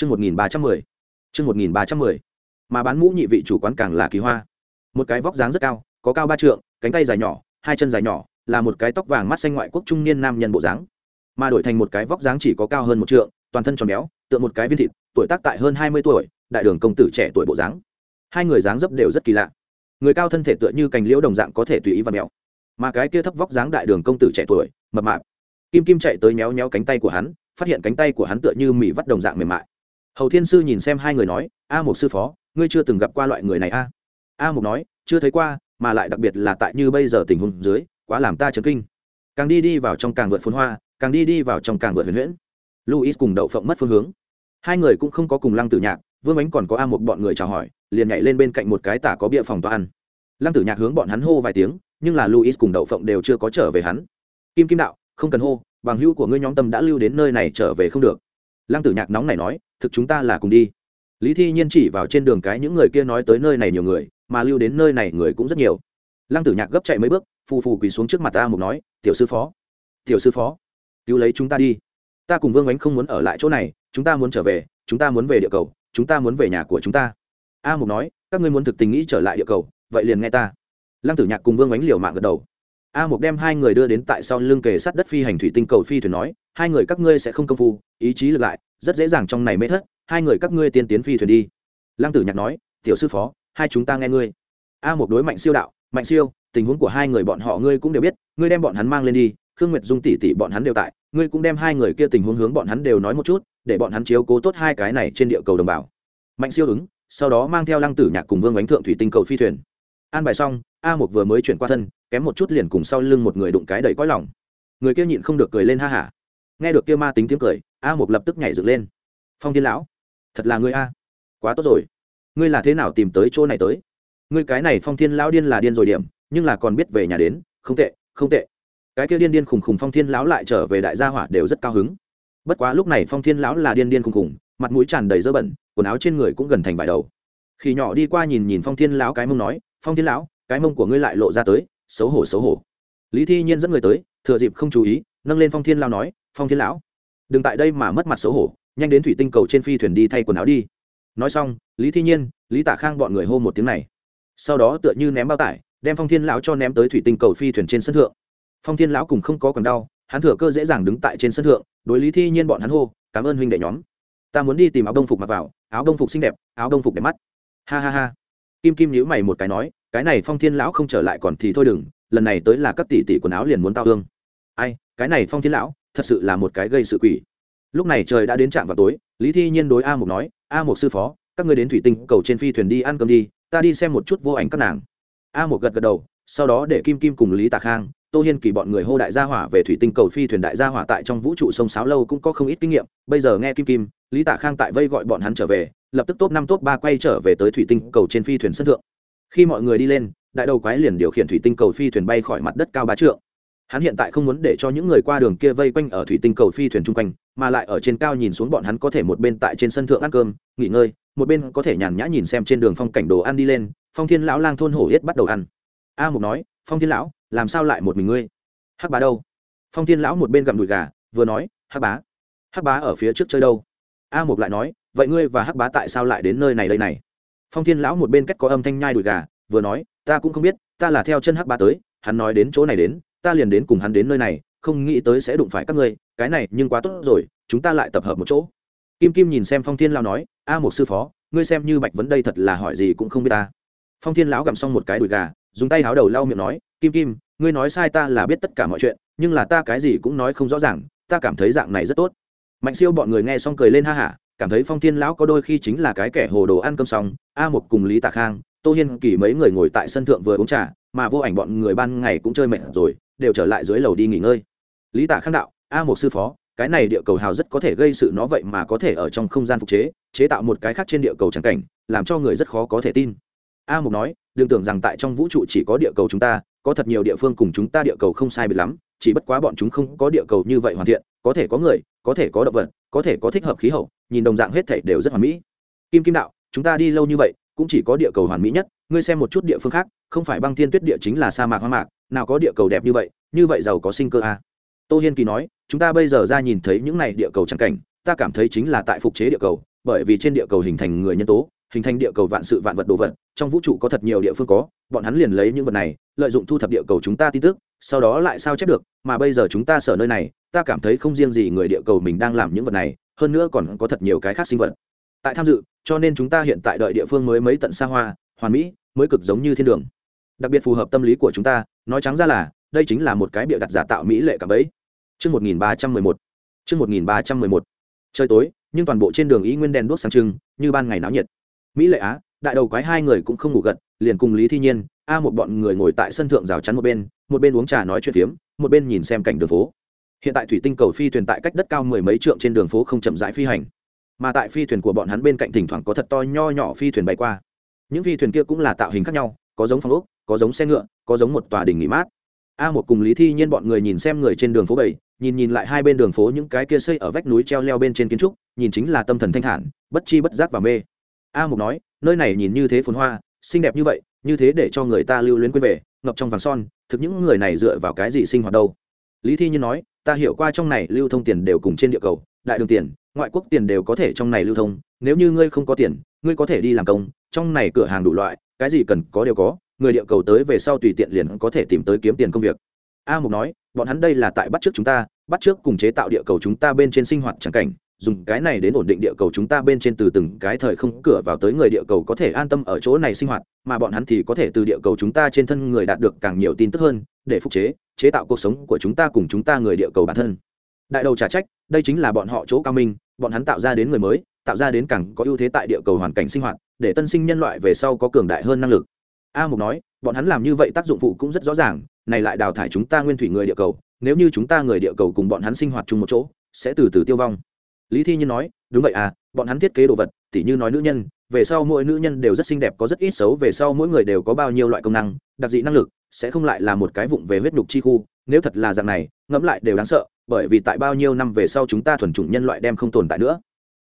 Chương 1310. Chương 1310. Mà bán mũ nhị vị chủ quán càng là kỳ hoa. Một cái vóc dáng rất cao, có cao ba trượng, cánh tay dài nhỏ, hai chân dài nhỏ, là một cái tóc vàng mắt xanh ngoại quốc trung niên nam nhân bộ dáng. Mà đổi thành một cái vóc dáng chỉ có cao hơn một trượng, toàn thân tròn béo, tựa một cái viên thịt, tuổi tác tại hơn hai mươi tuổi, đại đường công tử trẻ tuổi bộ dáng. Hai người dáng dấp đều rất kỳ lạ. Người cao thân thể tựa như cành liễu đồng dạng có thể tùy ý và mèo. Mà cái kia thấp vóc dáng đại đường công tử trẻ tuổi, mập mạp. Kim Kim chạy tới méo méo cánh tay của hắn, phát hiện cánh tay của hắn tựa như mì vắt đồng dạng mềm mại hầu thiên sư nhìn xem hai người nói, a một sư phó, ngươi chưa từng gặp qua loại người này a? A một nói, chưa thấy qua, mà lại đặc biệt là tại như bây giờ tình huống dưới, quá làm ta chấn kinh. Càng đi đi vào trong càng vượt phun hoa, càng đi đi vào trong càng vượt huyền huyễn. Luis cùng đậu phộng mất phương hướng. Hai người cũng không có cùng lăng tử nhạc, vương ánh còn có a một bọn người chào hỏi, liền nhảy lên bên cạnh một cái tả có bia phòng tòa ăn. Lăng tử nhạc hướng bọn hắn hô vài tiếng, nhưng là luis cùng đậu phộng đều chưa có trở về hắn. Kim kim đạo, không cần hô, bằng hữu của ngươi nhóm tâm đã lưu đến nơi này trở về không được. Lăng tử nhạc nóng này nói thực chúng ta là cùng đi. Lý thi nhiên chỉ vào trên đường cái những người kia nói tới nơi này nhiều người, mà lưu đến nơi này người cũng rất nhiều. Lăng tử nhạc gấp chạy mấy bước, phù phù quỳ xuống trước mặt ta mục nói, tiểu sư phó, tiểu sư phó, cứu lấy chúng ta đi. Ta cùng vương ánh không muốn ở lại chỗ này, chúng ta muốn trở về, chúng ta muốn về địa cầu, chúng ta muốn về nhà của chúng ta. A mục nói, các ngươi muốn thực tình nghĩ trở lại địa cầu, vậy liền nghe ta. Lăng tử nhạc cùng vương ánh liều mạng gật đầu. A mục đem hai người đưa đến tại sau lưng kề sát đất phi hành thủy tinh cầu phi thuyền nói, hai người các ngươi sẽ không công phu, ý chí lực lại rất dễ dàng trong này mê thất, hai người các ngươi tiên tiến phi thuyền đi. Lăng tử nhạc nói, tiểu sư phó, hai chúng ta nghe ngươi. A một đối mạnh siêu đạo, mạnh siêu, tình huống của hai người bọn họ ngươi cũng đều biết, ngươi đem bọn hắn mang lên đi, khương nguyệt dung tỷ tỷ bọn hắn đều tại, ngươi cũng đem hai người kia tình huống hướng bọn hắn đều nói một chút, để bọn hắn chiếu cố tốt hai cái này trên địa cầu đồng bào. Mạnh siêu ứng, sau đó mang theo lăng tử nhạc cùng vương Ánh thượng thủy tinh cầu phi thuyền. An bài xong, a một vừa mới chuyển qua thân, kém một chút liền cùng sau lưng một người đụng cái đầy cõi lòng. Người kia nhịn không được cười lên ha hả. Nghe được kia ma tính tiếng cười a một lập tức nhảy dựng lên. Phong thiên lão, thật là ngươi a. Quá tốt rồi. Ngươi là thế nào tìm tới chỗ này tới? Ngươi cái này phong thiên lão điên là điên rồi điểm, nhưng là còn biết về nhà đến, không tệ không tệ. Cái kia điên điên khùng khùng phong thiên lão lại trở về đại gia hỏa đều rất cao hứng. Bất quá lúc này phong thiên lão là điên điên khùng khùng mặt mũi tràn đầy dơ bẩn, quần áo trên người cũng gần thành vải đầu. Khi nhỏ đi qua nhìn nhìn phong thiên lão cái mông nói, phong thiên lão, cái mông của ngươi lại lộ ra tới, xấu hổ xấu hổ. Lý thi nhiên dẫn người tới, thừa dịp không chú ý, nâng lên phong thiên lão nói, phong thiên lão đừng tại đây mà mất mặt xấu hổ, nhanh đến thủy tinh cầu trên phi thuyền đi thay quần áo đi. Nói xong, lý thi nhiên, lý tạ khang bọn người hô một tiếng này. Sau đó tựa như ném bao tải, đem phong thiên lão cho ném tới thủy tinh cầu phi thuyền trên sân thượng. Phong thiên lão cùng không có còn đau, hắn thừa cơ dễ dàng đứng tại trên sân thượng, đối lý thi nhiên bọn hắn hô, cảm ơn huynh đệ nhóm. Ta muốn đi tìm áo đông phục mặc vào, áo đông phục xinh đẹp, áo đông phục đẹp mắt. Ha ha ha. Kim kim nhíu mày một cái nói, cái này phong thiên lão không trở lại còn thì thôi đừng, lần này tới là các tỷ tỷ quần áo liền muốn tao thương. Ai, cái này phong thiên lão thật sự là một cái gây sự quỷ. Lúc này trời đã đến trạm vào tối, lý thi nhiên đối a mục nói, a mục sư phó, các người đến thủy tinh cầu trên phi thuyền đi ăn cơm đi, ta đi xem một chút vô ảnh các nàng. A mục gật gật đầu, sau đó để kim kim cùng lý tạ khang, tô hiên kỳ bọn người hô đại gia hỏa về thủy tinh cầu phi thuyền đại gia hỏa tại trong vũ trụ sông sáo lâu cũng có không ít kinh nghiệm. Bây giờ nghe kim kim, lý tạ khang tại vây gọi bọn hắn trở về, lập tức top năm, top ba quay trở về tới thủy tinh cầu trên phi thuyền sân thượng. Khi mọi người đi lên, đại đầu quái liền điều khiển thủy tinh cầu phi thuyền bay khỏi mặt đất cao bá trượng hắn hiện tại không muốn để cho những người qua đường kia vây quanh ở thủy tinh cầu phi thuyền chung quanh, mà lại ở trên cao nhìn xuống bọn hắn có thể một bên tại trên sân thượng ăn cơm, nghỉ ngơi, một bên có thể nhàn nhã nhìn xem trên đường phong cảnh đồ ăn đi lên, phong thiên lão lang thôn hổ yết bắt đầu ăn. A mục nói, phong thiên lão, làm sao lại một mình ngươi? Hắc bá đâu? Phong thiên lão một bên gặm đùi gà, vừa nói, hắc bá hắc bá ở phía trước chơi đâu? A mục lại nói, vậy ngươi và hắc bá tại sao lại đến nơi này đây này? Phong thiên lão một bên cách có âm thanh nhai đùi gà, vừa nói, ta cũng không biết, ta là theo chân hắc bá tới, hắn nói đến chỗ này đến ta liền đến cùng hắn đến nơi này, không nghĩ tới sẽ đụng phải các ngươi, cái này nhưng quá tốt rồi, chúng ta lại tập hợp một chỗ. Kim kim nhìn xem phong thiên lão nói, a một sư phó, ngươi xem như bạch vấn đây thật là hỏi gì cũng không biết ta. Phong thiên lão gặm xong một cái đùi gà, dùng tay háo đầu lau miệng nói, kim kim, ngươi nói sai ta là biết tất cả mọi chuyện, nhưng là ta cái gì cũng nói không rõ ràng, ta cảm thấy dạng này rất tốt. Mạnh siêu bọn người nghe xong cười lên ha hả, cảm thấy phong thiên lão có đôi khi chính là cái kẻ hồ đồ ăn cơm xong, a một cùng lý tạ khang, tô hiên kỳ mấy người ngồi tại sân thượng vừa uống trà mà vô ảnh bọn người ban ngày cũng chơi mệt rồi, đều trở lại dưới lầu đi nghỉ ngơi. Lý tạ khang đạo, a một sư phó, cái này địa cầu hào rất có thể gây sự nó vậy mà có thể ở trong không gian phục chế chế tạo một cái khác trên địa cầu trắng cảnh, làm cho người rất khó có thể tin. A mục nói, đừng tưởng rằng tại trong vũ trụ chỉ có địa cầu chúng ta, có thật nhiều địa phương cùng chúng ta địa cầu không sai biệt lắm, chỉ bất quá bọn chúng không có địa cầu như vậy hoàn thiện, có thể có người, có thể có động vật, có thể có thích hợp khí hậu, nhìn đồng dạng hết thảy đều rất hoàn mỹ. Kim kim đạo, chúng ta đi lâu như vậy, cũng chỉ có địa cầu hoàn mỹ nhất ngươi xem một chút địa phương khác, không phải băng thiên tuyết địa chính là sa mạc hoang mạc, nào có địa cầu đẹp như vậy như vậy giàu có sinh cơ à. tô hiên kỳ nói, chúng ta bây giờ ra nhìn thấy những này địa cầu trắng cảnh, ta cảm thấy chính là tại phục chế địa cầu, bởi vì trên địa cầu hình thành người nhân tố, hình thành địa cầu vạn sự vạn vật đồ vật, trong vũ trụ có thật nhiều địa phương có, bọn hắn liền lấy những vật này, lợi dụng thu thập địa cầu chúng ta tin tức, sau đó lại sao chép được, mà bây giờ chúng ta sở nơi này, ta cảm thấy không riêng gì người địa cầu mình đang làm những vật này, hơn nữa còn có thật nhiều cái khác sinh vật tại tham dự, cho nên chúng ta hiện tại đợi địa phương mới mấy tận xa hoa hoàn mỹ mới cực giống như thiên đường đặc biệt phù hợp tâm lý của chúng ta nói trắng ra là đây chính là một cái bịa đặt giả tạo mỹ lệ cả bấy Chương 1311. Chương 1311. Trời tối, nhưng toàn bộ trên đường ý nguyên đèn đuốc sáng trưng, như ban ngày náo nhiệt. Mỹ Lệ Á, đại đầu quái hai người cũng không ngủ gật, liền cùng Lý Thi Nhiên, a một bọn người ngồi tại sân thượng rào chắn một bên, một bên uống trà nói chuyện phiếm, một bên nhìn xem cảnh đường phố. Hiện tại thủy tinh cầu phi thuyền tại cách đất cao mười mấy trượng trên đường phố không chậm rãi phi hành, mà tại phi thuyền của bọn hắn bên cạnh thỉnh thoảng có thật to nho nhỏ phi thuyền bay qua. Những phi thuyền kia cũng là tạo hình khác nhau, có giống phòng ốc, có giống xe ngựa, có giống một tòa đình nghỉ mát. A một cùng lý thi nhiên bọn người nhìn xem người trên đường phố bảy nhìn nhìn lại hai bên đường phố những cái kia xây ở vách núi treo leo bên trên kiến trúc nhìn chính là tâm thần thanh thản bất chi bất giác và mê. A một nói nơi này nhìn như thế phồn hoa xinh đẹp như vậy như thế để cho người ta lưu luyến quên về ngập trong vàng son thực những người này dựa vào cái gì sinh hoạt đâu? Lý thi nhiên nói ta hiểu qua trong này lưu thông tiền đều cùng trên địa cầu đại đường tiền ngoại quốc tiền đều có thể trong này lưu thông nếu như ngươi không có tiền, ngươi có thể đi làm công, trong này cửa hàng đủ loại, cái gì cần có đều có, người địa cầu tới về sau tùy tiện liền có thể tìm tới kiếm tiền công việc. A mục nói, bọn hắn đây là tại bắt trước chúng ta, bắt trước cùng chế tạo địa cầu chúng ta bên trên sinh hoạt chẳng cảnh, dùng cái này đến ổn định địa cầu chúng ta bên trên từ từng cái thời không cửa vào tới người địa cầu có thể an tâm ở chỗ này sinh hoạt, mà bọn hắn thì có thể từ địa cầu chúng ta trên thân người đạt được càng nhiều tin tức hơn, để phục chế chế tạo cuộc sống của chúng ta cùng chúng ta người địa cầu bản thân. Đại đầu trả trách, đây chính là bọn họ chỗ cao minh, bọn hắn tạo ra đến người mới tạo ra đến càng có ưu thế tại địa cầu hoàn cảnh sinh hoạt, để tân sinh nhân loại về sau có cường đại hơn năng lực. A mục nói, bọn hắn làm như vậy tác dụng phụ cũng rất rõ ràng, này lại đào thải chúng ta nguyên thủy người địa cầu, nếu như chúng ta người địa cầu cùng bọn hắn sinh hoạt chung một chỗ, sẽ từ từ tiêu vong. Lý thi nhiên nói, đúng vậy à bọn hắn thiết kế đồ vật, tỉ như nói nữ nhân, về sau mỗi nữ nhân đều rất xinh đẹp, có rất ít xấu, về sau mỗi người đều có bao nhiêu loại công năng, đặc dị năng lực, sẽ không lại là một cái vụng về huyết nhục chi khu. Nếu thật là dạng này, ngẫm lại đều đáng sợ, bởi vì tại bao nhiêu năm về sau chúng ta thuần chủng nhân loại đem không tồn tại nữa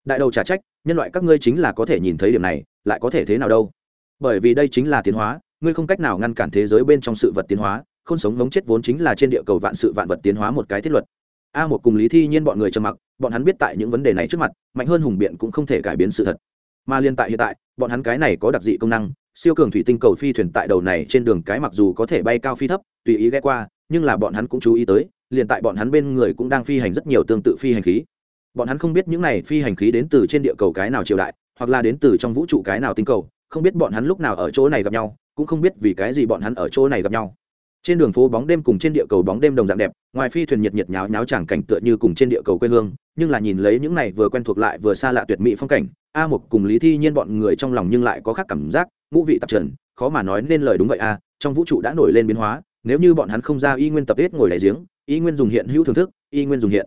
đại đầu trả trách, nhân loại các ngươi chính là có thể nhìn thấy điểm này, lại có thể thế nào đâu? Bởi vì đây chính là tiến hóa, ngươi không cách nào ngăn cản thế giới bên trong sự vật tiến hóa không sống ngống chết vốn chính là trên địa cầu vạn sự vạn vật tiến hóa một cái thiết luật. A một cùng lý thi nhiên bọn người trầm mặc, bọn hắn biết tại những vấn đề này trước mặt, mạnh hơn hùng biện cũng không thể cải biến sự thật. Mà liên tại hiện tại, bọn hắn cái này có đặc dị công năng, siêu cường thủy tinh cầu phi thuyền tại đầu này trên đường cái mặc dù có thể bay cao phi thấp, tùy ý ghé qua, nhưng là bọn hắn cũng chú ý tới, liền tại bọn hắn bên người cũng đang phi hành rất nhiều tương tự phi hành khí bọn hắn không biết những này phi hành khí đến từ trên địa cầu cái nào triều đại, hoặc là đến từ trong vũ trụ cái nào tinh cầu, không biết bọn hắn lúc nào ở chỗ này gặp nhau, cũng không biết vì cái gì bọn hắn ở chỗ này gặp nhau. Trên đường phố bóng đêm cùng trên địa cầu bóng đêm đồng dạng đẹp, ngoài phi thuyền nhiệt nhiệt nháo nháo chẳng cảnh tựa như cùng trên địa cầu quê hương, nhưng là nhìn lấy những này vừa quen thuộc lại vừa xa lạ tuyệt mỹ phong cảnh, a một cùng lý thi nhiên bọn người trong lòng nhưng lại có khác cảm giác, ngũ vị tập trần, khó mà nói nên lời đúng vậy a, trong vũ trụ đã nổi lên biến hóa, nếu như bọn hắn không ra y nguyên tập hết ngồi đại giếng, y nguyên dùng hiện hữu thưởng thức, y nguyên dùng hiện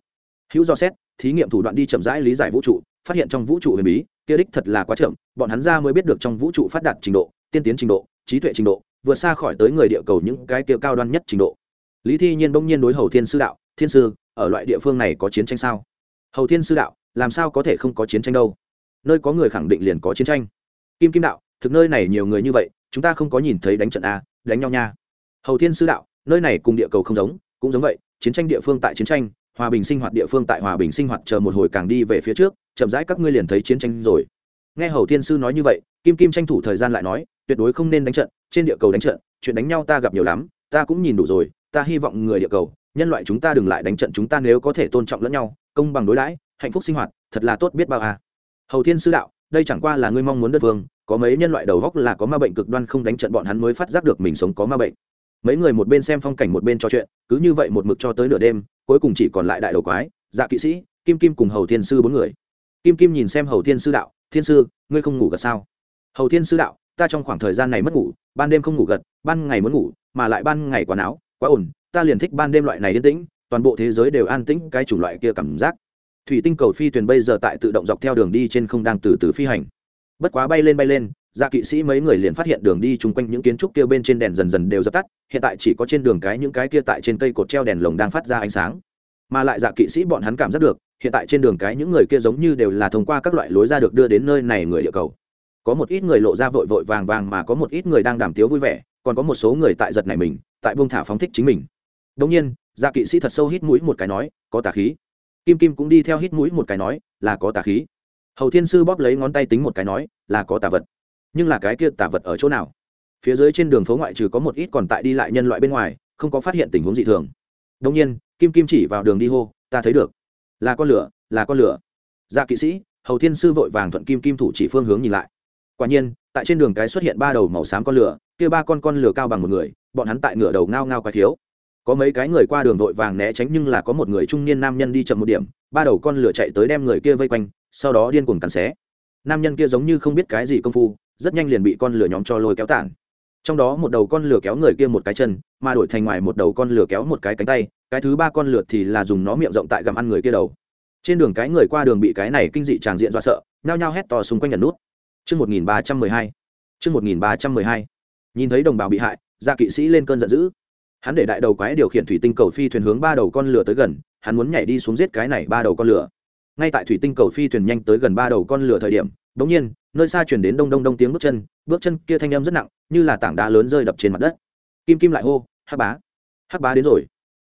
hữu do xét thí nghiệm thủ đoạn đi chậm rãi lý giải vũ trụ, phát hiện trong vũ trụ huyền bí, kia đích thật là quá chậm, bọn hắn ra mới biết được trong vũ trụ phát đạt trình độ, tiên tiến trình độ, trí tuệ trình độ, vượt xa khỏi tới người địa cầu những cái kia cao đoan nhất trình độ. Lý thi nhiên bỗng nhiên đối hầu thiên sư đạo, thiên sư, ở loại địa phương này có chiến tranh sao? Hầu thiên sư đạo, làm sao có thể không có chiến tranh đâu? Nơi có người khẳng định liền có chiến tranh. Kim kim đạo, thực nơi này nhiều người như vậy, chúng ta không có nhìn thấy đánh trận a đánh nhau nha. Hầu thiên sư đạo, nơi này cùng địa cầu không giống, cũng giống vậy, chiến tranh địa phương tại chiến tranh hòa bình sinh hoạt địa phương tại hòa bình sinh hoạt chờ một hồi càng đi về phía trước, chậm rãi các ngươi liền thấy chiến tranh rồi nghe hầu thiên sư nói như vậy, kim kim tranh thủ thời gian lại nói, tuyệt đối không nên đánh trận, trên địa cầu đánh trận, chuyện đánh nhau ta gặp nhiều lắm, ta cũng nhìn đủ rồi, ta hy vọng người địa cầu, nhân loại chúng ta đừng lại đánh trận chúng ta nếu có thể tôn trọng lẫn nhau, công bằng đối đãi, hạnh phúc sinh hoạt, thật là tốt biết bao à. hầu thiên sư đạo, đây chẳng qua là ngươi mong muốn đất vương có mấy nhân loại đầu góc là có ma bệnh cực đoan không đánh trận bọn hắn mới phát giác được mình sống có ma bệnh mấy người một bên xem phong cảnh một bên trò chuyện, cứ như vậy một mực cho tới nửa đêm cuối cùng chỉ còn lại đại đầu quái dạ kỵ sĩ, kim kim cùng hầu thiên sư bốn người. Kim kim nhìn xem hầu thiên sư đạo, thiên sư, ngươi không ngủ gật sao? Hầu thiên sư đạo, ta trong khoảng thời gian này mất ngủ, ban đêm không ngủ gật, ban ngày muốn ngủ, mà lại ban ngày quá áo quá ổn ta liền thích ban đêm loại này yên tĩnh, toàn bộ thế giới đều an tĩnh cái chủng loại kia cảm giác. Thủy tinh cầu phi thuyền bây giờ tại tự động dọc theo đường đi trên không đang từ từ phi hành. Bất quá bay lên bay lên dạ kỵ sĩ mấy người liền phát hiện đường đi chung quanh những kiến trúc kia bên trên đèn dần dần đều dập tắt, hiện tại chỉ có trên đường cái những cái kia tại trên cây cột treo đèn lồng đang phát ra ánh sáng. Mà lại dạ kỵ sĩ bọn hắn cảm giác được, hiện tại trên đường cái những người kia giống như đều là thông qua các loại lối ra được đưa đến nơi này người địa cầu. Có một ít người lộ ra vội vội vàng vàng mà có một ít người đang đàm tiếu vui vẻ, còn có một số người tại giật này mình, tại buông thả phóng thích chính mình. Đông nhiên dạ kỵ sĩ thật sâu hít mũi một cái nói, có tà khí. Kim kim cũng đi theo hít mũi một cái nói, là có tà khí. Hầu thiên sư bóp lấy ngón tay tính một cái nói, là có tà vật nhưng là cái kia tả vật ở chỗ nào? Phía dưới trên đường phố ngoại trừ có một ít còn tại đi lại nhân loại bên ngoài, không có phát hiện tình huống dị thường. Đông nhiên, kim kim chỉ vào đường đi hô, ta thấy được. Là con lửa, là con lửa. Dạ kỵ sĩ, hầu thiên sư vội vàng thuận kim kim thủ chỉ phương hướng nhìn lại. Quả nhiên, tại trên đường cái xuất hiện ba đầu màu xám con lửa, kia ba con con lửa cao bằng một người, bọn hắn tại ngửa đầu ngao ngao quái thiếu có mấy cái người qua đường vội vàng né tránh nhưng là có một người trung niên nam nhân đi chậm một điểm, ba đầu con lửa chạy tới đem người kia vây quanh, sau đó điên cuồng cắn xé. Nam nhân kia giống như không biết cái gì công phu rất nhanh liền bị con lửa nhóm cho lôi kéo tản trong đó một đầu con lửa kéo người kia một cái chân mà đổi thành ngoài một đầu con lửa kéo một cái cánh tay cái thứ ba con lửa thì là dùng nó miệng rộng tại gặm ăn người kia đầu trên đường cái người qua đường bị cái này kinh dị tràng diện do sợ nhao nhao hét to xung quanh nhận nút Chương 1312. Chương 1312. Nhìn thấy đồng bào bị hại, gia kỵ sĩ lên cơn giận dữ. Hắn để đại đầu quái điều khiển thủy tinh cầu phi thuyền hướng ba đầu con lửa tới gần, hắn muốn nhảy đi xuống giết cái này ba đầu con lửa. Ngay tại thủy tinh cầu phi thuyền nhanh tới gần ba đầu con lửa thời điểm, đống nhiên, nơi xa truyền đến đông đông đông tiếng bước chân, bước chân kia thanh âm rất nặng, như là tảng đá lớn rơi đập trên mặt đất. Kim Kim lại hô, "Hắc bá, Hắc bá đến rồi."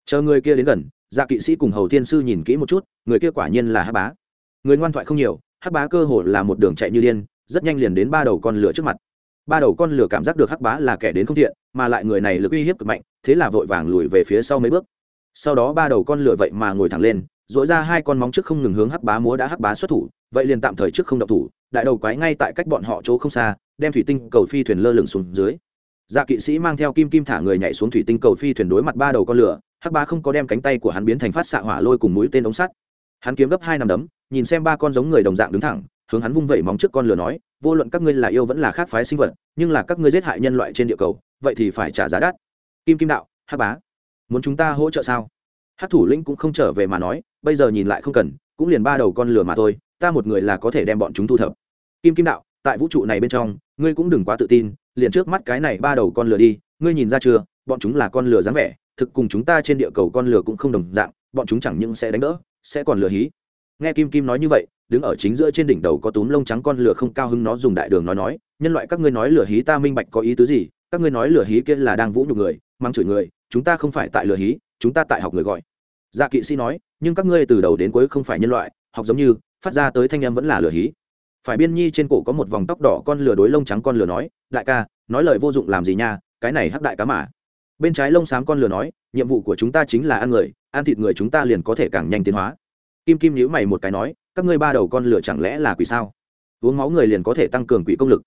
Chờ người kia đến gần, Dạ kỵ sĩ cùng Hầu Thiên sư nhìn kỹ một chút, người kia quả nhiên là Hắc bá. Người ngoan thoại không nhiều, Hắc bá cơ hồ là một đường chạy như điên, rất nhanh liền đến ba đầu con lửa trước mặt ba đầu con lửa cảm giác được hắc bá là kẻ đến không thiện mà lại người này lực uy hiếp cực mạnh thế là vội vàng lùi về phía sau mấy bước sau đó ba đầu con lửa vậy mà ngồi thẳng lên dội ra hai con móng trước không ngừng hướng hắc bá múa đã hắc bá xuất thủ vậy liền tạm thời trước không động thủ, đại đầu quái ngay tại cách bọn họ chỗ không xa, đem thủy tinh cầu phi thuyền lơ lửng xuống dưới. Dạ kỵ sĩ mang theo kim kim thả người nhảy xuống thủy tinh cầu phi thuyền đối mặt ba đầu con lửa, hắc ba không có đem cánh tay của hắn biến thành phát xạ hỏa lôi cùng mũi tên ống sắt. Hắn kiếm gấp hai nằm đấm, nhìn xem ba con giống người đồng dạng đứng thẳng, hướng hắn vung vẩy móng trước con lửa nói, vô luận các ngươi là yêu vẫn là khác phái sinh vật, nhưng là các ngươi giết hại nhân loại trên địa cầu, vậy thì phải trả giá đắt. Kim kim đạo, hắc bá, muốn chúng ta hỗ trợ sao? Hắc thủ lĩnh cũng không trở về mà nói, bây giờ nhìn lại không cần, cũng liền ba đầu con lửa mà thôi ta một người là có thể đem bọn chúng thu thập. Kim kim đạo, tại vũ trụ này bên trong, ngươi cũng đừng quá tự tin, liền trước mắt cái này ba đầu con lửa đi, ngươi nhìn ra chưa, bọn chúng là con lửa dáng vẻ, thực cùng chúng ta trên địa cầu con lửa cũng không đồng dạng, bọn chúng chẳng những sẽ đánh đỡ, sẽ còn lừa hí. Nghe kim kim nói như vậy, đứng ở chính giữa trên đỉnh đầu có túm lông trắng con lửa không cao hứng nó dùng đại đường nói nói, nhân loại, các ngươi nói lửa hí ta minh bạch có ý tứ gì, các ngươi nói lửa hí kia là đang vũ nhục người mang chửi người, chúng ta không phải tại lửa hí, chúng ta tại học người gọi. Dạ kỵ sĩ nói, nhưng các ngươi từ đầu đến cuối không phải nhân loại, học giống như phát ra tới thanh em vẫn là lửa hí. Phải biên nhi trên cổ có một vòng tóc đỏ con lửa đối lông trắng con lửa nói, đại ca, nói lời vô dụng làm gì nha, cái này hắc đại cá mà. Bên trái lông xám con lửa nói, nhiệm vụ của chúng ta chính là ăn người, ăn thịt người chúng ta liền có thể càng nhanh tiến hóa. Kim kim nhíu mày một cái nói, các ngươi ba đầu con lửa chẳng lẽ là quỷ sao? Uống máu người liền có thể tăng cường quỷ công lực.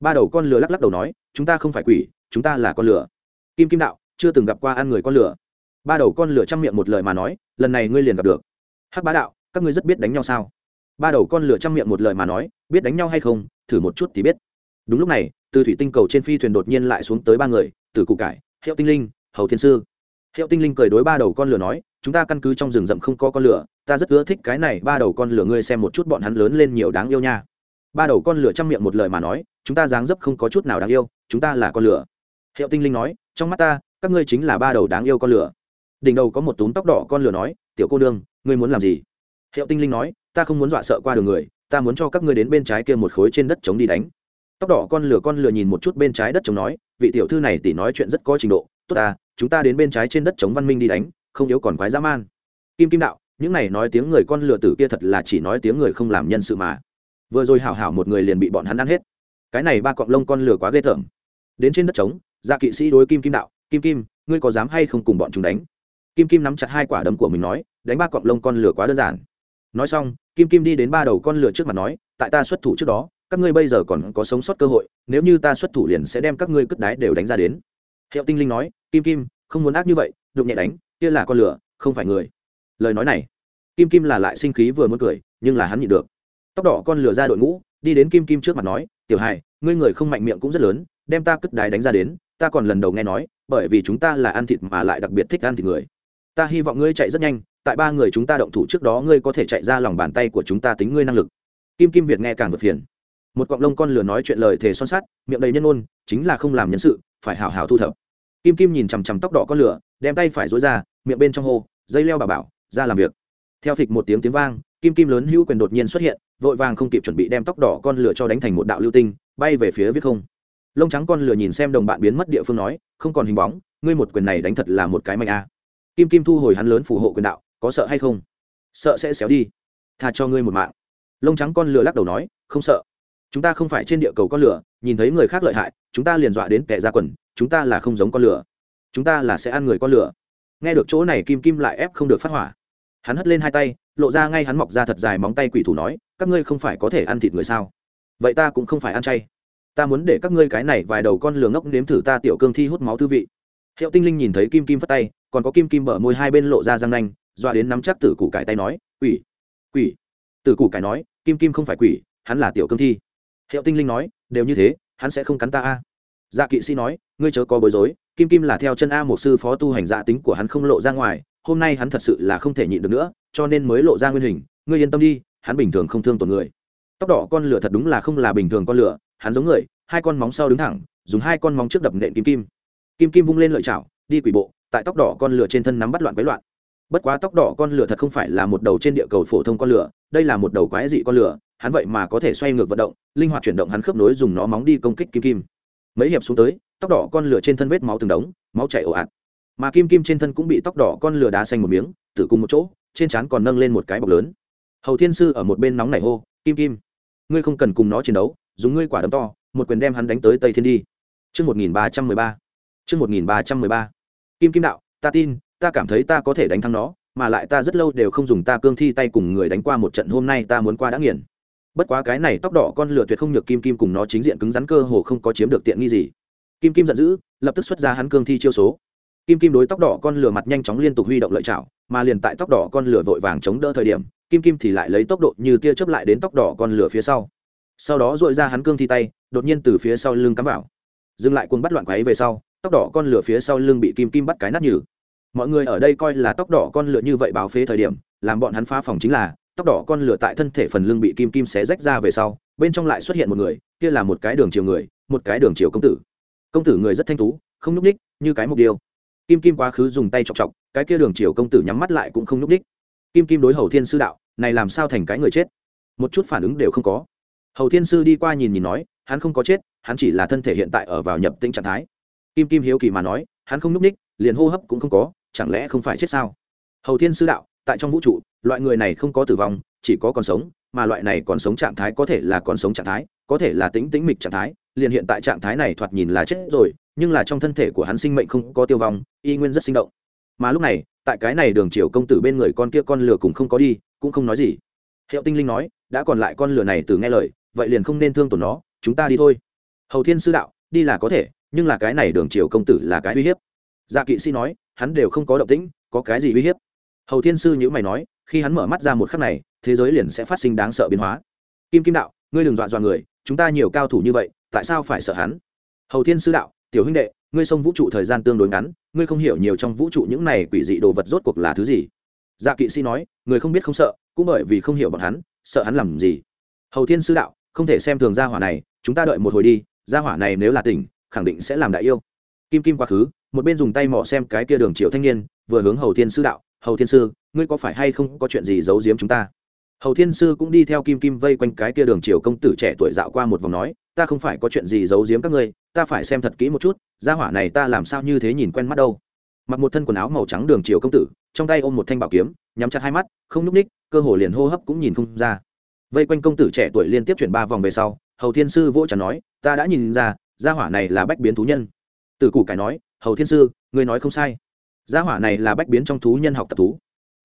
Ba đầu con lửa lắc lắc đầu nói, chúng ta không phải quỷ, chúng ta là con lửa. Kim kim đạo, chưa từng gặp qua ăn người con lửa. Ba đầu con lửa chăm miệng một lời mà nói, lần này ngươi liền gặp được. Hắc bá đạo, các ngươi rất biết đánh nhau sao? Ba đầu con lửa chăm miệng một lời mà nói, biết đánh nhau hay không, thử một chút thì biết. Đúng lúc này, từ thủy tinh cầu trên phi thuyền đột nhiên lại xuống tới ba người, từ cụ cải, hiệu tinh linh, hầu thiên sư. Hiệu tinh linh cười đối ba đầu con lửa nói, chúng ta căn cứ trong rừng rậm không có con lửa, ta rất ưa thích cái này, ba đầu con lửa ngươi xem một chút bọn hắn lớn lên nhiều đáng yêu nha. Ba đầu con lửa chăm miệng một lời mà nói, chúng ta dáng dấp không có chút nào đáng yêu, chúng ta là con lửa. Hiệu tinh linh nói, trong mắt ta, các ngươi chính là ba đầu đáng yêu con lửa. Đỉnh đầu có một túm tóc đỏ con lửa nói, tiểu cô đương ngươi muốn làm gì? Hiệu tinh linh nói, ta không muốn dọa sợ qua đường người, ta muốn cho các ngươi đến bên trái kia một khối trên đất chống đi đánh. Tóc đỏ con lửa con lửa nhìn một chút bên trái đất chống nói, vị tiểu thư này tỉ nói chuyện rất có trình độ, tốt ta, chúng ta đến bên trái trên đất chống văn minh đi đánh, không yếu còn quái dã man. Kim kim đạo, những này nói tiếng người con lửa tử kia thật là chỉ nói tiếng người không làm nhân sự mà. Vừa rồi hảo hảo một người liền bị bọn hắn ăn hết. Cái này ba cọng lông con lửa quá ghê tởm. Đến trên đất trống gia dạ kỵ sĩ đối kim kim đạo, kim kim, ngươi có dám hay không cùng bọn chúng đánh? Kim kim nắm chặt hai quả đấm của mình nói, đánh ba cọng lông con lửa quá đơn giản nói xong, kim kim đi đến ba đầu con lừa trước mặt nói, tại ta xuất thủ trước đó, các ngươi bây giờ còn có sống sót cơ hội, nếu như ta xuất thủ liền sẽ đem các ngươi cất đái đều đánh ra đến. Hiệu tinh linh nói, kim kim, không muốn ác như vậy, đụng nhẹ đánh, kia là con lửa, không phải người. Lời nói này, kim kim là lại sinh khí vừa muốn cười, nhưng là hắn nhịn được. Tóc đỏ con lửa ra đội ngũ, đi đến kim kim trước mặt nói, tiểu hài ngươi người không mạnh miệng cũng rất lớn, đem ta cất đái đánh ra đến, ta còn lần đầu nghe nói, bởi vì chúng ta là ăn thịt mà lại đặc biệt thích ăn thịt người. Ta hy vọng ngươi chạy rất nhanh tại ba người chúng ta động thủ trước đó ngươi có thể chạy ra lòng bàn tay của chúng ta tính ngươi năng lực. Kim kim việt nghe càng vượt phiền. Một cọng lông con lừa nói chuyện lời thề son sắt, miệng đầy nhân ôn, chính là không làm nhân sự, phải hào hào thu thập. Kim kim nhìn chằm chằm tóc đỏ con lửa, đem tay phải dối ra, miệng bên trong hô, dây leo bà bảo, ra làm việc. Theo thịch một tiếng tiếng vang, kim kim lớn hữu quyền đột nhiên xuất hiện, vội vàng không kịp chuẩn bị đem tóc đỏ con lửa cho đánh thành một đạo lưu tinh, bay về phía viết không. Lông trắng con lửa nhìn xem đồng bạn biến mất địa phương nói, không còn hình bóng, ngươi một quyền này đánh thật là một cái mạnh a. Kim kim thu hồi hắn lớn phù hộ quyền đạo có sợ hay không? Sợ sẽ xéo đi. Tha cho ngươi một mạng. Lông trắng con lửa lắc đầu nói, không sợ. Chúng ta không phải trên địa cầu con lửa, nhìn thấy người khác lợi hại, chúng ta liền dọa đến kẻ ra quần, chúng ta là không giống con lửa. Chúng ta là sẽ ăn người con lửa. Nghe được chỗ này kim kim lại ép không được phát hỏa. Hắn hất lên hai tay, lộ ra ngay hắn mọc ra thật dài móng tay quỷ thủ nói, các ngươi không phải có thể ăn thịt người sao? Vậy ta cũng không phải ăn chay. Ta muốn để các ngươi cái này vài đầu con lửa ngốc nếm thử ta tiểu cương thi hút máu thư vị. Hiệu tinh linh nhìn thấy kim kim phất tay, còn có kim kim bở môi hai bên lộ ra răng nanh dọa đến nắm chắc tử củ cải tay nói, quỷ quỷ. Tử củ cải nói, kim kim không phải quỷ, hắn là tiểu cương thi. Hiệu tinh linh nói, đều như thế, hắn sẽ không cắn ta a. Dạ kỵ sĩ nói, ngươi chớ có bối rối, kim kim là theo chân a một sư phó tu hành dạ tính của hắn không lộ ra ngoài, hôm nay hắn thật sự là không thể nhịn được nữa, cho nên mới lộ ra nguyên hình. Ngươi yên tâm đi, hắn bình thường không thương tổn người. Tóc đỏ con lửa thật đúng là không là bình thường con lửa, hắn giống người, hai con móng sau đứng thẳng, dùng hai con móng trước đập nện kim kim. Kim kim vung lên lợi chảo, đi quỷ bộ. Tại tóc đỏ con lửa trên thân nắm bắt loạn quấy loạn bất quá tóc đỏ con lửa thật không phải là một đầu trên địa cầu phổ thông con lửa đây là một đầu quái dị con lửa hắn vậy mà có thể xoay ngược vận động linh hoạt chuyển động hắn khớp nối dùng nó móng đi công kích kim kim mấy hiệp xuống tới tóc đỏ con lửa trên thân vết máu từng đống máu chảy ồ ạt mà kim kim trên thân cũng bị tóc đỏ con lửa đá xanh một miếng tử cùng một chỗ trên trán còn nâng lên một cái bọc lớn hầu thiên sư ở một bên nóng nảy hô kim kim ngươi không cần cùng nó chiến đấu dùng ngươi quả đấm to một quyền đem hắn đánh tới tây thiên đi Trước 1313. Trước 1313. Kim Kim đạo, ta tin, ta cảm thấy ta có thể đánh thắng nó, mà lại ta rất lâu đều không dùng ta cương thi tay cùng người đánh qua một trận hôm nay ta muốn qua đã nghiền. Bất quá cái này tóc đỏ con lửa tuyệt không nhược Kim Kim cùng nó chính diện cứng rắn cơ hồ không có chiếm được tiện nghi gì. Kim Kim giận dữ, lập tức xuất ra hắn cương thi chiêu số. Kim Kim đối tóc đỏ con lửa mặt nhanh chóng liên tục huy động lợi chảo, mà liền tại tóc đỏ con lửa vội vàng chống đỡ thời điểm, Kim Kim thì lại lấy tốc độ như tia chớp lại đến tóc đỏ con lửa phía sau. Sau đó dội ra hắn cương thi tay, đột nhiên từ phía sau lưng cắm vào. Dừng lại cuồng bắt loạn quáy về sau, tóc đỏ con lửa phía sau lưng bị Kim Kim bắt cái nát nhừ mọi người ở đây coi là tóc đỏ con lửa như vậy báo phế thời điểm, làm bọn hắn phá phòng chính là, tóc đỏ con lửa tại thân thể phần lưng bị kim kim xé rách ra về sau, bên trong lại xuất hiện một người, kia là một cái đường chiều người, một cái đường chiều công tử. Công tử người rất thanh tú, không nhúc ních như cái mục điêu kim kim quá khứ dùng tay chọc chọc, cái kia đường chiều công tử nhắm mắt lại cũng không nhúc ních kim kim đối hầu thiên sư đạo, này làm sao thành cái người chết? Một chút phản ứng đều không có. Hầu thiên sư đi qua nhìn nhìn nói, hắn không có chết, hắn chỉ là thân thể hiện tại ở vào nhập tinh trạng thái. Kim kim hiếu kỳ mà nói, hắn không nhúc ních liền hô hấp cũng không có chẳng lẽ không phải chết sao? Hầu thiên sư đạo, tại trong vũ trụ, loại người này không có tử vong, chỉ có còn sống, mà loại này còn sống trạng thái có thể là còn sống trạng thái, có thể là tính tính mịch trạng thái, liền hiện tại trạng thái này thoạt nhìn là chết rồi, nhưng là trong thân thể của hắn sinh mệnh không có tiêu vong, y nguyên rất sinh động. Mà lúc này, tại cái này đường triều công tử bên người con kia con lửa cũng không có đi, cũng không nói gì. Hiệu tinh linh nói, đã còn lại con lửa này từ nghe lời, vậy liền không nên thương tổn nó, chúng ta đi thôi. Hầu thiên sư đạo, đi là có thể, nhưng là cái này đường triều công tử là cái uy hiếp. Dạ kỵ sĩ nói hắn đều không có động tĩnh, có cái gì uy hiếp? Hầu thiên sư nhữ mày nói, khi hắn mở mắt ra một khắc này, thế giới liền sẽ phát sinh đáng sợ biến hóa. Kim kim đạo, ngươi đừng dọa dọa người, chúng ta nhiều cao thủ như vậy, tại sao phải sợ hắn? Hầu thiên sư đạo, tiểu huynh đệ, ngươi xông vũ trụ thời gian tương đối ngắn, ngươi không hiểu nhiều trong vũ trụ những này quỷ dị đồ vật rốt cuộc là thứ gì. Dạ kỵ sĩ nói, người không biết không sợ, cũng bởi vì không hiểu bọn hắn, sợ hắn làm gì? Hầu thiên sư đạo, không thể xem thường gia hỏa này, chúng ta đợi một hồi đi, gia hỏa này nếu là tỉnh, khẳng định sẽ làm đại yêu. Kim kim quá khứ một bên dùng tay mò xem cái kia đường triệu thanh niên, vừa hướng hầu thiên sư đạo, hầu thiên sư, ngươi có phải hay không có chuyện gì giấu giếm chúng ta? Hầu thiên sư cũng đi theo kim kim vây quanh cái kia đường triều công tử trẻ tuổi dạo qua một vòng nói, ta không phải có chuyện gì giấu giếm các ngươi, ta phải xem thật kỹ một chút, gia hỏa này ta làm sao như thế nhìn quen mắt đâu. Mặc một thân quần áo màu trắng đường triều công tử, trong tay ôm một thanh bảo kiếm, nhắm chặt hai mắt, không nhúc ních, cơ hồ liền hô hấp cũng nhìn không ra. Vây quanh công tử trẻ tuổi liên tiếp chuyển ba vòng về sau, hầu thiên sư vỗ chắn nói, ta đã nhìn ra, gia hỏa này là bách biến thú nhân. Từ củ cải nói hầu thiên sư, ngươi nói không sai. Gia hỏa này là bách biến trong thú nhân học tập thú.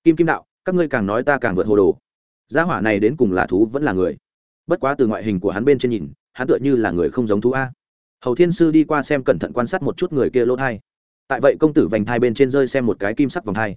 Kim kim đạo, các ngươi càng nói ta càng vượt hồ đồ. Gia hỏa này đến cùng là thú vẫn là người? Bất quá từ ngoại hình của hắn bên trên nhìn, hắn tựa như là người không giống thú a. Hầu thiên sư đi qua xem cẩn thận quan sát một chút người kia lỗ thai. Tại vậy công tử vành thai bên trên rơi xem một cái kim sắc vòng thai.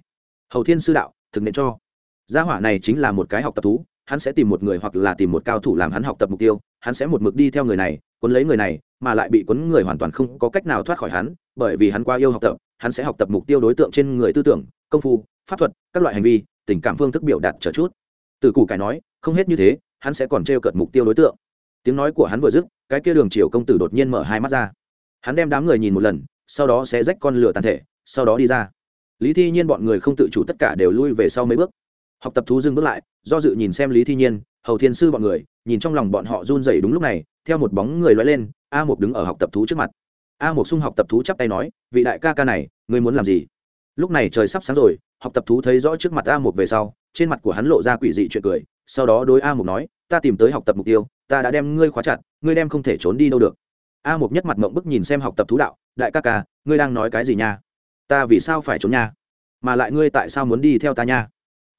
Hầu thiên sư đạo, thực nên cho. Gia hỏa này chính là một cái học tập thú, hắn sẽ tìm một người hoặc là tìm một cao thủ làm hắn học tập mục tiêu, hắn sẽ một mực đi theo người này cuốn lấy người này, mà lại bị cuốn người hoàn toàn không có cách nào thoát khỏi hắn, bởi vì hắn quá yêu học tập, hắn sẽ học tập mục tiêu đối tượng trên người tư tưởng, công phu, pháp thuật, các loại hành vi, tình cảm phương thức biểu đạt trở chút. Từ củ cải nói, không hết như thế, hắn sẽ còn t r cợt mục tiêu đối tượng. Tiếng nói của hắn vừa dứt, cái kia đường triều công tử đột nhiên mở hai mắt ra. Hắn đem đám người nhìn một lần, sau đó sẽ rách con lửa tàn thể, sau đó đi ra. Lý thi nhiên bọn người không tự chủ tất cả đều lui về sau mấy bước. Học tập thú dừng bước lại, do dự nhìn xem lý thi nhiên hầu thiên sư bọn người, nhìn trong lòng bọn họ run rẩy đúng lúc này, theo một bóng người loay lên, a một đứng ở học tập thú trước mặt. A một sung học tập thú chắp tay nói, vị đại ca ca này, ngươi muốn làm gì? Lúc này trời sắp sáng rồi, học tập thú thấy rõ trước mặt a một về sau, trên mặt của hắn lộ ra quỷ dị chuyện cười, sau đó đối a mục nói, ta tìm tới học tập mục tiêu, ta đã đem ngươi khóa chặt, ngươi đem không thể trốn đi đâu được. A mục nhất mặt mộng bức nhìn xem học tập thú đạo, đại ca ca, ngươi đang nói cái gì nha? Ta vì sao phải trốn nha? Mà lại ngươi tại sao muốn đi theo ta nha?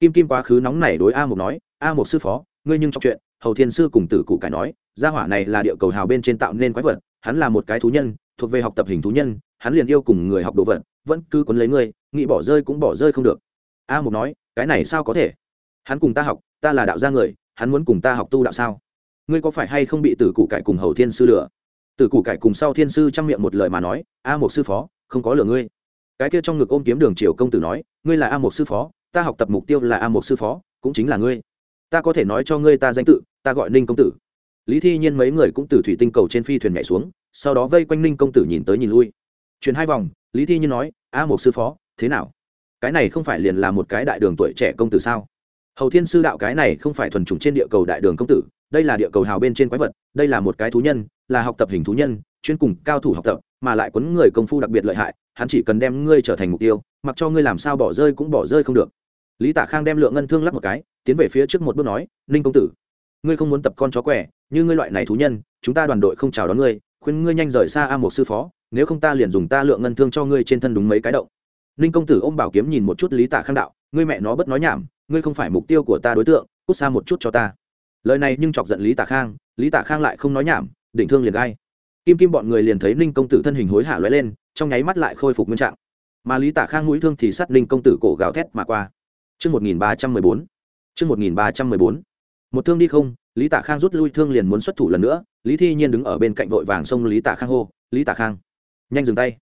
Kim kim quá khứ nóng nảy đối a mục nói, a mục sư phó ngươi nhưng trong chuyện, hầu thiên sư cùng tử cụ cải nói, gia hỏa này là địa cầu hào bên trên tạo nên quái vật, hắn là một cái thú nhân, thuộc về học tập hình thú nhân, hắn liền yêu cùng người học đồ vật, vẫn cứ quấn lấy ngươi, nghĩ bỏ rơi cũng bỏ rơi không được. A mục nói, cái này sao có thể? Hắn cùng ta học, ta là đạo gia người, hắn muốn cùng ta học tu đạo sao? Ngươi có phải hay không bị tử cụ cải cùng hầu thiên sư lừa? Tử cụ cải cùng sau thiên sư trong miệng một lời mà nói, a mục sư phó, không có lừa ngươi. Cái kia trong ngực ôm kiếm đường triều công tử nói, ngươi là a mục sư phó, ta học tập mục tiêu là a mục sư phó, cũng chính là ngươi ta có thể nói cho ngươi ta danh tự, ta gọi ninh công tử. Lý thi nhiên mấy người cũng từ thủy tinh cầu trên phi thuyền nhảy xuống, sau đó vây quanh ninh công tử nhìn tới nhìn lui. Chuyển hai vòng, lý thi nhiên nói, a một sư phó, thế nào? Cái này không phải liền là một cái đại đường tuổi trẻ công tử sao? Hầu thiên sư đạo cái này không phải thuần chủng trên địa cầu đại đường công tử, đây là địa cầu hào bên trên quái vật, đây là một cái thú nhân, là học tập hình thú nhân, chuyên cùng cao thủ học tập, mà lại quấn người công phu đặc biệt lợi hại, hắn chỉ cần đem ngươi trở thành mục tiêu, mặc cho ngươi làm sao bỏ rơi cũng bỏ rơi không được lý tạ khang đem lượng ngân thương lắp một cái, tiến về phía trước một bước nói, ninh công tử, ngươi không muốn tập con chó quẻ, như ngươi loại này thú nhân, chúng ta đoàn đội không chào đón ngươi, khuyên ngươi nhanh rời xa a một sư phó, nếu không ta liền dùng ta lượng ngân thương cho ngươi trên thân đúng mấy cái động. Ninh công tử ôm bảo kiếm nhìn một chút lý tạ khang đạo, ngươi mẹ nó bất nói nhảm, ngươi không phải mục tiêu của ta đối tượng, cút xa một chút cho ta. Lời này nhưng chọc giận lý tạ khang, lý tạ khang lại không nói nhảm, định thương liền gai. Kim kim bọn người liền thấy ninh công tử thân hình hối hả lóe lên, trong nháy mắt lại khôi phục nguyên trạng. Mà lý tạ khang mũi thương thì sát ninh công tử cổ gào thét mà qua. Chương 1314. Chương 1314. Một thương đi không, Lý Tạ Khang rút lui thương liền muốn xuất thủ lần nữa, Lý Thi Nhiên đứng ở bên cạnh vội vàng xông Lý Tạ Khang hô, "Lý Tạ Khang, nhanh dừng tay.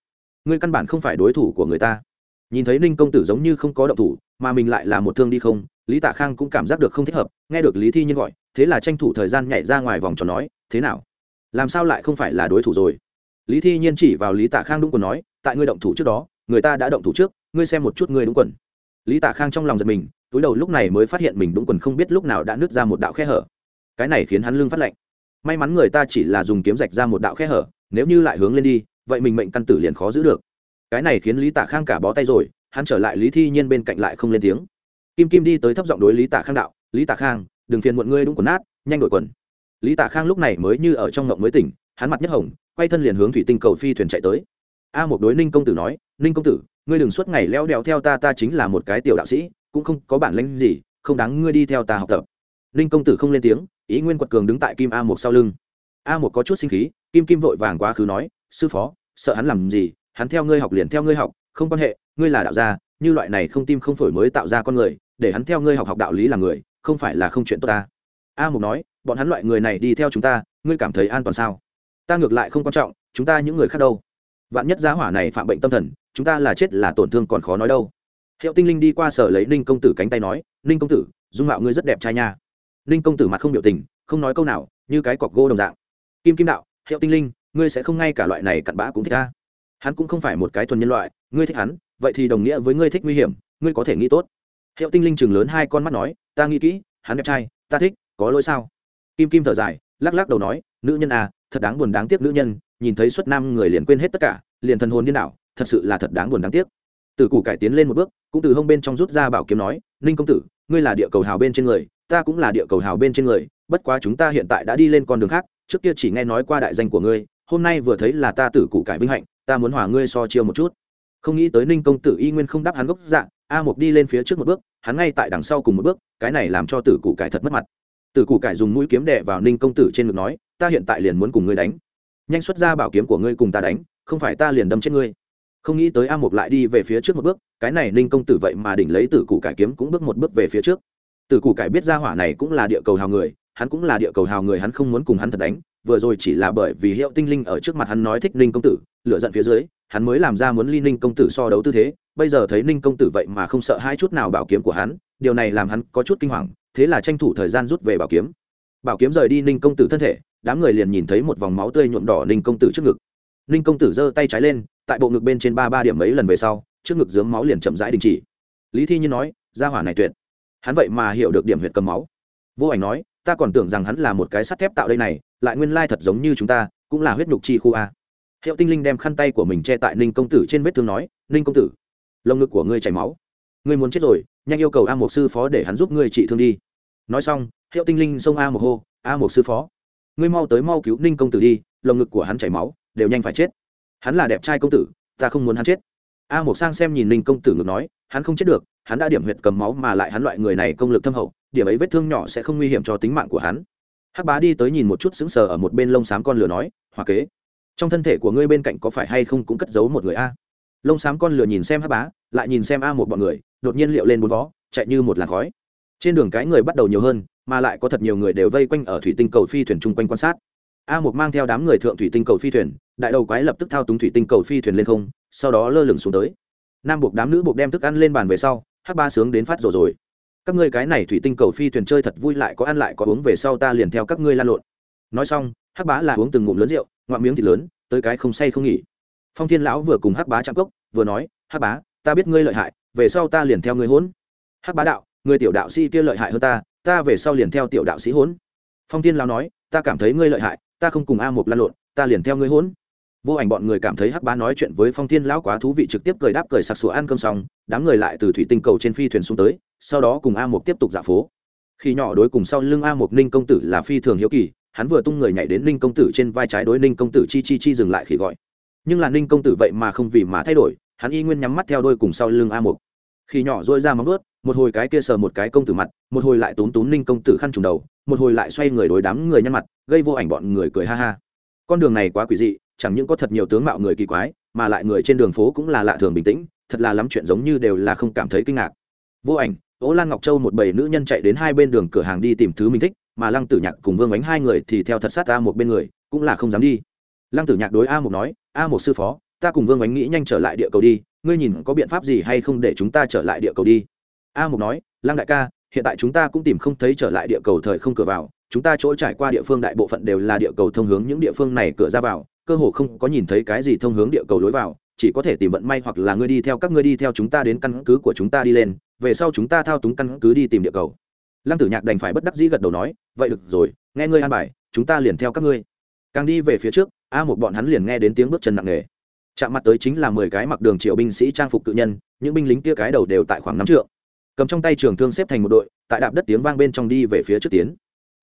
Ngươi căn bản không phải đối thủ của người ta." Nhìn thấy Ninh công tử giống như không có động thủ, mà mình lại là một thương đi không, Lý Tạ Khang cũng cảm giác được không thích hợp, nghe được Lý Thi Nhiên gọi, thế là tranh thủ thời gian nhảy ra ngoài vòng tròn nói, "Thế nào? Làm sao lại không phải là đối thủ rồi?" Lý Thi Nhiên chỉ vào Lý Tạ Khang đúng quần nói, "Tại ngươi động thủ trước đó, người ta đã động thủ trước, ngươi xem một chút ngươi đúng quần." Lý Tạ Khang trong lòng giật mình, túi đầu lúc này mới phát hiện mình đúng quần không biết lúc nào đã nứt ra một đạo khe hở. Cái này khiến hắn lưng phát lạnh. May mắn người ta chỉ là dùng kiếm rạch ra một đạo khe hở nếu như lại hướng lên đi vậy mình mệnh căn tử liền khó giữ được. Cái này khiến lý tạ khang cả bó tay rồi hắn trở lại lý thi nhiên bên cạnh lại không lên tiếng. Kim kim đi tới thấp giọng đối lý tạ khang đạo lý tạ khang đừng phiền muộn ngươi đúng quần nát nhanh đổi quần. Lý tạ khang lúc này mới như ở trong ngộng mới tỉnh hắn mặt nhất hồng quay thân liền hướng thủy tinh cầu phi thuyền chạy tới a một đối ninh công tử nói, ninh công tử, ngươi đừng suốt ngày leo đèo theo ta ta chính là một cái tiểu đạo sĩ, cũng không có bản lĩnh gì, không đáng ngươi đi theo ta học tập. Ninh công tử không lên tiếng, ý nguyên quật cường đứng tại kim a một sau lưng. A một có chút sinh khí, kim kim vội vàng quá khứ nói, sư phó, sợ hắn làm gì, hắn theo ngươi học liền theo ngươi học, không quan hệ, ngươi là đạo gia, như loại này không tim không phổi mới tạo ra con người, để hắn theo ngươi học học đạo lý là người, không phải là không chuyện tốt ta. A một nói, bọn hắn loại người này đi theo chúng ta, ngươi cảm thấy an toàn sao? Ta ngược lại không quan trọng, chúng ta những người khác đâu vạn nhất giá hỏa này phạm bệnh tâm thần, chúng ta là chết là tổn thương còn khó nói đâu. Hiệu tinh linh đi qua sở lấy ninh công tử cánh tay nói, ninh công tử, dung mạo ngươi rất đẹp trai nha. Ninh công tử mặt không biểu tình, không nói câu nào, như cái cọc gỗ đồng dạng. Kim kim đạo, hiệu tinh linh, ngươi sẽ không ngay cả loại này cặn bã cũng thích ta. Hắn cũng không phải một cái thuần nhân loại, ngươi thích hắn, vậy thì đồng nghĩa với ngươi thích nguy hiểm, ngươi có thể nghĩ tốt. Hiệu tinh linh chừng lớn hai con mắt nói, ta nghĩ kỹ, hắn đẹp trai, ta thích, có lỗi sao? Kim kim thở dài, lắc lắc đầu nói, nữ nhân à thật đáng buồn đáng tiếc nữ nhân nhìn thấy xuất nam người liền quên hết tất cả, liền thần hồn điên đảo, thật sự là thật đáng buồn đáng tiếc. Tử củ cải tiến lên một bước, cũng từ hông bên trong rút ra bảo kiếm nói, ninh công tử, ngươi là địa cầu hào bên trên người, ta cũng là địa cầu hào bên trên người, bất quá chúng ta hiện tại đã đi lên con đường khác, trước kia chỉ nghe nói qua đại danh của ngươi, hôm nay vừa thấy là ta tử cụ cải vinh hạnh, ta muốn hòa ngươi so chiêu một chút. Không nghĩ tới ninh công tử y nguyên không đáp hắn gốc dạng a mục đi lên phía trước một bước, hắn ngay tại đằng sau cùng một bước, cái này làm cho tử cụ cải thật mất mặt. Tử cụ cải dùng mũi kiếm đè vào ninh công tử trên ngực nói, ta hiện tại liền muốn cùng ngươi đánh nhanh xuất ra bảo kiếm của ngươi cùng ta đánh, không phải ta liền đâm chết ngươi. Không nghĩ tới a mục lại đi về phía trước một bước, cái này ninh công tử vậy mà đỉnh lấy tử cụ cải kiếm cũng bước một bước về phía trước. Tử cụ cải biết ra hỏa này cũng là địa cầu hào người, hắn cũng là địa cầu hào người, hắn không muốn cùng hắn thật đánh, vừa rồi chỉ là bởi vì hiệu tinh linh ở trước mặt hắn nói thích ninh công tử lựa giận phía dưới, hắn mới làm ra muốn ly ninh công tử so đấu tư thế, bây giờ thấy ninh công tử vậy mà không sợ hai chút nào bảo kiếm của hắn, điều này làm hắn có chút kinh hoàng, thế là tranh thủ thời gian rút về bảo kiếm. Bảo kiếm rời đi ninh công tử thân thể đám người liền nhìn thấy một vòng máu tươi nhuộm đỏ ninh công tử trước ngực. Ninh công tử giơ tay trái lên, tại bộ ngực bên trên ba ba điểm mấy lần về sau, trước ngực dướng máu liền chậm rãi đình chỉ. Lý thi nhiên nói ra hỏa này tuyệt. Hắn vậy mà hiểu được điểm huyệt cầm máu. Vô ảnh nói, ta còn tưởng rằng hắn là một cái sắt thép tạo đây này, lại nguyên lai thật giống như chúng ta, cũng là huyết nhục chi khu a. Hiệu tinh linh đem khăn tay của mình che tại ninh công tử trên vết thương nói, ninh công tử, lồng ngực của ngươi chảy máu. Ngươi muốn chết rồi, nhanh yêu cầu a một sư phó để hắn giúp ngươi trị thương đi. Nói xong, hiệu tinh linh xông a một hô, a một sư phó ngươi mau tới mau cứu ninh công tử đi, lồng ngực của hắn chảy máu, đều nhanh phải chết. Hắn là đẹp trai công tử, ta không muốn hắn chết. A một sang xem nhìn ninh công tử ngực nói, hắn không chết được, hắn đã điểm huyệt cầm máu mà lại hắn loại người này công lực thâm hậu, điểm ấy vết thương nhỏ sẽ không nguy hiểm cho tính mạng của hắn. Hắc bá đi tới nhìn một chút sững sờ ở một bên lông xám con lửa nói hòa kế, trong thân thể của ngươi bên cạnh có phải hay không cũng cất giấu một người a? Lông xám con lửa nhìn xem hắc bá, lại nhìn xem a một bọn người, đột nhiên liệu lên bốn vó, chạy như một làn khói trên đường cái người bắt đầu nhiều hơn, mà lại có thật nhiều người đều vây quanh ở thủy tinh cầu phi thuyền chung quanh quan sát. A một mang theo đám người thượng thủy tinh cầu phi thuyền, đại đầu quái lập tức thao túng thủy tinh cầu phi thuyền lên không, sau đó lơ lửng xuống tới. Nam buộc đám nữ buộc đem thức ăn lên bàn về sau, hắc ba sướng đến phát rồi rồi. Các ngươi cái này thủy tinh cầu phi thuyền chơi thật vui lại có ăn lại có uống về sau ta liền theo các ngươi lan lộn. Nói xong, hắc bá là uống từng ngụm lớn rượu, ngoạm miếng thịt lớn, tới cái không say không nghỉ. Phong thiên lão vừa cùng hắc bá chạm cốc, vừa nói, hắc bá, ta biết ngươi lợi hại, về sau ta liền theo ngươi hỗn. Hắc bá đạo người tiểu đạo sĩ kia lợi hại hơn ta ta về sau liền theo tiểu đạo sĩ hỗn phong thiên lão nói, ta cảm thấy ngươi lợi hại, ta không cùng a một lan lộn, ta liền theo ngươi hỗn vô ảnh bọn người cảm thấy hắc bá nói chuyện với phong thiên lão quá thú vị trực tiếp cười đáp cười sặc sủa ăn cơm xong, đám người lại từ thủy tinh cầu trên phi thuyền xuống tới, sau đó cùng a một tiếp tục dạo phố. Khi nhỏ đối cùng sau lưng a một ninh công tử là phi thường hiếu kỳ, hắn vừa tung người nhảy đến ninh công tử trên vai trái đối ninh công tử chi chi chi dừng lại khi gọi. Nhưng là ninh công tử vậy mà không vì mà thay đổi, hắn y nguyên nhắm mắt theo đôi cùng sau lưng a một khi nhỏ dôi ra móng ướt một hồi cái kia sờ một cái công tử mặt, một hồi lại túm túm ninh công tử khăn trùng đầu, một hồi lại xoay người đối đám người nhăn mặt, gây vô ảnh bọn người cười ha ha. Con đường này quá quỷ dị, chẳng những có thật nhiều tướng mạo người kỳ quái, mà lại người trên đường phố cũng là lạ thường bình tĩnh, thật là lắm chuyện giống như đều là không cảm thấy kinh ngạc. Vô ảnh ố lan ngọc châu một bầy nữ nhân chạy đến hai bên đường cửa hàng đi tìm thứ mình thích, mà lăng tử nhạc cùng vương bánh hai người thì theo thật sát a một bên người, cũng là không dám đi. Lăng tử nhạc đối a một nói, a một sư phó, ta cùng vương bánh nghĩ nhanh trở lại địa cầu đi ngươi nhìn có biện pháp gì hay không để chúng ta trở lại địa cầu đi? A một nói, lăng đại ca, hiện tại chúng ta cũng tìm không thấy trở lại địa cầu thời không cửa vào. Chúng ta chỗ trải qua địa phương đại bộ phận đều là địa cầu thông hướng những địa phương này cửa ra vào. Cơ hồ không có nhìn thấy cái gì thông hướng địa cầu lối vào. Chỉ có thể tìm vận may hoặc là ngươi đi theo các ngươi đi theo chúng ta đến căn cứ của chúng ta đi lên. Về sau chúng ta thao túng căn cứ đi tìm địa cầu. Lăng tử nhạc đành phải bất đắc dĩ gật đầu nói, vậy được rồi, nghe ngươi an bài, chúng ta liền theo các ngươi. Càng đi về phía trước, a một bọn hắn liền nghe đến tiếng bước chân nặng nề chạm mặt tới chính là mười cái mặc đường triệu binh sĩ trang phục cự nhân, những binh lính kia cái đầu đều tại khoảng năm trượng. Cầm trong tay trường thương xếp thành một đội, tại đạp đất tiếng vang bên trong đi về phía trước tiến.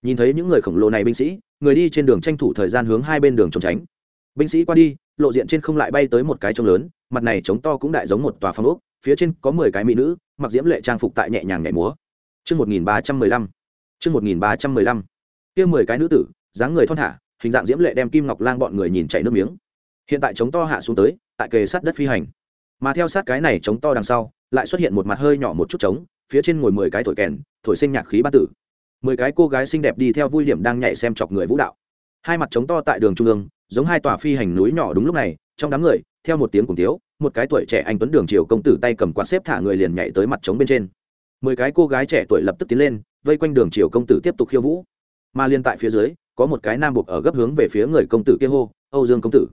Nhìn thấy những người khổng lồ này binh sĩ, người đi trên đường tranh thủ thời gian hướng hai bên đường trốn tránh. Binh sĩ qua đi, lộ diện trên không lại bay tới một cái trống lớn, mặt này trống to cũng đại giống một tòa phong ốc, phía trên có mười cái mỹ nữ, mặc diễm lệ trang phục tại nhẹ nhàng nhảy múa. Chương một nghìn ba trăm mười lăm. Chương một nghìn ba trăm mười lăm. Kia mười cái nữ tử, dáng người thon thả, hình dạng diễm lệ đem kim ngọc lang bọn người nhìn chảy nước miếng hiện tại chống to hạ xuống tới, tại kề sát đất phi hành. Mà theo sát cái này chống to đằng sau, lại xuất hiện một mặt hơi nhỏ một chút trống, phía trên ngồi mười cái thổi kèn, thổi sinh nhạc khí ba tử. Mười cái cô gái xinh đẹp đi theo vui điểm đang nhảy xem chọc người vũ đạo. Hai mặt chống to tại đường trung ương, giống hai tòa phi hành núi nhỏ đúng lúc này, trong đám người, theo một tiếng cùng tiếu, một cái tuổi trẻ anh tuấn đường triều công tử tay cầm quạt xếp thả người liền nhảy tới mặt trống bên trên. Mười cái cô gái trẻ tuổi lập tức tiến lên, vây quanh đường triều công tử tiếp tục khiêu vũ. Mà liên tại phía dưới, có một cái nam buộc ở gấp hướng về phía người công tử kia hô, âu dương công tử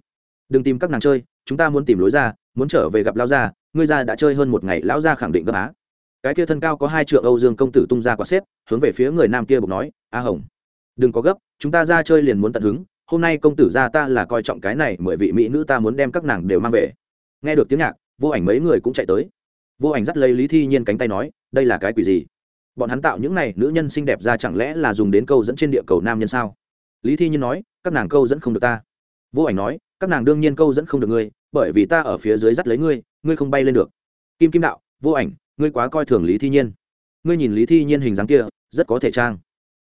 đừng tìm các nàng chơi, chúng ta muốn tìm lối ra, muốn trở về gặp lão gia, ngươi gia đã chơi hơn một ngày, lão gia khẳng định gấp á. Cái kia thân cao có hai trượng âu dương công tử tung ra quả xếp, hướng về phía người nam kia bục nói, a hồng, đừng có gấp, chúng ta ra chơi liền muốn tận hứng, hôm nay công tử gia ta là coi trọng cái này, mười vị mỹ nữ ta muốn đem các nàng đều mang về. Nghe được tiếng nhạc, vô ảnh mấy người cũng chạy tới. Vô ảnh dắt lấy lý thi nhiên cánh tay nói, đây là cái quỷ gì? Bọn hắn tạo những này nữ nhân xinh đẹp ra chẳng lẽ là dùng đến câu dẫn trên địa cầu nam nhân sao? Lý thi nhiên nói, các nàng câu dẫn không được ta. Vô ảnh nói các nàng đương nhiên câu dẫn không được ngươi, bởi vì ta ở phía dưới dắt lấy ngươi ngươi không bay lên được. Kim kim đạo, vô ảnh, ngươi quá coi thường lý thi nhiên. Ngươi nhìn lý thi nhiên hình dáng kia, rất có thể trang.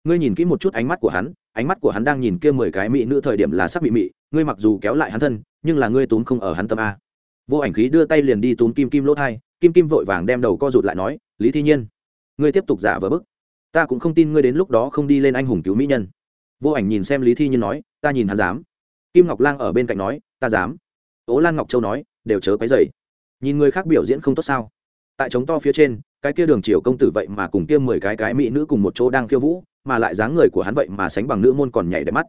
Ngươi nhìn kỹ một chút ánh mắt của hắn, ánh mắt của hắn đang nhìn kia mười cái mỹ nữ thời điểm là sắc bị mị, ngươi mặc dù kéo lại hắn thân, nhưng là ngươi túm không ở hắn tâm a. Vô ảnh khí đưa tay liền đi túm kim kim lỗ thai, kim kim vội vàng đem đầu co rụt lại nói, lý thi nhiên, ngươi tiếp tục giả vờ bức. Ta cũng không tin ngươi đến lúc đó không đi lên anh hùng cứu mỹ nhân. Vô ảnh nhìn xem lý thi nhiên nói, ta nhìn hắn dám kim ngọc lang ở bên cạnh nói, ta dám. Ố lan ngọc châu nói, đều chớ cái dày nhìn người khác biểu diễn không tốt sao? Tại trống to phía trên, cái kia đường triều công tử vậy mà cùng kia mười cái cái mỹ nữ cùng một chỗ đang khiêu vũ, mà lại dáng người của hắn vậy mà sánh bằng nữ môn còn nhảy đẹp mắt.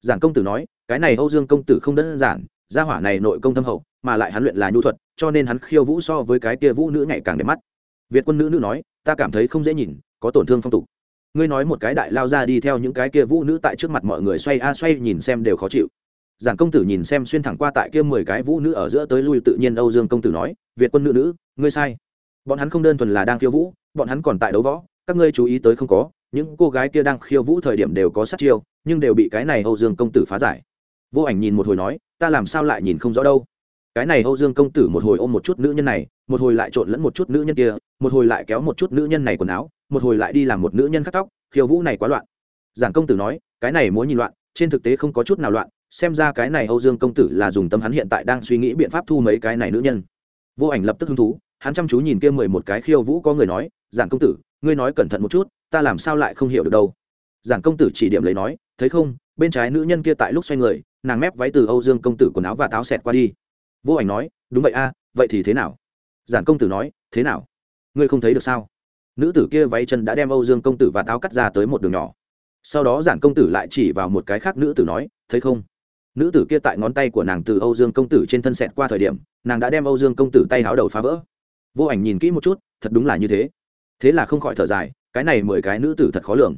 Giản công tử nói, cái này âu dương công tử không đơn giản, gia hỏa này nội công thâm hậu, mà lại hắn luyện là nhu thuật, cho nên hắn khiêu vũ so với cái kia vũ nữ ngày càng đẹp mắt. Việt quân nữ nữ nói, ta cảm thấy không dễ nhìn, có tổn thương phong tục. Ngươi nói một cái đại lao ra đi theo những cái kia vũ nữ tại trước mặt mọi người xoay a xoay nhìn xem đều khó chịu giản công tử nhìn xem xuyên thẳng qua tại kia mười cái vũ nữ ở giữa tới lui tự nhiên âu dương công tử nói, việt quân nữ nữ, ngươi sai. Bọn hắn không đơn thuần là đang khiêu vũ, bọn hắn còn tại đấu võ, các ngươi chú ý tới không có, những cô gái kia đang khiêu vũ thời điểm đều có sát chiêu, nhưng đều bị cái này âu dương công tử phá giải. Vô ảnh nhìn một hồi nói, ta làm sao lại nhìn không rõ đâu? Cái này âu dương công tử một hồi ôm một chút nữ nhân này, một hồi lại trộn lẫn một chút nữ nhân kia, một hồi lại kéo một chút nữ nhân này quần áo, một hồi lại đi làm một nữ nhân cắt tóc, khiêu vũ này quá loạn. Giản công tử nói, cái này muốn nhìn loạn, trên thực tế không có chút nào loạn xem ra cái này âu dương công tử là dùng tâm hắn hiện tại đang suy nghĩ biện pháp thu mấy cái này nữ nhân. Vô ảnh lập tức hứng thú, hắn chăm chú nhìn kia mười một cái khiêu vũ có người nói giản công tử, ngươi nói cẩn thận một chút, ta làm sao lại không hiểu được đâu? Giản công tử chỉ điểm lấy nói, thấy không, bên trái nữ nhân kia tại lúc xoay người, nàng mép váy từ âu dương công tử quần áo và táo xẹt qua đi. Vô ảnh nói, đúng vậy a, vậy thì thế nào? Giản công tử nói, thế nào? Ngươi không thấy được sao? Nữ tử kia váy chân đã đem âu dương công tử và táo cắt ra tới một đường nhỏ. Sau đó giản công tử lại chỉ vào một cái khác nữ tử nói, thấy không? Nữ tử kia tại ngón tay của nàng từ âu dương công tử trên thân xẹt qua thời điểm, nàng đã đem âu dương công tử tay háo đầu phá vỡ. Vô ảnh nhìn kỹ một chút, thật đúng là như thế. Thế là không khỏi thở dài, cái này mười cái nữ tử thật khó lường.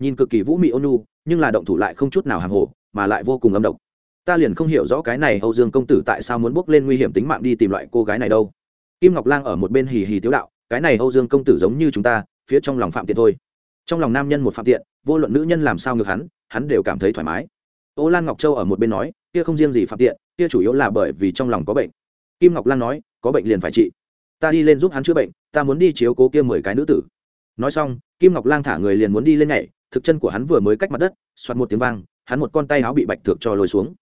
Nhìn cực kỳ vũ mị ônu nhưng là động thủ lại không chút nào hàng hồ, mà lại vô cùng âm độc. Ta liền không hiểu rõ cái này âu dương công tử tại sao muốn bước lên nguy hiểm tính mạng đi tìm loại cô gái này đâu. Kim ngọc lang ở một bên hì hì tiếu đạo, cái này âu dương công tử giống như chúng ta, phía trong lòng phạm tiện thôi. Trong lòng nam nhân một phạm tiện, vô luận nữ nhân làm sao ngược hắn hắn đều cảm thấy thoải mái ô lan ngọc châu ở một bên nói, kia không riêng gì phạm tiện, kia chủ yếu là bởi vì trong lòng có bệnh. Kim ngọc lan nói, có bệnh liền phải trị. Ta đi lên giúp hắn chữa bệnh, ta muốn đi chiếu cố kia mười cái nữ tử. Nói xong, kim ngọc lang thả người liền muốn đi lên nhảy, thực chân của hắn vừa mới cách mặt đất xoạt một tiếng vang, hắn một con tay áo bị bạch thược cho lôi xuống.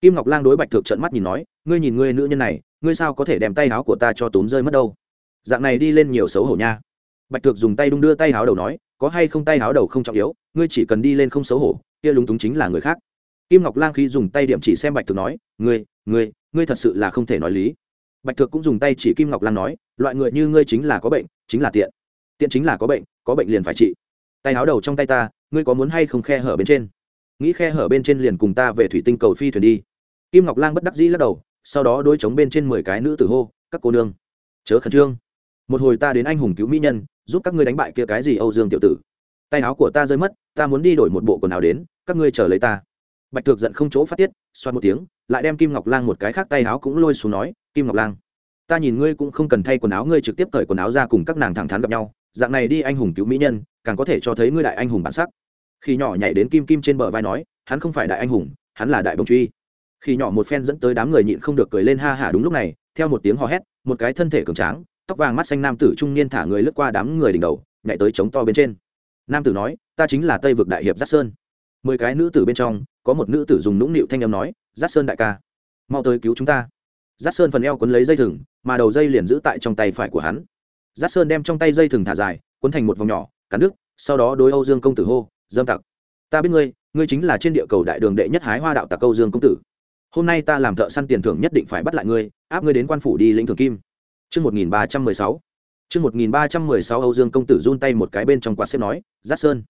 Kim ngọc lang đối bạch thược trận mắt nhìn nói, ngươi nhìn ngươi nữ nhân này, ngươi sao có thể đem tay áo của ta cho túm rơi mất đâu? Dạng này đi lên nhiều xấu hổ nha. Bạch thược dùng tay đung đưa tay áo đầu nói, có hay không tay áo đầu không trọng yếu, ngươi chỉ cần đi lên không xấu hổ, kia lúng túng chính là người khác kim ngọc lang khi dùng tay điểm chỉ xem bạch thược nói, ngươi ngươi ngươi thật sự là không thể nói lý. Bạch thược cũng dùng tay chỉ kim ngọc lang nói, loại người như ngươi chính là có bệnh, chính là tiện. Tiện chính là có bệnh có bệnh liền phải trị. Tay áo đầu trong tay ta, ngươi có muốn hay không khe hở bên trên? Nghĩ khe hở bên trên liền cùng ta về thủy tinh cầu phi thuyền đi. Kim ngọc lang bất đắc dĩ lắc đầu, sau đó đôi chống bên trên mười cái nữ tử hô, các cô nương, chớ khẩn trương. Một hồi ta đến anh hùng cứu mỹ nhân, giúp các ngươi đánh bại kia cái gì âu dương tiểu tử. Tay áo của ta rơi mất, ta muốn đi đổi một bộ quần áo đến, các ngươi chờ lấy ta bạch thực giận không chỗ phát tiết xoan một tiếng, lại đem kim ngọc lang một cái khác tay áo cũng lôi xuống nói, kim ngọc lang, ta nhìn ngươi cũng không cần thay quần áo, ngươi trực tiếp cởi quần áo ra cùng các nàng thẳng thắn gặp nhau, dạng này đi anh hùng cứu mỹ nhân, càng có thể cho thấy ngươi đại anh hùng bản sắc. Khi nhỏ nhảy đến kim kim trên bờ vai nói, hắn không phải đại anh hùng, hắn là đại bông truy. Khi nhỏ một phen dẫn tới đám người nhịn không được cười lên ha hả đúng lúc này, theo một tiếng hò hét, một cái thân thể cường tráng, tóc vàng mắt xanh nam tử trung niên thả người lướt qua đám người đỉnh đầu, nhảy tới chống to bên trên. Nam tử nói, ta chính là tây vực đại hiệp giác sơn. Mười cái nữ tử bên trong có một nữ tử dùng nũng nịu thanh âm nói giác sơn đại ca mau tới cứu chúng ta. Giác sơn phần eo quấn lấy dây thừng mà đầu dây liền giữ tại trong tay phải của hắn. Giác sơn đem trong tay dây thừng thả dài quấn thành một vòng nhỏ cắn đứt sau đó đối âu dương công tử hô dâm tặc ta biết ngươi ngươi chính là trên địa cầu đại đường đệ nhất hái hoa đạo tặc âu dương công tử. Hôm nay ta làm thợ săn tiền thưởng nhất định phải bắt lại ngươi áp ngươi đến quan phủ đi lĩnh thường kim. Chương 1316. Chương 1316 Âu Dương công tử run tay một cái bên trong quạt xếp nói, "Giác Sơn,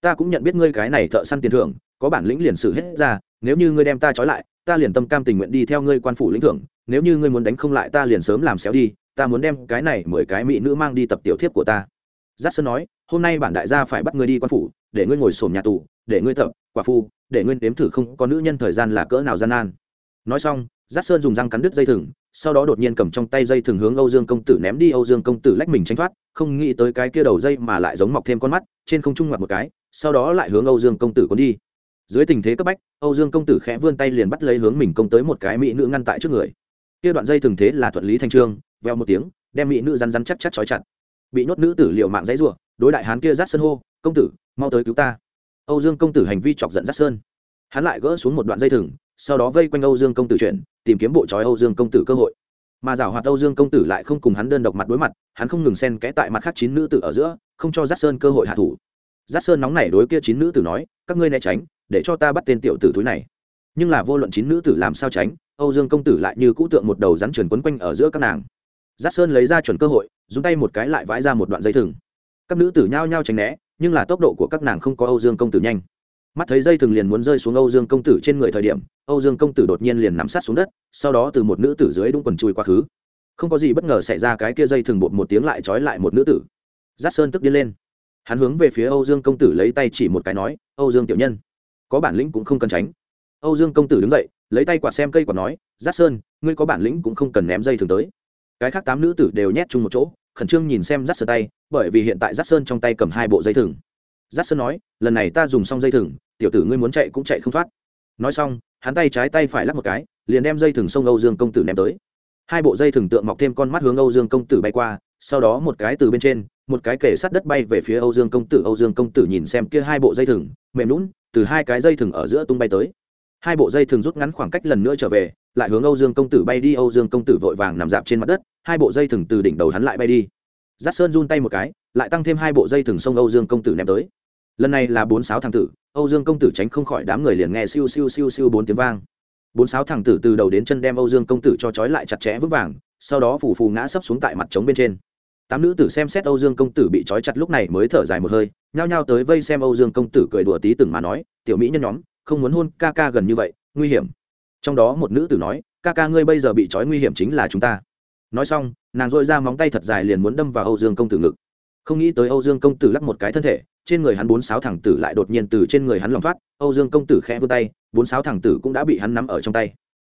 ta cũng nhận biết ngươi cái này thợ săn tiền thưởng, có bản lĩnh liền xử hết ra, nếu như ngươi đem ta trói lại, ta liền tâm cam tình nguyện đi theo ngươi quan phủ lĩnh thưởng, nếu như ngươi muốn đánh không lại ta liền sớm làm xéo đi, ta muốn đem cái này mười cái mỹ nữ mang đi tập tiểu thiếp của ta." Dát Sơn nói, "Hôm nay bản đại gia phải bắt ngươi đi quan phủ, để ngươi ngồi sổm nhà tù, để ngươi tập, quả phu, để ngươi đếm thử không có nữ nhân thời gian là cỡ nào gian nan." Nói xong, Dát Sơn dùng răng cắn đứt dây thừng, sau đó đột nhiên cầm trong tay dây thừng hướng âu dương công tử ném đi âu dương công tử lách mình tranh thoát không nghĩ tới cái kia đầu dây mà lại giống mọc thêm con mắt trên không trung ngoặt một cái sau đó lại hướng âu dương công tử cuốn đi dưới tình thế cấp bách, âu dương công tử khẽ vươn tay liền bắt lấy hướng mình công tới một cái mỹ nữ ngăn tại trước người. Kia đoạn dây thường thế là thuận lý thanh trương, veo một tiếng, đem mỹ nữ rắn rắn chắc chắc chói chặt. Bị nhốt nữ tử liệu mạng dãy rủa, đối đại hán kia rát sơn hô, công tử, mau tới cứu ta. Âu dương công tử hành vi chọc giận rát sơn. Hắn lại gỡ xuống một đoạn dây thừng sau đó vây quanh âu dương công tử chuyển tìm kiếm bộ trói âu dương công tử cơ hội. Mà giảo hoạt âu dương công tử lại không cùng hắn đơn độc mặt đối mặt, hắn không ngừng xen kẽ tại mặt khác chín nữ tử ở giữa, không cho giác sơn cơ hội hạ thủ. Giác sơn nóng nảy đối kia chín nữ tử nói, các ngươi né tránh để cho ta bắt tên tiểu tử túi này. Nhưng là vô luận chín nữ tử làm sao tránh, âu dương công tử lại như cũ tượng một đầu rắn trườn quấn quanh ở giữa các nàng. Giác sơn lấy ra chuẩn cơ hội, dùng tay một cái lại vãi ra một đoạn dây thừng. Các nữ tử nhao nhao tránh né, nhưng là tốc độ của các nàng không có âu dương công tử nhanh. Mắt thấy dây thừng liền muốn rơi xuống âu dương công tử trên người thời điểm, âu dương công tử đột nhiên liền nắm sát xuống đất, sau đó từ một nữ tử dưới đúng quần chui quá khứ. Không có gì bất ngờ xảy ra cái kia dây thừng bột một tiếng lại trói lại một nữ tử. Giác sơn tức điên lên. Hắn hướng về phía âu dương công tử lấy tay chỉ một cái nói, âu dương tiểu nhân có bản lĩnh cũng không cần tránh. Âu dương công tử đứng dậy, lấy tay quạt xem cây quạt nói Giác sơn, ngươi có bản lĩnh cũng không cần ném dây thừng tới. Cái khác tám nữ tử đều nhét chung một chỗ, khẩn trương nhìn xem Giác sơn tay, bởi vì hiện tại Giác sơn trong tay cầm hai bộ dây thừng. Giác sơn nói, lần này ta dùng xong dây thừng, tiểu tử ngươi muốn chạy cũng chạy không thoát. Nói xong, hắn tay trái tay phải lắp một cái, liền đem dây thừng sông âu dương công tử ném tới. Hai bộ dây thừng tượng mọc thêm con mắt hướng âu dương công tử bay qua, sau đó một cái từ bên trên một cái kể sát đất bay về phía âu dương công tử. Âu dương công tử nhìn xem kia hai bộ dây thừng, mềm lún từ hai cái dây thừng ở giữa tung bay tới. Hai bộ dây thừng rút ngắn khoảng cách lần nữa trở về, lại hướng âu dương công tử bay đi. Âu dương công tử vội vàng nằm dạp trên mặt đất, hai bộ dây thừng từ đỉnh đầu hắn lại bay đi. Giắt sơn run tay một cái, lại tăng thêm hai bộ dây thừng sông âu dương công tử ném tới. Lần này là bốn sáu thằng tử, âu dương công tử tránh không khỏi đám người liền nghe siêu siêu siêu siêu bốn tiếng vang. Bốn sáu thằng tử từ đầu đến chân đem âu dương công tử cho trói lại chặt chẽ vững vàng, sau đó phủ phù ngã sấp xuống tại mặt trống bên trên tám nữ tử xem xét âu dương công tử bị trói chặt lúc này mới thở dài một hơi, nhao nhao tới vây xem âu dương công tử cười đùa tí từng mà nói, tiểu mỹ nhân nhóm, không muốn hôn ca ca gần như vậy, nguy hiểm. Trong đó một nữ tử nói, ca ca ngươi bây giờ bị trói nguy hiểm chính là chúng ta. Nói xong, nàng dội ra móng tay thật dài liền muốn đâm vào âu dương công tử ngực. Không nghĩ tới âu dương công tử lắc một cái thân thể, trên người hắn bốn sáu thẳng tử lại đột nhiên từ trên người hắn lòng thoát, âu dương công tử khẽ vươn tay, bốn sáu thẳng tử cũng đã bị hắn nắm ở trong tay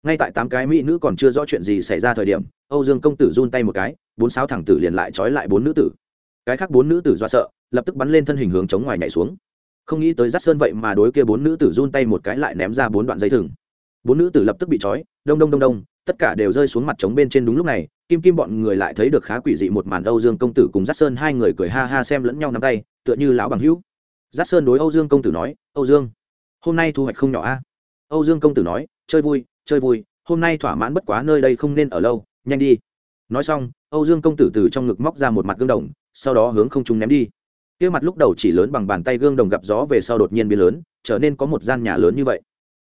ngay tại tám cái mỹ nữ còn chưa rõ chuyện gì xảy ra thời điểm, âu dương công tử run tay một cái, bốn sáu thẳng tử liền lại trói lại bốn nữ tử. Cái khác bốn nữ tử do sợ, lập tức bắn lên thân hình hướng chống ngoài nhảy xuống. Không nghĩ tới rắt sơn vậy mà đối kia bốn nữ tử run tay một cái lại ném ra bốn đoạn dây thừng. Bốn nữ tử lập tức bị trói, đông đông đông đông, tất cả đều rơi xuống mặt trống bên trên đúng lúc này, kim kim bọn người lại thấy được khá quỷ dị một màn âu dương công tử cùng giác sơn hai người cười ha ha xem lẫn nhau nắm tay, tựa như lão bằng hữu. Giác sơn đối âu dương công tử nói, âu dương, hôm nay thu hoạch không nhỏ a. Âu dương công tử nói, chơi vui chơi vui, hôm nay thỏa mãn bất quá nơi đây không nên ở lâu, nhanh đi. Nói xong, âu dương công tử từ trong ngực móc ra một mặt gương đồng, sau đó hướng không trung ném đi. Kia mặt lúc đầu chỉ lớn bằng bàn tay gương đồng gặp gió về sau đột nhiên biến lớn, trở nên có một gian nhà lớn như vậy.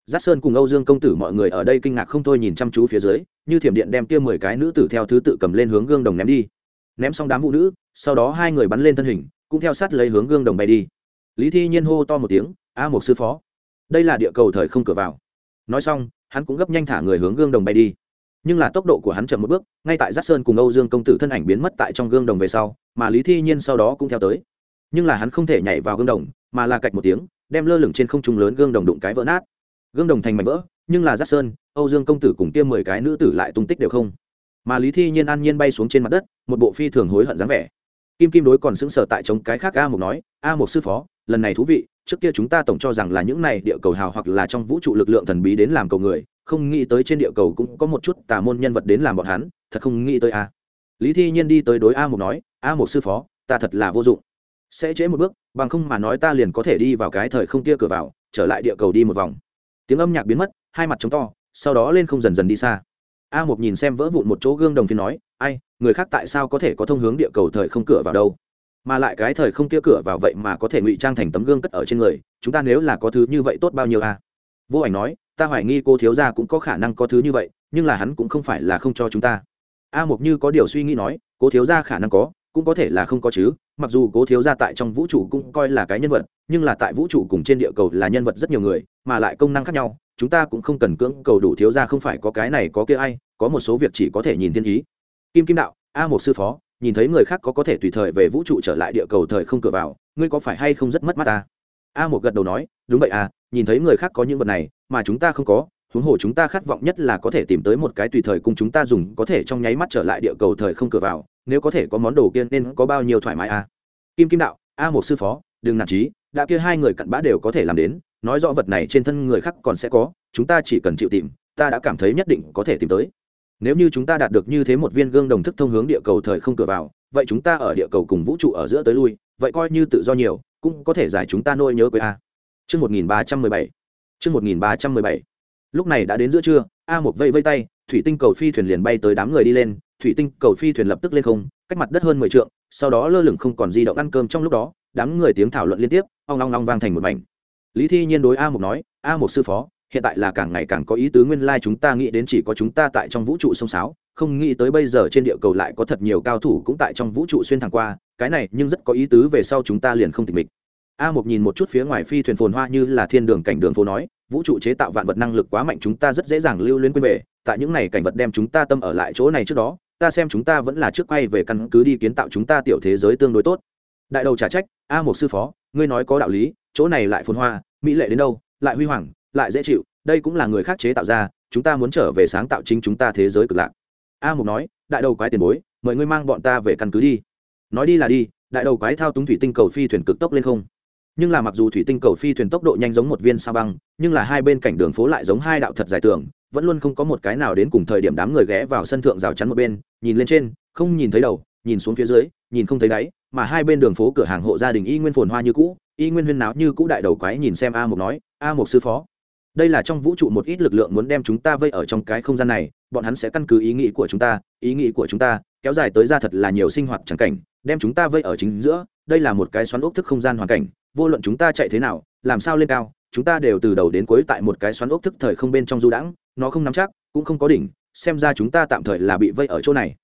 Giác sơn cùng âu dương công tử mọi người ở đây kinh ngạc không thôi nhìn chăm chú phía dưới, như thiểm điện đem kia mười cái nữ tử theo thứ tự cầm lên hướng gương đồng ném đi. Ném xong đám phụ nữ, sau đó hai người bắn lên thân hình, cũng theo sát lấy hướng gương đồng bay đi. Lý thi nhiên hô to một tiếng, a một sư phó. Đây là địa cầu thời không cửa vào. Nói xong hắn cũng gấp nhanh thả người hướng gương đồng bay đi. Nhưng là tốc độ của hắn chậm một bước, ngay tại giác sơn cùng âu dương công tử thân ảnh biến mất tại trong gương đồng về sau, mà lý thi nhiên sau đó cũng theo tới. Nhưng là hắn không thể nhảy vào gương đồng, mà là cạch một tiếng, đem lơ lửng trên không trung lớn gương đồng đụng cái vỡ nát. Gương đồng thành mảnh vỡ, nhưng là giác sơn, âu dương công tử cùng tiêm mười cái nữ tử lại tung tích đều không. Mà lý thi nhiên an nhiên bay xuống trên mặt đất, một bộ phi thường hối hận dáng vẻ. Kim kim đối còn sững sờ tại chống cái khác a một nói, a một sư phó lần này thú vị, trước kia chúng ta tổng cho rằng là những này địa cầu hào hoặc là trong vũ trụ lực lượng thần bí đến làm cầu người, không nghĩ tới trên địa cầu cũng có một chút tà môn nhân vật đến làm bọn hắn, thật không nghĩ tới a. Lý thi nhiên đi tới đối a một nói, a một sư phó, ta thật là vô dụng. Sẽ trễ một bước, bằng không mà nói ta liền có thể đi vào cái thời không kia cửa vào, trở lại địa cầu đi một vòng. Tiếng âm nhạc biến mất, hai mặt chống to, sau đó lên không dần dần đi xa. A một nhìn xem vỡ vụn một chỗ gương đồng phiên nói, ai, người khác tại sao có thể có thông hướng địa cầu thời không cửa vào đâu? Mà lại cái thời không kia cửa vào vậy mà có thể ngụy trang thành tấm gương cất ở trên người, chúng ta nếu là có thứ như vậy tốt bao nhiêu a vô ảnh nói, ta hoài nghi cô thiếu gia cũng có khả năng có thứ như vậy, nhưng là hắn cũng không phải là không cho chúng ta. A mục như có điều suy nghĩ nói, cô thiếu gia khả năng có, cũng có thể là không có chứ, mặc dù cố thiếu gia tại trong vũ trụ cũng coi là cái nhân vật, nhưng là tại vũ trụ cùng trên địa cầu là nhân vật rất nhiều người, mà lại công năng khác nhau, chúng ta cũng không cần cưỡng cầu đủ thiếu gia không phải có cái này có kia ai, có một số việc chỉ có thể nhìn thiên ý. Kim kim đạo, a một sư phó nhìn thấy người khác có có thể tùy thời về vũ trụ trở lại địa cầu thời không cửa vào, ngươi có phải hay không rất mất mắt ta? A một gật đầu nói, đúng vậy à nhìn thấy người khác có những vật này, mà chúng ta không có, huống hồ chúng ta khát vọng nhất là có thể tìm tới một cái tùy thời cùng chúng ta dùng, có thể trong nháy mắt trở lại địa cầu thời không cửa vào, nếu có thể có món đồ kia nên có bao nhiêu thoải mái à? Kim kim đạo, a một sư phó, đừng nản trí đã kia hai người cặn bã đều có thể làm đến, nói rõ vật này trên thân người khác còn sẽ có, chúng ta chỉ cần chịu tìm, ta đã cảm thấy nhất định có thể tìm tới nếu như chúng ta đạt được như thế một viên gương đồng thức thông hướng địa cầu thời không cửa vào, vậy chúng ta ở địa cầu cùng vũ trụ ở giữa tới lui, vậy coi như tự do nhiều, cũng có thể giải chúng ta nôi nhớ quê a. Chương một nghìn ba trăm mười bảy. Chương một nghìn ba trăm mười bảy. Lúc này đã đến giữa trưa, a một vây vây tay, thủy tinh cầu phi thuyền liền bay tới đám người đi lên, thủy tinh cầu phi thuyền lập tức lên không, cách mặt đất hơn mười t sau đó lơ lửng không còn di động ăn cơm trong lúc đó, đám người tiếng thảo luận liên tiếp, ong long long vang thành một mảnh. Lý thi nhiên đối a một nói, a một sư phó hiện tại là càng ngày càng có ý tứ nguyên lai chúng ta nghĩ đến chỉ có chúng ta tại trong vũ trụ sông sáo, không nghĩ tới bây giờ trên địa cầu lại có thật nhiều cao thủ cũng tại trong vũ trụ xuyên thẳng qua, cái này nhưng rất có ý tứ về sau chúng ta liền không tịch mịch. A một nhìn một chút phía ngoài phi thuyền phồn hoa như là thiên đường cảnh đường phố nói, vũ trụ chế tạo vạn vật năng lực quá mạnh chúng ta rất dễ dàng lưu luyến quên về, tại những này cảnh vật đem chúng ta tâm ở lại chỗ này trước đó, ta xem chúng ta vẫn là trước quay về căn cứ đi kiến tạo chúng ta tiểu thế giới tương đối tốt. Đại đầu trả trách, a một sư phó, ngươi nói có đạo lý, chỗ này lại phồn hoa, mỹ lệ đến đâu, lại huy hoàng lại dễ chịu, đây cũng là người khác chế tạo ra, chúng ta muốn trở về sáng tạo chính chúng ta thế giới cực lạc. A mục nói, đại đầu quái tiền bối, mời ngươi mang bọn ta về căn cứ đi. Nói đi là đi, đại đầu quái thao túng thủy tinh cầu phi thuyền cực tốc lên không. Nhưng là mặc dù thủy tinh cầu phi thuyền tốc độ nhanh giống một viên sao băng, nhưng là hai bên cảnh đường phố lại giống hai đạo thật dài tường, vẫn luôn không có một cái nào đến cùng thời điểm đám người ghé vào sân thượng rào chắn một bên, nhìn lên trên, không nhìn thấy đầu, nhìn xuống phía dưới, nhìn không thấy đáy, mà hai bên đường phố cửa hàng hộ gia đình y nguyên phồn hoa như cũ, y nguyên huyên náo như cũ đại đầu quái nhìn xem a mục nói, a mục sư phó đây là trong vũ trụ một ít lực lượng muốn đem chúng ta vây ở trong cái không gian này, bọn hắn sẽ căn cứ ý nghĩ của chúng ta, ý nghĩ của chúng ta, kéo dài tới ra thật là nhiều sinh hoạt chẳng cảnh, đem chúng ta vây ở chính giữa, đây là một cái xoắn ốc thức không gian hoàn cảnh, vô luận chúng ta chạy thế nào, làm sao lên cao, chúng ta đều từ đầu đến cuối tại một cái xoắn ốc thức thời không bên trong du đãng, nó không nắm chắc, cũng không có đỉnh, xem ra chúng ta tạm thời là bị vây ở chỗ này.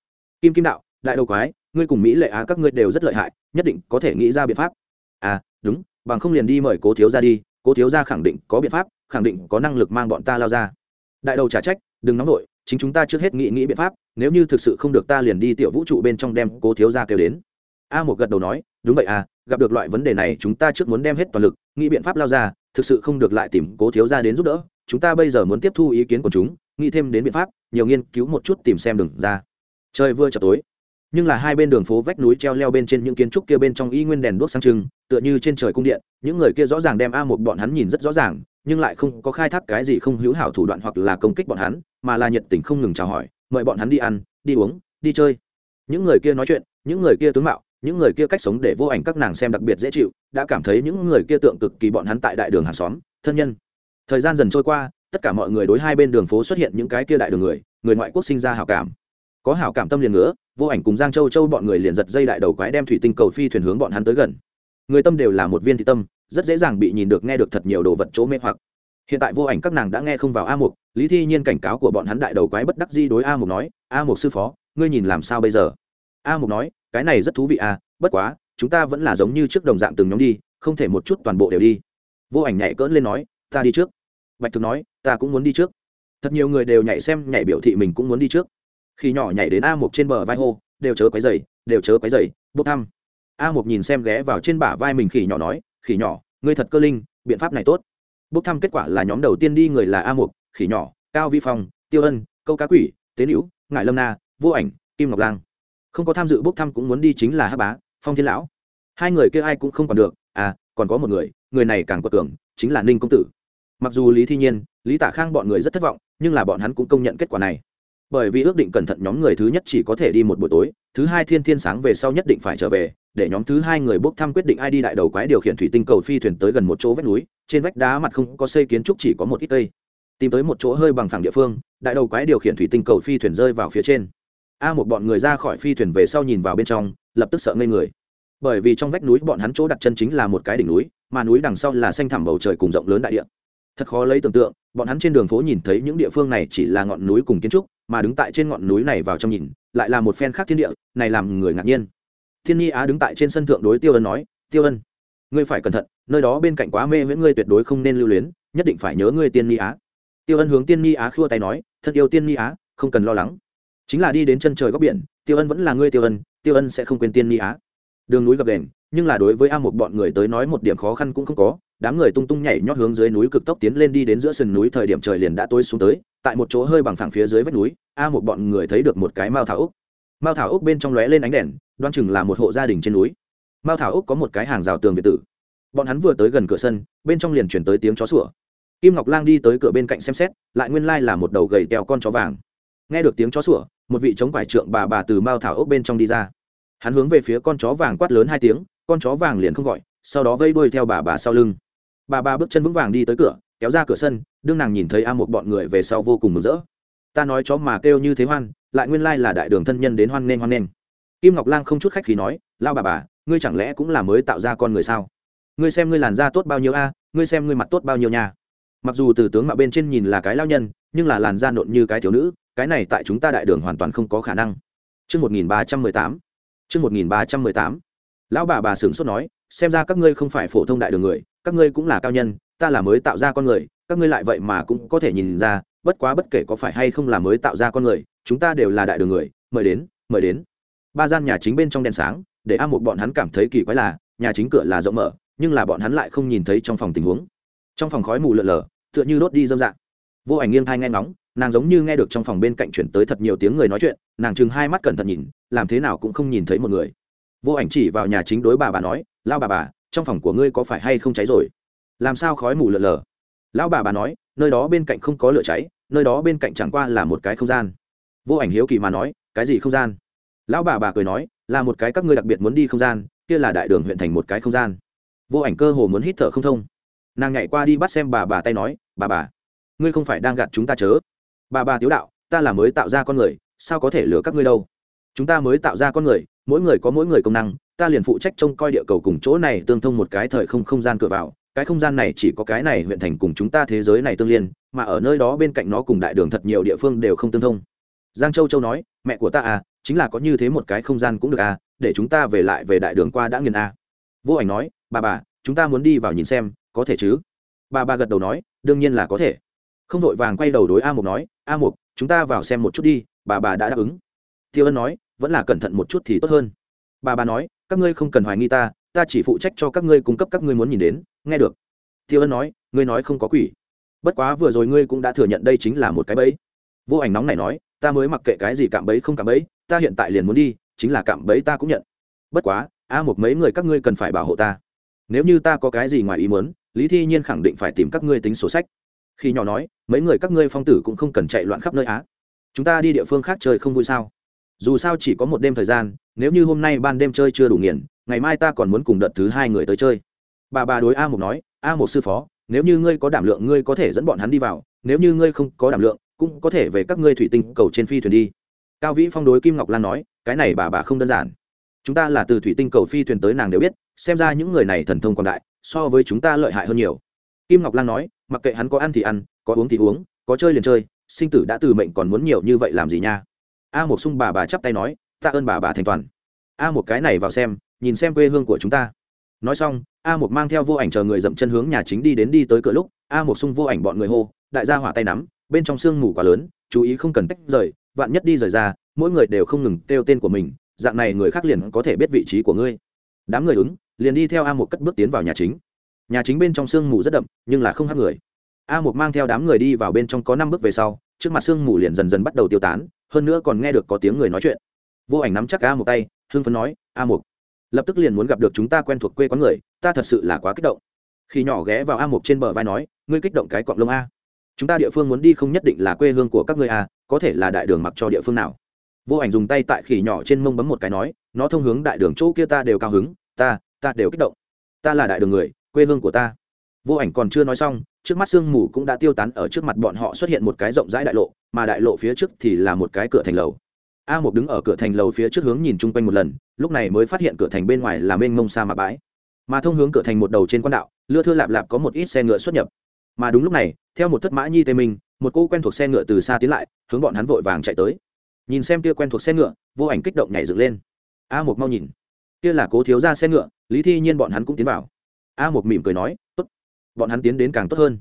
Kim kim đạo, đại đầu quái, ngươi cùng mỹ lệ á các ngươi đều rất lợi hại, nhất định có thể nghĩ ra biện pháp. À đúng, bằng không liền đi mời cố thiếu ra đi cố thiếu gia khẳng định có biện pháp, khẳng định có năng lực mang bọn ta lao ra. Đại đầu trả trách, đừng nóng nổi chính chúng ta trước hết nghĩ nghĩ biện pháp, nếu như thực sự không được ta liền đi tiểu vũ trụ bên trong đem cố thiếu gia kêu đến. A một gật đầu nói, đúng vậy à gặp được loại vấn đề này, chúng ta trước muốn đem hết toàn lực, nghĩ biện pháp lao ra, thực sự không được lại tìm cố thiếu gia đến giúp đỡ, chúng ta bây giờ muốn tiếp thu ý kiến của chúng, nghĩ thêm đến biện pháp, nhiều nghiên cứu một chút tìm xem đừng ra. Trời vừa chập tối nhưng là hai bên đường phố vách núi treo leo bên trên những kiến trúc kia bên trong y nguyên đèn đuốc sang trưng, tựa như trên trời cung điện, những người kia rõ ràng đem a một bọn hắn nhìn rất rõ ràng, nhưng lại không có khai thác cái gì không hữu hảo thủ đoạn hoặc là công kích bọn hắn, mà là nhiệt tình không ngừng chào hỏi, mời bọn hắn đi ăn, đi uống, đi chơi. Những người kia nói chuyện, những người kia tướng mạo, những người kia cách sống để vô ảnh các nàng xem đặc biệt dễ chịu, đã cảm thấy những người kia tượng cực kỳ bọn hắn tại đại đường hàng xóm, thân nhân. Thời gian dần trôi qua, tất cả mọi người đối hai bên đường phố xuất hiện những cái kia đại đường người người ngoại quốc sinh ra hào cảm có hảo cảm tâm liền nữa vô ảnh cùng giang châu châu bọn người liền giật dây đại đầu quái đem thủy tinh cầu phi thuyền hướng bọn hắn tới gần. Người tâm đều là một viên thị tâm, rất dễ dàng bị nhìn được nghe được thật nhiều đồ vật chỗ mê hoặc. Hiện tại vô ảnh các nàng đã nghe không vào a mục, lý thi nhiên cảnh cáo của bọn hắn đại đầu quái bất đắc di đối a mục nói, a mục sư phó, ngươi nhìn làm sao bây giờ? A mục nói, cái này rất thú vị à bất quá, chúng ta vẫn là giống như trước đồng dạng từng nhóm đi, không thể một chút toàn bộ đều đi. Vô ảnh nhảy cỡn lên nói, ta đi trước. Bạch thực nói, ta cũng muốn đi trước. Thật nhiều người đều nhảy xem, nhảy biểu thị mình cũng muốn đi trước khi nhỏ nhảy đến a một trên bờ vai hô, đều chớ quấy dày đều chớ quấy dày bốc thăm. A một nhìn xem ghé vào trên bả vai mình khỉ nhỏ nói, khỉ nhỏ, ngươi thật cơ linh, biện pháp này tốt. Bốc thăm kết quả là nhóm đầu tiên đi người là a một khỉ nhỏ, cao vi phong, tiêu ân, câu cá quỷ, tế nữ ngải lâm na, vô ảnh, kim ngọc lang. Không có tham dự bốc thăm cũng muốn đi chính là hát bá, phong thiên lão. Hai người kia ai cũng không còn được à còn có một người người này càng có tưởng, chính là ninh công tử. Mặc dù lý thi nhiên, lý tả khang bọn người rất thất vọng, nhưng là bọn hắn cũng công nhận kết quả này bởi vì ước định cẩn thận nhóm người thứ nhất chỉ có thể đi một buổi tối, thứ hai thiên thiên sáng về sau nhất định phải trở về, để nhóm thứ hai người bốc thăm quyết định ai đi đại đầu quái điều khiển thủy tinh cầu phi thuyền tới gần một chỗ vách núi, trên vách đá mặt không có xây kiến trúc chỉ có một ít cây. Tìm tới một chỗ hơi bằng phẳng địa phương, đại đầu quái điều khiển thủy tinh cầu phi thuyền rơi vào phía trên. A một bọn người ra khỏi phi thuyền về sau nhìn vào bên trong, lập tức sợ ngây người. Bởi vì trong vách núi bọn hắn chỗ đặt chân chính là một cái đỉnh núi, mà núi đằng sau là xanh thẳm bầu trời cùng rộng lớn đại địa. Thật khó lấy tưởng tượng, bọn hắn trên đường phố nhìn thấy những địa phương này chỉ là ngọn núi cùng kiến trúc mà đứng tại trên ngọn núi này vào trong nhìn, lại là một phen khác thiên địa, này làm người ngạc nhiên. Thiên nhi á đứng tại trên sân thượng đối tiêu ân nói, tiêu ân, ngươi phải cẩn thận, nơi đó bên cạnh quá mê với ngươi tuyệt đối không nên lưu luyến, nhất định phải nhớ ngươi tiên nhi á. Tiêu ân hướng tiên nhi á khua tay nói thân yêu tiên nhi á, không cần lo lắng. Chính là đi đến chân trời góc biển, tiêu ân vẫn là ngươi tiêu ân tiêu ân sẽ không quên tiên nhi á. Đường núi gập đền nhưng là đối với a một bọn người tới nói một điểm khó khăn cũng không có, đám người tung tung nhảy nhót hướng dưới núi cực tốc tiến lên đi đến giữa sườn núi thời điểm trời liền đã tối xuống tới tại một chỗ hơi bằng phẳng phía dưới vách núi, a một bọn người thấy được một cái mao thảo úc. Mao thảo úc bên trong lóe lên ánh đèn, đoan chừng là một hộ gia đình trên núi. Mao thảo úc có một cái hàng rào tường việt tử. Bọn hắn vừa tới gần cửa sân, bên trong liền chuyển tới tiếng chó sủa. Kim ngọc lang đi tới cửa bên cạnh xem xét, lại nguyên lai là một đầu gầy teo con chó vàng. Nghe được tiếng chó sủa, một vị chống quải trượng bà bà từ mao thảo ốc bên trong đi ra. Hắn hướng về phía con chó vàng quát lớn hai tiếng, con chó vàng liền không gọi, sau đó vây đuôi theo bà bà sau lưng. Bà bà bước chân vững vàng đi tới cửa kéo ra cửa sân đương nàng nhìn thấy a một bọn người về sau vô cùng mừng rỡ. Ta nói chó mà kêu như thế hoan lại nguyên lai là đại đường thân nhân đến hoan nghênh hoan nghênh. Kim ngọc lang không chút khách khí nói lao bà bà ngươi chẳng lẽ cũng là mới tạo ra con người sao? Ngươi xem ngươi làn da tốt bao nhiêu a ngươi xem ngươi mặt tốt bao nhiêu nha. Mặc dù từ tướng mạo bên trên nhìn là cái lao nhân nhưng là làn da nộn như cái thiếu nữ cái này tại chúng ta đại đường hoàn toàn không có khả năng. Trước 1318. Trước 1318. Lão bà bà sướng sốt nói, xem ra các ngươi không phải phổ thông đại đường người, các ngươi cũng là cao nhân, ta là mới tạo ra con người, các ngươi lại vậy mà cũng có thể nhìn ra, bất quá bất kể có phải hay không là mới tạo ra con người, chúng ta đều là đại đường người, mời đến, mời đến. Ba gian nhà chính bên trong đèn sáng, để A một bọn hắn cảm thấy kỳ quái là, nhà chính cửa là rộng mở, nhưng là bọn hắn lại không nhìn thấy trong phòng tình huống. Trong phòng khói mù lờ lờ, tựa như đốt đi dâm dạng. Vô Ảnh nghiêng thai nghe ngóng, nàng giống như nghe được trong phòng bên cạnh chuyển tới thật nhiều tiếng người nói chuyện nàng chừng hai mắt cẩn thận nhìn làm thế nào cũng không nhìn thấy một người vô ảnh chỉ vào nhà chính đối bà bà nói lao bà bà trong phòng của ngươi có phải hay không cháy rồi làm sao khói mù lợn lờ lão bà bà nói, nơi đó bên cạnh không có lửa cháy, nơi đó bên cạnh chẳng qua là một cái không gian. Vô ảnh hiếu kỳ mà nói, cái gì không gian? Lão bà bà cười nói, là một cái các ngươi đặc biệt muốn đi không gian, kia là đại đường huyện thành một cái không gian. Vô ảnh cơ hồ muốn hít thở không thông. Nàng nhảy qua đi bắt xem bà bà tay nói, bà bà, ngươi không phải đang gạt chúng ta chớ. Bà bà tiếu đạo, ta là mới tạo ra con người, sao có thể lừa các ngươi đâu? Chúng ta mới tạo ra con người, mỗi người có mỗi người công năng, ta liền phụ trách trông coi địa cầu cùng chỗ này tương thông một cái thời không không gian cửa vào cái không gian này chỉ có cái này huyện thành cùng chúng ta thế giới này tương liên, mà ở nơi đó bên cạnh nó cùng đại đường thật nhiều địa phương đều không tương thông. Giang châu châu nói, mẹ của ta à chính là có như thế một cái không gian cũng được à để chúng ta về lại về đại đường qua đã nghiền à. vô ảnh nói, bà bà, chúng ta muốn đi vào nhìn xem, có thể chứ? Bà bà gật đầu nói, đương nhiên là có thể. Không vội vàng quay đầu đối a mục nói, a mục, chúng ta vào xem một chút đi, bà bà đã đáp ứng. Tiêu ân nói, vẫn là cẩn thận một chút thì tốt hơn. Bà bà nói, các ngươi không cần hoài nghi ta ta chỉ phụ trách cho các ngươi cung cấp các ngươi muốn nhìn đến nghe được. Tiêu ân nói, ngươi nói không có quỷ. Bất quá vừa rồi ngươi cũng đã thừa nhận đây chính là một cái bẫy. Vô ảnh nóng này nói, ta mới mặc kệ cái gì cạm bẫy không cạm bẫy, ta hiện tại liền muốn đi, chính là cạm bẫy ta cũng nhận. Bất quá, a một mấy người các ngươi cần phải bảo hộ ta. Nếu như ta có cái gì ngoài ý muốn, lý thi nhiên khẳng định phải tìm các ngươi tính sổ sách. Khi nhỏ nói, mấy người các ngươi phong tử cũng không cần chạy loạn khắp nơi á. Chúng ta đi địa phương khác chơi không vui sao? Dù sao chỉ có một đêm thời gian, nếu như hôm nay ban đêm chơi chưa đủ nghiền, ngày mai ta còn muốn cùng đợt thứ hai người tới chơi bà bà đối a một nói, a một sư phó, nếu như ngươi có đảm lượng, ngươi có thể dẫn bọn hắn đi vào, nếu như ngươi không có đảm lượng, cũng có thể về các ngươi thủy tinh cầu trên phi thuyền đi. Cao vĩ phong đối kim ngọc lan nói, cái này bà bà không đơn giản. Chúng ta là từ thủy tinh cầu phi thuyền tới nàng đều biết, xem ra những người này thần thông còn đại, so với chúng ta lợi hại hơn nhiều. Kim ngọc lan nói, mặc kệ hắn có ăn thì ăn, có uống thì uống, có chơi liền chơi, sinh tử đã từ mệnh còn muốn nhiều như vậy làm gì nha? A một sung bà bà chắp tay nói tạ ơn bà bà thành toàn. A một cái này vào xem, nhìn xem quê hương của chúng ta nói xong, a một mang theo vô ảnh chờ người dậm chân hướng nhà chính đi đến đi tới cửa lúc, a một sung vô ảnh bọn người hô, đại gia hỏa tay nắm, bên trong sương mù quá lớn, chú ý không cần tách rời, vạn nhất đi rời ra, mỗi người đều không ngừng kêu tên của mình, dạng này người khác liền có thể biết vị trí của ngươi. Đám người ứng, liền đi theo a một cất bước tiến vào nhà chính. Nhà chính bên trong sương mù rất đậm, nhưng là không hát người. A một mang theo đám người đi vào bên trong có năm bước về sau, trước mặt sương mù liền dần dần bắt đầu tiêu tán, hơn nữa còn nghe được có tiếng người nói chuyện. Vô ảnh nắm chắc a một tay, hưng phấn nói, a một lập tức liền muốn gặp được chúng ta quen thuộc quê quán người, ta thật sự là quá kích động. Khi nhỏ ghé vào a một trên bờ vai nói, ngươi kích động cái cọng lông a. Chúng ta địa phương muốn đi không nhất định là quê hương của các ngươi a, có thể là đại đường mặc cho địa phương nào. Vô ảnh dùng tay tại khỉ nhỏ trên mông bấm một cái nói, nó thông hướng đại đường chỗ kia ta đều cao hứng, ta ta đều kích động. Ta là đại đường người, quê hương của ta. Vô ảnh còn chưa nói xong, trước mắt sương mù cũng đã tiêu tán ở trước mặt bọn họ xuất hiện một cái rộng rãi đại lộ, mà đại lộ phía trước thì là một cái cửa thành lầu a một đứng ở cửa thành lầu phía trước hướng nhìn chung quanh một lần, lúc này mới phát hiện cửa thành bên ngoài là mênh mông xa mà bãi. Mà thông hướng cửa thành một đầu trên quan đạo, lưa thưa lạp lạp có một ít xe ngựa xuất nhập. Mà đúng lúc này, theo một thất mã nhi tê minh, một cô quen thuộc xe ngựa từ xa tiến lại, hướng bọn hắn vội vàng chạy tới. Nhìn xem kia quen thuộc xe ngựa, vô ảnh kích động nhảy dựng lên. A một mau nhìn. Kia là cố thiếu ra xe ngựa, lý thi nhiên bọn hắn cũng tiến vào. A một mỉm cười nói, tốt. Bọn hắn tiến đến càng tốt hơn.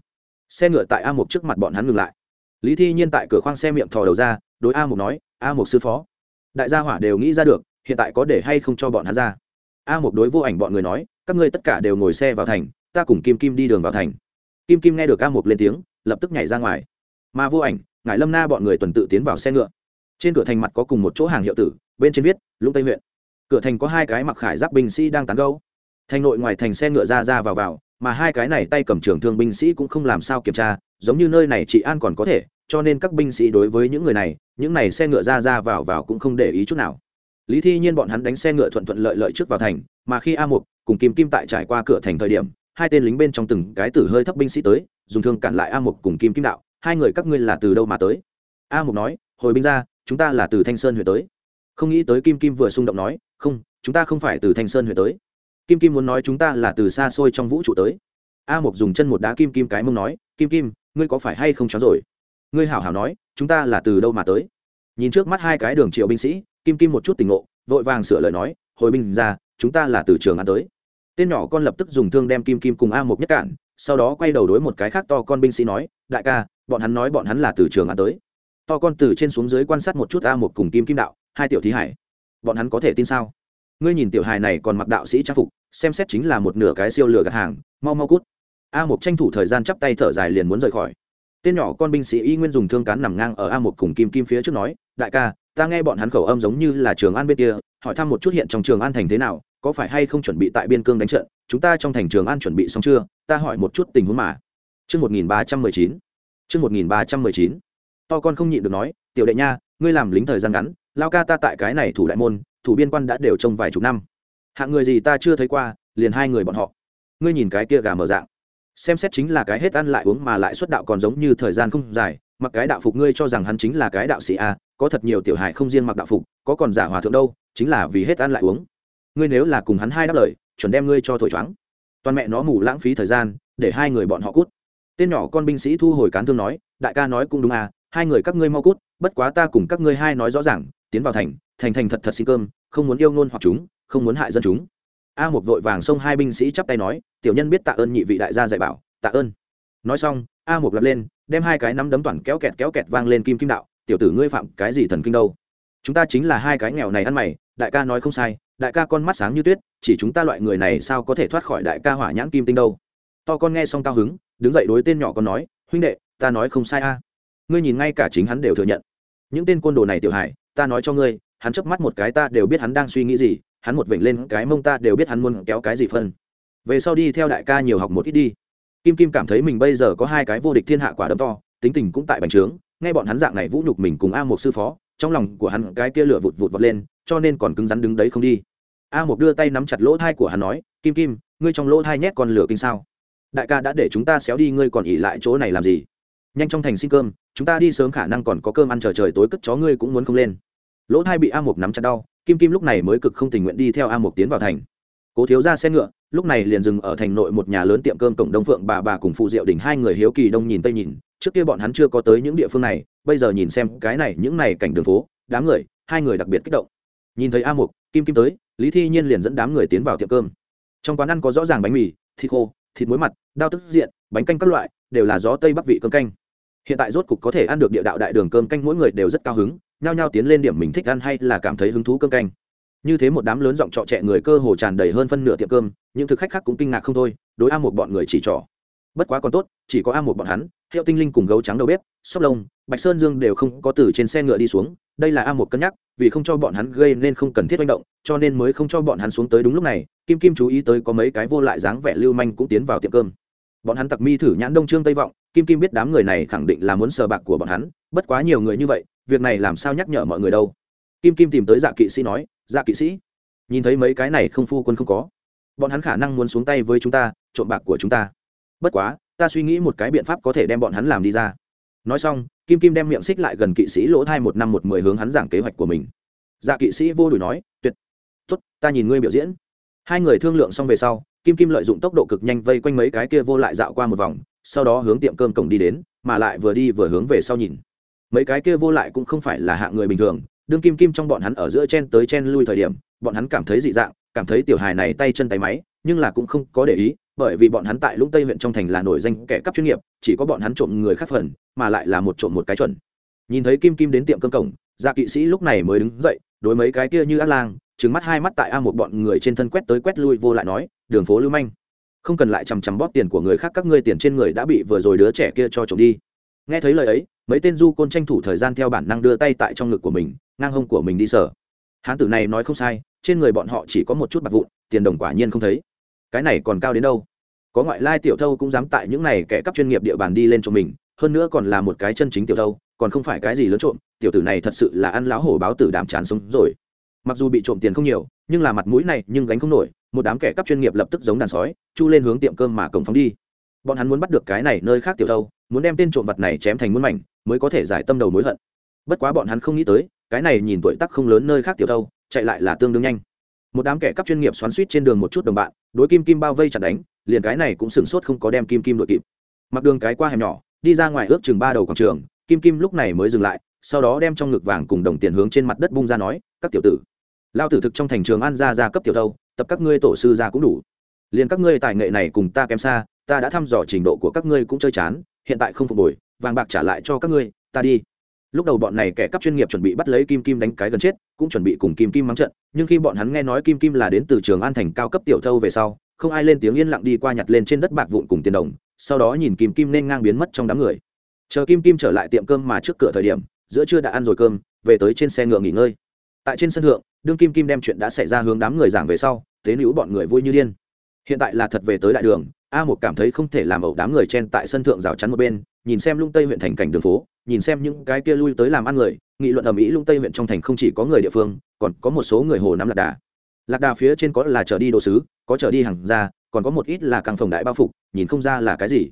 Xe ngựa tại a một trước mặt bọn hắn ngừng lại lý thi nhiên tại cửa khoang xe miệng thò đầu ra, đối a Mục nói, a Mục sư phó. Đại gia hỏa đều nghĩ ra được, hiện tại có để hay không cho bọn hắn ra. A Mục đối vô ảnh bọn người nói, các ngươi tất cả đều ngồi xe vào thành, ta cùng kim kim đi đường vào thành. Kim kim nghe được a Mục lên tiếng, lập tức nhảy ra ngoài. Mà vô ảnh, Ngải lâm na bọn người tuần tự tiến vào xe ngựa. Trên cửa thành mặt có cùng một chỗ hàng hiệu tử, bên trên viết, lũng tây huyện. Cửa thành có hai cái mặc khải giáp binh sĩ đang tán gấu thành nội ngoài thành xe ngựa ra ra vào vào mà hai cái này tay cầm trường thương binh sĩ cũng không làm sao kiểm tra, giống như nơi này chị an còn có thể, cho nên các binh sĩ đối với những người này, những này xe ngựa ra ra vào vào cũng không để ý chút nào. Lý thi nhiên bọn hắn đánh xe ngựa thuận thuận lợi lợi trước vào thành, mà khi a mục cùng kim kim tại trải qua cửa thành thời điểm, hai tên lính bên trong từng cái tử hơi thấp binh sĩ tới, dùng thương cản lại a mục cùng kim kim đạo, hai người các ngươi là từ đâu mà tới? A mục nói, hồi binh ra, chúng ta là từ thanh sơn huyện tới. Không nghĩ tới kim kim vừa xung động nói, không, chúng ta không phải từ thanh sơn huyện tới kim kim muốn nói chúng ta là từ xa xôi trong vũ trụ tới. A mục dùng chân một đá kim kim cái mông nói, kim kim, ngươi có phải hay không chó rồi? Ngươi hảo hảo nói, chúng ta là từ đâu mà tới? Nhìn trước mắt hai cái đường triệu binh sĩ, kim kim một chút tỉnh ngộ, vội vàng sửa lời nói, hồi binh ra, chúng ta là từ trường an tới. Tên nhỏ con lập tức dùng thương đem kim kim cùng a mộc nhất cản, sau đó quay đầu đối một cái khác to con binh sĩ nói, đại ca, bọn hắn nói bọn hắn là từ trường an tới. To con từ trên xuống dưới quan sát một chút a mộc cùng kim kim đạo, hai tiểu thí hải, bọn hắn có thể tin sao? Ngươi nhìn tiểu hài này còn mặc đạo sĩ trang phục xem xét chính là một nửa cái siêu lửa gạt hàng mau mau cút a một tranh thủ thời gian chắp tay thở dài liền muốn rời khỏi tên nhỏ con binh sĩ y nguyên dùng thương cán nằm ngang ở a một cùng kim kim phía trước nói đại ca ta nghe bọn hắn khẩu âm giống như là trường an bên kia hỏi thăm một chút hiện trong trường an thành thế nào có phải hay không chuẩn bị tại biên cương đánh trận chúng ta trong thành trường an chuẩn bị xong chưa ta hỏi một chút tình huống mà Trước 1319. mười 1319. To con không nhịn được nói, tiểu đệ nha, ngươi làm lính thời gian ngắn, lao ca ta tại cái này thủ đại môn, thủ biên quan đã đều trông vài chục năm. Hạng người gì ta chưa thấy qua, liền hai người bọn họ. Ngươi nhìn cái kia gà mở dạng. Xem xét chính là cái hết ăn lại uống mà lại xuất đạo còn giống như thời gian không dài, mặc cái đạo phục ngươi cho rằng hắn chính là cái đạo sĩ a, có thật nhiều tiểu hài không riêng mặc đạo phục, có còn giả hòa thượng đâu, chính là vì hết ăn lại uống. Ngươi nếu là cùng hắn hai đáp lời, chuẩn đem ngươi cho thổi choáng. Toàn mẹ nó mù lãng phí thời gian, để hai người bọn họ cút tên nhỏ con binh sĩ thu hồi cán thương nói đại ca nói cũng đúng à hai người các ngươi mau cút bất quá ta cùng các ngươi hai nói rõ ràng tiến vào thành thành thành thật thật xin cơm, không muốn yêu ngôn hoặc chúng, không muốn hại dân chúng. A một vội vàng xông hai binh sĩ chắp tay nói, tiểu nhân biết tạ ơn nhị vị đại gia dạy bảo, tạ ơn. Nói xong, a một lập lên, đem hai cái nắm đấm toàn kéo kẹt kéo kẹt vang lên kim kim đạo, tiểu tử ngươi phạm cái gì thần kinh đâu? Chúng ta chính là hai cái nghèo này ăn mày, đại ca nói không sai, đại ca con mắt sáng như tuyết, chỉ chúng ta loại người này sao có thể thoát khỏi đại ca hỏa nhãn kim tinh đâu? To con nghe xong cao hứng, đứng dậy đối tên nhỏ con nói, huynh đệ, ta nói không sai a. Ngươi nhìn ngay cả chính hắn đều thừa nhận. Những tên côn đồ này tiểu hải ta nói cho ngươi, hắn chớp mắt một cái ta đều biết hắn đang suy nghĩ gì, hắn một vểnh lên cái mông ta đều biết hắn muốn kéo cái gì phân. Về sau đi theo đại ca nhiều học một ít đi. Kim kim cảm thấy mình bây giờ có hai cái vô địch thiên hạ quả đấm to, tính tình cũng tại bành trướng, nghe bọn hắn dạng này vũ nhục mình cùng a một sư phó, trong lòng của hắn cái kia lửa vụt vụt vọt lên, cho nên còn cứng rắn đứng đấy không đi. A một đưa tay nắm chặt lỗ thai của hắn nói, kim kim, ngươi trong lỗ thai nhét con lửa kinh sao? Đại ca đã để chúng ta xéo đi, ngươi còn ỉ lại chỗ này làm gì? Nhanh trong thành xin cơm chúng ta đi sớm khả năng còn có cơm ăn chờ trời tối cất chó ngươi cũng muốn không lên. Lỗ thai bị a một nắm chặt đau, kim kim lúc này mới cực không tình nguyện đi theo a một tiến vào thành. Cố thiếu ra xe ngựa, lúc này liền dừng ở thành nội một nhà lớn tiệm cơm cộng đông phượng bà bà cùng phụ diệu đỉnh hai người hiếu kỳ đông nhìn tây nhìn, trước kia bọn hắn chưa có tới những địa phương này, bây giờ nhìn xem cái này, những này cảnh đường phố, đám người, hai người đặc biệt kích động. Nhìn thấy a mục, kim kim tới, lý thi nhiên liền dẫn đám người tiến vào tiệm cơm. Trong quán ăn có rõ ràng bánh mì, thịt khô, thịt muối mặt, đao tức diện, bánh canh các loại, đều là gió tây bắc vị cơm canh hiện tại rốt cục có thể ăn được địa đạo đại đường cơm canh, mỗi người đều rất cao hứng, nhao nhao tiến lên điểm mình thích ăn hay là cảm thấy hứng thú cơm canh. Như thế một đám lớn giọng trọ trẻ người cơ hồ tràn đầy hơn phân nửa tiệm cơm, những thực khách khác cũng kinh ngạc không thôi, đối a một bọn người chỉ trỏ. Bất quá còn tốt, chỉ có a một bọn hắn, hiệu tinh linh cùng gấu trắng đầu bếp, sóc lông, bạch sơn dương đều không có từ trên xe ngựa đi xuống, đây là a một cân nhắc, vì không cho bọn hắn gây nên không cần thiết manh động, cho nên mới không cho bọn hắn xuống tới đúng lúc này, kim kim chú ý tới có mấy cái vô lại dáng vẻ lưu manh cũng tiến vào tiệm cơm. Bọn hắn tặc mi thử nhãn đông trương tây vọng kim kim biết đám người này khẳng định là muốn sờ bạc của bọn hắn, bất quá nhiều người như vậy, việc này làm sao nhắc nhở mọi người đâu? Kim kim tìm tới dạ kỵ sĩ nói dạ kỵ sĩ, nhìn thấy mấy cái này không phu quân không có, bọn hắn khả năng muốn xuống tay với chúng ta, trộm bạc của chúng ta. Bất quá, ta suy nghĩ một cái biện pháp có thể đem bọn hắn làm đi ra. Nói xong, kim kim đem miệng xích lại gần kỵ sĩ lỗ thai một năm một mười hướng hắn giảng kế hoạch của mình. Dạ kỵ sĩ vô đùi nói, tuyệt, tốt, ta nhìn ngươi biểu diễn. Hai người thương lượng xong về sau, kim kim lợi dụng tốc độ cực nhanh vây quanh mấy cái kia vô lại dạo qua một vòng sau đó hướng tiệm cơm cổng đi đến, mà lại vừa đi vừa hướng về sau nhìn. Mấy cái kia vô lại cũng không phải là hạng người bình thường, đương kim kim trong bọn hắn ở giữa chen tới chen lui thời điểm, bọn hắn cảm thấy dị dạng, cảm thấy tiểu hài này tay chân tay máy, nhưng là cũng không có để ý, bởi vì bọn hắn tại lũng tây huyện trong thành là nổi danh kẻ cắp chuyên nghiệp, chỉ có bọn hắn trộm người khác phần, mà lại là một trộm một cái chuẩn. Nhìn thấy kim kim đến tiệm cơm cổng dạ kỵ sĩ lúc này mới đứng dậy, đối mấy cái kia như ác lang trứng mắt hai mắt tại a một bọn người trên thân quét tới quét lui vô lại nói, đường phố lưu manh không cần lại chằm chằm bóp tiền của người khác, các ngươi tiền trên người đã bị vừa rồi đứa trẻ kia cho trộm đi. Nghe thấy lời ấy, mấy tên du côn tranh thủ thời gian theo bản năng đưa tay tại trong ngực của mình, ngang hông của mình đi sở hán tử này nói không sai, trên người bọn họ chỉ có một chút bạc vụn, tiền đồng quả nhiên không thấy. Cái này còn cao đến đâu? Có ngoại lai tiểu thâu cũng dám tại những này kẻ cắp chuyên nghiệp địa bàn đi lên cho mình, hơn nữa còn là một cái chân chính tiểu thâu, còn không phải cái gì lớn trộm, tiểu tử này thật sự là ăn lão hổ báo tử đàm chán sống rồi. Mặc dù bị trộm tiền không nhiều, nhưng là mặt mũi này nhưng gánh không nổi một đám kẻ cắp chuyên nghiệp lập tức giống đàn sói, chu lên hướng tiệm cơm mà cổng phóng đi. Bọn hắn muốn bắt được cái này nơi khác tiểu thâu, muốn đem tên trộm vật này chém thành muôn mảnh, mới có thể giải tâm đầu mối hận. Bất quá bọn hắn không nghĩ tới, cái này nhìn tuổi tắc không lớn nơi khác tiểu thâu, chạy lại là tương đương nhanh. Một đám kẻ cắp chuyên nghiệp xoắn suýt trên đường một chút đồng bạn, đối kim kim bao vây chặt đánh, liền cái này cũng sửng sốt không có đem kim kim đội kịp. Mặc đường cái qua hẻm nhỏ, đi ra ngoài ước chừng ba đầu quảng trường, kim kim lúc này mới dừng lại, sau đó đem trong ngực vàng cùng đồng tiền hướng trên mặt đất bung ra nói, các tiểu tử. Lao tử thực trong thành trường an ra ra cấp tiểu thâu tập các ngươi tổ sư ra cũng đủ. Liền các ngươi tài nghệ này cùng ta kém xa, ta đã thăm dò trình độ của các ngươi cũng chơi chán, hiện tại không phục hồi, vàng bạc trả lại cho các ngươi, ta đi. Lúc đầu bọn này kẻ cắp chuyên nghiệp chuẩn bị bắt lấy kim kim đánh cái gần chết, cũng chuẩn bị cùng kim kim mắng trận, nhưng khi bọn hắn nghe nói kim kim là đến từ trường an thành cao cấp tiểu thâu về sau, không ai lên tiếng yên lặng đi qua nhặt lên trên đất bạc vụn cùng tiền đồng, sau đó nhìn kim kim nên ngang biến mất trong đám người. Chờ kim kim trở lại tiệm cơm mà trước cửa thời điểm, giữa trưa đã ăn rồi cơm, về tới trên xe ngựa nghỉ ngơi. Tại trên sân thượng đương kim kim đem chuyện đã xảy ra hướng đám người giảng về sau, tế nữ bọn người vui như điên. Hiện tại là thật về tới đại đường, a một cảm thấy không thể làm ẩu đám người chen tại sân thượng rào chắn một bên, nhìn xem lung tây huyện thành cảnh đường phố, nhìn xem những cái kia lui tới làm ăn người, nghị luận ở mỹ lung tây huyện trong thành không chỉ có người địa phương, còn có một số người hồ nắm lạc đà. Lạc đà phía trên có là trở đi đồ sứ, có trở đi hàng ra còn có một ít là càng phòng đại bao phục, nhìn không ra là cái gì.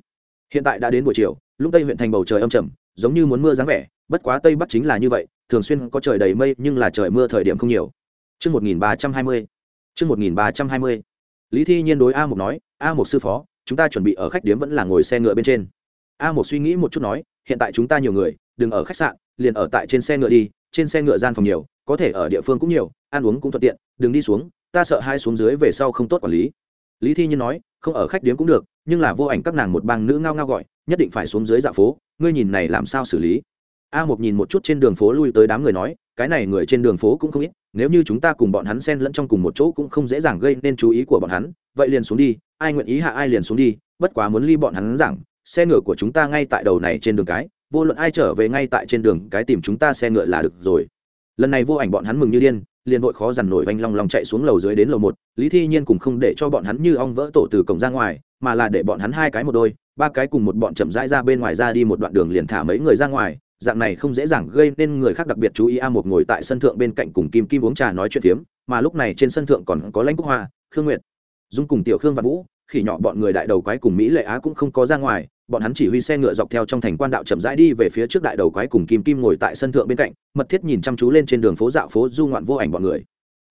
Hiện tại đã đến buổi chiều, lung tây huyện thành bầu trời âm trầm, giống như muốn mưa dáng vẻ, bất quá tây bắc chính là như vậy, thường xuyên có trời đầy mây nhưng là trời mưa thời điểm không nhiều. Chương 1320. Chương 1320. Lý Thi Nhiên đối A Mộc nói, A Mộc sư phó, chúng ta chuẩn bị ở khách điếm vẫn là ngồi xe ngựa bên trên. A Mộc suy nghĩ một chút nói, hiện tại chúng ta nhiều người, đừng ở khách sạn, liền ở tại trên xe ngựa đi, trên xe ngựa gian phòng nhiều, có thể ở địa phương cũng nhiều, ăn uống cũng thuận tiện, đừng đi xuống, ta sợ hai xuống dưới về sau không tốt quản lý. Lý Thi Nhiên nói, không ở khách điếm cũng được, nhưng là vô ảnh các nàng một bang nữ ngao ngao gọi, nhất định phải xuống dưới dạ phố, ngươi nhìn này làm sao xử lý? A Mộc nhìn một chút trên đường phố lui tới đám người nói, cái này người trên đường phố cũng không ít, nếu như chúng ta cùng bọn hắn xen lẫn trong cùng một chỗ cũng không dễ dàng gây nên chú ý của bọn hắn vậy liền xuống đi ai nguyện ý hạ ai liền xuống đi bất quá muốn ly bọn hắn rằng xe ngựa của chúng ta ngay tại đầu này trên đường cái vô luận ai trở về ngay tại trên đường cái tìm chúng ta xe ngựa là được rồi. Lần này vô ảnh bọn hắn mừng như điên liền vội khó dằn nổi vanh long long chạy xuống lầu dưới đến lầu một lý thi nhiên cũng không để cho bọn hắn như ong vỡ tổ từ cổng ra ngoài mà là để bọn hắn hai cái một đôi ba cái cùng một bọn chậm rãi ra bên ngoài ra đi một đoạn đường liền thả mấy người ra ngoài dạng này không dễ dàng gây nên người khác đặc biệt chú ý. A một ngồi tại sân thượng bên cạnh cùng kim kim uống trà nói chuyện phiếm, mà lúc này trên sân thượng còn có lãnh quốc hoa, khương nguyệt, dung cùng tiểu khương và vũ, khỉ nhỏ bọn người đại đầu quái cùng mỹ lệ á cũng không có ra ngoài, bọn hắn chỉ huy xe ngựa dọc theo trong thành quan đạo chậm rãi đi về phía trước đại đầu quái cùng kim kim ngồi tại sân thượng bên cạnh, mật thiết nhìn chăm chú lên trên đường phố dạo phố du ngoạn vô ảnh bọn người.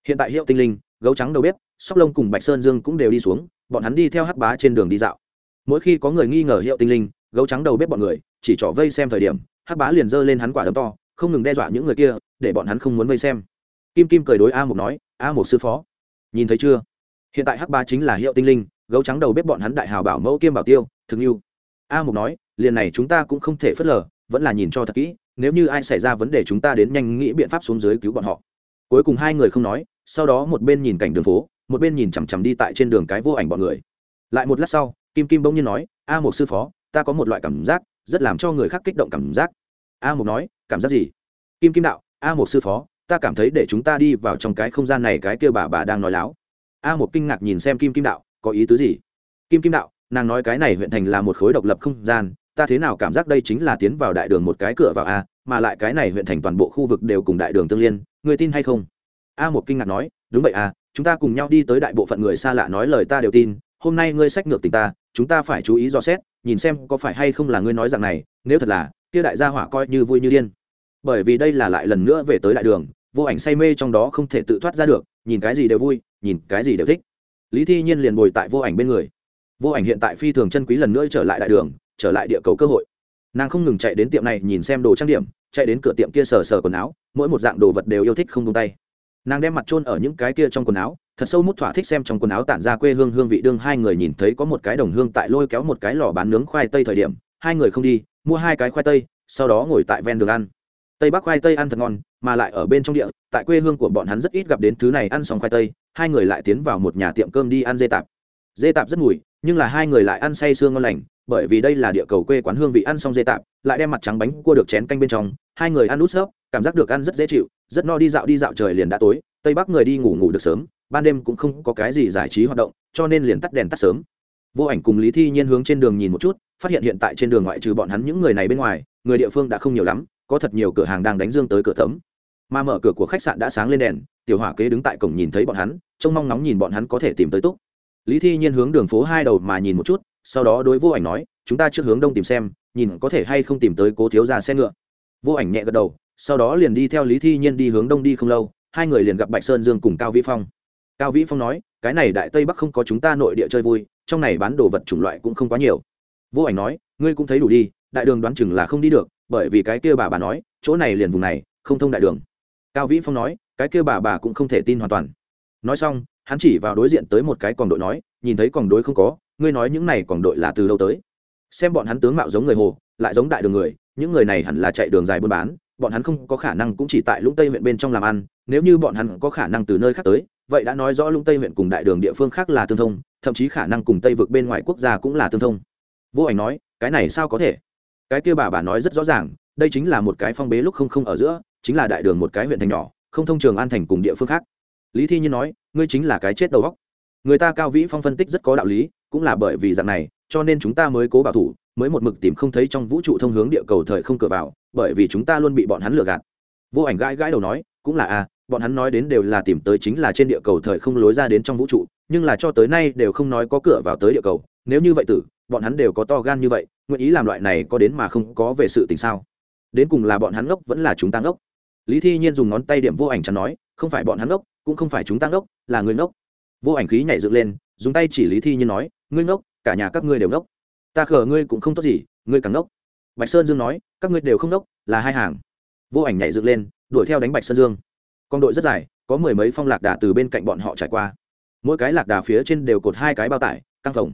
Hiện tại hiệu tinh linh, gấu trắng đầu bếp, sóc lông cùng bạch sơn dương cũng đều đi xuống, bọn hắn đi theo hắc bá trên đường đi dạo. Mỗi khi có người nghi ngờ hiệu tinh linh, gấu trắng đầu bếp bọn người, chỉ trỏ vây xem thời điểm hắc bá liền giơ lên hắn quả đấm to, không ngừng đe dọa những người kia, để bọn hắn không muốn vây xem. Kim kim cười đối a Mục nói, a Mục sư phó, nhìn thấy chưa? Hiện tại hắc bá chính là hiệu tinh linh, gấu trắng đầu bếp bọn hắn đại hào bảo mẫu kiêm bảo tiêu thương yêu a Mục nói, liền này chúng ta cũng không thể phớt lờ, vẫn là nhìn cho thật kỹ, nếu như ai xảy ra vấn đề chúng ta đến nhanh nghĩ biện pháp xuống dưới cứu bọn họ. Cuối cùng hai người không nói, sau đó một bên nhìn cảnh đường phố, một bên nhìn chằm chằm đi tại trên đường cái vô ảnh bọn người. Lại một lát sau, kim kim bỗng nhiên nói, a một sư phó, ta có một loại cảm giác rất làm cho người khác kích động cảm giác. A một nói, cảm giác gì? Kim kim đạo, a một sư phó, ta cảm thấy để chúng ta đi vào trong cái không gian này cái kia bà bà đang nói láo. A một kinh ngạc nhìn xem kim kim đạo, có ý tứ gì? Kim kim đạo, nàng nói cái này huyện thành là một khối độc lập không gian, ta thế nào cảm giác đây chính là tiến vào đại đường một cái cửa vào a, mà lại cái này huyện thành toàn bộ khu vực đều cùng đại đường tương liên, người tin hay không? A một kinh ngạc nói, đúng vậy à chúng ta cùng nhau đi tới đại bộ phận người xa lạ nói lời ta đều tin, hôm nay ngươi sách ngược tình ta, chúng ta phải chú ý dò xét nhìn xem có phải hay không là ngươi nói dạng này, nếu thật là, kia đại gia hỏa coi như vui như điên. Bởi vì đây là lại lần nữa về tới đại đường, vô ảnh say mê trong đó không thể tự thoát ra được, nhìn cái gì đều vui, nhìn cái gì đều thích. Lý thi nhiên liền bồi tại vô ảnh bên người. Vô ảnh hiện tại phi thường chân quý lần nữa trở lại đại đường, trở lại địa cầu cơ hội. Nàng không ngừng chạy đến tiệm này nhìn xem đồ trang điểm, chạy đến cửa tiệm kia sờ sờ quần áo, mỗi một dạng đồ vật đều yêu thích không tung tay. Nàng đem mặt trôn ở những cái kia trong quần áo thật sâu mút thỏa thích xem trong quần áo tản ra quê hương hương vị đương hai người nhìn thấy có một cái đồng hương tại lôi kéo một cái lò bán nướng khoai tây thời điểm, hai người không đi, mua hai cái khoai tây, sau đó ngồi tại ven đường ăn. Tây bắc khoai tây ăn thật ngon, mà lại ở bên trong địa, tại quê hương của bọn hắn rất ít gặp đến thứ này ăn xong khoai tây, hai người lại tiến vào một nhà tiệm cơm đi ăn dê tạp. Dê tạp rất mùi, nhưng là hai người lại ăn say sương ngon lành, bởi vì đây là địa cầu quê quán hương vị ăn xong dê tạp, lại đem mặt trắng bánh cua được chén canh bên trong, hai người ăn út xớp cảm giác được ăn rất dễ chịu, rất no đi dạo đi dạo trời liền đã tối, tây bắc người đi ngủ ngủ được sớm ban đêm cũng không có cái gì giải trí hoạt động, cho nên liền tắt đèn tắt sớm. Vô ảnh cùng lý thi nhiên hướng trên đường nhìn một chút, phát hiện hiện tại trên đường ngoại trừ bọn hắn những người này bên ngoài, người địa phương đã không nhiều lắm, có thật nhiều cửa hàng đang đánh dương tới cửa thấm. Mà mở cửa của khách sạn đã sáng lên đèn, tiểu hỏa kế đứng tại cổng nhìn thấy bọn hắn, trông mong nóng nhìn bọn hắn có thể tìm tới túc. Lý thi nhiên hướng đường phố hai đầu mà nhìn một chút, sau đó đối vô ảnh nói, chúng ta trước hướng đông tìm xem, nhìn có thể hay không tìm tới cố thiếu ra xe ngựa. Vô ảnh nhẹ gật đầu, sau đó liền đi theo lý thi nhiên đi hướng đông đi không lâu, hai người liền gặp bạch sơn dương cùng cao vĩ phong cao vĩ phong nói, cái này đại tây bắc không có chúng ta nội địa chơi vui, trong này bán đồ vật chủng loại cũng không quá nhiều. Vô ảnh nói, ngươi cũng thấy đủ đi, đại đường đoán chừng là không đi được, bởi vì cái kia bà bà nói, chỗ này liền vùng này, không thông đại đường. Cao vĩ phong nói, cái kia bà bà cũng không thể tin hoàn toàn. Nói xong, hắn chỉ vào đối diện tới một cái còn đội nói, nhìn thấy còn đối không có, ngươi nói những này còn đội là từ đâu tới? Xem bọn hắn tướng mạo giống người hồ, lại giống đại đường người, những người này hẳn là chạy đường dài buôn bán, bọn hắn không có khả năng cũng chỉ tại lũng tây huyện bên trong làm ăn, nếu như bọn hắn có khả năng từ nơi khác tới vậy đã nói rõ lũng tây huyện cùng đại đường địa phương khác là tương thông, thậm chí khả năng cùng tây vực bên ngoài quốc gia cũng là tương thông. Vô ảnh nói, cái này sao có thể? Cái kia bà bà nói rất rõ ràng, đây chính là một cái phong bế lúc không không ở giữa, chính là đại đường một cái huyện thành nhỏ, không thông trường an thành cùng địa phương khác. Lý thi nhiên nói, ngươi chính là cái chết đầu góc người ta cao vĩ phong phân tích rất có đạo lý, cũng là bởi vì dạng này, cho nên chúng ta mới cố bảo thủ, mới một mực tìm không thấy trong vũ trụ thông hướng địa cầu thời không cửa vào, bởi vì chúng ta luôn bị bọn hắn lừa gạt. Vô ảnh gãi gãi đầu nói, cũng là a bọn hắn nói đến đều là tìm tới chính là trên địa cầu thời không lối ra đến trong vũ trụ, nhưng là cho tới nay đều không nói có cửa vào tới địa cầu. Nếu như vậy tử, bọn hắn đều có to gan như vậy, nguyện ý làm loại này có đến mà không có về sự tình sao? Đến cùng là bọn hắn ngốc vẫn là chúng ta ngốc? Lý thi nhiên dùng ngón tay điểm vô ảnh chắn nói, không phải bọn hắn ngốc, cũng không phải chúng ta ngốc, là người ngốc. Vô ảnh khí nhảy dựng lên, dùng tay chỉ lý thi nhiên nói, ngươi ngốc, cả nhà các ngươi đều ngốc. Ta khờ ngươi cũng không tốt gì, ngươi càng ngốc. Bạch sơn dương nói, các ngươi đều không ngốc, là hai hàng. Vô ảnh nhảy dựng lên, đuổi theo đánh bạch sơn dương con đội rất dài, có mười mấy phong lạc đà từ bên cạnh bọn họ trải qua. Mỗi cái lạc đà phía trên đều cột hai cái bao tải, căng phồng.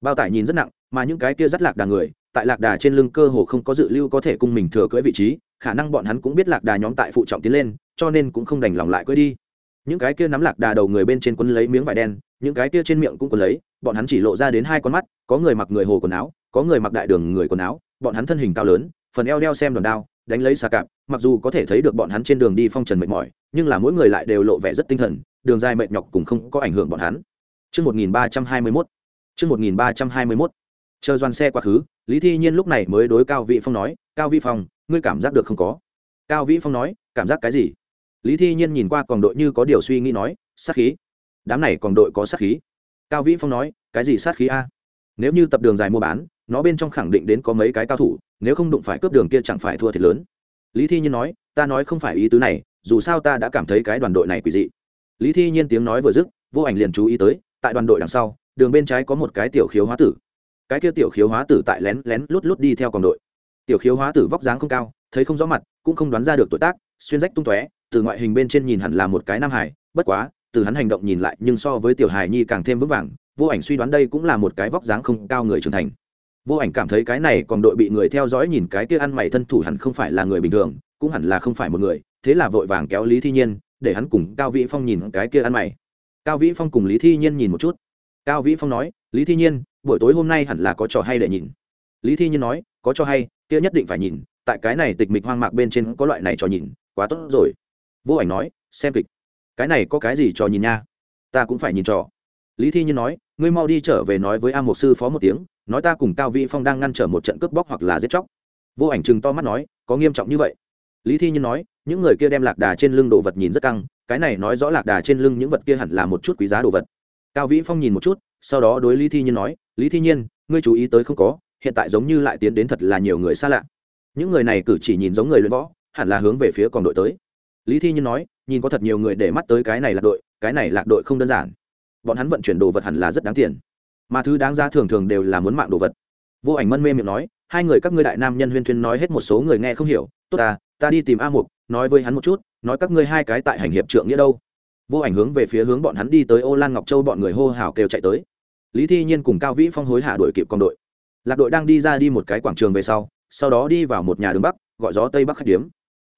Bao tải nhìn rất nặng, mà những cái kia dắt lạc đà người, tại lạc đà trên lưng cơ hồ không có dự lưu có thể cùng mình thừa cưỡi vị trí, khả năng bọn hắn cũng biết lạc đà nhóm tại phụ trọng tiến lên, cho nên cũng không đành lòng lại cưỡi đi. Những cái kia nắm lạc đà đầu người bên trên quấn lấy miếng vải đen, những cái kia trên miệng cũng quấn lấy, bọn hắn chỉ lộ ra đến hai con mắt, có người mặc người hồ quần áo, có người mặc đại đường người quần áo, bọn hắn thân hình cao lớn, phần eo đeo xem đòn đao đánh lấy xà cạp mặc dù có thể thấy được bọn hắn trên đường đi phong trần mệt mỏi nhưng là mỗi người lại đều lộ vẻ rất tinh thần đường dài mệt nhọc cùng không có ảnh hưởng bọn hắn Trước 1321. Trước 1321. Chờ doan xe quá khứ, Lý Thi Nhiên lúc này mới đối Cao Vĩ Phong nói, "Cao Vĩ Phong, ngươi cảm giác được không có?" Cao Vĩ Phong nói, "Cảm giác cái gì?" Lý Thi Nhiên nhìn qua còn đội như có điều suy nghĩ nói, "Sát khí." Đám này còn đội có sát khí. Cao Vĩ Phong nói, "Cái gì sát khí a?" Nếu như tập đường dài mua bán, nó bên trong khẳng định đến có mấy cái cao thủ, nếu không đụng phải cướp đường kia chẳng phải thua thiệt lớn. Lý Thi Nhiên nói, "Ta nói không phải ý tứ này, dù sao ta đã cảm thấy cái đoàn đội này quỷ dị." Lý Thi Nhiên tiếng nói vừa dứt, vô ảnh liền chú ý tới, tại đoàn đội đằng sau, đường bên trái có một cái tiểu khiếu hóa tử cái kia tiểu khiếu hóa tử tại lén lén lút lút đi theo còn đội tiểu khiếu hóa tử vóc dáng không cao thấy không rõ mặt cũng không đoán ra được tuổi tác xuyên rách tung tóe từ ngoại hình bên trên nhìn hẳn là một cái nam hải bất quá từ hắn hành động nhìn lại nhưng so với tiểu hải nhi càng thêm vững vàng vô ảnh suy đoán đây cũng là một cái vóc dáng không cao người trưởng thành vô ảnh cảm thấy cái này còn đội bị người theo dõi nhìn cái kia ăn mày thân thủ hẳn không phải là người bình thường, cũng hẳn là không phải một người, thế là vội vàng kéo lý thi nhiên, để hắn cùng cao vĩ phong nhìn cái kia ăn mày. Cao vĩ phong cùng lý thi nhiên nhìn một chút. Cao vĩ phong nói, lý thi nhiên, buổi tối hôm nay hẳn là có trò hay để nhìn. Lý thi nhiên nói, có trò hay, kia nhất định phải nhìn, tại cái này tịch mịch hoang mạc bên trên có loại này trò nhìn, quá tốt rồi. Vô ảnh nói, xem kịch. Cái này có cái gì trò nhìn nha? Ta cũng phải nhìn trò. Lý thi nhiên nói, ngươi mau đi trở về nói với a một sư phó một tiếng nói ta cùng cao vĩ phong đang ngăn trở một trận cướp bóc hoặc là giết chóc. Vô ảnh chừng to mắt nói, có nghiêm trọng như vậy? Lý thi nhiên nói, những người kia đem lạc đà trên lưng đồ vật nhìn rất căng, cái này nói rõ lạc đà trên lưng những vật kia hẳn là một chút quý giá đồ vật. Cao vĩ phong nhìn một chút, sau đó đối lý thi nhiên nói, lý thi nhiên ngươi chú ý tới không có, hiện tại giống như lại tiến đến thật là nhiều người xa lạ. Những người này cử chỉ nhìn giống người luyện võ, hẳn là hướng về phía còn đội tới. Lý thi nhiên nói, nhìn có thật nhiều người để mắt tới cái này lạc đội, cái này lạc đội không đơn giản. Bọn hắn vận chuyển đồ vật hẳn là rất đáng tiền mà thứ đáng ra thường thường đều là muốn mạng đồ vật. Vô ảnh mân mê miệng nói, hai người các ngươi đại nam nhân huyên thuyên nói hết một số người nghe không hiểu, tốt ta ta đi tìm a mục, nói với hắn một chút, nói các ngươi hai cái tại hành hiệp trượng nghĩa đâu. Vô ảnh hướng về phía hướng bọn hắn đi tới ô lan ngọc châu bọn người hô hào kêu chạy tới. Lý thi nhiên cùng cao vĩ phong hối hạ đội kịp con đội. Lạc đội đang đi ra đi một cái quảng trường về sau sau đó đi vào một nhà đường bắc, gọi gió tây bắc khách điếm.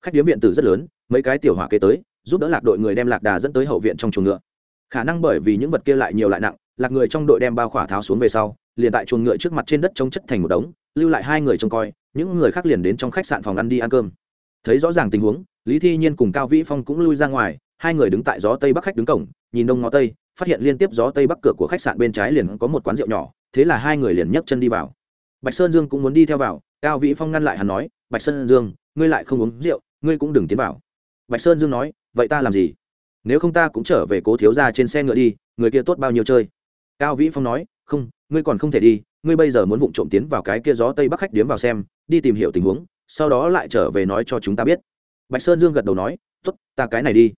Khách điếm viện tử rất lớn, mấy cái tiểu hỏa kế tới, giúp đỡ lạc đội người đem lạc đà dẫn tới hậu viện trong chuồng ngựa. Khả năng bởi vì những vật kia lại nhiều lại nặng lạc người trong đội đem bao khỏa tháo xuống về sau, liền tại chuồng ngựa trước mặt trên đất trông chất thành một đống, lưu lại hai người trông coi, những người khác liền đến trong khách sạn phòng ăn đi ăn cơm. Thấy rõ ràng tình huống, lý thi nhiên cùng cao vĩ phong cũng lui ra ngoài, hai người đứng tại gió tây bắc khách đứng cổng, nhìn đông ngó tây, phát hiện liên tiếp gió tây bắc cửa của khách sạn bên trái liền có một quán rượu nhỏ, thế là hai người liền nhấc chân đi vào. Bạch sơn dương cũng muốn đi theo vào, cao vĩ phong ngăn lại hắn nói, bạch sơn dương, ngươi lại không uống rượu, ngươi cũng đừng tiến vào. Bạch sơn dương nói, vậy ta làm gì? Nếu không ta cũng trở về cố thiếu ra trên xe ngựa đi, người kia tốt bao nhiêu chơi? Cao vĩ phong nói, không, ngươi còn không thể đi, ngươi bây giờ muốn vụng trộm tiến vào cái kia gió tây bắc khách điếm vào xem, đi tìm hiểu tình huống, sau đó lại trở về nói cho chúng ta biết. Bạch sơn dương gật đầu nói t ố t ta cái này đi.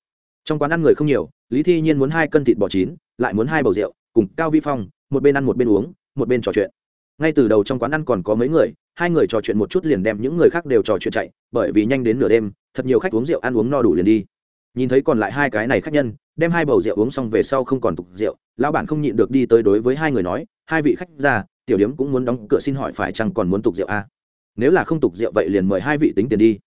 Trong quán ăn người không nhiều, lý thi nhiên muốn hai cân thịt bò chín, lại muốn hai bầu rượu, cùng cao Vĩ phong, một bên ăn một bên uống, một bên trò chuyện. Ngay từ đầu trong quán ăn còn có mấy người, hai người trò chuyện một chút liền đem những người khác đều trò chuyện chạy, bởi vì nhanh đến nửa đêm, thật nhiều khách uống rượu ăn uống no đủ liền đi nhìn thấy còn lại hai cái này khách nhân, đem hai bầu rượu uống xong về sau không còn tục rượu, lão bản không nhịn được đi tới đối với hai người nói, hai vị khách ra tiểu điếm cũng muốn đóng cửa xin hỏi phải chăng còn muốn tục rượu a à? nếu là không tục rượu vậy liền mời hai vị tính tiền đi.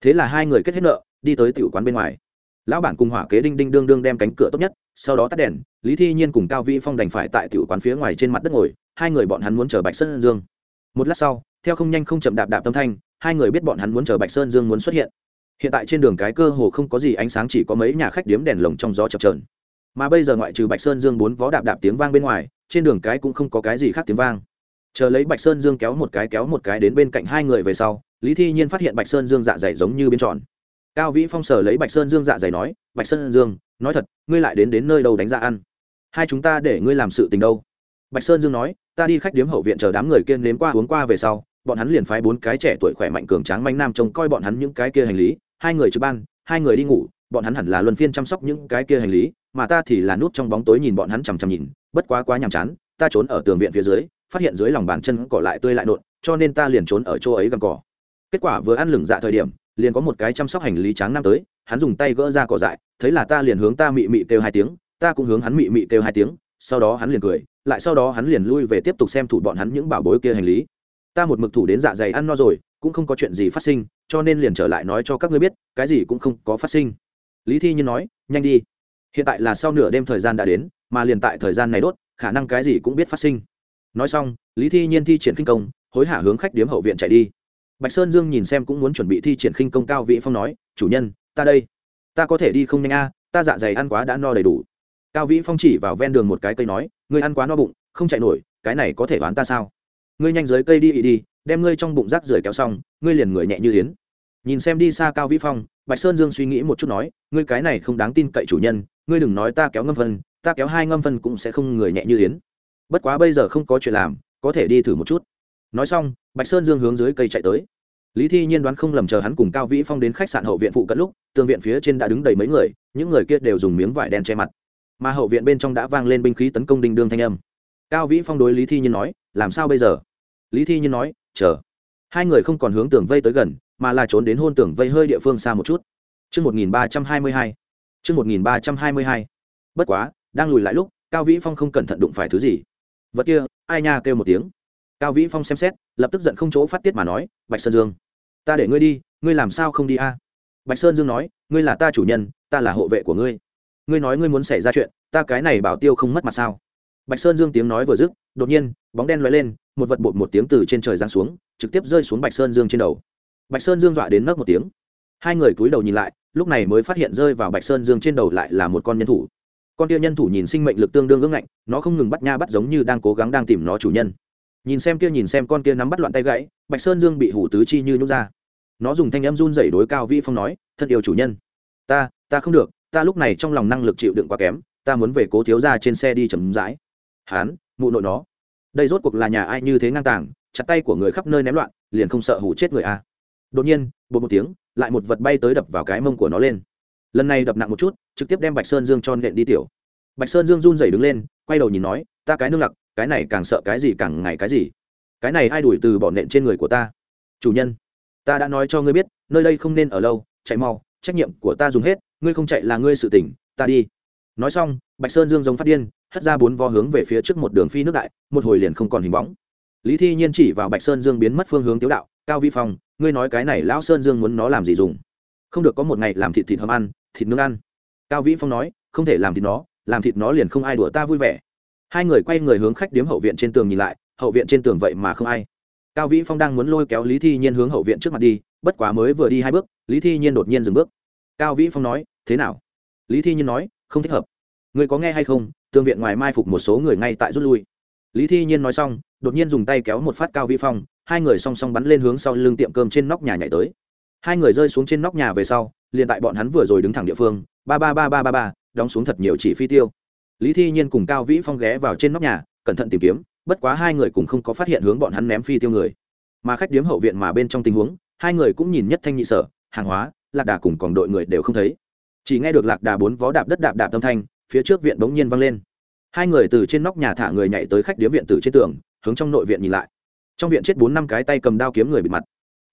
Thế là hai người kết hết nợ, đi tới tiểu quán bên ngoài. Lão bản cùng hỏa kế đinh đinh đương đương đem cánh cửa tốt nhất, sau đó tắt đèn, lý thi nhiên cùng cao vĩ phong đành phải tại tiểu quán phía ngoài trên mặt đất ngồi, hai người bọn hắn muốn chờ bạch sơn dương. Một lát sau, theo không nhanh không chậm đạp đạp tâm thanh, hai người biết bọn hắn muốn chờ bạch sơn dương muốn xuất hiện hiện tại trên đường cái cơ hồ không có gì ánh sáng, chỉ có mấy nhà khách điếm đèn lồng trong gió chập trờn mà bây giờ ngoại trừ bạch sơn dương bốn vó đạp đạp tiếng vang bên ngoài, trên đường cái cũng không có cái gì khác tiếng vang. Chờ lấy bạch sơn dương kéo một cái kéo một cái đến bên cạnh hai người về sau, lý thi nhiên phát hiện bạch sơn dương dạ dày giống như biến tròn. Cao vĩ phong sở lấy bạch sơn dương dạ dày nói, bạch sơn dương, nói thật, ngươi lại đến đến nơi đâu đánh ra ăn? Hai chúng ta để ngươi làm sự tình đâu? Bạch sơn dương nói, ta đi khách điếm hậu viện chờ đám người kiên nếm qua uống qua về sau, bọn hắn liền phái bốn cái trẻ tuổi khỏe mạnh cường tráng manh nam trông coi bọn hắn những cái kia hành lý hai người trực ban, hai người đi ngủ, bọn hắn hẳn là luân phiên chăm sóc những cái kia hành lý, mà ta thì là nút trong bóng tối nhìn bọn hắn chằm chằm nhìn, bất quá quá nhàm chán, ta trốn ở tường viện phía dưới, phát hiện dưới lòng bàn chân cỏ lại tươi lại nộn, cho nên ta liền trốn ở chỗ ấy gầm cỏ. Kết quả vừa ăn lửng dạ thời điểm, liền có một cái chăm sóc hành lý tráng nam tới, hắn dùng tay gỡ ra cỏ dại, thấy là ta liền hướng ta mị mị kêu hai tiếng, ta cũng hướng hắn mị mị kêu hai tiếng, sau đó hắn liền cười, lại sau đó hắn liền lui về tiếp tục xem thủ bọn hắn những bảo bối kia hành lý. Ta một mực thủ đến dạ dày ăn no rồi cũng không có chuyện gì phát sinh, cho nên liền trở lại nói cho các ngươi biết, cái gì cũng không có phát sinh. Lý thi nhiên nói, nhanh đi. Hiện tại là sau nửa đêm thời gian đã đến, mà liền tại thời gian này đốt, khả năng cái gì cũng biết phát sinh. Nói xong, lý thi nhiên thi triển khinh công, hối hả hướng khách điếm hậu viện chạy đi. Bạch sơn dương nhìn xem cũng muốn chuẩn bị thi triển khinh công cao vị phong nói, chủ nhân, ta đây. Ta có thể đi không nhanh a, ta dạ dày ăn quá đã no đầy đủ. Cao vĩ phong chỉ vào ven đường một cái cây nói, ngươi ăn quá no bụng, không chạy nổi, cái này có thể đoán ta sao? Ngươi nhanh dưới cây đi ị đi đem ngươi trong bụng rác rưởi kéo xong, ngươi liền người nhẹ như yến. Nhìn xem đi xa cao vĩ phong, bạch sơn dương suy nghĩ một chút nói, ngươi cái này không đáng tin cậy chủ nhân, ngươi đừng nói ta kéo ngâm phân, ta kéo hai ngâm phân cũng sẽ không người nhẹ như yến. Bất quá bây giờ không có chuyện làm, có thể đi thử một chút. Nói xong, bạch sơn dương hướng dưới cây chạy tới. Lý thi nhiên đoán không lầm chờ hắn cùng cao vĩ phong đến khách sạn hậu viện phụ cận lúc, tường viện phía trên đã đứng đầy mấy người, những người kia đều dùng miếng vải đen che mặt. Mà hậu viện bên trong đã vang lên binh khí tấn công đinh đương thanh âm. Cao vĩ phong đối lý thi nhiên nói, làm sao bây giờ? Lý thi nhiên nói chờ hai người không còn hướng tường vây tới gần mà là trốn đến hôn tường vây hơi địa phương xa một chút chương một nghìn ba trăm hai mươi hai chương một nghìn ba trăm hai mươi hai Bất quá, đang lùi lại lúc, Cao Vĩ Phong không cẩn thận đụng phải thứ gì. Vật kia, ai nha kêu một tiếng. Cao Vĩ Phong xem xét, lập tức giận không chỗ phát tiết mà nói, Bạch Sơn Dương, ta để ngươi đi, ngươi làm sao không đi a? Bạch Sơn Dương nói, ngươi là ta chủ nhân, ta là hộ vệ của ngươi. Ngươi nói ngươi muốn xảy ra chuyện, ta cái này bảo tiêu không mất mặt sao? Bạch Sơn Dương tiếng nói vừa dứt, đột nhiên, bóng đen lóe lên, một vật bột một tiếng từ trên trời giáng xuống, trực tiếp rơi xuống Bạch Sơn Dương trên đầu. Bạch Sơn Dương dọa đến nấc một tiếng. Hai người cúi đầu nhìn lại, lúc này mới phát hiện rơi vào Bạch Sơn Dương trên đầu lại là một con nhân thủ. Con kia nhân thủ nhìn sinh mệnh lực tương đương ương ngạnh, nó không ngừng bắt nha bắt giống như đang cố gắng đang tìm nó chủ nhân. Nhìn xem kia nhìn xem con kia nắm bắt loạn tay gãy, Bạch Sơn Dương bị hủ tứ chi như nhũ ra. Nó dùng thanh âm run rẩy đối cao vĩ phong nói, "Thân yêu chủ nhân, ta, ta không được, ta lúc này trong lòng năng lực chịu đựng quá kém, ta muốn về cố thiếu gia trên xe đi chậm rãi." Hán, mụ nội nó. Đây rốt cuộc là nhà ai như thế ngang tàng chặt tay của người khắp nơi ném loạn liền không sợ hủ chết người a. À. đột nhiên bột một tiếng lại một vật bay tới đập vào cái mông của nó lên. Lần này đập nặng một chút trực tiếp đem bạch sơn dương cho nện đi tiểu. Bạch sơn dương run rẩy đứng lên quay đầu nhìn nói ta cái nương lặc cái này càng sợ cái gì càng ngày cái gì? Cái này ai đuổi từ bỏ nện trên người của ta? Chủ nhân ta đã nói cho ngươi biết nơi đây không nên ở lâu chạy mau trách nhiệm của ta dùng hết ngươi không chạy là ngươi sự tỉnh ta đi. Nói xong bạch sơn dương giống phát điên hất ra bốn vo hướng về phía trước một đường phi nước đại, một hồi liền không còn hình bóng. Lý thi nhiên chỉ vào bạch sơn dương biến mất phương hướng tiếu đạo, cao vi phong, ngươi nói cái này lão sơn dương muốn nó làm gì dùng? Không được, có một ngày làm thịt thịt hầm ăn, thịt nướng ăn. Cao vĩ phong nói, không thể làm thịt nó, làm thịt nó liền không ai đùa ta vui vẻ. Hai người quay người hướng khách điếm hậu viện trên tường nhìn lại, hậu viện trên tường vậy mà không ai. Cao vĩ phong đang muốn lôi kéo lý thi nhiên hướng hậu viện trước mặt đi, bất quá mới vừa đi hai bước, lý thi nhiên đột nhiên dừng bước. Cao vĩ phong nói, thế nào? Lý thi nhiên nói, không thích hợp. Người có nghe hay không? Tương viện ngoài mai phục một số người ngay tại rút lui. Lý thi nhiên nói xong, đột nhiên dùng tay kéo một phát cao vi phong, hai người song song bắn lên hướng sau lưng tiệm cơm trên nóc nhà nhảy tới. Hai người rơi xuống trên nóc nhà về sau, liền tại bọn hắn vừa rồi đứng thẳng địa phương, ba ba ba ba ba ba, đóng xuống thật nhiều chỉ phi tiêu. Lý thi nhiên cùng cao vĩ phong ghé vào trên nóc nhà, cẩn thận tìm kiếm, bất quá hai người cũng không có phát hiện hướng bọn hắn ném phi tiêu người. Mà khách điếm hậu viện mà bên trong tình huống, hai người cũng nhìn nhất thanh nhị sở, hàng hóa, lạc đà cùng còn đội người đều không thấy. Chỉ nghe được lạc đà bốn vó đạp đất đạp đạp tâm thanh phía trước viện bỗng nhiên văng lên. Hai người từ trên nóc nhà thả người nhảy tới khách điếm viện tử trên tường, hướng trong nội viện nhìn lại. Trong viện chết bốn năm cái tay cầm đao kiếm người bịt mặt.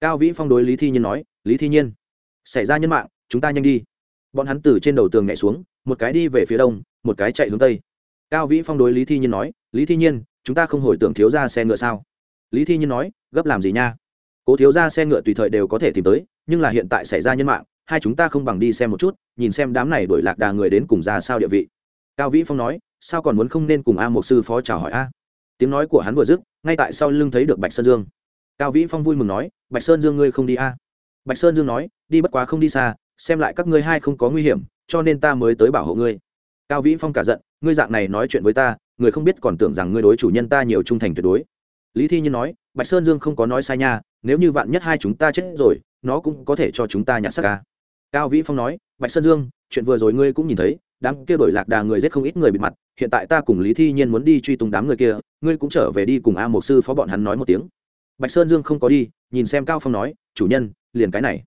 Cao vĩ phong đối lý thi nhiên nói, lý thi nhiên, xảy ra nhân mạng, chúng ta nhanh đi. Bọn hắn từ trên đầu tường nhảy xuống, một cái đi về phía đông, một cái chạy hướng tây. Cao vĩ phong đối lý thi nhiên nói, lý thi nhiên, chúng ta không hồi tưởng thiếu ra xe ngựa sao? Lý thi nhiên nói, gấp làm gì nha? Cố thiếu ra xe ngựa tùy thời đều có thể tìm tới, nhưng là hiện tại xảy ra nhân mạng hai chúng ta không bằng đi xem một chút, nhìn xem đám này đổi lạc đà người đến cùng ra sao địa vị. Cao vĩ phong nói, sao còn muốn không nên cùng a một sư phó chào hỏi a? Tiếng nói của hắn vừa dứt, ngay tại sau lưng thấy được bạch sơn dương. Cao vĩ phong vui mừng nói, bạch sơn dương ngươi không đi a? Bạch sơn dương nói, đi bất quá không đi xa, xem lại các ngươi hai không có nguy hiểm, cho nên ta mới tới bảo hộ ngươi. Cao vĩ phong cả giận, ngươi dạng này nói chuyện với ta, người không biết còn tưởng rằng ngươi đối chủ nhân ta nhiều trung thành tuyệt đối. Lý thi nhiên nói, bạch sơn dương không có nói sai nha, nếu như vạn nhất hai chúng ta chết rồi, nó cũng có thể cho chúng ta nhặt xác ca cao vĩ phong nói, bạch sơn dương, chuyện vừa rồi ngươi cũng nhìn thấy, đám kia đổi lạc đà người giết không ít người bị mặt, hiện tại ta cùng lý thi nhiên muốn đi truy tung đám người kia, ngươi cũng trở về đi cùng a một sư phó bọn hắn nói một tiếng. Bạch sơn dương không có đi, nhìn xem cao phong nói, chủ nhân, liền cái này.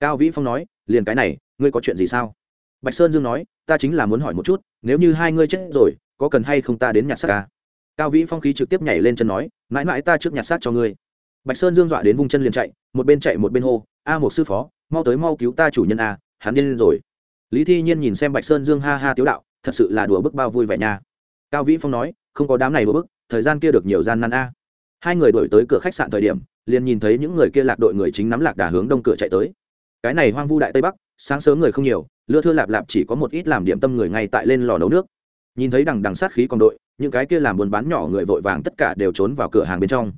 Cao vĩ phong nói, liền cái này, ngươi có chuyện gì sao? Bạch sơn dương nói, ta chính là muốn hỏi một chút, nếu như hai ngươi chết rồi, có cần hay không ta đến nhặt xác ca? Cao vĩ phong khí trực tiếp nhảy lên chân nói, mãi mãi ta trước nhặt xác cho ngươi. Bạch sơn dương dọa đến vung chân liền chạy, một bên chạy một bên hô, a một sư phó mau tới mau cứu ta chủ nhân a, hắn điên lên rồi. Lý thi nhiên nhìn xem bạch sơn dương ha ha tiếu đạo, thật sự là đùa bức bao vui vẻ nha. Cao vĩ phong nói, không có đám này đùa bức, thời gian kia được nhiều gian nan a. Hai người đổi tới cửa khách sạn thời điểm, liền nhìn thấy những người kia lạc đội người chính nắm lạc đà hướng đông cửa chạy tới. Cái này hoang vu đại tây bắc, sáng sớm người không nhiều, lưa thưa lạp lạp chỉ có một ít làm điểm tâm người ngay tại lên lò nấu nước. Nhìn thấy đằng đằng sát khí còn đội, những cái kia làm buôn bán nhỏ người vội vàng tất cả đều trốn vào cửa hàng bên trong.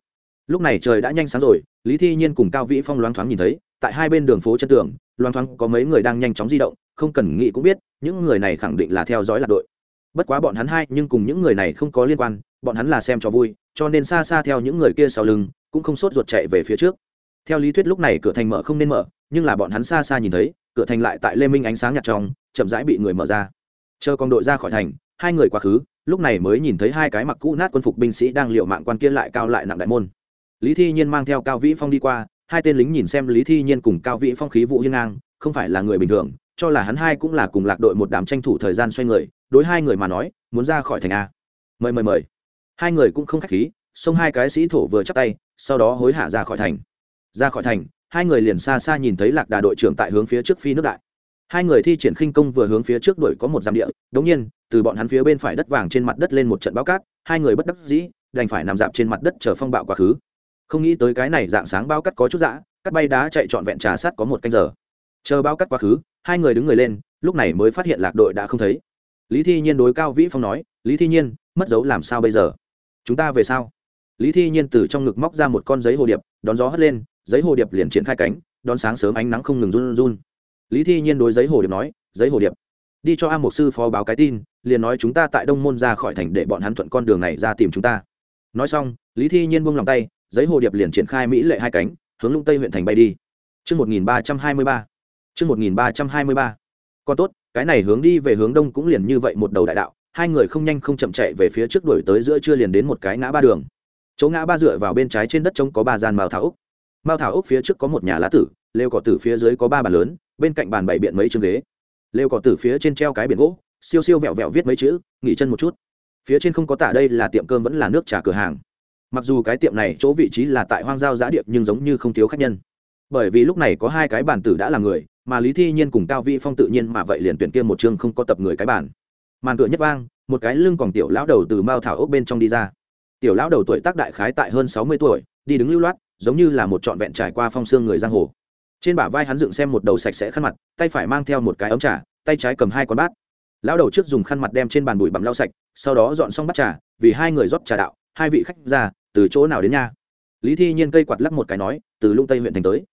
Lúc này trời đã nhanh sáng rồi, lý thi nhiên cùng cao vĩ phong loáng thoáng nhìn thấy tại hai bên đường phố chân tường, loang thoáng có mấy người đang nhanh chóng di động, không cần nghĩ cũng biết, những người này khẳng định là theo dõi lạc đội. Bất quá bọn hắn hai nhưng cùng những người này không có liên quan, bọn hắn là xem cho vui, cho nên xa xa theo những người kia sau lưng, cũng không sốt ruột chạy về phía trước. Theo lý thuyết lúc này cửa thành mở không nên mở, nhưng là bọn hắn xa xa nhìn thấy, cửa thành lại tại lê minh ánh sáng nhạt trong, chậm rãi bị người mở ra. Chờ con đội ra khỏi thành, hai người quá khứ, lúc này mới nhìn thấy hai cái mặc cũ nát quân phục binh sĩ đang liệu mạng quan kia lại cao lại nặng đại môn. Lý thi nhiên mang theo cao vĩ phong đi qua hai tên lính nhìn xem lý thi nhiên cùng cao vĩ phong khí vũ hiên ngang, không phải là người bình thường, cho là hắn hai cũng là cùng lạc đội một đám tranh thủ thời gian xoay người, đối hai người mà nói, muốn ra khỏi thành a. Mời mời mời. Hai người cũng không khách khí, xông hai cái sĩ thổ vừa chắp tay, sau đó hối hả ra khỏi thành. Ra khỏi thành, hai người liền xa xa nhìn thấy lạc đà đội trưởng tại hướng phía trước phi nước đại. Hai người thi triển khinh công vừa hướng phía trước đuổi có một giam địa, đống nhiên, từ bọn hắn phía bên phải đất vàng trên mặt đất lên một trận bao cát, hai người bất đắc dĩ, đành phải nằm dạp trên mặt đất chờ phong bạo quá khứ không nghĩ tới cái này dạng sáng bao cắt có chút dã, cắt bay đá chạy trọn vẹn trà sát có một canh giờ. Chờ bao cắt quá khứ, hai người đứng người lên, lúc này mới phát hiện lạc đội đã không thấy. Lý thi nhiên đối cao vĩ phong nói, lý thi nhiên, mất dấu làm sao bây giờ? Chúng ta về sao? Lý thi nhiên từ trong ngực móc ra một con giấy hồ điệp, đón gió hất lên, giấy hồ điệp liền triển khai cánh, đón sáng sớm ánh nắng không ngừng run run. Lý thi nhiên đối giấy hồ điệp nói, giấy hồ điệp, đi cho a một sư phó báo cái tin, liền nói chúng ta tại đông môn ra khỏi thành để bọn hắn thuận con đường này ra tìm chúng ta. Nói xong, lý thi nhiên buông lòng tay giấy hồ điệp liền triển khai mỹ lệ hai cánh hướng lung tây huyện thành bay đi Trước 1323. Trước 1323. Còn tốt, cái này hướng đi về hướng đông cũng liền như vậy một đầu đại đạo, hai người không nhanh không chậm chạy về phía trước đuổi tới giữa chưa liền đến một cái ngã ba đường. Chỗ ngã ba dựa vào bên trái trên đất trống có ba gian mao thảo ốc. Mao thảo ốc phía trước có một nhà lá tử, lều cỏ tử phía dưới có ba bàn lớn, bên cạnh bàn bảy biện mấy chương ghế. Lều cỏ tử phía trên treo cái biển gỗ, siêu siêu vẹo vẹo viết mấy chữ, nghỉ chân một chút. Phía trên không có tả đây là tiệm cơm vẫn là nước trà cửa hàng mặc dù cái tiệm này chỗ vị trí là tại hoang giao giã điệp nhưng giống như không thiếu khách nhân. Bởi vì lúc này có hai cái bản tử đã là người, mà lý thi nhiên cùng cao vi phong tự nhiên mà vậy liền tuyển kia một chương không có tập người cái bản màn cửa nhất vang, một cái lưng còn tiểu lão đầu từ mao thảo ốc bên trong đi ra. Tiểu lão đầu tuổi tác đại khái tại hơn sáu mươi tuổi, đi đứng lưu loát, giống như là một trọn vẹn trải qua phong xương người giang hồ. Trên bả vai hắn dựng xem một đầu sạch sẽ khăn mặt, tay phải mang theo một cái ấm trà, tay trái cầm hai con bát. Lão đầu trước dùng khăn mặt đem trên bàn bụi bặm lau sạch, sau đó dọn xong bát trà, vì hai người rót trà đạo, hai vị khách ra từ chỗ nào đến nha? Lý thi nhiên cây quạt lắc một cái nói, từ lung tây huyện thành tới.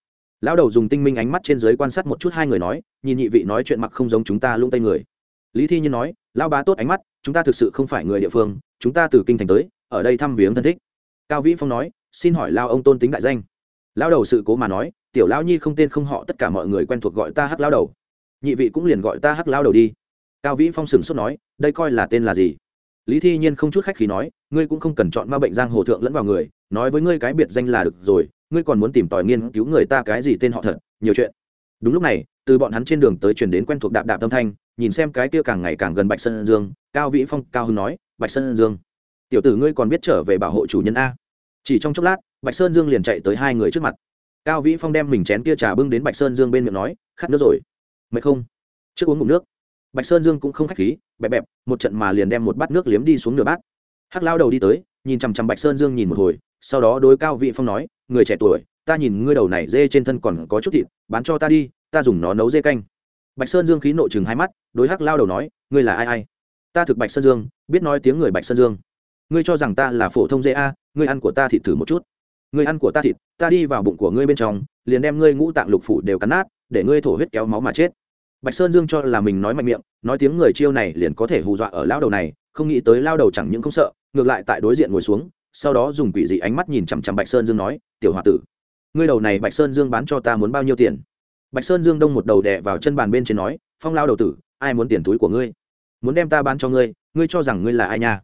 Lão đầu dùng tinh minh ánh mắt trên giới quan sát một chút hai người nói, nhìn nhị vị nói chuyện mặc không giống chúng ta lung tây người. Lý thi nhiên nói, lão bá tốt ánh mắt, chúng ta thực sự không phải người địa phương, chúng ta từ kinh thành tới, ở đây thăm viếng thân thích. Cao vĩ phong nói, xin hỏi lao ông tôn tính đại danh. Lão đầu sự cố mà nói, tiểu lão nhi không tên không họ tất cả mọi người quen thuộc gọi ta hắc lão đầu. Nhị vị cũng liền gọi ta hắc lão đầu đi. Cao vĩ phong sừng sốt nói, đây coi là tên là gì? Lý thi nhiên không chút khách khí nói, ngươi cũng không cần chọn ma bệnh giang hồ thượng lẫn vào người, nói với ngươi cái biệt danh là được rồi, ngươi còn muốn tìm tòi nghiên cứu người ta cái gì tên họ thật, nhiều chuyện. Đúng lúc này, từ bọn hắn trên đường tới chuyển đến quen thuộc đạp đạp tâm thanh, nhìn xem cái kia càng ngày càng gần bạch sơn dương, cao vĩ phong, cao hưng nói, bạch sơn dương, tiểu tử ngươi còn biết trở về bảo hộ chủ nhân a. Chỉ trong chốc lát, bạch sơn dương liền chạy tới hai người trước mặt. Cao vĩ phong đem mình chén kia trà bưng đến bạch sơn dương bên miệng nói, khát nước rồi. Mệt không? Trước uống ngụm nước bạch sơn dương cũng không k h á c h khí, bẹp bẹp, một trận mà liền đem một bát nước liếm đi xuống nửa bát. Hắc lao đầu đi tới, nhìn chằm chằm bạch sơn dương nhìn một hồi, sau đó đối cao vị phong nói, người trẻ tuổi, ta nhìn ngươi đầu này dê trên thân còn có chút thịt, bán cho ta đi, ta dùng nó nấu dê canh. Bạch sơn dương khí nộ chừng hai mắt, đối hắc lao đầu nói, ngươi là ai ai? Ta thực bạch sơn dương, biết nói tiếng người bạch sơn dương. Ngươi cho rằng ta là phổ thông dê a, ngươi ăn của ta thịt thử một chút. Ngươi ăn của ta thịt, ta đi vào bụng của ngươi bên trong, liền đem ngươi ngũ tạng lục phủ đều cắn nát, để ngươi thổ huyết kéo máu mà chết bạch sơn dương cho là mình nói mạnh miệng, nói tiếng người chiêu này liền có thể hù dọa ở lao đầu này, không nghĩ tới lao đầu chẳng những không sợ, ngược lại tại đối diện ngồi xuống, sau đó dùng quỷ dị ánh mắt nhìn chằm chằm bạch sơn dương nói, tiểu h o a tử, ngươi đầu này bạch sơn dương bán cho ta muốn bao nhiêu tiền? Bạch sơn dương đông một đầu đè vào chân bàn bên trên nói, phong lao đầu tử, ai muốn tiền túi của ngươi? Muốn đem ta bán cho ngươi ngươi cho rằng ngươi là ai nha?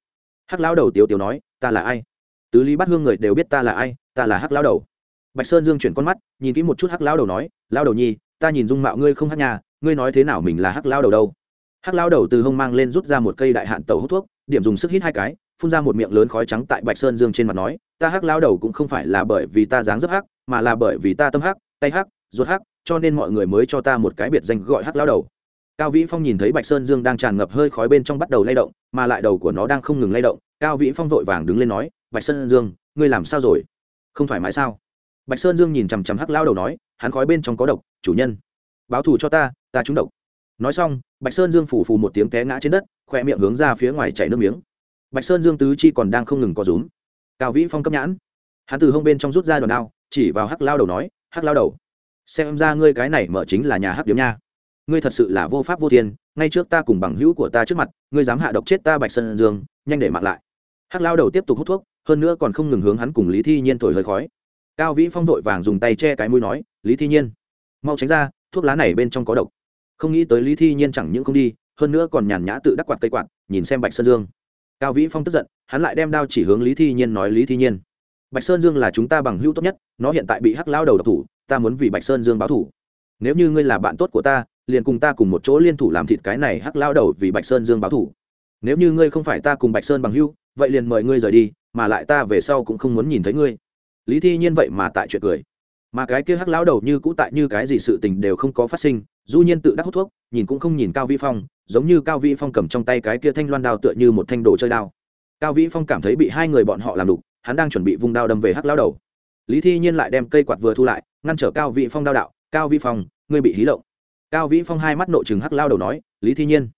Hắc lao đầu tiếu tiếu nói, ta là ai? Tứ lý bắt hương người đều biết ta là ai, ta là hắc lao đầu. Bạch sơn dương chuyển con mắt, nhìn kỹ một chút hắc lao đầu nói, lao đầu nhi, ta nhìn dung mạo ngươi không hắc nhà ngươi nói thế nào mình là hắc lao đầu đâu? Hắc lao đầu từ hông mang lên rút ra một cây đại hạn tàu hút thuốc, điểm dùng sức hít hai cái, phun ra một miệng lớn khói trắng tại bạch sơn dương trên mặt nói, ta hắc lao đầu cũng không phải là bởi vì ta dáng dấp hắc, mà là bởi vì ta tâm hắc, tay hắc, ruột hắc, cho nên mọi người mới cho ta một cái biệt danh gọi hắc lao đầu. Cao vĩ phong nhìn thấy bạch sơn dương đang tràn ngập hơi khói bên trong bắt đầu lay động, mà lại đầu của nó đang không ngừng lay động, cao vĩ phong vội vàng đứng lên nói, bạch sơn dương, ngươi làm sao rồi? Không thoải mái sao? Bạch sơn dương nhìn chằm chằm hắc lao đầu nói, hắn khói bên trong có độc, chủ nhân, báo thù cho ta ta trúng độc. Nói xong, bạch sơn dương phủ phù một tiếng té ngã trên đất khoe miệng hướng ra phía ngoài chảy nước miếng. Bạch sơn dương tứ chi còn đang không ngừng có rúm. Cao vĩ phong cấp nhãn. Hắn từ hông bên trong rút ra đòn đao, chỉ vào hắc lao đầu nói, hắc lao đầu, xem ra ngươi cái này mở chính là nhà hắc điếm nha. Ngươi thật sự là vô pháp vô thiên, ngay trước ta cùng bằng hữu của ta trước mặt, ngươi dám hạ độc chết ta bạch sơn dương, nhanh để mạng lại. Hắc lao đầu tiếp tục hút thuốc, hơn nữa còn không ngừng hướng hắn cùng lý thi nhiên thổi hơi khói. Cao vĩ phong vội vàng dùng tay che cái mũi nói, lý thi nhiên, mau tránh ra, thuốc lá này bên trong có độc không nghĩ tới lý thi nhiên chẳng những không đi, hơn nữa còn nhàn nhã tự đắc quạt cây quạt, nhìn xem bạch sơn dương. Cao vĩ phong tức giận, hắn lại đem đao chỉ hướng lý thi nhiên nói, lý thi nhiên, bạch sơn dương là chúng ta bằng hữu tốt nhất, nó hiện tại bị hắc lao đầu độc thủ, ta muốn vì bạch sơn dương báo thủ. Nếu như ngươi là bạn tốt của ta, liền cùng ta cùng một chỗ liên thủ làm thịt cái này hắc lao đầu vì bạch sơn dương báo thủ. Nếu như ngươi không phải ta cùng bạch sơn bằng hữu, vậy liền mời ngươi rời đi, mà lại ta về sau cũng không muốn nhìn thấy ngươi. Lý thi nhiên vậy mà tại chuyện cười mà cái kia hắc lão đầu như cũ tại như cái gì sự tình đều không có phát sinh, du nhiên tự đắc hút thuốc, nhìn cũng không nhìn cao vĩ phong, giống như cao vĩ phong cầm trong tay cái kia thanh loan đao tựa như một thanh đồ chơi đao. Cao vĩ phong cảm thấy bị hai người bọn họ làm đục, hắn đang chuẩn bị vung đao đâm về hắc lão đầu. Lý thi nhiên lại đem cây quạt vừa thu lại, ngăn trở cao vĩ phong đao đạo, cao vĩ phong, ngươi bị hí lộng. Cao vĩ phong hai mắt nội chừng hắc lao đầu nói, lý thi nhiên,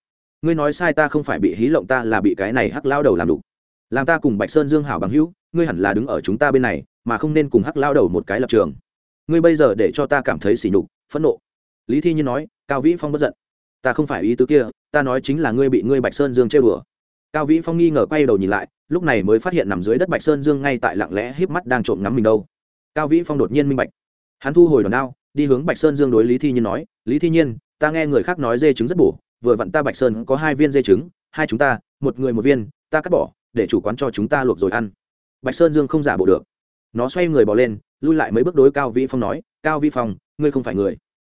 ngươi nói sai ta không phải bị hí lộng ta là bị cái này hắc lao đầu làm đục. Làm ta cùng bạch sơn dương hảo bằng hữu, ngươi hẳn là đứng ở chúng ta bên này, mà không nên cùng hắc lao đầu một cái lập trường ngươi bây giờ để cho ta cảm thấy sỉ nhục, phẫn nộ. Lý thi nhiên nói, cao vĩ phong bất giận. Ta không phải ý tứ kia, ta nói chính là ngươi bị ngươi bạch sơn dương chơi bừa cao vĩ phong nghi ngờ quay đầu nhìn lại, lúc này mới phát hiện nằm dưới đất bạch sơn dương ngay tại lặng lẽ híp mắt đang trộm ngắm mình đâu. Cao vĩ phong đột nhiên minh bạch. Hắn thu hồi đòn đao, đi hướng bạch sơn dương đối lý thi nhiên nói, lý thi nhiên, ta nghe người khác nói dê trứng rất bổ, vừa vặn ta bạch sơn có hai viên dê trứng, hai chúng ta, một người một viên, ta cắt bỏ, để chủ quán cho chúng ta luộc rồi ăn. Bạch sơn dương không giả bộ được nó xoay người bỏ lên, lui lại mấy bước đối cao vĩ phong nói, cao vĩ phong, ngươi không phải người.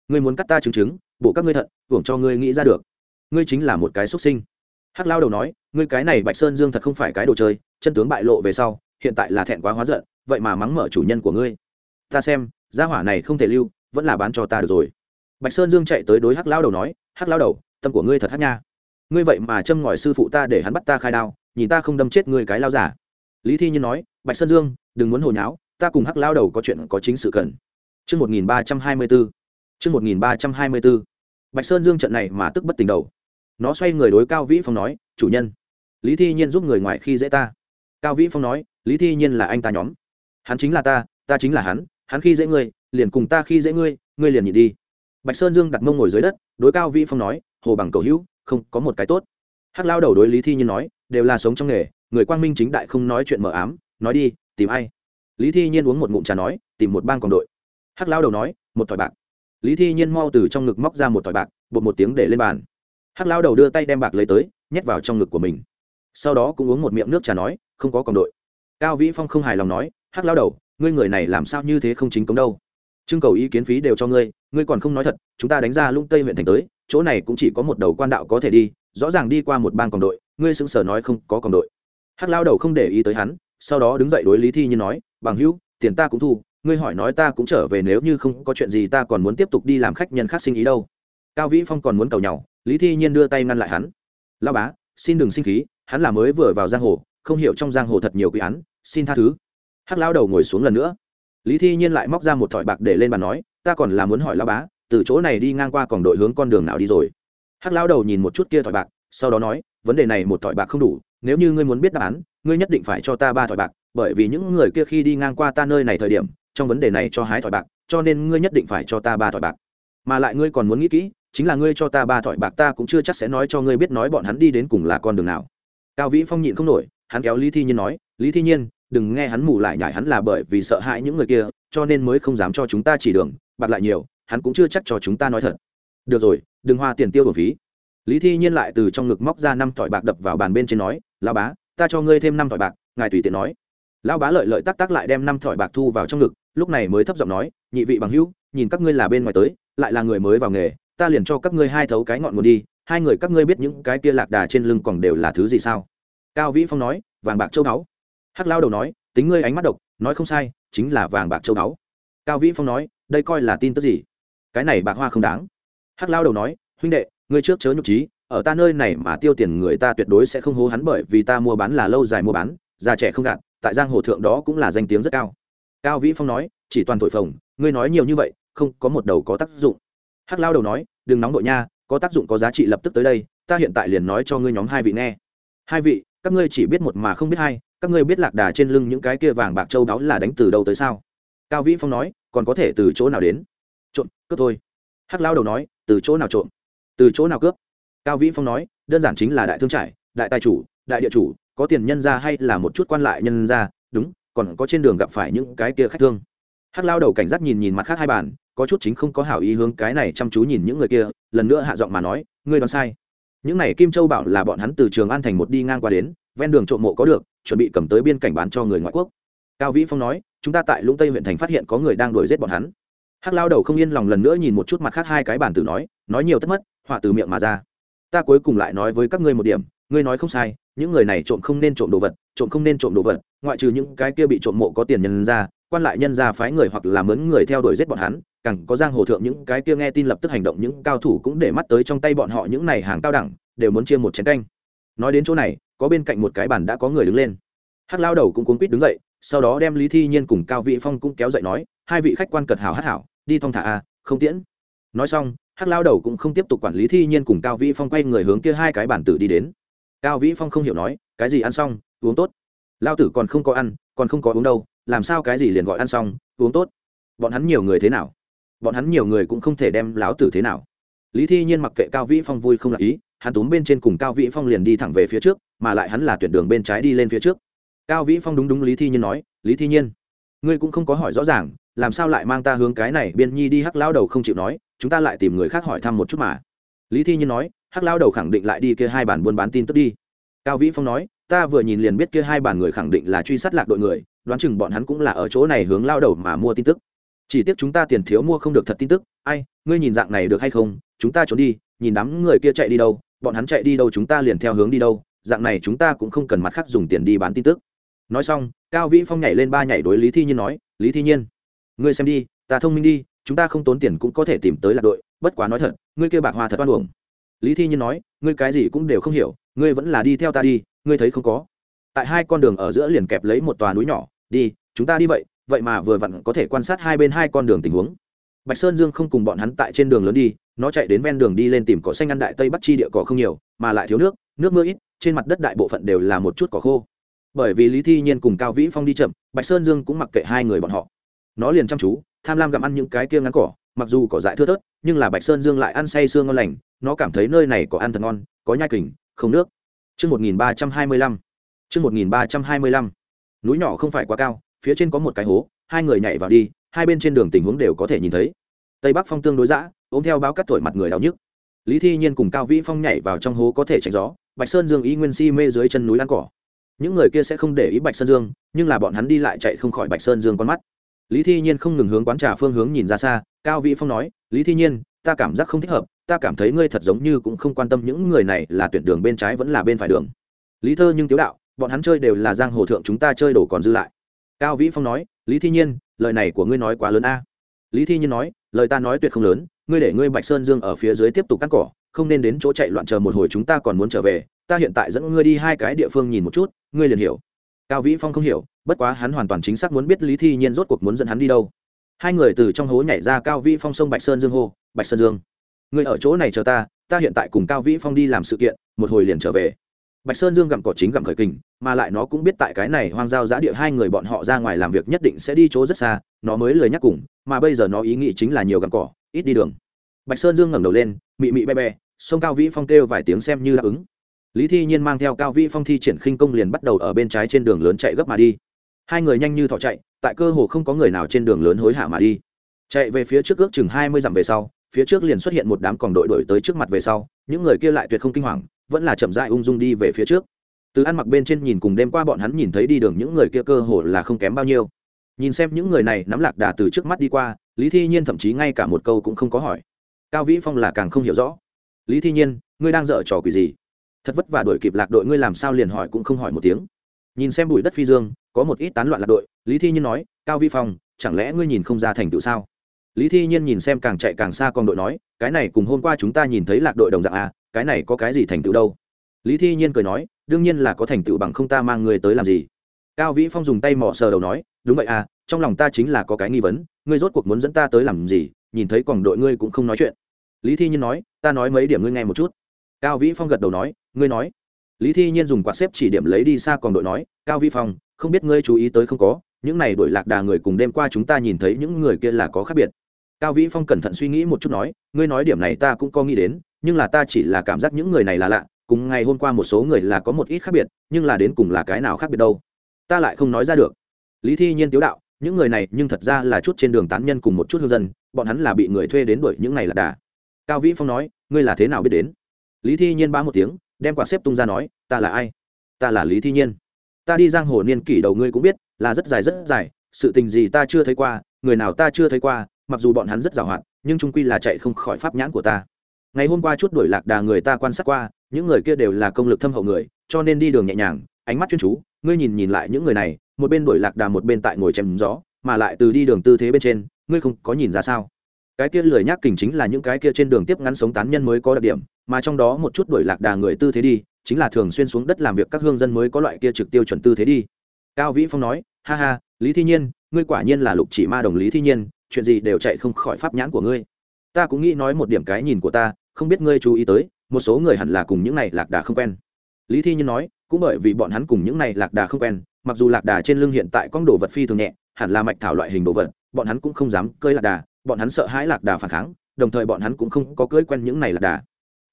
Ngươi muốn cắt ta chứng chứng, bổ các ngươi thận, hưởng cho ngươi nghĩ ra được. Ngươi chính là một cái xuất sinh. Hắc lao đầu nói, ngươi cái này bạch sơn dương thật không phải cái đồ chơi, chân tướng bại lộ về sau, hiện tại là thẹn quá hóa giận, vậy mà mắng mở chủ nhân của ngươi. Ta xem, gia hỏa này không thể lưu, vẫn là bán cho ta được rồi. Bạch sơn dương chạy tới đối hắc lao đầu nói, hắc lao đầu, tâm của ngươi thật hắc nha. Ngươi vậy mà châm ngòi sư phụ ta để hắn bắt ta khai đao, nhìn ta không đâm chết ngươi cái lao giả. Lý thi nhiên nói, bạch sơn dương đừng muốn hồi nháo ta cùng hắc lao đầu có chuyện có chính sự cần Trước 1324. mươi 1324. Bạch Sơn Dương trận này mà tức bất tình đầu. Nó xoay người đối Cao Vĩ Phong nói, chủ nhân. Lý Thi Nhiên giúp người ngoài khi dễ ta. Cao Vĩ Phong nói, Lý Thi Nhiên là anh ta nhóm. Hắn chính là ta, ta chính là hắn, hắn khi dễ ngươi, liền cùng ta khi dễ ngươi, ngươi liền nhịn đi. Bạch Sơn Dương đặt mông ngồi dưới đất, đối Cao Vĩ Phong nói, hồ bằng cầu hữu, không có một cái tốt. Hắc lao đầu đối Lý Thi Nhiên nói, đều là sống trong nghề, người quang minh chính đại không nói chuyện mờ ám, nói đi, tìm ai? Lý thi nhiên uống một ngụm trà nói, tìm một bang còn đội. Hắc lao đầu nói, một thỏi bạc. Lý thi nhiên mau từ trong ngực móc ra một thỏi bạc, bột một tiếng để lên bàn. Hắc lao đầu đưa tay đem bạc lấy tới, nhét vào trong ngực của mình. Sau đó cũng uống một miệng nước trà nói, không có còn đội. Cao vĩ phong không hài lòng nói, hắc lao đầu, ngươi người này làm sao như thế không chính cống đâu? Trưng cầu ý kiến phí đều cho ngươi ngươi còn không nói thật, chúng ta đánh ra lung tây huyện thành tới, chỗ này cũng chỉ có một đầu quan đạo có thể đi, rõ ràng đi qua một bang còn đội, ngươi sững sờ nói không có còn đội. Hắc lao đầu không để ý tới hắn sau đó đứng dậy đối lý thi nhiên nói, bằng hữu, tiền ta cũng thu, ngươi hỏi nói ta cũng trở về nếu như không có chuyện gì ta còn muốn tiếp tục đi làm khách nhân khác sinh ý đâu. Cao vĩ phong còn muốn cầu nhau, lý thi nhiên đưa tay ngăn lại hắn. Lao bá, xin đừng sinh khí, hắn là mới vừa vào giang hồ, không hiểu trong giang hồ thật nhiều quý án, xin tha thứ. Hắc lao đầu ngồi xuống lần nữa. Lý thi nhiên lại móc ra một thỏi bạc để lên bàn nói, ta còn là muốn hỏi lao bá, từ chỗ này đi ngang qua còn đội hướng con đường nào đi rồi? Hắc lao đầu nhìn một chút kia thỏi bạc, sau đó nói, vấn đề này một thỏi bạc không đủ, nếu như ngươi muốn biết đáp án ngươi nhất định phải cho ta ba thỏi bạc, bởi vì những người kia khi đi ngang qua ta nơi này thời điểm, trong vấn đề này cho hái thỏi bạc, cho nên ngươi nhất định phải cho ta ba thỏi bạc. Mà lại ngươi còn muốn nghĩ kỹ, chính là ngươi cho ta ba thỏi bạc ta cũng chưa chắc sẽ nói cho ngươi biết nói bọn hắn đi đến cùng là con đường nào. Cao vĩ phong nhịn không nổi, hắn kéo lý thi nhiên nói, lý thi nhiên, đừng nghe hắn mù lại nhải hắn là bởi vì sợ hãi những người kia, cho nên mới không dám cho chúng ta chỉ đường, bạc lại nhiều, hắn cũng chưa chắc cho chúng ta nói thật. Được rồi, đừng hoa tiền tiêu bổ phí. Lý thi nhiên lại từ trong ngực móc ra năm thỏi bạc đập vào bàn bên trên nói lao bá ta cho ngươi thêm năm thỏi bạc, ngài tùy tiện nói. Lão bá lợi lợi tắc tắc lại đem năm thỏi bạc thu vào trong ngực, lúc này mới thấp giọng nói, nhị vị bằng hữu, nhìn các ngươi là bên ngoài tới, lại là người mới vào nghề, ta liền cho các ngươi hai thấu cái ngọn nguồn đi, hai người các ngươi biết những cái kia lạc đà trên lưng còn đều là thứ gì sao? Cao vĩ phong nói, vàng bạc châu báu. Hắc lao đầu nói, tính ngươi ánh mắt độc, nói không sai, chính là vàng bạc châu báu. Cao vĩ phong nói, đây coi là tin tức gì? Cái này bạc hoa không đáng. Hắc lao đầu nói, huynh đệ, ngươi trước chớ nhục trí ở ta nơi này mà tiêu tiền người ta tuyệt đối sẽ không hố hắn bởi vì ta mua bán là lâu dài mua bán, già trẻ không gạt, tại giang hồ thượng đó cũng là danh tiếng rất cao. Cao vĩ phong nói, chỉ toàn thổi phồng, ngươi nói nhiều như vậy, không có một đầu có tác dụng. Hắc lao đầu nói, đừng nóng đội nha, có tác dụng có giá trị lập tức tới đây, ta hiện tại liền nói cho ngươi nhóm hai vị nghe. Hai vị, các ngươi chỉ biết một mà không biết hai, các ngươi biết lạc đà trên lưng những cái kia vàng bạc châu đáo là đánh từ đâu tới sao? Cao vĩ phong nói, còn có thể từ chỗ nào đến? Trộm, cướp thôi. Hắc lao đầu nói, từ chỗ nào trộm? Từ chỗ nào cướp? Cao vĩ phong nói, đơn giản chính là đại thương trải đại tài chủ, đại địa chủ, có tiền nhân ra hay là một chút quan lại nhân ra, đúng, còn có trên đường gặp phải những cái kia khách thương. Hắc lao đầu cảnh giác nhìn nhìn mặt khác hai bàn, có chút chính không có hảo ý hướng cái này chăm chú nhìn những người kia, lần nữa hạ giọng mà nói, ngươi đoán sai. Những này kim châu bảo là bọn hắn từ trường an thành một đi ngang qua đến, ven đường trộm mộ có được, chuẩn bị cầm tới biên cảnh bán cho người ngoại quốc. Cao vĩ phong nói, chúng ta tại lũng tây huyện thành phát hiện có người đang đuổi giết bọn hắn. Hắc lao đầu không yên lòng lần nữa nhìn một chút mặt khác hai cái bản tử nói nói nhiều tất mất, họa từ miệng mà ra ta cuối cùng lại nói với các ngươi một điểm, ngươi nói không sai, những người này trộm không nên trộm đồ vật, trộm không nên trộm đồ vật, ngoại trừ những cái kia bị trộm mộ có tiền nhân ra, quan lại nhân ra phái người hoặc là mướn người theo đuổi giết bọn hắn, càng có giang hồ thượng những cái kia nghe tin lập tức hành động những cao thủ cũng để mắt tới trong tay bọn họ những này hàng cao đẳng, đều muốn chia một chén canh. Nói đến chỗ này, có bên cạnh một cái bàn đã có người đứng lên. Hắc lao đầu cũng cuốn quýt đứng dậy, sau đó đem lý thi nhiên cùng cao vị phong cũng kéo dậy nói, hai vị khách quan cật hảo hát hảo, đi thong thả a, không tiễn. Nói xong hắc lao đầu cũng không tiếp tục quản lý thi nhiên cùng cao vĩ phong quay người hướng kia hai cái bản tử đi đến. Cao vĩ phong không hiểu nói, cái gì ăn xong, uống tốt? Lao tử còn không có ăn, còn không có uống đâu, làm sao cái gì liền gọi ăn xong, uống tốt? Bọn hắn nhiều người thế nào? Bọn hắn nhiều người cũng không thể đem láo tử thế nào. Lý thi nhiên mặc kệ cao vĩ phong vui không lạc ý, hắn túm bên trên cùng cao vĩ phong liền đi thẳng về phía trước, mà lại hắn là tuyển đường bên trái đi lên phía trước. Cao vĩ phong đúng đúng lý thi nhiên nói, lý thi nhiên, ngươi cũng không có hỏi rõ ràng, làm sao lại mang ta hướng cái này biên nhi đi? Hắc lao đầu không chịu nói chúng ta lại tìm người khác hỏi thăm một chút mà. Lý thi nhiên nói, hắc lao đầu khẳng định lại đi kia hai bản buôn bán tin tức đi. Cao vĩ phong nói, ta vừa nhìn liền biết kia hai bản người khẳng định là truy sát lạc đội người, đoán chừng bọn hắn cũng là ở chỗ này hướng lao đầu mà mua tin tức. Chỉ tiếc chúng ta tiền thiếu mua không được thật tin tức. Ai, ngươi nhìn dạng này được hay không? Chúng ta trốn đi, nhìn đám người kia chạy đi đâu, bọn hắn chạy đi đâu chúng ta liền theo hướng đi đâu, dạng này chúng ta cũng không cần mặt khác dùng tiền đi bán tin tức. Nói xong, cao vĩ phong nhảy lên ba nhảy đối lý thi nhiên nói, lý thi nhiên, ngươi xem đi, ta thông minh đi chúng ta không tốn tiền cũng có thể tìm tới lạc đội, bất quá nói thật, ngươi kêu bạc hoa thật oan uổng. Lý thi nhiên nói, ngươi cái gì cũng đều không hiểu, ngươi vẫn là đi theo ta đi, ngươi thấy không có. Tại hai con đường ở giữa liền kẹp lấy một tòa núi nhỏ, đi, chúng ta đi vậy vậy mà vừa vặn có thể quan sát hai bên hai con đường tình huống. Bạch sơn dương không cùng bọn hắn tại trên đường lớn đi, nó chạy đến ven đường đi lên tìm cỏ xanh ăn đại tây bắc chi địa cỏ không nhiều, mà lại thiếu nước nước mưa ít, trên mặt đất đại bộ phận đều là một chút cỏ khô. Bởi vì lý thi nhiên cùng cao vĩ phong đi chậm, bạch sơn dương cũng mặc kệ hai người bọn họ. Nó liền chăm chú tham lam gặm ăn những cái kia ngắn cỏ mặc dù cỏ dại thưa thớt nhưng là bạch sơn dương lại ăn say sương ngon lành nó cảm thấy nơi này có ăn thật ngon có nhai kình không nước Trước 1325. Trước 1325. Núi nhỏ không phải quá cao, phía trên có một cái hố, hai người nhảy vào đi, hai bên trên đường tình huống đều có thể nhìn thấy. Tây Bắc phong tương đối dã, ôm theo báo cắt thổi mặt người đau nhức. Lý Thi Nhiên cùng Cao Vĩ Phong nhảy vào trong hố có thể tránh gió, Bạch Sơn Dương ý nguyên si mê dưới chân núi ăn cỏ. Những người kia sẽ không để ý Bạch Sơn Dương, nhưng là bọn hắn đi lại chạy không khỏi Bạch Sơn Dương con mắt lý thi nhiên không ngừng hướng quán trà phương hướng nhìn ra xa, cao vĩ phong nói, lý thi nhiên, ta cảm giác không thích hợp, ta cảm thấy ngươi thật giống như cũng không quan tâm những người này là tuyển đường bên trái vẫn là bên phải đường. Lý thơ nhưng tiếu đạo, bọn hắn chơi đều là giang hồ thượng chúng ta chơi đồ còn dư lại. Cao vĩ phong nói, lý thi nhiên, lời này của ngươi nói quá lớn a. Lý thi nhiên nói, lời ta nói tuyệt không lớn, ngươi để ngươi bạch sơn dương ở phía dưới tiếp tục cắt cỏ, không nên đến chỗ chạy loạn chờ một hồi chúng ta còn muốn trở về, ta hiện tại dẫn ngươi đi hai cái địa phương nhìn một chút, ngươi liền hiểu cao vĩ phong không hiểu, bất quá hắn hoàn toàn chính xác muốn biết lý thi nhiên rốt cuộc muốn dẫn hắn đi đâu. Hai người từ trong hố nhảy ra cao vĩ phong sông bạch sơn dương hô, bạch sơn dương, người ở chỗ này chờ ta ta hiện tại cùng cao vĩ phong đi làm sự kiện, một hồi liền trở về. Bạch sơn dương gặm cỏ chính gặm khởi kình, mà lại nó cũng biết tại cái này hoang giao giã địa hai người bọn họ ra ngoài làm việc nhất định sẽ đi chỗ rất xa, nó mới lời nhắc cùng, mà bây giờ nó ý nghĩ chính là nhiều gặm cỏ, ít đi đường. Bạch sơn dương ngẩng đầu lên, mị mị be be, sông cao vĩ phong kêu vài tiếng xem như đáp ứng lý thi nhiên mang theo cao vĩ phong thi triển khinh công liền bắt đầu ở bên trái trên đường lớn chạy gấp mà đi. Hai người nhanh như thọ chạy, tại cơ hồ không có người nào trên đường lớn hối hả mà đi. Chạy về phía trước ước chừng hai mươi dặm về sau, phía trước liền xuất hiện một đám còng đội đổi tới trước mặt về sau, những người kia lại tuyệt không kinh hoàng, vẫn là chậm dại ung dung đi về phía trước. Từ ăn mặc bên trên nhìn cùng đêm qua bọn hắn nhìn thấy đi đường những người kia cơ hồ là không kém bao nhiêu. Nhìn xem những người này, nắm lạc đà từ trước mắt đi qua, lý thi nhiên thậm chí ngay cả một câu cũng không có hỏi. Cao vĩ phong là càng không hiểu rõ. Lý thi nhiên, ngươi đang dở trò quỷ gì? Thật vất vả đuổi kịp lạc đội ngươi làm sao liền hỏi cũng không hỏi một tiếng. Nhìn xem bụi đất phi dương, có một ít tán loạn lạc đội, lý thi nhiên nói, cao vĩ phong, chẳng lẽ ngươi nhìn không ra thành tựu sao? Lý thi nhiên nhìn xem càng chạy càng xa con đội nói, cái này cùng hôm qua chúng ta nhìn thấy lạc đội đồng dạng à cái này có cái gì thành tựu đâu? Lý thi nhiên cười nói, đương nhiên là có thành tựu bằng không ta mang người tới làm gì. Cao vĩ phong dùng tay mỏ sờ đầu nói, đúng vậy à trong lòng ta chính là có cái nghi vấn, ngươi rốt cuộc muốn dẫn ta tới làm gì, nhìn thấy còn đội ngươi cũng không nói chuyện. Lý thi nhiên nói, ta nói mấy điểm ngươi nghe một chút cao vĩ phong gật đầu nói, ngươi nói. Lý thi nhiên dùng quạt xếp chỉ điểm lấy đi xa còn đội nói, cao vĩ phong, không biết ngươi chú ý tới không có, những này đổi lạc đà người cùng đêm qua chúng ta nhìn thấy những người kia là có khác biệt. Cao vĩ phong cẩn thận suy nghĩ một chút nói, ngươi nói điểm này ta cũng có nghĩ đến, nhưng là ta chỉ là cảm giác những người này là lạ, cùng ngày hôm qua một số người là có một ít khác biệt, nhưng là đến cùng là cái nào khác biệt đâu? Ta lại không nói ra được. Lý thi nhiên tiếu đạo, những người này, nhưng thật ra là chút trên đường tán nhân cùng một chút hương dân, bọn hắn là bị người thuê đến đuổi những này là đà. Cao vĩ phong nói, ngươi là thế nào biết đến? Lý thi nhiên ba một tiếng, đem quả xếp tung ra nói, ta là ai? Ta là lý thi nhiên. Ta đi giang hồ niên kỷ đầu ngươi cũng biết, là rất dài rất dài, sự tình gì ta chưa thấy qua, người nào ta chưa thấy qua, mặc dù bọn hắn rất giàu hạn, nhưng trung quy là chạy không khỏi pháp nhãn của ta. Ngày hôm qua chút đuổi lạc đà người ta quan sát qua, những người kia đều là công lực thâm hậu người, cho nên đi đường nhẹ nhàng, ánh mắt chuyên chú, ngươi nhìn nhìn lại những người này, một bên đuổi lạc đà một bên tại ngồi chém gió, mà lại từ đi đường tư thế bên trên, ngươi không có nhìn ra sao? Cái kia lười nhác kình chính là những cái kia trên đường tiếp ngắn sống tán nhân mới có đặc điểm mà trong đó một chút đuổi lạc đà người tư thế đi, chính là thường xuyên xuống đất làm việc các hương dân mới có loại kia trực tiêu chuẩn tư thế đi. Cao vĩ phong nói, ha ha, lý thi nhiên, ngươi quả nhiên là lục chỉ ma đồng lý thi nhiên, chuyện gì đều chạy không khỏi pháp nhãn của ngươi. Ta cũng nghĩ nói một điểm cái nhìn của ta, không biết ngươi chú ý tới, một số người hẳn là cùng những này lạc đà không quen. Lý thi nhiên nói, cũng bởi vì bọn hắn cùng những này lạc đà không quen, mặc dù lạc đà trên lưng hiện tại con đồ vật phi thường nhẹ, hẳn là mạch thảo loại hình đồ vật, bọn hắn cũng không dám cơi lạc đà, bọn hắn sợ hãi lạc đà phản kháng, đồng thời bọn hắn cũng không có cưỡi quen những này lạc đà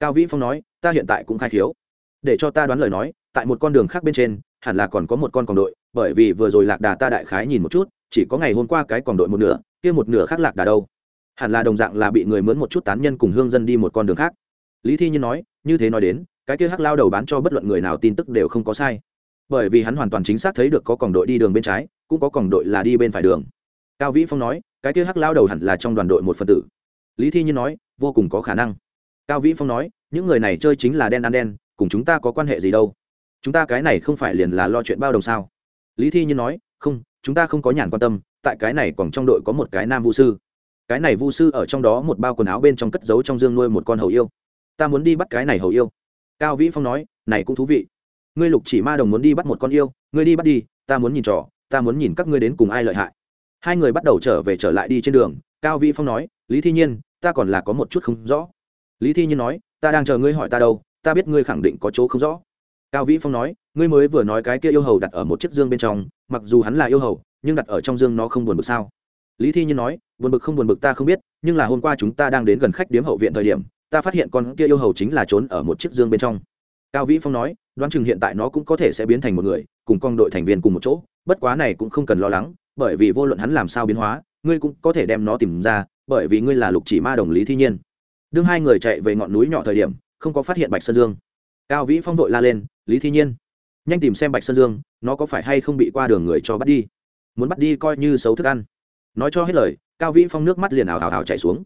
cao vĩ phong nói, ta hiện tại cũng khai khiếu. để cho ta đoán lời nói, tại một con đường khác bên trên, hẳn là còn có một con còn đội, bởi vì vừa rồi lạc đà ta đại khái nhìn một chút, chỉ có ngày hôm qua cái còn đội một nửa, kia một nửa khác lạc đà đâu. Hẳn là đồng dạng là bị người mướn một chút tán nhân cùng hương dân đi một con đường khác. Lý thi nhiên nói, như thế nói đến, cái kia hắc lao đầu bán cho bất luận người nào tin tức đều không có sai. Bởi vì hắn hoàn toàn chính xác thấy được có còng đội đi đường bên trái, cũng có còng đội là đi bên phải đường. Cao vĩ phong nói, cái kia hắc lao đầu hẳn là trong đoàn đội một phần tử. Lý thi nhiên nói, vô cùng có khả năng cao vĩ phong nói, những người này chơi chính là đen ăn đen, cùng chúng ta có quan hệ gì đâu? Chúng ta cái này không phải liền là lo chuyện bao đồng sao? Lý thi nhiên nói, không, chúng ta không có nhàn quan tâm, tại cái này còn trong đội có một cái nam vũ sư. Cái này vu sư ở trong đó một bao quần áo bên trong cất giấu trong dương nuôi một con hầu yêu. Ta muốn đi bắt cái này hầu yêu. Cao vĩ phong nói, này cũng thú vị. Ngươi lục chỉ ma đồng muốn đi bắt một con yêu, ngươi đi bắt đi, ta muốn nhìn trò, ta muốn nhìn các ngươi đến cùng ai lợi hại. Hai người bắt đầu trở về trở lại đi trên đường, cao vĩ phong nói, lý thi nhiên, ta còn là có một chút không rõ lý thi nhiên nói, ta đang chờ ngươi hỏi ta đâu, ta biết ngươi khẳng định có chỗ không rõ. Cao vĩ phong nói, ngươi mới vừa nói cái kia yêu hầu đặt ở một chiếc dương bên trong, mặc dù hắn là yêu hầu, nhưng đặt ở trong dương nó không buồn bực sao? Lý thi nhiên nói, buồn bực không buồn bực ta không biết, nhưng là hôm qua chúng ta đang đến gần khách điếm hậu viện thời điểm, ta phát hiện con kia yêu hầu chính là trốn ở một chiếc dương bên trong. Cao vĩ phong nói, đoán chừng hiện tại nó cũng có thể sẽ biến thành một người, cùng con đội thành viên cùng một chỗ, bất quá này cũng không cần lo lắng, bởi vì vô luận hắn làm sao biến hóa, ngươi cũng có thể đem nó tìm ra, bởi vì ngươi là lục chỉ ma đồng lý thi nhiên đương hai người chạy về ngọn núi nhỏ thời điểm không có phát hiện bạch sơn dương cao vĩ phong vội la lên lý thi nhiên nhanh tìm xem bạch sơn dương nó có phải hay không bị qua đường người cho bắt đi muốn bắt đi coi như xấu thức ăn nói cho hết lời cao vĩ phong nước mắt liền ảo ảo ảo chảy xuống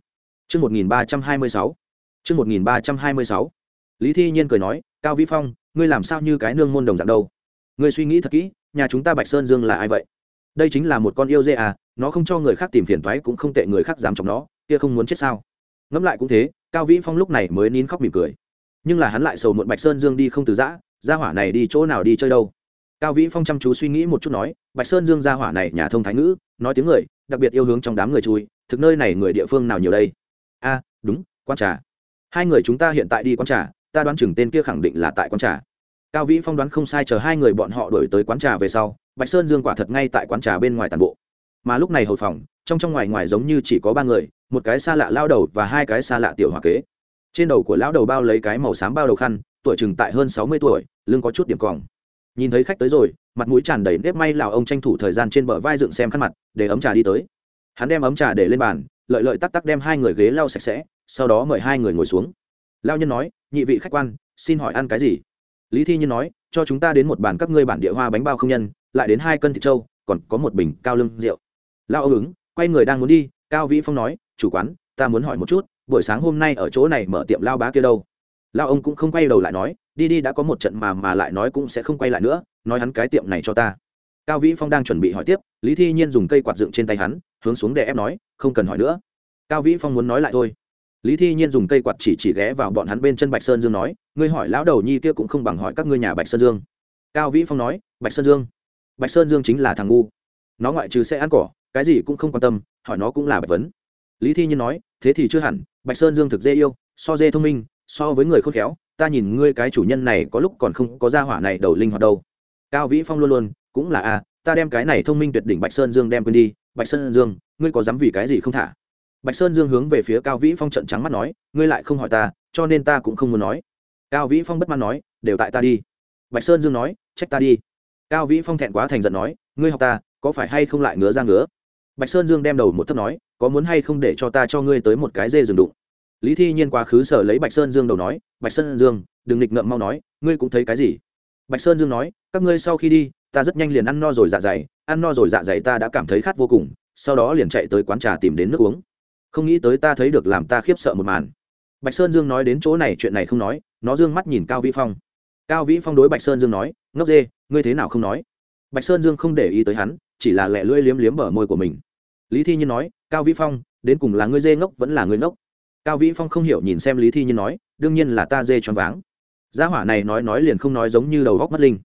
Trước 1326. Trước 1326. Lý Thi Nhiên cười nói, Cao Vĩ Phong, ngươi làm sao như cái nương môn đồng dạng đâu? Ngươi suy nghĩ thật kỹ, nhà chúng ta Bạch Sơn Dương là ai vậy? Đây chính là một con yêu dê à, nó không cho người khác tìm phiền toái cũng không tệ người khác dám chọc nó, kia không muốn chết sao? Ngẫm lại cũng thế, Cao Vĩ Phong lúc này mới nín khóc mỉm cười. Nhưng là hắn lại sầu muộn Bạch Sơn Dương đi không từ dã, gia hỏa này đi chỗ nào đi chơi đâu? Cao Vĩ Phong chăm chú suy nghĩ một chút nói, Bạch Sơn Dương gia hỏa này nhà thông thái ngữ, nói tiếng người, đặc biệt yêu hướng trong đám người chui thực nơi này người địa phương nào nhiều đây a đúng quan trà hai người chúng ta hiện tại đi quán trà ta đoán chừng tên kia khẳng định là tại quán trà cao vĩ phong đoán không sai chờ hai người bọn họ đổi tới quán trà về sau bạch sơn dương quả thật ngay tại quán trà bên ngoài tàn bộ mà lúc này hồi phòng trong trong ngoài ngoài giống như chỉ có ba người, một cái xa lạ lao đầu và hai cái xa lạ tiểu hòa kế. Trên đầu của lão đầu bao lấy cái màu xám bao đầu khăn, tuổi chừng tại hơn sáu mươi tuổi, lưng có chút điểm còng. Nhìn thấy khách tới rồi, mặt mũi tràn đầy nếp may lào ông tranh thủ thời gian trên bờ vai dựng xem khăn mặt, để ấm trà đi tới. Hắn đem ấm trà để lên bàn, lợi lợi tắc tắc đem hai người ghế lau sạch sẽ, sau đó mời hai người ngồi xuống. Lao nhân nói, nhị vị khách quan, xin hỏi ăn cái gì? Lý thi nhân nói, cho chúng ta đến một bàn các ngươi bản địa hoa bánh bao không nhân, lại đến hai cân thịt trâu, còn có một bình cao lưng rượu. Lao âu ứng quay người đang muốn đi, cao vĩ phong nói, chủ quán, ta muốn hỏi một chút, buổi sáng hôm nay ở chỗ này mở tiệm lao bá kia đâu? Lao ông cũng không quay đầu lại nói, đi đi, đã có một trận mà mà lại nói cũng sẽ không quay lại nữa, nói hắn cái tiệm này cho ta. Cao vĩ phong đang chuẩn bị hỏi tiếp, lý thi nhiên dùng cây quạt dựng trên tay hắn, hướng xuống để ép nói, không cần hỏi nữa. Cao vĩ phong muốn nói lại thôi. Lý thi nhiên dùng cây quạt chỉ chỉ ghé vào bọn hắn bên chân bạch sơn dương nói, ngươi hỏi lão đầu nhi kia cũng không bằng hỏi các ngươi nhà bạch sơn dương. Cao vĩ phong nói, bạch sơn dương, bạch sơn dương chính là thằng ngu. Nó ngoại trừ sẽ ăn cỏ cái gì cũng không quan tâm, hỏi nó cũng là bạch vấn. Lý thi nhiên nói, thế thì chưa hẳn, bạch sơn dương thực dê yêu, so dê thông minh, so với người khôn khéo, ta nhìn ngươi cái chủ nhân này có lúc còn không có gia hỏa này đầu linh hoạt đâu. Cao vĩ phong luôn luôn, cũng là a ta đem cái này thông minh tuyệt đỉnh bạch sơn dương đem quên đi, bạch sơn dương, ngươi có dám vì cái gì không thả? Bạch sơn dương hướng về phía cao vĩ phong trận trắng mắt nói, ngươi lại không hỏi ta, cho nên ta cũng không muốn nói. Cao vĩ phong bất mãn nói, đều tại ta đi. Bạch sơn dương nói, trách ta đi. Cao vĩ phong thẹn quá thành giận nói, ngươi học ta, có phải hay không lại ngứa ra ngứa? Bạch sơn dương đem đầu một thấp nói, có muốn hay không để cho ta cho ngươi tới một cái dê rừng đụng? Lý thi nhiên quá khứ sở lấy bạch sơn dương đầu nói, bạch sơn dương, đừng nghịch ngợm mau nói, ngươi cũng thấy cái gì? Bạch sơn dương nói, các ngươi sau khi đi, ta rất nhanh liền ăn no rồi dạ dày, ăn no rồi dạ dày ta đã cảm thấy khát vô cùng, sau đó liền chạy tới quán trà tìm đến nước uống. Không nghĩ tới ta thấy được làm ta khiếp sợ một màn. Bạch sơn dương nói đến chỗ này, chuyện này không nói, nó d ư ơ n g mắt nhìn cao vĩ phong. Cao vĩ phong đối bạch sơn dương nói, ngốc dê, ngươi thế nào không nói? Bạch sơn dương không để ý tới hắn, chỉ là lẹ lưỡi liếm liếm bờ môi của mình lý thi nhiên nói, cao vĩ phong, đến cùng là ngươi dê ngốc vẫn là ngươi ngốc? Cao vĩ phong không hiểu nhìn xem lý thi nhiên nói, đương nhiên là ta dê choáng váng. Gia hỏa này nói nói liền không nói giống như đầu góc mất linh.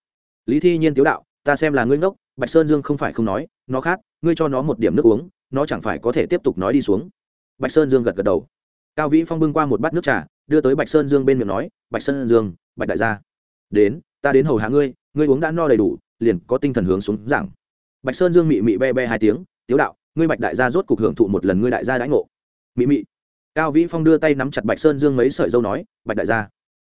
Lý thi nhiên tiếu đạo, ta xem là ngươi ngốc, bạch sơn dương không phải không nói, nó khác, ngươi cho nó một điểm nước uống, nó chẳng phải có thể tiếp tục nói đi xuống. Bạch sơn dương gật gật đầu. Cao vĩ phong bưng qua một bát nước trà, đưa tới bạch sơn dương bên miệng nói, bạch sơn dương, bạch đại gia, đến, ta đến hầu hạ ngươi ngươi uống đã no đầy đủ, liền có tinh thần hướng xuống giảng. Bạch sơn dương mị mị be be hai tiếng, tiếu đạo ngươi bạch đại gia rốt cục hưởng thụ một lần ngươi đại gia đãi ngộ. Mị mị. Cao vĩ phong đưa tay nắm chặt bạch sơn dương mấy sợi dâu nói, bạch đại gia,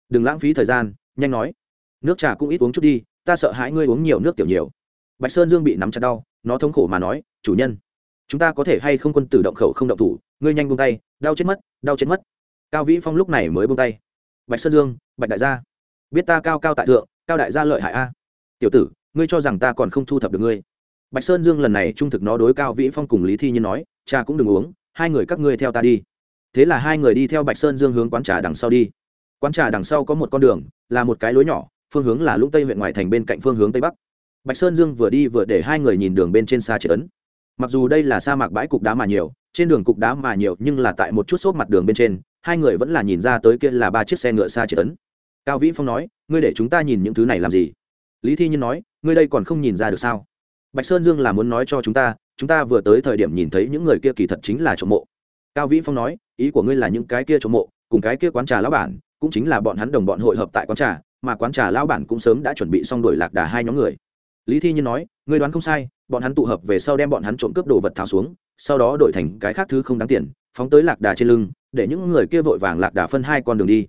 đừng lãng phí thời gian, nhanh nói. Nước trà cũng ít uống chút đi, ta sợ hãi ngươi uống nhiều nước tiểu nhiều. Bạch sơn dương bị nắm chặt đau, nó thống khổ mà nói, chủ nhân, chúng ta có thể hay không quân tử động khẩu không động thủ, ngươi nhanh buông tay, đau chết mất, đau chết mất. Cao vĩ phong lúc này mới buông tay. Bạch sơn dương, bạch đại gia, biết ta cao cao tại thượng, cao đại gia lợi hại a. Tiểu tử, ngươi cho rằng ta còn không thu thập được ngươi bạch sơn dương lần này trung thực nó đối cao vĩ phong cùng lý thi nhiên nói, cha cũng đừng uống, hai người các ngươi theo ta đi. Thế là hai người đi theo bạch sơn dương hướng quán trà đằng sau đi. Quán trà đằng sau có một con đường, là một cái lối nhỏ, phương hướng là lũng tây huyện ngoài thành bên cạnh phương hướng tây bắc. Bạch sơn dương vừa đi vừa để hai người nhìn đường bên trên xa chế ấn. Mặc dù đây là sa mạc bãi cục đá mà nhiều, trên đường cục đá mà nhiều nhưng là tại một chút xốp mặt đường bên trên, hai người vẫn là nhìn ra tới kia là ba chiếc xe ngựa xa chế ấn. Cao vĩ phong nói, ngươi để chúng ta nhìn những thứ này làm gì? Lý thi nhiên nói, ngươi đây còn không nhìn ra được sao? Bạch sơn dương là muốn nói cho chúng ta chúng ta vừa tới thời điểm nhìn thấy những người kia kỳ thật chính là trộm mộ. Cao vĩ phong nói, ý của ngươi là những cái kia trộm mộ, cùng cái kia quán trà lão bản, cũng chính là bọn hắn đồng bọn hội hợp tại quán trà, mà quán trà lão bản cũng sớm đã chuẩn bị xong đuổi lạc đà hai nhóm người. Lý thi nhiên nói, ngươi đoán không sai, bọn hắn tụ hợp về sau đem bọn hắn trộm cướp đồ vật tháo xuống, sau đó đổi thành cái khác thứ không đáng tiền, phóng tới lạc đà trên lưng, để những người kia vội vàng lạc đà phân hai con đường đi.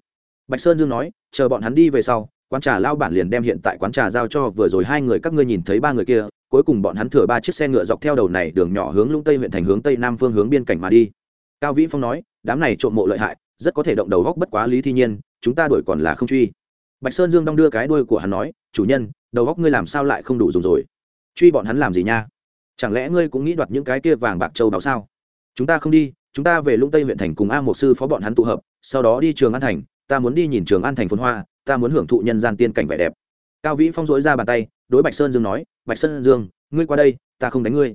Bạch sơn dương nói, chờ bọn hắn đi về sau, quán trà lao bản liền đem hiện tại quán trà giao cho vừa rồi hai người các ngươi nhìn thấy ba người kia cuối cùng bọn hắn thừa ba chiếc xe ngựa dọc theo đầu này đường nhỏ hướng lũng tây huyện thành hướng tây nam phương hướng biên cảnh mà đi. Cao vĩ phong nói, đám này trộm mộ lợi hại, rất có thể động đầu góc bất quá lý thi nhiên, chúng ta đổi còn là không truy. Bạch sơn dương đong đưa cái đuôi của hắn nói, chủ nhân, đầu góc ngươi làm sao lại không đủ dùng rồi? Truy bọn hắn làm gì nha? Chẳng lẽ ngươi cũng nghĩ đoạt những cái kia vàng bạc châu đáo sao? Chúng ta không đi, chúng ta về lũng tây huyện thành cùng a một sư phó bọn hắn tụ hợp, sau đó đi trường an thành, ta muốn đi nhìn trường an thành phồn hoa, ta muốn hưởng thụ nhân gian tiên cảnh vẻ đẹp. Cao vĩ phong dối ra bàn tay, đối bạch sơn dương nói bạch sơn dương, ngươi qua đây, ta không đánh ngươi.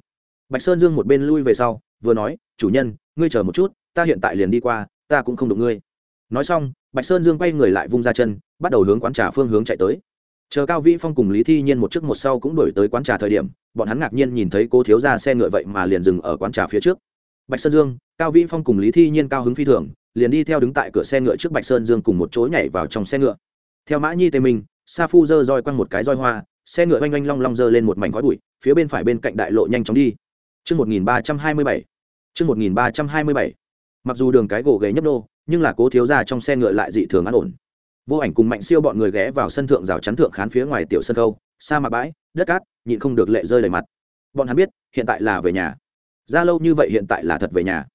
Bạch sơn dương một bên lui về sau, vừa nói, chủ nhân, ngươi chờ một chút, ta hiện tại liền đi qua, ta cũng không đụng ngươi. Nói xong, bạch sơn dương quay người lại vung ra chân, bắt đầu hướng quán trà phương hướng chạy tới. Chờ cao vĩ phong cùng lý thi nhiên một trước một sau cũng đổi tới quán trà thời điểm, bọn hắn ngạc nhiên nhìn thấy cô thiếu ra xe ngựa vậy mà liền dừng ở quán trà phía trước. Bạch sơn dương, cao vĩ phong cùng lý thi nhiên cao hứng phi thường, liền đi theo đứng tại cửa xe ngựa trước bạch sơn dương cùng một chỗ nhảy vào trong xe ngựa. Theo mã nhi tề minh, sa phu dơ roi quăng một cái roi hoa xe ngựa oanh oanh long long dơ lên một mảnh khói bụi phía bên phải bên cạnh đại lộ nhanh chóng đi. Trước 1327, Trước 1327, mặc dù đường cái gỗ ghế nhấp nô nhưng là cố thiếu ra trong xe ngựa lại dị thường an ổn. Vô ảnh cùng mạnh siêu bọn người ghé vào sân thượng rào chắn thượng khán phía ngoài tiểu sân câu sa mạc bãi đất cát nhịn không được lệ rơi đầy mặt. Bọn hắn biết hiện tại là về nhà. Ra lâu như vậy hiện tại là thật về nhà.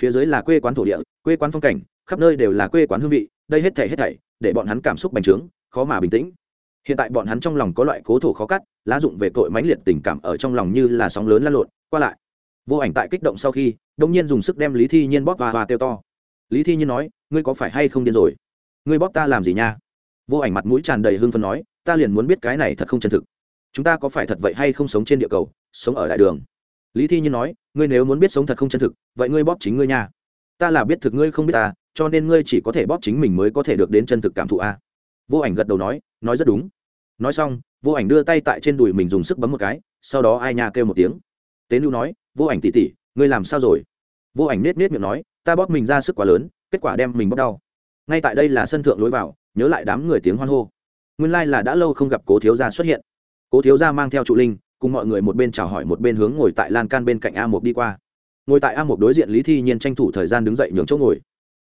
Phía dưới là quê quán thổ địa quê quán phong cảnh khắp nơi đều là quê quán hương vị đây hết thảy hết thảy để bọn hắn cảm xúc bành trướng khó mà bình tĩnh hiện tại bọn hắn trong lòng có loại cố thổ khó cắt, lá dụng về tội mãnh liệt tình cảm ở trong lòng như là sóng lớn lăn lộn, qua lại. Vô ảnh tại kích động sau khi đông nhiên dùng sức đem lý thi nhiên bóp và và kêu to. Lý thi nhiên nói, ngươi có phải hay không điên rồi? Ngươi bóp ta làm gì nha? Vô ảnh mặt mũi tràn đầy hưng phấn nói, ta liền muốn biết cái này thật không chân thực. Chúng ta có phải thật vậy hay không sống trên địa cầu, sống ở đại đường? Lý thi nhiên nói, ngươi nếu muốn biết sống thật không chân thực, vậy ngươi bóp chính ngươi nha. Ta là biết thực ngươi không biết ta, cho nên ngươi chỉ có thể bóp chính mình mới có thể được đến chân thực cảm thụ a. Vô ảnh gật đầu nói nói rất đúng. Nói xong, vô ảnh đưa tay tại trên đùi mình dùng sức bấm một cái, sau đó ai nhà kêu một tiếng. Tế lưu nói, vô ảnh tỉ tỉ ngươi làm sao rồi? Vô ảnh nết nết miệng nói, ta bóp mình ra sức quá lớn, kết quả đem mình bóp đau. Ngay tại đây là sân thượng lối vào, nhớ lại đám người tiếng hoan hô. Nguyên lai、like、là đã lâu không gặp cố thiếu gia xuất hiện. Cố thiếu gia mang theo trụ linh, cùng mọi người một bên chào hỏi một bên hướng ngồi tại lan can bên cạnh a một đi qua. Ngồi tại a một đối diện lý thi nhiên tranh thủ thời gian đứng dậy nhường chỗ ngồi.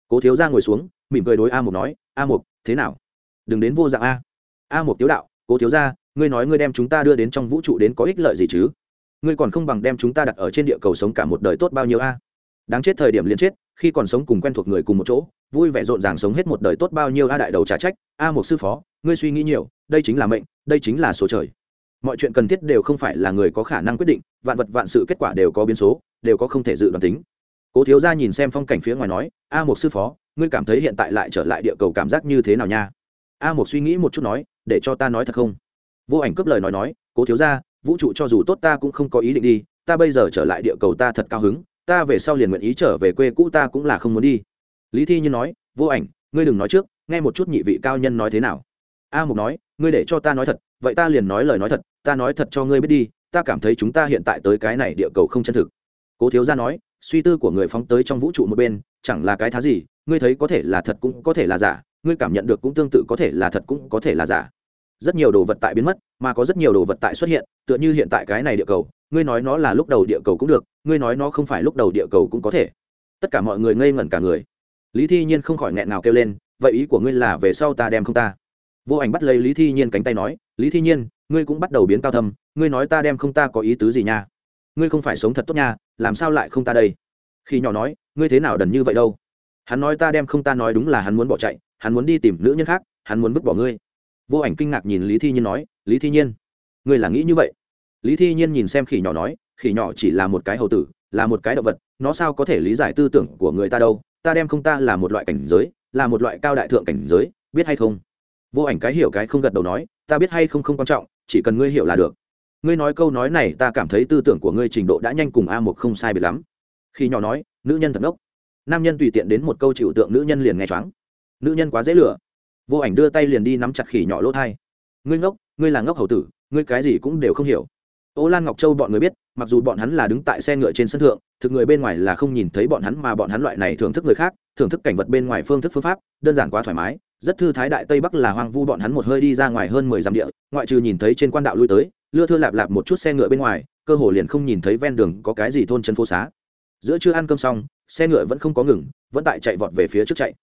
Cố thiếu gia ngồi xuống, mỉm cười đối a một nói, a một thế nào? Đừng đến vô dạng a a một tiếu đạo, cố thiếu gia, ngươi nói ngươi đem chúng ta đưa đến trong vũ trụ đến có ích lợi gì chứ? Ngươi còn không bằng đem chúng ta đặt ở trên địa cầu sống cả một đời tốt bao nhiêu a? Đáng chết thời điểm liền chết, khi còn sống cùng quen thuộc người cùng một chỗ, vui vẻ rộn ràng sống hết một đời tốt bao nhiêu a đại đầu trả trách, a một sư phó, ngươi suy nghĩ nhiều, đây chính là mệnh, đây chính là số trời. Mọi chuyện cần thiết đều không phải là người có khả năng quyết định, vạn vật vạn sự kết quả đều có biến số, đều có không thể dự đoán tính. Cố thiếu gia nhìn xem phong cảnh phía ngoài nói, a một sư phó, ngươi cảm thấy hiện tại lại trở lại địa cầu cảm giác như thế nào nha? A một suy nghĩ một chút nói, để cho ta nói thật không? Vô ảnh cướp lời nói nói, cố thiếu gia, vũ trụ cho dù tốt ta cũng không có ý định đi, ta bây giờ trở lại địa cầu ta thật cao hứng, ta về sau liền nguyện ý trở về quê cũ ta cũng là không muốn đi. Lý thi như nói, vô ảnh, ngươi đừng nói trước, nghe một chút nhị vị cao nhân nói thế nào. A mục nói, ngươi để cho ta nói thật, vậy ta liền nói lời nói thật, ta nói thật cho ngươi biết đi, ta cảm thấy chúng ta hiện tại tới cái này địa cầu không chân thực. Cố thiếu gia nói, suy tư của người phóng tới trong vũ trụ một bên, chẳng là cái thá gì, ngươi thấy có thể là thật cũng có thể là giả ngươi cảm nhận được cũng tương tự có thể là thật cũng có thể là giả. Rất nhiều đồ vật tại biến mất, mà có rất nhiều đồ vật tại xuất hiện, tựa như hiện tại cái này địa cầu, ngươi nói nó là lúc đầu địa cầu cũng được, ngươi nói nó không phải lúc đầu địa cầu cũng có thể. Tất cả mọi người ngây ngẩn cả người. Lý thi nhiên không khỏi nghẹn nào kêu lên, vậy ý của ngươi là về sau ta đem không ta? Vô ảnh bắt lấy lý thi nhiên cánh tay nói, lý thi nhiên, ngươi cũng bắt đầu biến cao thâm, ngươi nói ta đem không ta có ý tứ gì nha? Ngươi không phải sống thật tốt nha, làm sao lại không ta đây? Khi nhỏ nói, ngươi thế nào đần như vậy đâu? Hắn nói, ta đem không ta nói đúng là hắn muốn bỏ chạy hắn muốn đi tìm nữ nhân khác, hắn muốn vứt bỏ ngươi. Vô ảnh kinh ngạc nhìn lý thi nhiên nói, lý thi nhiên, ngươi là nghĩ như vậy? Lý thi nhiên nhìn xem khỉ nhỏ nói, khỉ nhỏ chỉ là một cái hầu tử, là một cái động vật, nó sao có thể lý giải tư tưởng của người ta đâu? Ta đem không ta là một loại cảnh giới, là một loại cao đại thượng cảnh giới, biết hay không? Vô ảnh cái hiểu cái không gật đầu nói, ta biết hay không không quan trọng, chỉ cần ngươi hiểu là được. Ngươi nói câu nói này, ta cảm thấy tư tưởng của ngươi trình độ đã nhanh cùng a một không sai biệt lắm. Khi nhỏ nói, nữ nhân thật ngốc. Nam nhân tùy tiện đến một câu chịu tượng nữ nhân liền nghe choáng nữ nhân quá dễ lừa. Vô ảnh đưa tay liền đi nắm chặt khỉ nhỏ lỗ thai. Ngươi ngốc, ngươi là ngốc hầu tử, ngươi cái gì cũng đều không hiểu. Ô lan ngọc châu bọn người biết, mặc dù bọn hắn là đứng tại xe ngựa trên sân thượng, thực người bên ngoài là không nhìn thấy bọn hắn mà bọn hắn loại này thưởng thức người khác, thưởng thức cảnh vật bên ngoài phương thức phương pháp, đơn giản quá thoải mái. Rất thư thái đại tây bắc là hoang vu, bọn hắn một hơi đi ra ngoài hơn mười dặm địa, ngoại trừ nhìn thấy trên quan đạo lui tới, lưa thưa lạp lạp một chút xe ngựa bên ngoài, cơ hồ liền không nhìn thấy ven đường có cái gì thôn chân phố xá. Giữa chưa ăn cơm xong, xe ngựa vẫn không có ngừng, vẫn tại chạy vọt về phía trước chạy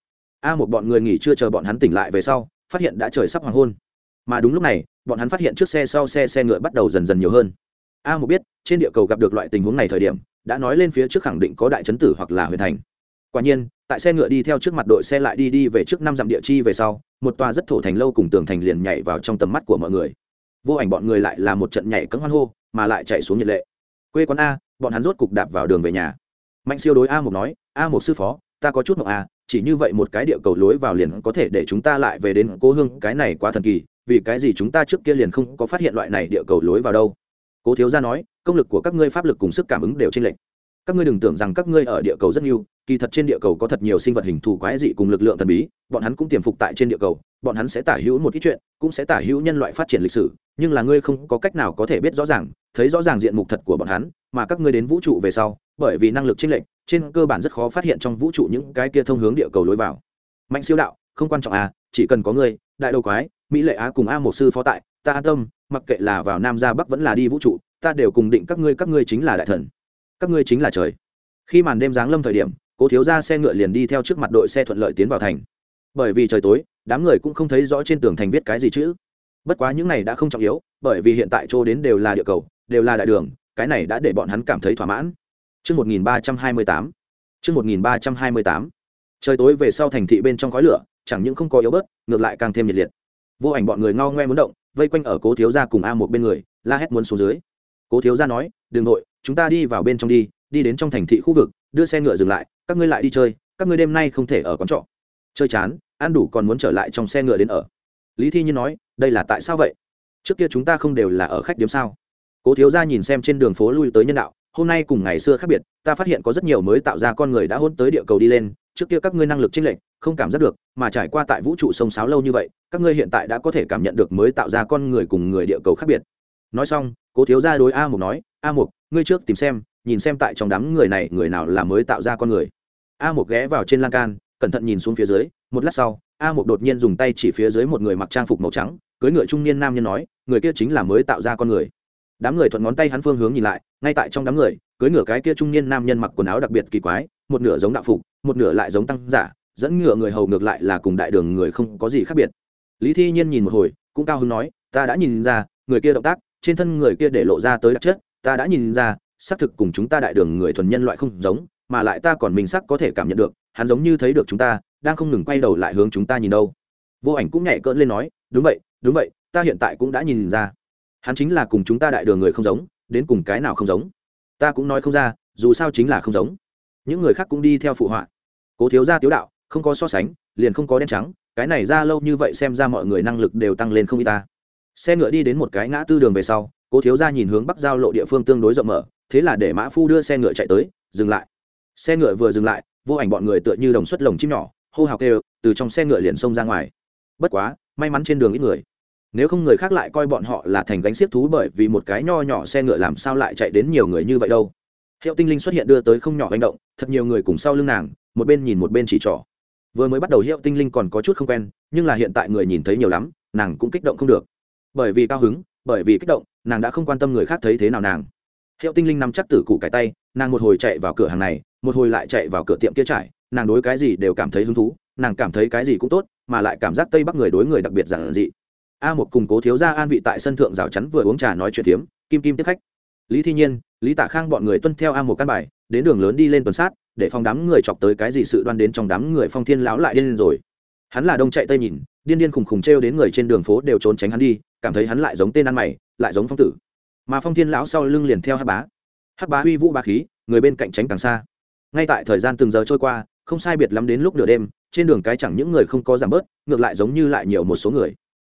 a một bọn người nghỉ chưa chờ bọn hắn tỉnh lại về sau, phát hiện đã trời sắp hoàng hôn. Mà đúng lúc này, bọn hắn phát hiện trước xe sau xe xe ngựa bắt đầu dần dần nhiều hơn. A một biết, trên địa cầu gặp được loại tình huống này thời điểm, đã nói lên phía trước khẳng định có đại chấn tử hoặc là huyền thành. Quả nhiên, tại xe ngựa đi theo trước mặt đội xe lại đi đi về trước năm dặm địa chi về sau, một tòa rất thổ thành lâu cùng tường thành liền nhảy vào trong tầm mắt của mọi người. Vô ảnh bọn người lại là một trận nhảy cấm hoan hô, mà lại chạy xuống nhiệt lệ. Quê quán a, bọn hắn rốt cục đạp vào đường về nhà. Mạnh siêu đối a một nói, a một sư phó, ta có chút mộng a chỉ như vậy một cái địa cầu lối vào liền có thể để chúng ta lại về đến cố hương, cái này quá thần kỳ, vì cái gì chúng ta trước kia liền không có phát hiện loại này địa cầu lối vào đâu? Cố thiếu gia nói, công lực của các ngươi, pháp lực cùng sức cảm ứng đều trên lệch. Các ngươi đừng tưởng rằng các ngươi ở địa cầu rất nhiều, kỳ thật trên địa cầu có thật nhiều sinh vật hình thù quái dị cùng lực lượng thần bí, bọn hắn cũng tiềm phục tại trên địa cầu, bọn hắn sẽ tả hữu một ít chuyện, cũng sẽ tả hữu nhân loại phát triển lịch sử, nhưng là ngươi không có cách nào có thể biết rõ ràng, thấy rõ ràng diện mục thật của bọn hắn, mà các ngươi đến vũ trụ về sau, bởi vì năng lực chênh lệch trên cơ bản rất khó phát hiện trong vũ trụ những cái kia thông hướng địa cầu lối vào. Mạnh siêu đạo, không quan trọng à chỉ cần có ngươi, đại đầu quái, mỹ lệ á cùng a một sư phó tại, ta an tâm, mặc kệ là vào nam ra bắc vẫn là đi vũ trụ, ta đều cùng định các ngươi các ngươi chính là đại thần. Các ngươi chính là trời. Khi màn đêm giáng lâm thời điểm, cố thiếu ra xe ngựa liền đi theo trước mặt đội xe thuận lợi tiến vào thành. Bởi vì trời tối, đám người cũng không thấy rõ trên tường thành viết cái gì chữ. Bất quá những này đã không trọng yếu, bởi vì hiện tại chỗ đến đều là địa cầu, đều là đại đường, cái này đã để bọn hắn cảm thấy thỏa mãn chương 1328. chương 1328. Trời tối về sau thành thị bên trong khói lửa, chẳng những không có yếu bớt, ngược lại càng thêm nhiệt liệt. Vô ảnh bọn người ngao ngoe muốn động, vây quanh ở Cố thiếu gia cùng A một bên người, la hét muốn xuống dưới. Cố thiếu gia nói, "Đừng nội, chúng ta đi vào bên trong đi, đi đến trong thành thị khu vực, đưa xe ngựa dừng lại, các ngươi lại đi chơi, các ngươi đêm nay không thể ở quán trọ." Chơi chán, ăn đủ còn muốn trở lại trong xe ngựa đến ở. Lý Thi Nhiên nói, "Đây là tại sao vậy? Trước kia chúng ta không đều là ở khách điếm sao?" Cố thiếu gia nhìn xem trên đường phố lui tới nhân đạo, hôm nay cùng ngày xưa khác biệt, ta phát hiện có rất nhiều mới tạo ra con người đã hôn tới địa cầu đi lên, trước kia các ngươi năng lực chênh lệch, không cảm giác được, mà trải qua tại vũ trụ sông sáo lâu như vậy, các ngươi hiện tại đã có thể cảm nhận được mới tạo ra con người cùng người địa cầu khác biệt. Nói xong, cố thiếu gia đối a mục nói, a mục, ngươi trước tìm xem, nhìn xem tại trong đám người này người nào là mới tạo ra con người. A mục ghé vào trên lan can, cẩn thận nhìn xuống phía dưới, một lát sau, a mục đột nhiên dùng tay chỉ phía dưới một người mặc trang phục màu trắng cưới ngựa trung niên nam nhân nói, người kia chính là mới tạo ra con người đám người thuận ngón tay hắn phương hướng nhìn lại, ngay tại trong đám người cưới ngửa cái kia trung niên nam nhân mặc quần áo đặc biệt kỳ quái, một nửa giống đạo phục, một nửa lại giống tăng giả, dẫn ngựa người hầu ngược lại là cùng đại đường người không có gì khác biệt. Lý thi nhiên nhìn một hồi, cũng cao hứng nói, ta đã nhìn ra, người kia động tác, trên thân người kia để lộ ra tới đặc chất, ta đã nhìn ra, xác thực cùng chúng ta đại đường người thuần nhân loại không giống, mà lại ta còn mình sắc có thể cảm nhận được, hắn giống như thấy được chúng ta, đang không ngừng quay đầu lại hướng chúng ta nhìn đâu. Vô ảnh cũng nhảy cỡn lên nói, đúng vậy đúng vậy, ta hiện tại cũng đã nhìn ra hắn chính là cùng chúng ta đại đường người không giống, đến cùng cái nào không giống? Ta cũng nói không ra, dù sao chính là không giống. Những người khác cũng đi theo phụ họa. Cố thiếu gia tiếu đạo, không có so sánh, liền không có đen trắng, cái này ra lâu như vậy xem ra mọi người năng lực đều tăng lên không y ta. Xe ngựa đi đến một cái ngã tư đường về sau, cố thiếu gia nhìn hướng bắc giao lộ địa phương tương đối rộng mở, thế là để mã phu đưa xe ngựa chạy tới, dừng lại. Xe ngựa vừa dừng lại, vô ảnh bọn người tựa như đồng xuất lồng chim nhỏ, hô hào kêu, từ trong xe ngựa liền xông ra ngoài. Bất quá, may mắn trên đường ít người nếu không người khác lại coi bọn họ là thành gánh xiếc thú bởi vì một cái nho nhỏ xe ngựa làm sao lại chạy đến nhiều người như vậy đâu. Hiệu tinh linh xuất hiện đưa tới không nhỏ hành động, thật nhiều người cùng sau lưng nàng, một bên nhìn một bên chỉ trỏ. Vừa mới bắt đầu hiệu tinh linh còn có chút không quen, nhưng là hiện tại người nhìn thấy nhiều lắm, nàng cũng kích động không được. Bởi vì cao hứng, bởi vì kích động, nàng đã không quan tâm người khác thấy thế nào nàng. Hiệu tinh linh nằm chắc tử cụ cải tay, nàng một hồi chạy vào cửa hàng này, một hồi lại chạy vào cửa tiệm kia trải, nàng đối cái gì đều cảm thấy hứng thú, nàng cảm thấy cái gì cũng tốt, mà lại cảm giác tây bắc người đối người đặc biệt giản dị a một cùng cố thiếu gia an vị tại sân thượng rào chắn vừa uống trà nói chuyện tiếm kim kim tiếp khách. Lý thi nhiên, lý tạ khang bọn người tuân theo a một căn bài, đến đường lớn đi lên tuần sát, để phòng đám người chọc tới cái gì sự đoan đến trong đám người phong thiên lão lại điên rồi. Hắn là đông chạy tây nhìn, điên điên khùng khùng trêu đến người trên đường phố đều trốn tránh hắn đi, cảm thấy hắn lại giống tên ăn mày, lại giống phong tử. Mà phong thiên lão sau lưng liền theo hắc bá. Hắc bá uy vũ ba khí, người bên cạnh tránh càng xa. Ngay tại thời gian từng giờ trôi qua, không sai biệt lắm đến lúc nửa đêm, trên đường cái chẳng những người không có giảm bớt, ngược lại giống như lại nhiều một số người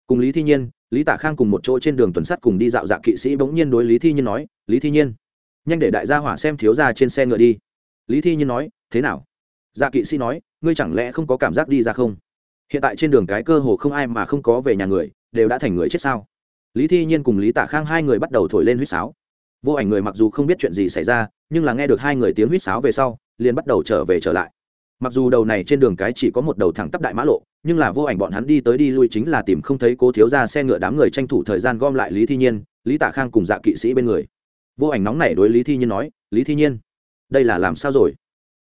cùng lý thi nhiên, lý tả khang cùng một chỗ trên đường tuần sắt cùng đi dạo dạ kỵ sĩ bỗng nhiên đối lý thi nhiên nói, lý thi nhiên, nhanh để đại gia hỏa xem thiếu ra trên xe ngựa đi. Lý thi nhiên nói, thế nào? Dạ kỵ sĩ nói, ngươi chẳng lẽ không có cảm giác đi ra không? Hiện tại trên đường cái cơ hồ không ai mà không có về nhà người, đều đã thành người chết sao? Lý thi nhiên cùng lý tả khang hai người bắt đầu thổi lên huýt sáo. Vô ảnh người mặc dù không biết chuyện gì xảy ra, nhưng là nghe được hai người tiếng huýt sáo về sau, liền bắt đầu trở về trở lại mặc dù đầu này trên đường cái chỉ có một đầu thẳng tắp đại mã lộ, nhưng là vô ảnh bọn hắn đi tới đi lui chính là tìm không thấy cố thiếu ra xe ngựa đám người tranh thủ thời gian gom lại lý thi nhiên, lý tạ khang cùng dạ kỵ sĩ bên người. Vô ảnh nóng nảy đối lý thi nhiên nói, lý thi nhiên, đây là làm sao rồi?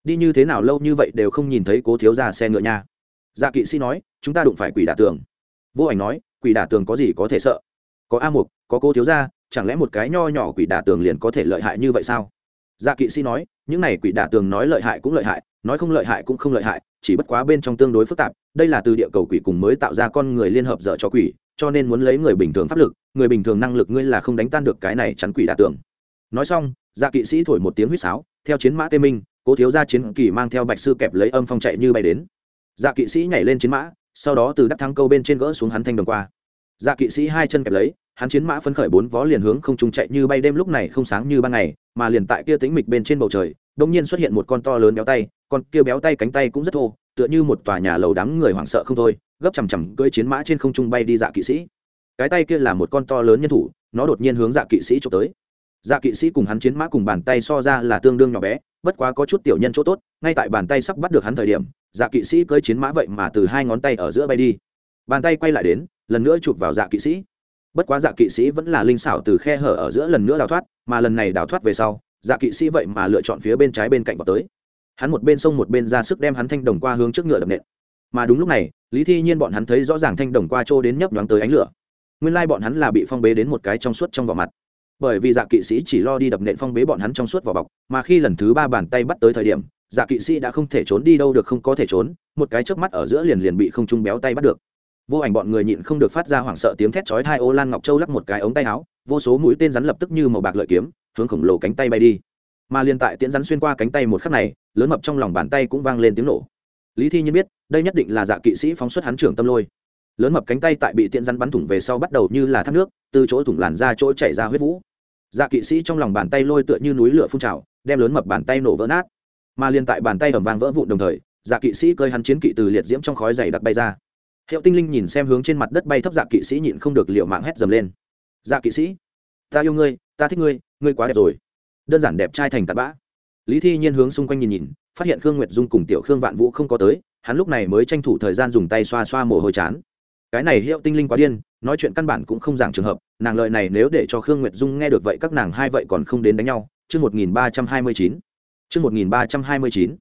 Đi như thế nào lâu như vậy đều không nhìn thấy cố thiếu ra xe ngựa nha? Dạ kỵ sĩ nói, chúng ta đụng phải quỷ đả tường. Vô ảnh nói, quỷ đả tường có gì có thể sợ? Có a mục, có cố thiếu ra chẳng lẽ một cái nho nhỏ quỷ đả tường liền có thể lợi hại như vậy sao? Dạ kỵ sĩ nói, những này quỷ đả tường nói lợi hại cũng lợi hại nói không lợi hại cũng không lợi hại, chỉ bất quá bên trong tương đối phức tạp, đây là từ địa cầu quỷ cùng mới tạo ra con người liên hợp dở cho quỷ, cho nên muốn lấy người bình thường pháp lực, người bình thường năng lực ngươi là không đánh tan được cái này chắn quỷ đả tưởng. nói xong dạ kỵ sĩ thổi một tiếng huýt sáo, theo chiến mã tê minh, cố thiếu gia chiến kỳ mang theo bạch sư kẹp lấy âm phong chạy như bay đến dạ kỵ sĩ nhảy lên chiến mã, sau đó từ đắc thắng câu bên trên gỡ xuống hắn thanh đồng qua dạ kỵ sĩ hai chân kẹp lấy, hắn chiến mã phấn khởi bốn vó liền hướng không trung chạy như bay đêm lúc này không sáng như ban ngày, mà liền tại kia tĩnh mịch bên trên bầu trời đông nhiên xuất hiện một con to lớn béo tay con kia béo tay cánh tay cũng rất thô, tựa như một tòa nhà lầu đám người hoảng sợ không thôi, gấp chằm chằm cưỡi chiến mã trên không trung bay đi dạ kỵ sĩ. Cái tay kia là một con to lớn nhân thủ, nó đột nhiên hướng dạ kỵ sĩ trộm tới. Dạ kỵ sĩ cùng hắn chiến mã cùng bàn tay so ra là tương đương nhỏ bé, bất quá có chút tiểu nhân chỗ tốt, ngay tại bàn tay sắp bắt được hắn thời điểm dạ kỵ sĩ cưỡi chiến mã vậy mà từ hai ngón tay ở giữa bay đi. Bàn tay quay lại đến, lần nữa chụp vào dạ kỵ sĩ. Bất quá dạ kỵ sĩ vẫn là linh xảo từ khe hở ở giữa lần nữa đào thoát, mà lần này đào thoát về sau dạ kỵ sĩ vậy mà lựa chọn phía bên trái bên cạnh vào tới hắn một bên sông một bên ra sức đem hắn thanh đồng qua hướng trước ngựa đập nện. Mà đúng lúc này, lý thi nhiên bọn hắn thấy rõ ràng thanh đồng qua trô đến nhấp nhoáng tới ánh lửa. Nguyên lai bọn hắn là bị phong bế đến một cái trong suốt trong vỏ mặt. Bởi vì dạ kỵ sĩ chỉ lo đi đập nện phong bế bọn hắn trong suốt vỏ bọc, mà khi lần thứ ba bàn tay bắt tới thời điểm dạ kỵ sĩ đã không thể trốn đi đâu được, không có thể trốn, một cái chớp mắt ở giữa liền liền bị không trung béo tay bắt được. Vô ảnh bọn người nhịn không được phát ra hoảng sợ tiếng thét chói hai ô lan ngọc châu lắc một cái ống tay áo, vô số mũi tên rắn lập tức như màu bạc lợi kiếm, hướng khổng lồ cánh tay bay đi mà liên tại tiễn rắn xuyên qua cánh tay một khắc này, lớn mập trong lòng bàn tay cũng vang lên tiếng nổ. Lý thi nhiên biết, đây nhất định là dạ kỵ sĩ phóng xuất hắn trưởng tâm lôi. Lớn mập cánh tay tại bị tiễn rắn bắn thủng về sau bắt đầu như là thác nước, từ chỗ thủng làn ra chỗ chảy ra huyết vũ. Dạ kỵ sĩ trong lòng bàn tay lôi tựa như núi lửa phun trào, đem lớn mập bàn tay nổ vỡ nát. Mà liên tại bàn tay ẩm vang vỡ vụn đồng thời dạ kỵ sĩ cơi hắn chiến kỵ từ liệt diễm trong khói dày đặc bay ra. Hiệu tinh linh nhìn xem hướng trên mặt đất bay thấp dạ kỵ sĩ nhịn không được liệu mạng hét dầm lên. Dạ kỵ sĩ, ta yêu ngươi, ta thích ngươi ngươi quá đẹp rồi đơn giản đẹp trai thành tạt bã. Lý thi nhiên hướng xung quanh nhìn nhìn, phát hiện khương nguyệt dung cùng tiểu khương vạn vũ không có tới, hắn lúc này mới tranh thủ thời gian dùng tay xoa xoa mồ hôi chán. Cái này hiệu tinh linh quá điên, nói chuyện căn bản cũng không giảng trường hợp, nàng lợi này nếu để cho khương nguyệt dung nghe được vậy các nàng hai vậy còn không đến đánh nhau. Chương một nghìn ba trăm hai mươi chín. Chương một nghìn ba trăm hai mươi chín.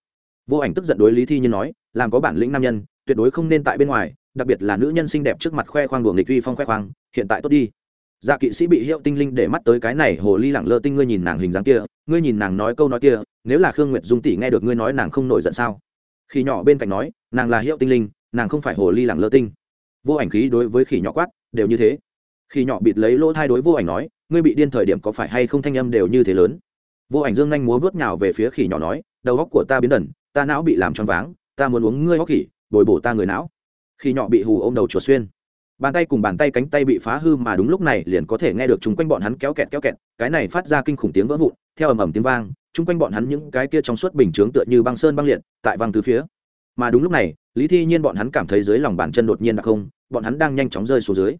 Vô ảnh tức giận đối lý thi nhiên nói, làm có bản lĩnh nam nhân, tuyệt đối không nên tại bên ngoài, đặc biệt là nữ nhân xinh đẹp trước mặt khoe khoang đùa nghịch vi phong khoe khoang, hiện tại tốt đi dạ kỵ sĩ bị hiệu tinh linh để mắt tới cái này, hồ ly lẳng lơ tinh ngươi nhìn nàng hình dáng kia, ngươi nhìn nàng nói câu nói kia, nếu là khương nguyệt dung tỷ nghe được ngươi nói nàng không nổi giận sao? Khi nhỏ bên cạnh nói, nàng là hiệu tinh linh, nàng không phải hồ ly lẳng lơ tinh. Vô ảnh khí đối với khỉ nhỏ quát, đều như thế. Khi nhỏ bịt lấy lỗ thai đối vô ảnh nói, ngươi bị điên thời điểm có phải hay không thanh âm đều như thế lớn? Vô ảnh dương nhanh múa vớt nhào về phía khỉ nhỏ nói, đầu góc của ta biến đần ta não bị làm choáng váng, ta muốn uống ngươi hóc khỉ, bồi bổ ta người não. Khi nhỏ bị hù ôm đầu chuột xuyên bàn tay cùng bàn tay cánh tay bị phá hư mà đúng lúc này liền có thể nghe được chúng quanh bọn hắn kéo kẹt kéo kẹt, cái này phát ra kinh khủng tiếng vỡ vụn, theo ầm ầm tiếng vang, chung quanh bọn hắn những cái kia trong suốt bình chướng tựa như băng sơn băng liệt, tại văng từ phía. Mà đúng lúc này, lý thi nhiên bọn hắn cảm thấy dưới lòng bàn chân đột nhiên đặc không, bọn hắn đang nhanh chóng rơi xuống dưới.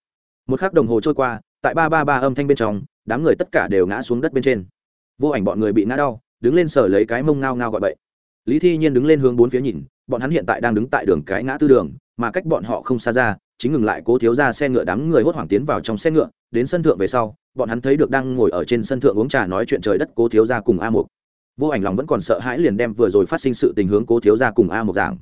Một khắc đồng hồ trôi qua, tại ba ba ba âm thanh bên trong, đám người tất cả đều ngã xuống đất bên trên. Vô ảnh bọn người bị ngã đau, đứng lên sở lấy cái mông ngao ngao gọi bậy. Lý thi nhiên đứng lên hướng bốn phía nhìn, bọn hắn hiện tại đang đứng tại đường cái ngã tư đường, mà cách bọn họ không xa ra chính ngừng lại cố thiếu ra xe ngựa đám người hốt hoảng tiến vào trong xe ngựa, đến sân thượng về sau, bọn hắn thấy được đang ngồi ở trên sân thượng uống trà nói chuyện trời đất cố thiếu ra cùng a mục. Vô ảnh lòng vẫn còn sợ hãi liền đem vừa rồi phát sinh sự tình hướng cố thiếu ra cùng a mục giảng.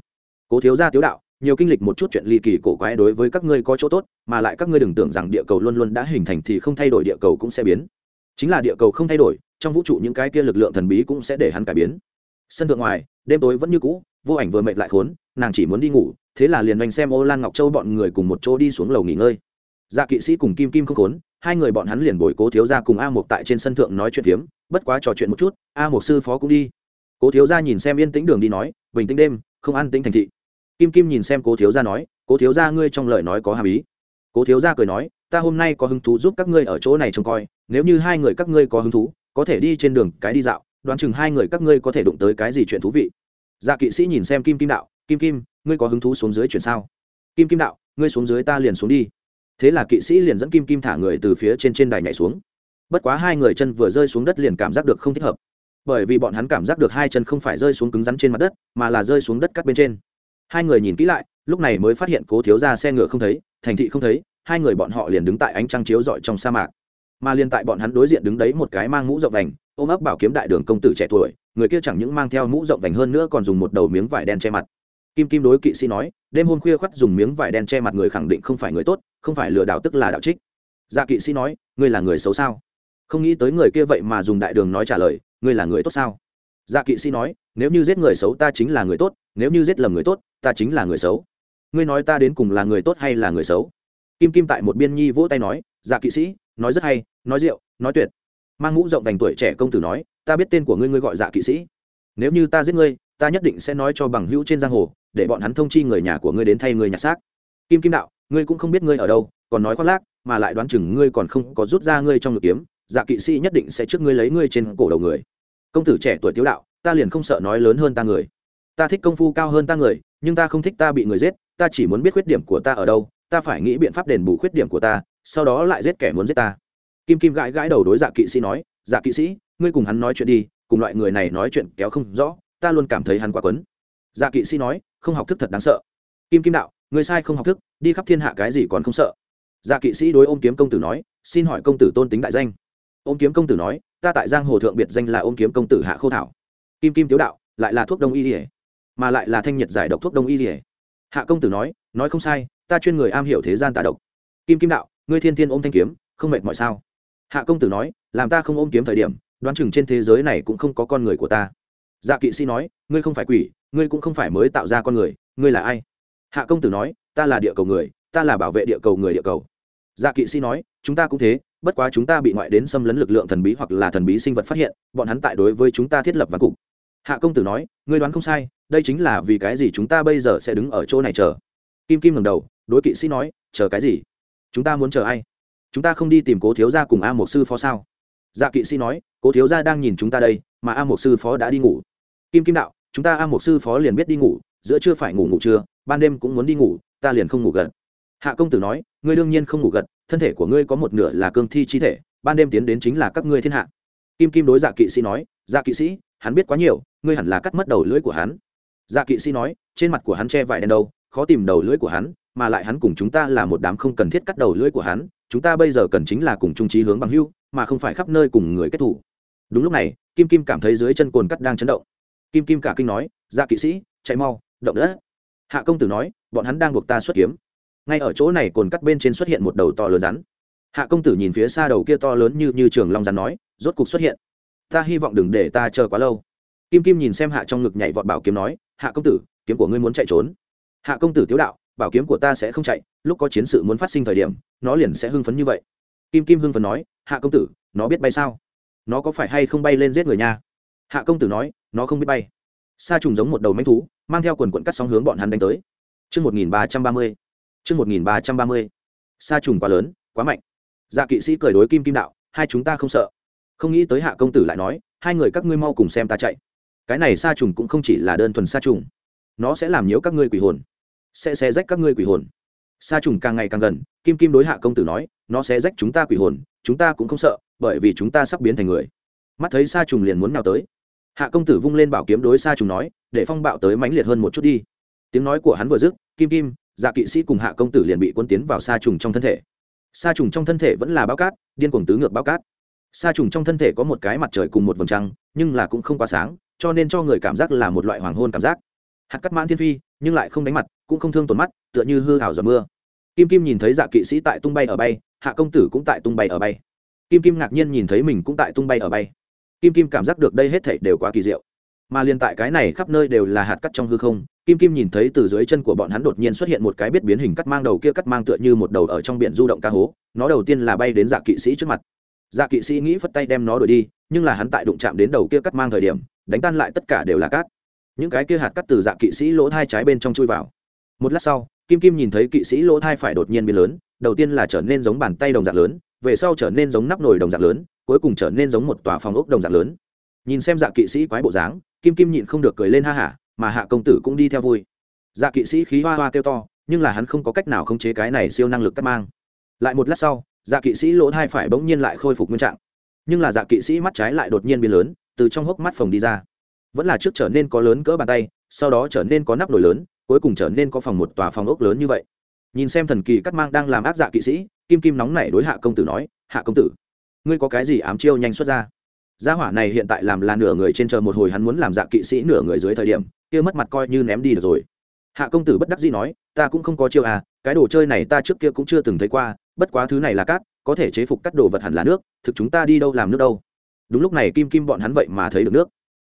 Cố thiếu ra tiếu đạo, nhiều kinh lịch một chút chuyện ly kỳ cổ quái đối với các ngươi có chỗ tốt, mà lại các ngươi đừng tưởng rằng địa cầu luôn luôn đã hình thành thì không thay đổi địa cầu cũng sẽ biến. Chính là địa cầu không thay đổi, trong vũ trụ những cái kia lực lượng thần bí cũng sẽ để hắn cải biến. Sân thượng ngoài, đêm tối vẫn như cũ vô ảnh vừa mệt lại khốn, nàng chỉ muốn đi ngủ, thế là liền đánh xem ô lan ngọc châu bọn người cùng một chỗ đi xuống lầu nghỉ ngơi. Dạ kỵ sĩ cùng kim kim không khốn, hai người bọn hắn liền bồi cố thiếu gia cùng a Mục tại trên sân thượng nói chuyện phiếm, bất quá trò chuyện một chút, a Mục sư phó cũng đi. Cố thiếu gia nhìn xem yên tĩnh đường đi nói, bình tĩnh đêm, không ăn tĩnh thành thị. Kim kim nhìn xem cố thiếu gia nói, cố thiếu gia ngươi trong lời nói có hàm ý. Cố thiếu gia cười nói, ta hôm nay có hứng thú giúp các ngươi ở chỗ này trông coi, nếu như hai người các ngươi có hứng thú, có thể đi trên đường cái đi dạo, đoán chừng hai người các ngươi có thể đụng tới cái gì chuyện thú vị dạ kỵ sĩ nhìn xem kim kim đạo, kim kim, ngươi có hứng thú xuống dưới chuyển sao? Kim kim đạo, ngươi xuống dưới ta liền xuống đi. Thế là kỵ sĩ liền dẫn kim kim thả người từ phía trên trên đài nhảy xuống. Bất quá hai người chân vừa rơi xuống đất liền cảm giác được không thích hợp. Bởi vì bọn hắn cảm giác được hai chân không phải rơi xuống cứng rắn trên mặt đất, mà là rơi xuống đất cắt bên trên. Hai người nhìn kỹ lại, lúc này mới phát hiện cố thiếu ra xe ngựa không thấy, thành thị không thấy, hai người bọn họ liền đứng tại ánh trăng chiếu rọi trong sa mạc. Mà liền tại bọn hắn đối diện đứng đấy một cái mang mũ rộng vành, ôm ấp bảo kiếm đại đường công tử trẻ tuổi người kia chẳng những mang theo mũ rộng vành hơn nữa còn dùng một đầu miếng vải đen che mặt. Kim kim đối kỵ sĩ nói, đêm hôm khuya khoắt dùng miếng vải đen che mặt người khẳng định không phải người tốt, không phải lừa đảo tức là đạo trích. Dạ kỵ sĩ nói, ngươi là người xấu sao? Không nghĩ tới người kia vậy mà dùng đại đường nói trả lời, ngươi là người tốt sao? Dạ kỵ sĩ nói, nếu như giết người xấu ta chính là người tốt, nếu như giết lầm người tốt, ta chính là người xấu. Ngươi nói ta đến cùng là người tốt hay là người xấu? Kim kim tại một biên nhi vỗ tay nói dạ kỵ sĩ, nói rất hay, nói rượu, nói tuyệt. Mang mũ rộng thành tuổi trẻ công tử nói ta biết tên của ngươi ngươi gọi dạ kỵ sĩ. Nếu như ta giết ngươi, ta nhất định sẽ nói cho bằng hữu trên giang hồ, để bọn hắn thông chi người nhà của ngươi đến thay ngươi nhặt xác. Kim kim đạo, ngươi cũng không biết ngươi ở đâu, còn nói khoác lác, mà lại đoán chừng ngươi còn không có rút ra ngươi trong ngực kiếm dạ kỵ sĩ nhất định sẽ trước ngươi lấy ngươi trên cổ đầu người. Công tử trẻ tuổi tiếu đạo, ta liền không sợ nói lớn hơn ta người. Ta thích công phu cao hơn ta người, nhưng ta không thích ta bị người giết, ta chỉ muốn biết khuyết điểm của ta ở đâu, ta phải nghĩ biện pháp đền bù khuyết điểm của ta, sau đó lại giết kẻ muốn giết ta. Kim kim gãi gãi đầu đối dạ kỵ sĩ nói dạ kỵ sĩ ngươi cùng hắn nói chuyện đi, cùng loại người này nói chuyện kéo không rõ, ta luôn cảm thấy hắn quá quấn. Dạ kỵ sĩ nói, không học thức thật đáng sợ. Kim kim đạo người sai không học thức, đi khắp thiên hạ cái gì còn không sợ? Dạ kỵ sĩ đối ôm kiếm công tử nói, xin hỏi công tử tôn tính đại danh. Ôm kiếm công tử nói, ta tại giang hồ thượng biệt danh là ôm kiếm công tử hạ khô thảo. Kim kim tiếu đạo, lại là thuốc đông y ỉa mà lại là thanh nhiệt giải độc thuốc đông y ỉa hạ công tử nói nói không sai, ta chuyên người am hiểu thế gian tà độc. Kim kim đạo, ngươi thiên thiên ôm thanh kiếm, không mệt mọi sao? Hạ công tử nói, làm ta không ôm kiếm thời điểm đoán chừng trên thế giới này cũng không có con người của ta. Dạ kỵ sĩ nói, ngươi không phải quỷ, ngươi cũng không phải mới tạo ra con người, ngươi là ai? Hạ công tử nói, ta là địa cầu người, ta là bảo vệ địa cầu người địa cầu. Dạ kỵ sĩ nói, chúng ta cũng thế, bất quá chúng ta bị ngoại đến xâm lấn lực lượng thần bí hoặc là thần bí sinh vật phát hiện, bọn hắn tại đối với chúng ta thiết lập văn cục. Hạ công tử nói, ngươi đoán không sai, đây chính là vì cái gì chúng ta bây giờ sẽ đứng ở chỗ này chờ? Kim kim ngầm đầu, đối kỵ sĩ nói, chờ cái gì? Chúng ta muốn chờ ai? Chúng ta không đi tìm cố thiếu gia cùng a một sư phó sao? Dạ kỵ sĩ nói, cố thiếu gia đang nhìn chúng ta đây, mà a một sư phó đã đi ngủ. Kim kim đạo, chúng ta a một sư phó liền biết đi ngủ, giữa chưa phải ngủ ngủ trưa, ban đêm cũng muốn đi ngủ, ta liền không ngủ gật. hạ công tử nói, ngươi đương nhiên không ngủ gật, thân thể của ngươi có một nửa là cương thi chi thể, ban đêm tiến đến chính là các ngươi thiên hạ. Kim kim đối dạ kỵ sĩ nói dạ kỵ sĩ, hắn biết quá nhiều, ngươi hẳn là cắt mất đầu lưỡi của hắn. Dạ kỵ sĩ nói, trên mặt của hắn che vải đen đâu, khó tìm đầu lưỡi của hắn, mà lại hắn cùng chúng ta là một đám không cần thiết cắt đầu lưỡi của hắn, chúng ta bây giờ cần chính là cùng trung trí hướng bằng hưu mà không phải khắp nơi cùng người kết thủ. Đúng lúc này, kim kim cảm thấy dưới chân cồn cắt đang chấn động. Kim kim cả kinh nói dạ kỵ sĩ, chạy mau, động đất. Hạ công tử nói, bọn hắn đang buộc ta xuất kiếm. Ngay ở chỗ này cồn cắt bên trên xuất hiện một đầu to lớn rắn. Hạ công tử nhìn phía xa đầu kia to lớn như như trường long rắn nói, rốt cục xuất hiện. Ta hy vọng đừng để ta chờ quá lâu. Kim kim nhìn xem hạ trong ngực nhảy vọt bảo kiếm nói, hạ công tử, kiếm của ngươi muốn chạy trốn. Hạ công tử tiếu đạo, bảo kiếm của ta sẽ không chạy, lúc có chiến sự muốn phát sinh thời điểm, nó liền sẽ hưng phấn như vậy kim kim hưng phần nói hạ công tử nó biết bay sao nó có phải hay không bay lên giết người nha hạ công tử nói nó không biết bay sa trùng giống một đầu manh thú mang theo quần quận cắt sóng hướng bọn hắn đánh tới Trư một nghìn ba trăm ba mươi, Trư một nghìn ba trăm ba mươi, Sa trùng quá lớn, quá mạnh. Dạ kỵ sĩ cười đối Kim Kim đạo, hai chúng ta không sợ. Không nghĩ tới Hạ công tử lại nói, hai người các ngươi mau cùng xem ta chạy. Cái này sa trùng cũng không chỉ là đơn thuần sa trùng, nó sẽ làm nhiễu các ngươi quỷ hồn, sẽ xé rách các ngươi quỷ hồn. Sa trùng càng ngày càng gần, Kim Kim đối Hạ công tử nói, nó sẽ rách chúng ta quỷ hồn, chúng ta cũng không sợ, bởi vì chúng ta sắp biến thành người. Mắt thấy sa trùng liền muốn nào tới. Hạ công tử vung lên bảo kiếm đối sa trùng nói, để phong bạo tới mãnh liệt hơn một chút đi. Tiếng nói của hắn vừa dứt, Kim Kim, dạ kỵ sĩ cùng hạ công tử liền bị quân tiến vào sa trùng trong thân thể sa trùng trong thân thể vẫn là bao cát điên cuồng tứ ngược bao cát sa trùng trong thân thể có một cái mặt trời cùng một vầng trăng nhưng là cũng không quá sáng cho nên cho người cảm giác là một loại hoàng hôn cảm giác hạt cắt mãn thiên phi nhưng lại không đánh mặt cũng không thương tổn mắt, tựa như hư hảo giọt mưa. Kim kim nhìn thấy dạ kỵ sĩ tại tung bay ở bay, hạ công tử cũng tại tung bay ở bay. Kim kim ngạc nhiên nhìn thấy mình cũng tại tung bay ở bay. Kim kim cảm giác được đây hết thảy đều quá kỳ diệu. Mà liên tại cái này khắp nơi đều là hạt cắt trong hư không, kim kim nhìn thấy từ dưới chân của bọn hắn đột nhiên xuất hiện một cái biết biến hình cắt mang đầu kia cắt mang tựa như một đầu ở trong biển du động ca hố, nó đầu tiên là bay đến dạ kỵ sĩ trước mặt. Dạ kỵ sĩ nghĩ phất tay đem nó đuổi đi, nhưng là hắn tại đụng chạm đến đầu kia cắt mang thời điểm, đánh tan lại tất cả đều là cát. Những cái kia hạt cắt từ dạ kỵ sĩ lỗ hai trái bên trong chui vào một lát sau, kim kim nhìn thấy kỵ sĩ lỗ thai phải đột nhiên biến lớn, đầu tiên là trở nên giống bàn tay đồng dạng lớn, về sau trở nên giống nắp nồi đồng dạng lớn, cuối cùng trở nên giống một tòa phòng ốc đồng dạng lớn. Nhìn xem dạ kỵ sĩ quái bộ dáng, kim kim nhịn không được cười lên ha hả, mà hạ công tử cũng đi theo vui. Dạ kỵ sĩ khí hoa hoa kêu to, nhưng là hắn không có cách nào khống chế cái này siêu năng lực cắt mang. Lại một lát sau dạ kỵ sĩ lỗ thai phải bỗng nhiên lại khôi phục nguyên trạng. Nhưng là dạ kỵ sĩ mắt trái lại đột nhiên biến lớn, từ trong hốc mắt phòng đi ra. Vẫn là trước trở nên có lớn cỡ bàn tay, sau đó trở nên có nắp nổi lớn cuối cùng trở nên có phòng một tòa phòng ốc lớn như vậy. Nhìn xem thần kỳ cắt mang đang làm áp dạ kỵ sĩ, kim kim nóng nảy đối hạ công tử nói, hạ công tử, ngươi có cái gì ám chiêu nhanh xuất ra? Gia hỏa này hiện tại làm là nửa người trên chờ một hồi hắn muốn làm dạ kỵ sĩ nửa người dưới thời điểm, kia mất mặt coi như ném đi được rồi. Hạ công tử bất đắc dĩ nói, ta cũng không có chiêu à cái đồ chơi này ta trước kia cũng chưa từng thấy qua, bất quá thứ này là cát, có thể chế phục cắt đồ vật hẳn là nước, thực chúng ta đi đâu làm nước đâu. Đúng lúc này kim kim bọn hắn vậy mà thấy được nước.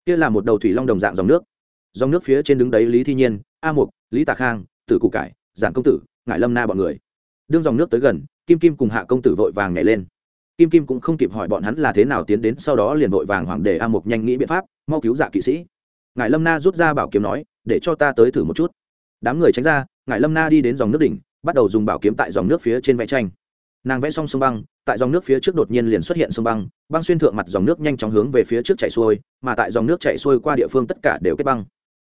Kia là một đầu thủy long đồng dạng dòng nước. Dòng nước phía trên đứng đấy lý thi nhiên a mục, lý tạ khang, tử cụ cải giản công tử ngại lâm na bọn người. Đương dòng nước tới gần, kim kim cùng hạ công tử vội vàng nhảy lên. Kim kim cũng không kịp hỏi bọn hắn là thế nào tiến đến, sau đó liền vội vàng hoàng để a mục nhanh nghĩ biện pháp, mau cứu dạ kỵ sĩ. Ngài lâm na rút ra bảo kiếm nói, để cho ta tới thử một chút. Đám người tránh ra ngài lâm na đi đến dòng nước đỉnh, bắt đầu dùng bảo kiếm tại dòng nước phía trên vẽ tranh. Nàng vẽ xong sông băng, tại dòng nước phía trước đột nhiên liền xuất hiện sông băng băng xuyên thượng mặt dòng nước nhanh chóng hướng về phía trước chạy xuôi, mà tại dòng nước chạy xuôi qua địa phương tất cả đều kết băng.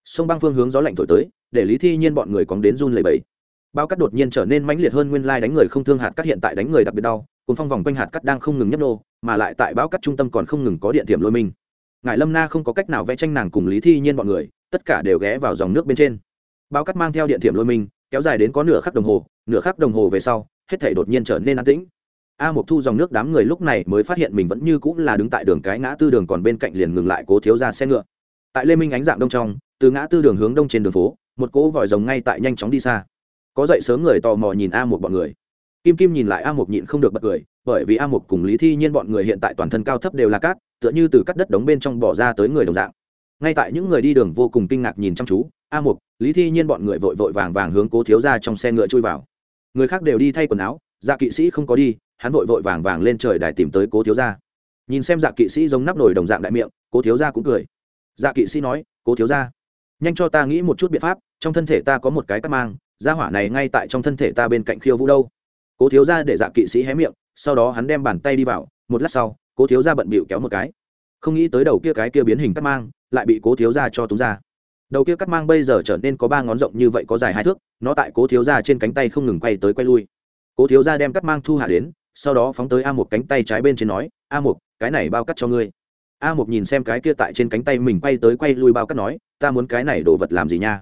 Sông băng phương hướng gió lạnh thổi tới để lý thi nhiên bọn người cóng đến run lầy bẫy bao cắt đột nhiên trở nên mãnh liệt hơn nguyên lai đánh người không thương hạt cắt hiện tại đánh người đặc biệt đau, cuốn phong vòng quanh hạt cắt đang không ngừng nhấp nô, mà lại tại bão cắt trung tâm còn không ngừng có điện thiểm lôi mình. ngài lâm na không có cách nào vẽ tranh nàng cùng lý thi nhiên bọn người, tất cả đều ghé vào dòng nước bên trên. Bao cắt mang theo điện thiểm lôi mình, kéo dài đến có nửa khắc đồng hồ, nửa khắc đồng hồ về sau, hết thể đột nhiên trở nên an tĩnh. A mục thu dòng nước đám người lúc này mới phát hiện mình vẫn như cũng là đứng tại đường cái ngã tư đường còn bên cạnh liền ngừng lại cố thiếu ra xe ngựa. Tại lê minh ánh dạng đông trong, từ ngã tư đường hướng đông trên đường phố một cỗ vòi rồng ngay tại nhanh chóng đi xa. Có dậy sớm người tò mò nhìn a một bọn người. Kim kim nhìn lại a một nhịn không được bật cười, bởi vì a một cùng lý thi nhiên bọn người hiện tại toàn thân cao thấp đều là cát, tựa như từ cắt đất đống bên trong bỏ ra tới người đồng dạng. Ngay tại những người đi đường vô cùng kinh ngạc nhìn chăm chú, a một lý thi nhiên bọn người vội vội vàng vàng hướng cố thiếu ra trong xe ngựa chui vào. Người khác đều đi thay quần áo dạ kỵ sĩ không có đi, hắn vội vội vàng vàng lên trời đài tìm tới cố thiếu gia. Nhìn xem dạ kỵ sĩ giống nắp nổi đồng dạng đại miệng, cố thiếu gia cũng cười. Dạ kỵ sĩ nói, cố thiếu gia, nhanh cho ta nghĩ một chút biện pháp trong thân thể ta có một cái cắt mang, gia hỏa này ngay tại trong thân thể ta bên cạnh khiêu vũ đâu. Cố thiếu gia để dạ kỵ sĩ hé miệng, sau đó hắn đem bàn tay đi vào, một lát sau, cố thiếu gia bận bịu kéo một cái. Không nghĩ tới đầu kia cái kia biến hình cắt mang, lại bị cố thiếu gia cho túng ra. Đầu kia cắt mang bây giờ trở nên có ba ngón rộng như vậy có dài hai thước, nó tại cố thiếu gia trên cánh tay không ngừng quay tới quay lui. Cố thiếu gia đem cắt mang thu hạ đến, sau đó phóng tới a một cánh tay trái bên trên nói, a một cái này bao cắt cho ngươi. A một nhìn xem cái kia tại trên cánh tay mình quay tới quay lui bao cắt nói, ta muốn cái này đồ vật làm gì nha?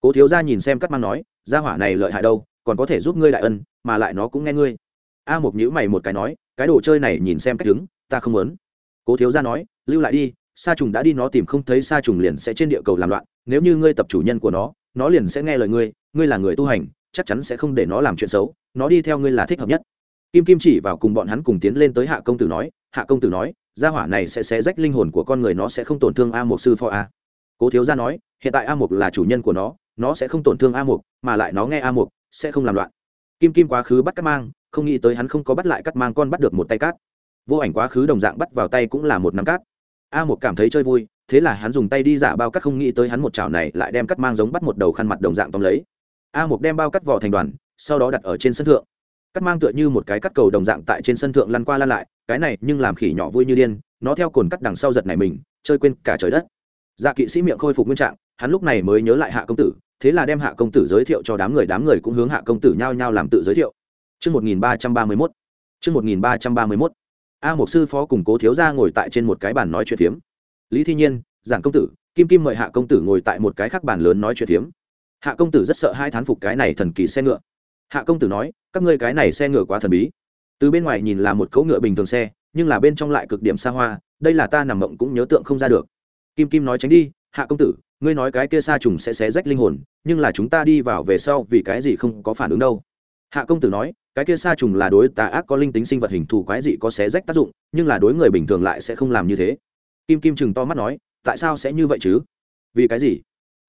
Cố thiếu gia nhìn xem cắt mang nói, gia hỏa này lợi hại đâu, còn có thể giúp ngươi đại ân, mà lại nó cũng nghe ngươi. A một nhữ mày một cái nói, cái đồ chơi này nhìn xem cách đứng, ta không muốn. Cố thiếu gia nói, lưu lại đi, sa trùng đã đi nó tìm không thấy sa trùng liền sẽ trên địa cầu làm loạn, nếu như ngươi tập chủ nhân của nó nó liền sẽ nghe lời ngươi ngươi là người tu hành, chắc chắn sẽ không để nó làm chuyện xấu, nó đi theo ngươi là thích hợp nhất. Kim kim chỉ vào cùng bọn hắn cùng tiến lên tới hạ công tử nói, hạ công tử nói, gia hỏa này sẽ xé rách linh hồn của con người nó sẽ không tổn thương a một sư phó a. Cố thiếu gia nói, hiện tại a một là chủ nhân của nó nó sẽ không tổn thương a mục, mà lại nó nghe a mục, sẽ không làm loạn. Kim kim quá khứ bắt cắt mang, không nghĩ tới hắn không có bắt lại cắt mang con bắt được một tay cát. Vô ảnh quá khứ đồng dạng bắt vào tay cũng là một nắm cát. A một cảm thấy chơi vui, thế là hắn dùng tay đi giả bao cắt không nghĩ tới hắn một chảo này lại đem cắt mang giống bắt một đầu khăn mặt đồng dạng tóm lấy. A một đem bao cắt vỏ thành đoàn, sau đó đặt ở trên sân thượng. Cắt mang tựa như một cái cắt cầu đồng dạng tại trên sân thượng lăn qua lăn lại, cái này nhưng làm khỉ nhỏ vui như điên, nó theo cồn cắt đằng sau giật này mình, chơi quên cả trời đất. Dạ kỵ sĩ miệng khôi phục nguyên trạng, hắn lúc này mới nhớ lại hạ công tử thế là đem hạ công tử giới thiệu cho đám người đám người cũng hướng hạ công tử nhao nhao làm tự giới thiệu Trước 1331. Trước 1331. A một sư phó cùng cố thiếu gia ngồi tại trên một cái bàn nói chuyện phiếm. Lý Thi Nhiên, giảng công tử, Kim Kim mời hạ công tử ngồi tại một cái khác bàn lớn nói chuyện phiếm. Hạ công tử rất sợ hai thán phục cái này thần kỳ xe ngựa. Hạ công tử nói, các ngươi cái này xe ngựa quá thần bí. Từ bên ngoài nhìn là một cỗ ngựa bình thường xe, nhưng là bên trong lại cực điểm xa hoa, đây là ta nằm mộng cũng nhớ tượng không ra được. Kim Kim nói tránh đi, hạ công tử, ngươi nói cái kia sa trùng sẽ xé rách linh hồn nhưng là chúng ta đi vào về sau vì cái gì không có phản ứng đâu? Hạ công tử nói cái kia sa trùng là đối tà ác có linh tính sinh vật hình thù quái dị có xé rách tác dụng nhưng là đối người bình thường lại sẽ không làm như thế. Kim kim chừng to mắt nói tại sao sẽ như vậy chứ? Vì cái gì?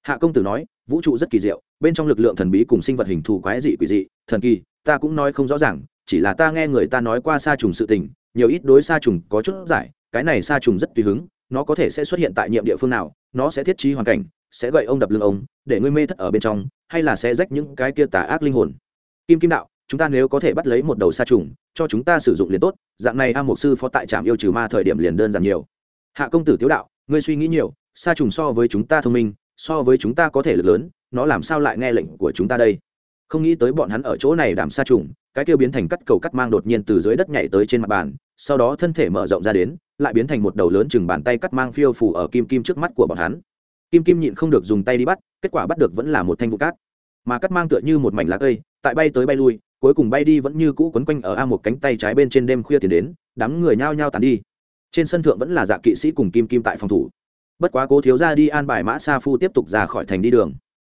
Hạ công tử nói vũ trụ rất kỳ diệu bên trong lực lượng thần bí cùng sinh vật hình thù quái dị quỷ dị thần kỳ ta cũng nói không rõ ràng chỉ là ta nghe người ta nói qua sa trùng sự tình nhiều ít đối sa trùng có chút giải cái này sa trùng rất tùy hứng nó có thể sẽ xuất hiện tại nhiệm địa phương nào nó sẽ thiết trí hoàn cảnh, sẽ gậy ông đập lưng ông, để ngươi mê thất ở bên trong, hay là sẽ rách những cái kia tà ác linh hồn. Kim kim đạo, chúng ta nếu có thể bắt lấy một đầu sa trùng, cho chúng ta sử dụng liền tốt, dạng này a mục sư phó tại trạm yêu trừ ma thời điểm liền đơn giản nhiều. Hạ công tử tiếu đạo, ngươi suy nghĩ nhiều, sa trùng so với chúng ta thông minh, so với chúng ta có thể lực lớn, nó làm sao lại nghe lệnh của chúng ta đây? Không nghĩ tới bọn hắn ở chỗ này đảm sa trùng, cái kia biến thành cắt cầu cắt mang đột nhiên từ dưới đất nhảy tới trên mặt bàn, sau đó thân thể mở rộng ra đến lại biến thành một đầu lớn chừng bàn tay cắt mang phiêu phủ ở kim kim trước mắt của bọn hắn. Kim kim nhịn không được dùng tay đi bắt, kết quả bắt được vẫn là một thanh vụ cát. Mà cắt mang tựa như một mảnh lá cây, tại bay tới bay lui, cuối cùng bay đi vẫn như cũ quấn quanh ở a một cánh tay trái bên trên đêm khuya tiền đến, đám người nhao nhao tàn đi. Trên sân thượng vẫn là dạ kỵ sĩ cùng kim kim tại phòng thủ. Bất quá cố thiếu ra đi an bài mã sa phu tiếp tục ra khỏi thành đi đường.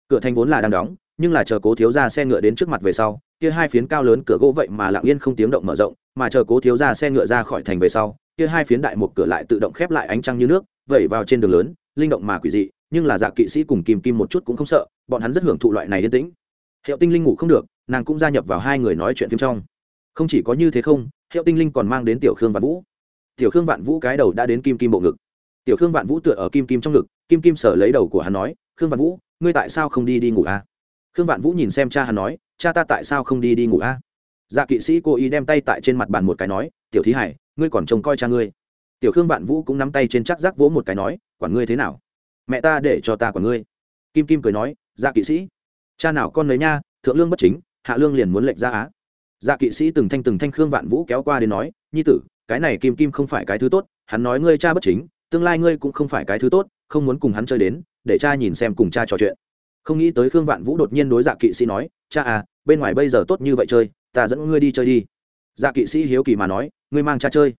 Cửa thành vốn là đang đóng, nhưng là chờ cố thiếu ra xe ngựa đến trước mặt về sau, kia hai phiến cao lớn cửa gỗ vậy mà lặng yên không tiếng động mở rộng, mà chờ cố thiếu ra xe ngựa ra khỏi thành về sau kia hai phiến đại một cửa lại tự động khép lại ánh trăng như nước, vẩy vào trên đường lớn, linh động mà quỷ dị, nhưng là dạ kỵ sĩ cùng kim kim một chút cũng không sợ, bọn hắn rất hưởng thụ loại này yên tĩnh hiệu tinh linh ngủ không được, nàng cũng gia nhập vào hai người nói chuyện phim trong không chỉ có như thế không, hiệu tinh linh còn mang đến tiểu khương vạn vũ tiểu khương vạn vũ cái đầu đã đến kim kim bộ ngực tiểu khương vạn vũ tựa ở kim kim trong ngực, kim kim sở lấy đầu của hắn nói, khương vạn vũ, ngươi tại sao không đi đi ngủ a à? khương vạn vũ nhìn xem cha hắn nói, cha ta tại sao không đi đi ngủ a à? dạ kỵ sĩ cố ý đem tay tại trên mặt bàn một cái nói, tiểu thí hải ngươi còn trông coi cha ngươi. Tiểu khương vạn vũ cũng nắm tay trên chắc giác vỗ một cái nói, quản ngươi thế nào? Mẹ ta để cho ta quản ngươi. Kim kim cười nói dạ kỵ sĩ, cha nào con lấy nha, thượng lương bất chính, hạ lương liền muốn lệnh ra á. Dạ kỵ sĩ từng thanh từng thanh khương vạn vũ kéo qua đến nói, nhi tử, cái này kim kim không phải cái thứ tốt, hắn nói ngươi cha bất chính, tương lai ngươi cũng không phải cái thứ tốt, không muốn cùng hắn chơi đến, để cha nhìn xem cùng cha trò chuyện. Không nghĩ tới khương vạn vũ đột nhiên đối dạ kỵ sĩ nói, cha à bên ngoài bây giờ tốt như vậy chơi, ta dẫn ngươi đi chơi đi dạ kỵ sĩ hiếu kỳ mà nói, ngươi mang cha chơi.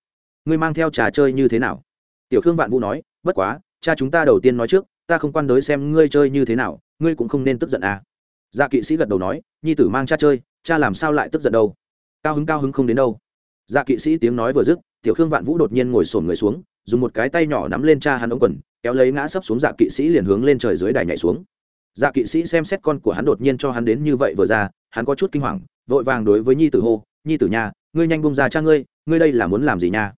Ngươi mang theo trà chơi như thế nào? Tiểu khương vạn vũ nói, bất quá, cha chúng ta đầu tiên nói trước, ta không quan đới xem ngươi chơi như thế nào, ngươi cũng không nên tức giận à. Dạ kỵ sĩ gật đầu nói, nhi tử mang cha chơi, cha làm sao lại tức giận đâu? Cao hứng cao hứng không đến đâu. Dạ kỵ sĩ tiếng nói vừa dứt, tiểu khương vạn vũ đột nhiên ngồi sổn người xuống, dùng một cái tay nhỏ nắm lên cha hắn ống quần, kéo lấy ngã sấp xuống dạ kỵ sĩ liền hướng lên trời dưới đài nhảy xuống. Dạ kỵ sĩ xem xét con của hắn đột nhiên cho hắn đến như vậy vừa ra, hắn có chút kinh hoàng, vội vàng đối với nhi tử hô nhi tử nhà ngươi nhanh bông ra cha ngươi ngươi đây là muốn làm gì nha?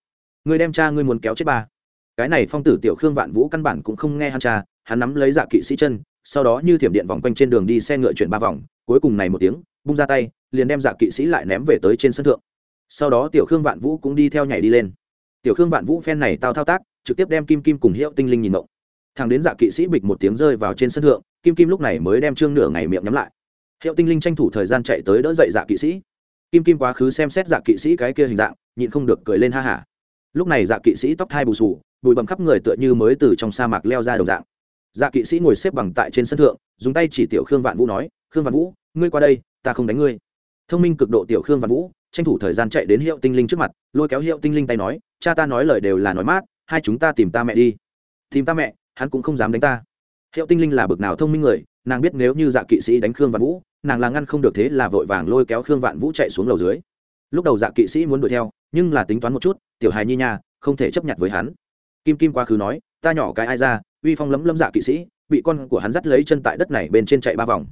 Ngươi đem cha ngươi muốn kéo chết ba. Cái này phong tử tiểu khương vạn vũ căn bản cũng không nghe hắn cha, hắn nắm lấy dạ kỵ sĩ chân, sau đó như thiểm điện vòng quanh trên đường đi xe ngựa chuyển ba vòng, cuối cùng này một tiếng bung ra tay, liền đem dạ kỵ sĩ lại ném về tới trên sân thượng. Sau đó tiểu khương vạn vũ cũng đi theo nhảy đi lên. Tiểu khương vạn vũ phen này tao thao tác, trực tiếp đem kim kim cùng hiệu tinh linh nhìn mộng thằng đến dạ kỵ sĩ bịch một tiếng rơi vào trên sân thượng, kim kim lúc này mới đem trương nửa ngày miệng nhắm lại. Hiệu tinh linh tranh thủ thời gian chạy tới đỡ dậy dạ kỵ sĩ kim kim quá khứ xem xét dạ kỵ sĩ cái kia hình dạng, nhịn không được cười lên ha hả. Lúc này dạ kỵ sĩ tóc thai bù sù bụi bầm khắp người tựa như mới từ trong sa mạc leo ra đồng dạng. Dạ kỵ sĩ ngồi xếp bằng tại trên sân thượng, dùng tay chỉ tiểu khương vạn vũ nói, khương vạn vũ, ngươi qua đây, ta không đánh ngươi. Thông minh cực độ tiểu khương vạn vũ, tranh thủ thời gian chạy đến hiệu tinh linh trước mặt, lôi kéo hiệu tinh linh tay nói, cha ta nói lời đều là nói mát, hai chúng ta tìm ta mẹ đi. Tìm ta mẹ, hắn cũng không dám đánh ta. Hiệu tinh linh là bực nào thông minh người, nàng biết nếu như dạ kỵ sĩ đánh khương vạn vũ nàng là ngăn không được thế là vội vàng lôi kéo khương vạn vũ chạy xuống lầu dưới. Lúc đầu dạ kỵ sĩ muốn đuổi theo, nhưng là tính toán một chút, tiểu hài nhi nha, không thể chấp nhận với hắn. Kim kim quá khứ nói, ta nhỏ cái ai ra, uy phong lấm lấm dạ kỵ sĩ, bị con của hắn dắt lấy chân tại đất này bên trên chạy ba vòng.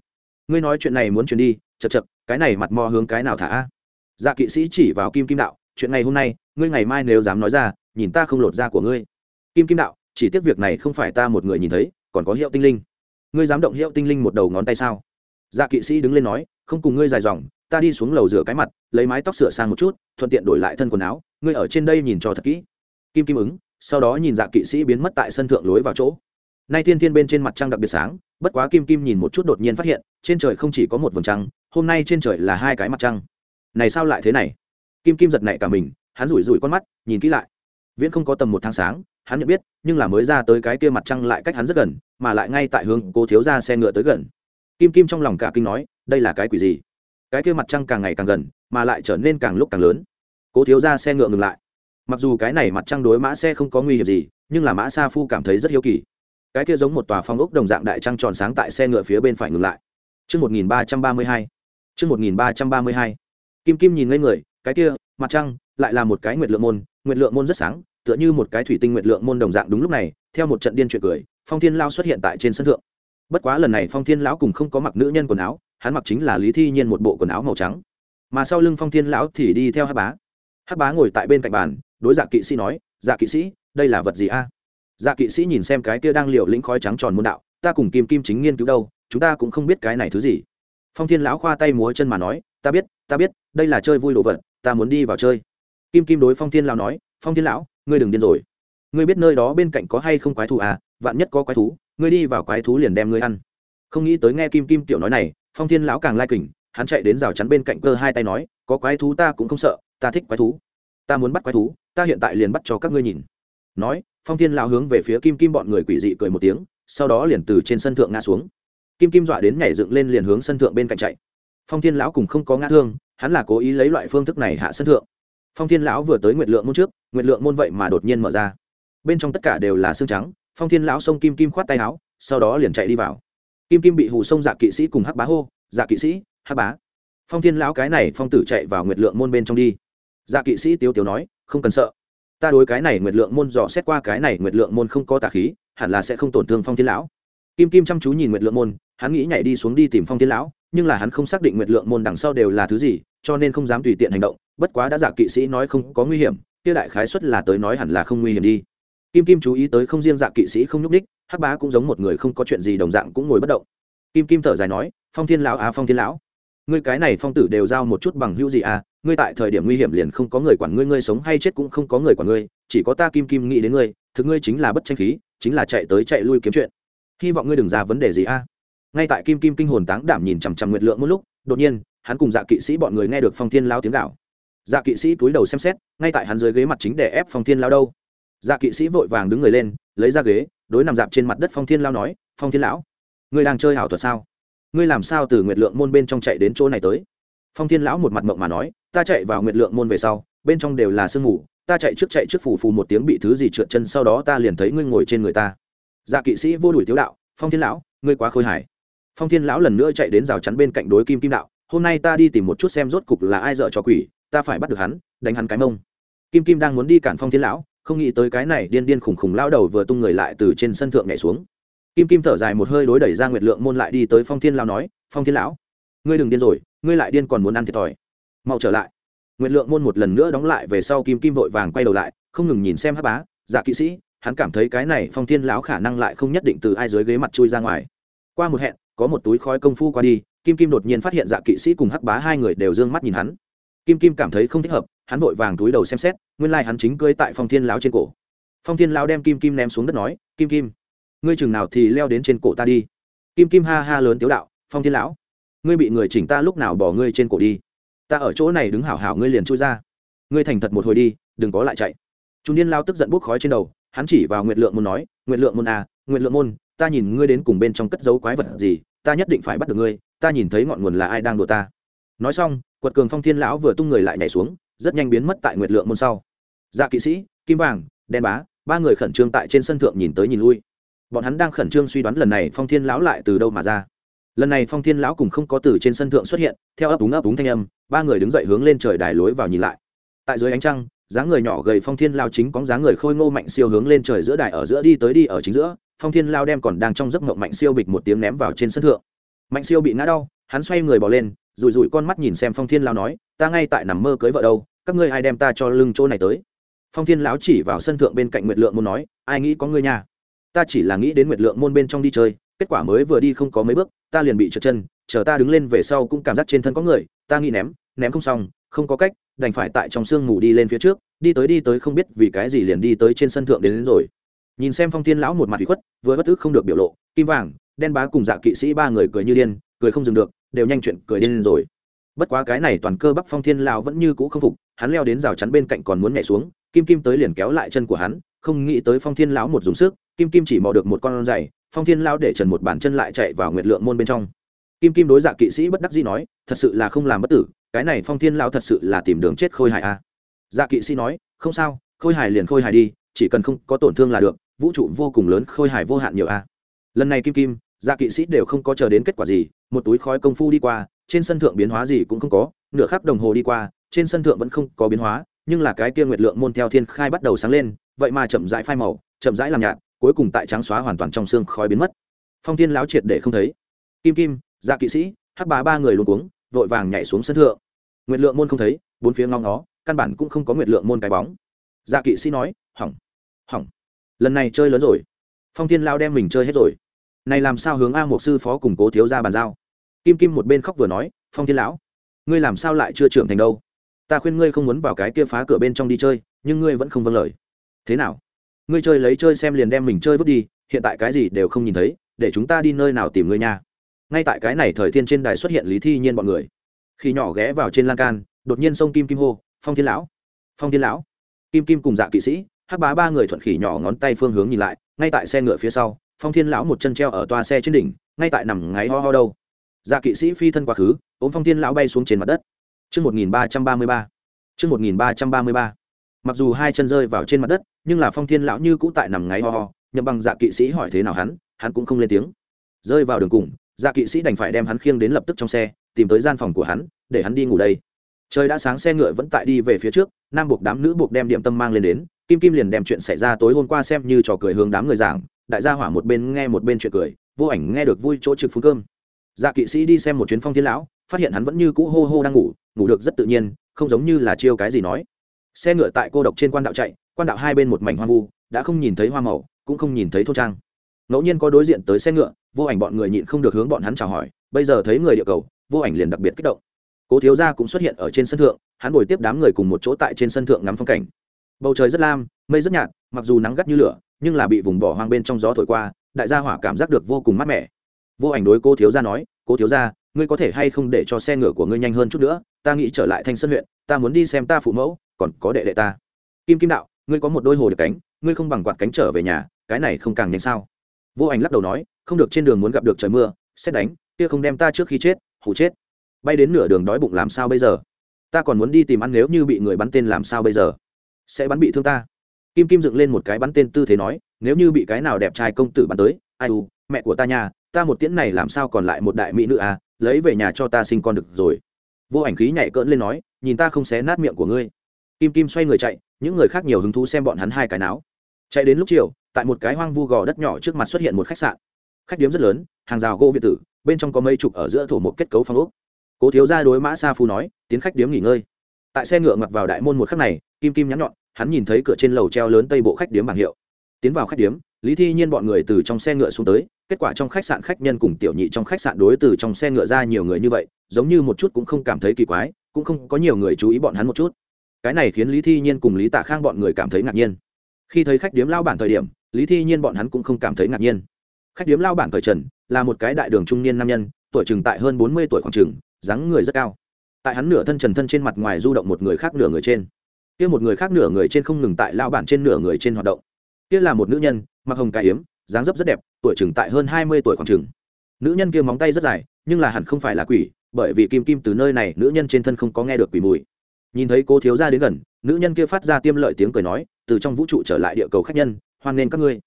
Ngươi nói chuyện này muốn chuyển đi chật chật cái này mặt mò hướng cái nào thả? Dạ kỵ sĩ chỉ vào kim kim đạo, chuyện ngày hôm nay, ngươi ngày mai nếu dám nói ra, nhìn ta không lột da của ngươi. Kim kim đạo, chỉ tiếc việc này không phải ta một người nhìn thấy, còn có hiệu tinh linh. Ngươi dám động hiệu tinh linh một đầu ngón tay sao? Dạ kỵ sĩ đứng lên nói, không cùng ngươi dài dòng, ta đi xuống lầu rửa cái mặt, lấy mái tóc sửa sang một chút, thuận tiện đổi lại thân quần áo, ngươi ở trên đây nhìn cho thật kỹ. Kim kim ứng, sau đó nhìn dạ kỵ sĩ biến mất tại sân thượng lối vào chỗ. Nay thiên thiên bên trên mặt trăng đặc biệt sáng, bất quá kim kim nhìn một chút đột nhiên phát hiện, trên trời không chỉ có một vầng trăng, hôm nay trên trời là hai cái mặt trăng. Này sao lại thế này? Kim kim giật nảy cả mình, hắn rủi rủi con mắt, nhìn kỹ lại. Viễn không có tầm một tháng sáng, hắn nhận biết, nhưng là mới ra tới cái kia mặt trăng lại cách hắn rất gần, mà lại ngay tại hướng cô thiếu ra xe ngựa tới gần kim kim trong lòng cả kinh nói đây là cái quỷ gì cái kia mặt trăng càng ngày càng gần mà lại trở nên càng lúc càng lớn cố thiếu ra xe ngựa ngừng lại mặc dù cái này mặt trăng đối mã xe không có nguy hiểm gì nhưng là mã sa phu cảm thấy rất hiếu kỳ cái kia giống một tòa phong ốc đồng dạng đại trăng tròn sáng tại xe ngựa phía bên phải ngừng lại Trư một nghìn ba trăm ba mươi hai. Trư một nghìn ba trăm ba mươi hai. Kim Kim nhìn lên người, cái kia, mặt trăng, lại là một cái nguyệt lượng môn, nguyệt lượng môn rất sáng, tựa như một cái thủy tinh nguyệt lượng môn đồng dạng đúng lúc này, theo một trận điên chuyện cười, Phong Thiên lão xuất hiện tại trên sân thượng. Bất quá lần này Phong Thiên lão cùng không có mặc nữ nhân quần áo, hắn mặc chính là Lý Thi Nhiên một bộ quần áo màu trắng. Mà sau lưng Phong Thiên lão thì đi theo Hắc Bá. Hắc Bá ngồi tại bên cạnh bàn, đối Dạ Kỵ sĩ nói, "Dạ Kỵ sĩ, đây là vật gì a?" dạ kỵ sĩ nhìn xem cái kia đang liều lĩnh khói trắng tròn môn đạo ta cùng kim kim chính nghiên cứu đâu chúng ta cũng không biết cái này thứ gì phong thiên lão khoa tay múa chân mà nói ta biết ta biết đây là chơi vui đồ vật ta muốn đi vào chơi kim kim đối phong thiên lão nói phong thiên lão ngươi đừng điên rồi ngươi biết nơi đó bên cạnh có hay không quái thú à vạn nhất có quái thú ngươi đi vào quái thú liền đem ngươi ăn. Không nghĩ tới nghe kim kim tiểu nói này, phong thiên lão càng lai kình, hắn chạy đến rào chắn bên cạnh cơ hai tay nói, có quái thú ta cũng không sợ, ta thích quái thú. Ta muốn bắt quái thú, ta hiện tại liền bắt cho các ngươi nhìn. Nói, phong thiên lão hướng về phía kim kim bọn người quỷ dị cười một tiếng, sau đó liền từ trên sân thượng ngã xuống. Kim kim dọa đến nhảy dựng lên liền hướng sân thượng bên cạnh chạy. Phong thiên lão cùng không có ngã thương, hắn là cố ý lấy loại phương thức này hạ sân thượng. Phong thiên lão vừa tới nguyệt lượng môn trước, nguyệt lượng môn vậy mà đột nhiên mở ra. Bên trong tất cả đều là xương trắng phong thiên lão xông kim kim khoát tay áo, sau đó liền chạy đi vào. Kim kim bị hù Sông dạ kỵ sĩ cùng hắc bá hô dạ kỵ sĩ, hắc bá. Phong thiên lão cái này phong tử chạy vào nguyệt lượng môn bên trong đi. Dạ kỵ sĩ tiếu tiếu nói, không cần sợ. Ta đối cái này nguyệt lượng môn dò xét qua cái này nguyệt lượng môn không có tà khí, hẳn là sẽ không tổn thương phong thiên lão. Kim kim chăm chú nhìn nguyệt lượng môn, hắn nghĩ nhảy đi xuống đi tìm phong thiên lão, nhưng là hắn không xác định nguyệt lượng môn đằng sau đều là thứ gì, cho nên không dám tùy tiện hành động, bất quá đã giả kỵ sĩ nói không có nguy hiểm, kia đại khái xuất là tới nói hẳn là không nguy hiểm đi kim kim chú ý tới không riêng dạ kỵ sĩ không nhúc ních hắc bá cũng giống một người không có chuyện gì đồng dạng cũng ngồi bất động. Kim kim thở dài nói, phong thiên lão á, phong thiên lão, ngươi cái này phong tử đều giao một chút bằng hữu gì à? Ngươi tại thời điểm nguy hiểm liền không có người quản ngươi ngươi sống hay chết cũng không có người quản ngươi, chỉ có ta kim kim nghĩ đến ngươi, thực ngươi chính là bất tranh khí, chính là chạy tới chạy lui kiếm chuyện. Hy vọng ngươi đừng ra vấn đề gì a. Ngay tại kim kim kinh hồn táng đảm nhìn chằm chằm nguyệt lượng một lúc, đột nhiên, hắn cùng dạ kỵ sĩ bọn người nghe được phong thiên lao tiếng gạo dạ kỵ sĩ túi đầu xem xét, ngay tại hắn dưới ghế mặt chính để ép phong thiên lao đâu? Dạ kỵ sĩ vội vàng đứng người lên, lấy ra ghế, đối nằm dạp trên mặt đất phong thiên lao nói, phong thiên lão, ngươi đang chơi ảo thuật sao? Ngươi làm sao từ nguyệt lượng môn bên trong chạy đến chỗ này tới? Phong thiên lão một mặt mộng mà nói, ta chạy vào nguyệt lượng môn về sau, bên trong đều là sương mù, ta chạy trước chạy trước phù phù một tiếng bị thứ gì trượt chân sau đó ta liền thấy ngươi ngồi trên người ta. Dạ kỵ sĩ vô đuổi tiếu đạo, phong thiên lão, ngươi quá khôi hài. Phong thiên lão lần nữa chạy đến rào chắn bên cạnh đối kim kim đạo, hôm nay ta đi tìm một chút xem rốt cục là ai dợ cho quỷ, ta phải bắt được hắn, đánh hắn cái mông. Kim kim đang muốn đi cản phong thiên lão không nghĩ tới cái này điên điên khủng khủng lao đầu vừa tung người lại từ trên sân thượng nhảy xuống. Kim kim thở dài một hơi đối đẩy ra nguyệt lượng môn lại đi tới phong thiên lão nói, phong thiên lão, ngươi đừng điên rồi, ngươi lại điên còn muốn ăn thiệt thòi. Mau trở lại. Nguyệt lượng môn một lần nữa đóng lại về sau kim kim vội vàng quay đầu lại, không ngừng nhìn xem hắc bá dạ kỵ sĩ, hắn cảm thấy cái này phong thiên lão khả năng lại không nhất định từ ai dưới ghế mặt chui ra ngoài. Qua một hẹn, có một túi khói công phu qua đi, kim kim đột nhiên phát hiện dạ kỵ sĩ cùng hắc bá hai người đều d ư ơ n g mắt nhìn hắn kim kim cảm thấy không thích hợp, hắn vội vàng túi đầu xem xét, nguyên lai、like、hắn chính cưới tại phong thiên lão trên cổ. Phong thiên lão đem kim kim ném xuống đất nói, kim kim, ngươi chừng nào thì leo đến trên cổ ta đi. Kim kim ha ha lớn tiếu đạo, phong thiên lão, ngươi bị người chỉnh ta lúc nào bỏ ngươi trên cổ đi? Ta ở chỗ này đứng hảo hảo ngươi liền chui ra. Ngươi thành thật một hồi đi, đừng có lại chạy. Chúng điên lao tức giận bốc khói trên đầu, hắn chỉ vào nguyệt lượng môn nói, nguyệt lượng môn à nguyệt lượng môn, ta nhìn ngươi đến cùng bên trong cất dấu quái vật gì, ta nhất định phải bắt được ngươi, ta nhìn thấy ngọn nguồn là ai đang đùa ta nói xong, quật cường phong thiên lão vừa tung người lại nhảy xuống, rất nhanh biến mất tại nguyệt lượng môn sau. Dạ kỵ sĩ, kim vàng, đen bá, ba người khẩn trương tại trên sân thượng nhìn tới nhìn lui. Bọn hắn đang khẩn trương suy đoán lần này phong thiên lão lại từ đâu mà ra. Lần này phong thiên lão cùng không có từ trên sân thượng xuất hiện, theo ấp úng ấp úng thanh âm, ba người đứng dậy hướng lên trời đài lối vào nhìn lại. Tại dưới ánh trăng, dáng người nhỏ gầy phong thiên lao chính có dáng người khôi ngô mạnh siêu hướng lên trời giữa đài ở giữa đi tới đi ở chính giữa, phong thiên lao đem còn đang trong giấc mộng mạnh siêu bịch một tiếng ném vào trên sân thượng. Mạnh siêu bị ngã đau, hắn xoay người bỏ lên rủi rủi con mắt nhìn xem phong thiên Lão nói ta ngay tại nằm mơ cưới vợ đâu các ngươi ai đem ta cho lưng chỗ này tới? Phong thiên lão chỉ vào sân thượng bên cạnh nguyệt lượng môn nói ai nghĩ có ngươi nha, ta chỉ là nghĩ đến nguyệt lượng môn bên trong đi chơi kết quả mới vừa đi không có mấy bước ta liền bị trượt chân chờ ta đứng lên về sau cũng cảm giác trên thân có người ta nghĩ ném ném không xong không có cách đành phải tại trong sương mù đi lên phía trước đi tới đi tới không biết vì cái gì liền đi tới trên sân thượng đến, đến rồi. Nhìn xem phong thiên lão một mặt bị khuất vừa bất tức không được biểu lộ kim vàng đen bá cùng dạ kỵ sĩ ba người cười như điên cười không dừng được đều nhanh chuyện cười điên rồi bất quá cái này toàn cơ bắp phong thiên lão vẫn như cũ không phục, hắn leo đến rào chắn bên cạnh còn muốn nhảy xuống, kim kim tới liền kéo lại chân của hắn, không nghĩ tới phong thiên lão một dùng sức, kim kim chỉ mò được một con giày, phong thiên lão để trần một bàn chân lại chạy vào nguyệt lượng môn bên trong kim kim đối dạ kỵ sĩ bất đắc dĩ nói, thật sự là không làm bất tử, cái này phong thiên lão thật sự là tìm đường chết khôi hài a à. dạ kỵ sĩ nói, không sao, khôi hài liền khôi hài đi, chỉ cần không có tổn thương là được, vũ trụ vô cùng lớn khôi hài vô hạn nhiều a à. lần này kim kim dạ kỵ sĩ đều không có chờ đến kết quả gì, một túi khói công phu đi qua, trên sân thượng biến hóa gì cũng không có, nửa khắc đồng hồ đi qua, trên sân thượng vẫn không có biến hóa, nhưng là cái kia nguyệt lượng môn theo thiên khai bắt đầu sáng lên, vậy mà chậm rãi phai màu, chậm rãi làm nhạt, cuối cùng tại trắng xóa hoàn toàn trong xương khói biến mất. Phong thiên láo triệt để không thấy. Kim kim dạ kỵ sĩ, hắc bá ba người luôn cuống, vội vàng nhảy xuống sân thượng. Nguyệt lượng môn không thấy, bốn phía ngóng nó căn bản cũng không có nguyệt lượng môn cái bóng. Dạ kỵ sĩ nói, hỏng hỏng, lần này chơi lớn rồi. Phong thiên lao đem mình chơi hết rồi này làm sao hướng a một sư phó cùng cố thiếu ra bàn giao? Kim kim một bên khóc vừa nói, phong thiên lão, ngươi làm sao lại chưa trưởng thành đâu? Ta khuyên ngươi không muốn vào cái kia phá cửa bên trong đi chơi, nhưng ngươi vẫn không vâng lời. Thế nào? Ngươi chơi lấy chơi xem liền đem mình chơi vứt đi, hiện tại cái gì đều không nhìn thấy, để chúng ta đi nơi nào tìm ngươi nha? Ngay tại cái này thời thiên trên đài xuất hiện lý thi nhiên bọn người. Khi nhỏ ghé vào trên lan can, đột nhiên sông kim kim hô, phong thiên lão, phong thiên lão. Kim kim cùng dạ kỵ sĩ, hắc bá ba người thuận khỉ nhỏ ngón tay phương hướng nhìn lại, ngay tại xe ngựa phía sau phong thiên lão một chân treo ở toa xe trên đỉnh ngay tại nằm ngáy ho ho đâu dạ kỵ sĩ phi thân quá khứ ôm phong thiên lão bay xuống trên mặt đất Trư một nghìn ba trăm ba mươi ba, Trư một nghìn ba trăm ba mươi ba. Mặc dù hai chân rơi vào trên mặt đất, nhưng là phong thiên lão như cũ tại nằm ngáy ho ho, nhậm bằng dạ kỵ sĩ hỏi thế nào hắn, hắn cũng không lên tiếng. Rơi vào đường cùng, dạ kỵ sĩ đành phải đem hắn khiêng đến lập tức trong xe, tìm tới gian phòng của hắn, để hắn đi ngủ đây. Trời đã sáng xe ngựa vẫn tại đi về phía trước, nam buộc đám nữ buộc đem điểm tâm mang lên đến, kim kim liền đem chuyện xảy ra tối hôm qua xem như trò cười hướng đám người giảng đại gia hỏa một bên nghe một bên chuyện cười, vô ảnh nghe được vui chỗ trực phun cơm. Dạ kỵ sĩ đi xem một chuyến phong thiên lão, phát hiện hắn vẫn như cũ hô hô đang ngủ ngủ được rất tự nhiên, không giống như là chiêu cái gì nói. Xe ngựa tại cô độc trên quan đạo chạy, quan đạo hai bên một mảnh hoang vu, đã không nhìn thấy hoa màu, cũng không nhìn thấy thôn trang. Ngẫu nhiên có đối diện tới xe ngựa, vô ảnh bọn người nhịn không được hướng bọn hắn chào hỏi, bây giờ thấy người địa cầu, vô ảnh liền đặc biệt kích động. Cố thiếu gia cũng xuất hiện ở trên sân thượng, hắn ngồi tiếp đám người cùng một chỗ tại trên sân thượng ngắm phong cảnh. Bầu trời rất lam, mây rất nhạt, mặc dù nắng gắt như lửa nhưng là bị vùng bỏ hoang bên trong gió thổi qua, đại gia hỏa cảm giác được vô cùng mát mẻ. Vô ảnh đối cô thiếu gia nói cô thiếu gia, ngươi có thể hay không để cho xe ngựa của ngươi nhanh hơn chút nữa? Ta nghĩ trở lại thanh sơn huyện, ta muốn đi xem ta phụ mẫu, còn có đệ đệ ta. Kim kim đạo, ngươi có một đôi hồ được cánh, ngươi không bằng quạt cánh trở về nhà, cái này không càng nhanh sao? Vô ảnh lắc đầu nói, không được, trên đường muốn gặp được trời mưa, xét đánh, kia không đem ta trước khi chết hủ chết. Bay đến nửa đường đói bụng làm sao bây giờ? Ta còn muốn đi tìm ăn nếu như bị người bắn tên làm sao bây giờ? Sẽ bắn bị thương ta kim kim dựng lên một cái bắn tên tư thế nói, nếu như bị cái nào đẹp trai công tử bắn tới, ai u, mẹ của ta nhà, ta một tiễn này làm sao còn lại một đại mỹ nữ à lấy về nhà cho ta sinh con được rồi. Vô ảnh khí nhảy cỡn lên nói, nhìn ta không xé nát miệng của ngươi. Kim kim xoay người chạy, những người khác nhiều hứng thú xem bọn hắn hai cái náo. Chạy đến lúc chiều, tại một cái hoang vu gò đất nhỏ trước mặt xuất hiện một khách sạn. Khách điếm rất lớn, hàng rào gỗ việt tử, bên trong có mây trục ở giữa thổ một kết cấu phong ốc. Cố thiếu gia đối mã sa phu nói, tiến khách điếm nghỉ ngơi. Tại xe ngựa ngập vào đại môn một khắc này, kim kim nhắn nhọn hắn nhìn thấy cửa trên lầu treo lớn tây bộ khách điếm bảng hiệu. Tiến vào khách điếm, lý thi nhiên bọn người từ trong xe ngựa xuống tới, kết quả trong khách sạn khách nhân cùng tiểu nhị trong khách sạn đối từ trong xe ngựa ra nhiều người như vậy, giống như một chút cũng không cảm thấy kỳ quái, cũng không có nhiều người chú ý bọn hắn một chút. Cái này khiến lý thi nhiên cùng lý tạ khang bọn người cảm thấy ngạc nhiên. Khi thấy khách điếm lao bản thời điểm, lý thi nhiên bọn hắn cũng không cảm thấy ngạc nhiên. Khách điếm lao bản thời trần, là một cái đại đường trung niên nam nhân, tuổi chừng tại hơn bốn mươi tuổi khoảng chừng, dáng người rất cao. Tại hắn nửa thân trần thân trên mặt ngoài du động một người khác nửa người trên kia một người khác nửa người trên không ngừng tại lao bản trên nửa người trên hoạt động. Kia là một nữ nhân, mặc hồng cải yếm, dáng dấp rất đẹp, tuổi chừng tại hơn hai mươi tuổi khoảng chừng. Nữ nhân kia móng tay rất dài, nhưng là hẳn không phải là quỷ, bởi vì kim kim từ nơi này, nữ nhân trên thân không có nghe được quỷ mùi. Nhìn thấy cô thiếu gia đến gần, nữ nhân kia phát ra tiêm lợi tiếng cười nói, từ trong vũ trụ trở lại địa cầu khách nhân, hoan nghênh các ngươi.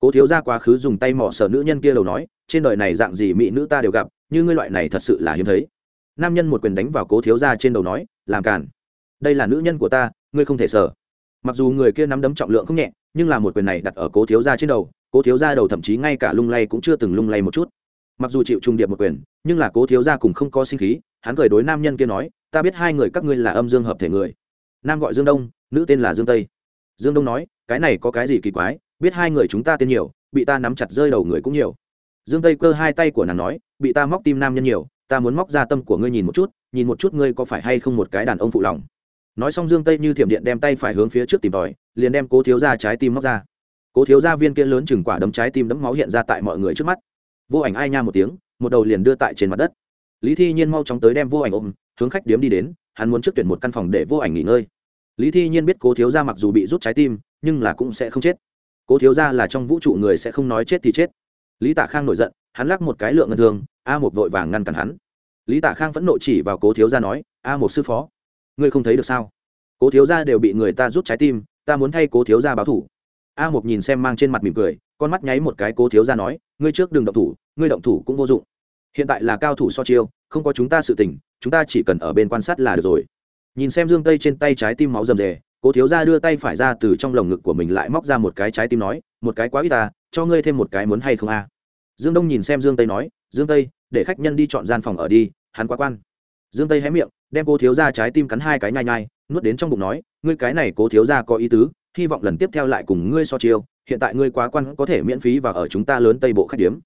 Cố thiếu gia quá khứ dùng tay mỏ sờ nữ nhân kia đầu nói, trên đời này dạng gì mỹ nữ ta đều gặp, như ngươi loại này thật sự là hiếm thấy. Nam nhân một quyền đánh vào cố thiếu gia trên đầu nói, làm càn đây là nữ nhân của ta, ngươi không thể sợ. mặc dù người kia nắm đấm trọng lượng không nhẹ, nhưng là một quyền này đặt ở cố thiếu gia trên đầu, cố thiếu gia đầu thậm chí ngay cả lung lay cũng chưa từng lung lay một chút. Mặc dù chịu trùng điệp một quyền, nhưng là cố thiếu gia cùng không có sinh khí, hắn cười đối nam nhân kia nói, ta biết hai người các ngươi là âm dương hợp thể người. Nam gọi dương đông, nữ tên là dương tây. Dương đông nói, cái này có cái gì kỳ quái, biết hai người chúng ta tên nhiều, bị ta nắm chặt rơi đầu người cũng nhiều. Dương tây cơ hai tay của nàng nói, bị ta móc tim nam nhân nhiều, ta muốn móc ra tâm của ngươi nhìn một chút, nhìn một chút ngươi có phải hay không một cái đàn ông phụ lòng nói xong dương tây như thiểm điện đem tay phải hướng phía trước tìm tòi, liền đem cố thiếu ra trái tim móc ra. Cố thiếu ra viên kia lớn chừng quả đấm trái tim đấm máu hiện ra tại mọi người trước mắt. Vô ảnh ai nha một tiếng, một đầu liền đưa tại trên mặt đất. Lý thi nhiên mau chóng tới đem vô ảnh ôm, hướng khách điếm đi đến, hắn muốn trước tuyển một căn phòng để vô ảnh nghỉ ngơi. Lý thi nhiên biết cố thiếu ra mặc dù bị rút trái tim, nhưng là cũng sẽ không chết. Cố thiếu ra là trong vũ trụ người sẽ không nói chết thì chết. Lý tả khang nổi giận, hắn lắc một cái lượng ngân thương, a một vội vàng ngăn cản hắn. Lý tả khang vẫn nộ chỉ vào cố thiếu ra nói, a một sư phó ngươi không thấy được sao? Cố thiếu gia đều bị người ta rút trái tim, ta muốn thay cố thiếu gia báo thủ. A một nhìn xem mang trên mặt mỉm cười, con mắt nháy một cái cố thiếu gia nói, ngươi trước đừng động thủ, ngươi động thủ cũng vô dụng. Hiện tại là cao thủ so chiêu, không có chúng ta sự tình, chúng ta chỉ cần ở bên quan sát là được rồi. Nhìn xem dương tây trên tay trái tim máu rầm rề, cố thiếu gia đưa tay phải ra từ trong lồng ngực của mình lại móc ra một cái trái tim nói, một cái quá ít ta cho ngươi thêm một cái muốn hay không a dương đông nhìn xem dương tây nói, dương tây, để khách nhân đi chọn gian phòng ở đi, hắn quá quan. Dương tây hé miệng đem cô thiếu ra trái tim cắn hai cái nhai nhai, nuốt đến trong bụng nói, ngươi cái này cố thiếu ra có ý tứ, hy vọng lần tiếp theo lại cùng ngươi so chiêu, hiện tại ngươi quá quan có thể miễn phí và ở chúng ta lớn tây bộ khách điếm.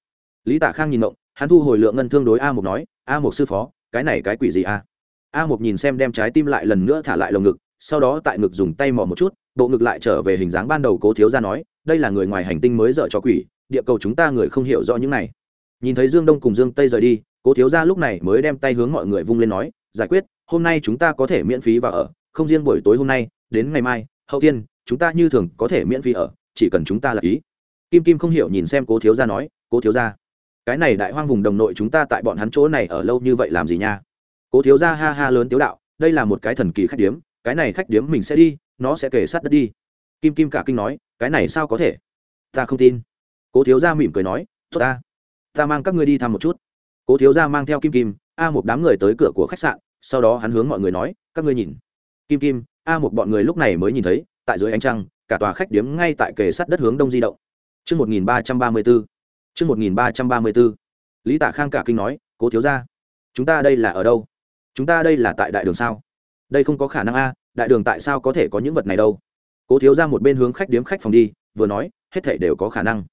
Lý tạ khang nhìn động hắn thu hồi lượng ngân thương đối a một nói, a một sư phó, cái này cái quỷ gì a? A một nhìn xem đem trái tim lại lần nữa thả lại lồng ngực, sau đó tại ngực dùng tay mò một chút, bộ ngực lại trở về hình dáng ban đầu cố thiếu ra nói, đây là người ngoài hành tinh mới dở cho quỷ, địa cầu chúng ta người không hiểu rõ những này. Nhìn thấy dương đông cùng dương tây rời đi, cố thiếu ra lúc này mới đem tay hướng mọi người vung lên nói giải quyết, hôm nay chúng ta có thể miễn phí và ở, không riêng buổi tối hôm nay, đến ngày mai, hậu tiên chúng ta như thường có thể miễn phí ở, chỉ cần chúng ta là ý. Kim kim không hiểu nhìn xem cố thiếu gia nói, cố thiếu gia, cái này đại hoang vùng đồng nội chúng ta tại bọn hắn chỗ này ở lâu như vậy làm gì nha? Cố thiếu gia ha ha lớn tiếu đạo, đây là một cái thần kỳ khách điếm, cái này khách điếm mình sẽ đi, nó sẽ kể sát đất đi. Kim kim cả kinh nói, cái này sao có thể? Ta không tin. Cố thiếu gia mỉm cười nói, tốt ta ta mang các ngươi đi thăm một chút. Cố thiếu gia mang theo kim kim a một đám người tới cửa của khách sạn sau đó hắn hướng mọi người nói các ngươi nhìn kim kim a một bọn người lúc này mới nhìn thấy tại dưới ánh trăng cả tòa khách điếm ngay tại kề sắt đất hướng đông di động Trước 1334. Trước 1334. Lý Tạ Khang cả kinh nói, cố thiếu gia, chúng ta đây là ở đâu? Chúng ta đây là tại đại đường sao? Đây không có khả năng a, đại đường tại sao có thể có những vật này đâu? Cố thiếu gia một bên hướng khách điếm khách phòng đi, vừa nói, hết thảy đều có khả năng.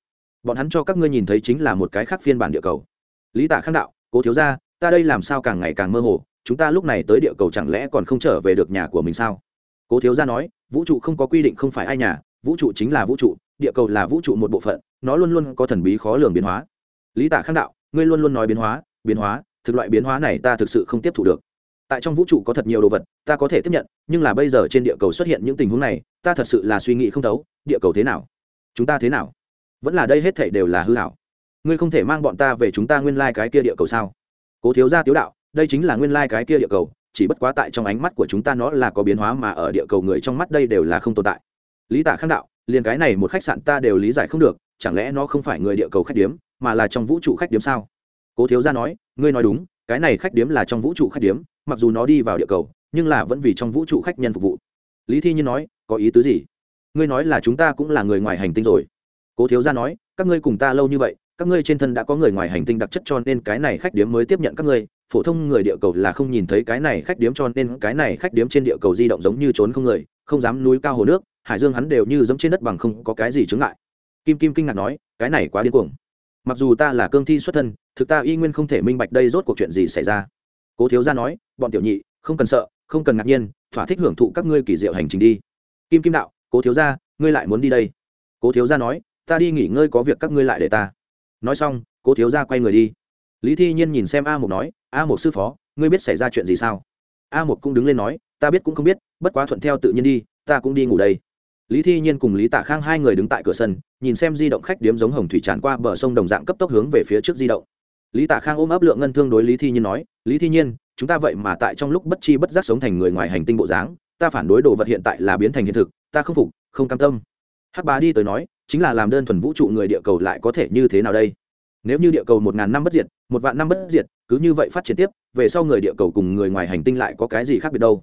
Bọn hắn cho các ngươi nhìn thấy chính là một cái khác phiên bản địa cầu. Lý Tạ Khang đạo, cố thiếu gia, ta đây làm sao càng ngày càng mơ hồ, chúng ta lúc này tới địa cầu chẳng lẽ còn không trở về được nhà của mình sao? Cố thiếu gia nói, vũ trụ không có quy định không phải ai nhà, vũ trụ chính là vũ trụ, địa cầu là vũ trụ một bộ phận nó luôn luôn có thần bí khó lường biến hóa. Lý tạ khang đạo ngươi luôn luôn nói biến hóa biến hóa thực loại biến hóa này ta thực sự không tiếp thu được. Tại trong vũ trụ có thật nhiều đồ vật ta có thể tiếp nhận nhưng là bây giờ trên địa cầu xuất hiện những tình huống này ta thật sự là suy nghĩ không thấu địa cầu thế nào? Chúng ta thế nào? Vẫn là đây hết thảy đều là hư hảo ngươi không thể mang bọn ta về chúng ta nguyên lai cái kia địa cầu sao? Cố thiếu gia tiếu đạo, đây chính là nguyên lai、like、cái kia địa cầu, chỉ bất quá tại trong ánh mắt của chúng ta nó là có biến hóa mà ở địa cầu người trong mắt đây đều là không tồn tại. Lý tả khang đạo, liền cái này một khách sạn ta đều lý giải không được, chẳng lẽ nó không phải người địa cầu khách điếm, mà là trong vũ trụ khách điếm sao? Cố thiếu gia nói, ngươi nói đúng, cái này khách điếm là trong vũ trụ khách điếm, mặc dù nó đi vào địa cầu, nhưng là vẫn vì trong vũ trụ khách nhân phục vụ. Lý thi nhiên nói, có ý tứ gì? Ngươi nói là chúng ta cũng là người ngoài hành tinh rồi. Cố thiếu gia nói, các ngươi cùng ta lâu như vậy các ngươi trên thân đã có người ngoài hành tinh đặc chất cho nên cái này khách điếm mới tiếp nhận các ngươi. Phổ thông người địa cầu là không nhìn thấy cái này khách điếm cho nên cái này khách điếm trên địa cầu di động giống như trốn không người, không dám núi cao hồ nước. Hải dương hắn đều như giống trên đất bằng không có cái gì chướng ngại. Kim kim kinh ngạc nói, cái này quá điên cuồng. Mặc dù ta là cương thi xuất thân, thực ta y nguyên không thể minh bạch đây rốt cuộc chuyện gì xảy ra. Cố thiếu gia nói, bọn tiểu nhị, không cần sợ, không cần ngạc nhiên, thỏa thích hưởng thụ các ngươi kỳ diệu hành trình đi. Kim kim đạo, cố thiếu gia, ngươi lại muốn đi đây. Cố thiếu gia nói, ta đi nghỉ ngơi có việc các ngươi lại để ta nói xong cô thiếu gia quay người đi. Lý thi nhiên nhìn xem a một nói, a một sư phó, ngươi biết xảy ra chuyện gì sao? A một cũng đứng lên nói, ta biết cũng không biết, bất quá thuận theo tự nhiên đi, ta cũng đi ngủ đây. Lý thi nhiên cùng lý tạ khang hai người đứng tại cửa sân, nhìn xem di động khách điếm giống hồng thủy tràn qua bờ sông đồng dạng cấp tốc hướng về phía trước di động. Lý tạ khang ôm ấp lượng ngân thương đối lý thi nhiên nói, lý thi nhiên, chúng ta vậy mà tại trong lúc bất chi bất giác sống thành người ngoài hành tinh bộ dáng, ta phản đối đồ vật hiện tại là biến thành hiện thực, ta không phục, không cam tâm. Hắc bá đi tới nói chính là làm đơn thuần vũ trụ người địa cầu lại có thể như thế nào đây? Nếu như địa cầu một ngàn năm bất diệt, một vạn năm bất diệt, cứ như vậy phát triển tiếp, về sau người địa cầu cùng người ngoài hành tinh lại có cái gì khác biệt đâu?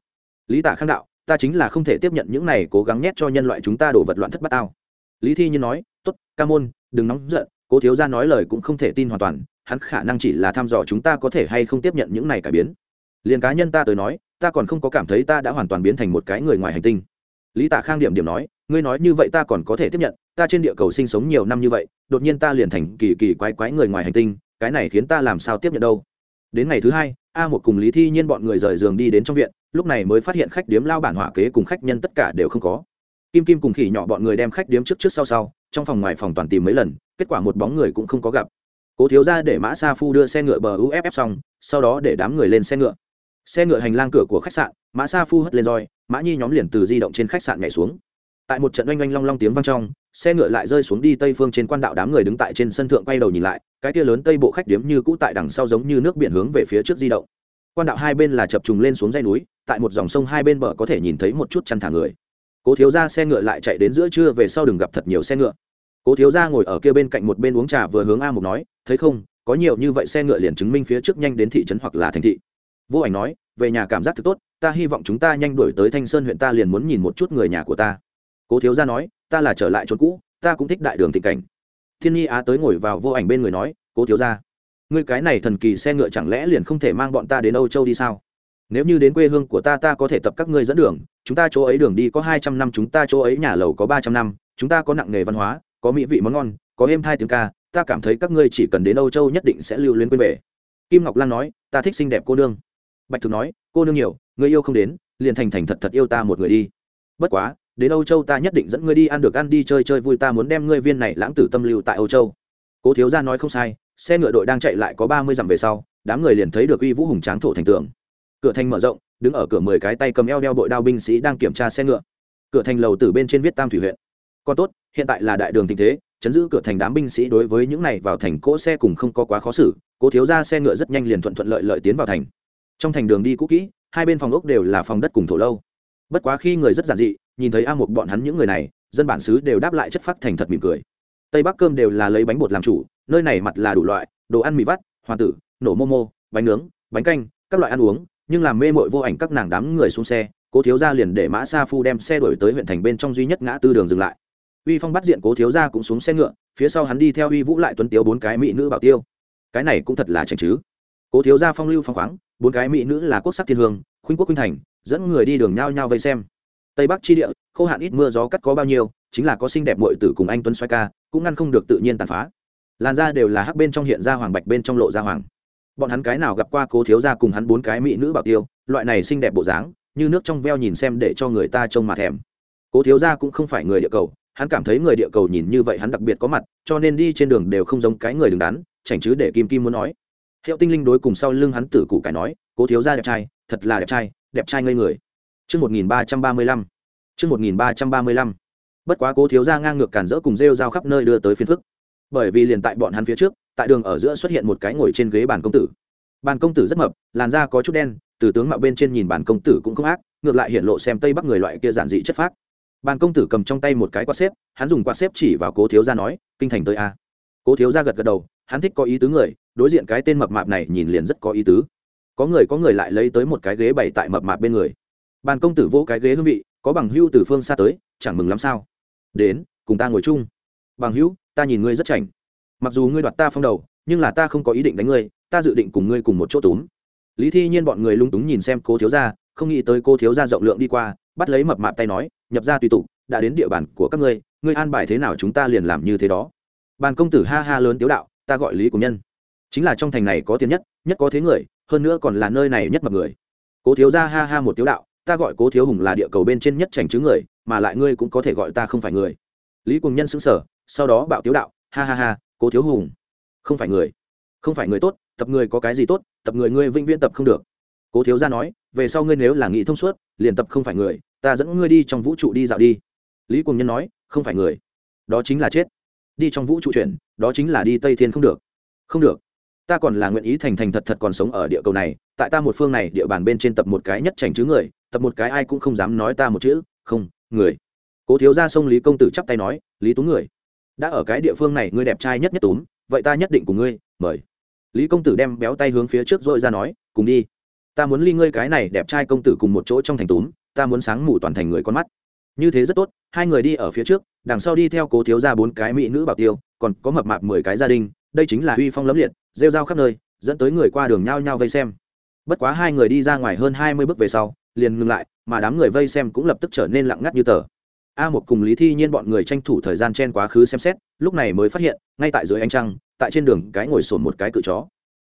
Lý tạ khang đạo, ta chính là không thể tiếp nhận những này cố gắng nhét cho nhân loại chúng ta đổ vật loạn thất bát ao lý thi nhiên nói t ố t ca môn, đừng nóng giận, cố thiếu gia nói lời cũng không thể tin hoàn toàn, hắn khả năng chỉ là thăm dò chúng ta có thể hay không tiếp nhận những này cải biến. Liền cá nhân ta tới nói, ta còn không có cảm thấy ta đã hoàn toàn biến thành một cái người ngoài hành tinh. Lý tạ khang điểm điểm nói, ngươi nói như vậy ta còn có thể tiếp nhận ta trên địa cầu sinh sống nhiều năm như vậy, đột nhiên ta liền thành kỳ kỳ quái quái người ngoài hành tinh, cái này khiến ta làm sao tiếp nhận đâu? Đến ngày thứ hai, a một cùng lý thi nhiên bọn người rời giường đi đến trong viện, lúc này mới phát hiện khách điếm lao bản hỏa kế cùng khách nhân tất cả đều không có. Kim kim cùng khỉ nhỏ bọn người đem khách điếm trước trước sau sau, trong phòng ngoài phòng toàn tìm mấy lần, kết quả một bóng người cũng không có gặp. Cố thiếu ra để mã sa phu đưa xe ngựa bờ uff xong, sau đó để đám người lên xe ngựa. Xe ngựa hành lang cửa của khách sạn, mã sa phu hất lên roi, mã nhi nhóm liền từ di động trên khách sạn nhảy xuống tại một trận oanh oanh long long tiếng vang trong, xe ngựa lại rơi xuống đi tây phương trên quan đạo đám người đứng tại trên sân thượng quay đầu nhìn lại, cái kia lớn tây bộ khách điếm như cũ tại đằng sau giống như nước biển hướng về phía trước di động. Quan đạo hai bên là chập trùng lên xuống dây núi, tại một dòng sông hai bên bờ có thể nhìn thấy một chút chăn thả người. Cố thiếu ra xe ngựa lại chạy đến giữa trưa về sau đừng gặp thật nhiều xe ngựa. Cố thiếu ra ngồi ở kia bên cạnh một bên uống trà vừa hướng a mục nói, thấy không, có nhiều như vậy xe ngựa liền chứng minh phía trước nhanh đến thị trấn hoặc là thành thị. Vô ảnh nói, về nhà cảm giác thật tốt, ta hy vọng chúng ta nhanh đuổi tới thanh sơn huyện ta liền muốn nhìn một chút người nhà của ta cố thiếu gia nói, ta là trở lại chốn cũ, ta cũng thích đại đường thịnh cảnh. Thiên nhi á tới ngồi vào vô ảnh bên người nói, cố thiếu gia, ngươi cái này thần kỳ xe ngựa chẳng lẽ liền không thể mang bọn ta đến âu châu đi sao? Nếu như đến quê hương của ta ta có thể tập các ngươi dẫn đường, chúng ta chỗ ấy đường đi có hai trăm năm, chúng ta chỗ ấy nhà lầu có ba trăm năm, chúng ta có nặng nghề văn hóa, có mỹ vị món ngon, có êm thai tiếng ca, ta cảm thấy các ngươi chỉ cần đến âu châu nhất định sẽ lưu luyến quên về. Kim ngọc lan nói, ta thích xinh đẹp cô nương. Bạch thực nói, cô nương nhiều, người yêu không đến, liền thành thành thật thật yêu ta một người đi. Bất quá đến âu châu ta nhất định dẫn ngươi đi ăn được ăn đi chơi chơi vui, ta muốn đem ngươi viên này lãng tử tâm lưu tại âu châu. Cố thiếu gia nói không sai, xe ngựa đội đang chạy lại có ba mươi dặm về sau, đám người liền thấy được uy vũ hùng tráng thổ thành tường. Cửa thành mở rộng, đứng ở cửa mười cái tay cầm eo đeo bội đao binh sĩ đang kiểm tra xe ngựa. Cửa thành lầu từ bên trên viết tam thủy huyện. Còn tốt, hiện tại là đại đường tình thế, chấn giữ cửa thành đám binh sĩ đối với những này vào thành cỗ xe cùng không có quá khó xử, cố thiếu ra xe ngựa rất nhanh liền thuận thuận lợi lợi tiến vào thành. Trong thành đường đi cũ kỹ, hai bên phòng ốc đều là phòng đất cùng thổ lâu. Bất quá khi người rất giản dị nhìn thấy a một bọn hắn những người này, dân bản xứ đều đáp lại chất phát thành thật mỉm cười. Tây bắc cơm đều là lấy bánh bột làm chủ, nơi này mặt là đủ loại, đồ ăn mì vắt hoa tử, nổ momo bánh nướng, bánh canh, các loại ăn uống, nhưng làm mê mội vô ảnh các nàng đám người xuống xe, cố thiếu gia liền để mã sa phu đem xe đổi tới huyện thành bên trong duy nhất ngã tư đường dừng lại. Uy phong bắt diện cố thiếu gia cũng xuống xe ngựa, phía sau hắn đi theo uy vũ lại tuấn tiếu bốn cái mỹ nữ bảo tiêu. Cái này cũng thật là chảnh chứ. Cố thiếu gia phong lưu phong khoáng, bốn cái mỹ nữ là quốc sắc thiên hương, khuynh quốc khuynh thành, dẫn người đi đường nhao nhao vây xem tây bắc chi địa, khô hạn ít mưa gió cắt có bao nhiêu, chính là có xinh đẹp mội tử cùng anh tuấn xoay ca, cũng ngăn không được tự nhiên tàn phá. Làn da đều là hắc bên trong hiện ra hoàng bạch bên trong lộ ra hoàng. Bọn hắn cái nào gặp qua cố thiếu gia cùng hắn bốn cái mỹ nữ bảo tiêu, loại này xinh đẹp bộ dáng, như nước trong veo nhìn xem để cho người ta trông mà thèm. Cố thiếu gia cũng không phải người địa cầu, hắn cảm thấy người địa cầu nhìn như vậy hắn đặc biệt có mặt, cho nên đi trên đường đều không giống cái người đứng đắn, chảnh chứ để kim kim muốn nói. Hiệu tinh linh đối cùng sau lưng hắn tử cụ cải nói, cố thiếu gia đẹp trai, thật là đẹp trai đẹp trai ngây người. Chương 1335. Chương 1335. Bất quá Cố thiếu gia ngang ngược cản rỡ cùng rêu rao khắp nơi đưa tới phiền phức. Bởi vì liền tại bọn hắn phía trước, tại đường ở giữa xuất hiện một cái ngồi trên ghế bàn công tử. bàn công tử rất mập làn da có chút đen từ tướng mạo bên trên nhìn bàn công tử cũng không ác ngược lại hiện lộ xem tây bắc người loại kia giản dị chất phác bàn công tử cầm trong tay một cái quạt xếp hắn dùng quạt xếp chỉ vào cố thiếu gia nói kinh thành tới a cố thiếu gia gật gật đầu hắn thích có ý tứ người đối diện cái tên mập mạp này nhìn liền rất có ý tứ có người có người lại lấy tới một cái ghế bày tại mập mạp bên người bàn công tử vỗ cái ghế hương vị, có bằng hưu từ phương xa tới, chẳng mừng lắm sao? Đến, cùng ta ngồi chung. Bằng hữu, ta nhìn ngươi rất chảnh. Mặc dù ngươi đoạt ta phong đầu, nhưng là ta không có ý định đánh ngươi, ta dự định cùng ngươi cùng một chỗ túm. Lý thi nhiên bọn người lung túng nhìn xem cô thiếu gia, không nghĩ tới cô thiếu gia rộng lượng đi qua, bắt lấy mập mạp tay nói, nhập ra tùy tục, đã đến địa bàn của các ngươi ngươi an bài thế nào chúng ta liền làm như thế đó. Bàn công tử ha ha lớn tiếu đạo, ta gọi lý của nhân. Chính là trong thành này có tiền nhất nhất có thế người, hơn nữa còn là nơi này nhất mập người. Cố thiếu gia ha ha một tiếu đạo ta gọi cố thiếu hùng là địa cầu bên trên nhất chảnh chứ người, mà lại ngươi cũng có thể gọi ta không phải người. Lý cùng nhân xứng sở sau đó bạo tiếu đạo, ha ha ha, cố thiếu hùng. Không phải người. Không phải người tốt, tập người có cái gì tốt, tập người ngươi vĩnh viễn tập không được. Cố thiếu gia nói, về sau ngươi nếu là nghĩ thông suốt, liền tập không phải người, ta dẫn ngươi đi trong vũ trụ đi dạo đi. Lý cùng nhân nói, không phải người. Đó chính là chết. Đi trong vũ trụ chuyển đó chính là đi tây thiên không được. Không được. Ta còn là nguyện ý thành thành thật thật còn sống ở địa cầu này, tại ta một phương này, địa bàn bên trên tập một cái nhất chảnh chứ người tập một cái ai cũng không dám nói ta một chữ, không, người. Cố thiếu gia sông lý công tử chắp tay nói, lý tú người, đã ở cái địa phương này ngươi đẹp trai nhất nhất túm, vậy ta nhất định cùng ngươi, mời. Lý công tử đem béo tay hướng phía trước dội ra nói, cùng đi. Ta muốn ly ngươi cái này đẹp trai công tử cùng một chỗ trong thành túm, ta muốn sáng mù toàn thành người con mắt. Như thế rất tốt, hai người đi ở phía trước, đằng sau đi theo cố thiếu ra bốn cái mỹ nữ bảo tiêu, còn có mập mạp mười cái gia đình, đây chính là uy phong lấm liệt, rêu rao khắp nơi, dẫn tới người qua đường nhao nhao vây xem. Bất quá hai người đi ra ngoài hơn hai mươi bước về sau liền ngừng lại, mà đám người vây xem cũng lập tức trở nên lặng ngắt như tờ. A một cùng lý thi nhiên bọn người tranh thủ thời gian chen quá khứ xem xét, lúc này mới phát hiện, ngay tại dưới ánh trăng, tại trên đường cái ngồi sổn một cái cự chó.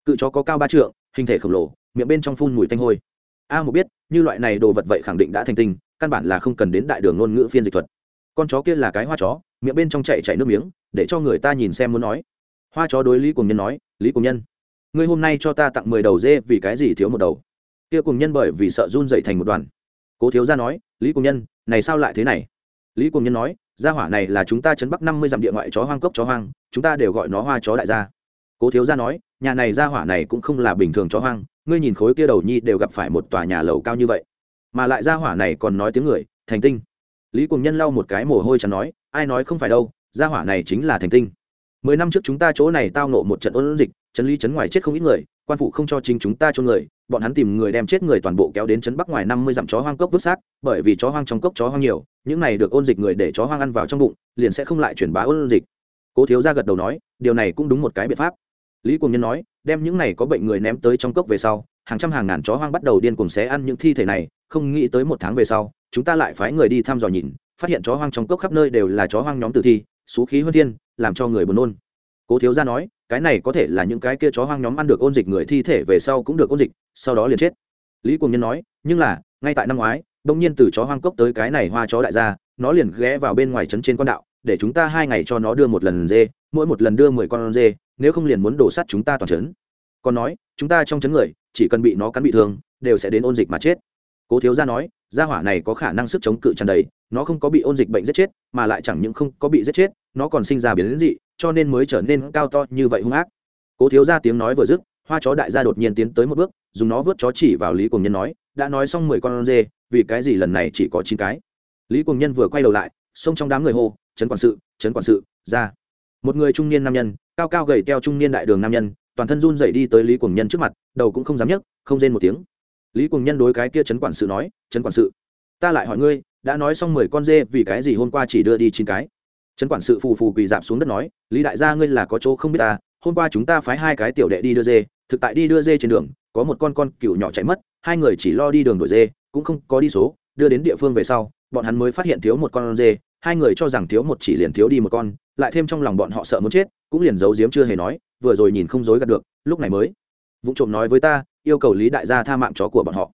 Cự chó có cao ba trượng, hình thể khổng lồ, miệng bên trong phun mùi tanh hôi. A một biết, như loại này đồ vật vậy khẳng định đã thành tinh, căn bản là không cần đến đại đường ngôn ngữ phiên dịch thuật. Con chó kia là cái hoa chó, miệng bên trong chạy chạy nước miếng, để cho người ta nhìn xem muốn nói. Hoa chó đối lý cùng nhân nói, lý cùng nhân, ngươi hôm nay cho ta tặng mười đầu dê vì cái gì thiếu một đầu? Kia cùng nhân bởi vì sợ run dậy thành một đoàn. Cố thiếu gia nói, lý cùng nhân, này sao lại thế này? Lý cùng nhân nói, gia hỏa này là chúng ta chấn bắc năm mươi dặm địa ngoại chó hoang cốc chó hoang, chúng ta đều gọi nó hoa chó đại gia. Cố thiếu gia nói, nhà này gia hỏa này cũng không là bình thường chó hoang, ngươi nhìn khối kia đầu nhi đều gặp phải một tòa nhà lầu cao như vậy. Mà lại gia hỏa này còn nói tiếng người, thành tinh. Lý cùng nhân lau một cái mồ hôi chắn nói, ai nói không phải đâu, gia hỏa này chính là thành tinh. Mười năm trước chúng ta chỗ này tao nộ một trận ôn dịch trấn lý trấn ngoài chết không ít người, quan phụ không cho chính chúng ta cho người, bọn hắn tìm người đem chết người toàn bộ kéo đến trấn bắc ngoài năm mươi dặm chó hoang cốc vứt xác, bởi vì chó hoang trong cốc chó hoang nhiều, những này được ôn dịch người để chó hoang ăn vào trong bụng, liền sẽ không lại truyền bá ôn dịch. Cố thiếu gia gật đầu nói, điều này cũng đúng một cái biện pháp. Lý cùng nhân nói, đem những này có bệnh người ném tới trong cốc về sau, hàng trăm hàng ngàn chó hoang bắt đầu điên cùng xé ăn những thi thể này, không nghĩ tới một tháng về sau, chúng ta lại phái người đi thăm dò nhìn, phát hiện chó hoang trong cốc khắp nơi đều là chó hoang nhóm tử thi, xú khí hơn thiên, làm cho người buồn nôn cố thiếu gia nói, cái này có thể là những cái kia chó hoang nhóm ăn được ôn dịch người thi thể về sau cũng được ôn dịch, sau đó liền chết. Lý cùng nhân nói, nhưng là, ngay tại năm ngoái, đông nhiên từ chó hoang cốc tới cái này hoa chó đại gia, nó liền ghé vào bên ngoài trấn trên con đạo, để chúng ta hai ngày cho nó đưa một lần dê, mỗi một lần đưa mười con dê, nếu không liền muốn đổ sắt chúng ta toàn trấn. Còn nói, chúng ta trong trấn người, chỉ cần bị nó cắn bị thương, đều sẽ đến ôn dịch mà chết. Cố thiếu gia nói, gia hỏa này có khả năng sức chống cự tràn đầy, nó không có bị ôn dịch bệnh giết chết, mà lại chẳng những không có bị giết chết, nó còn sinh ra biến dị cho nên mới trở nên cao to như vậy hung ác. Cố thiếu gia tiếng nói vừa dứt, hoa chó đại gia đột nhiên tiến tới một bước, dùng nó vớt chó chỉ vào lý cùng nhân nói, đã nói xong mười con dê, vì cái gì lần này chỉ có chín cái? Lý cùng nhân vừa quay đầu lại, xông trong đám người hô, trấn quản sự, trấn quản sự, ra. Một người trung niên nam nhân, cao cao gầy teo trung niên đại đường nam nhân, toàn thân run dậy đi tới lý cùng nhân trước mặt, đầu cũng không dám nhấc, không rên một tiếng. Lý cùng nhân đối cái kia trấn quản sự nói, trấn quản sự, ta lại hỏi ngươi, đã nói xong mười con dê, vì cái gì hôm qua chỉ đưa đi chín cái? Trấn quản sự phù phù quỳ dạp xuống đất nói, lý đại gia ngươi là có chỗ không biết ta, hôm qua chúng ta phái hai cái tiểu đệ đi đưa dê, thực tại đi đưa dê trên đường, có một con con cựu nhỏ chạy mất, hai người chỉ lo đi đường đổi dê, cũng không có đi số, đưa đến địa phương về sau, bọn hắn mới phát hiện thiếu một con dê, hai người cho rằng thiếu một chỉ liền thiếu đi một con, lại thêm trong lòng bọn họ sợ muốn chết, cũng liền giấu giếm chưa hề nói, vừa rồi nhìn không dối gạt được, lúc này mới vụ trộm nói với ta, yêu cầu lý đại gia tha mạng chó của bọn họ.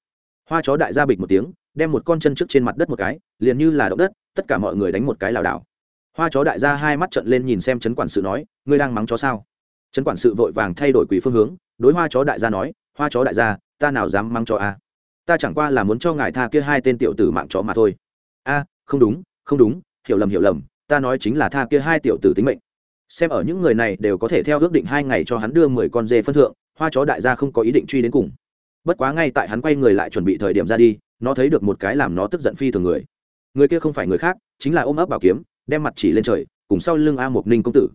Hoa chó đại gia bịch một tiếng, đem một con chân trước trên mặt đất một cái, liền như là động đất, tất cả mọi người đánh một cái lảo đảo hoa chó đại gia hai mắt trận lên nhìn xem trấn quản sự nói, ngươi đang mắng chó sao? Trấn quản sự vội vàng thay đổi quỷ phương hướng, đối hoa chó đại gia nói, hoa chó đại gia, ta nào dám mắng chó a à? ta chẳng qua là muốn cho ngài tha kia hai tên tiểu tử mạng chó mà thôi. A, không đúng không đúng, hiểu lầm hiểu lầm, ta nói chính là tha kia hai tiểu tử tính mệnh. Xem ở những người này đều có thể theo ước định hai ngày cho hắn đưa mười con dê phân thượng, hoa chó đại gia không có ý định truy đến cùng. Bất quá ngay tại hắn quay người lại chuẩn bị thời điểm ra đi, nó thấy được một cái làm nó tức giận phi thường người. Người kia không phải người khác, chính là ôm ấp bảo kiếm đem mặt chỉ lên trời, cùng sau lưng a một ninh công tử.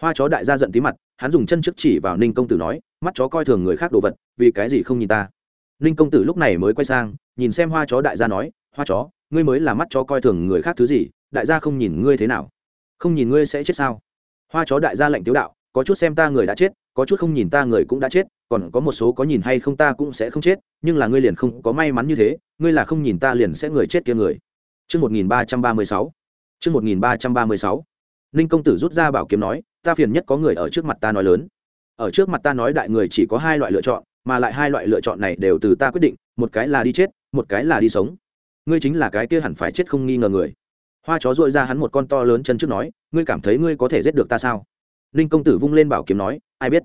Hoa chó đại gia giận tí mặt, hắn dùng chân trước chỉ vào ninh công tử nói, mắt chó coi thường người khác đồ vật, vì cái gì không nhìn ta? Ninh công tử lúc này mới quay sang, nhìn xem hoa chó đại gia nói, hoa chó, ngươi mới là mắt chó coi thường người khác thứ gì, đại gia không nhìn ngươi thế nào? Không nhìn ngươi sẽ chết sao? Hoa chó đại gia lệnh tiếu đạo, có chút xem ta người đã chết, có chút không nhìn ta người cũng đã chết, còn có một số có nhìn hay không ta cũng sẽ không chết, nhưng là ngươi liền không có may mắn như thế, ngươi là không nhìn ta liền sẽ người chết kia người. Trước 1336. Trước 1336. Ninh công tử rút ra bảo kiếm nói, ta phiền nhất có người ở trước mặt ta nói lớn. Ở trước mặt ta nói đại người chỉ có hai loại lựa chọn, mà lại hai loại lựa chọn này đều từ ta quyết định, một cái là đi chết, một cái là đi sống. Ngươi chính là cái kia hẳn phải chết không nghi ngờ người. Hoa chó duỗi ra hắn một con to lớn chân trước nói, ngươi cảm thấy ngươi có thể giết được ta sao? Ninh công tử vung lên bảo kiếm nói, ai biết,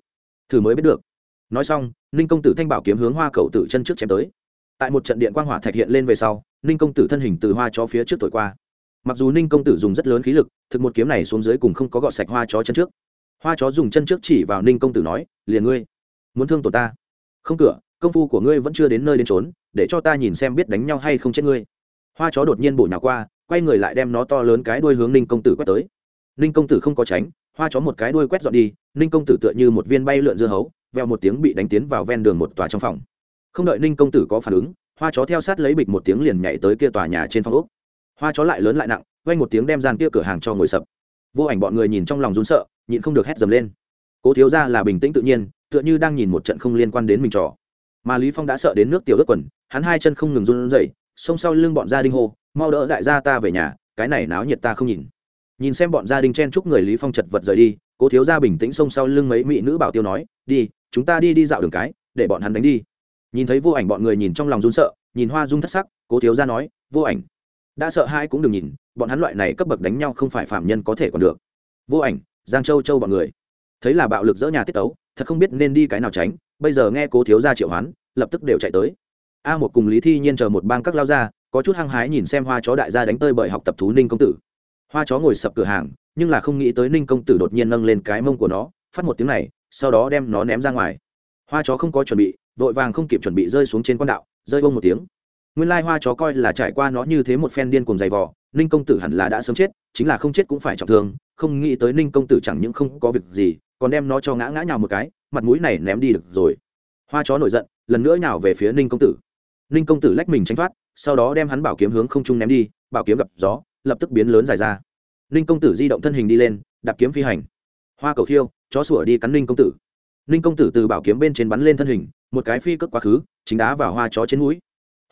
thử mới biết được. Nói xong, Ninh công tử thanh bảo kiếm hướng Hoa cậu tử chân trước chém tới. Tại một trận điện quang hỏa thạch hiện lên về sau, Ninh công tử thân hình từ hoa chó phía trước thổi qua mặc dù ninh công tử dùng rất lớn khí lực, thực một kiếm này xuống dưới cùng không có gọt sạch hoa chó chân trước. Hoa chó dùng chân trước chỉ vào ninh công tử nói, liền ngươi, muốn thương tổ ta? Không cửa, công phu của ngươi vẫn chưa đến nơi đến trốn để cho ta nhìn xem biết đánh nhau hay không chết ngươi. Hoa chó đột nhiên bổ nhào qua, quay người lại đem nó to lớn cái đuôi hướng ninh công tử quét tới. Ninh công tử không có tránh, hoa chó một cái đuôi quét dọn đi, ninh công tử tựa như một viên bay lượn dưa hấu, veo một tiếng bị đánh tiến vào ven đường một tòa trong phòng. Không đợi ninh công tử có phản ứng, hoa chó theo sát lấy bịch một tiếng liền nhảy tới kia tòa nhà trên phòng úc hoa chó lại lớn lại nặng vay một tiếng đem gian kia cửa hàng cho ngồi sập. Vô ảnh bọn người nhìn trong lòng run sợ, nhịn không được hét dầm lên. Cố thiếu ra là bình tĩnh tự nhiên, tựa như đang nhìn một trận không liên quan đến mình trò. Mà lý phong đã sợ đến nước tiểu ướt quần, hắn hai chân không ngừng run rẩy, xông sau lưng bọn gia đình hô, mau đỡ đại gia ta về nhà, cái này náo nhiệt ta không nhìn. Nhìn xem bọn gia đình chen chúc người lý phong chật vật rời đi, cố thiếu gia bình tĩnh xông sau lưng mấy mỹ nữ bảo tiêu nói, đi, chúng ta đi đi dạo đường cái, để bọn hắn đánh đi. Nhìn thấy vô ảnh bọn người nhìn trong lòng run sợ, nhìn hoa dung thất sắc, cố thiếu gia nói, vô ảnh đã sợ hai cũng đừng nhìn, bọn hắn loại này cấp bậc đánh nhau không phải phạm nhân có thể còn được. Vô ảnh, giang châu châu bọn người. Thấy là bạo lực dỡ nhà tiết tấu, thật không biết nên đi cái nào tránh, bây giờ nghe cố thiếu gia triệu hoán, lập tức đều chạy tới. A một cùng lý thi nhiên chờ một bang các lao ra, có chút hăng hái nhìn xem hoa chó đại gia đánh tơi bởi học tập thú ninh công tử. Hoa chó ngồi sập cửa hàng, nhưng là không nghĩ tới ninh công tử đột nhiên nâng lên cái mông của nó, phát một tiếng này, sau đó đem nó ném ra ngoài. Hoa chó không có chuẩn bị, vội vàng không kịp chuẩn bị rơi xuống trên quan đạo, rơi bông một tiếng nguyên lai hoa chó coi là trải qua nó như thế một phen điên cùng dày vò, ninh công tử hẳn là đã sớm chết, chính là không chết cũng phải trọng thương, không nghĩ tới ninh công tử chẳng những không có việc gì, còn đem nó cho ngã ngã nhào một cái, mặt mũi này ném đi được rồi. Hoa chó nổi giận, lần nữa nhào về phía ninh công tử. Ninh công tử lách mình tránh thoát, sau đó đem hắn bảo kiếm hướng không trung ném đi, bảo kiếm gặp gió, lập tức biến lớn dài ra. Ninh công tử di động thân hình đi lên, đạp kiếm phi hành. Hoa cầu khiêu, chó sủa đi cắn ninh công tử. Ninh công tử từ bảo kiếm bên trên bắn lên thân hình, một cái phi cất quá khứ, chính đá vào hoa chó trên mũi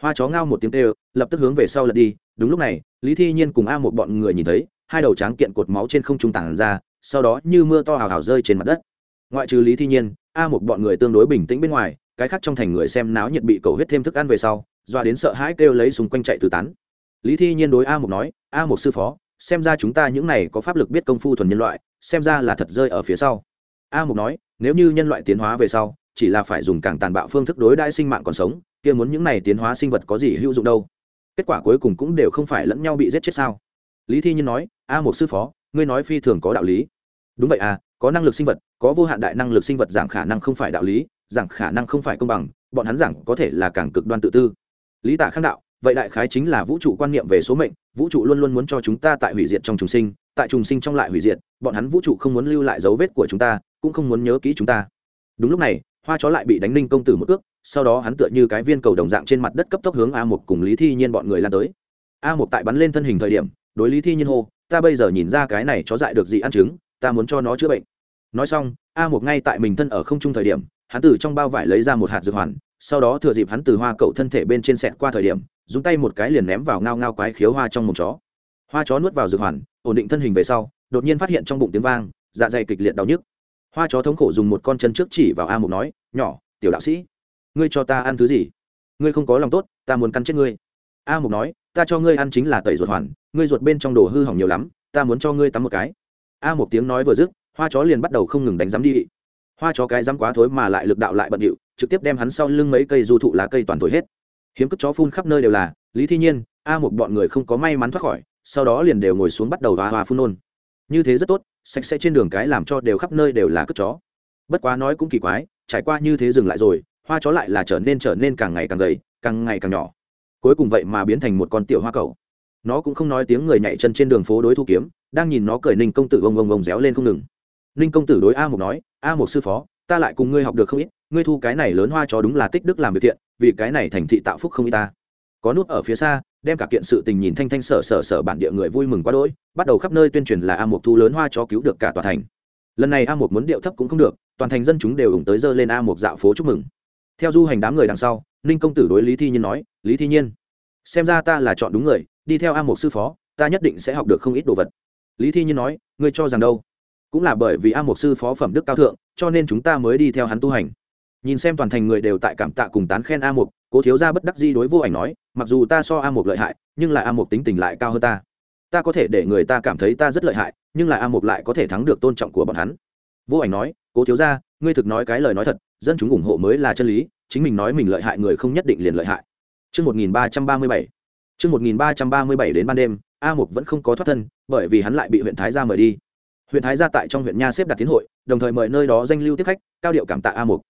hoa chó ngao một tiếng kêu, lập tức hướng về sau lật đi. Đúng lúc này, lý thi nhiên cùng a một bọn người nhìn thấy, hai đầu tráng kiện cột máu trên không trung tản ra, sau đó như mưa to hào hào rơi trên mặt đất. Ngoại trừ lý thi nhiên, a một bọn người tương đối bình tĩnh bên ngoài, cái khác trong thành người xem náo nhiệt bị cầu huyết thêm thức ăn về sau, doa đến sợ hãi kêu lấy xung quanh chạy từ tán. Lý thi nhiên đối a một nói, a một sư phó, xem ra chúng ta những này có pháp lực biết công phu thuần nhân loại, xem ra là thật rơi ở phía sau. A một nói, nếu như nhân loại tiến hóa về sau, chỉ là phải dùng càng tàn bạo phương thức đối đãi sinh mạng còn sống kia muốn những này tiến hóa sinh vật có gì hữu dụng đâu? Kết quả cuối cùng cũng đều không phải lẫn nhau bị giết chết sao? Lý thi nhiên nói, a một sư phó, ngươi nói phi thường có đạo lý. Đúng vậy à có năng lực sinh vật, có vô hạn đại năng lực sinh vật giảng khả năng không phải đạo lý, giảng khả năng không phải công bằng, bọn hắn giảng có thể là càng cực đoan tự tư. Lý tạ khang đạo, vậy đại khái chính là vũ trụ quan niệm về số mệnh, vũ trụ luôn luôn muốn cho chúng ta tại hủy diệt trong trùng sinh, tại trùng sinh trong lại hủy diệt, bọn hắn vũ trụ không muốn lưu lại dấu vết của chúng ta, cũng không muốn nhớ kỹ chúng ta. Đúng lúc này hoa chó lại bị đánh ninh công tử một cước sau đó hắn tựa như cái viên cầu đồng dạng trên mặt đất cấp tốc hướng a một cùng lý thi nhiên bọn người lan tới. A một tại bắn lên thân hình thời điểm đối lý thi nhiên hô ta bây giờ nhìn ra cái này chó dại được gì ăn trứng, ta muốn cho nó chữa bệnh. Nói xong a một ngay tại mình thân ở không trung thời điểm hắn từ trong bao vải lấy ra một hạt dược hoàn sau đó thừa dịp hắn từ hoa cậu thân thể bên trên sẹt qua thời điểm dùng tay một cái liền ném vào ngao ngao quái khiếu hoa trong mồm chó. Hoa chó nuốt vào dược hoàn ổn định thân hình về sau đột nhiên phát hiện trong bụng tiếng vang dạ dày kịch liệt đau nhức hoa chó thống khổ dùng một con chân trước chỉ vào a mục nói, nhỏ, tiểu đạo sĩ, ngươi cho ta ăn thứ gì? Ngươi không có lòng tốt, ta muốn cắn chết ngươi. A mục nói, ta cho ngươi ăn chính là tẩy ruột hoàn, ngươi ruột bên trong đồ hư hỏng nhiều lắm, ta muốn cho ngươi tắm một cái. A một tiếng nói vừa dứt, hoa chó liền bắt đầu không ngừng đánh rắm đi. Hoa chó cái rắm quá thối mà lại lực đạo lại bận điệu, trực tiếp đem hắn sau lưng mấy cây du thụ lá cây toàn thổi hết. Hiếm cất chó phun khắp nơi đều là, lý thi nhiên, a một bọn người không có may mắn thoát khỏi, sau đó liền đều ngồi xuống bắt đầu hoa hoa phun nôn như thế rất tốt, sạch sẽ trên đường cái làm cho đều khắp nơi đều là cất chó. Bất quá nói cũng kỳ quái, trải qua như thế dừng lại rồi, hoa chó lại là trở nên trở nên càng ngày càng gầy, càng ngày càng nhỏ. Cuối cùng vậy mà biến thành một con tiểu hoa cầu nó cũng không nói tiếng người nhảy chân trên đường phố đối thu kiếm, đang nhìn nó cười ninh công tử ông ông ông réo lên không ngừng. Ninh công tử đối a một nói, a một sư phó, ta lại cùng ngươi học được không ít, ngươi thu cái này lớn hoa chó đúng là tích đức làm việc thiện, vì cái này thành thị tạo phúc không ít ta có nút ở phía xa, đem cả kiện sự tình nhìn thanh thanh sở sở sở bản địa người vui mừng quá đỗi, bắt đầu khắp nơi tuyên truyền là a một thu lớn hoa chó cứu được cả tòa thành. Lần này a một muốn điệu thấp cũng không được, toàn thành dân chúng đều ủng tới dơ lên a một dạo phố chúc mừng. Theo du hành đám người đằng sau, ninh công tử đối lý thi nhiên nói, lý thi nhiên, xem ra ta là chọn đúng người, đi theo a một sư phó, ta nhất định sẽ học được không ít đồ vật. Lý thi nhiên nói, ngươi cho rằng đâu? Cũng là bởi vì a một sư phó phẩm đức cao thượng, cho nên chúng ta mới đi theo hắn tu hành. Nhìn xem toàn thành người đều tại cảm tạ cùng tán khen a Mục cố thiếu gia bất đắc di đối vô ảnh nói mặc dù ta so a một lợi hại nhưng là a một tính tình lại cao hơn ta ta có thể để người ta cảm thấy ta rất lợi hại nhưng là a một lại có thể thắng được tôn trọng của bọn hắn vô ảnh nói cố thiếu gia ngươi thực nói cái lời nói thật dân chúng ủng hộ mới là chân lý chính mình nói mình lợi hại người không nhất định liền lợi hại Trước 1337, Trước 1337 đến ban đêm, A Mục vẫn không có thoát thân, bởi vì hắn lại bị huyện Thái gia mời đi. Huyện Thái gia tại trong huyện Nha xếp đặt tiến hội, đồng thời mời nơi đó danh lưu tiếp khách, cao điệu cảm tạ A Mục.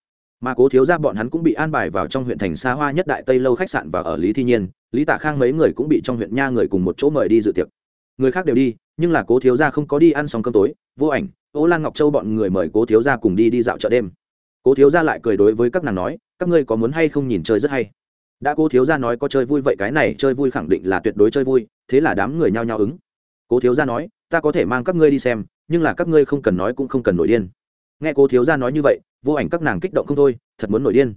Mà Cố thiếu gia bọn hắn cũng bị an bài vào trong huyện thành xa hoa nhất đại Tây lâu khách sạn và ở Lý Thi Nhiên, Lý Tạ Khang mấy người cũng bị trong huyện Nha người cùng một chỗ mời đi dự tiệc. Người khác đều đi, nhưng là Cố thiếu gia không có đi ăn xong cơm tối, vô ảnh, Ô Lan Ngọc Châu bọn người mời Cố thiếu gia cùng đi đi dạo chợ đêm. Cố thiếu gia lại cười đối với các nàng nói, các ngươi có muốn hay không nhìn chơi rất hay đã cố thiếu gia nói có chơi vui vậy cái này chơi vui khẳng định là tuyệt đối chơi vui thế là đám người nhao nhao ứng cố thiếu gia nói ta có thể mang các ngươi đi xem nhưng là các ngươi không cần nói cũng không cần nổi điên nghe cố thiếu gia nói như vậy vô ảnh các nàng kích động không thôi, thật muốn nổi điên.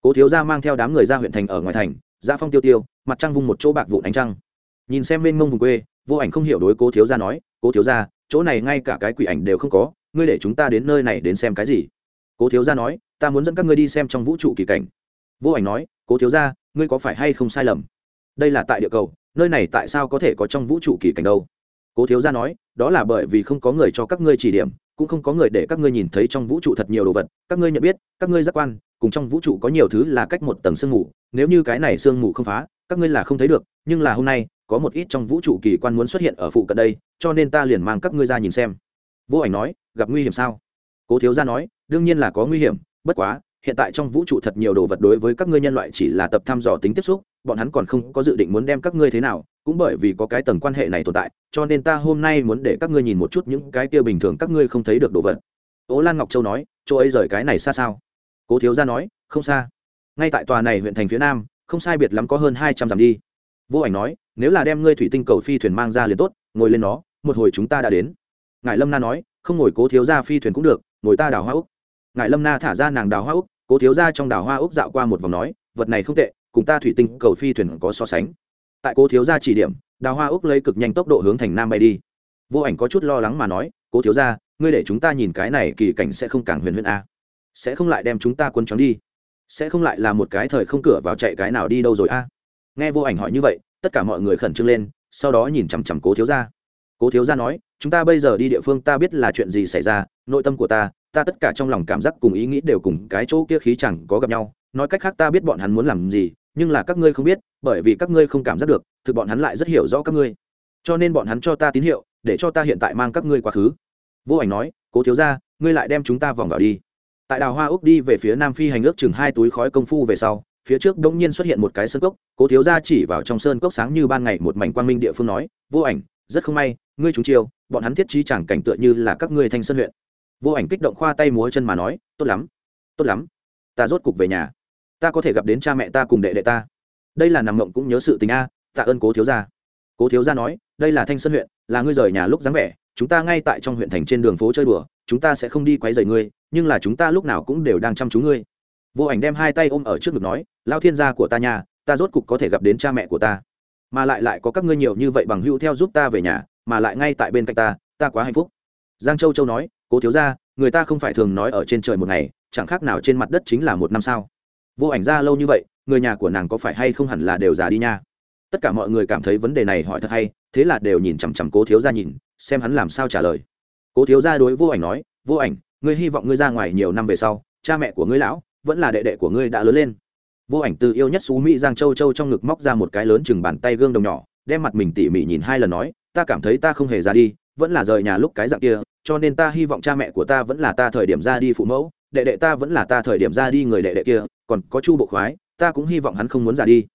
Cố thiếu gia mang theo đám người ra huyện thành ở ngoài thành ra phong tiêu tiêu, mặt trăng vung một chỗ bạc vụn ánh trăng. Nhìn xem bên mông vùng quê, vô ảnh không hiểu đối cố thiếu gia nói, cố thiếu gia, chỗ này ngay cả cái quỷ ảnh đều không có, ngươi để chúng ta đến nơi này đến xem cái gì? Cố thiếu gia nói, ta muốn dẫn các ngươi đi xem trong vũ trụ kỳ cảnh. Vô ảnh nói, cố thiếu gia, ngươi có phải hay không sai lầm? Đây là tại địa cầu, nơi này tại sao có thể có trong vũ trụ kỳ cảnh đâu? Cố thiếu gia nói, đó là bởi vì không có người cho các ngươi chỉ điểm cũng không có người để các ngươi nhìn thấy trong vũ trụ thật nhiều đồ vật, các ngươi nhận biết, các ngươi giác quan, cùng trong vũ trụ có nhiều thứ là cách một tầng sương mù, nếu như cái này sương mù không phá, các ngươi là không thấy được, nhưng là hôm nay, có một ít trong vũ trụ kỳ quan muốn xuất hiện ở phụ cận đây, cho nên ta liền mang các ngươi ra nhìn xem. Vô ảnh nói, gặp nguy hiểm sao? Cố thiếu gia nói, đương nhiên là có nguy hiểm, bất quá, hiện tại trong vũ trụ thật nhiều đồ vật đối với các ngươi nhân loại chỉ là tập thăm dò tính tiếp xúc, bọn hắn còn không có dự định muốn đem các ngươi thế nào cũng bởi vì có cái tầng quan hệ này tồn tại, cho nên ta hôm nay muốn để các ngươi nhìn một chút những cái kia bình thường các ngươi không thấy được đồ vật. Ố lan ngọc châu nói, chỗ ấy rời cái này xa sao? Cố thiếu gia nói, không xa. Ngay tại tòa này huyện thành phía nam, không sai biệt lắm có hơn hai trăm dặm đi. Vô ảnh nói, nếu là đem ngươi thủy tinh cầu phi thuyền mang ra liền tốt, ngồi lên nó, một hồi chúng ta đã đến. Ngài lâm na nói, không ngồi cố thiếu gia phi thuyền cũng được, ngồi ta đào hoa úc. Ngài lâm na thả ra nàng đào hoa úc, cố thiếu ra trong đào hoa úc dạo qua một vòng nói, vật này không tệ, cùng ta thủy tinh cầu phi thuyền có so sánh tại cố thiếu gia chỉ điểm đào hoa úc lấy cực nhanh tốc độ hướng thành nam bay đi. Vô ảnh có chút lo lắng mà nói cố thiếu gia, ngươi để chúng ta nhìn cái này kỳ cảnh sẽ không càng huyền huyền a à? sẽ không lại đem chúng ta quân chóng đi? Sẽ không lại là một cái thời không cửa vào chạy cái nào đi đâu rồi a nghe vô ảnh hỏi như vậy tất cả mọi người khẩn trương lên sau đó nhìn chằm chằm cố thiếu gia. cố thiếu gia nói chúng ta bây giờ đi địa phương ta biết là chuyện gì xảy ra nội tâm của ta ta tất cả trong lòng cảm giác cùng ý nghĩ đều cùng cái chỗ kia khí chẳng có gặp nhau nói cách khác ta biết bọn hắn muốn làm gì nhưng là các ngươi không biết, bởi vì các ngươi không cảm giác được, thực bọn hắn lại rất hiểu rõ các ngươi. Cho nên bọn hắn cho ta tín hiệu, để cho ta hiện tại mang các ngươi quá khứ. Vô ảnh nói, cố thiếu ra ngươi lại đem chúng ta vòng vào đi. Tại đào hoa úc đi về phía nam phi hành ước chừng hai túi khói công phu về sau, phía trước đông nhiên xuất hiện một cái sơn cốc, cố thiếu ra chỉ vào trong sơn cốc sáng như ban ngày một mảnh quang minh địa phương nói, vô ảnh, rất không may, ngươi chúng chiêu, bọn hắn thiết trí chẳng cảnh tựa như là các ngươi thanh sơn huyện. Vô ảnh kích động khoa tay múa chân mà nói, tốt lắm tốt lắm, ta rốt cục về nhà ta có thể gặp đến cha mẹ ta cùng đệ đệ ta. Đây là nằm mộng cũng nhớ sự tình a tạ ơn cố thiếu gia. Cố thiếu gia nói đây là thanh sơn huyện là ngươi rời nhà lúc dáng vẻ chúng ta ngay tại trong huyện thành trên đường phố chơi đùa chúng ta sẽ không đi quấy rầy ngươi nhưng là chúng ta lúc nào cũng đều đang chăm chú ngươi. Vô ảnh đem hai tay ôm ở trước ngực nói lao thiên gia của ta nhà ta rốt cục có thể gặp đến cha mẹ của ta. Mà lại lại có các ngươi nhiều như vậy bằng hữu theo giúp ta về nhà mà lại ngay tại bên cạnh ta ta quá hạnh phúc. Giang châu châu nói cố thiếu gia, người ta không phải thường nói ở trên trời một ngày chẳng khác nào trên mặt đất chính là một năm sao vô ảnh ra lâu như vậy, người nhà của nàng có phải hay không hẳn là đều già đi nha? Tất cả mọi người cảm thấy vấn đề này hỏi thật hay, thế là đều nhìn chằm chằm cố thiếu ra nhìn, xem hắn làm sao trả lời. Cố thiếu ra đối vô ảnh nói, vô ảnh, ngươi hy vọng ngươi ra ngoài nhiều năm về sau, cha mẹ của ngươi lão, vẫn là đệ đệ của ngươi đã lớn lên. Vô ảnh từ yêu nhất xú mỹ giang châu châu trong ngực móc ra một cái lớn chừng bàn tay gương đồng nhỏ, đem mặt mình tỉ mỉ nhìn hai lần nói, ta cảm thấy ta không hề ra đi, vẫn là rời nhà lúc cái dạng kia, cho nên ta hy vọng cha mẹ của ta vẫn là ta thời điểm ra đi phụ mẫu đệ đệ ta vẫn là ta thời điểm ra đi người đệ đệ kia, còn có chu bộ khoái, ta cũng hy vọng hắn không muốn ra đi.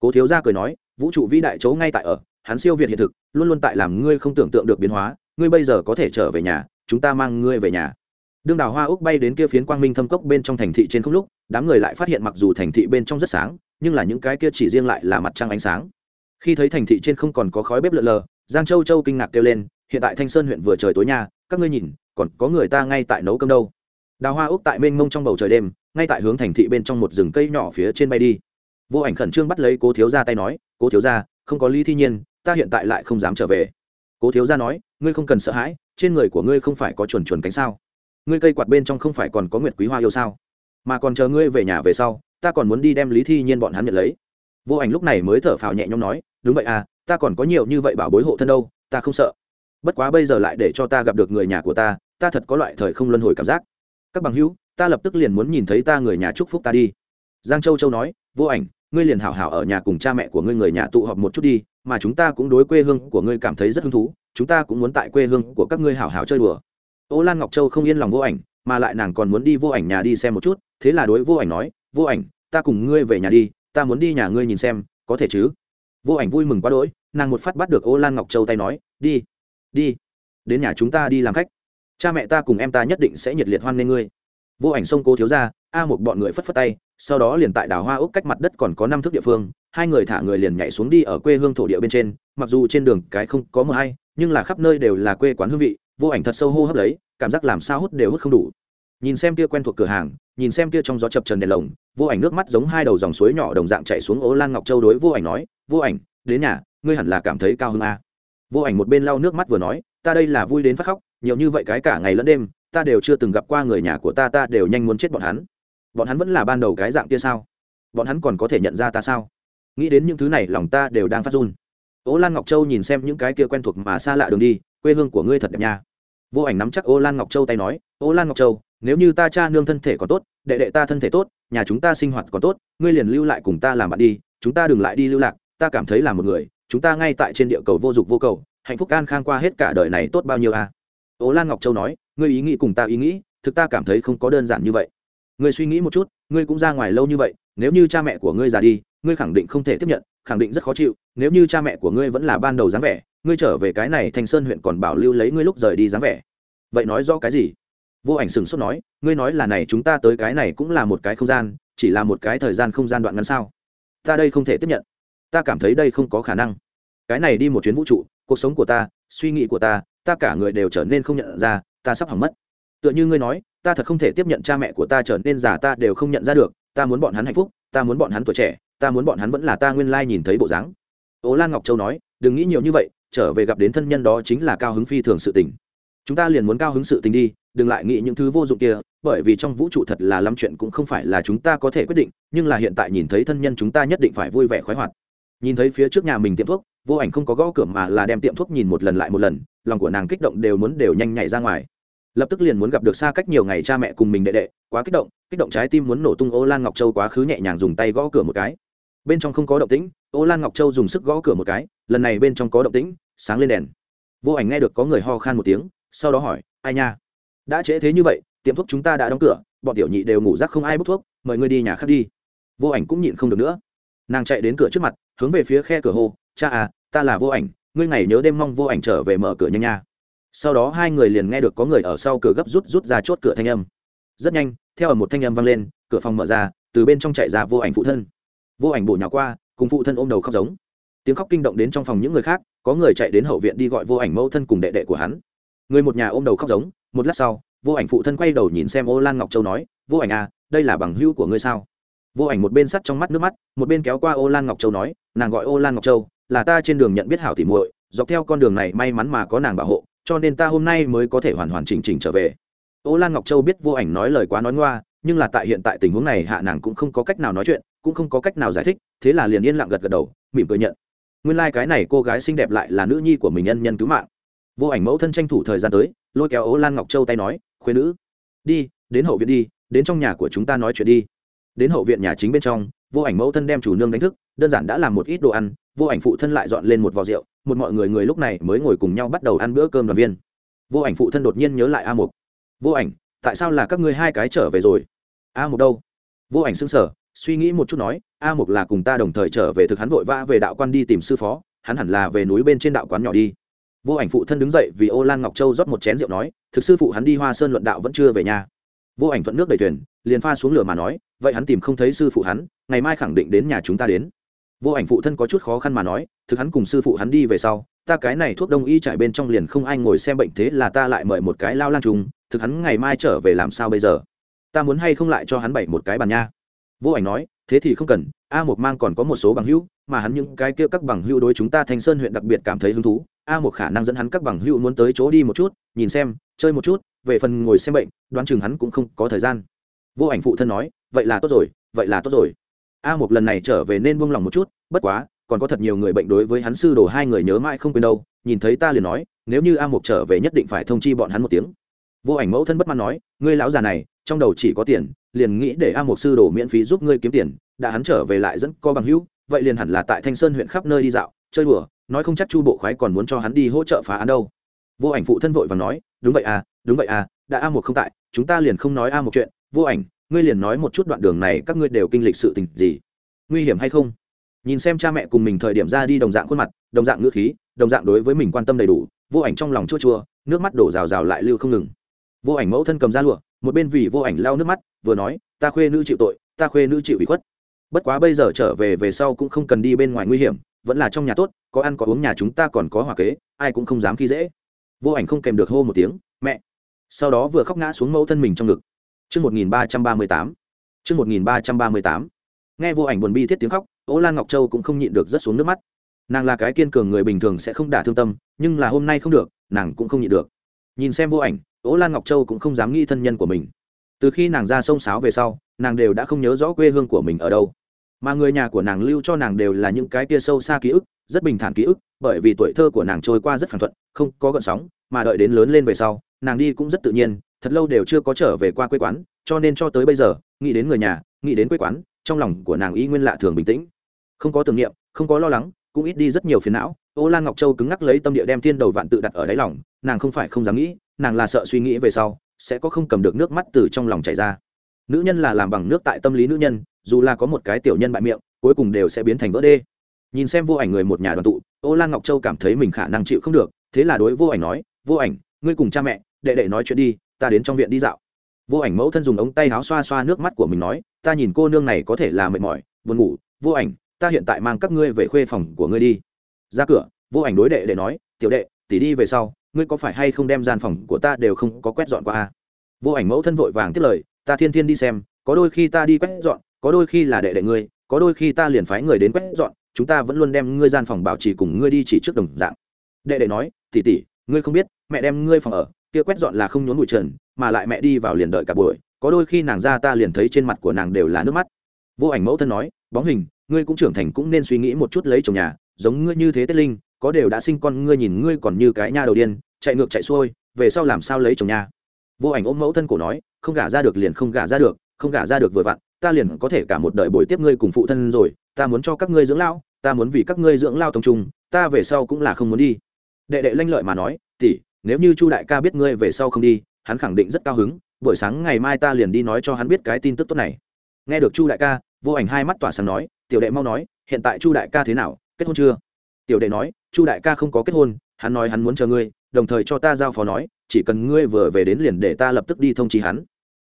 Cố thiếu gia cười nói, vũ trụ vĩ đại chỗ ngay tại ở, hắn siêu việt hiện thực, luôn luôn tại làm ngươi không tưởng tượng được biến hóa, ngươi bây giờ có thể trở về nhà, chúng ta mang ngươi về nhà. Đương đào hoa úc bay đến kia phiến quang minh thâm cốc bên trong thành thị trên không lúc, đám người lại phát hiện mặc dù thành thị bên trong rất sáng, nhưng là những cái kia chỉ riêng lại là mặt trăng ánh sáng. Khi thấy thành thị trên không còn có khói bếp lợn lờ, giang châu châu kinh ngạc kêu lên, hiện tại thanh sơn huyện vừa trời tối nha, các ngươi nhìn, còn có người ta ngay tại nấu cơm đâu đào hoa úc tại mênh mông trong bầu trời đêm, ngay tại hướng thành thị bên trong một rừng cây nhỏ phía trên bay đi. Vô ảnh khẩn trương bắt lấy cố thiếu gia tay nói, cố thiếu gia, không có lý thi nhiên, ta hiện tại lại không dám trở về. Cố thiếu gia nói, ngươi không cần sợ hãi, trên người của ngươi không phải có chuồn chuồn cánh sao? Ngươi cây quạt bên trong không phải còn có nguyệt quý hoa yêu sao? Mà còn chờ ngươi về nhà về sau, ta còn muốn đi đem lý thi nhiên bọn hắn nhận lấy. Vô ảnh lúc này mới thở phào nhẹ nhõm nói, đúng vậy à ta còn có nhiều như vậy bảo bối hộ thân đâu, ta không sợ. Bất quá bây giờ lại để cho ta gặp được người nhà của ta ta thật có loại thời không luân hồi cảm giác các bằng hữu, ta lập tức liền muốn nhìn thấy ta người nhà chúc phúc ta đi. Giang châu châu nói, vô ảnh, ngươi liền hảo hảo ở nhà cùng cha mẹ của ngươi người nhà tụ họp một chút đi, mà chúng ta cũng đối quê hương của ngươi cảm thấy rất hứng thú, chúng ta cũng muốn tại quê hương của các ngươi hảo hảo chơi đùa. Ô lan ngọc châu không yên lòng vô ảnh, mà lại nàng còn muốn đi vô ảnh nhà đi xem một chút, thế là đối vô ảnh nói, vô ảnh, ta cùng ngươi về nhà đi, ta muốn đi nhà ngươi nhìn xem, có thể chứ? Vô ảnh vui mừng quá đỗi, nàng một phát bắt được ô lan ngọc châu tay nói, đi đi, đến nhà chúng ta đi làm khách cha mẹ ta cùng em ta nhất định sẽ nhiệt liệt hoan nghênh ngươi. Vô ảnh sông cố thiếu ra a một bọn người phất phất tay, sau đó liền tại đảo hoa úc cách mặt đất còn có năm thước địa phương, hai người thả người liền nhảy xuống đi ở quê hương thổ địa bên trên, mặc dù trên đường cái không có mờ hay, nhưng là khắp nơi đều là quê quán hương vị, vô ảnh thật sâu hô hấp lấy, cảm giác làm sao hút đều hút không đủ. Nhìn xem kia quen thuộc cửa hàng, nhìn xem kia trong gió chập trần đèn lồng, vô ảnh nước mắt giống hai đầu dòng suối nhỏ đồng dạng chạy xuống ố lan ngọc châu đối vô ảnh nói, vô ảnh, đến nhà, ngươi hẳn là cảm thấy cao hơn a à? vô ảnh một bên lau nước mắt vừa nói, ta đây là vui đến phát khóc nhiều như vậy cái cả ngày lẫn đêm, ta đều chưa từng gặp qua người nhà của ta ta đều nhanh muốn chết bọn hắn. Bọn hắn vẫn là ban đầu cái dạng kia sao? Bọn hắn còn có thể nhận ra ta sao? Nghĩ đến những thứ này, lòng ta đều đang phát run. Ô lan ngọc châu nhìn xem những cái kia quen thuộc mà xa lạ đường đi, quê hương của ngươi thật đẹp nha. Vô ảnh nắm chắc ô lan ngọc châu tay nói, ô lan ngọc châu, nếu như ta cha nương thân thể còn tốt, đệ đệ ta thân thể tốt, nhà chúng ta sinh hoạt còn tốt, ngươi liền lưu lại cùng ta làm bạn đi, chúng ta đừng lại đi lưu lạc, ta cảm thấy là một người, chúng ta ngay tại trên địa cầu vô dụng vô cầu, hạnh phúc an khang qua hết cả đời này tốt bao nhiêu à ố lan ngọc châu nói, ngươi ý nghĩ cùng ta ý nghĩ, thực ta cảm thấy không có đơn giản như vậy. Ngươi suy nghĩ một chút, ngươi cũng ra ngoài lâu như vậy, nếu như cha mẹ của ngươi già đi, ngươi khẳng định không thể tiếp nhận, khẳng định rất khó chịu. Nếu như cha mẹ của ngươi vẫn là ban đầu dáng vẻ, ngươi trở về cái này thành sơn huyện còn bảo lưu lấy ngươi lúc rời đi dáng vẻ. Vậy nói do cái gì? Vô ảnh sừng sốt nói, ngươi nói là này chúng ta tới cái này cũng là một cái không gian, chỉ là một cái thời gian không gian đoạn ngắn sao? Ta đây không thể tiếp nhận. Ta cảm thấy đây không có khả năng. Cái này đi một chuyến vũ trụ, cuộc sống của ta, suy nghĩ của ta ta cả người đều trở nên không nhận ra, ta sắp hỏng mất. Tựa như ngươi nói, ta thật không thể tiếp nhận cha mẹ của ta trở nên già ta đều không nhận ra được, ta muốn bọn hắn hạnh phúc, ta muốn bọn hắn tuổi trẻ, ta muốn bọn hắn vẫn là ta nguyên lai nhìn thấy bộ dáng. Ố lan ngọc châu nói, đừng nghĩ nhiều như vậy, trở về gặp đến thân nhân đó chính là cao hứng phi thường sự tình. Chúng ta liền muốn cao hứng sự tình đi, đừng lại nghĩ những thứ vô dụng kia, bởi vì trong vũ trụ thật là lắm chuyện cũng không phải là chúng ta có thể quyết định, nhưng là hiện tại nhìn thấy thân nhân chúng ta nhất định phải vui vẻ khoái hoạt. Nhìn thấy phía trước nhà mình tiệm thuốc, vô ảnh không có gõ cửa mà là đem tiệm thuốc nhìn một lần lại một lần lòng của nàng kích động đều muốn đều nhanh nhảy ra ngoài. Lập tức liền muốn gặp được xa cách nhiều ngày cha mẹ cùng mình đệ đệ, quá kích động kích động trái tim muốn nổ tung ô lan ngọc châu quá khứ nhẹ nhàng dùng tay gõ cửa một cái. Bên trong không có động tĩnh, ô lan ngọc châu dùng sức gõ cửa một cái, lần này bên trong có động tĩnh, sáng lên đèn. Vô ảnh nghe được có người ho khan một tiếng, sau đó hỏi, ai nha? Đã trễ thế như vậy, tiệm thuốc chúng ta đã đóng cửa, bọn tiểu nhị đều ngủ rác không ai bốc thuốc, mời ngươi đi nhà khác đi. Vô ảnh cũng nhịn không được nữa. Nàng chạy đến cửa trước mặt, hướng về phía khe cửa hô, cha à ta là vô ảnh ngươi ngày nhớ đêm mong vô ảnh trở về mở cửa nhanh nha. Sau đó hai người liền nghe được có người ở sau cửa gấp rút rút ra chốt cửa thanh âm. Rất nhanh, theo ở một thanh âm vang lên, cửa phòng mở ra, từ bên trong chạy ra vô ảnh phụ thân. Vô ảnh bổ nhỏ qua, cùng phụ thân ôm đầu khóc giống. Tiếng khóc kinh động đến trong phòng những người khác, có người chạy đến hậu viện đi gọi vô ảnh mẫu thân cùng đệ đệ của hắn. Người một nhà ôm đầu khóc giống, một lát sau, vô ảnh phụ thân quay đầu nhìn xem ô lan ngọc châu nói, vô ảnh à đây là bằng hữu của ngươi sao? Vô ảnh một bên sắt trong mắt nước mắt, một bên kéo qua ô lan ngọc châu nói, nàng gọi ô lan ngọc châu là ta trên đường nhận biết hảo tỉ muội, dọc theo con đường này may mắn mà có nàng bảo hộ, cho nên ta hôm nay mới có thể hoàn hoàn chỉnh chỉnh trở về. Ô lan ngọc châu biết vô ảnh nói lời quá nói ngoa, nhưng là tại hiện tại tình huống này hạ nàng cũng không có cách nào nói chuyện, cũng không có cách nào giải thích, thế là liền yên lặng gật gật đầu, mỉm cười nhận. Nguyên lai、like、cái này cô gái xinh đẹp lại là nữ nhi của mình nhân nhân cứu mạng. Vô ảnh mẫu thân tranh thủ thời gian tới, lôi kéo ố lan ngọc châu tay nói, khuyên nữ, đi, đến hậu viện đi, đến trong nhà của chúng ta nói chuyện đi. Đến hậu viện nhà chính bên trong, vô ảnh mẫu thân đem chủ nương đánh thức, đơn giản đã làm một ít đồ ăn vô ảnh phụ thân lại dọn lên một vò rượu, một mọi người người lúc này mới ngồi cùng nhau bắt đầu ăn bữa cơm đoàn viên. Vô ảnh phụ thân đột nhiên nhớ lại a mục. Vô ảnh, tại sao là các ngươi hai cái trở về rồi? A mục đâu? Vô ảnh xưng sở suy nghĩ một chút nói, a mục là cùng ta đồng thời trở về thực hắn vội vã về đạo quan đi tìm sư phó, hắn hẳn là về núi bên trên đạo quán nhỏ đi. Vô ảnh phụ thân đứng dậy vì ô lan ngọc châu rót một chén rượu nói, thực sư phụ hắn đi hoa sơn luận đạo vẫn chưa về nhà. Vô ảnh thuận nước đầy thuyền, liền pha xuống lửa mà nói, vậy hắn tìm không thấy sư phụ hắn, ngày mai khẳng định đến nhà chúng ta đến vô ảnh phụ thân có chút khó khăn mà nói, thực hắn cùng sư phụ hắn đi về sau, ta cái này thuốc đông y trải bên trong liền không ai ngồi xem bệnh thế là ta lại mời một cái lao lan trùng, thực hắn ngày mai trở về làm sao bây giờ? Ta muốn hay không lại cho hắn bảy một cái bàn nha? Vô ảnh nói, thế thì không cần, a một mang còn có một số bằng hữu, mà hắn những cái kia các bằng hữu đối chúng ta thanh sơn huyện đặc biệt cảm thấy hứng thú. A một khả năng dẫn hắn các bằng hữu muốn tới chỗ đi một chút, nhìn xem, chơi một chút, về phần ngồi xem bệnh, đoán chừng hắn cũng không có thời gian. Vô ảnh phụ thân nói, vậy là tốt rồi, vậy là tốt rồi a một lần này trở về nên buông lòng một chút, bất quá, còn có thật nhiều người bệnh đối với hắn sư đồ hai người nhớ mãi không quên đâu, nhìn thấy ta liền nói, nếu như a một trở về nhất định phải thông chi bọn hắn một tiếng. Vô ảnh mẫu thân bất mãn nói, ngươi lão già này, trong đầu chỉ có tiền, liền nghĩ để a một sư đồ miễn phí giúp ngươi kiếm tiền, đã hắn trở về lại dẫn co bằng hữu, vậy liền hẳn là tại thanh sơn huyện khắp nơi đi dạo, chơi đùa, nói không chắc chu bộ khoái còn muốn cho hắn đi hỗ trợ phá án đâu. Vô ảnh phụ thân vội và nói, đúng vậy à đúng vậy à đã a một không tại, chúng ta liền không nói a một chuyện, vô ảnh ngươi liền nói một chút đoạn đường này các ngươi đều kinh lịch sự tình gì? Nguy hiểm hay không? Nhìn xem cha mẹ cùng mình thời điểm ra đi đồng dạng khuôn mặt, đồng dạng ngữ khí, đồng dạng đối với mình quan tâm đầy đủ, vô ảnh trong lòng chua chua, nước mắt đổ rào rào lại lưu không ngừng. Vô ảnh mẫu thân cầm ra lụa, một bên vì vô ảnh lau nước mắt, vừa nói, ta khuê nữ chịu tội, ta khuê nữ chịu ủy khuất. Bất quá bây giờ trở về về sau cũng không cần đi bên ngoài nguy hiểm, vẫn là trong nhà tốt, có ăn có uống nhà chúng ta còn có hòa kế, ai cũng không dám khi dễ. Vô ảnh không kèm được hô một tiếng, mẹ. Sau đó vừa khóc ngã xuống mẫu thân mình trong ngực. Chương 1338. Chương 1338. Nghe vô ảnh buồn bi thiết tiếng khóc, Ô Lan Ngọc Châu cũng không nhịn được rất xuống nước mắt. Nàng là cái kiên cường người bình thường sẽ không đả thương tâm, nhưng là hôm nay không được, nàng cũng không nhịn được. Nhìn xem vô ảnh, Ô Lan Ngọc Châu cũng không dám nghĩ thân nhân của mình. Từ khi nàng ra sông sáo về sau, nàng đều đã không nhớ rõ quê hương của mình ở đâu. Mà người nhà của nàng lưu cho nàng đều là những cái kia sâu xa ký ức, rất bình thản ký ức, bởi vì tuổi thơ của nàng trôi qua rất phản thuận, không có gợn sóng, mà đợi đến lớn lên về sau, nàng đi cũng rất tự nhiên, thật lâu đều chưa có trở về qua quê quán, cho nên cho tới bây giờ, nghĩ đến người nhà, nghĩ đến quê quán, trong lòng của nàng y nguyên lạ thường bình tĩnh. Không có tưởng niệm, không có lo lắng, cũng ít đi rất nhiều phiền não. Ô lan ngọc châu cứng ngắc lấy tâm địa đem thiên đầu vạn tự đặt ở đáy lòng, nàng không phải không dám nghĩ, nàng là sợ suy nghĩ về sau, sẽ có không cầm được nước mắt từ trong lòng chảy ra. Nữ nhân là làm bằng nước tại tâm lý nữ nhân, dù là có một cái tiểu nhân bại miệng, cuối cùng đều sẽ biến thành vỡ đê. Nhìn xem vô ảnh người một nhà đoàn tụ, ô lan ngọc châu cảm thấy mình khả năng chịu không được, thế là đối vô ảnh nói, vô ảnh, ngươi cùng cha mẹ, đệ đệ nói chuyện đi ta đến trong viện đi dạo. Vô ảnh mẫu thân dùng ống tay áo xoa xoa nước mắt của mình nói, ta nhìn cô nương này có thể là mệt mỏi, buồn ngủ. Vô ảnh, ta hiện tại mang các ngươi về khuê phòng của ngươi đi. Ra cửa, vô ảnh đối đệ để nói, tiểu đệ tỉ đi về sau, ngươi có phải hay không đem gian phòng của ta đều không có quét dọn qua a vô ảnh mẫu thân vội vàng tiếp lời, ta thiên thiên đi xem, có đôi khi ta đi quét dọn, có đôi khi là đệ đệ ngươi, có đôi khi ta liền phái người đến quét dọn, chúng ta vẫn luôn đem ngươi gian phòng bảo trì cùng ngươi đi chỉ trước đồng dạng. Đệ đệ nói tỉ tỉ ngươi không biết, mẹ đem ngươi phòng ở kia quét dọn là không nhốn bụi trần, mà lại mẹ đi vào liền đợi cả buổi, có đôi khi nàng ra ta liền thấy trên mặt của nàng đều là nước mắt. Vô ảnh mẫu thân nói, bóng hình, ngươi cũng trưởng thành cũng nên suy nghĩ một chút lấy chồng nhà, giống ngươi như thế tết linh, có đều đã sinh con, ngươi nhìn ngươi còn như cái nha đầu điên, chạy ngược chạy xuôi, về sau làm sao lấy chồng nhà? Vô ảnh ôm mẫu thân cổ nói, không gả ra được liền không gả ra được, không gả ra được vừa vặn, ta liền có thể cả một đời bồi tiếp ngươi cùng phụ thân rồi, ta muốn cho các ngươi dưỡng lao ta muốn vì các ngươi dưỡng lao tông trung, ta về sau cũng là không muốn đi. Đệ đệ lanh lợi mà nói, tỷ nếu như chu đại ca biết ngươi về sau không đi, hắn khẳng định rất cao hứng, buổi sáng ngày mai ta liền đi nói cho hắn biết cái tin tức tốt này. Nghe được chu đại ca, vô ảnh hai mắt tỏa sáng nói, tiểu đệ mau nói, hiện tại chu đại ca thế nào, kết hôn chưa? Tiểu đệ nói, chu đại ca không có kết hôn, hắn nói hắn muốn chờ ngươi, đồng thời cho ta giao phó nói, chỉ cần ngươi vừa về đến liền để ta lập tức đi thông chi hắn.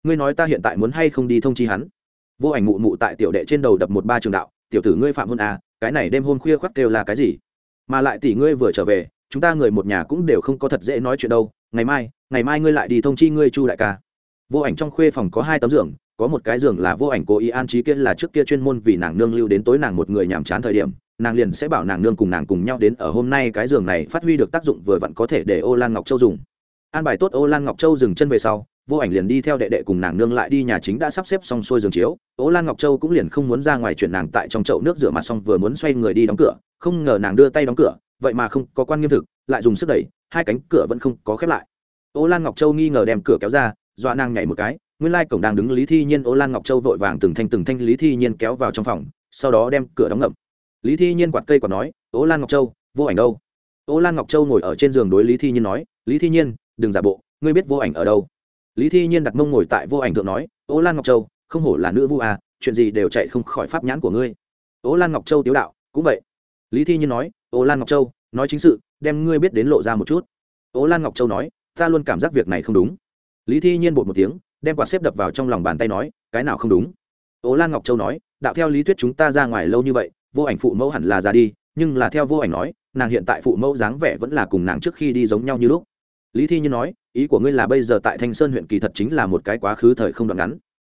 Ngươi nói ta hiện tại muốn hay không đi thông chi hắn? Vô ảnh mụ mụ tại tiểu đệ trên đầu đập một ba trường đạo, tiểu tử ngươi phạm hôn à cái này đêm hôn khuya khoác kêu là cái gì? Mà lại tỷ ngươi vừa trở về chúng ta người một nhà cũng đều không có thật dễ nói chuyện đâu. Ngày mai ngày mai ngươi lại đi thông chi ngươi chu đại ca. Vô ảnh trong khuê phòng có hai tấm giường, có một cái giường là vô ảnh cố ý an trí kia là trước kia chuyên môn vì nàng nương lưu đến tối nàng một người nhàm chán thời điểm. Nàng liền sẽ bảo nàng nương cùng nàng cùng nhau đến ở hôm nay cái giường này phát huy được tác dụng vừa vặn có thể để ô lan ngọc châu dùng. An bài tốt ô lan ngọc châu dừng chân về sau, vô ảnh liền đi theo đệ đệ cùng nàng nương lại đi nhà chính đã sắp xếp xong xuôi giường chiếu. Ô lan ngọc châu cũng liền không muốn ra ngoài chuyện nàng tại trong chậu nước rửa mặt xong vừa muốn xoay người đi đóng cửa, không ngờ nàng đưa tay đóng cửa vậy mà không có quan nghiêm thực, lại dùng sức đẩy, hai cánh cửa vẫn không có khép lại. Ô lan ngọc châu nghi ngờ đem cửa kéo ra, dọa nàng nhảy một cái, nguyên lai cổng đang đứng lý thi nhiên, ô lan ngọc châu vội vàng từng thanh từng thanh lý thi nhiên kéo vào trong phòng, sau đó đem cửa đóng ngậm. Lý thi nhiên quạt cây còn nói, ô lan ngọc châu, vô ảnh đâu? Ô lan ngọc châu ngồi ở trên giường đối lý thi nhiên nói, lý thi nhiên, đừng giả bộ, ngươi biết vô ảnh ở đâu? Lý thi nhiên đặt mông ngồi tại vô ảnh thượng nói, ô lan ngọc châu, không hổ là nữ vu à chuyện gì đều chạy không khỏi pháp nhãn của ngươi. Ô lan ngọc châu tiếu đạo, cũng vậy lý thi nhiên nói, ô lan ngọc châu, nói chính sự, đem ngươi biết đến lộ ra một chút. Ô lan ngọc châu nói, ta luôn cảm giác việc này không đúng. Lý thi nhiên bột một tiếng, đem quạt xếp đập vào trong lòng bàn tay nói, cái nào không đúng? Ô lan ngọc châu nói, đạo theo lý thuyết chúng ta ra ngoài lâu như vậy, vô ảnh phụ mẫu hẳn là ra đi, nhưng là theo vô ảnh nói, nàng hiện tại phụ mẫu dáng vẻ vẫn là cùng nàng trước khi đi giống nhau như lúc. Lý thi nhiên nói, ý của ngươi là bây giờ tại thanh sơn huyện kỳ thật chính là một cái quá khứ thời không đoạn ngắn.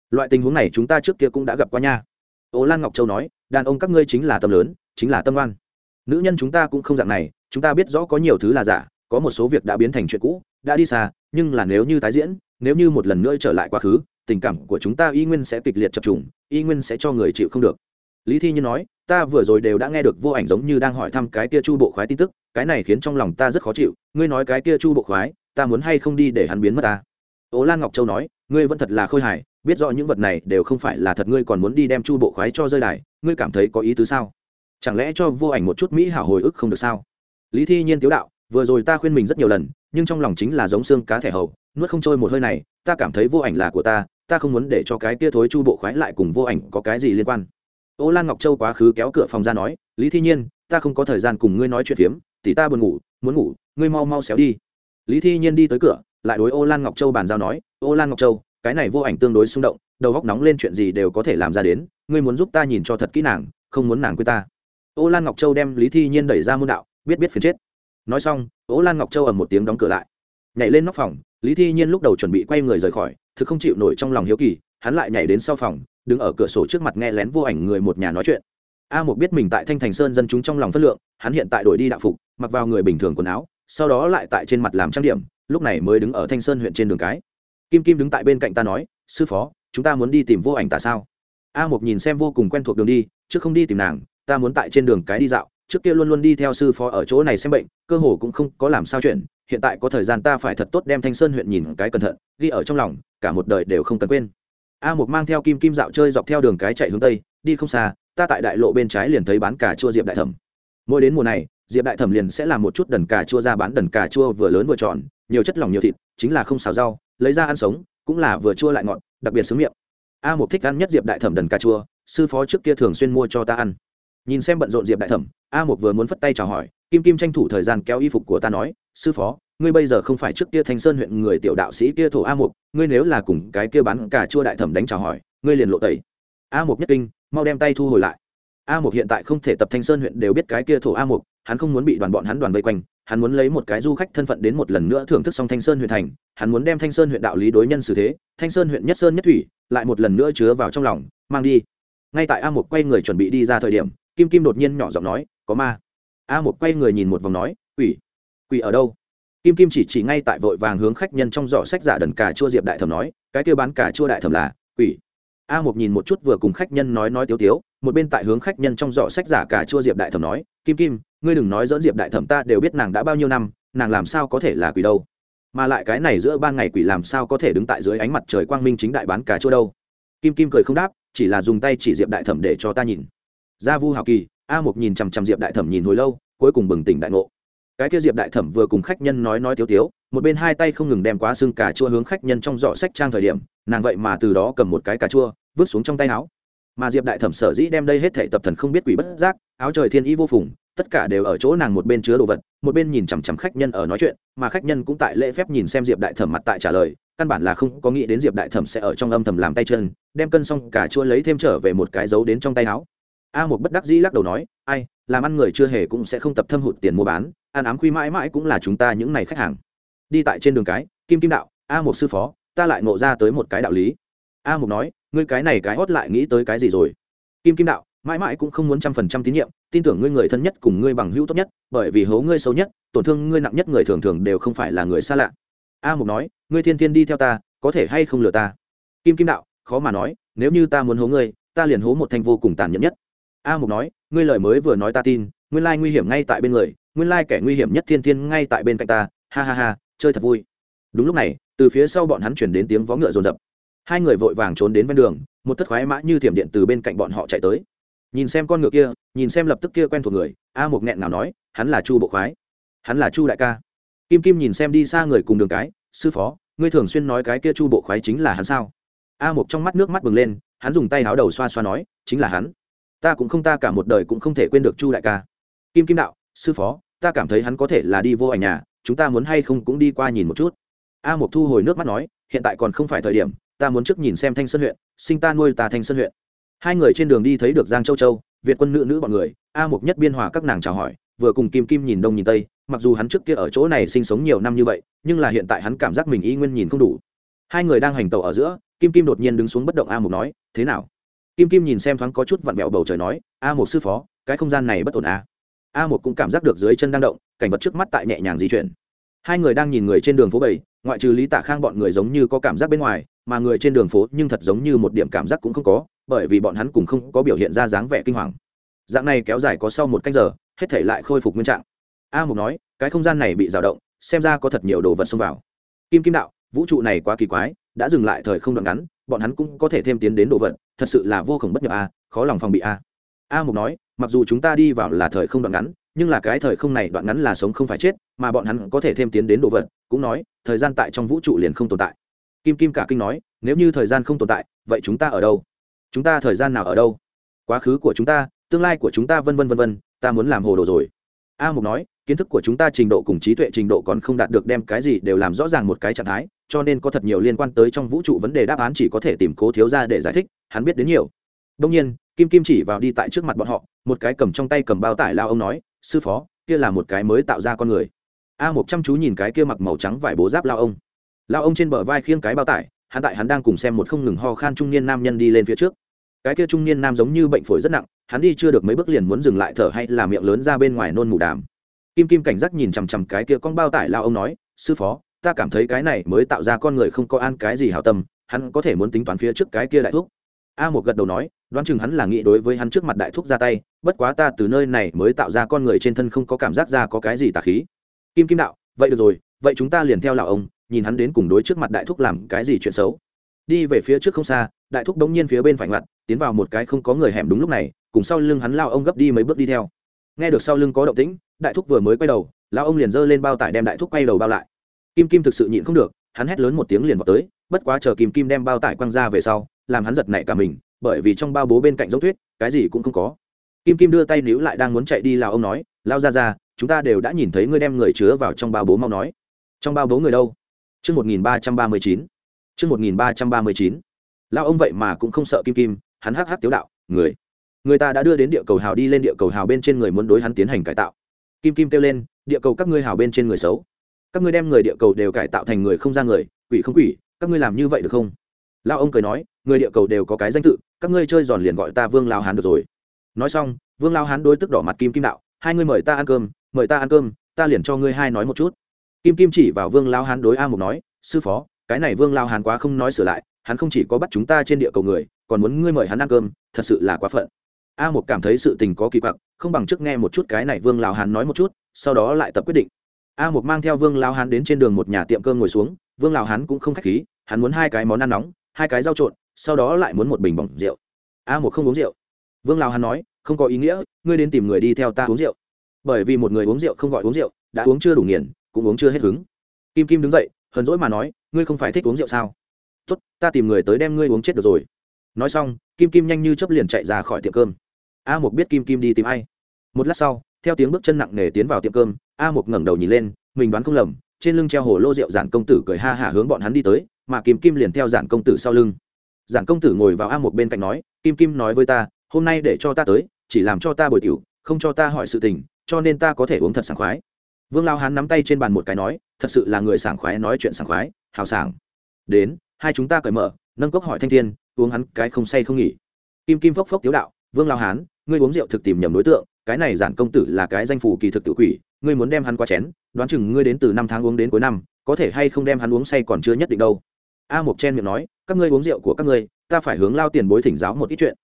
Loại tình huống này chúng ta trước kia cũng đã gặp qua nha. Ô lan ngọc châu nói đàn ông các ngươi chính là tâm lớn, chính là tâm oan. Nữ nhân chúng ta cũng không dạng này, chúng ta biết rõ có nhiều thứ là giả, có một số việc đã biến thành chuyện cũ, đã đi xa, nhưng là nếu như tái diễn, nếu như một lần nữa trở lại quá khứ, tình cảm của chúng ta y nguyên sẽ kịch liệt chập trùng, y nguyên sẽ cho người chịu không được. Lý thi như nói, ta vừa rồi đều đã nghe được vô ảnh giống như đang hỏi thăm cái kia chu bộ khoái tin tức, cái này khiến trong lòng ta rất khó chịu, ngươi nói cái kia chu bộ khoái, ta muốn hay không đi để hắn biến mất ta? Ố lan ngọc châu nói, ngươi vẫn thật là khôi hài, biết rõ những vật này đều không phải là thật, ngươi còn muốn đi đem chu bộ khoái cho rơi đài ngươi cảm thấy có ý tứ sao? Chẳng lẽ cho vô ảnh một chút mỹ hảo hồi ức không được sao? Lý thi nhiên tiếu đạo, vừa rồi ta khuyên mình rất nhiều lần, nhưng trong lòng chính là giống xương cá thẻ hầu, nuốt không trôi một hơi này, ta cảm thấy vô ảnh là của ta ta không muốn để cho cái kia thối chu bộ khoái lại cùng vô ảnh có cái gì liên quan. Ô lan ngọc châu quá khứ kéo cửa phòng ra nói, lý thi nhiên, ta không có thời gian cùng ngươi nói chuyện phiếm thì ta buồn ngủ, muốn ngủ, ngươi mau mau xéo đi. Lý thi nhiên đi tới cửa, lại đối ô lan ngọc châu bàn giao nói, ô lan ngọc châu, cái này vô ảnh tương đối xung động đầu góc nóng lên chuyện gì đều có thể làm ra đến, ngươi muốn giúp ta nhìn cho thật kỹ nàng, không muốn nàng quên ta. Ô lan ngọc châu đem lý thi nhiên đẩy ra môn đạo, biết biết phiền chết. Nói xong, ô lan ngọc châu ầm một tiếng đóng cửa lại. Nhảy lên nóc phòng, lý thi nhiên lúc đầu chuẩn bị quay người rời khỏi, thực không chịu nổi trong lòng hiếu kỳ, hắn lại nhảy đến sau phòng, đứng ở cửa sổ trước mặt nghe lén vô ảnh người một nhà nói chuyện. A một biết mình tại thanh thành sơn dân chúng trong lòng phất lượng, hắn hiện tại đổi đi đạo phục, mặc vào người bình thường quần áo, sau đó lại tại trên mặt làm trang điểm, lúc này mới đứng ở thanh sơn huyện trên đường cái kim kim đứng tại bên cạnh ta nói, sư phó, chúng ta muốn đi tìm vô ảnh tại sao? A một nhìn xem vô cùng quen thuộc đường đi chứ không đi tìm nàng, ta muốn tại trên đường cái đi dạo, trước kia luôn luôn đi theo sư phó ở chỗ này xem bệnh, cơ hồ cũng không có làm sao chuyện, hiện tại có thời gian ta phải thật tốt đem thanh sơn huyện nhìn cái cẩn thận, ghi ở trong lòng, cả một đời đều không cần quên. A một mang theo kim kim dạo chơi dọc theo đường cái chạy hướng tây, đi không xa, ta tại đại lộ bên trái liền thấy bán cà chua diệp đại thẩm. Mỗi đến mùa này, diệp đại thẩm liền sẽ làm một chút đần cà chua ra bán đần cà chua vừa lớn vừa tròn, nhiều chất lỏng nhiều thịt, chính là không xào rau lấy ra ăn sống, cũng là vừa chua lại ngọt, đặc biệt xứng miệng. A một thích ăn nhất diệp đại thẩm đần cà chua, sư phó trước kia thường xuyên mua cho ta ăn. Nhìn xem bận rộn diệp đại thẩm, a một vừa muốn phất tay chào hỏi, kim kim tranh thủ thời gian kéo y phục của ta nói, sư phó, ngươi bây giờ không phải trước kia thanh sơn huyện người tiểu đạo sĩ kia thổ a mục, ngươi nếu là cùng cái kia bán cà chua đại thẩm đánh chào hỏi, ngươi liền lộ tẩy. A mục nhất kinh, mau đem tay thu hồi lại a mục hiện tại không thể tập thanh sơn huyện đều biết cái kia thổ a mục, hắn không muốn bị đoàn bọn hắn đoàn vây quanh, hắn muốn lấy một cái du khách thân phận đến một lần nữa thưởng thức xong thanh sơn huyện thành, hắn muốn đem thanh sơn huyện đạo lý đối nhân xử thế, thanh sơn huyện nhất sơn nhất thủy, lại một lần nữa chứa vào trong lòng, mang đi. Ngay tại a mục quay người chuẩn bị đi ra thời điểm, kim kim đột nhiên nhỏ giọng nói, có ma. A mục quay người nhìn một vòng nói, quỷ quỷ ở đâu? Kim kim chỉ chỉ ngay tại vội vàng hướng khách nhân trong giỏ sách giả đần cà chua diệp đại thẩm nói, cái kêu bán cà chua đại thẩm là quỷ. A Mục nhìn một chút vừa cùng khách nhân nói nói tiếu tiếu một bên tại hướng khách nhân trong giỏ sách giả cà chua diệp đại thẩm nói, kim kim, ngươi đừng nói dỡn diệp đại thẩm ta đều biết nàng đã bao nhiêu năm, nàng làm sao có thể là quỷ đâu? Mà lại cái này giữa ban ngày quỷ làm sao có thể đứng tại dưới ánh mặt trời quang minh chính đại bán cà chua đâu? Kim kim cười không đáp, chỉ là dùng tay chỉ diệp đại thẩm để cho ta nhìn. Gia vu hào kỳ, a một nhìn chằm chằm diệp đại thẩm nhìn hồi lâu, cuối cùng bừng tỉnh đại ngộ. Cái kia diệp đại thẩm vừa cùng khách nhân nói nói tiếu tiếu, một bên hai tay không ngừng đem quá xương cà chua hướng khách nhân trong giỏ sách trang thời điểm, nàng vậy mà từ đó cầm một cái cà chua, vứt xuống trong tay áo mà diệp đại thẩm sở dĩ đem đây hết thể tập thần không biết quỷ bất giác, áo trời thiên ý vô phùng, tất cả đều ở chỗ nàng một bên chứa đồ vật, một bên nhìn chằm chằm khách nhân ở nói chuyện, mà khách nhân cũng tại lễ phép nhìn xem diệp đại thẩm mặt tại trả lời, căn bản là không có nghĩ đến diệp đại thẩm sẽ ở trong âm thầm làm tay chân, đem cân xong cả chua lấy thêm trở về một cái dấu đến trong tay áo. A một bất đắc dĩ lắc đầu nói, ai, làm ăn người chưa hề cũng sẽ không tập thâm hụt tiền mua bán, ăn ám khuy mãi mãi cũng là chúng ta những n à y khách hàng. Đi tại trên đường cái, kim kim đạo, a một sư phó, ta lại ngộ ra tới một cái đạo lý. A một nói ngươi cái này cái hót lại nghĩ tới cái gì rồi? Kim kim đạo, mãi mãi cũng không muốn trăm phần trăm tín nhiệm, tin tưởng ngươi người thân nhất cùng ngươi bằng hữu tốt nhất, bởi vì hố ngươi xấu nhất, tổn thương ngươi nặng nhất người thường thường đều không phải là người xa lạ. A Mục nói, ngươi thiên thiên đi theo ta, có thể hay không lừa ta? Kim kim đạo, khó mà nói, nếu như ta muốn hố ngươi, ta liền hố một thanh vô cùng tàn nhẫn nhất. A mục nói, ngươi lời mới vừa nói ta tin, nguyên lai nguy hiểm ngay tại bên người, nguyên lai kẻ nguy hiểm nhất thiên thiên ngay tại bên cạnh ta, ha ha ha, chơi thật vui. Đúng lúc này, từ phía sau bọn hắn chuyển đến tiếng vó ngựa rồn rập hai người vội vàng trốn đến ven đường, một thất khoái mã như thiểm điện từ bên cạnh bọn họ chạy tới. Nhìn xem con ngựa kia, nhìn xem lập tức kia quen thuộc người, a mục nghẹn nào nói, hắn là chu bộ khoái. Hắn là chu đại ca. Kim kim nhìn xem đi xa người cùng đường cái, sư phó, ngươi thường xuyên nói cái kia chu bộ khoái chính là hắn sao? A một trong mắt nước mắt bừng lên, hắn dùng tay áo đầu xoa xoa nói, chính là hắn. Ta cũng không ta cả một đời cũng không thể quên được chu đại ca. Kim kim đạo, sư phó, ta cảm thấy hắn có thể là đi vô ảnh nhà, chúng ta muốn hay không cũng đi qua nhìn một chút. A một thu hồi nước mắt nói, hiện tại còn không phải thời điểm ta muốn trước nhìn xem thanh sơn huyện, sinh ta nuôi ta thanh sơn huyện. Hai người trên đường đi thấy được giang châu châu, việt quân nữ nữ bọn người, a mục nhất biên hòa các nàng chào hỏi, vừa cùng kim kim nhìn đông nhìn tây, mặc dù hắn trước kia ở chỗ này sinh sống nhiều năm như vậy, nhưng là hiện tại hắn cảm giác mình y nguyên nhìn không đủ. Hai người đang hành tàu ở giữa, kim kim đột nhiên đứng xuống bất động a mục nói, thế nào? Kim kim nhìn xem thoáng có chút vặn vẹo bầu trời nói, a mục sư phó, cái không gian này bất ổn a a mục cũng cảm giác được dưới chân đang động, cảnh vật trước mắt tại nhẹ nhàng di chuyển. Hai người đang nhìn người trên đường phố bảy, ngoại trừ lý tạ khang bọn người giống như có cảm giác bên ngoài mà người trên đường phố nhưng thật giống như một điểm cảm giác cũng không có, bởi vì bọn hắn cùng không có biểu hiện ra dáng vẻ kinh hoàng. Dạng này kéo dài có sau một canh giờ, hết thể lại khôi phục nguyên trạng. A mục nói, cái không gian này bị rào động, xem ra có thật nhiều đồ vật xông vào. Kim kim đạo, vũ trụ này quá kỳ quái, đã dừng lại thời không đoạn ngắn, bọn hắn cũng có thể thêm tiến đến đồ vật, thật sự là vô khổng bất nhập a, khó lòng phòng bị a. A mục nói, mặc dù chúng ta đi vào là thời không đoạn ngắn, nhưng là cái thời không này đoạn ngắn là sống không phải chết, mà bọn hắn có thể thêm tiến đến đồ vật, cũng nói, thời gian tại trong vũ trụ liền không tồn tại kim kim cả kinh nói, nếu như thời gian không tồn tại, vậy chúng ta ở đâu? Chúng ta thời gian nào ở đâu? Quá khứ của chúng ta, tương lai của chúng ta, vân vân vân vân, ta muốn làm hồ đồ rồi. A mục nói, kiến thức của chúng ta trình độ cùng trí tuệ trình độ còn không đạt được đem cái gì đều làm rõ ràng một cái trạng thái, cho nên có thật nhiều liên quan tới trong vũ trụ vấn đề đáp án chỉ có thể tìm cố thiếu ra để giải thích, hắn biết đến nhiều. Đông nhiên, kim kim chỉ vào đi tại trước mặt bọn họ, một cái cầm trong tay cầm bao tải lao ông nói, sư phó, kia là một cái mới tạo ra con người. A một chăm chú nhìn cái kia mặc màu trắng vải bố giáp lao ông lao ông trên bờ vai khiêng cái bao tải, hắn tại hắn đang cùng xem một không ngừng ho khan trung niên nam nhân đi lên phía trước. Cái kia trung niên nam giống như bệnh phổi rất nặng, hắn đi chưa được mấy bước liền muốn dừng lại thở hay là miệng lớn ra bên ngoài nôn mù đàm. Kim kim cảnh giác nhìn chằm chằm cái kia con bao tải lao ông nói, sư phó, ta cảm thấy cái này mới tạo ra con người không có ăn cái gì hảo tâm, hắn có thể muốn tính toán phía trước cái kia đại thuốc a một gật đầu nói, đoán chừng hắn là nghĩ đối với hắn trước mặt đại thuốc ra tay, bất quá ta từ nơi này mới tạo ra con người trên thân không có cảm giác ra có cái gì tà khí. Kim kim đạo, vậy được rồi, vậy chúng ta liền theo lão ông nhìn hắn đến cùng đối trước mặt đại thúc làm cái gì chuyện xấu. Đi về phía trước không xa, đại thúc đống nhiên phía bên phải ngoặt, tiến vào một cái không có người hẻm đúng lúc này, cùng sau lưng hắn lao ông gấp đi mấy bước đi theo. Nghe được sau lưng có động tĩnh, đại thúc vừa mới quay đầu, lao ông liền giơ lên bao tải đem đại thúc quay đầu bao lại. Kim kim thực sự nhịn không được, hắn hét lớn một tiếng liền vào tới, bất quá chờ kim kim đem bao tải quăng ra về sau, làm hắn giật nảy cả mình, bởi vì trong bao bố bên cạnh giống tuyết, cái gì cũng không có. Kim kim đưa tay níu lại đang muốn chạy đi lao ông nói, lao ra ra, chúng ta đều đã nhìn thấy ngươi đem người chứa vào trong bao bố mau nói. Trong bao bố người đâu? Chương 1339. Chương 1339. Lão ông vậy mà cũng không sợ Kim Kim, hắn hắc hắc tiếu đạo, người. Người ta đã đưa đến địa cầu hào đi lên địa cầu hào bên trên người muốn đối hắn tiến hành cải tạo. Kim Kim kêu lên, địa cầu các ngươi hào bên trên người xấu. Các ngươi đem người địa cầu đều cải tạo thành người không ra người, quỷ không quỷ, các ngươi làm như vậy được không? Lão ông cười nói, người địa cầu đều có cái danh tự, các ngươi chơi giòn liền gọi ta Vương lão hán được rồi. Nói xong, Vương lão hán đối tức đỏ mặt Kim Kim đạo, hai ngươi mời ta ăn cơm, mời ta ăn cơm, ta liền cho ngươi hai nói một chút kim kim chỉ vào vương lao hán đối a mục nói, sư phó, cái này vương lao hán quá không nói sửa lại, hắn không chỉ có bắt chúng ta trên địa cầu người, còn muốn ngươi mời hắn ăn cơm, thật sự là quá phận. A mục cảm thấy sự tình có kỳ quặc, không bằng trước nghe một chút cái này vương lao hán nói một chút, sau đó lại tập quyết định. A mục mang theo vương lao hán đến trên đường một nhà tiệm cơm ngồi xuống, vương lao hán cũng không k h á c h khí, hắn muốn hai cái món ăn nóng, hai cái rau trộn, sau đó lại muốn một bình bỏng rượu. A mục không uống rượu. Vương lao hán nói, không có ý nghĩa, ngươi đến tìm người đi theo ta uống rượu. Bởi vì một người uống rượu không gọi uống rượu, đã uống chưa đủ nghiền cũng uống chưa hết hứng. Kim kim đứng dậy, hờn dỗi mà nói, ngươi không phải thích uống rượu sao? Tốt, ta tìm người tới đem ngươi uống chết được rồi. Nói xong, kim kim nhanh như chấp liền chạy ra khỏi tiệm cơm. A một biết kim kim đi tìm ai. Một lát sau, theo tiếng bước chân nặng nề tiến vào tiệm cơm, a một ngẩng đầu nhìn lên, mình đoán không lầm, trên lưng treo hồ lô rượu giản công tử cười ha hả hướng bọn hắn đi tới, mà kim kim liền theo giản công tử sau lưng. Giản công tử ngồi vào a một bên cạnh nói, kim kim nói với ta, hôm nay để cho ta tới, chỉ làm cho ta bồi tiểu, không cho ta hỏi sự tình, cho nên ta có thể uống thật sảng khoái vương lao hán nắm tay trên bàn một cái nói, thật sự là người sảng khoái nói chuyện sảng khoái, hào sảng. Đến, hai chúng ta cởi mở, nâng cốc hỏi thanh thiên, uống hắn cái không say không nghỉ. Kim kim phốc phốc tiếu đạo, vương lao hán, ngươi uống rượu thực tìm nhầm đối tượng, cái này giản công tử là cái danh phủ kỳ thực tự quỷ, ngươi muốn đem hắn qua chén, đoán chừng ngươi đến từ năm tháng uống đến cuối năm, có thể hay không đem hắn uống say còn chưa nhất định đâu. A mộc chen miệng nói, các ngươi uống rượu của các ngươi, ta phải hướng lao tiền bối thỉnh giáo một ít chuyện.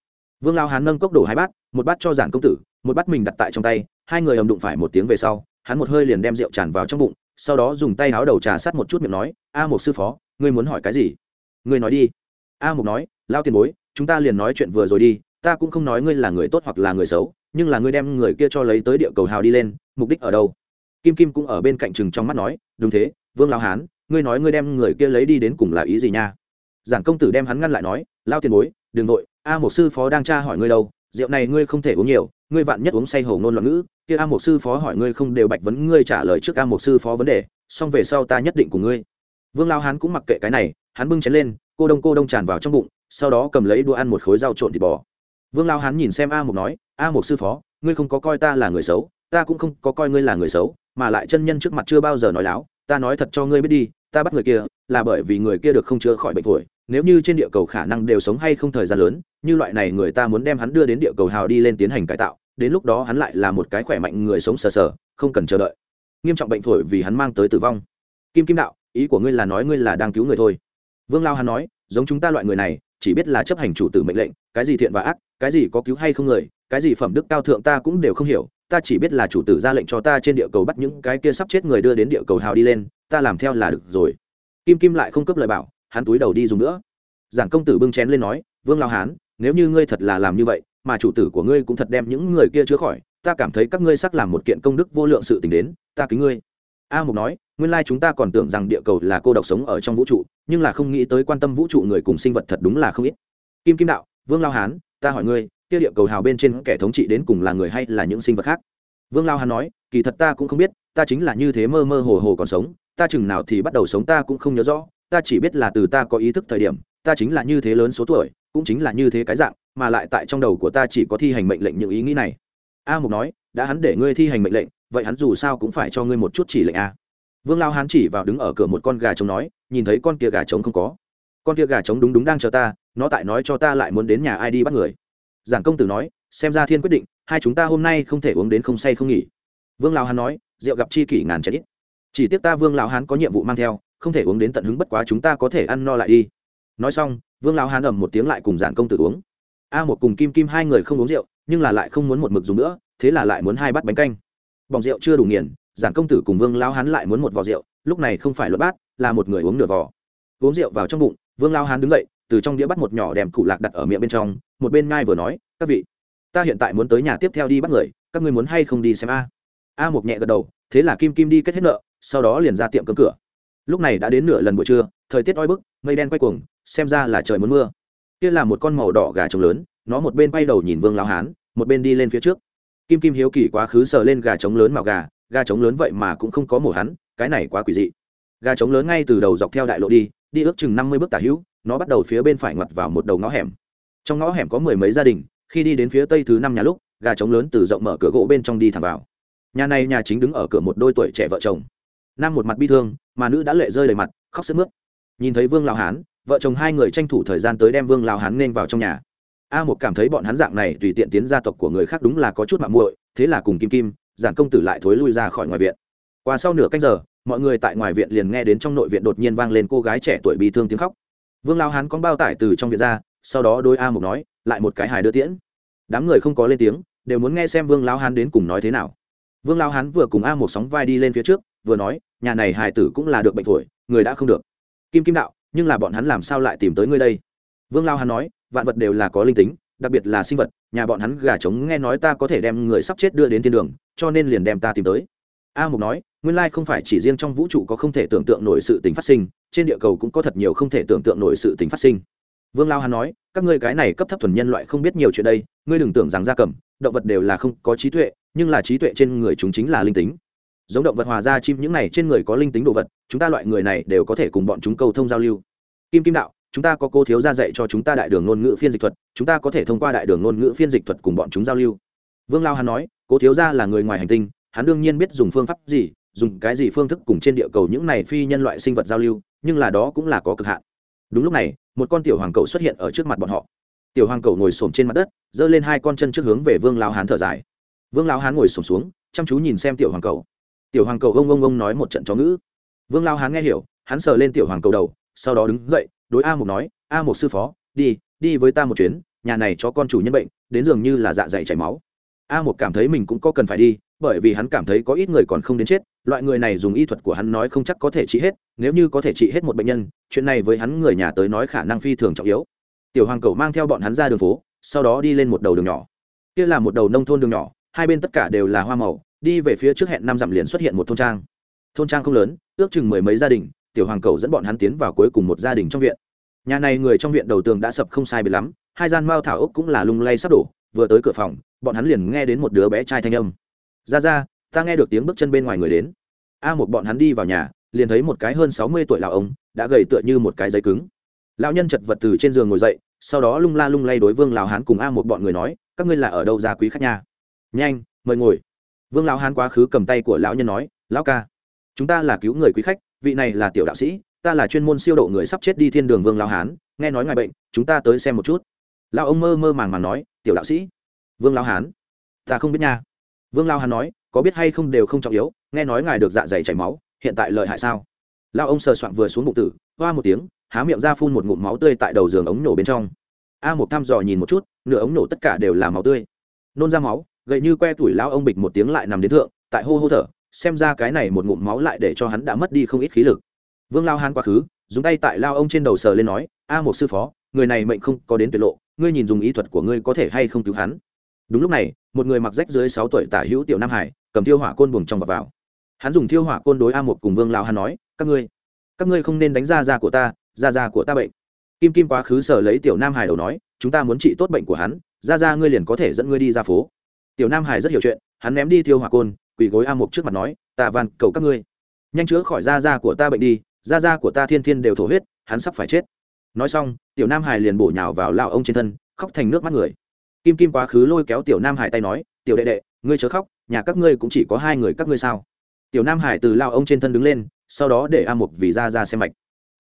Vương lao hán nâng cốc đổ hai bát, một bát cho giản công tử, một bát mình đặt tại trong tay, hai người ầm đụng phải một tiếng về sau hắn một hơi liền đem rượu tràn vào trong bụng, sau đó dùng tay áo đầu trà sát một chút miệng nói, a một sư phó, ngươi muốn hỏi cái gì? Ngươi nói đi. A một nói lao tiền bối, chúng ta liền nói chuyện vừa rồi đi, ta cũng không nói ngươi là người tốt hoặc là người xấu, nhưng là ngươi đem người kia cho lấy tới địa cầu hào đi lên, mục đích ở đâu? Kim kim cũng ở bên cạnh chừng trong mắt nói, đúng thế, vương lao hán, ngươi nói ngươi đem người kia lấy đi đến cùng là ý gì nha? Giản công tử đem hắn ngăn lại nói lao tiền bối, đừng nội a một sư phó đang tra hỏi ngươi đâu, rượu này ngươi không thể uống nhiều, ngươi vạn nhất uống say hầu ngôn loạn ngữ kia a Mục sư phó hỏi ngươi không đều bạch vấn ngươi trả lời trước a Mục sư phó vấn đề, xong về sau ta nhất định của ngươi. Vương lao hán cũng mặc kệ cái này, hắn bưng chén lên, cô đông cô đông tràn vào trong bụng, sau đó cầm lấy đũa ăn một khối rau trộn thịt bò. Vương lao hán nhìn xem a Mục nói, a Mục sư phó, ngươi không có coi ta là người xấu, ta cũng không có coi ngươi là người xấu, mà lại chân nhân trước mặt chưa bao giờ nói láo, ta nói thật cho ngươi biết đi, ta bắt người kia là bởi vì người kia được không chữa khỏi bệnh phổi, nếu như trên địa cầu khả năng đều sống hay không thời gian lớn, như loại này người ta muốn đem hắn đưa đến địa cầu hào đi lên tiến hành cải tạo đến lúc đó hắn lại là một cái khỏe mạnh người sống sờ sờ, không cần chờ đợi. Nghiêm trọng bệnh phổi vì hắn mang tới tử vong. Kim kim đạo, ý của ngươi là nói ngươi là đang cứu người thôi. Vương lao hắn nói, giống chúng ta loại người này, chỉ biết là chấp hành chủ tử mệnh lệnh, cái gì thiện và ác, cái gì có cứu hay không người, cái gì phẩm đức cao thượng ta cũng đều không hiểu, ta chỉ biết là chủ tử ra lệnh cho ta trên địa cầu bắt những cái kia sắp chết người đưa đến địa cầu hào đi lên, ta làm theo là được rồi. Kim kim lại không cấp lời bảo, hắn túi đầu đi dùng nữa. Giảng công tử bưng chén lên nói, vương lao hán, nếu như ngươi thật là làm như vậy mà chủ tử của ngươi cũng thật đem những người kia chữa khỏi, ta cảm thấy các ngươi sắc làm một kiện công đức vô lượng sự t ì n h đến, ta kính ngươi. A mục nói, nguyên lai chúng ta còn tưởng rằng địa cầu là cô độc sống ở trong vũ trụ, nhưng là không nghĩ tới quan tâm vũ trụ người cùng sinh vật thật đúng là không ít. Kim kim đạo, vương lao hán, ta hỏi ngươi, kia địa cầu hào bên trên kẻ thống trị đến cùng là người hay là những sinh vật khác? Vương lao hán nói, kỳ thật ta cũng không biết, ta chính là như thế mơ mơ hồ hồ còn sống, ta chừng nào thì bắt đầu sống ta cũng không nhớ rõ, ta chỉ biết là từ ta có ý thức thời điểm, ta chính là như thế lớn số tuổi, cũng chính là như thế cái dạng mà lại tại trong đầu của ta chỉ có thi hành mệnh lệnh những ý nghĩ này. A mục nói, đã hắn để ngươi thi hành mệnh lệnh, vậy hắn dù sao cũng phải cho ngươi một chút chỉ lệnh a. Vương lao Hán chỉ vào đứng ở cửa một con gà trống nói, nhìn thấy con kia gà trống không có? Con kia gà trống đúng đúng đang chờ ta, nó tại nói cho ta lại muốn đến nhà ai đi bắt người. Giản công tử nói, xem ra thiên quyết định, hai chúng ta hôm nay không thể uống đến không say không nghỉ. Vương lao Hán nói, rượu gặp chi kỷ ngàn chén ít. Chỉ tiếc ta vương lão hán có nhiệm vụ mang theo, không thể uống đến tận hứng bất quá chúng ta có thể ăn no lại đi. Nói xong, vương lão hán ầm một tiếng lại cùng giản công tử uống a một cùng kim kim hai người không uống rượu, nhưng là lại không muốn một mực dùng nữa, thế là lại muốn hai bát bánh canh. Bỏng rượu chưa đủ nghiền giản công tử cùng vương lão hán lại muốn một vò rượu, lúc này không phải luật bát, là một người uống nửa vò. Uống rượu vào trong bụng, vương lão hán đứng dậy, từ trong đĩa bắt một nhỏ đèm cụ lạc đặt ở miệng bên trong, một bên ngai vừa nói, các vị, ta hiện tại muốn tới nhà tiếp theo đi bắt người, các người muốn hay không đi xem a? A một nhẹ gật đầu, thế là kim kim đi kết hết nợ, sau đó liền ra tiệm cấm cửa. Lúc này đã đến nửa lần buổi trưa, thời tiết oi bức, mây đen quay cuồng, xem ra là trời muốn mưa kia là một con màu đỏ gà trống lớn, nó một bên bay đầu nhìn vương lao hán, một bên đi lên phía trước. Kim kim hiếu kỳ quá khứ sờ lên gà trống lớn màu gà gà trống lớn vậy mà cũng không có mổ hắn, cái này quá quỷ dị. Gà trống lớn ngay từ đầu dọc theo đại lộ đi đi ước chừng năm mươi bước tả hữu, nó bắt đầu phía bên phải ngoặt vào một đầu ngõ hẻm. Trong ngõ hẻm có mười mấy gia đình, khi đi đến phía tây thứ năm nhà lúc, gà trống lớn từ rộng mở cửa gỗ bên trong đi thẳng vào. Nhà này nhà chính đứng ở cửa một đôi tuổi trẻ vợ chồng. Nam một mặt bi thương, mà nữ đã lệ rơi đầy mặt, khóc sức mướt. Nhìn thấy vương lao hán vợ chồng hai người tranh thủ thời gian tới đem vương lao hán nên vào trong nhà. A một cảm thấy bọn hắn dạng này tùy tiện tiến gia tộc của người khác đúng là có chút mạng muội, thế là cùng kim kim, giản công tử lại thối lui ra khỏi ngoài viện. Qua sau nửa canh giờ, mọi người tại ngoài viện liền nghe đến trong nội viện đột nhiên vang lên cô gái trẻ tuổi bị thương tiếng khóc. Vương lao hán con bao tải từ trong viện ra, sau đó đôi a một nói, lại một cái hài đưa tiễn. Đám người không có lên tiếng, đều muốn nghe xem vương lao hán đến cùng nói thế nào. Vương lao hán vừa cùng a một sóng vai đi lên phía trước, vừa nói, nhà này hài tử cũng là được bệnh phổi, người đã không được. Kim kim đạo nhưng là bọn hắn làm sao lại tìm tới ngươi đây? Vương lao hán nói, vạn vật đều là có linh tính, đặc biệt là sinh vật, nhà bọn hắn gà trống nghe nói ta có thể đem người sắp chết đưa đến thiên đường, cho nên liền đem ta tìm tới. A mục nói, nguyên lai không phải chỉ riêng trong vũ trụ có không thể tưởng tượng nổi sự tính phát sinh, trên địa cầu cũng có thật nhiều không thể tưởng tượng nổi sự tính phát sinh. Vương lao hán nói, các ngươi cái này cấp thấp thuần nhân loại không biết nhiều chuyện đây, ngươi đừng tưởng rằng gia cầm, động vật đều là không có trí tuệ, nhưng là trí tuệ trên người chúng chính là linh tính giống động vật hòa ra chim những này trên người có linh tính đồ vật, chúng ta loại người này đều có thể cùng bọn chúng câu thông giao lưu. Kim kim đạo, chúng ta có cô thiếu gia dạy cho chúng ta đại đường ngôn ngữ phiên dịch thuật, chúng ta có thể thông qua đại đường ngôn ngữ phiên dịch thuật cùng bọn chúng giao lưu. Vương lao hắn nói cô thiếu gia là người ngoài hành tinh, hắn đương nhiên biết dùng phương pháp gì, dùng cái gì phương thức cùng trên địa cầu những này phi nhân loại sinh vật giao lưu, nhưng là đó cũng là có cực hạn. Đúng lúc này, một con tiểu hoàng cầu xuất hiện ở trước mặt bọn họ. Tiểu hoàng cầu ngồi xổm trên mặt đất, giơ lên hai con chân trước hướng về vương lao hán thở dài. Vương lao hán ngồi xổm xuống, chăm chú nhìn xem tiểu hoàng cầu tiểu hoàng cầu ông ông ông nói một trận chó ngữ. Vương lao hán nghe hiểu, hắn sờ lên tiểu hoàng cầu đầu, sau đó đứng dậy, đối a mục nói, a mục sư phó, đi đi với ta một chuyến, nhà này cho con chủ nhân bệnh, đến dường như là dạ dày chảy máu. A mục cảm thấy mình cũng có cần phải đi, bởi vì hắn cảm thấy có ít người còn không đến chết, loại người này dùng y thuật của hắn nói không chắc có thể trị hết, nếu như có thể trị hết một bệnh nhân, chuyện này với hắn người nhà tới nói khả năng phi thường trọng yếu. Tiểu hoàng cầu mang theo bọn hắn ra đường phố, sau đó đi lên một đầu đường nhỏ. Kia là một đầu nông thôn đường nhỏ, hai bên tất cả đều là hoa màu đi về phía trước hẹn năm dặm liền xuất hiện một thôn trang. Thôn trang không lớn, ước chừng mười mấy gia đình, tiểu hoàng cầu dẫn bọn hắn tiến vào cuối cùng một gia đình trong viện. Nhà này người trong viện đầu tường đã sập không sai biệt lắm, hai gian mao thảo ốc cũng là lung lay sắp đổ, vừa tới cửa phòng, bọn hắn liền nghe đến một đứa bé trai thanh âm. Ra ra, ta nghe được tiếng bước chân bên ngoài người đến. A một bọn hắn đi vào nhà, liền thấy một cái hơn sáu mươi tuổi lão ông đã gầy tựa như một cái giấy cứng. Lão nhân chật vật từ trên giường ngồi dậy, sau đó lung la lung lay đối vương lão hán cùng a một bọn người nói, các ngươi là ở đâu ra quý khách nhà nhanh, mời ngồi vương lão hán quá khứ cầm tay của lão nhân nói, lão ca, chúng ta là cứu người quý khách, vị này là tiểu đạo sĩ, ta là chuyên môn siêu độ người sắp chết đi thiên đường vương lão hán, nghe nói ngài bệnh, chúng ta tới xem một chút. Lão ông mơ mơ màng màng nói, tiểu đạo sĩ, vương lão hán, ta không biết nha. Vương lão hán nói, có biết hay không đều không trọng yếu, nghe nói ngài được dạ dày chảy máu, hiện tại lợi hại sao? Lão ông sờ soạn vừa xuống bụng tử, hoa một tiếng, há miệng ra phun một ngụm máu tươi tại đầu giường ống nổ bên trong. A một thăm dò nhìn một chút, nửa ống nổ tất cả đều là máu tươi. Nôn ra máu gậy như que tuổi lão ông bịch một tiếng lại nằm đến thượng, tại hô hô thở, xem ra cái này một ngụm máu lại để cho hắn đã mất đi không ít khí lực. Vương lao hán quá khứ, dùng tay tại lao ông trên đầu sờ lên nói, a một sư phó, người này mệnh không có đến tuyệt lộ, ngươi nhìn dùng ý thuật của ngươi có thể hay không cứu hắn? Đúng lúc này, một người mặc rách dưới sáu tuổi tả hữu tiểu nam hải, cầm thiêu hỏa côn buồng trong và vào. Hắn dùng thiêu hỏa côn đối a một cùng vương lao hán nói, các ngươi các ngươi không nên đánh ra da của ta da da của ta bệnh. Kim kim quá khứ sở lấy tiểu nam hải đầu nói, chúng ta muốn trị tốt bệnh của hắn, ra ra ngươi liền có thể dẫn ngươi đi ra phố tiểu nam hải rất hiểu chuyện, hắn ném đi thiêu hỏa côn, quỳ gối a mục trước mặt nói, ta van, cầu các ngươi. Nhanh chữa khỏi da da của ta bệnh đi, da da của ta thiên thiên đều thổ huyết, hắn sắp phải chết. Nói xong, tiểu nam hải liền bổ nhào vào lao ông trên thân, khóc thành nước mắt người. Kim kim quá khứ lôi kéo tiểu nam hải tay nói, tiểu đệ đệ, ngươi chớ khóc, nhà các ngươi cũng chỉ có hai người các ngươi sao? Tiểu nam hải từ lao ông trên thân đứng lên, sau đó để a mục vì ra ra xem mạch.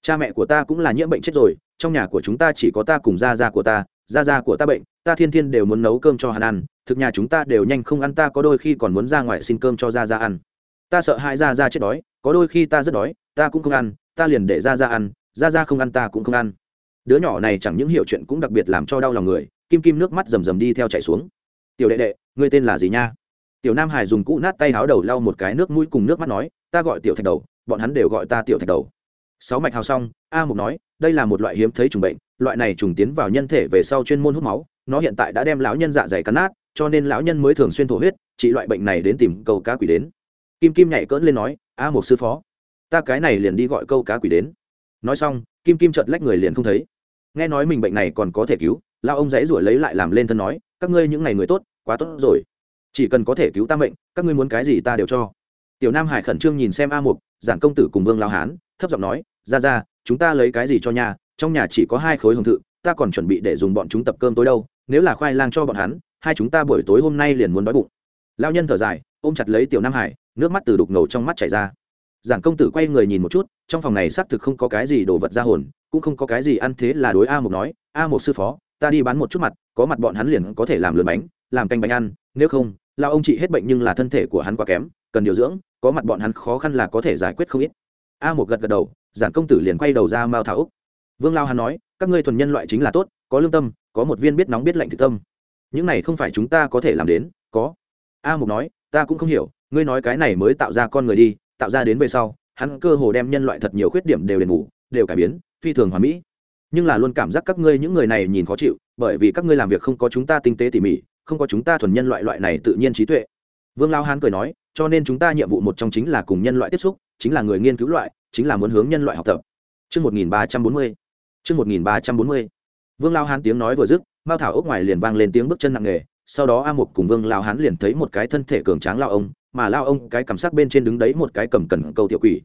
Cha mẹ của ta cũng là nhiễm bệnh chết rồi, trong nhà của chúng ta chỉ có ta cùng gia gia của ta gia gia của ta bệnh, ta thiên thiên đều muốn nấu cơm cho hắn ăn thực nhà chúng ta đều nhanh không ăn, ta có đôi khi còn muốn ra ngoài xin cơm cho gia gia ăn. Ta sợ hai gia gia chết đói, có đôi khi ta rất đói, ta cũng không ăn, ta liền để gia gia ăn, gia gia không ăn, ta cũng không ăn. Đứa nhỏ này chẳng những hiểu chuyện cũng đặc biệt làm cho đau lòng người, kim kim nước mắt rầm rầm đi theo chảy xuống. Tiểu đệ đệ, ngươi tên là gì nha? Tiểu nam hải dùng cũ nát tay háo đầu lau một cái nước mũi cùng nước mắt nói, ta gọi tiểu thạch đầu, bọn hắn đều gọi ta tiểu thạch đầu. Sáu mạch hào xong, a mục nói, đây là một loại hiếm thấy trùng bệnh, loại này trùng tiến vào nhân thể về sau chuyên môn hút máu, nó hiện tại đã đem lão nhân dạ dày cắn nát cho nên lão nhân mới thường xuyên thổ huyết, trị loại bệnh này đến tìm câu cá quỷ đến. Kim kim nhảy cỡn lên nói, a một sư phó, ta cái này liền đi gọi câu cá quỷ đến. Nói xong, kim kim chợt lách người liền không thấy. Nghe nói mình bệnh này còn có thể cứu lao ông dãy ruổi lấy lại làm lên thân nói, các ngươi những ngày người tốt, quá tốt rồi. Chỉ cần có thể cứu ta bệnh các ngươi muốn cái gì ta đều cho. Tiểu nam hải khẩn trương nhìn xem a mục giản công tử cùng vương lao hán, thấp giọng nói, ra ra, chúng ta lấy cái gì cho nhà? Trong nhà chỉ có hai khối hồng thự, ta còn chuẩn bị để dùng bọn chúng tập cơm tối đâu, nếu là khoai lang cho bọn hắn hai chúng ta buổi tối hôm nay liền muốn đói bụng. Lao nhân thở dài, ôm chặt lấy tiểu nam hải, nước mắt từ đục ngầu trong mắt chảy ra. Giảng công tử quay người nhìn một chút, trong phòng này xác thực không có cái gì đồ vật ra hồn, cũng không có cái gì ăn thế là đối a một nói, a một sư phó, ta đi bán một chút mặt, có mặt bọn hắn liền có thể làm lượn bánh, làm canh bánh ăn, nếu không lao ông chị hết bệnh nhưng là thân thể của hắn quá kém, cần điều dưỡng, có mặt bọn hắn khó khăn là có thể giải quyết không ít. A một gật gật đầu giản công tử liền quay đầu ra mao thảo úc. Vương lao hắn nói, các ngươi thuần nhân loại chính là tốt, có lương tâm, có một viên biết nóng biết lạnh thực tâm những này không phải chúng ta có thể làm đến có a mục nói ta cũng không hiểu ngươi nói cái này mới tạo ra con người đi tạo ra đến về sau hắn cơ hồ đem nhân loại thật nhiều khuyết điểm đều đền bù đều cải biến phi thường hoàn mỹ nhưng là luôn cảm giác các ngươi những người này nhìn khó chịu bởi vì các ngươi làm việc không có chúng ta tinh tế tỉ mỉ không có chúng ta thuần nhân loại loại này tự nhiên trí tuệ vương lao hán cười nói cho nên chúng ta nhiệm vụ một trong chính là cùng nhân loại tiếp xúc chính là người nghiên cứu loại chính là muốn hướng nhân loại học tập Trước 1340. Trước 1340. Vương Lao Hán tiếng nói vừa dứt, Mao Thảo ốc ngoài liền vang lên tiếng bước chân nặng nề, sau đó A Mục cùng Vương Lao Hán liền thấy một cái thân thể cường tráng lao ông, mà lao ông cái cảm sắc bên trên đứng đấy một cái cầm cần câu tiểu quỷ.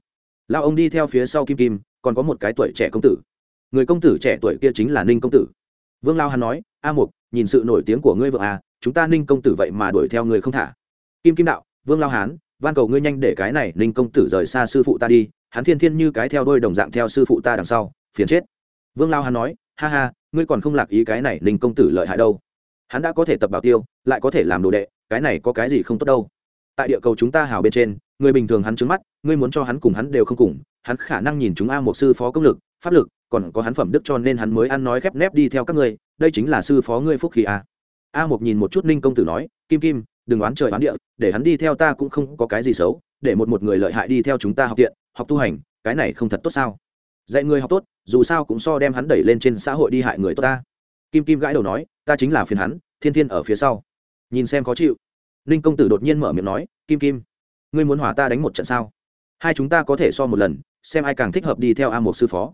Lao ông đi theo phía sau Kim Kim, còn có một cái tuổi trẻ công tử. Người công tử trẻ tuổi kia chính là Ninh công tử. Vương Lao Hán nói, A Mục, nhìn sự nổi tiếng của ngươi vợ à, chúng ta Ninh công tử vậy mà đuổi theo người không thả. Kim Kim đạo, Vương Lao Hán, van cầu ngươi nhanh để cái này Ninh công tử rời xa sư phụ ta đi, hắn thiên thiên như cái theo đôi đồng dạng theo sư phụ ta đằng sau phiền chết vương lao Hán nói ha ha, ngươi còn không lạc ý cái này ninh công tử lợi hại đâu. Hắn đã có thể tập bảo tiêu, lại có thể làm đồ đệ, cái này có cái gì không tốt đâu. Tại địa cầu chúng ta hào bên trên, người bình thường hắn trứng mắt, ngươi muốn cho hắn cùng hắn đều không cùng, hắn khả năng nhìn chúng a một sư phó công lực, pháp lực, còn có hắn phẩm đức cho nên hắn mới ăn nói khép nép đi theo các ngươi, đây chính là sư phó ngươi phúc khí a. A một nhìn một chút ninh công tử nói, kim kim, đừng oán trời oán địa, để hắn đi theo ta cũng không có cái gì xấu, để một một người lợi hại đi theo chúng ta học tiện học tu hành, cái này không thật tốt sao? Dạy người học tốt, dù sao cũng so đem hắn đẩy lên trên xã hội đi hại người tốt ta. Kim kim gãi đầu nói, ta chính là phiền hắn, thiên thiên ở phía sau. Nhìn xem khó chịu. Ninh công tử đột nhiên mở miệng nói, kim kim, ngươi muốn hỏa ta đánh một trận sao? Hai chúng ta có thể so một lần, xem ai càng thích hợp đi theo a một sư phó.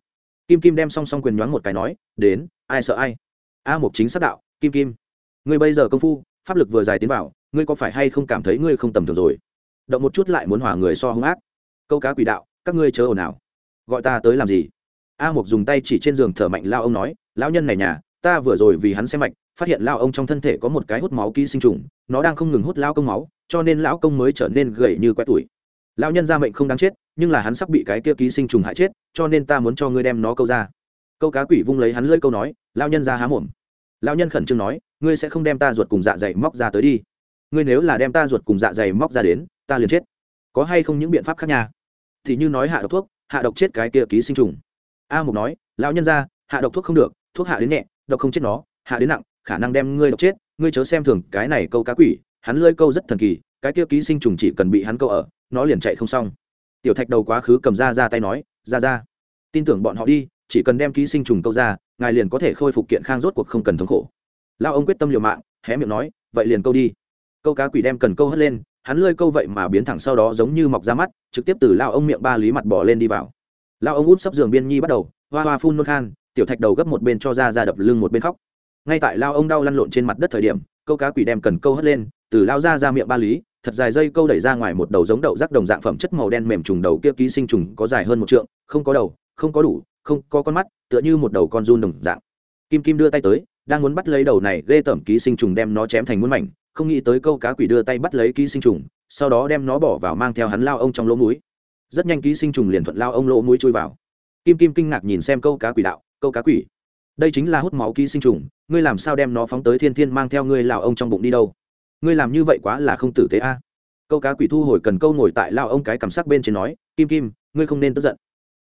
Kim kim đem song song quyền nhoáng một cái nói, đến, ai sợ ai? A một chính xác đạo, kim kim, ngươi bây giờ công phu, pháp lực vừa dài tiến vào, ngươi có phải hay không cảm thấy ngươi không tầm thường rồi? Động một chút lại muốn hòa người so hung ác. Câu cá quỷ đạo, các ngươi chớ ồn ào gọi ta tới làm gì? A mục dùng tay chỉ trên giường thở mạnh, lao ông nói, lão nhân này nhà, ta vừa rồi vì hắn xem mạch, phát hiện lao ông trong thân thể có một cái hút máu ký sinh trùng, nó đang không ngừng hút lao công máu, cho nên lão công mới trở nên gầy như quét tuổi lão nhân ra mệnh không đáng chết, nhưng là hắn sắp bị cái kia ký sinh trùng hại chết, cho nên ta muốn cho ngươi đem nó câu ra. Câu cá quỷ vung lấy hắn lơi câu nói lao nhân ra há mồm. Lao nhân khẩn trương nói, ngươi sẽ không đem ta ruột cùng dạ dày móc ra tới đi. Ngươi nếu là đem ta ruột cùng dạ dày móc ra đến, ta liền chết. Có hay không những biện pháp khác nha? Thì như nói hạ độc thuốc hạ độc chết cái kia ký sinh trùng. A mục nói, lão nhân ra hạ độc thuốc không được, thuốc hạ đến nhẹ, độc không chết nó, hạ đến nặng, khả năng đem ngươi độc chết. Ngươi chớ xem thường cái này câu cá quỷ, hắn lơi câu rất thần kỳ, cái kia ký sinh trùng chỉ cần bị hắn câu ở, nó liền chạy không xong. Tiểu thạch đầu quá khứ cầm ra ra tay nói, ra ra, tin tưởng bọn họ đi, chỉ cần đem ký sinh trùng câu ra, ngài liền có thể khôi phục kiện khang rốt cuộc không cần thống khổ. Lao ông quyết tâm liều mạng, hé miệng nói, vậy liền câu đi. Câu cá quỷ đem cần câu hất lên hắn lơi câu vậy mà biến thẳng sau đó giống như mọc ra mắt, trực tiếp từ lao ông miệng ba lý mặt bỏ lên đi vào. Lao ông út sấp giường biên nhi bắt đầu, hoa hoa phun nôn khan, tiểu thạch đầu gấp một bên cho ra ra đập lưng một bên khóc. Ngay tại lao ông đau lăn lộn trên mặt đất thời điểm, câu cá quỷ đem cần câu hất lên, từ lao ra ra miệng ba lý, thật dài dây câu đẩy ra ngoài một đầu giống đậu rác đồng dạng phẩm chất màu đen mềm trùng đầu kia ký sinh trùng có dài hơn một trượng, không có đầu, không có đủ, không có con mắt, tựa như một đầu con run đồng dạng. Kim kim đưa tay tới, đang muốn bắt lấy đầu này, ghê tởm ký sinh trùng đem nó chém thành muôn mảnh không nghĩ tới câu cá quỷ đưa tay bắt lấy ký sinh trùng, sau đó đem nó bỏ vào mang theo hắn lao ông trong lỗ mũi. Rất nhanh ký sinh trùng liền thuận lao ông lỗ mũi chui vào. Kim kim kinh ngạc nhìn xem câu cá quỷ đạo, câu cá quỷ, đây chính là hút máu ký sinh trùng, ngươi làm sao đem nó phóng tới thiên thiên mang theo ngươi lao ông trong bụng đi đâu? Ngươi làm như vậy quá là không tử tế a. Câu cá quỷ thu hồi cần câu ngồi tại lao ông cái cảm sắc bên trên nói, kim kim, ngươi không nên tức giận.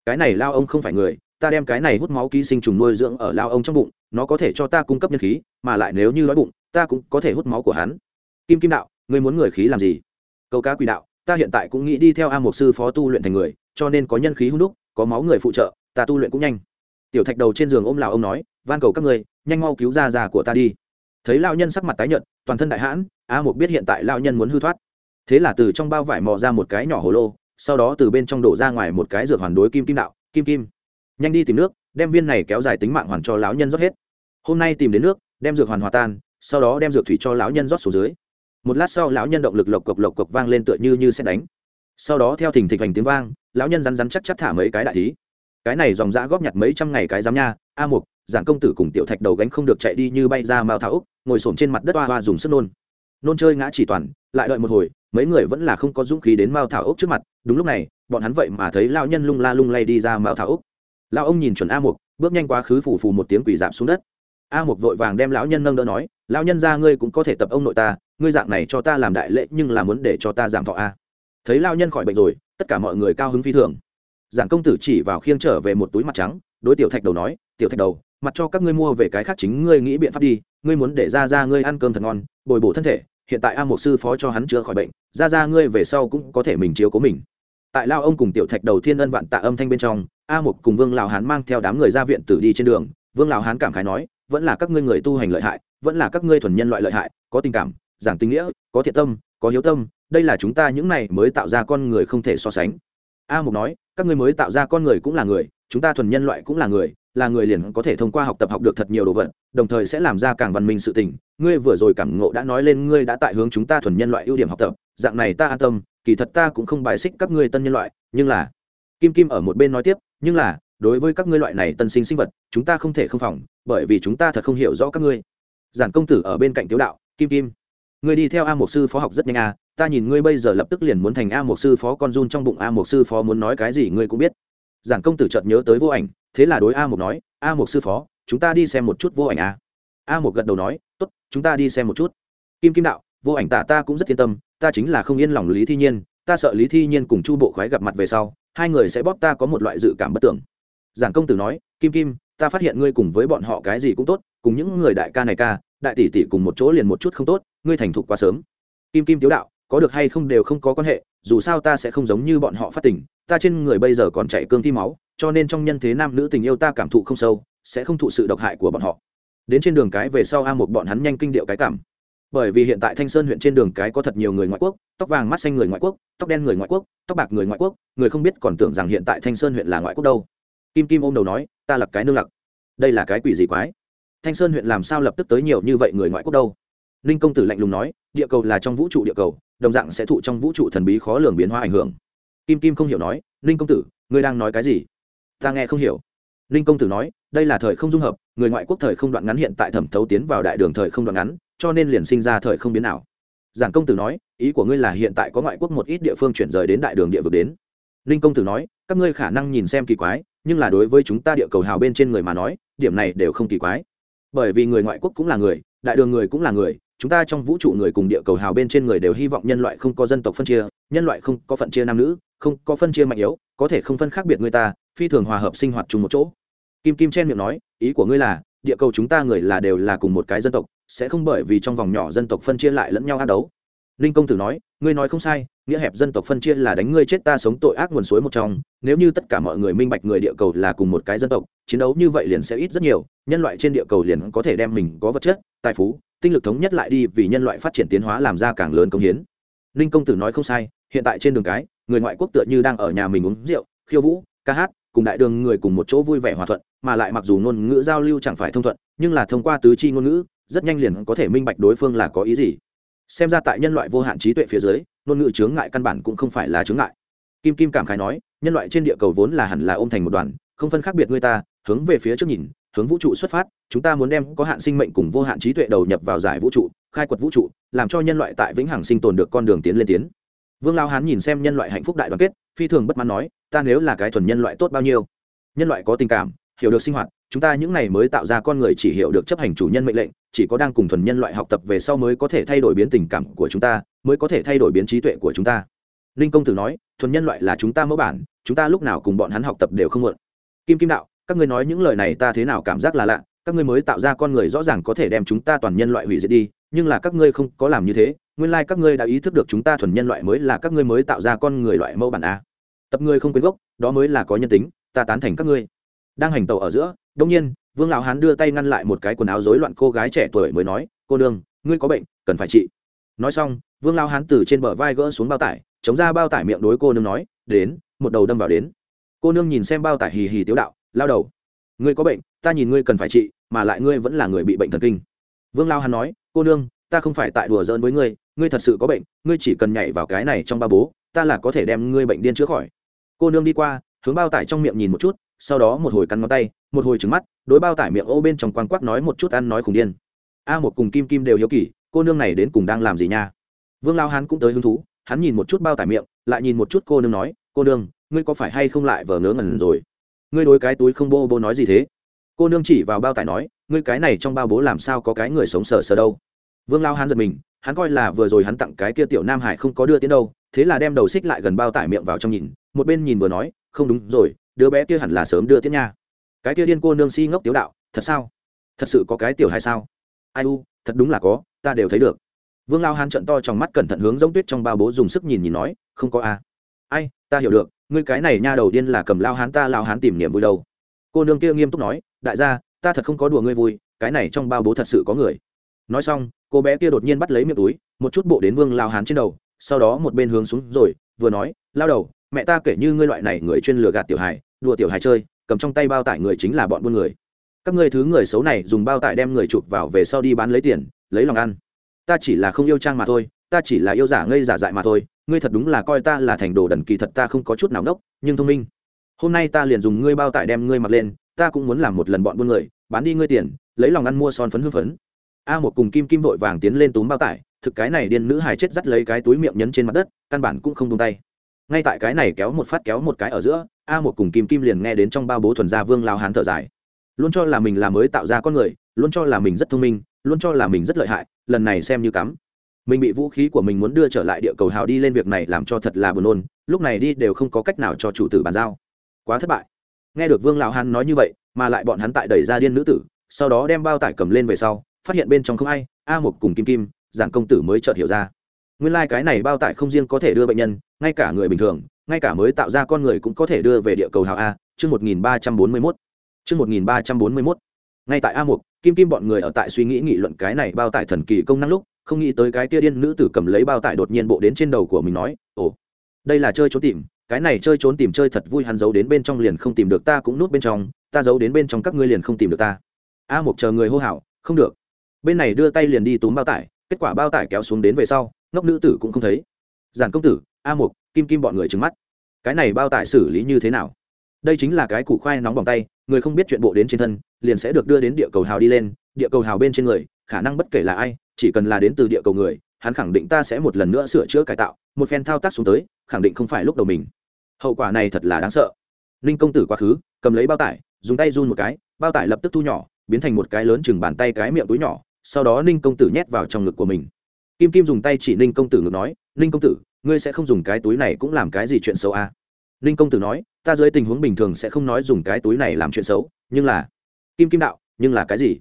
Cái này lao ông không phải người ta đem cái này hút máu ký sinh trùng nuôi dưỡng ở lao ông trong bụng, nó có thể cho ta cung cấp nhân khí, mà lại nếu như nói bụng, ta cũng có thể hút máu của hắn. Kim kim đạo, ngươi muốn người khí làm gì? Câu cá quỷ đạo, ta hiện tại cũng nghĩ đi theo a một sư phó tu luyện thành người, cho nên có nhân khí hút đúc, có máu người phụ trợ, ta tu luyện cũng nhanh. Tiểu thạch đầu trên giường ôm lão ông nói, van cầu các ngươi, nhanh mau cứu ra già của ta đi. Thấy lao nhân sắc mặt tái nhợt, toàn thân đại hãn, a một biết hiện tại lao nhân muốn hư thoát. Thế là từ trong bao vải mò ra một cái nhỏ hồ lô, sau đó từ bên trong đổ ra ngoài một cái dược hoàn đối kim kim đạo, kim kim nhanh đi tìm nước, đem viên này kéo dài tính mạng hoàn cho lão nhân rót hết. Hôm nay tìm đến nước, đem dược hoàn hòa tan, sau đó đem dược thủy cho lão nhân rót xuống dưới. Một lát sau lão nhân động lực lộc cộc lộc cộc vang lên tựa như như xét đánh. Sau đó theo thình thịch hành tiếng vang, lão nhân rắn rắn chắc chắc thả mấy cái đại thí. Cái này dòng dã góp nhặt mấy trăm ngày cái giám nha, a mục giản công tử cùng tiểu thạch đầu gánh không được chạy đi như bay ra mao thảo úc, ngồi xổm trên mặt đất hoa hoa dùng sức nôn. Nôn chơi ngã chỉ toàn, lại đợi một hồi, mấy người vẫn là không có dũng khí đến mao thảo úc trước mặt. Đúng lúc này, bọn hắn vậy mà thấy lao nhân lung la lung lay đi ra mao thảo úc lão ông nhìn chuẩn a mục, bước nhanh quá khứ phủ phù một tiếng quỷ giảm xuống đất. A mục vội vàng đem lão nhân nâng đỡ nói, lão nhân ra ngươi cũng có thể tập ông nội ta, ngươi dạng này cho ta làm đại lễ nhưng là muốn để cho ta giảm thọ a. Thấy lao nhân khỏi bệnh rồi, tất cả mọi người cao hứng phi thường. Giảng công tử chỉ vào khiêng trở về một túi mặt trắng, đối tiểu thạch đầu nói, tiểu thạch đầu, mặt cho các ngươi mua về cái khác chính ngươi nghĩ biện pháp đi, ngươi muốn để ra ra ngươi ăn cơm thật ngon, bồi bổ thân thể, hiện tại a một sư phó cho hắn chữa khỏi bệnh, ra ra ngươi về sau cũng có thể mình chiếu cố mình tại lao ông cùng tiểu thạch đầu thiên ân vạn tạ âm thanh bên trong, a mục cùng vương lào hán mang theo đám người ra viện tử đi trên đường. Vương lào hán cảm khái nói, vẫn là các ngươi người tu hành lợi hại, vẫn là các ngươi thuần nhân loại lợi hại, có tình cảm, giảng tình nghĩa, có thiện tâm, có hiếu tâm, đây là chúng ta những này mới tạo ra con người không thể so sánh. A mục nói, các ngươi mới tạo ra con người cũng là người, chúng ta thuần nhân loại cũng là người là người liền có thể thông qua học tập học được thật nhiều đồ vật, đồng thời sẽ làm ra càng văn minh sự tình. Ngươi vừa rồi cảm ngộ đã nói lên ngươi đã tại hướng chúng ta thuần nhân loại ưu điểm học tập, dạng này ta an tâm kỳ thật ta cũng không bài xích các ngươi tân nhân loại, nhưng là, kim kim ở một bên nói tiếp, nhưng là, đối với các ngươi loại này tân sinh sinh vật, chúng ta không thể không phòng, bởi vì chúng ta thật không hiểu rõ các ngươi. Giản công tử ở bên cạnh tiếu đạo, kim kim, ngươi đi theo a Mục sư phó học rất nhanh a ta nhìn ngươi bây giờ lập tức liền muốn thành a Mục sư phó con run trong bụng a Mục sư phó muốn nói cái gì ngươi cũng biết. Giản công tử chợt nhớ tới vô ảnh, thế là đối a Mục nói, a Mục sư phó, chúng ta đi xem một chút vô ảnh à. a a Mục gật đầu nói, tốt, chúng ta đi xem một chút. Kim kim đạo, vô ảnh tạ ta cũng rất yên tâm ta chính là không yên lòng lý thi nhiên, ta sợ lý thi nhiên cùng chu bộ khoái gặp mặt về sau, hai người sẽ bóp ta có một loại dự cảm bất tưởng. Giảng công tử nói, kim kim, ta phát hiện ngươi cùng với bọn họ cái gì cũng tốt, cùng những người đại ca này ca, đại tỷ tỷ cùng một chỗ liền một chút không tốt, ngươi thành thục quá sớm. Kim kim tiếu đạo, có được hay không đều không có quan hệ, dù sao ta sẽ không giống như bọn họ phát tình, ta trên người bây giờ còn chạy cương thi máu, cho nên trong nhân thế nam nữ tình yêu ta cảm thụ không sâu, sẽ không thụ sự độc hại của bọn họ. Đến trên đường cái về sau a một bọn hắn nhanh kinh điệu cái cảm bởi vì hiện tại thanh sơn huyện trên đường cái có thật nhiều người ngoại quốc, tóc vàng mắt xanh người ngoại quốc, tóc đen người ngoại quốc, tóc bạc người ngoại quốc, người không biết còn tưởng rằng hiện tại thanh sơn huyện là ngoại quốc đâu. Kim kim ôm đầu nói, ta lập cái nương lặc. Đây là cái quỷ gì quái? Thanh sơn huyện làm sao lập tức tới nhiều như vậy người ngoại quốc đâu? Ninh công tử lạnh lùng nói, địa cầu là trong vũ trụ địa cầu, đồng dạng sẽ thụ trong vũ trụ thần bí khó lường biến hóa ảnh hưởng. Kim kim không hiểu nói, ninh công tử, ngươi đang nói cái gì? Ta nghe không hiểu. Ninh công tử nói, đây là thời không dung hợp, người ngoại quốc thời không đoạn ngắn hiện tại thẩm thấu tiến vào đại đường thời không đoạn ngắn cho nên liền sinh ra thời không biến nào giản công tử nói, ý của ngươi là hiện tại có ngoại quốc một ít địa phương chuyển rời đến đại đường địa vực đến. Ninh công tử nói, các ngươi khả năng nhìn xem kỳ quái, nhưng là đối với chúng ta địa cầu hào bên trên người mà nói, điểm này đều không kỳ quái. Bởi vì người ngoại quốc cũng là người, đại đường người cũng là người, chúng ta trong vũ trụ người cùng địa cầu hào bên trên người đều hy vọng nhân loại không có dân tộc phân chia, nhân loại không có phận chia nam nữ, không có phân chia mạnh yếu, có thể không phân khác biệt người ta, phi thường hòa hợp sinh hoạt chung một chỗ. Kim kim chen miệng nói, ý của ngươi là, địa cầu chúng ta người là đều là cùng một cái dân tộc sẽ không bởi vì trong vòng nhỏ dân tộc phân chia lại lẫn nhau ác đấu. Ninh công tử nói, ngươi nói không sai, nghĩa hẹp dân tộc phân chia là đánh ngươi chết ta sống tội ác nguồn suối một trong, nếu như tất cả mọi người minh bạch người địa cầu là cùng một cái dân tộc, chiến đấu như vậy liền sẽ ít rất nhiều, nhân loại trên địa cầu liền có thể đem mình có vật chất, tài phú, tinh lực thống nhất lại đi vì nhân loại phát triển tiến hóa làm ra càng lớn công hiến. Ninh công tử nói không sai, hiện tại trên đường cái, người ngoại quốc tựa như đang ở nhà mình uống rượu, khiêu vũ, ca hát, cùng đại đường người cùng một chỗ vui vẻ hòa thuận, mà lại mặc dù ngôn ngữ giao lưu chẳng phải thông thuận, nhưng là thông qua tứ chi ngôn ngữ rất nhanh liền có thể minh bạch đối phương là có ý gì. Xem ra tại nhân loại vô hạn trí tuệ phía dưới, ngôn ngữ chướng ngại căn bản cũng không phải là chướng ngại. Kim kim cảm khái nói, nhân loại trên địa cầu vốn là hẳn là ôm thành một đoàn, không phân khác biệt người ta, hướng về phía trước nhìn, hướng vũ trụ xuất phát, chúng ta muốn đem có hạn sinh mệnh cùng vô hạn trí tuệ đầu nhập vào giải vũ trụ, khai quật vũ trụ, làm cho nhân loại tại vĩnh hằng sinh tồn được con đường tiến lên tiến. Vương lao hán nhìn xem nhân loại hạnh phúc đại đoàn kết, phi thường bất mãn nói, ta nếu là cái thuần nhân loại tốt bao nhiêu? Nhân loại có tình cảm hiểu được sinh hoạt, chúng ta những này mới tạo ra con người chỉ hiểu được chấp hành chủ nhân mệnh lệnh, chỉ có đang cùng thuần nhân loại học tập về sau mới có thể thay đổi biến tình cảm của chúng ta, mới có thể thay đổi biến trí tuệ của chúng ta. Ninh công tử nói, thuần nhân loại là chúng ta mẫu bản, chúng ta lúc nào cùng bọn hắn học tập đều không muộn. Kim kim đạo, các ngươi nói những lời này ta thế nào cảm giác là lạ, các ngươi mới tạo ra con người rõ ràng có thể đem chúng ta toàn nhân loại hủy diệt đi, nhưng là các ngươi không có làm như thế, nguyên lai các ngươi đã ý thức được chúng ta thuần nhân loại mới là các ngươi mới tạo ra con người loại mẫu bản a. Tập ngươi không quyến gốc, đó mới là có nhân tính, ta tán thành các ngươi đang hành tàu ở giữa đông nhiên, vương lão hán đưa tay ngăn lại một cái quần áo rối loạn cô gái trẻ tuổi mới nói, cô nương, ngươi có bệnh, cần phải trị. Nói xong, vương lão hán từ trên bờ vai gỡ xuống bao tải, chống ra bao tải miệng đối cô nương nói, đến, một đầu đâm vào đến. Cô nương nhìn xem bao tải hì hì tiếu đạo, lao đầu, ngươi có bệnh, ta nhìn ngươi cần phải trị, mà lại ngươi vẫn là người bị bệnh thần kinh. Vương lao hán nói, cô nương, ta không phải tại đùa giỡn với ngươi ngươi thật sự có bệnh, ngươi chỉ cần nhảy vào cái này trong ba bố, ta là có thể đem ngươi bệnh điên chữa khỏi. Cô nương đi qua, hướng bao tải trong miệng nhìn một chút sau đó một hồi cắn ngón tay, một hồi trứng mắt, đối bao tải miệng ô bên trong quan quắc nói một chút ăn nói khủng điên. A một cùng kim kim đều hiếu kỳ, cô nương này đến cùng đang làm gì nha? Vương lao hán cũng tới hứng thú, hắn nhìn một chút bao tải miệng, lại nhìn một chút cô nương nói, cô nương, ngươi có phải hay không lại vờ ngớ ngẩn rồi? Ngươi đối cái túi không bô bô nói gì thế? Cô nương chỉ vào bao tải nói, ngươi cái này trong bao bố làm sao có cái người sống sờ sờ đâu? Vương lao hán giật mình, hắn coi là vừa rồi hắn tặng cái kia tiểu nam hải không có đưa tiến đâu, thế là đem đầu xích lại gần bao tải miệng vào trong nhìn, một bên nhìn vừa nói, không đúng rồi đứa bé kia hẳn là sớm đưa tiễn nha. Cái kia điên cô nương si ngốc tiếu đạo, thật sao? Thật sự có cái tiểu hay sao? Ai u, thật đúng là có, ta đều thấy được. Vương lao hán trận to trong mắt cẩn thận hướng giống tuyết trong bao bố dùng sức nhìn nhìn nói, không có a. À. ai, ta hiểu được, ngươi cái này nha đầu điên là cầm lao hán ta, lao hán tìm niềm vui đâu. Cô nương kia nghiêm túc nói, đại gia, ta thật không có đùa ngươi vui, cái này trong bao bố thật sự có người. Nói xong, cô bé kia đột nhiên bắt lấy miệng túi, một chút bộ đến vương lao hán trên đầu, sau đó một bên hướng xuống rồi, vừa nói, lao đầu, mẹ ta kể như ngươi loại này người chuyên lừa gạt tiểu hài đùa tiểu hài chơi, cầm trong tay bao tải người chính là bọn buôn người. Các ngươi thứ người xấu này dùng bao tải đem người chụp vào về sau đi bán lấy tiền, lấy lòng ăn. Ta chỉ là không yêu trang mà thôi, ta chỉ là yêu giả ngây giả dại mà thôi, ngươi thật đúng là coi ta là thành đồ đần kỳ thật ta không có chút nào ngốc nhưng thông minh. Hôm nay ta liền dùng ngươi bao tải đem ngươi mặc lên, ta cũng muốn làm một lần bọn buôn người, bán đi ngươi tiền, lấy lòng ăn mua son phấn hưng phấn. A một cùng kim kim vội vàng tiến lên túm bao tải, thực cái này điên nữ hài chết dắt lấy cái túi miệng nhấn trên mặt đất, căn bản cũng không tung tay. Ngay tại cái này kéo một phát kéo một cái ở giữa a một cùng kim kim liền nghe đến trong bao bố thuần gia vương lao hán thở dài. Luôn cho là mình là mới tạo ra con người, luôn cho là mình rất thông minh, luôn cho là mình rất lợi hại, lần này xem như cắm. Mình bị vũ khí của mình muốn đưa trở lại địa cầu hào đi lên việc này làm cho thật là buồn nôn lúc này đi đều không có cách nào cho chủ tử bàn giao. Quá thất bại. Nghe được vương lão hán nói như vậy, mà lại bọn hắn tại đẩy ra điên nữ tử, sau đó đem bao tải cầm lên về sau, phát hiện bên trong không ai, a một cùng kim kim, giảng công tử mới chợt hiểu ra. Nguyên lai、like、cái này bao tải không riêng có thể đưa bệnh nhân, ngay cả người bình thường ngay cả mới tạo ra con người cũng có thể đưa về địa cầu hào a, chương một nghìn ba trăm bốn mươi mốt. Chương một nghìn ba trăm bốn mươi mốt. Ngay tại a một kim kim bọn người ở tại suy nghĩ nghị luận cái này bao tải thần kỳ công năng lúc, không nghĩ tới cái tia điên nữ tử cầm lấy bao tải đột nhiên bộ đến trên đầu của mình nói, ồ, đây là chơi trốn tìm, cái này chơi trốn tìm chơi thật vui, hắn giấu đến bên trong liền không tìm được ta cũng núp bên trong, ta giấu đến bên trong các ngươi liền không tìm được ta. A một chờ người hô hào, không được. Bên này đưa tay liền đi túm bao tải, kết quả bao tải kéo xuống đến về sau, ngốc nữ tử cũng không thấy. Giản công tử a mục, kim kim bọn người trứng mắt. Cái này bao tải xử lý như thế nào? Đây chính là cái củ khoai nóng bằng tay, người không biết chuyện bộ đến trên thân, liền sẽ được đưa đến địa cầu hào đi lên, địa cầu hào bên trên người, khả năng bất kể là ai, chỉ cần là đến từ địa cầu người, hắn khẳng định ta sẽ một lần nữa sửa chữa cải tạo, một phen thao tác xuống tới, khẳng định không phải lúc đầu mình. Hậu quả này thật là đáng sợ. Ninh công tử quá khứ, cầm lấy bao tải, dùng tay run một cái, bao tải lập tức thu nhỏ, biến thành một cái lớn chừng bàn tay cái miệng túi nhỏ, sau đó ninh công tử nhét vào trong ngực của mình. Kim kim dùng tay chỉ ninh công tử ngực nói, ninh công tử ngươi sẽ không dùng cái túi này cũng làm cái gì chuyện xấu à. ninh công tử nói ta dưới tình huống bình thường sẽ không nói dùng cái túi này làm chuyện xấu nhưng là kim kim đạo nhưng là cái gì?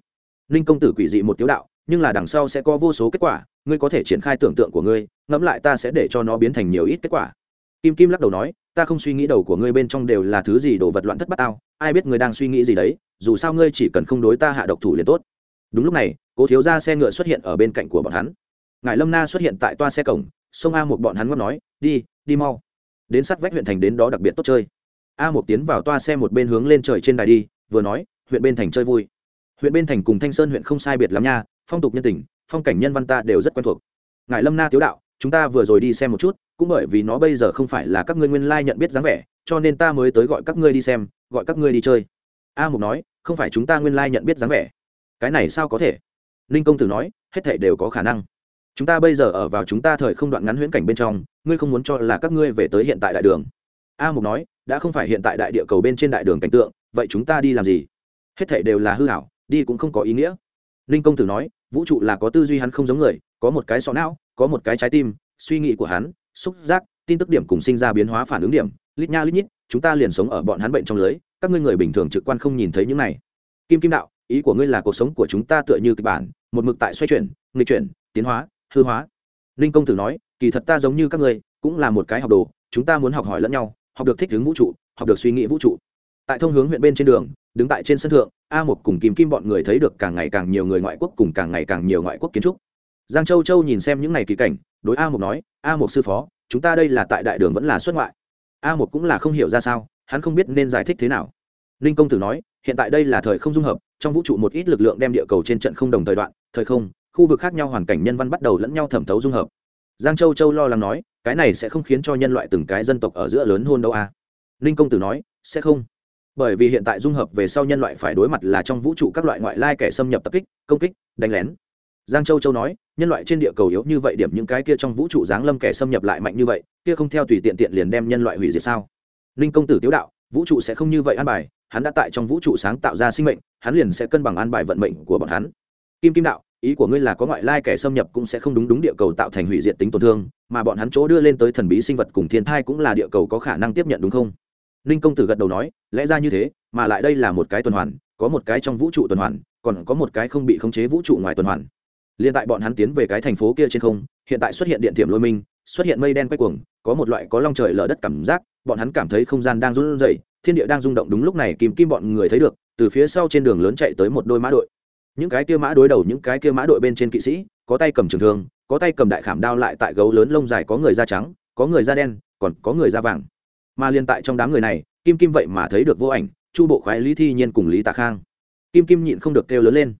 Ninh công tử quỷ dị một tiếu đạo nhưng là đằng sau sẽ có vô số kết quả ngươi có thể triển khai tưởng tượng của ngươi ngẫm lại ta sẽ để cho nó biến thành nhiều ít kết quả. Kim kim lắc đầu nói ta không suy nghĩ đầu của ngươi bên trong đều là thứ gì đồ vật loạn thất bát tao, ai biết ngươi đang suy nghĩ gì đấy dù sao ngươi chỉ cần không đối ta hạ độc thủ liền tốt. Đúng lúc này cố thiếu ra xe ngựa xuất hiện ở bên cạnh của bọn hắn. Ngài lâm na xuất hiện tại toa xe cổng sông a một bọn hắn ngót nói, đi đi mau. Đến sát vách huyện thành đến đó đặc biệt tốt chơi. A một tiến vào toa xe một bên hướng lên trời trên đài đi, vừa nói, huyện bên thành chơi vui. Huyện bên thành cùng thanh sơn huyện không sai biệt lắm nha, phong tục nhân tình, phong cảnh nhân văn ta đều rất quen thuộc. Ngài lâm na tiếu đạo, chúng ta vừa rồi đi xem một chút, cũng bởi vì nó bây giờ không phải là các ngươi nguyên lai nhận biết dáng vẻ, cho nên ta mới tới gọi các ngươi đi xem, gọi các ngươi đi chơi. A mục nói, không phải chúng ta nguyên lai nhận biết dáng vẻ. Cái này sao có thể? Ninh công tử nói, hết thể đều có khả năng chúng ta bây giờ ở vào chúng ta thời không đoạn ngắn huyễn cảnh bên trong, ngươi không muốn cho là các ngươi về tới hiện tại đại đường. A mục nói, đã không phải hiện tại đại địa cầu bên trên đại đường cảnh tượng, vậy chúng ta đi làm gì? Hết thể đều là hư hảo đi cũng không có ý nghĩa. Ninh công tử nói, vũ trụ là có tư duy hắn không giống người, có một cái sọ não, có một cái trái tim, suy nghĩ của hắn, xúc giác, tin tức điểm cùng sinh ra biến hóa phản ứng điểm, lít nha lít nhít, chúng ta liền sống ở bọn hắn bệnh trong lưới, các ngươi người bình thường trực quan không nhìn thấy những này. Kim kim đạo, ý của ngươi là cuộc sống của chúng ta tựa như kịch bản, một mực tại xoay chuyển, nghịch chuyển, tiến hóa hư hóa. Ninh công tử nói, kỳ thật ta giống như các ngươi, cũng là một cái học đồ, chúng ta muốn học hỏi lẫn nhau, học được thích ứng vũ trụ, học được suy nghĩ vũ trụ. Tại thông hướng huyện bên trên đường, đứng tại trên sân thượng, a một cùng kim kim bọn người thấy được càng ngày càng nhiều người ngoại quốc cùng càng ngày càng nhiều ngoại quốc kiến trúc. Giang châu châu nhìn xem những n à y kỳ cảnh, đối a một nói, a một sư phó, chúng ta đây là tại đại đường vẫn là xuất ngoại? A một cũng là không hiểu ra sao, hắn không biết nên giải thích thế nào. Ninh công tử nói, hiện tại đây là thời không dung hợp, trong vũ trụ một ít lực lượng đem địa cầu trên trận không đồng thời đoạn, thời không khu vực khác nhau hoàn cảnh nhân văn bắt đầu lẫn nhau thẩm thấu dung hợp. Giang châu châu lo lắng nói, cái này sẽ không khiến cho nhân loại từng cái dân tộc ở giữa lớn hôn đâu à? Ninh công tử nói, sẽ không. Bởi vì hiện tại dung hợp về sau nhân loại phải đối mặt là trong vũ trụ các loại ngoại lai kẻ xâm nhập tập kích, công kích, đánh lén. Giang châu châu nói, nhân loại trên địa cầu yếu như vậy điểm những cái kia trong vũ trụ giáng lâm kẻ xâm nhập lại mạnh như vậy, kia không theo tùy tiện tiện liền đem nhân loại hủy diệt sao? Ninh công tử tiếu đạo, vũ trụ sẽ không như vậy an bài, hắn đã tại trong vũ trụ sáng tạo ra sinh mệnh, hắn liền sẽ cân bằng an bài vận mệnh của bọn hắn kim kim đạo, ý của ngươi là có ngoại lai kẻ xâm nhập cũng sẽ không đúng đúng địa cầu tạo thành hủy diệt tính tổn thương, mà bọn hắn chỗ đưa lên tới thần bí sinh vật cùng thiên thai cũng là địa cầu có khả năng tiếp nhận đúng không? Ninh công tử gật đầu nói, lẽ ra như thế, mà lại đây là một cái tuần hoàn, có một cái trong vũ trụ tuần hoàn, còn có một cái không bị khống chế vũ trụ ngoài tuần hoàn. Liên tại bọn hắn tiến về cái thành phố kia trên không, hiện tại xuất hiện điện tiềm lôi minh, xuất hiện mây đen quay cuồng, có một loại có long trời lở đất cảm giác, bọn hắn cảm thấy không gian đang run rẩy, thiên địa đang rung động đúng lúc này kìm kim bọn người thấy được, từ phía sau trên đường lớn chạy tới một đôi mã đội những cái kia mã đối đầu, những cái kia mã đội bên trên kỵ sĩ, có tay cầm trường thương, có tay cầm đại khảm đao lại tại gấu lớn lông dài có người da trắng, có người da đen, còn có người da vàng. Mà liên tại trong đám người này, kim kim vậy mà thấy được vô ảnh, chu bộ khoái, lý thi nhiên cùng lý tạ khang. Kim kim nhịn không được kêu lớn lên.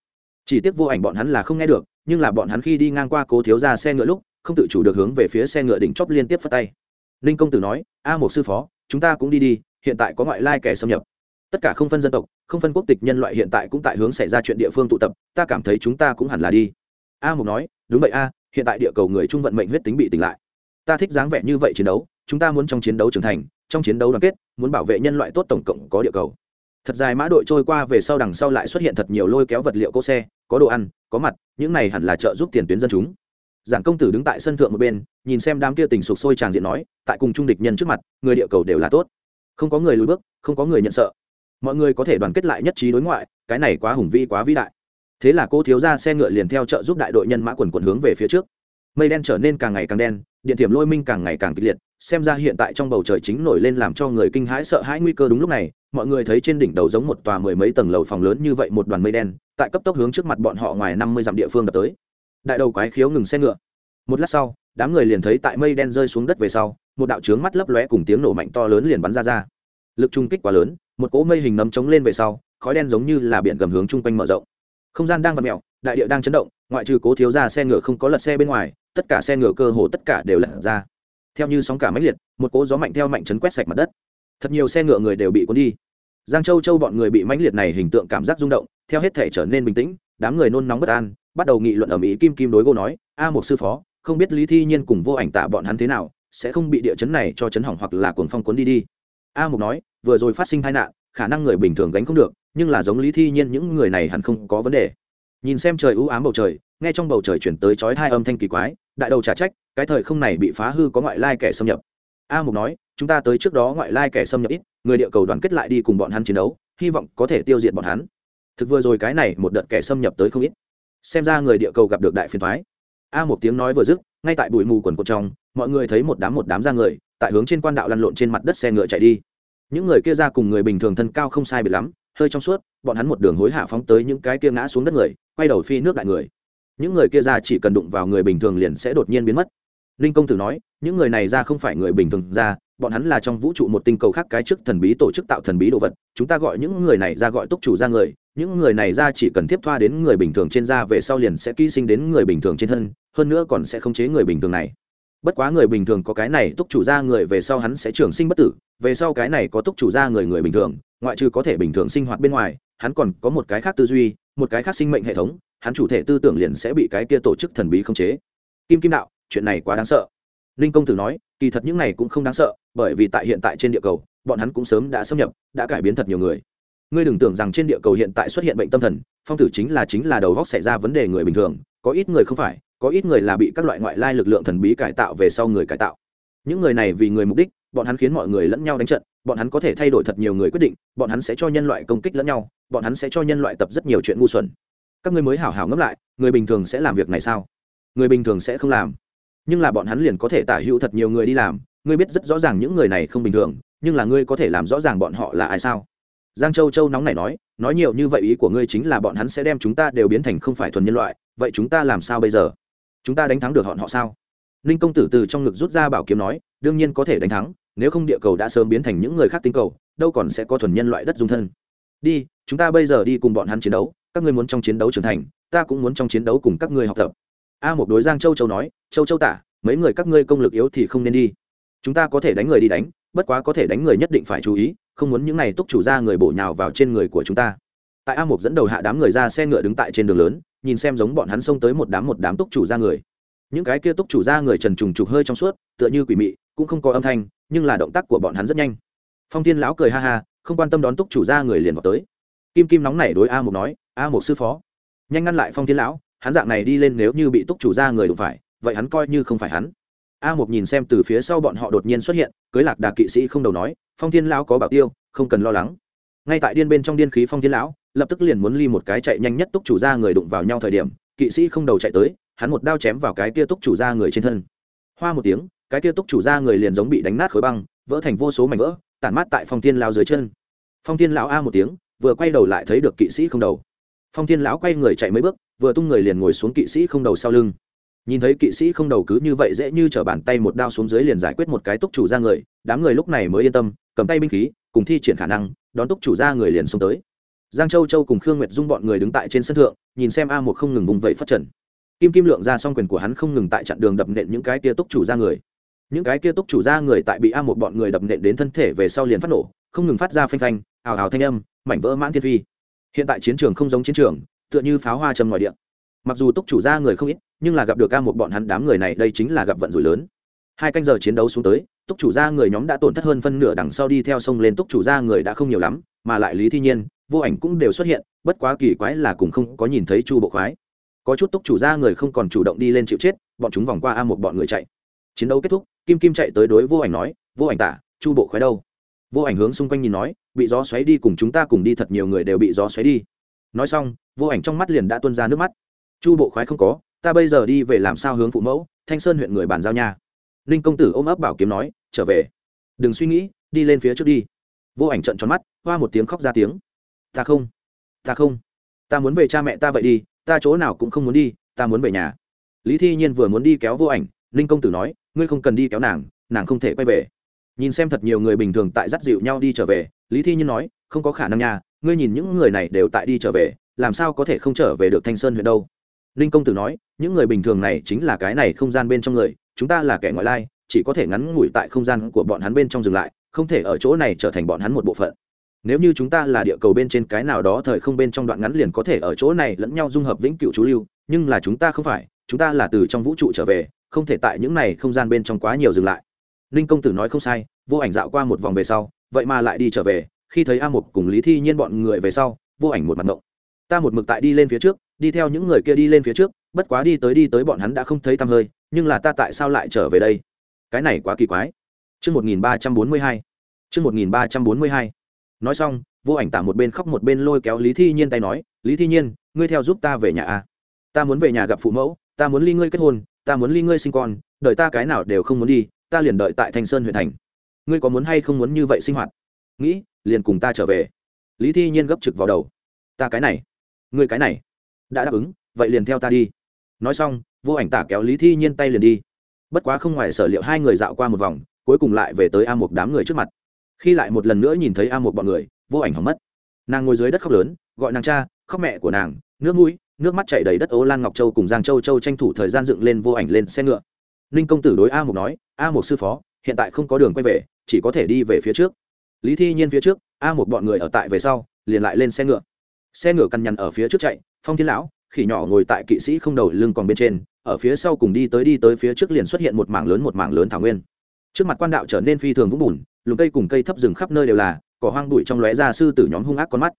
Chỉ tiếc vô ảnh bọn hắn là không nghe được, nhưng là bọn hắn khi đi ngang qua cố thiếu ra xe ngựa lúc, không tự chủ được hướng về phía xe ngựa đỉnh chóp liên tiếp phất tay. Ninh công tử nói, a một sư phó, chúng ta cũng đi đi, hiện tại có ngoại lai kẻ xâm nhập tất cả không phân dân tộc, không phân quốc tịch nhân loại hiện tại cũng tại hướng xảy ra chuyện địa phương tụ tập, ta cảm thấy chúng ta cũng hẳn là đi. A mục nói, đúng vậy a, hiện tại địa cầu người trung vận mệnh huyết tính bị tỉnh lại. Ta thích dáng vẻ như vậy chiến đấu, chúng ta muốn trong chiến đấu trưởng thành, trong chiến đấu đoàn kết, muốn bảo vệ nhân loại tốt tổng cộng có địa cầu. Thật dài mã đội trôi qua về sau đằng sau lại xuất hiện thật nhiều lôi kéo vật liệu cỗ xe, có đồ ăn, có mặt, những này hẳn là trợ giúp tiền tuyến dân chúng. Giảng công tử đứng tại sân thượng một bên, nhìn xem đám kia tình sục sôi tràng diện nói, tại cùng trung địch nhân trước mặt, người địa cầu đều là tốt. Không có người lùi bước, không có người nhận sợ mọi người có thể đoàn kết lại nhất trí đối ngoại, cái này quá hùng vĩ, quá vĩ đại. Thế là cô thiếu ra xe ngựa liền theo trợ giúp đại đội nhân mã quần quần hướng về phía trước. Mây đen trở nên càng ngày càng đen, điện thiểm lôi minh càng ngày càng kịch liệt, xem ra hiện tại trong bầu trời chính nổi lên làm cho người kinh hãi sợ hãi nguy cơ đúng lúc này, mọi người thấy trên đỉnh đầu giống một tòa mười mấy tầng lầu phòng lớn như vậy một đoàn mây đen, tại cấp tốc hướng trước mặt bọn họ ngoài năm mươi dặm địa phương đập tới. Đại đầu quái khiếu ngừng xe ngựa. Một lát sau, đám người liền thấy tại mây đen rơi xuống đất về sau, một đạo trướng mắt lấp lóe cùng tiếng nổ mạnh to lớn liền bắn ra ra. Lực trung kích quá lớn một cỗ mây hình nấm chống lên về sau, khói đen giống như là biển gầm hướng chung quanh mở rộng. Không gian đang vặn mẹo đại địa đang chấn động, ngoại trừ cố thiếu ra xe ngựa không có lật xe bên ngoài, tất cả xe ngựa cơ hồ tất cả đều lật ra. Theo như sóng cả máy liệt, một cỗ gió mạnh theo mạnh chấn quét sạch mặt đất. Thật nhiều xe ngựa người đều bị cuốn đi. Giang châu châu bọn người bị mãnh liệt này hình tượng cảm giác rung động, theo hết thể trở nên bình tĩnh, đám người nôn nóng bất an, bắt đầu nghị luận ở mỹ kim kim đối gô nói, a một sư phó, không biết lý thi nhiên cùng vô ảnh tạ bọn hắn thế nào, sẽ không bị địa chấn này cho chấn hỏng hoặc là cuồng phong cuốn đi đi a mục nói, vừa rồi phát sinh tai nạn, khả năng người bình thường gánh không được, nhưng là giống lý thi nhiên những người này hẳn không có vấn đề. Nhìn xem trời ưu ám bầu trời, nghe trong bầu trời chuyển tới chói hai âm thanh kỳ quái, đại đầu trả trách, cái thời không này bị phá hư có ngoại lai kẻ xâm nhập. A mục nói, chúng ta tới trước đó ngoại lai kẻ xâm nhập ít, người địa cầu đoàn kết lại đi cùng bọn hắn chiến đấu, hy vọng có thể tiêu diệt bọn hắn. Thực vừa rồi cái này một đợt kẻ xâm nhập tới không ít. Xem ra người địa cầu gặp được đại phiền thoái a một tiếng nói vừa dứt, ngay tại bụi mù quần cột trong, mọi người thấy một đám một đám ra người tại hướng trên quan đạo lăn lộn trên mặt đất xe ngựa chạy đi. Những người kia ra cùng người bình thường thân cao không sai biệt lắm, hơi trong suốt, bọn hắn một đường hối hạ phóng tới những cái kia ngã xuống đất người, quay đầu phi nước đại người. Những người kia ra chỉ cần đụng vào người bình thường liền sẽ đột nhiên biến mất. Ninh công tử nói, những người này ra không phải người bình thường ra, bọn hắn là trong vũ trụ một tinh cầu khác cái trước thần bí tổ chức tạo thần bí đồ vật, chúng ta gọi những người này ra gọi túc chủ ra người, những người này ra chỉ cần tiếp thoa đến người bình thường trên da về sau liền sẽ ký sinh đến người bình thường trên thân, hơn nữa còn sẽ khống chế người bình thường này bất quá người bình thường có cái này túc chủ ra người về sau hắn sẽ trường sinh bất tử, về sau cái này có túc chủ ra người người bình thường, ngoại trừ có thể bình thường sinh hoạt bên ngoài, hắn còn có một cái khác tư duy, một cái khác sinh mệnh hệ thống, hắn chủ thể tư tưởng liền sẽ bị cái kia tổ chức thần bí khống chế. Kim kim đạo, chuyện này quá đáng sợ. Ninh công tử nói, kỳ thật những này cũng không đáng sợ, bởi vì tại hiện tại trên địa cầu, bọn hắn cũng sớm đã xâm nhập, đã cải biến thật nhiều người. Ngươi đừng tưởng rằng trên địa cầu hiện tại xuất hiện bệnh tâm thần, phong tử chính là chính là đầu góc xảy ra vấn đề người bình thường, có ít người không phải có ít người là bị các loại ngoại lai lực lượng thần bí cải tạo về sau người cải tạo. Những người này vì người mục đích, bọn hắn khiến mọi người lẫn nhau đánh trận, bọn hắn có thể thay đổi thật nhiều người quyết định, bọn hắn sẽ cho nhân loại công kích lẫn nhau, bọn hắn sẽ cho nhân loại tập rất nhiều chuyện ngu xuẩn. Các ngươi mới hảo hảo ngẫm lại, người bình thường sẽ làm việc này sao? Người bình thường sẽ không làm. Nhưng là bọn hắn liền có thể tả hữu thật nhiều người đi làm, ngươi biết rất rõ ràng những người này không bình thường, nhưng là ngươi có thể làm rõ ràng bọn họ là ai sao? Giang châu châu nóng này nói nói nhiều như vậy ý của ngươi chính là bọn hắn sẽ đem chúng ta đều biến thành không phải thuần nhân loại, vậy chúng ta làm sao bây giờ? Chúng ta đánh thắng được họ họ sao? Ninh công tử từ trong ngực rút ra bảo kiếm nói, đương nhiên có thể đánh thắng, nếu không địa cầu đã sớm biến thành những người khác tinh cầu, đâu còn sẽ có thuần nhân loại đất dung thân. Đi, chúng ta bây giờ đi cùng bọn hắn chiến đấu, các ngươi muốn trong chiến đấu trưởng thành, ta cũng muốn trong chiến đấu cùng các ngươi học tập. A một đối giang châu châu nói, châu châu tả, mấy người các ngươi công lực yếu thì không nên đi. Chúng ta có thể đánh người đi đánh, bất quá có thể đánh người nhất định phải chú ý, không muốn những này túc chủ ra người bổ nhào vào trên người của chúng ta. Tại a mục dẫn đầu hạ đám người ra xe ngựa đứng tại trên đường lớn nhìn xem giống bọn hắn xông tới một đám một đám túc chủ ra người. Những cái kia túc chủ ra người trần trùng trục hơi trong suốt, tựa như quỷ mị, cũng không có âm thanh, nhưng là động tác của bọn hắn rất nhanh. Phong thiên lão cười ha ha, không quan tâm đón túc chủ ra người liền vào tới. Kim kim nóng nảy đối a mục nói, a mục sư phó. Nhanh ngăn lại phong thiên lão, hắn dạng này đi lên nếu như bị túc chủ ra người đụng phải, vậy hắn coi như không phải hắn. A một nhìn xem từ phía sau bọn họ đột nhiên xuất hiện, cưới lạc đà kỵ sĩ không đầu nói, phong thiên lão có bảo tiêu, không cần lo lắng ngay tại điên bên trong điên khí phong thiên lão, lập tức liền muốn ly một cái chạy nhanh nhất túc chủ ra người đụng vào nhau thời điểm, kỵ sĩ không đầu chạy tới, hắn một đao chém vào cái kia túc chủ ra người trên thân. Hoa một tiếng, cái kia túc chủ ra người liền giống bị đánh nát khối băng, vỡ thành vô số mảnh vỡ, tản mát tại phong thiên lão dưới chân. Phong thiên lão a một tiếng, vừa quay đầu lại thấy được kỵ sĩ không đầu. Phong thiên lão quay người chạy mấy bước, vừa tung người liền ngồi xuống kỵ sĩ không đầu sau lưng. Nhìn thấy kỵ sĩ không đầu cứ như vậy dễ như t r ở bàn tay một đao xuống dưới liền giải quyết một cái túc chủ ra người, đám người lúc này mới yên tâm, cầm tay binh khí cùng thi triển khả năng, đón túc chủ ra người liền xông tới. Giang châu châu cùng khương nguyệt dung bọn người đứng tại trên sân thượng, nhìn xem a một không ngừng vùng vẫy phát trần. Kim kim lượng ra xong quyền của hắn không ngừng tại chặn đường đập nện những cái kia túc chủ ra người. Những cái kia túc chủ ra người tại bị a một bọn người đập nện đến thân thể về sau liền phát nổ, không ngừng phát ra phanh phanh, ào ào thanh âm, mảnh vỡ mãn thiên phi. Hiện tại chiến trường không giống chiến trường, tựa như pháo hoa châm ngoài điện. Mặc dù túc chủ ra người không ít, nhưng là gặp được A một bọn hắn đám người này, đây chính là gặp vận rủi lớn. Hai canh giờ chiến đấu xuống tới túc chủ Gia người nhóm đã tổn thất hơn phân nửa đằng sau đi theo sông lên túc chủ Gia người đã không nhiều lắm, mà lại lý thi nhiên, vô ảnh cũng đều xuất hiện, bất quá kỳ quái là cùng không có nhìn thấy chu bộ khoái. Có chút túc chủ Gia người không còn chủ động đi lên chịu chết, bọn chúng vòng qua a một bọn người chạy. Chiến đấu kết thúc, kim kim chạy tới đối vô ảnh nói, vô ảnh tả, chu bộ khoái đâu? Vô ảnh hướng xung quanh nhìn nói, bị gió xoáy đi cùng chúng ta cùng đi thật nhiều người đều bị gió xoáy đi. Nói xong, vô ảnh trong mắt liền đã tuôn ra nước mắt. Chu bộ khoái không có, ta bây giờ đi về làm sao hướng phụ mẫu, thanh sơn huyện người bàn giao nha ninh công tử ôm ấp bảo kiếm nói, trở về. Đừng suy nghĩ, đi lên phía trước đi. Vô ảnh trận tròn mắt, hoa một tiếng khóc ra tiếng. Ta không ta không. Ta muốn về cha mẹ ta vậy đi, ta chỗ nào cũng không muốn đi, ta muốn về nhà. Lý thi nhiên vừa muốn đi kéo vô ảnh ninh công tử nói, ngươi không cần đi kéo nàng nàng không thể quay về. Nhìn xem thật nhiều người bình thường tại dắt dịu nhau đi trở về, lý thi nhiên nói, không có khả năng nha, ngươi nhìn những người này đều tại đi trở về, làm sao có thể không trở về được thanh sơn huyện đâu? Ninh công tử nói, những người bình thường này chính là cái này không gian bên trong người chúng ta là kẻ ngoại lai, chỉ có thể ngắn ngủi tại không gian của bọn hắn bên trong dừng lại, không thể ở chỗ này trở thành bọn hắn một bộ phận. Nếu như chúng ta là địa cầu bên trên cái nào đó thời không bên trong đoạn ngắn liền có thể ở chỗ này lẫn nhau dung hợp vĩnh cửu chú lưu, nhưng là chúng ta không phải, chúng ta là từ trong vũ trụ trở về, không thể tại những này không gian bên trong quá nhiều dừng lại. Ninh công tử nói không sai, vô ảnh dạo qua một vòng về sau, vậy mà lại đi trở về, khi thấy a mục cùng lý thi nhiên bọn người về sau, vô ảnh một mặt ngộng. Ta một mực tại đi lên phía trước đi theo những người kia đi lên phía trước, bất quá đi tới đi tới bọn hắn đã không thấy tăm hơi, nhưng là ta tại sao lại trở về đây? Cái này quá kỳ quái. Chương một nghìn ba trăm bốn mươi hai. Chương một nghìn ba trăm bốn mươi hai. Nói xong, vô ảnh tả một bên khóc một bên lôi kéo lý thi nhiên tay nói, lý thi nhiên, ngươi theo giúp ta về nhà a ta muốn về nhà gặp phụ mẫu, ta muốn ly ngươi kết hôn, ta muốn ly ngươi sinh con đợi ta cái nào đều không muốn đi, ta liền đợi tại thanh sơn huyện thành. Ngươi có muốn hay không muốn như vậy sinh hoạt? Nghĩ, liền cùng ta trở về. Lý thi nhiên gấp trực vào đầu. Ta cái này, ngươi cái này đã đáp ứng, vậy liền theo ta đi. Nói xong, vô ảnh tả kéo lý thi nhiên tay liền đi. Bất quá không ngoài sở liệu hai người dạo qua một vòng, cuối cùng lại về tới a một đám người trước mặt. Khi lại một lần nữa nhìn thấy a một bọn người, vô ảnh hỏng mất. Nàng ngồi dưới đất khóc lớn, gọi nàng cha, khóc mẹ của nàng, nước mũi, nước mắt chảy đầy đất ố lan ngọc châu cùng giang châu châu tranh thủ thời gian dựng lên vô ảnh lên xe ngựa. Ninh công tử đối a một nói, a một sư phó, hiện tại không có đường quay về, chỉ có thể đi về phía trước. Lý thi nhiên phía trước, a một bọn người ở tại về sau, liền lại lên xe ngựa. Xe ngựa căn nhằn ở phía trước chạy phong thiên lão, khỉ nhỏ ngồi tại kỵ sĩ không đầu lưng còn bên trên, ở phía sau cùng đi tới đi tới phía trước liền xuất hiện một mảng lớn một mảng lớn thảo nguyên. Trước mặt quan đạo trở nên phi thường vũng bùn, lùm cây cùng cây thấp rừng khắp nơi đều là, cỏ hoang bụi trong lóe ra sư tử nhóm hung ác con mắt.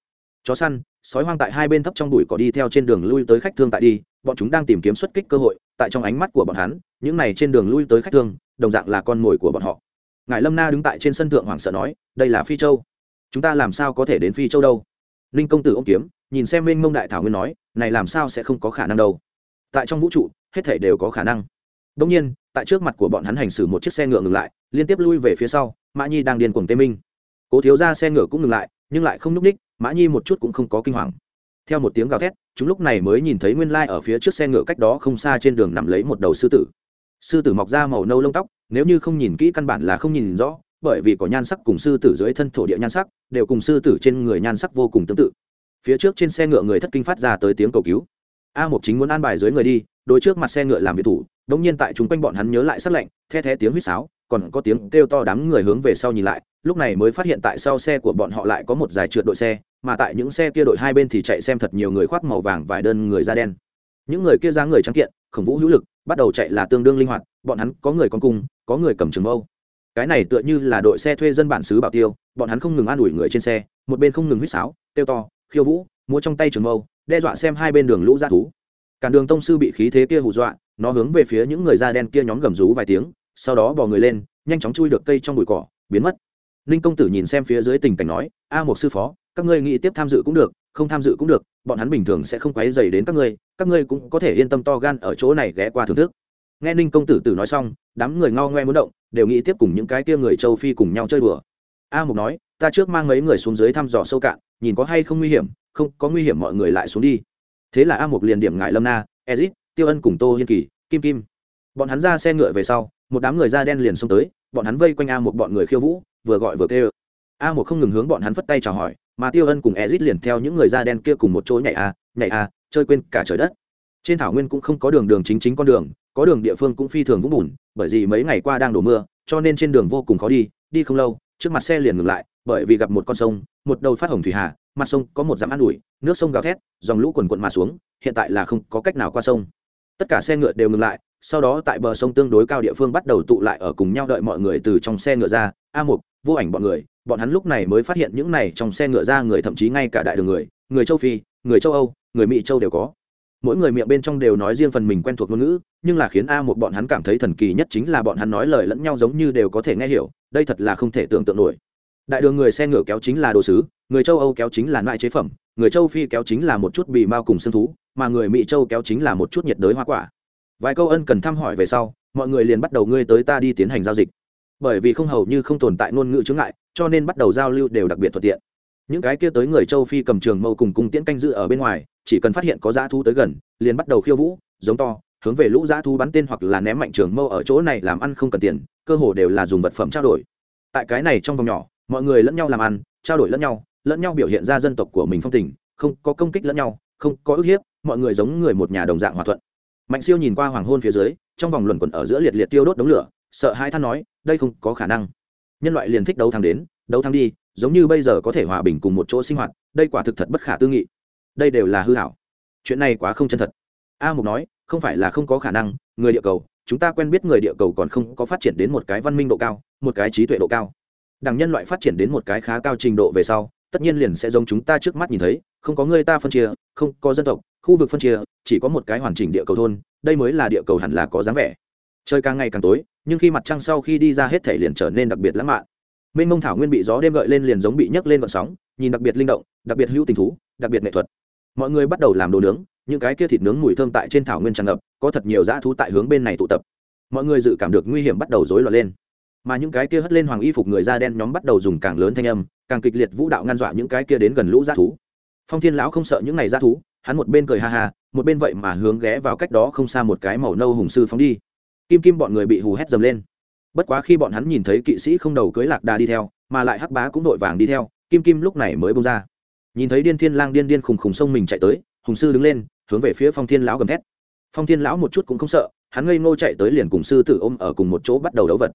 Chó săn, sói hoang tại hai bên thấp trong bụi cỏ đi theo trên đường lui tới khách thương tại đi, bọn chúng đang tìm kiếm xuất kích cơ hội, tại trong ánh mắt của bọn hắn, những này trên đường lui tới khách thương, đồng dạng là con mồi của bọn họ. Ngài lâm na đứng tại trên sân thượng hoàng sợ nói, đây là phi châu. Chúng ta làm sao có thể đến phi châu đâu? Ninh công tử ô m kiếm nhìn xem mênh mông đại thảo nguyên nói, này làm sao sẽ không có khả năng đâu? Tại trong vũ trụ, hết thể đều có khả năng. Đông nhiên, tại trước mặt của bọn hắn hành xử một chiếc xe ngựa ngừng lại, liên tiếp lui về phía sau, mã nhi đang điên cuồng tê minh. Cố thiếu ra xe ngựa cũng ngừng lại, nhưng lại không n ú c ních, mã nhi một chút cũng không có kinh hoàng. Theo một tiếng gào thét, chúng lúc này mới nhìn thấy nguyên lai ở phía trước xe ngựa cách đó không xa trên đường nằm lấy một đầu sư tử. Sư tử mọc ra màu nâu lông tóc, nếu như không nhìn kỹ căn bản là không nhìn rõ, bởi vì có nhan sắc cùng sư tử dưới thân thổ địa nhan sắc, đều cùng sư tử trên người nhan sắc vô cùng tương tự phía trước trên xe ngựa người thất kinh phát ra tới tiếng cầu cứu. A một chính muốn an bài dưới người đi, đối trước mặt xe ngựa làm việc thủ, đống nhiên tại chúng quanh bọn hắn nhớ lại sắc lệnh the thé tiếng huýt sáo, còn có tiếng kêu to đám người hướng về sau nhìn lại, lúc này mới phát hiện tại sau xe của bọn họ lại có một dài trượt đội xe, mà tại những xe kia đội hai bên thì chạy xem thật nhiều người khoác màu vàng vài đơn người da đen. Những người kia ra người trắng kiện, khổng vũ hữu lực, bắt đầu chạy là tương đương linh hoạt, bọn hắn có người con cung, có người cầm trường mâu. Cái này tựa như là đội xe thuê dân bản xứ bảo tiêu, bọn hắn không ngừng an ủi người trên xe, một bên không ngừng huýt sáo, kêu to khiêu vũ mua trong tay trường mâu, đe dọa xem hai bên đường lũ ra thú. Cản đường tông sư bị khí thế kia hù dọa, nó hướng về phía những người da đen kia nhóm gầm rú vài tiếng, sau đó bỏ người lên, nhanh chóng chui được cây trong bụi cỏ, biến mất. Ninh công tử nhìn xem phía dưới tình cảnh nói, a một sư phó, các ngươi nghĩ tiếp tham dự cũng được, không tham dự cũng được, bọn hắn bình thường sẽ không quấy dày đến các ngươi các ngươi cũng có thể yên tâm to gan ở chỗ này ghé qua thưởng thức. Nghe ninh công tử tử nói xong, đám người ngao ngoe muốn động, đều nghĩ tiếp cùng những cái kia người châu phi cùng nhau chơi đùa. A mục nói, ta trước mang mấy người xuống dưới thăm dò sâu cạn nhìn có hay không nguy hiểm, không, có nguy hiểm mọi người lại xuống đi. Thế là a một liền điểm ngại lâm na, ezit, tiêu ân cùng tô hiên kỳ, kim kim. Bọn hắn ra xe ngựa về sau, một đám người da đen liền xông tới, bọn hắn vây quanh a một bọn người khiêu vũ, vừa gọi vừa kêu. A một không ngừng hướng bọn hắn phất tay chào hỏi, mà tiêu ân cùng ezit liền theo những người da đen kia cùng một chỗ nhảy a nhảy a, chơi quên cả trời đất. Trên thảo nguyên cũng không có đường đường chính chính con đường, có đường địa phương cũng phi thường vũng bùn, bởi vì mấy ngày qua đang đổ mưa, cho nên trên đường vô cùng khó đi đi không lâu, trước mặt xe liền ngừng lại bởi vì gặp một con sông, một đầu phát hồng thủy hà, mặt sông có một dặm an ủi, nước sông gào thét, dòng lũ quần quận mà xuống, hiện tại là không có cách nào qua sông. Tất cả xe ngựa đều ngừng lại, sau đó tại bờ sông tương đối cao địa phương bắt đầu tụ lại ở cùng nhau đợi mọi người từ trong xe ngựa ra, a mục, vô ảnh bọn người, bọn hắn lúc này mới phát hiện những này trong xe ngựa ra người thậm chí ngay cả đại đường người người châu phi, người châu âu, người mỹ châu đều có. Mỗi người miệng bên trong đều nói riêng phần mình quen thuộc ngôn ngữ, nhưng là khiến a một bọn hắn cảm thấy thần kỳ nhất chính là bọn hắn nói lời lẫn nhau giống như đều có thể nghe hiểu, đây thật là không thể tưởng tượng nổi đại đường người xe ngựa kéo chính là đồ sứ, người châu âu kéo chính là loại chế phẩm, người châu phi kéo chính là một chút bì mao cùng xương thú, mà người mỹ châu kéo chính là một chút nhiệt đới hoa quả. Vài câu ân cần thăm hỏi về sau, mọi người liền bắt đầu ngươi tới ta đi tiến hành giao dịch. Bởi vì không hầu như không tồn tại ngôn ngữ chướng ngại, cho nên bắt đầu giao lưu đều đặc biệt thuận tiện. Những cái kia tới người châu phi cầm trường mâu cùng cung tiễn canh dự ở bên ngoài, chỉ cần phát hiện có dã thu tới gần, liền bắt đầu khiêu vũ, giống to, hướng về lũ dã thu bắn tên hoặc là ném mạnh trường mâu ở chỗ này làm ăn không cần tiền, cơ hồ đều là dùng vật phẩm trao đổi. Tại cái này trong vòng nhỏ mọi người lẫn nhau làm ăn, trao đổi lẫn nhau lẫn nhau biểu hiện ra dân tộc của mình phong tình, không có công kích lẫn nhau, không có ức hiếp, mọi người giống người một nhà đồng dạng hòa thuận. Mạnh siêu nhìn qua hoàng hôn phía dưới, trong vòng luẩn quẩn ở giữa liệt liệt tiêu đốt đống lửa, sợ hai than nói, đây không có khả năng. Nhân loại liền thích đấu thắng đến, đấu thắng đi, giống như bây giờ có thể hòa bình cùng một chỗ sinh hoạt, đây quả thực thật bất khả tư nghị. Đây đều là hư hảo. Chuyện này quá không chân thật. A mục nói, không phải là không có khả năng, người địa cầu, chúng ta quen biết người địa cầu còn không có phát triển đến một cái văn minh độ cao, một cái trí tuệ độ cao đằng nhân loại phát triển đến một cái khá cao trình độ về sau, tất nhiên liền sẽ giống chúng ta trước mắt nhìn thấy, không có người ta phân chia, không có dân tộc, khu vực phân chia, chỉ có một cái hoàn chỉnh địa cầu thôn, đây mới là địa cầu hẳn là có dáng vẻ. Trời càng ngày càng tối, nhưng khi mặt trăng sau khi đi ra hết thể liền trở nên đặc biệt lãng mạn. Mênh mông thảo nguyên bị gió đêm gợi lên liền giống bị nhấc lên vận sóng, nhìn đặc biệt linh động, đặc biệt hữu tình thú, đặc biệt nghệ thuật. Mọi người bắt đầu làm đồ nướng, những cái kia thịt nướng mùi thơm tại trên thảo nguyên tràn ngập, có thật nhiều dã thú tại hướng bên này tụ tập. Mọi người dự cảm được nguy hiểm bắt đầu rối loạn lên mà những cái kia hất lên hoàng y phục người da đen nhóm bắt đầu dùng càng lớn thanh âm, càng kịch liệt vũ đạo ngăn dọa những cái kia đến gần lũ dã thú. Phong thiên lão không sợ những này á thú, hắn một bên cười ha ha, một bên vậy mà hướng ghé vào cách đó không xa một cái màu nâu hùng sư phóng đi. Kim kim bọn người bị hù hét dầm lên. Bất quá khi bọn hắn nhìn thấy kỵ sĩ không đầu cưới lạc đà đi theo, mà lại hắc bá cũng vội vàng đi theo, kim kim lúc này mới bông ra. Nhìn thấy điên thiên lang điên điên khùng khùng sông mình chạy tới, hùng sư đứng lên, hướng về phía phong thiên lão gầm thét. Phong thiên lão một chút cũng không sợ, hắn ngây ngô chạy tới liền cùng sư tử ôm ở cùng một chỗ bắt đầu đấu vật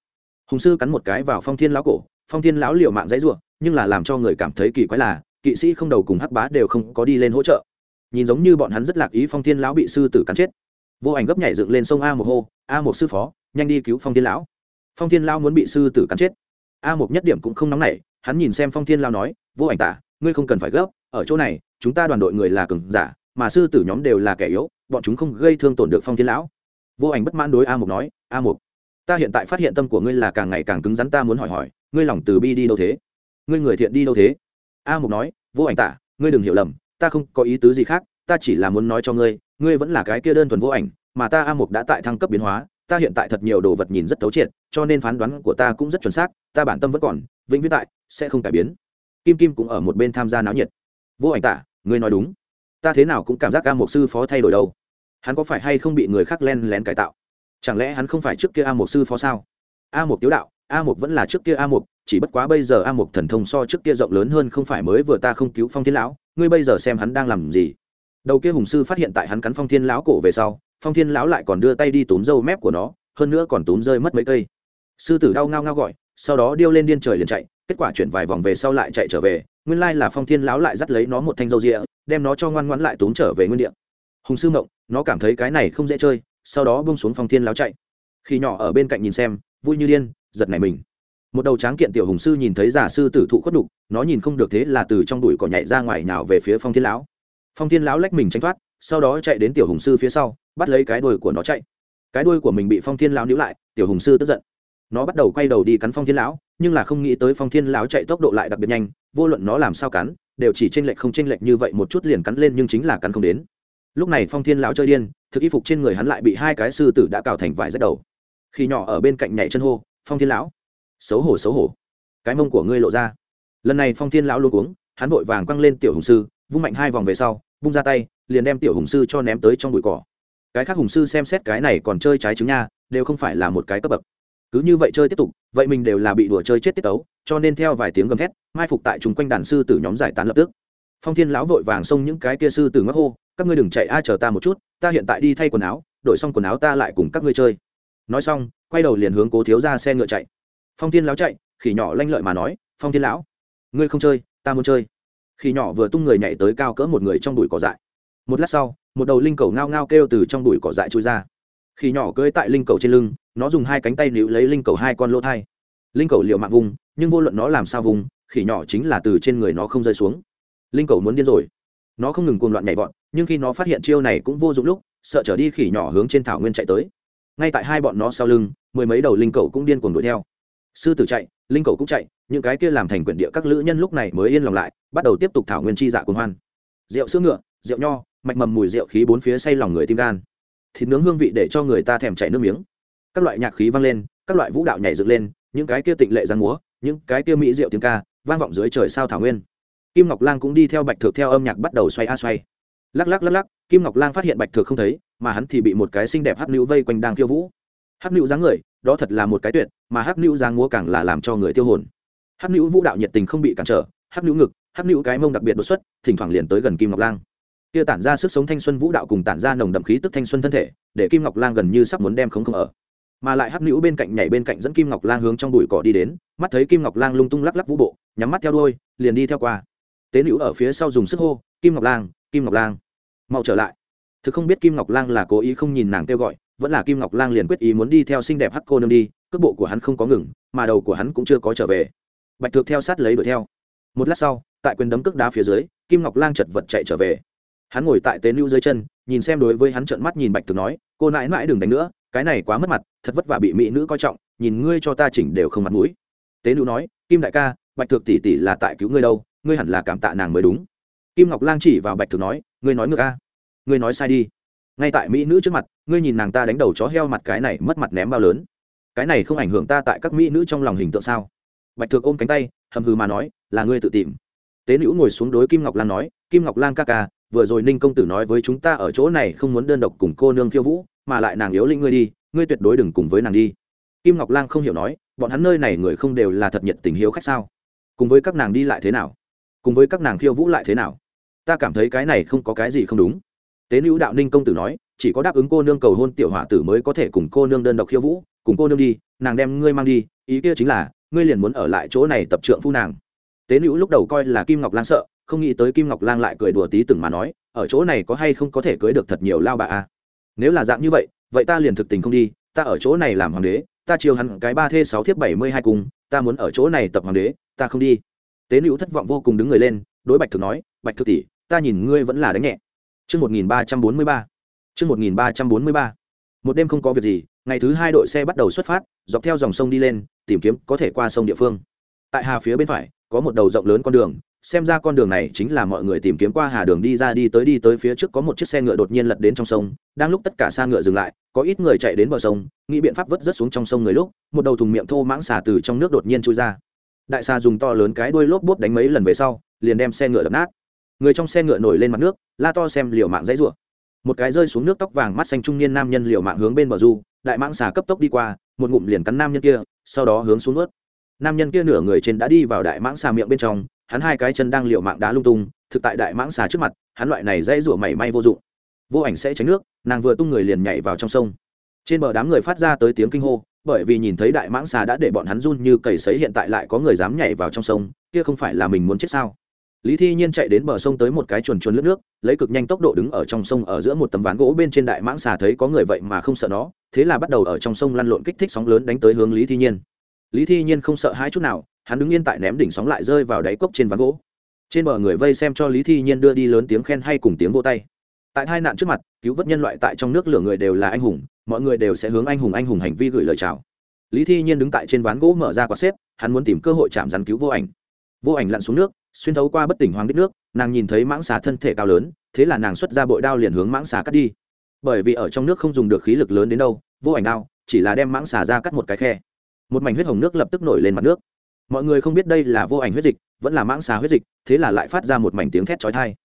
hùng sư cắn một cái vào phong thiên lão cổ, phong thiên lão liều mạng dãy ruộng nhưng là làm cho người cảm thấy kỳ quái là, kỵ sĩ không đầu cùng hắc bá đều không có đi lên hỗ trợ. Nhìn giống như bọn hắn rất lạc ý phong thiên lão bị sư tử cắn chết. Vô ảnh gấp nhảy dựng lên sông a một hô, a một sư phó, nhanh đi cứu phong thiên lão. Phong thiên lão muốn bị sư tử cắn chết. A một nhất điểm cũng không nóng nảy, hắn nhìn xem phong thiên lão nói, vô ảnh tả, ngươi không cần phải gấp, ở chỗ này, chúng ta đoàn đội người là cường giả, mà sư tử nhóm đều là kẻ yếu, bọn chúng không gây thương tổn được phong thiên lão. Vô ảnh bất mãn đối a mục nói, a mục ta hiện tại phát hiện tâm của ngươi là càng ngày càng cứng rắn, ta muốn hỏi hỏi, ngươi lòng từ bi đi đâu thế? Ngươi người thiện đi đâu thế? A mục nói, vô ảnh tả, ngươi đừng hiểu lầm, ta không có ý tứ gì khác, ta chỉ là muốn nói cho ngươi ngươi vẫn là cái kia đơn thuần vô ảnh, mà ta a mục đã tại thăng cấp biến hóa, ta hiện tại thật nhiều đồ vật nhìn rất thấu triệt, cho nên phán đoán của ta cũng rất chuẩn xác, ta bản tâm vẫn còn, vĩnh viễn tại, sẽ không cải biến. Kim kim cũng ở một bên tham gia náo nhiệt. Vô ảnh tả, ngươi nói đúng. Ta thế nào cũng cảm giác a mục sư phó thay đổi đâu. Hắn có phải hay không bị người khác len lén cải tạo? Chẳng lẽ hắn không phải trước kia a mục sư phó sao? A mục tiếu đạo, a mục vẫn là trước kia a mục, chỉ bất quá bây giờ a mục thần thông so trước kia rộng lớn hơn không phải mới vừa ta không cứu phong thiên lão, ngươi bây giờ xem hắn đang làm gì? Đầu kia hùng sư phát hiện tại hắn cắn phong thiên lão cổ về sau, phong thiên lão lại còn đưa tay đi túm râu mép của nó, hơn nữa còn túm rơi mất mấy cây. Sư tử đau ngao ngao gọi, sau đó điêu lên điên trời liền chạy, kết quả chuyển vài vòng về sau lại chạy trở về, nguyên lai là phong thiên lão lại dắt lấy nó một thanh dâu rịa, đem nó cho ngoan ngoãn lại túm trở về nguyên địa. Hùng sư mộng, nó cảm thấy cái này không dễ chơi sau đó bông xuống phong thiên lão chạy. Khi nhỏ ở bên cạnh nhìn xem, vui như điên, giật này mình. Một đầu tráng kiện tiểu hùng sư nhìn thấy giả sư tử thụ khuất đục, nó nhìn không được thế là từ trong đùi cỏ nhảy ra ngoài nào về phía phong thiên lão phong thiên lão lách mình tránh thoát, sau đó chạy đến tiểu hùng sư phía sau, bắt lấy cái đuôi của nó chạy. Cái đuôi của mình bị phong thiên lão níu lại, tiểu hùng sư tức giận. Nó bắt đầu quay đầu đi cắn phong thiên lão nhưng là không nghĩ tới phong thiên lão chạy tốc độ lại đặc biệt nhanh, vô luận nó làm sao cắn, đều chỉ tranh lệch không tranh lệch như vậy một chút liền cắn lên nhưng chính là cắn không đến lúc này phong thiên lão chơi điên, thực y phục trên người hắn lại bị hai cái sư tử đã cào thành vải rách đầu. Khi nhỏ ở bên cạnh nhảy chân hô, phong thiên lão, xấu hổ xấu hổ. Cái mông của ngươi lộ ra. Lần này phong thiên lão luôn uống hắn vội vàng quăng lên tiểu hùng sư, vung mạnh hai vòng về sau bung ra tay, liền đem tiểu hùng sư cho ném tới trong bụi cỏ. Cái khác hùng sư xem xét cái này còn chơi trái trứng nha, đều không phải là một cái cấp bậc. Cứ như vậy chơi tiếp tục, vậy mình đều là bị đùa chơi chết tiết tấu, cho nên theo vài tiếng gầm thét, mai phục tại chung quanh đàn sư tử nhóm giải tán lập tức. Phong thiên lão vội vàng xông những cái kia sư tử ngắc hô các ngươi đừng chạy ai chờ ta một chút, ta hiện tại đi thay quần áo, đổi xong quần áo ta lại cùng các ngươi chơi. Nói xong, quay đầu liền hướng cố thiếu ra xe ngựa chạy. Phong thiên lão chạy, khỉ nhỏ lanh lợi mà nói, phong thiên lão, ngươi không chơi, ta muốn chơi. Khỉ nhỏ vừa tung người nhảy tới cao cỡ một người trong đùi cỏ dại. Một lát sau, một đầu linh cầu ngao ngao kêu từ trong đùi cỏ dại trôi ra. Khỉ nhỏ cưỡi tại linh cầu trên lưng, nó dùng hai cánh tay níu lấy linh cầu hai con lỗ thai. Linh cầu liệu mạng vùng, nhưng vô luận nó làm sao vùng, khỉ nhỏ chính là từ trên người nó không rơi xuống. Linh cầu muốn điên rồi. Nó không ngừng cuồng loạn nhảy vọt nhưng khi nó phát hiện chiêu này cũng vô dụng lúc, sợ trở đi khỉ nhỏ hướng trên thảo nguyên chạy tới. Ngay tại hai bọn nó sau lưng, mười mấy đầu linh cầu cũng điên cuồng đuổi theo. Sư tử chạy, linh cầu cũng chạy, những cái kia làm thành quyển địa các lữ nhân lúc này mới yên lòng lại, bắt đầu tiếp tục thảo nguyên chi dạ cuồng hoan. Rượu sữa ngựa, rượu nho, mạch mầm mùi rượu khí bốn phía say lòng người tim gan. Thịt nướng hương vị để cho người ta thèm chảy nước miếng. Các loại nhạc khí vang lên, các loại vũ đạo nhảy dựng lên, những cái kia tịnh lệ giang múa, những cái kia mỹ rượu tiếng ca, vang vọng dưới trời sao thảo nguyên. Kim ngọc lang cũng đi theo bạch thược theo âm nhạc bắt đầu xoay a xoay lắc lắc lắc lắc, kim ngọc lang phát hiện bạch thược không thấy, mà hắn thì bị một cái xinh đẹp hắc nữ vây quanh đang khiêu vũ. Hắc nữ dáng người, đó thật là một cái tuyệt, mà hắc nữ dáng múa càng là làm cho người tiêu hồn. Hắc nữ vũ đạo nhiệt tình không bị cản trở, hắc nữ ngực, hắc nữ cái mông đặc biệt đột xuất, thỉnh thoảng liền tới gần kim ngọc lang. Kia tản ra sức sống thanh xuân vũ đạo cùng tản ra nồng đậm khí tức thanh xuân thân thể, để kim ngọc lang gần như sắp muốn đem không không ở. Mà lại hắc nữ bên cạnh nhảy bên cạnh dẫn kim ngọc lang hướng trong bụi cỏ đi đến, mắt thấy kim ngọc lang lung tung lắc lắc vũ bộ, nhắm mắt theo đôi liền đi theo qua. Tế nữ ở phía sau dùng sức hô, kim ngọc lang kim ngọc lang. Mau trở lại. Thực không biết kim ngọc lang là cố ý không nhìn nàng kêu gọi, vẫn là kim ngọc lang liền quyết ý muốn đi theo xinh đẹp hắc cô nương đi, cước bộ của hắn không có ngừng, mà đầu của hắn cũng chưa có trở về. Bạch Thược theo sát lấy đuổi theo. Một lát sau, tại quyền đấm cước đá phía dưới, kim ngọc lang chật vật chạy trở về. Hắn ngồi tại tế nữ dưới chân, nhìn xem đối với hắn trợn mắt nhìn bạch Thược nói, cô nãi nãi đừng đánh nữa, cái này quá mất mặt, thật vất vả bị mỹ nữ coi trọng, nhìn ngươi cho ta chỉnh đều không mặt mũi. Tế nữ nói, kim đại ca, bạch Thược tỷ tỷ là tại cứu ngươi đâu, ngươi hẳn là cảm tạ nàng mới đúng kim ngọc lang chỉ vào bạch thực nói, ngươi nói ngược a, ngươi nói sai đi. Ngay tại mỹ nữ trước mặt, ngươi nhìn nàng ta đánh đầu chó heo mặt cái này mất mặt ném bao lớn. Cái này không ảnh hưởng ta tại các mỹ nữ trong lòng hình tượng sao? Bạch thực ôm cánh tay, hầm hừ mà nói, là ngươi tự tìm. Tế nữ ngồi xuống đối kim ngọc lan nói, kim ngọc lan ca ca, vừa rồi ninh công tử nói với chúng ta ở chỗ này không muốn đơn độc cùng cô nương khiêu vũ, mà lại nàng yếu linh ngươi đi, ngươi tuyệt đối đừng cùng với nàng đi. Kim ngọc lan không hiểu nói, bọn hắn nơi này người không đều là thật nhiệt tình hiếu khách sao? Cùng với các nàng đi lại thế nào? Cùng với các nàng khiêu vũ lại thế nào? Ta cảm thấy cái này không có cái gì không đúng. Tế nữ đạo ninh công tử nói, chỉ có đáp ứng cô nương cầu hôn tiểu hỏa tử mới có thể cùng cô nương đơn độc khiêu vũ, cùng cô nương đi, nàng đem ngươi mang đi, ý kia chính là, ngươi liền muốn ở lại chỗ này tập trượng phu nàng. Tế nữ lúc đầu coi là kim ngọc lang sợ, không nghĩ tới kim ngọc lang lại cười đùa tí từng mà nói, ở chỗ này có hay không có thể cưới được thật nhiều lao bà à? nếu là dạng như vậy vậy ta liền thực tình không đi, ta ở chỗ này làm hoàng đế, ta chiều hẳn cái ba thê sáu thiếp bảy mươi hai cùng ta muốn ở chỗ này tập hoàng đế, ta không đi tế nữ thất vọng vô cùng đứng người lên, đối bạch thực nói, bạch thực tỷ, ta nhìn ngươi vẫn là đánh nhẹ. Chương một nghìn ba trăm bốn mươi ba. Chương một nghìn ba trăm bốn mươi ba. Một đêm không có việc gì, ngày thứ hai đội xe bắt đầu xuất phát, dọc theo dòng sông đi lên, tìm kiếm có thể qua sông địa phương. Tại hà phía bên phải, có một đầu rộng lớn con đường, xem ra con đường này chính là mọi người tìm kiếm qua hà đường đi ra đi tới đi tới phía trước có một chiếc xe ngựa đột nhiên lật đến trong sông, đang lúc tất cả xa ngựa dừng lại, có ít người chạy đến bờ sông, nghĩ biện pháp vớt rớt xuống trong sông người lúc, một đầu thùng miệng thô mãng xà từ trong nước đột nhiên trôi ra đại xà dùng to lớn cái đuôi lốp bốp đánh mấy lần về sau, liền đem xe ngựa đập nát. Người trong xe ngựa nổi lên mặt nước, la to xem liều mạng dãy rủa. Một cái rơi xuống nước tóc vàng mắt xanh trung niên nam nhân liều mạng hướng bên bờ du, đại mãng xà cấp tốc đi qua, một ngụm liền cắn nam nhân kia, sau đó hướng xuống nước nam nhân kia nửa người trên đã đi vào đại mãng xà miệng bên trong, hắn hai cái chân đang liều mạng đá lung tung, thực tại đại mãng xà trước mặt, hắn loại này dãy rủa mảy may vô dụng. Vô ảnh sẽ tránh nước, nàng vừa tung người liền nhảy vào trong sông. Trên bờ đám người phát ra tới tiếng kinh hô bởi vì nhìn thấy đại mãng xà đã để bọn hắn run như cầy sấy hiện tại lại có người dám nhảy vào trong sông, kia không phải là mình muốn chết sao? Lý thi nhiên chạy đến bờ sông tới một cái chuồn chuồn lướt nước, lấy cực nhanh tốc độ đứng ở trong sông ở giữa một tấm ván gỗ bên trên đại mãng xà thấy có người vậy mà không sợ nó, thế là bắt đầu ở trong sông lăn lộn kích thích sóng lớn đánh tới hướng lý thi nhiên. Lý thi nhiên không sợ hai chút nào, hắn đứng yên tại ném đỉnh sóng lại rơi vào đáy cốc trên ván gỗ. Trên bờ người vây xem cho lý thi nhiên đưa đi lớn tiếng khen hay cùng tiếng vô tay tại hai nạn trước mặt, cứu vớt nhân loại tại trong nước lửa người đều là anh hùng, mọi người đều sẽ hướng anh hùng anh hùng hành vi gửi lời chào. Lý thi nhiên đứng tại trên ván gỗ mở ra quạt xếp, hắn muốn tìm cơ hội chạm rắn cứu vô ảnh. Vô ảnh lặn xuống nước, xuyên thấu qua bất tỉnh hoàng đích nước, nàng nhìn thấy mãng xà thân thể cao lớn, thế là nàng xuất ra bội đao liền hướng mãng xà cắt đi. Bởi vì ở trong nước không dùng được khí lực lớn đến đâu, vô ảnh đao chỉ là đem mãng xà ra cắt một cái khe. Một mảnh huyết hồng nước lập tức nổi lên mặt nước. Mọi người không biết đây là vô ảnh huyết dịch, vẫn là mãng xà huyết dịch, thế là lại phát ra một mảnh tiếng thét chói tai.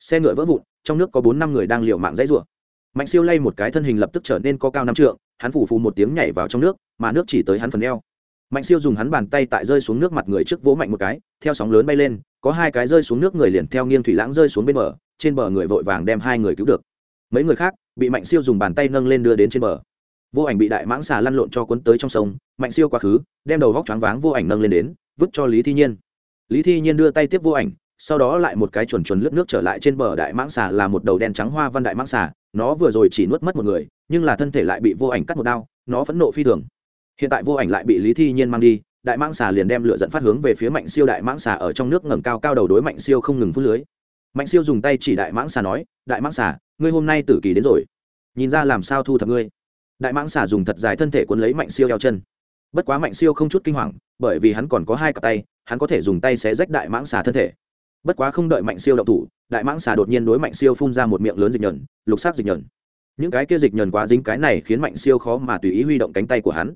Xe ngựa vỡ vụn trong nước có bốn năm người đang liều mạng dãy rủa. Mạnh siêu lay một cái thân hình lập tức trở nên có cao năm trượng, hắn phủ phù một tiếng nhảy vào trong nước, mà nước chỉ tới hắn phần eo. Mạnh siêu dùng hắn bàn tay tại rơi xuống nước mặt người trước vỗ mạnh một cái, theo sóng lớn bay lên, có hai cái rơi xuống nước người liền theo nghiêng thủy lãng rơi xuống bên bờ, trên bờ người vội vàng đem hai người cứu được. Mấy người khác bị mạnh siêu dùng bàn tay nâng lên đưa đến trên bờ. Vô ảnh bị đại mãng xà lăn lộn cho cuốn tới trong sông, mạnh siêu quá khứ, đem đầu vóc choáng váng vô ảnh nâng lên đến, vứt cho lý thi nhiên. Lý thi nhiên đưa tay tiếp vô ảnh sau đó lại một cái chuồn chuồn lướt nước trở lại trên bờ đại mãng xà là một đầu đen trắng hoa văn đại mãng xà, nó vừa rồi chỉ nuốt mất một người, nhưng là thân thể lại bị vô ảnh cắt một đao, nó phẫn nộ phi thường. Hiện tại vô ảnh lại bị lý thi nhiên mang đi, đại mãng xà liền đem lửa dẫn phát hướng về phía mạnh siêu đại mãng xà ở trong nước ngẩng cao cao đầu đối mạnh siêu không ngừng phút lưới. Mạnh siêu dùng tay chỉ đại mãng xà nói, đại mãng xà, ngươi hôm nay tử kỳ đến rồi. Nhìn ra làm sao thu thập ngươi. Đại mãng xà dùng thật dài thân thể cuốn lấy mạnh siêu eo chân. Bất quá mạnh siêu không chút kinh hoàng, bởi vì hắn còn có hai cặp tay, hắn có thể dùng tay xé rách đại mãng xà thân thể bất quá không đợi mạnh siêu động thủ, đại mãng xà đột nhiên đối mạnh siêu phun ra một miệng lớn dịch nhờn, lục sắc dịch nhờn. Những cái kia dịch nhờn quá dính cái này khiến mạnh siêu khó mà tùy ý huy động cánh tay của hắn.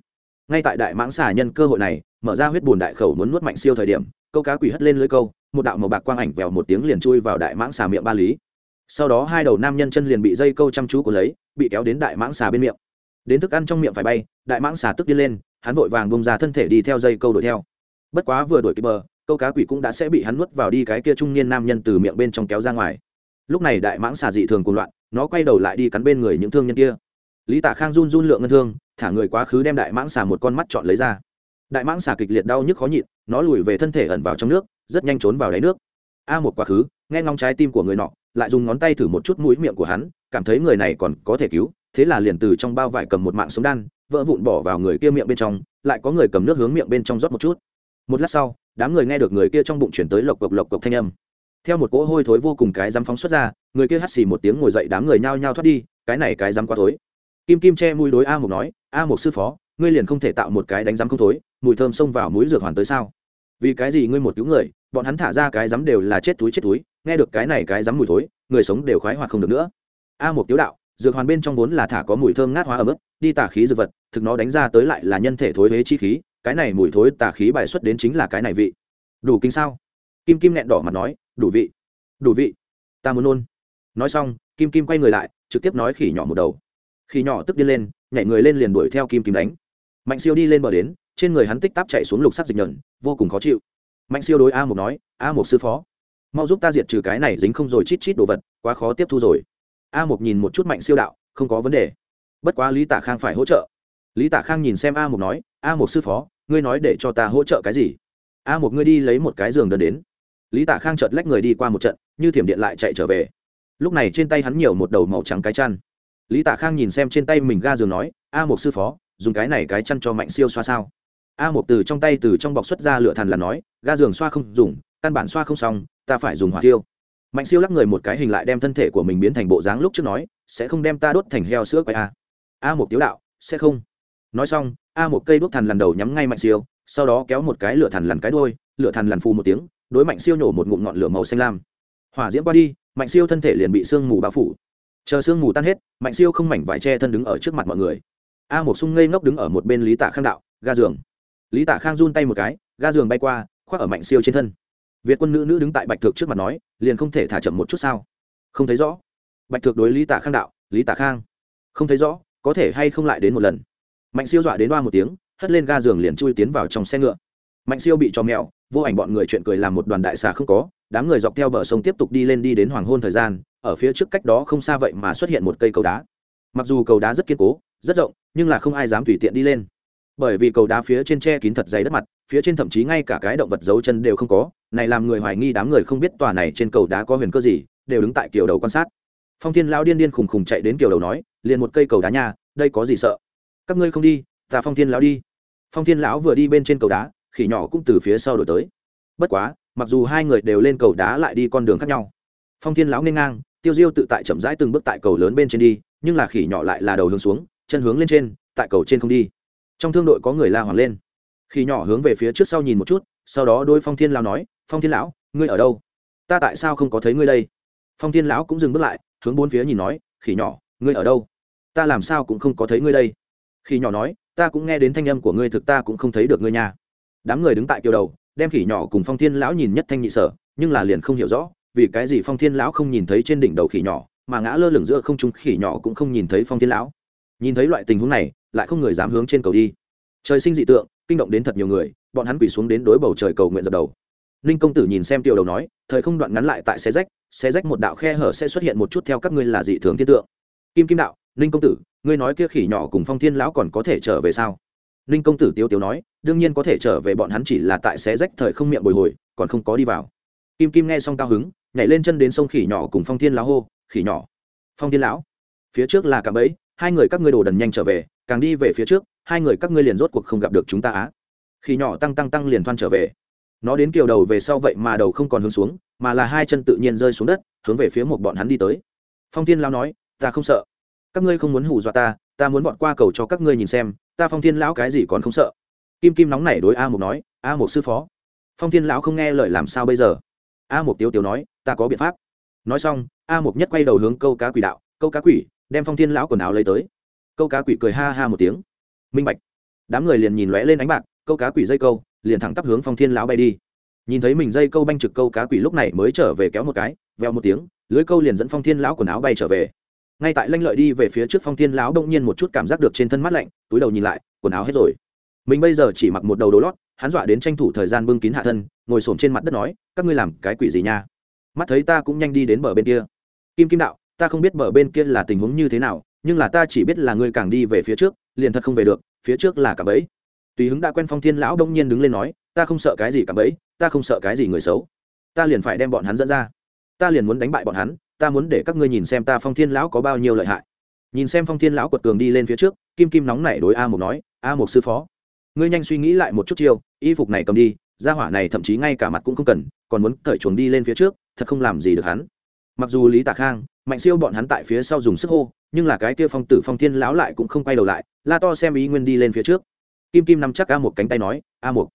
Ngay tại đại mãng xà nhân cơ hội này, mở ra huyết bùn đại khẩu muốn nuốt mạnh siêu thời điểm, câu cá quỷ hất lên lưới câu, một đạo màu bạc quang ảnh vèo một tiếng liền chui vào đại mãng xà miệng ba lý. Sau đó hai đầu nam nhân chân liền bị dây câu chăm chú của lấy, bị kéo đến đại mãng xà bên miệng. Đến thức ăn trong miệng phải bay, đại mãng xà tức đi lên, hắn vội vàng bông ra thân thể đi theo dây câu đuổi theo. Bất quá vừa đuổi kịp bờ câu cá quỷ cũng đã sẽ bị hắn nuốt vào đi cái kia trung niên nam nhân từ miệng bên trong kéo ra ngoài. Lúc này đại mãng xà dị thường cuồng loạn, nó quay đầu lại đi cắn bên người những thương nhân kia. Lý tả khang run run lượng ngân thương, thả người quá khứ đem đại mãng xà một con mắt chọn lấy ra. Đại mãng xà kịch liệt đau nhức khó nhịn, nó lùi về thân thể ẩn vào trong nước, rất nhanh trốn vào đáy nước. A một quá khứ, nghe ngóng trái tim của người nọ, lại dùng ngón tay thử một chút mũi miệng của hắn, cảm thấy người này còn có thể cứu, thế là liền từ trong bao vải cầm một mạng sống đan, vỡ vụn bỏ vào người kia miệng bên trong, lại có người cầm nước hướng miệng bên trong rót một chút một lát sau, đám người nghe được người kia trong bụng chuyển tới lộc cộc lộc cộc thanh âm. Theo một cỗ hôi thối vô cùng cái dám phóng xuất ra, người kia hắt xì một tiếng ngồi dậy đám người nhao nhao thoát đi, cái này cái dám quá thối. Kim kim che mũi đối a một nói, a một sư phó, ngươi liền không thể tạo một cái đánh rắm không thối, mùi thơm xông vào mũi dược hoàn tới sao? Vì cái gì ngươi một cứu người, bọn hắn thả ra cái rắm đều là chết túi chết túi, nghe được cái này cái rắm mùi thối, người sống đều khoái hoạt không được nữa. A một tiếu đạo, dược hoàn bên trong vốn là thả có mùi thơm ngát hóa ở mức đi tả khí dược vật, thực nó đánh ra tới lại là nhân thể thối huế chi khí cái này mùi thối tà khí bài xuất đến chính là cái này vị. Đủ kinh sao? Kim kim nẹn đỏ mặt nói, đủ vị đủ vị, ta muốn nôn. Nói xong, kim kim quay người lại, trực tiếp nói khỉ nhỏ một đầu. Khỉ nhỏ tức đi lên, nhảy người lên liền đuổi theo kim kim đánh. Mạnh siêu đi lên bờ đến, trên người hắn tích tắp chạy xuống lục sắc dịch nhẫn, vô cùng khó chịu. Mạnh siêu đối a một nói, a một sư phó, mau giúp ta diệt trừ cái này dính không rồi chít chít đồ vật, quá khó tiếp thu rồi. A một nhìn một chút mạnh siêu đạo, không có vấn đề. Bất quá lý tả khang phải hỗ trợ lý tả khang nhìn xem a một nói, a một sư phó, ngươi nói để cho ta hỗ trợ cái gì? A một ngươi đi lấy một cái giường đơn đến. Lý tả khang chợt lách người đi qua một trận, như thiểm điện lại chạy trở về. Lúc này trên tay hắn nhiều một đầu màu trắng cái chăn. Lý tả khang nhìn xem trên tay mình ga giường nói, a một sư phó, dùng cái này cái chăn cho mạnh siêu xoa sao? A một từ trong tay từ trong bọc xuất ra lửa thằn là nói, ga giường xoa không dùng, căn bản xoa không xong, ta phải dùng hỏa tiêu mạnh siêu lắc người một cái hình lại đem thân thể của mình biến thành bộ dáng lúc trước nói, sẽ không đem ta đốt thành heo sữa quay à. a a một tiếu đạo, sẽ không nói xong, a một cây đốt thằn lần đầu nhắm ngay mạnh siêu, sau đó kéo một cái lửa thằn lần cái đôi lửa thằn lần phù một tiếng, đối mạnh siêu nhổ một ngụm ngọn lửa màu xanh lam. Hỏa diễm qua đi, mạnh siêu thân thể liền bị sương mù bao phủ. Chờ sương mù tan hết, mạnh siêu không mảnh vải che thân đứng ở trước mặt mọi người. A một sung ngây ngốc đứng ở một bên lý tạ khang đạo, ga giường lý tạ khang run tay một cái, ga giường bay qua, khoác ở mạnh siêu trên thân. Việt quân nữ nữ đứng tại bạch thực trước mặt nói, liền không thể thả chậm một chút sao? Không thấy rõ. Bạch thực đối lý tạ khang đạo, lý tạ khang, không thấy rõ, có thể hay không lại đến một lần? Mạnh siêu dọa đến đoa một tiếng, hất lên ga giường liền chui tiến vào trong xe ngựa. Mạnh siêu bị cho mèo, vô ảnh bọn người chuyện cười làm một đoàn đại xà không có, đám người dọc theo bờ sông tiếp tục đi lên đi đến hoàng hôn thời gian, ở phía trước cách đó không xa vậy mà xuất hiện một cây cầu đá. Mặc dù cầu đá rất kiên cố, rất rộng, nhưng là không ai dám tùy tiện đi lên. Bởi vì cầu đá phía trên tre kín thật dày đất mặt, phía trên thậm chí ngay cả cái động vật dấu chân đều không có, này làm người hoài nghi đám người không biết tòa này trên cầu đá có huyền cơ gì, đều đứng tại kiểu đầu quan sát. Phong thiên lão điên điên khùng khùng chạy đến kiểu đầu nói, liền một cây cầu đá nha, đây có gì sợ? Các ngươi không đi, ta phong thiên lão đi. Phong thiên lão vừa đi bên trên cầu đá, khỉ nhỏ cũng từ phía sau đổi tới. Bất quá, mặc dù hai người đều lên cầu đá lại đi con đường khác nhau. Phong thiên lão nên ngang, tiêu diêu tự tại chậm rãi từng bước tại cầu lớn bên trên đi, nhưng là khỉ nhỏ lại là đầu hướng xuống, chân hướng lên trên, tại cầu trên không đi. Trong thương đội có người la hoàng lên. Khỉ nhỏ hướng về phía trước sau nhìn một chút, sau đó đôi phong thiên lão nói, phong thiên lão, ngươi ở đâu? Ta tại sao không có thấy ngươi đây? Phong thiên lão cũng dừng bước lại, hướng bốn phía nhìn nói, khỉ nhỏ, ngươi ở đâu? Ta làm sao cũng không có thấy ngươi đây khỉ nhỏ nói, ta cũng nghe đến thanh âm của ngươi, thực ta cũng không thấy được ngươi nha. đám người đứng tại kiều đầu, đem khỉ nhỏ cùng phong thiên lão nhìn nhất thanh nhị sở, nhưng là liền không hiểu rõ, vì cái gì phong thiên lão không nhìn thấy trên đỉnh đầu khỉ nhỏ, mà ngã lơ lửng giữa không trung khỉ nhỏ cũng không nhìn thấy phong thiên lão. Nhìn thấy loại tình huống này, lại không người dám hướng trên cầu đi. Trời sinh dị tượng, kinh động đến thật nhiều người, bọn hắn quỳ xuống đến đối bầu trời cầu nguyện dập đầu. Ninh công tử nhìn xem tiểu đầu nói, thời không đoạn ngắn lại tại xe rách xe rách một đạo khe hở sẽ xuất hiện một chút theo các ngươi là dị thường thiên tượng. Kim kim đạo, ninh công tử ngươi nói kia khỉ nhỏ cùng phong thiên lão còn có thể trở về sao? Ninh công tử tiêu tiêu nói, đương nhiên có thể trở về, bọn hắn chỉ là tại xé rách thời không miệng bồi hồi, còn không có đi vào. Kim kim nghe xong cao hứng, nhảy lên chân đến sông khỉ nhỏ cùng phong thiên lão hô, khỉ nhỏ, phong thiên lão, phía trước là cả bẫy, hai người các ngươi đồ đần nhanh trở về, càng đi về phía trước, hai người các ngươi liền rốt cuộc không gặp được chúng ta á. Khỉ nhỏ tăng tăng tăng liền thoan trở về. Nó đến kiều đầu về sau vậy mà đầu không còn hướng xuống, mà là hai chân tự nhiên rơi xuống đất, hướng về phía một bọn hắn đi tới. Phong thiên lão nói, ta không sợ các ngươi không muốn hù dọa ta ta muốn vọt qua cầu cho các ngươi nhìn xem, ta phong thiên lão cái gì còn không sợ? Kim kim nóng nảy đối a mục nói, a mục sư phó, phong thiên lão không nghe lời làm sao bây giờ? A mục tiêu tiêu nói, ta có biện pháp. Nói xong, a mục nhất quay đầu hướng câu cá quỷ đạo, câu cá quỷ, đem phong thiên lão quần áo lấy tới. Câu cá quỷ cười ha ha một tiếng. Minh bạch. Đám người liền nhìn lóe lên ánh bạc, câu cá quỷ dây câu, liền thẳng tắp hướng phong thiên lão bay đi. Nhìn thấy mình dây câu banh trực câu cá quỷ lúc này mới trở về kéo một cái, veo một tiếng, lưới câu liền dẫn phong thiên lão quần áo bay trở về ngay tại lanh lợi đi về phía trước phong thiên lão bỗng nhiên một chút cảm giác được trên thân mắt lạnh, túi đầu nhìn lại, quần áo hết rồi. Mình bây giờ chỉ mặc một đầu đồ lót, hắn dọa đến tranh thủ thời gian bưng kín hạ thân, ngồi xổm trên mặt đất nói, các ngươi làm cái quỷ gì nha? Mắt thấy ta cũng nhanh đi đến bờ bên kia. Kim kim đạo, ta không biết bờ bên kia là tình huống như thế nào, nhưng là ta chỉ biết là ngươi càng đi về phía trước, liền thật không về được, phía trước là cả bẫy. Tùy hứng đã quen phong thiên lão đông nhiên đứng lên nói, ta không sợ cái gì cả bẫy, ta không sợ cái gì người xấu. Ta liền phải đem bọn hắn dẫn ra. Ta liền muốn đánh bại bọn hắn ta muốn để các ngươi nhìn xem ta phong thiên lão có bao nhiêu lợi hại. Nhìn xem phong thiên lão quật cường đi lên phía trước, kim kim nóng nảy đối a một nói, a một sư phó, ngươi nhanh suy nghĩ lại một chút chiêu, y phục này cầm đi ra hỏa này thậm chí ngay cả mặt cũng không cần, còn muốn cởi chuồng đi lên phía trước, thật không làm gì được hắn. Mặc dù lý tạ khang, mạnh siêu bọn hắn tại phía sau dùng sức hô, nhưng là cái kia phong tử phong thiên lão lại cũng không quay đầu lại, la to xem ý nguyên đi lên phía trước. Kim kim nắm chắc a một cánh tay nói, a một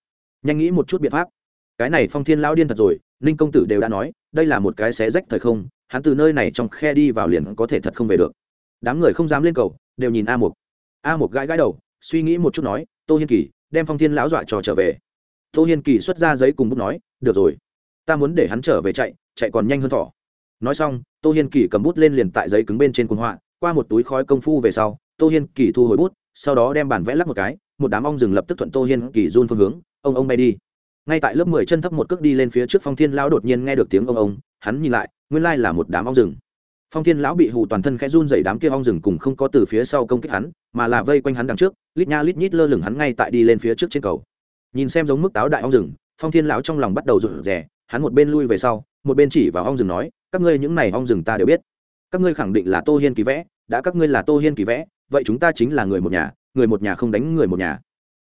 nhanh nghĩ một chút biện pháp. Cái này phong thiên lão điên thật rồi, ninh công tử đều đã nói, đây là một cái xé rách thời không hắn từ nơi này trong khe đi vào liền có thể thật không về được. Đám người không dám lên cầu, đều nhìn a Mục. a Mục gãi gãi đầu, suy nghĩ một chút nói, tô hiên kỳ, đem phong thiên lão dọa trò trở về. Tô hiên kỳ xuất ra giấy cùng bút nói, được rồi, ta muốn để hắn trở về chạy chạy còn nhanh hơn thỏ nói xong, tô hiên kỳ cầm bút lên liền tại giấy cứng bên trên quân họa, qua một túi khói công phu về sau, tô hiên kỳ thu hồi bút, sau đó đem bản vẽ lắp một cái, một đám ong rừng lập tức thuận tô hiên kỳ run phương hướng, ông ông bay đi. Ngay tại lớp mười chân thấp một cước đi lên phía trước phong thiên lão đột nhiên nghe được tiếng ông ông, hắn nhìn lại nguyên lai là một đám ong rừng. Phong thiên lão bị hù toàn thân khẽ run dày đám kia ong rừng cùng không có từ phía sau công kích hắn, mà là vây quanh hắn đằng trước, lít nha lít nhít lơ lửng hắn ngay tại đi lên phía trước trên cầu. Nhìn xem giống mức táo đại ong rừng, phong thiên lão trong lòng bắt đầu rụt rè, hắn một bên lui về sau, một bên chỉ vào ong rừng nói, các ngươi những này ong rừng ta đều biết. Các ngươi khẳng định là tô hiên kỳ vẽ, đã các ngươi là tô hiên kỳ vẽ, vậy chúng ta chính là người một nhà, người một nhà không đánh người một nhà.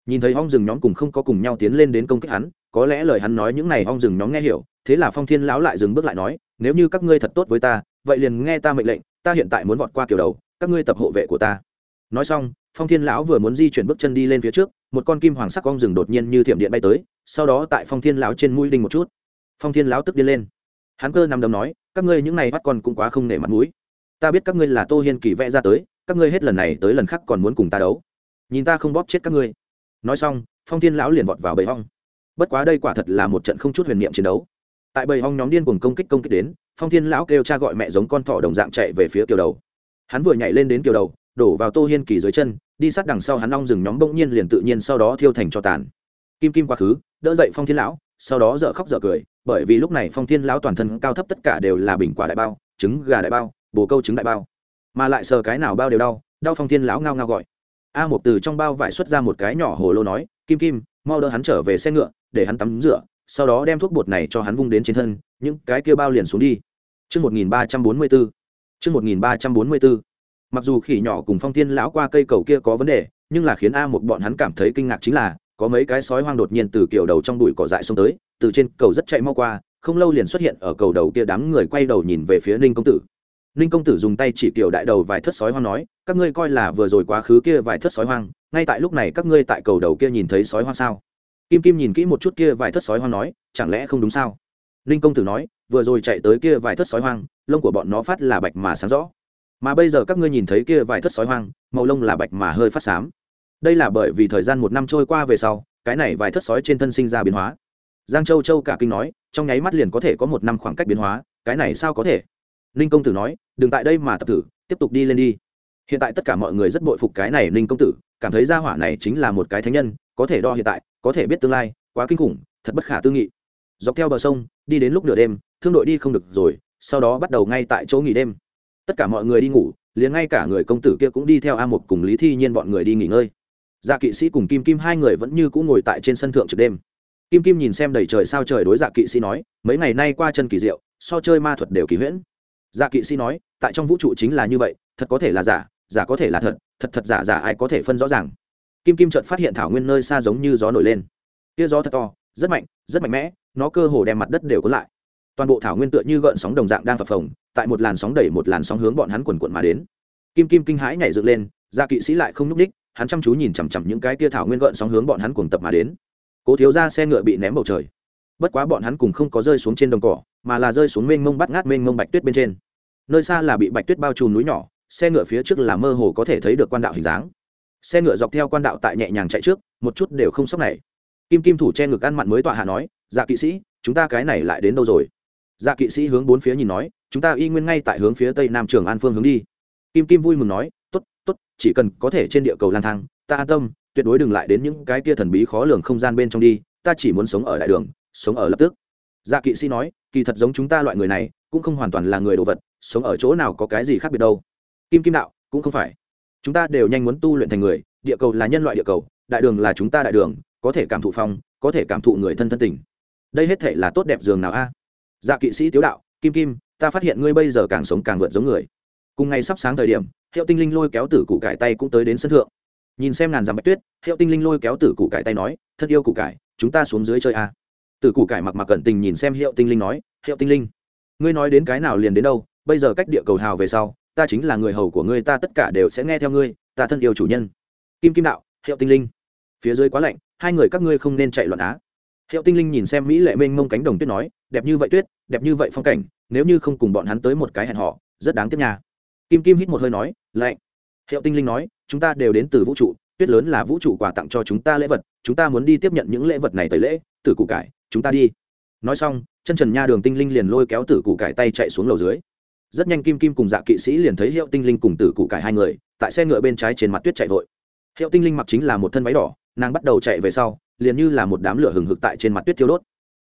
Nhìn thấy ong rừng nhóm cùng không có cùng nhau tiến lên đến công kích hắn có lẽ lời hắn nói những này ong rừng nhóm nghe hiểu, thế là phong thiên lão lại dừng bước lại nói, nếu như các ngươi thật tốt với ta, vậy liền nghe ta mệnh lệnh, ta hiện tại muốn vọt qua kiểu đầu, các ngươi tập hộ vệ của ta. Nói xong, phong thiên lão vừa muốn di chuyển bước chân đi lên phía trước, một con kim hoàng sắc ong rừng đột nhiên như thiểm điện bay tới, sau đó tại phong thiên lão trên mũi đinh một chút. Phong thiên lão tức đi lên. Hắn cơ nằm đấm nói, các ngươi những này bắt con cũng quá không nể mặt mũi. Ta biết các ngươi là tô hiên kỳ vẽ ra tới, các ngươi hết lần này tới lần khác còn muốn cùng ta đấu. Nhìn ta không bóp chết các ngươi. Nói xong, phong thiên lão liền vọt vào bầy hong bất quá đây quả thật là một trận không chút huyền niệm chiến đấu. Tại bầy hong nhóm điên cuồng công kích công kích đến, phong thiên lão kêu cha gọi mẹ giống con thỏ đồng dạng chạy về phía kiều đầu. Hắn vừa nhảy lên đến kiều đầu, đổ vào tô hiên kỳ dưới chân, đi sát đằng sau hắn long rừng nhóm bỗng nhiên liền tự nhiên sau đó thiêu thành cho tàn. Kim kim quá khứ, đỡ dậy phong thiên lão, sau đó dợ khóc dợ cười, bởi vì lúc này phong thiên lão toàn thân cao thấp tất cả đều là bình quả đại bao, trứng gà đại bao, bồ câu trứng đại bao. Mà lại sờ cái nào bao đều đau đau phong thiên lão ngao ngao gọi a một từ trong bao vải xuất ra một cái nhỏ hồ lô nói kim kim mau đỡ hắn trở về xe ngựa để hắn tắm rửa sau đó đem thuốc bột này cho hắn vung đến trên thân những cái kia bao liền xuống đi Chương 1344. Chương 1344. Mặc dù khỉ nhỏ cùng Phong tiên lão qua cây cầu kia có vấn đề, nhưng là khiến A một bọn hắn cảm thấy kinh ngạc chính là, có mấy cái sói hoang đột nhiên từ kiểu đầu trong bụi cỏ dại xông tới, từ trên cầu rất chạy mau qua, không lâu liền xuất hiện ở cầu đầu kia đám người quay đầu nhìn về phía Ninh công tử. Ninh công tử dùng tay chỉ kiểu đại đầu vài thất sói hoang nói, các ngươi coi là vừa rồi quá khứ kia vài thất sói hoang, ngay tại lúc này các ngươi tại cầu đầu kia nhìn thấy sói hoang sao? Kim Kim nhìn kỹ một chút kia vài thất sói hoang nói, chẳng lẽ không đúng sao? Ninh công tử nói, vừa rồi chạy tới kia vài thất sói hoang lông của bọn nó phát là bạch mà sáng rõ mà bây giờ các ngươi nhìn thấy kia vài thất sói hoang màu lông là bạch mà hơi phát xám đây là bởi vì thời gian một năm trôi qua về sau cái này vài thất sói trên thân sinh ra biến hóa giang châu châu cả kinh nói trong nháy mắt liền có thể có một năm khoảng cách biến hóa cái này sao có thể ninh công tử nói, đừng tại đây mà tập thử, tiếp tục đi lên đi. Hiện tại tất cả mọi người rất bội phục cái này ninh công tử, cảm thấy gia hỏa này chính là một cái thánh nhân, có thể đo hiện tại, có thể biết tương lai, quá kinh khủng, thật bất khả tư nghị. Dọc theo bờ sông, đi đến lúc nửa đêm, thương đội đi không được rồi, sau đó bắt đầu ngay tại chỗ nghỉ đêm. Tất cả mọi người đi ngủ, liền ngay cả người công tử kia cũng đi theo a một cùng lý thi nhiên bọn người đi nghỉ ngơi. Dạ kỵ sĩ cùng kim kim hai người vẫn như cũng ngồi tại trên sân thượng trực đêm. Kim kim nhìn xem đầy trời sao trời đối dạ kỵ sĩ nói, mấy ngày nay qua chân kỳ diệu, so chơi ma thuật đều kỳ huyễn dạ kỵ sĩ nói, tại trong vũ trụ chính là như vậy, thật có thể là giả giả có thể là thật thật thật giả giả ai có thể phân rõ ràng. Kim kim chợt phát hiện thảo nguyên nơi xa giống như gió nổi lên. Kia gió thật to, rất mạnh rất mạnh mẽ, nó cơ hồ đem mặt đất đều cuốn lại. Toàn bộ thảo nguyên tựa như gợn sóng đồng dạng đang phập phồng, tại một làn sóng đẩy một làn sóng hướng bọn hắn quần quận mà đến. Kim kim kinh hãi nhảy dựng lên gia kỵ sĩ lại không nhúc ních hắn chăm chú nhìn chằm chằm những cái tia thảo nguyên gợn sóng hướng bọn hắn cuồng tập mà đến. Cố thiếu ra xe ngựa bị ném bầu trời bất quá bọn hắn cùng không có rơi xuống trên đồng cỏ, mà là rơi xuống mênh mông bắt ngát mênh mông bạch tuyết bên trên. Nơi xa là bị bạch tuyết bao trùm núi nhỏ, xe ngựa phía trước là mơ hồ có thể thấy được quan đạo hình dáng. Xe ngựa dọc theo quan đạo tại nhẹ nhàng chạy trước, một chút đều không sốc này kim kim thủ che ngực ăn mặn mới tọa hạ nói dạ kỵ sĩ, chúng ta cái này lại đến đâu rồi? Dạ kỵ sĩ hướng bốn phía nhìn nói, chúng ta y nguyên ngay tại hướng phía tây nam trường an phương hướng đi. Kim kim vui mừng nói t ố t t ố t chỉ cần có thể trên địa cầu lang thang, ta an tâm, tuyệt đối đừng lại đến những cái kia thần bí khó lường không gian bên trong đi, ta chỉ muốn sống ở đại đường sống ở lập tức. Dạ kỵ sĩ nói, kỳ thật giống chúng ta loại người này, cũng không hoàn toàn là người đồ vật, sống ở chỗ nào có cái gì khác biệt đâu. Kim kim đạo, cũng không phải. Chúng ta đều nhanh muốn tu luyện thành người, địa cầu là nhân loại địa cầu, đại đường là chúng ta đại đường, có thể cảm thụ phong, có thể cảm thụ người thân thân tình. Đây hết thể là tốt đẹp giường nào a? Dạ kỵ sĩ tiếu đạo, kim kim, ta phát hiện ngươi bây giờ càng sống càng vượt giống người. Cùng ngày sắp sáng thời điểm, hiệu tinh linh lôi kéo tử cụ cải tay cũng tới đến sân thượng. Nhìn xem ngàn dặm bạch tuyết, hiệu tinh linh lôi kéo tử cụ cải tay nói thân yêu cụ cải, chúng ta xuống dưới chơi a tử Củ cải mặc mặc cẩn tình nhìn xem hiệu tinh linh nói, hiệu tinh linh, ngươi nói đến cái nào liền đến đâu, bây giờ cách địa cầu hào về sau, ta chính là người hầu của ngươi, ta tất cả đều sẽ nghe theo ngươi, ta thân yêu chủ nhân. Kim kim đạo, hiệu tinh linh, phía dưới quá lạnh, hai người các ngươi không nên chạy loạn á. Hiệu tinh linh nhìn xem mỹ lệ mênh mông cánh đồng tuyết nói, đẹp như vậy tuyết, đẹp như vậy phong cảnh, nếu như không cùng bọn hắn tới một cái hẹn họ rất đáng tiếc nha. Kim kim hít một hơi nói, lạnh. Hiệu tinh linh nói, chúng ta đều đến từ vũ trụ, tuyết lớn là vũ trụ quà tặng cho chúng ta lễ vật, chúng ta muốn đi tiếp nhận những lễ vật này tới lễ, từ cụ cải chúng ta đi. Nói xong, chân trần nha đường tinh linh liền lôi kéo tử cụ cải tay chạy xuống lầu dưới. Rất nhanh kim kim cùng dạ kỵ sĩ liền thấy hiệu tinh linh cùng tử cụ cải hai người, tại xe ngựa bên trái trên mặt tuyết chạy vội. Hiệu tinh linh mặc chính là một thân váy đỏ, nàng bắt đầu chạy về sau, liền như là một đám lửa hừng hực tại trên mặt tuyết thiêu đốt.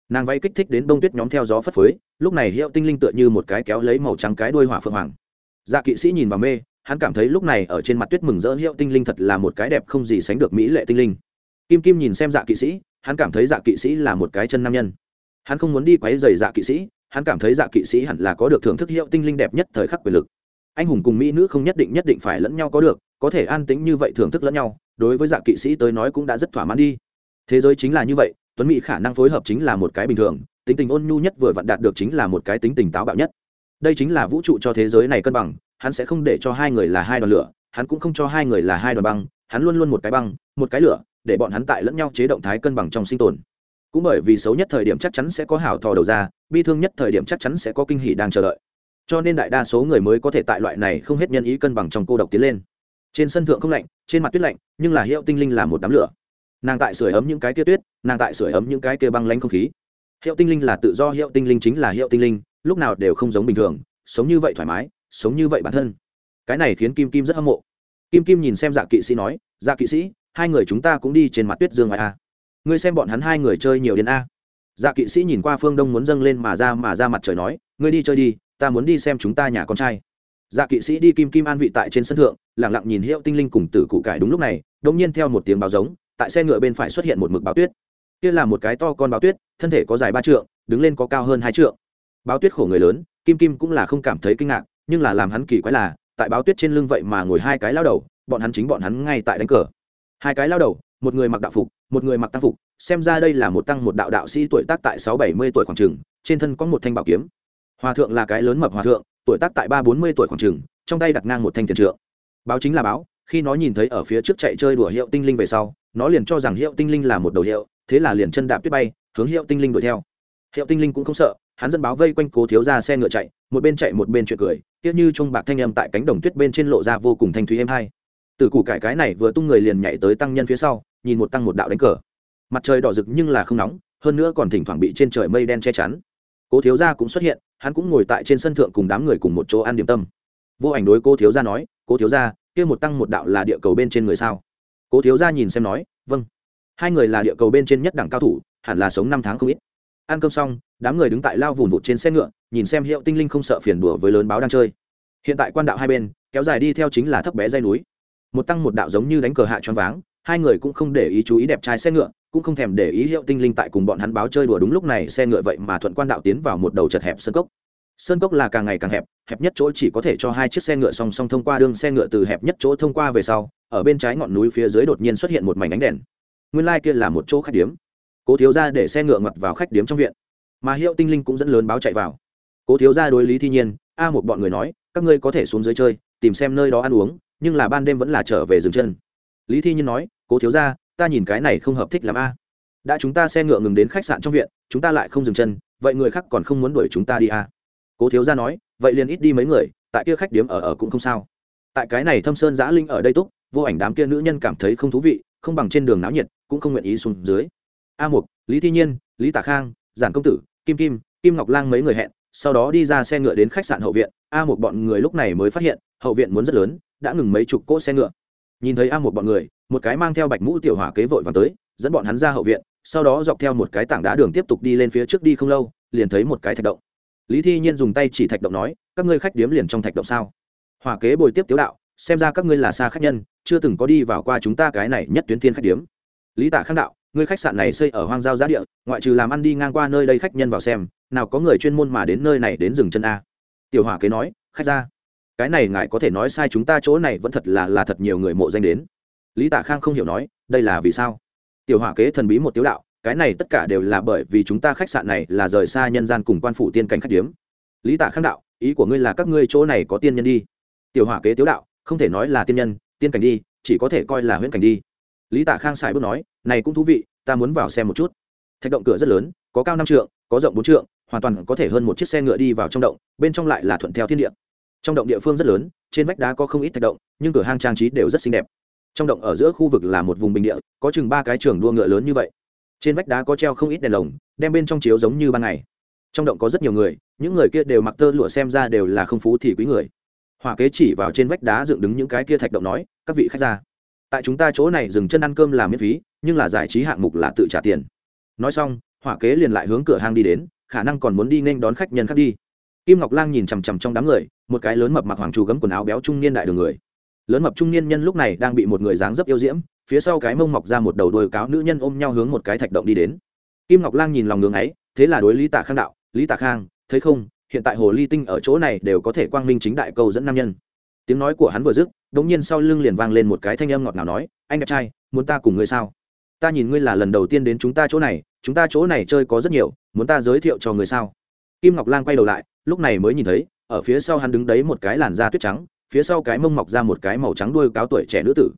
Nàng váy kích thích đến bông tuyết nhóm theo gió phất phới, lúc này hiệu tinh linh tựa như một cái kéo lấy màu trắng cái đuôi hỏa phượng hoàng. Dạ kỵ sĩ nhìn vào mê, hắn cảm thấy lúc này ở trên mặt tuyết mừng rỡ hiệu tinh linh thật là một cái đẹp không gì sánh được mỹ lệ tinh linh. Kim kim nhìn xem dạ kỵ sĩ hắn cảm thấy dạ kỵ sĩ là một cái chân nam nhân. Hắn không muốn đi quấy dày dạ kỵ sĩ, hắn cảm thấy dạ kỵ sĩ hẳn là có được thưởng thức hiệu tinh linh đẹp nhất thời khắc quyền lực. Anh hùng cùng mỹ nữ không nhất định nhất định phải lẫn nhau có được, có thể an tính như vậy thưởng thức lẫn nhau, đối với dạ kỵ sĩ tới nói cũng đã rất thỏa mãn đi. Thế giới chính là như vậy, tuấn mỹ khả năng phối hợp chính là một cái bình thường, tính tình ôn nhu nhất vừa vặn đạt được chính là một cái tính tình táo bạo nhất. Đây chính là vũ trụ cho thế giới này cân bằng, hắn sẽ không để cho hai người là hai đoàn lửa, hắn cũng không cho hai người là hai đoàn băng, hắn luôn luôn một cái băng, một cái lửa để bọn hắn tại lẫn nhau chế động thái cân bằng trong sinh tồn. Cũng bởi vì xấu nhất thời điểm chắc chắn sẽ có hảo thò đầu ra, bi thương nhất thời điểm chắc chắn sẽ có kinh hỉ đang chờ đợi. Cho nên đại đa số người mới có thể tại loại này không hết nhân ý cân bằng trong cô độc tiến lên. Trên sân thượng không lạnh, trên mặt tuyết lạnh, nhưng là hiệu tinh linh là một đám lửa. Nàng tại sưởi ấm những cái kia tuyết, nàng tại sưởi ấm những cái kia băng lanh không khí. Hiệu tinh linh là tự do, hiệu tinh linh chính là hiệu tinh linh, lúc nào đều không giống bình thường, sống như vậy thoải mái, sống như vậy bản thân. Cái này khiến kim kim rất hâm mộ. Kim kim nhìn xem dạ kỵ sĩ nói dạ kỵ sĩ hai người chúng ta cũng đi trên mặt tuyết dương ngoài a. Ngươi xem bọn hắn hai người chơi nhiều đến a. Dạ kỵ sĩ nhìn qua phương đông muốn dâng lên mà ra mà ra mặt trời nói, ngươi đi chơi đi, ta muốn đi xem chúng ta nhà con trai. Dạ kỵ sĩ đi kim kim an vị tại trên sân thượng lẳng lặng nhìn hiệu tinh linh cùng tử cụ cải đúng lúc này đông nhiên theo một tiếng báo giống, tại xe ngựa bên phải xuất hiện một mực báo tuyết. Kia là một cái to con báo tuyết, thân thể có dài ba trượng, đứng lên có cao hơn hai trượng. Báo tuyết khổ người lớn, kim kim cũng là không cảm thấy kinh ngạc, nhưng là làm hắn kỳ quái là, tại báo tuyết trên lưng vậy mà ngồi hai cái lao đầu, bọn hắn chính bọn hắn ngay tại đánh cờ hai cái lao đầu, một người mặc đạo phục, một người mặc tăng phục, xem ra đây là một tăng một đạo đạo sĩ tuổi tác tại sáu bảy mươi tuổi khoảng trường trên thân có một thanh bảo kiếm. Hòa thượng là cái lớn mập hòa thượng, tuổi tác tại ba bốn mươi tuổi khoảng trường trong tay đặt ngang một thanh tiền trượng. Báo chính là báo, khi nó nhìn thấy ở phía trước chạy chơi đùa hiệu tinh linh về sau, nó liền cho rằng hiệu tinh linh là một đầu hiệu, thế là liền chân đạp tuyết bay, hướng hiệu tinh linh đuổi theo. Hiệu tinh linh cũng không sợ, hắn dẫn báo vây quanh cố thiếu ra xe ngựa chạy, một bên chạy một bên chuyện cười, tiếc như trông bạc thanh âm tại cánh đồng tuyết bên trên lộ ra vô cùng thanh thúy êm hai từ củ cải cái này vừa tung người liền nhảy tới tăng nhân phía sau, nhìn một tăng một đạo đánh cờ. Mặt trời đỏ rực nhưng là không nóng, hơn nữa còn thỉnh thoảng bị trên trời mây đen che chắn. Cố thiếu gia cũng xuất hiện, hắn cũng ngồi tại trên sân thượng cùng đám người cùng một chỗ ăn điểm tâm. Vô ảnh đối cố thiếu gia nói, cố thiếu gia, kia một tăng một đạo là địa cầu bên trên người sao? Cố thiếu gia nhìn xem nói vâng. Hai người là địa cầu bên trên nhất đẳng cao thủ, hẳn là sống năm tháng không ít. Ăn cơm xong, đám người đứng tại lao vùn vụt trên xe ngựa, nhìn xem hiệu tinh linh không sợ phiền đùa với lớn báo đang chơi. Hiện tại quan đạo hai bên, kéo dài đi theo chính là thấp bé dây núi một tăng một đạo giống như đánh cờ hạ choáng váng, hai người cũng không để ý chú ý đẹp trai xe ngựa, cũng không thèm để ý hiệu tinh linh tại cùng bọn hắn báo chơi đùa đúng lúc này xe ngựa vậy mà thuận quan đạo tiến vào một đầu chật hẹp sơn cốc. Sơn cốc là càng ngày càng hẹp hẹp nhất chỗ chỉ có thể cho hai chiếc xe ngựa song song thông qua đường xe ngựa từ hẹp nhất chỗ thông qua về sau, ở bên trái ngọn núi phía dưới đột nhiên xuất hiện một mảnh ánh đèn. Nguyên lai、like、kia là một chỗ khách điếm. Cố thiếu ra để xe ngựa ngập vào khách điếm trong viện. Mà hiệu tinh linh cũng dẫn lớn báo chạy vào. Cố thiếu ra đối lý thi nhiên, a một bọn người nói, các ngươi có thể xuống dưới chơi, tìm xem nơi đó ăn uống nhưng là ban đêm vẫn là trở về dừng chân. Lý thi nhiên nói, cố thiếu ra ta nhìn cái này không hợp thích làm a. Đã chúng ta xe ngựa ngừng đến khách sạn trong viện, chúng ta lại không dừng chân, vậy người khác còn không muốn đuổi chúng ta đi a? Cố thiếu ra nói, vậy liền ít đi mấy người, tại kia khách điếm ở ở cũng không sao. Tại cái này thâm sơn giã linh ở đây túc, vô ảnh đám kia nữ nhân cảm thấy không thú vị, không bằng trên đường náo nhiệt, cũng không nguyện ý xuống dưới. A mục, lý thi nhiên, lý tả khang, giản công tử, kim kim kim ngọc lang mấy người hẹn, sau đó đi ra xe ngựa đến khách sạn hậu viện. A một bọn người lúc này mới phát hiện, hậu viện muốn rất lớn đã ngừng mấy chục cỗ xe ngựa. Nhìn thấy a một bọn người, một cái mang theo bạch mũ tiểu hỏa kế vội vàng tới, dẫn bọn hắn ra hậu viện, sau đó dọc theo một cái tảng đá đường tiếp tục đi lên phía trước đi không lâu, liền thấy một cái thạch động. Lý thi nhiên dùng tay chỉ thạch động nói, các ngươi khách điếm liền trong thạch động sao? Hỏa kế bồi tiếp tiếu đạo, xem ra các ngươi là xa khách nhân, chưa từng có đi vào qua chúng ta cái này nhất tuyến thiên khách điếm. Lý tạ khang đạo, ngươi khách sạn này xây ở hoang giao giá địa, ngoại trừ làm ăn đi ngang qua nơi đây khách nhân vào xem, nào có người chuyên môn mà đến nơi này đến dừng chân a? Tiểu hỏa kế nói, khách ra cái này ngài có thể nói sai chúng ta chỗ này vẫn thật là là thật nhiều người mộ danh đến. Lý tạ khang không hiểu nói, đây là vì sao? Tiểu hỏa kế thần bí một tiếu đạo, cái này tất cả đều là bởi vì chúng ta khách sạn này là rời xa nhân gian cùng quan phủ tiên cảnh khách điếm. Lý tạ khang đạo, ý của ngươi là các ngươi chỗ này có tiên nhân đi. Tiểu hỏa kế tiếu đạo, không thể nói là tiên nhân, tiên cảnh đi, chỉ có thể coi là huyễn cảnh đi. Lý tạ khang xài bước nói, này cũng thú vị, ta muốn vào xem một chút. Thạch động cửa rất lớn, có cao năm trượng, có rộng bốn trượng, hoàn toàn có thể hơn một chiếc xe ngựa đi vào trong động, bên trong lại là thuận theo thiên địa trong động địa phương rất lớn, trên vách đá có không ít thạch động, nhưng cửa hang trang trí đều rất xinh đẹp. Trong động ở giữa khu vực là một vùng bình địa, có chừng ba cái trường đua ngựa lớn như vậy. Trên vách đá có treo không ít đèn lồng, đem bên trong chiếu giống như ban ngày. Trong động có rất nhiều người, những người kia đều mặc tơ lụa xem ra đều là không phú thì quý người. Hỏa kế chỉ vào trên vách đá dựng đứng những cái kia thạch động nói, các vị khách ra tại chúng ta chỗ này dừng chân ăn cơm là miễn phí, nhưng là giải trí hạng mục là tự trả tiền. Nói xong, hỏa kế liền lại hướng cửa hang đi đến, khả năng còn muốn đi nên đón khách nhân khác đi. Kim ngọc lang nhìn chằm chằm trong đám người một cái lớn mập mặc hoàng trù gấm quần áo béo trung niên đại đường người. Lớn mập trung niên nhân lúc này đang bị một người dáng dấp yêu diễm, phía sau cái mông mọc ra một đầu đôi cáo nữ nhân ôm nhau hướng một cái thạch động đi đến. Kim ngọc lang nhìn lòng ngưỡng ấy, thế là đối lý tạ khang đạo, lý tạ khang, thấy không, hiện tại hồ ly tinh ở chỗ này đều có thể quang minh chính đại câu dẫn nam nhân. Tiếng nói của hắn vừa dứt, đống nhiên sau lưng liền vang lên một cái thanh âm ngọt ngào nói, anh đẹp trai, muốn ta cùng ngươi sao? Ta nhìn ngươi là lần đầu tiên đến chúng ta chỗ này, chúng ta chỗ này chơi có rất nhiều, muốn ta giới thiệu cho người sao? Kim ngọc lang quay đầu lại, lúc này mới nhìn thấy ở phía sau hắn đứng đấy một cái làn da tuyết trắng, phía sau cái mông mọc ra một cái màu trắng đuôi cáo tuổi trẻ nữ tử.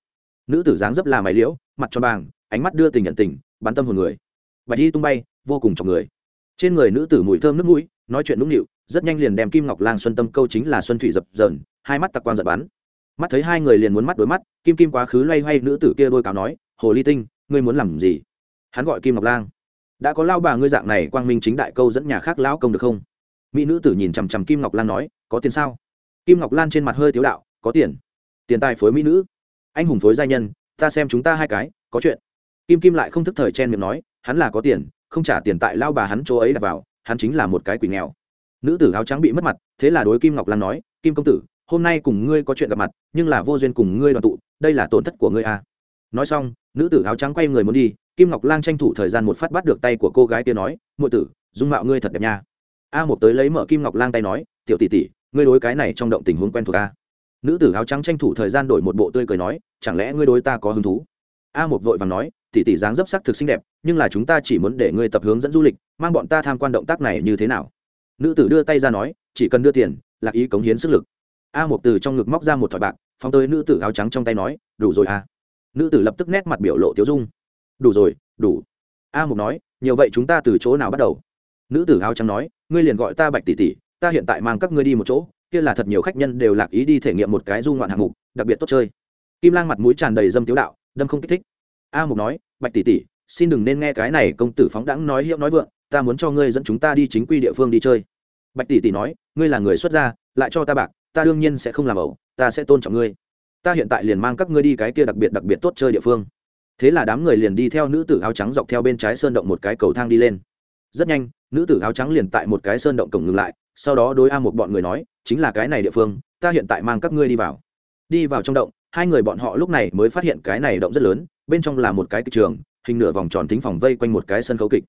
Nữ tử dáng dấp là mày liễu, mặt cho bàng, ánh mắt đưa tình nhận tình, bắn tâm hồn người. Bạch đi tung bay, vô cùng chọc người. Trên người nữ tử mùi thơm nước mũi, nói chuyện nũng nịu, rất nhanh liền đem kim ngọc lang xuân tâm câu chính là xuân thủy dập dờn, hai mắt tặc quan giật bắn. Mắt thấy hai người liền muốn mắt đối mắt, kim kim quá khứ loay hoay nữ tử kia đôi cáo nói, hồ ly tinh, ngươi muốn làm gì? Hắn gọi kim ngọc lang. Đã có lao bà ngươi dạng này quang minh chính đại câu dẫn nhà khác lão công được không? Mỹ nữ tử nhìn chằm chằm kim ngọc lan nói, có tiền sao? Kim ngọc lan trên mặt hơi tiếu đạo, có tiền. Tiền tài phối mỹ nữ. Anh hùng phối gia nhân, ta xem chúng ta hai cái, có chuyện. Kim kim lại không thức thời chen miệng nói, hắn là có tiền, không trả tiền tại lao bà hắn chỗ ấy đặt vào, hắn chính là một cái quỷ nghèo. Nữ tử áo trắng bị mất mặt, thế là đối kim ngọc lan nói, kim công tử, hôm nay cùng ngươi có chuyện gặp mặt, nhưng là vô duyên cùng ngươi đoàn tụ, đây là tổn thất của ngươi à. nói xong, nữ tử áo trắng quay người muốn đi, kim ngọc lan tranh thủ thời gian một phát bắt được tay của cô gái kia nói ngụy tử, dung mạo ngươi thật đẹp nha a một tới lấy mở kim ngọc lang tay nói, tiểu tỷ tỷ, ngươi đối cái này trong động tình huống quen thuộc a? Nữ tử áo trắng tranh thủ thời gian đổi một bộ tươi cười nói, chẳng lẽ ngươi đối ta có hứng thú? A một vội vàng nói, tỷ tỷ dáng dấp sắc thực xinh đẹp, nhưng là chúng ta chỉ muốn để ngươi tập hướng dẫn du lịch, mang bọn ta tham quan động tác này như thế nào? Nữ tử đưa tay ra nói, chỉ cần đưa tiền, lạc ý cống hiến sức lực. A một từ trong ngực móc ra một thỏi bạc, phóng tới nữ tử áo trắng trong tay nói, đủ rồi a nữ tử lập tức nét mặt biểu lộ tiếu dung. Đủ rồi, đủ. A mục nói nhiều vậy chúng ta từ chỗ nào bắt đầu? Nữ tử áo trắng nói, ngươi liền gọi ta bạch tỷ tỷ, ta hiện tại mang các ngươi đi một chỗ, kia là thật nhiều khách nhân đều lạc ý đi thể nghiệm một cái du ngoạn hạng mục, đặc biệt tốt chơi. Kim lang mặt mũi tràn đầy dâm tiếu đạo, đâm không kích thích. A mục nói, bạch tỷ tỷ, xin đừng nên nghe cái này công tử phóng đãng nói hiệu nói vượng, ta muốn cho ngươi dẫn chúng ta đi chính quy địa phương đi chơi. Bạch tỷ tỷ nói, ngươi là người xuất gia, lại cho ta bạc, ta đương nhiên sẽ không làm ẩu, ta sẽ tôn trọng ngươi. Ta hiện tại liền mang các ngươi đi cái kia đặc biệt đặc biệt tốt chơi địa phương. Thế là đám người liền đi theo nữ tử áo trắng dọc theo bên trái sơn động một cái cầu thang đi lên. Rất nhanh nữ tử áo trắng liền tại một cái sơn động cổng ngừng lại, sau đó đối a một bọn người nói, chính là cái này địa phương, ta hiện tại mang các ngươi đi vào. Đi vào trong động, hai người bọn họ lúc này mới phát hiện cái này động rất lớn, bên trong là một cái kịch trường, hình nửa vòng tròn tính phòng vây quanh một cái sân khấu kịch.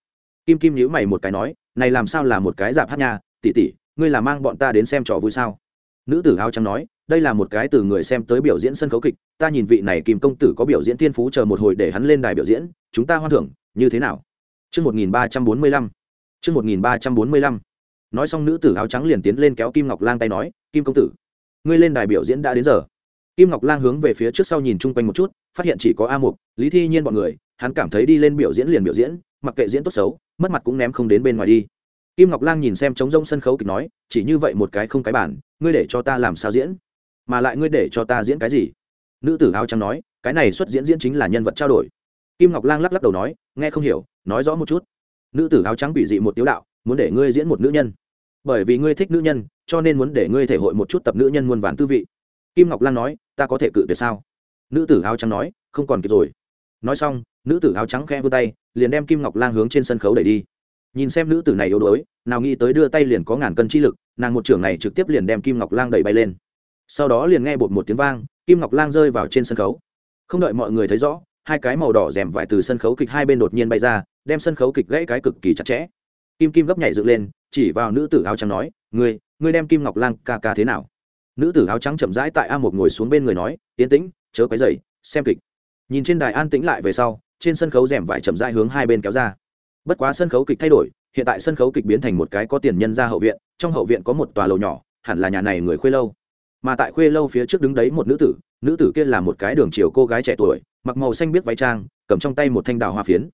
Kim kim nhíu mày một cái nói, này làm sao là một cái dạp hát nha tỉ tỉ ngươi là mang bọn ta đến xem trò vui sao? Nữ tử áo trắng nói, đây là một cái từ người xem tới biểu diễn sân khấu kịch, ta nhìn vị này kim công tử có biểu diễn tiên phú chờ một hồi để hắn lên đài biểu diễn, chúng ta hoan thưởng, như thế nào? Trước 1345. Trước 1345. Nói xong nữ tử áo trắng liền tiến lên kéo Kim Ngọc Lang tay nói, "Kim công tử, ngươi lên đài biểu diễn đã đến giờ." Kim Ngọc Lang hướng về phía trước sau nhìn chung quanh một chút, phát hiện chỉ có A Mục, Lý Thi Nhiên bọn người, hắn cảm thấy đi lên biểu diễn liền biểu diễn, mặc kệ diễn tốt xấu, mất mặt cũng ném không đến bên ngoài đi. Kim Ngọc Lang nhìn xem trống rông sân khấu kịch nói, chỉ như vậy một cái không cái bản, ngươi để cho ta làm sao diễn? Mà lại ngươi để cho ta diễn cái gì? Nữ tử áo trắng nói, cái này xuất diễn diễn chính là nhân vật trao đổi. Kim Ngọc Lang lắc lắc đầu nói, nghe không hiểu, nói rõ một chút nữ tử áo trắng bị dị một tiếu đạo, muốn để ngươi diễn một nữ nhân. Bởi vì ngươi thích nữ nhân, cho nên muốn để ngươi thể hội một chút tập nữ nhân muôn vàn tư vị. Kim ngọc lan nói, ta có thể cự tuyệt sao? Nữ tử áo trắng nói, không còn kịp rồi. Nói xong, nữ tử áo trắng khẽ vươn tay, liền đem kim ngọc lan hướng trên sân khấu đẩy đi. Nhìn xem nữ tử này yếu đuối, nào nghĩ tới đưa tay liền có ngàn cân chi lực, nàng một trưởng này trực tiếp liền đem kim ngọc Lan đẩy bay lên. Sau đó liền nghe bột một tiếng vang, kim ngọc Lan rơi vào trên sân khấu. Không đợi mọi người thấy rõ hai cái màu đỏ rèm vải từ sân khấu kịch hai bên đột nhiên bay ra đem sân khấu kịch gãy cái cực kỳ chặt chẽ. Kim kim gấp nhảy dựng lên chỉ vào nữ tử áo trắng nói ngươi ngươi đem kim ngọc lang ca ca thế nào? Nữ tử áo trắng chậm rãi tại a một ngồi xuống bên người nói yên tĩnh chớ quấy rầy, xem kịch. Nhìn trên đài an tĩnh lại về sau trên sân khấu rèm vải chậm rãi hướng hai bên kéo ra. Bất quá sân khấu kịch thay đổi hiện tại sân khấu kịch biến thành một cái có tiền nhân ra hậu viện trong hậu viện có một tòa lầu nhỏ hẳn là nhà này người khuê lâu. Mà tại khuê lâu phía trước đứng đấy một nữ tử nữ tử kia là một cái đường chiều cô gái trẻ tuổi, mặc màu xanh biết váy trang, cầm trong tay một thanh đào hoa phiến.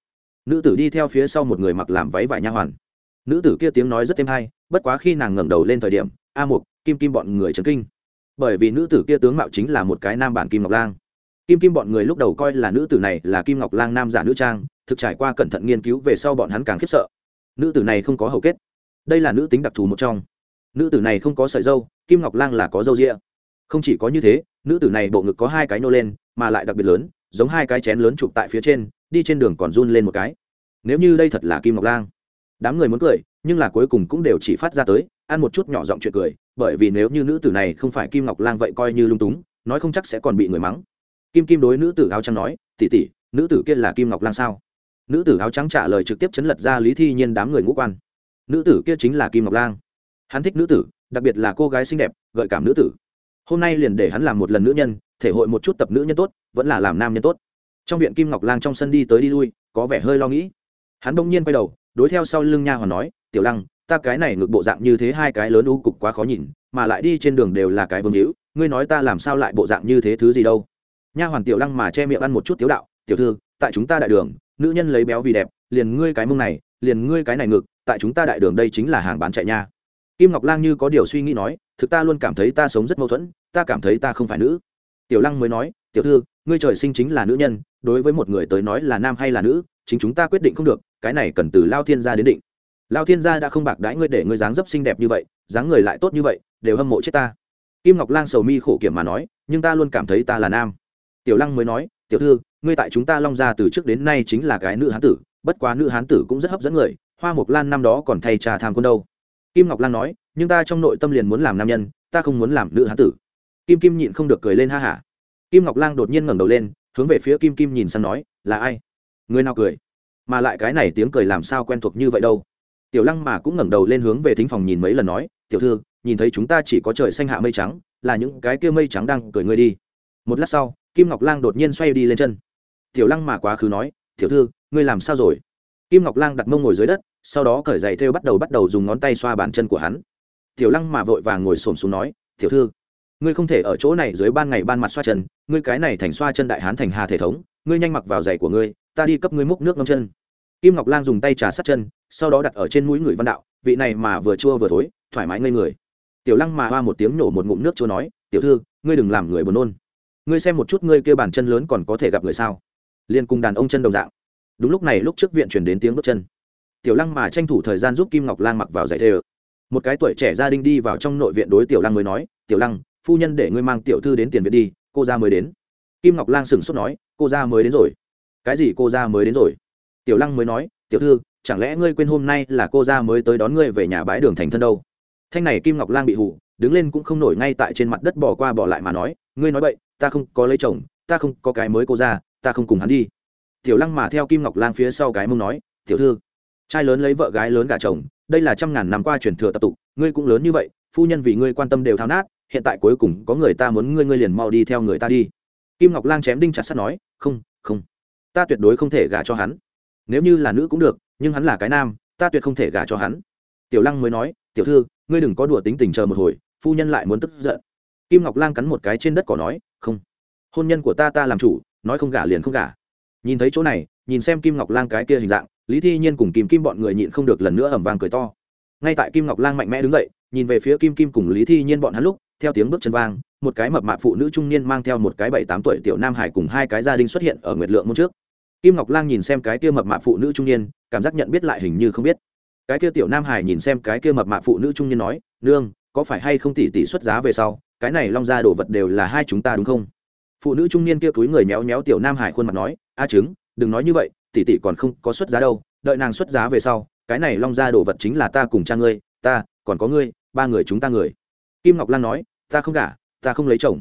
Nữ tử đi theo phía sau một người mặc làm váy vải nha hoàn. Nữ tử kia tiếng nói rất êm hay, bất quá khi nàng ngẩng đầu lên thời điểm, a mục, kim kim bọn người chấn kinh. Bởi vì nữ tử kia tướng mạo chính là một cái nam bản kim ngọc lang. Kim kim bọn người lúc đầu coi là nữ tử này là kim ngọc lang nam giả nữ trang, thực trải qua cẩn thận nghiên cứu về sau bọn hắn càng khiếp sợ. Nữ tử này không có hầu kết. Đây là nữ tính đặc thù một trong. Nữ tử này không có sợi dâu, kim ngọc lang là có dâu rịa. Không chỉ có như thế nữ tử này bộ ngực có hai cái nô lên, mà lại đặc biệt lớn, giống hai cái chén lớn chụp tại phía trên, đi trên đường còn run lên một cái. Nếu như đây thật là kim ngọc lang. Đám người muốn cười, nhưng là cuối cùng cũng đều chỉ phát ra tới, ăn một chút nhỏ giọng chuyện cười, bởi vì nếu như nữ tử này không phải kim ngọc lang vậy coi như lung túng, nói không chắc sẽ còn bị người mắng. Kim kim đối nữ tử áo trắng nói tỉ tỉ nữ tử kia là kim ngọc lang sao? Nữ tử áo trắng trả lời trực tiếp chấn lật ra lý thi nhiên đám người ngũ quan. Nữ tử kia chính là kim ngọc lang. Hắn thích nữ tử, đặc biệt là cô gái xinh đẹp, gợi cảm nữ tử hôm nay liền để hắn làm một lần nữ nhân, thể hội một chút tập nữ nhân tốt, vẫn là làm nam nhân tốt. Trong viện kim ngọc lang trong sân đi tới đi lui, có vẻ hơi lo nghĩ. Hắn đông nhiên quay đầu, đối theo sau lưng nha hoàn nói, tiểu lăng, ta cái này ngược bộ dạng như thế hai cái lớn u cục quá khó nhìn, mà lại đi trên đường đều là cái vương hữu, ngươi nói ta làm sao lại bộ dạng như thế thứ gì đâu? Nha hoàn tiểu lăng mà che miệng ăn một chút tiếu đạo, tiểu thư, tại chúng ta đại đường, nữ nhân lấy béo vì đẹp, liền ngươi cái mông này, liền ngươi cái này ngực, tại chúng ta đại đường đây chính là hàng bán chạy nha. Kim ngọc lang như có điều suy nghĩ nói, thực ta luôn cảm thấy ta sống rất mâu thuẫn ta cảm thấy ta không phải nữ. Tiểu lăng mới nói, tiểu thư, ngươi trời sinh chính là nữ nhân, đối với một người tới nói là nam hay là nữ, chính chúng ta quyết định không được, cái này cần từ lao thiên gia đến định. Lao thiên gia đã không bạc đãi ngươi để ngươi dáng dấp xinh đẹp như vậy, dáng người lại tốt như vậy, đều hâm mộ chết ta. Kim ngọc lang sầu mi khổ kiểm mà nói, nhưng ta luôn cảm thấy ta là nam. Tiểu lăng mới nói, tiểu thư, ngươi tại chúng ta long gia từ trước đến nay chính là cái nữ hán tử, bất quá nữ hán tử cũng rất hấp dẫn người, hoa mộc lan năm đó còn thay trà tham quân đâu. Kim ngọc lan nói, nhưng ta trong nội tâm liền muốn làm nam nhân, ta không muốn làm nữ hán tử kim kim nhịn không được cười lên ha hả. Kim ngọc lang đột nhiên ngẩng đầu lên, hướng về phía kim kim nhìn sang nói, là ai? Người nào cười? Mà lại cái này tiếng cười làm sao quen thuộc như vậy đâu? Tiểu lăng mà cũng ngẩng đầu lên hướng về thính phòng nhìn mấy lần nói, tiểu thư, nhìn thấy chúng ta chỉ có trời xanh hạ mây trắng, là những cái kia mây trắng đang cười ngươi đi. Một lát sau, kim ngọc lang đột nhiên xoay đi lên chân. Tiểu lăng mà quá khứ nói, tiểu thư, ngươi làm sao rồi? Kim ngọc lang đặt mông ngồi dưới đất, sau đó cởi giày thêu bắt đầu bắt đầu dùng ngón tay xoa bàn chân của hắn. Tiểu lăng mà vội vàng ngồi xổm xuống nói, tiểu thư ngươi không thể ở chỗ này dưới ban ngày ban mặt xoa chân, ngươi cái này thành xoa chân đại hán thành hà thể thống, ngươi nhanh mặc vào giày của ngươi, ta đi cấp ngươi múc nước ngâm chân. Kim ngọc lang dùng tay trà sát chân, sau đó đặt ở trên mũi người văn đạo, vị này mà vừa chua vừa thối, thoải mái ngây người. Tiểu lăng mà hoa một tiếng nổ một ngụm nước chua nói, tiểu thư, ngươi đừng làm người buồn nôn. Ngươi xem một chút ngươi kêu bàn chân lớn còn có thể gặp người sao? Liên cùng đàn ông chân đồng dạng. Đúng lúc này lúc trước viện chuyển đến tiếng bước chân. Tiểu lăng mà tranh thủ thời gian giúp kim ngọc lang mặc vào giày thê một cái tuổi trẻ gia đình đi vào trong nội viện đối tiểu lăng mới nói, tiểu lăng phu nhân để ngươi mang tiểu thư đến tiền viện đi, cô ra mới đến. Kim ngọc lang sửng sốt nói, cô ra mới đến rồi. Cái gì cô ra mới đến rồi? Tiểu lăng mới nói, tiểu thư, chẳng lẽ ngươi quên hôm nay là cô ra mới tới đón ngươi về nhà bãi đường thành thân đâu? Thanh này kim ngọc lang bị hụ đứng lên cũng không nổi ngay tại trên mặt đất bỏ qua bỏ lại mà nói, ngươi nói vậy ta không có lấy chồng, ta không có cái mới cô ra ta không cùng hắn đi. Tiểu lăng mà theo kim ngọc lang phía sau cái mông nói, tiểu thư, trai lớn lấy vợ gái lớn gả chồng, đây là trăm ngàn năm qua truyền thừa tập tục, ngươi cũng lớn như vậy, phu nhân vì ngươi quan tâm đều thao nát hiện tại cuối cùng có người ta muốn ngươi ngươi liền mau đi theo người ta đi. Kim ngọc lang chém đinh chặt sắt nói, không không. Ta tuyệt đối không thể gả cho hắn. Nếu như là nữ cũng được, nhưng hắn là cái nam, ta tuyệt không thể gả cho hắn. Tiểu lăng mới nói, tiểu thư, ngươi đừng có đùa tính tình chờ một hồi, phu nhân lại muốn tức giận. Kim ngọc lang cắn một cái trên đất cỏ nói, không. Hôn nhân của ta ta làm chủ, nói không gả liền không gả. Nhìn thấy chỗ này, nhìn xem kim ngọc lang cái kia hình dạng, lý thi nhiên cùng kim kim bọn người nhịn không được lần nữa ẩm vàng cười to. Ngay tại kim ngọc lang mạnh mẽ đứng dậy, nhìn về phía kim kim cùng lý thi nhiên bọn hắn lúc theo tiếng bước chân vang, một cái mập mạp phụ nữ trung niên mang theo một cái bảy tám tuổi tiểu nam hải cùng hai cái gia đình xuất hiện ở nguyệt lượng môn trước. Kim ngọc lang nhìn xem cái kia mập mạp phụ nữ trung niên, cảm giác nhận biết lại hình như không biết. Cái kia tiểu nam hải nhìn xem cái kia mập mạ phụ nữ trung niên nói, nương, có phải hay không tỷ tỷ xuất giá về sau, cái này long ra đồ vật đều là hai chúng ta đúng không? Phụ nữ trung niên kia túi người méo méo tiểu nam hải khuôn mặt nói, a chứng đừng nói như vậy, tỷ tỷ còn không có xuất giá đâu, đợi nàng xuất giá về sau, cái này long ra đồ vật chính là ta cùng cha ngươi, ta, còn có ngươi, ba người chúng ta người kim ngọc lan nói, ta không gả, ta không lấy chồng.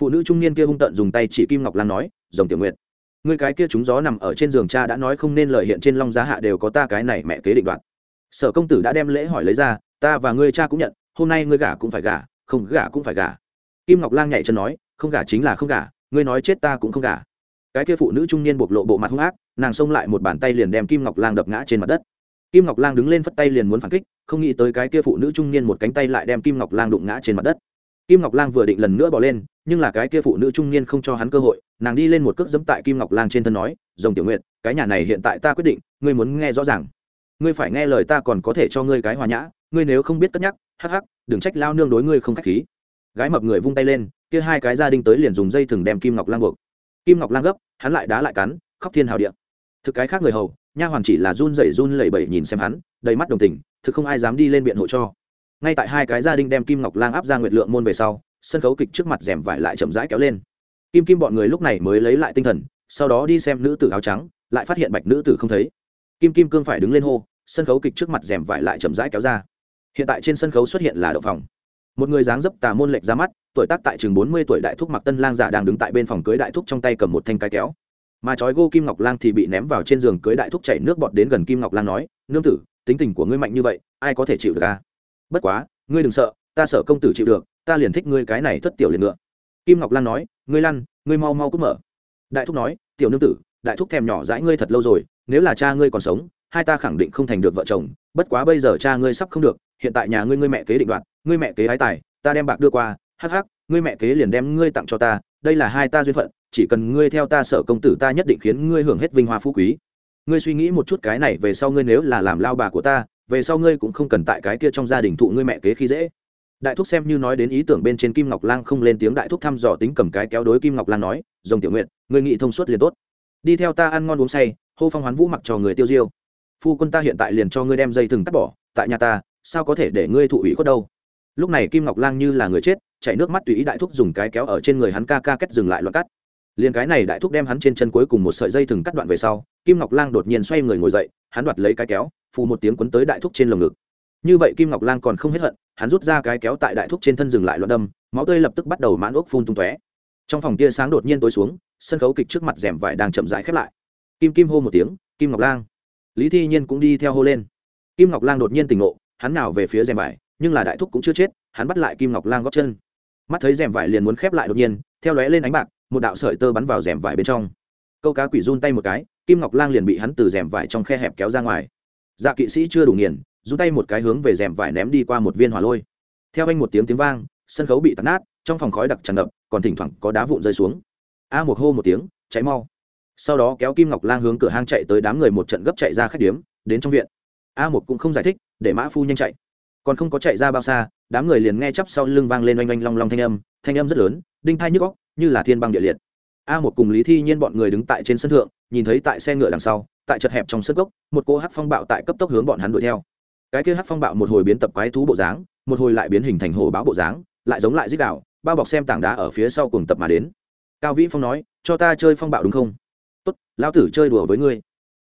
Phụ nữ trung niên kia hung tợn dùng tay chỉ kim ngọc lan nói, rồng tiểu nguyệt, ngươi cái kia chúng gió nằm ở trên giường cha đã nói không nên lời hiện trên long giá hạ đều có ta cái này mẹ kế định đoạt. Sở công tử đã đem lễ hỏi lấy ra, ta và ngươi cha cũng nhận, hôm nay ngươi gả cũng phải gả, không gả cũng phải gả. Kim ngọc lang nhảy chân nói, không gả chính là không gả, ngươi nói chết ta cũng không gả. Cái kia phụ nữ trung niên bộc lộ bộ mặt hung ác, nàng xông lại một bàn tay liền đem kim ngọc lang đập ngã trên mặt đất kim ngọc lang đứng lên phất tay liền muốn phản kích, không nghĩ tới cái kia phụ nữ trung niên một cánh tay lại đem kim ngọc lang đụng ngã trên mặt đất. Kim ngọc lang vừa định lần nữa bỏ lên, nhưng là cái kia phụ nữ trung niên không cho hắn cơ hội, nàng đi lên một cước dẫm tại kim ngọc lang trên thân nói, rồng tiểu nguyện cái nhà này hiện tại ta quyết định, ngươi muốn nghe rõ ràng. Ngươi phải nghe lời ta còn có thể cho ngươi cái hòa nhã, ngươi nếu không biết cất nhắc, hắc hắc, đừng trách lao nương đối ngươi không k h á c h khí. Gái mập người vung tay lên, kia hai cái gia đình tới liền dùng dây thừng đem kim ngọc lang buộc. Kim ngọc lang gấp, hắn lại đá lại cắn, khóc thiên hào điện thực cái khác người hầu nha hoàn chỉ là run rẩy run lẩy bẩy nhìn xem hắn, đầy mắt đồng tình, thực không ai dám đi lên biện hộ cho. Ngay tại hai cái gia đình đem kim ngọc lang áp ra nguyệt lượng môn về sau, sân khấu kịch trước mặt rèm vải lại chậm rãi kéo lên. Kim kim bọn người lúc này mới lấy lại tinh thần, sau đó đi xem nữ tử áo trắng, lại phát hiện bạch nữ tử không thấy. Kim kim cương phải đứng lên hô, sân khấu kịch trước mặt rèm vải lại chậm rãi kéo ra. Hiện tại trên sân khấu xuất hiện là đậu phòng một người dáng dấp tà môn lệch ra mắt, tuổi tác tại chừng bốn mươi tuổi đại thúc mặc tân lang giả đang đứng tại bên phòng cưới đại thúc trong tay cầm một thanh cái kéo mà trói gô kim ngọc lang thì bị ném vào trên giường cưới đại thúc chảy nước bọt đến gần kim ngọc lang nói, nương tử, tính tình của ngươi mạnh như vậy, ai có thể chịu được a bất quá, ngươi đừng sợ, ta sợ công tử chịu được, ta liền thích ngươi cái này thất tiểu liền ngựa. Kim ngọc lan nói, ngươi lăn, ngươi mau mau cút mở. Đại thúc nói, tiểu nương tử, đại thúc thèm nhỏ dãi ngươi thật lâu rồi, nếu là cha ngươi còn sống, hai ta khẳng định không thành được vợ chồng, bất quá bây giờ cha ngươi sắp không được, hiện tại nhà ngươi ngươi mẹ kế định đoạt, ngươi mẹ kế hái tài, ta đem bạc đưa qua, hắc hắc, ngươi mẹ kế liền đem ngươi tặng cho ta, đây là hai ta duyên phận chỉ cần ngươi theo ta sở công tử ta nhất định khiến ngươi hưởng hết vinh hoa phú quý. Ngươi suy nghĩ một chút cái này về sau ngươi nếu là làm lao bà của ta, về sau ngươi cũng không cần tại cái kia trong gia đình thụ ngươi mẹ kế khi dễ. Đại thúc xem như nói đến ý tưởng bên trên kim ngọc lang không lên tiếng, đại thúc thăm dò tính cầm cái kéo đối kim ngọc lang nói dòng tiểu nguyện ngươi nghĩ thông suốt liền tốt. Đi theo ta ăn ngon uống say, hô phong hoán vũ mặc cho người tiêu diêu. Phu quân ta hiện tại liền cho ngươi đem dây thừng cắt bỏ, tại nhà ta, sao có thể để ngươi thụ ủy khuất đâu? Lúc này kim ngọc lang như là người chết, chạy nước mắt tùy ý đại thúc dùng cái kéo ở trên người hắn ca ca kết dừng lại loạn cắt liền cái này đại thúc đem hắn trên chân cuối cùng một sợi dây thừng cắt đoạn về sau, kim ngọc lang đột nhiên xoay người ngồi dậy, hắn đoạt lấy cái kéo, phù một tiếng quấn tới đại thúc trên lồng ngực. Như vậy kim ngọc lang còn không hết hận, hắn rút ra cái kéo tại đại thúc trên thân dừng lại loạn đâm, máu tươi lập tức bắt đầu mãn ốc phun tung tóe. Trong phòng tia sáng đột nhiên tối xuống, sân khấu kịch trước mặt rèm vải đang chậm rãi khép lại. Kim kim hô một tiếng, kim ngọc lang. Lý thi nhiên cũng đi theo hô lên. Kim ngọc lang đột nhiên tỉnh ngộ, hắn nào về phía rèm vải, nhưng là đại thúc cũng chưa chết, hắn bắt lại kim ngọc lang góp chân. Mắt thấy rèm vải liền muốn khép lại đột nhiên, theo lóe lên ánh bạc một đạo sợi tơ bắn vào rèm vải bên trong. Câu cá quỷ run tay một cái, kim ngọc lang liền bị hắn từ rèm vải trong khe hẹp kéo ra ngoài. Dạ kỵ sĩ chưa đủ nghiền, run tay một cái hướng về rèm vải ném đi qua một viên hỏa lôi. Theo anh một tiếng tiếng vang, sân khấu bị tắt nát, trong phòng khói đặc tràn ngập, còn thỉnh thoảng có đá vụn rơi xuống. A một hô một tiếng cháy mau. Sau đó kéo kim ngọc lang hướng cửa hang chạy tới đám người một trận gấp chạy ra khách điếm, đến trong viện. A một cũng không giải thích, để mã phu nhanh chạy. Còn không có chạy ra bao xa, đám người liền nghe chắp sau lưng vang lên oanh oanh long long thanh âm thanh âm rất lớn, đinh thai nhức góc như là thiên băng địa liệt. A một cùng lý thi nhiên bọn người đứng tại trên sân thượng, nhìn thấy tại xe ngựa đằng sau, tại chật hẹp trong sân gốc, một cô hát phong bạo tại cấp tốc hướng bọn hắn đuổi theo. Cái kia hát phong bạo một hồi biến tập quái thú bộ dáng, một hồi lại biến hình thành hồ báo bộ dáng, lại giống lại dích đạo, bao bọc xem tảng đá ở phía sau cùng tập mà đến. Cao vĩ phong nói, cho ta chơi phong bạo đúng không? Tốt, lão tử chơi đùa với ngươi.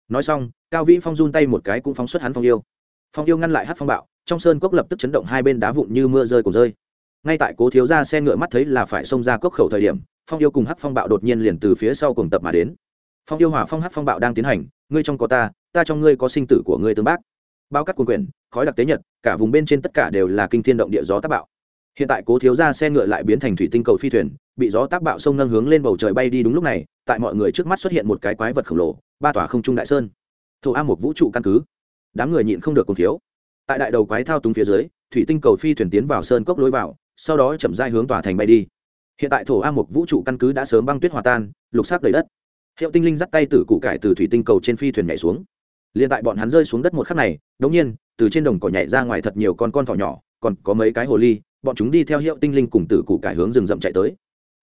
Nói xong, cao vĩ phong run tay một cái cũng phóng xuất hắn phong yêu. Phong yêu ngăn lại hát phong bạo, trong sơn cốc lập tức chấn động hai bên đá vụn như mưa rơi cổ rơi ngay tại cố thiếu ra xe ngựa mắt thấy là phải xông ra cốc khẩu thời điểm, phong yêu cùng hắc phong bạo đột nhiên liền từ phía sau cùng tập mà đến. Phong yêu hỏa phong hắc phong bạo đang tiến hành, ngươi trong có ta ta trong ngươi có sinh tử của ngươi tương bác. Bao cắt quân quyền khói đặc tế nhật, cả vùng bên trên tất cả đều là kinh thiên động địa gió tác bạo. Hiện tại cố thiếu ra xe ngựa lại biến thành thủy tinh cầu phi thuyền, bị gió tác bạo sông nâng hướng lên bầu trời bay đi đúng lúc này, tại mọi người trước mắt xuất hiện một cái quái vật khổng lồ, ba tòa không trung đại sơn. Thổ a một vũ trụ căn cứ. Đám người nhịn không được cùng thiếu. Tại đại đầu quái thao túng phía dưới, thủy tinh cầu phi thuyền tiến vào sơn cốc lối vào sau đó chậm rãi hướng tòa thành bay đi. Hiện tại thổ a một vũ trụ căn cứ đã sớm băng tuyết hòa tan, lục sắc đầy đất. Hiệu tinh linh dắt tay từ cụ cải từ thủy tinh cầu trên phi thuyền nhảy xuống. Liền tại bọn hắn rơi xuống đất một khắc này đống nhiên, từ trên đồng cỏ nhảy ra ngoài thật nhiều con con thỏ nhỏ, còn có mấy cái hồ ly, bọn chúng đi theo hiệu tinh linh cùng tử cụ cải hướng rừng rậm chạy tới.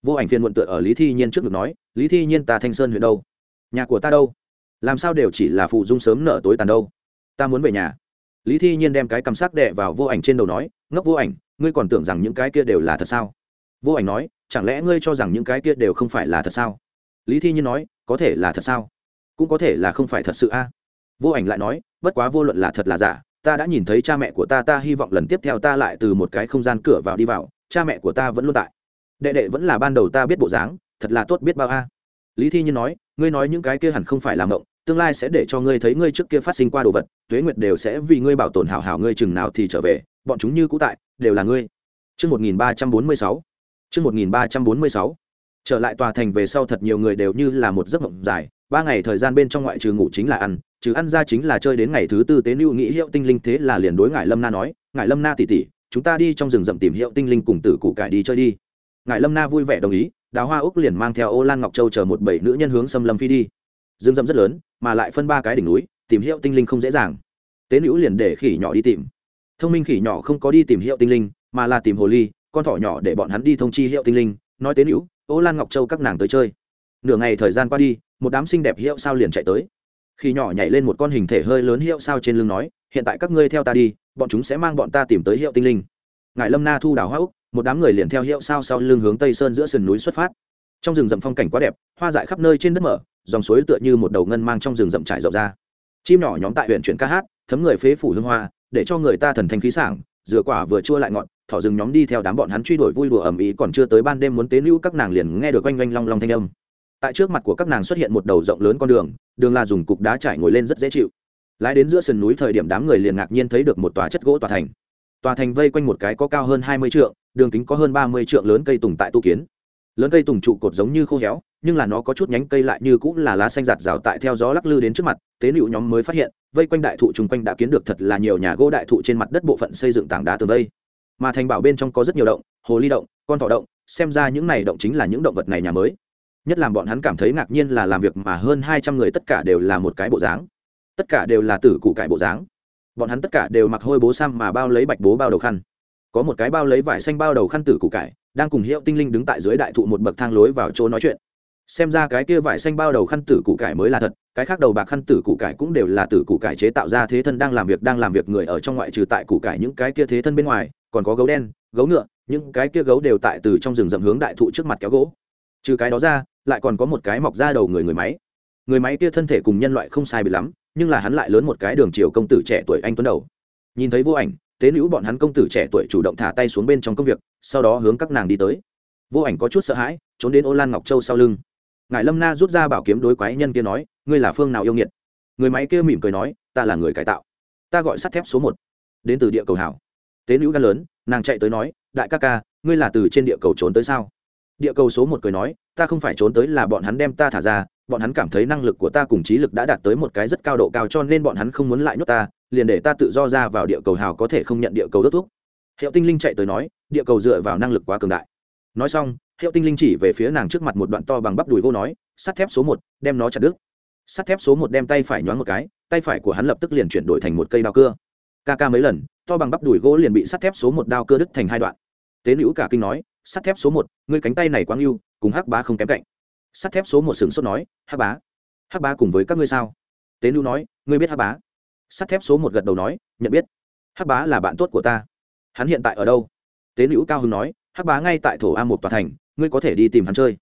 Vô ảnh phiên muộn tựa ở lý thi nhiên trước ngực nói, lý thi nhiên, ta thanh sơn huyện đâu? Nhà của ta đâu? Làm sao đều chỉ là phụ dung sớm nở tối tàn đâu? Ta muốn về nhà. Lý thi nhiên đem cái cầm sắc đè vào vô ảnh trên đầu nói, ngốc vô ảnh ngươi còn tưởng rằng những cái kia đều là thật sao? Vô ảnh nói, chẳng lẽ ngươi cho rằng những cái kia đều không phải là thật sao? Lý thi nhiên nói, có thể là thật sao? Cũng có thể là không phải thật sự a. Vô ảnh lại nói, bất quá vô luận là thật là giả, ta đã nhìn thấy cha mẹ của ta ta hy vọng lần tiếp theo ta lại từ một cái không gian cửa vào đi vào, cha mẹ của ta vẫn luôn tại. Đệ đệ vẫn là ban đầu ta biết bộ dáng, thật là tốt biết bao a. Lý thi nhiên nói, ngươi nói những cái kia hẳn không phải làm mộng, tương lai sẽ để cho ngươi thấy ngươi trước kia phát sinh qua đồ vật, tuế nguyệt đều sẽ vì ngươi bảo tồn hảo hảo ngươi chừng nào thì trở về, bọn chúng như cũ tại đều là ngươi Trước 1346. Trước 1346. Trở lại tòa thành về sau thật nhiều người đều như là một giấc mộng dài, ba ngày thời gian bên trong ngoại trừ ngủ chính là ăn, trừ ăn ra chính là chơi đến ngày thứ tư tế lưu nghĩ hiệu tinh linh thế là liền đối ngải lâm na nói, ngải lâm na tỷ tỷ, chúng ta đi trong rừng rậm tìm hiệu tinh linh cùng tử cụ cải đi chơi đi. Ngải lâm na vui vẻ đồng ý, đào hoa úc liền mang theo ô lan ngọc châu chờ một bảy nữ nhân hướng xâm lâm phi đi dương rậm rất lớn mà lại phân ba cái đỉnh núi tìm hiệu tinh linh không dễ dàng tế nữ liền để khỉ nhỏ đi tìm thông minh khỉ nhỏ không có đi tìm hiệu tinh linh, mà là tìm hồ ly, con thỏ nhỏ để bọn hắn đi thông chi hiệu tinh linh, nói tế hữu ô lan ngọc châu các nàng tới chơi. Nửa ngày thời gian qua đi, một đám xinh đẹp hiệu sao liền chạy tới. Khi nhỏ nhảy lên một con hình thể hơi lớn hiệu sao trên lưng nói, hiện tại các ngươi theo ta đi, bọn chúng sẽ mang bọn ta tìm tới hiệu tinh linh. Ngài lâm na thu đào hoa úc, một đám người liền theo hiệu sao sau lưng hướng tây sơn giữa sườn núi xuất phát. Trong rừng rậm phong cảnh quá đẹp, hoa dại khắp nơi trên đất mở, dòng suối tựa như một đầu ngân mang trong rừng rậm trải rộng ra. Chim nhỏ nhóm tại huyện chuyển ca hát thấm người phế phủ hương hoa, để cho người ta thần thanh khí sảng, dừa quả vừa chua lại ngọt, thỏ rừng nhóm đi theo đám bọn hắn truy đuổi vui đùa ầm ĩ, còn chưa tới ban đêm muốn tế lưu các nàng liền nghe được oanh oanh long long thanh âm. Tại trước mặt của các nàng xuất hiện một đầu rộng lớn con đường đường là dùng cục đá trải ngồi lên rất dễ chịu. Lái đến giữa sườn núi thời điểm đám người liền ngạc nhiên thấy được một tòa chất gỗ tòa thành. Tòa thành vây quanh một cái có cao hơn hai mươi trượng, đường kính có hơn ba mươi trượng lớn cây tùng tại tu kiến. Lớn cây tùng trụ cột giống như khô héo nhưng là nó có chút nhánh cây lại như cũng là lá xanh giạt rào tại theo gió lắc lư đến trước mặt, tế liệu nhóm mới phát hiện, vây quanh đại thụ chung quanh đã kiến được thật là nhiều nhà gỗ đại thụ trên mặt đất bộ phận xây dựng tảng đá tường vây. Mà thành bảo bên trong có rất nhiều động, hồ ly động, con thỏ động, xem ra những này động chính là những động vật này nhà mới. Nhất làm bọn hắn cảm thấy ngạc nhiên là làm việc mà hơn hai trăm người tất cả đều là một cái bộ dáng. Tất cả đều là tử cụ cải bộ dáng. Bọn hắn tất cả đều mặc hôi bố xăm mà bao lấy bạch bố bao đầu khăn. Có một cái bao lấy vải xanh bao đầu khăn tử cụ cải, đang cùng hiệu tinh linh đứng tại dưới đại thụ một bậc thang lối vào chỗ nói chuyện xem ra cái kia vải xanh bao đầu khăn tử cụ cải mới là thật, cái khác đầu bạc khăn tử cụ cải cũng đều là tử cụ cải chế tạo ra thế thân đang làm việc, đang làm việc người ở trong ngoại trừ tại cụ cải những cái kia thế thân bên ngoài, còn có gấu đen, gấu ngựa, những cái kia gấu đều tại từ trong rừng rậm hướng đại thụ trước mặt kéo gỗ. Trừ cái đó ra, lại còn có một cái mọc ra đầu người người máy. Người máy kia thân thể cùng nhân loại không sai bị lắm, nhưng là hắn lại lớn một cái đường chiều công tử trẻ tuổi anh tuấn đầu. Nhìn thấy vô ảnh, tế nữ bọn hắn công tử trẻ tuổi chủ động thả tay xuống bên trong công việc, sau đó hướng các nàng đi tới. Vô ảnh có chút sợ hãi, trốn đến ô lan ngọc châu sau lưng ngài lâm na rút ra bảo kiếm đối quái nhân kia nói, ngươi là phương nào yêu nghiệt? Người máy kia mỉm cười nói, ta là người cải tạo. Ta gọi sắt thép số một. Đến từ địa cầu hảo. Tế nữ gan lớn, nàng chạy tới nói, đại ca ca, ngươi là từ trên địa cầu trốn tới sao? Địa cầu số một cười nói, ta không phải trốn tới là bọn hắn đem ta thả ra, bọn hắn cảm thấy năng lực của ta cùng trí lực đã đạt tới một cái rất cao độ cao cho nên bọn hắn không muốn lại nhốt ta, liền để ta tự do ra vào địa cầu hào có thể không nhận địa cầu đốt thuốc hiệu tinh linh chạy tới nói, địa cầu dựa vào năng lực quá cường đại. Nói xong hiệu tinh linh chỉ về phía nàng trước mặt một đoạn to bằng bắp đùi gỗ nói, sắt thép số một, đem nó chặt đứt. Sắt thép số một đem tay phải nhoáng một cái, tay phải của hắn lập tức liền chuyển đổi thành một cây đao cưa. Ca ca mấy lần, to bằng bắp đùi gỗ liền bị sắt thép số một đao cưa đứt thành hai đoạn. Tế nữ cả kinh nói, sắt thép số một, ngươi cánh tay này quá yêu cùng hắc bá không kém cạnh. Sắt thép số một sừng sốt nói, hắc bá hắc bá cùng với các ngươi sao? Tế nữ nói, ngươi biết hắc bá? Sắt thép số một gật đầu nói, nhận biết. Hắc bá là bạn tốt của ta. Hắn hiện tại ở đâu? Tế nữ cao hưng nói, hắc bá ngay tại thổ a một tòa thành ngươi có thể đi tìm hắn chơi.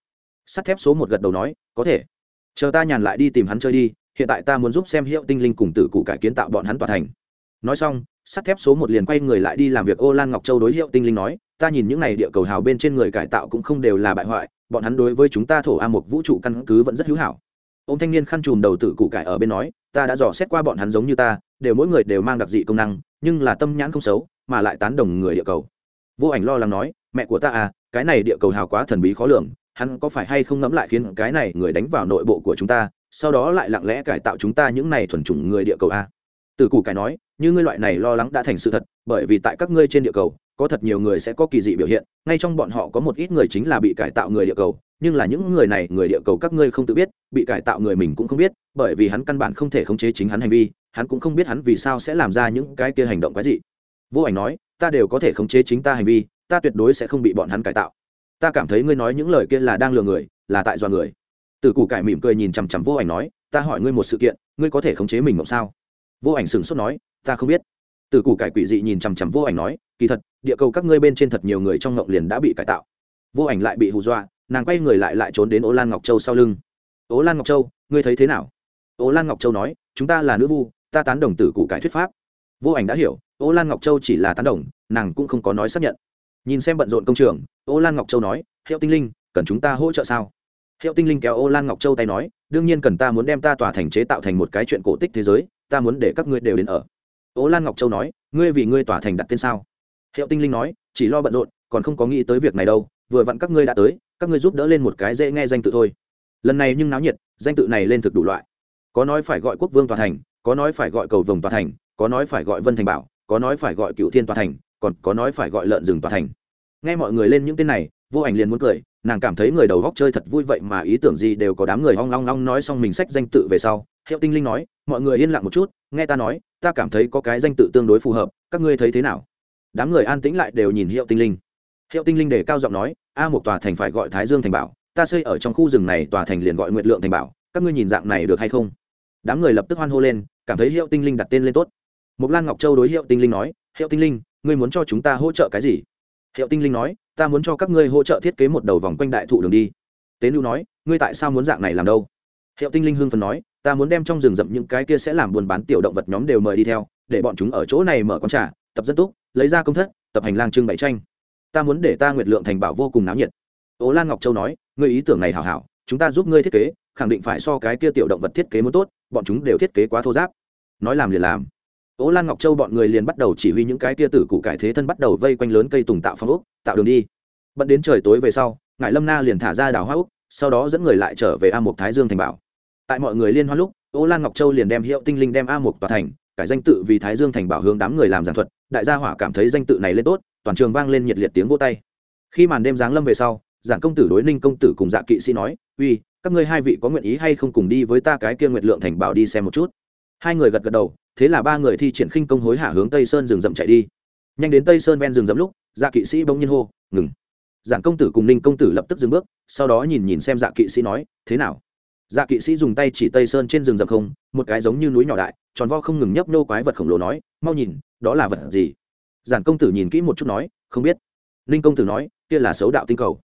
Sắt thép số một gật đầu nói, có thể. Chờ ta nhàn lại đi tìm hắn chơi đi, hiện tại ta muốn giúp xem hiệu tinh linh cùng tử cụ cải kiến tạo bọn hắn tòa thành. Nói xong, sắt thép số một liền quay người lại đi làm việc. Ô lan ngọc châu đối hiệu tinh linh nói, ta nhìn những n à y địa cầu hào bên trên người cải tạo cũng không đều là bại hoại, bọn hắn đối với chúng ta thổ a một vũ trụ căn cứ vẫn rất hữu hảo. Ông thanh niên khăn chùm đầu tử cụ cải ở bên nói, ta đã dò xét qua bọn hắn giống như ta, đều mỗi người đều mang đặc dị công năng, nhưng là tâm nhãn không xấu, mà lại tán đồng người địa cầu. Vô ảnh lo lắng nói, mẹ của ta à cái này địa cầu hào quá thần bí khó lường, hắn có phải hay không ngẫm lại khiến cái này người đánh vào nội bộ của chúng ta, sau đó lại lặng lẽ cải tạo chúng ta những này thuần chủng người địa cầu a? Từ củ cải nói, như ngươi loại này lo lắng đã thành sự thật, bởi vì tại các ngươi trên địa cầu, có thật nhiều người sẽ có kỳ dị biểu hiện, ngay trong bọn họ có một ít người chính là bị cải tạo người địa cầu, nhưng là những người này, người địa cầu các ngươi không tự biết, bị cải tạo người mình cũng không biết, bởi vì hắn căn bản không thể khống chế chính hắn hành vi, hắn cũng không biết hắn vì sao sẽ làm ra những cái kia hành động cái gì vô ảnh nói, ta đều có thể khống chế chính ta hành vi ta tuyệt đối sẽ không bị bọn hắn cải tạo. Ta cảm thấy ngươi nói những lời kia là đang lừa người, là tại do người. Tử củ cải mỉm cười nhìn chằm chằm vô ảnh nói, ta hỏi ngươi một sự kiện, ngươi có thể khống chế mình mộng sao? Vô ảnh sửng sốt nói, ta không biết. Tử củ cải quỷ dị nhìn chằm chằm vô ảnh nói, kỳ thật, địa cầu các ngươi bên trên thật nhiều người trong ngộng liền đã bị cải tạo. Vô ảnh lại bị hù dọa, nàng quay người lại lại trốn đến Ô lan ngọc châu sau lưng. Ô lan ngọc châu, ngươi thấy thế nào? Ô lan ngọc châu nói, chúng ta là nữ vu, ta tán đồng tử cụ cải thuyết pháp. Vô ảnh đã hiểu, Ô lan ngọc châu chỉ là tán đồng, nàng cũng không có nói xác nhận nhìn xem bận rộn công trường, ô lan ngọc châu nói, hiệu tinh linh, cần chúng ta hỗ trợ sao? Hiệu tinh linh kéo ô lan ngọc châu tay nói, đương nhiên cần ta muốn đem ta tòa thành chế tạo thành một cái chuyện cổ tích thế giới, ta muốn để các ngươi đều đến ở. Ô lan ngọc châu nói, ngươi vì ngươi tòa thành đặt tên sao? Hiệu tinh linh nói, chỉ lo bận rộn, còn không có nghĩ tới việc này đâu, vừa vặn các ngươi đã tới, các ngươi giúp đỡ lên một cái dễ nghe danh tự thôi. Lần này nhưng náo nhiệt, danh tự này lên thực đủ loại. Có nói phải gọi quốc vương tòa thành, có nói phải gọi cầu vồng tòa thành, có nói phải gọi vân thành bảo, có nói phải gọi cựu thiên tòa thành còn có nói phải gọi lợn rừng tòa thành. Nghe mọi người lên những tên này, vô ảnh liền muốn cười, nàng cảm thấy người đầu góc chơi thật vui vậy mà ý tưởng gì đều có đám người hong long long nói xong mình sách danh tự về sau, hiệu tinh linh nói, mọi người yên lặng một chút, nghe ta nói, ta cảm thấy có cái danh tự tương đối phù hợp, các ngươi thấy thế nào? Đám người an tĩnh lại đều nhìn hiệu tinh linh. Hiệu tinh linh để cao giọng nói, a một tòa thành phải gọi thái dương thành bảo, ta xây ở trong khu rừng này tòa thành liền gọi nguyện lượng thành bảo, các ngươi nhìn dạng này được hay không? Đám người lập tức hoan hô lên, cảm thấy hiệu tinh linh đặt tên lên tốt. Mục lan ngọc châu đối hiệu tinh linh nói, hiệu tinh linh ngươi muốn cho chúng ta hỗ trợ cái gì? Hiệu tinh linh nói, ta muốn cho các ngươi hỗ trợ thiết kế một đầu vòng quanh đại thụ đường đi. Tế lưu nói, ngươi tại sao muốn dạng này làm đâu? Hiệu tinh linh hưng phần nói, ta muốn đem trong rừng rậm những cái kia sẽ làm buôn bán tiểu động vật nhóm đều mời đi theo, để bọn chúng ở chỗ này mở con trà, tập dân túc, lấy ra công thất, tập hành lang trưng bày tranh. Ta muốn để ta nguyệt lượng thành bảo vô cùng náo nhiệt. Ố lan ngọc châu nói, ngươi ý tưởng này hảo hảo, chúng ta giúp ngươi thiết kế, khẳng định phải so cái kia tiểu động vật thiết kế muốn tốt, bọn chúng đều thiết kế quá thô giáp. Nói làm liền làm ố lan ngọc châu bọn người liền bắt đầu chỉ huy những cái kia tử cụ cải thế thân bắt đầu vây quanh lớn cây tùng tạo phong ốc, tạo đường đi. Bận đến trời tối về sau ngài lâm na liền thả ra đảo hoa úc sau đó dẫn người lại trở về a mục thái dương thành bảo. Tại mọi người liên hoan lúc ố lan ngọc châu liền đem hiệu tinh linh đem a mục tòa thành, cải danh tự vì thái dương thành bảo hướng đám người làm giảng thuật, đại gia hỏa cảm thấy danh tự này lên tốt, toàn trường vang lên nhiệt liệt tiếng vô tay. Khi màn đêm giáng lâm về sau, giảng công tử đối ninh công tử cùng dạ kỵ sĩ nói, uy, các ngươi hai vị có nguyện ý hay không cùng đi với ta cái kia nguyệt lượng thành bảo đi xem một chút? Hai người gật gật đầu thế là ba người thi triển khinh công hối hả hướng tây sơn rừng rậm chạy đi nhanh đến tây sơn ven rừng rậm lúc dạ kỵ sĩ bỗng nhiên hô ngừng giảng công tử cùng ninh công tử lập tức dừng bước sau đó nhìn nhìn xem dạ kỵ sĩ nói thế nào dạ kỵ sĩ dùng tay chỉ tây sơn trên rừng rậm không một cái giống như núi nhỏ đại tròn vo không ngừng nhấp nô quái vật khổng lồ nói mau nhìn đó là vật gì giản công tử nhìn kỹ một chút nói không biết ninh công tử nói kia là xấu đạo tinh cầu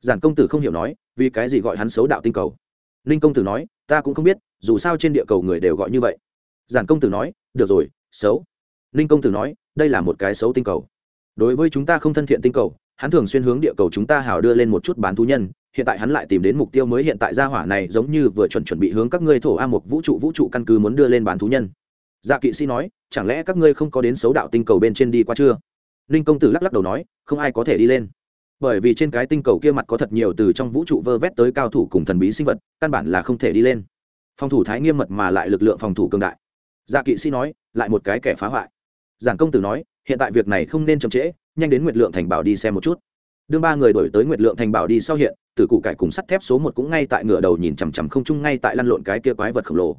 giản công tử không hiểu nói vì cái gì gọi hắn xấu đạo tinh cầu ninh công tử nói ta cũng không biết dù sao trên địa cầu người đều gọi như vậy giản công tử nói, được rồi, xấu. Ninh công tử nói, đây là một cái xấu tinh cầu. Đối với chúng ta không thân thiện tinh cầu, hắn thường xuyên hướng địa cầu chúng ta hào đưa lên một chút bán thú nhân, hiện tại hắn lại tìm đến mục tiêu mới hiện tại gia hỏa này giống như vừa chuẩn chuẩn bị hướng các ngươi thổ a một vũ trụ vũ trụ căn cứ muốn đưa lên bán thú nhân. Dạ kỵ sĩ nói, chẳng lẽ các ngươi không có đến xấu đạo tinh cầu bên trên đi qua chưa? Ninh công tử lắc lắc đầu nói, không ai có thể đi lên. Bởi vì trên cái tinh cầu kia mặt có thật nhiều từ trong vũ trụ vơ vét tới cao thủ cùng thần bí sinh vật, căn bản là không thể đi lên. Phòng thủ thái nghiêm mật mà lại lực lượng phòng thủ cường đại dạ kỵ sĩ nói, lại một cái kẻ phá hoại. Giảng công tử nói, hiện tại việc này không nên chậm trễ, nhanh đến nguyệt lượng thành bảo đi xem một chút. Đương ba người đổi tới nguyệt lượng thành bảo đi sau hiện, Tử cụ cải cùng sắt thép số một cũng ngay tại ngựa đầu nhìn chằm chằm không chung ngay tại lăn lộn cái kia quái vật khổng lồ.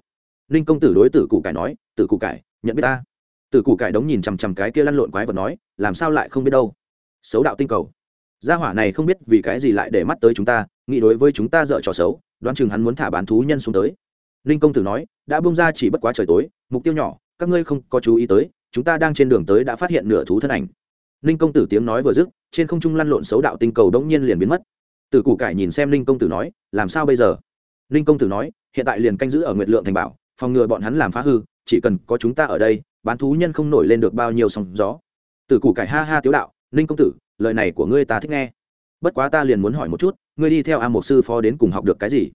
Ninh công tử đối tử cụ cải nói, tử cụ cải, nhận biết ta? Tử cụ cải đống nhìn chằm chằm cái kia lăn lộn quái vật nói, làm sao lại không biết đâu? Xấu đạo tinh cầu. Gia hỏa này không biết vì cái gì lại để mắt tới chúng ta, nghĩ đối với chúng ta dợ trò xấu, đoán chừng hắn muốn thả bán thú nhân xuống tới ninh công tử nói, đã bung ra chỉ bất quá trời tối, mục tiêu nhỏ, các ngươi không có chú ý tới, chúng ta đang trên đường tới đã phát hiện nửa thú thân ảnh. Ninh công tử tiếng nói vừa dứt, trên không trung lăn lộn xấu đạo tinh cầu đống nhiên liền biến mất. Tử Củ cải nhìn xem ninh công tử nói, làm sao bây giờ? Ninh công tử nói, hiện tại liền canh giữ ở nguyệt lượng thành bảo, phòng ngừa bọn hắn làm phá hư, chỉ cần có chúng ta ở đây, bán thú nhân không nổi lên được bao nhiêu sóng gió. Tử Củ cải ha ha tiếu đạo ninh công tử, lời này của ngươi ta thích nghe. Bất quá ta liền muốn hỏi một chút, ngươi đi theo a một sư phó đến cùng học được cái gì?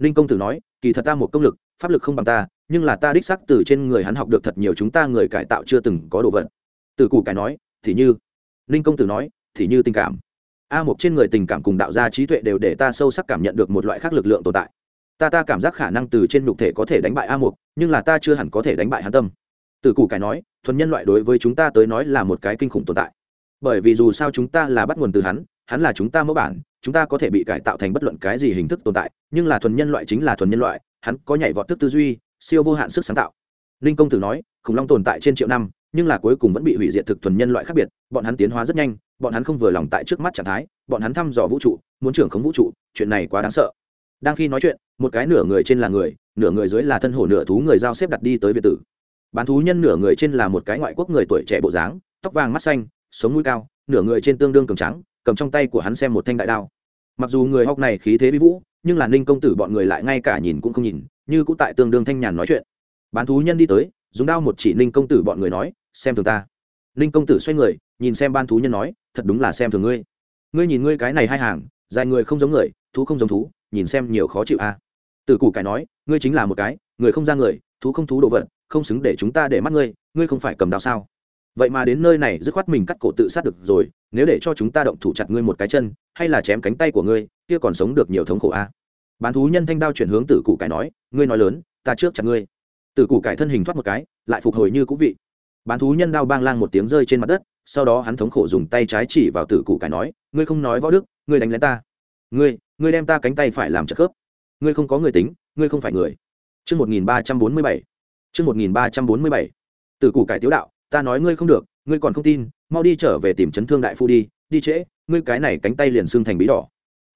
Ninh công tử nói kỳ thật ta một công lực pháp lực không bằng ta nhưng là ta đích sắc từ trên người hắn học được thật nhiều chúng ta người cải tạo chưa từng có đồ vật. Từ cụ cải nói thì như. Ninh công tử nói thì như tình cảm. A một trên người tình cảm cùng đạo gia trí tuệ đều để ta sâu sắc cảm nhận được một loại khác lực lượng tồn tại. Ta ta cảm giác khả năng từ trên nhục thể có thể đánh bại a một, nhưng là ta chưa hẳn có thể đánh bại hắn tâm. Từ cụ cải nói thuần nhân loại đối với chúng ta tới nói là một cái kinh khủng tồn tại. Bởi vì dù sao chúng ta là bắt nguồn từ hắn hắn là chúng ta mẫu bản chúng ta có thể bị cải tạo thành bất luận cái gì hình thức tồn tại, nhưng là thuần nhân loại chính là thuần nhân loại, hắn có nhảy vọt thức tư duy, siêu vô hạn sức sáng tạo. Ninh công tử nói, khủng long tồn tại trên triệu năm, nhưng là cuối cùng vẫn bị hủy diệt thực thuần nhân loại khác biệt, bọn hắn tiến hóa rất nhanh, bọn hắn không vừa lòng tại trước mắt trạng thái, bọn hắn thăm dò vũ trụ, muốn trưởng khống vũ trụ, chuyện này quá đáng sợ. Đang khi nói chuyện, một cái nửa người trên là người, nửa người dưới là thân hổ, nửa thú người giao xếp đặt đi tới việt tử. Bán thú nhân nửa người trên là một cái ngoại quốc người tuổi trẻ bộ dáng, tóc vàng mắt xanh, sống mũi cao, nửa người trên tương đương cường trắng cầm trong tay của hắn xem một thanh đại đao. Mặc dù người hóc này khí thế bí vũ, nhưng là ninh công tử bọn người lại ngay cả nhìn cũng không nhìn, như cũng tại tương đương thanh nhàn nói chuyện. Bán thú nhân đi tới, dùng đao một chỉ ninh công tử bọn người nói, xem thường ta. Ninh công tử xoay người, nhìn xem ban thú nhân nói, thật đúng là xem thường ngươi. Ngươi nhìn ngươi cái này hai hàng, dài người không giống người, thú không giống thú, nhìn xem nhiều khó chịu a. À. tử củ cải nói, ngươi chính là một cái, người không ra người, thú không thú đồ vật, không xứng để chúng ta để mắt ngươi ngươi không phải cầm đao sao? Vậy mà đến nơi này dứt khoát mình cắt cổ tự sát được rồi nếu để cho chúng ta động thủ chặt ngươi một cái chân hay là chém cánh tay của ngươi kia còn sống được nhiều thống khổ a à? bán thú nhân thanh đao chuyển hướng tử cụ cải nói ngươi nói lớn ta trước chặt ngươi tử cụ cải thân hình thoát một cái lại phục hồi như cũ vị bán thú nhân đao bang lang một tiếng rơi trên mặt đất sau đó hắn thống khổ dùng tay trái chỉ vào tử cụ cải nói ngươi không nói võ đức ngươi đánh lén ta ngươi ngươi đem ta cánh tay phải làm trợ khớp ngươi không có người tính ngươi không phải người Trước 1347. Trước 1347. Tử cụ cải tiếu đạo, ta nói ngươi không được, ngươi còn không tin, mau đi trở về tìm chấn thương đại phu đi, đi trễ, ngươi cái này cánh tay liền xương thành bí đỏ.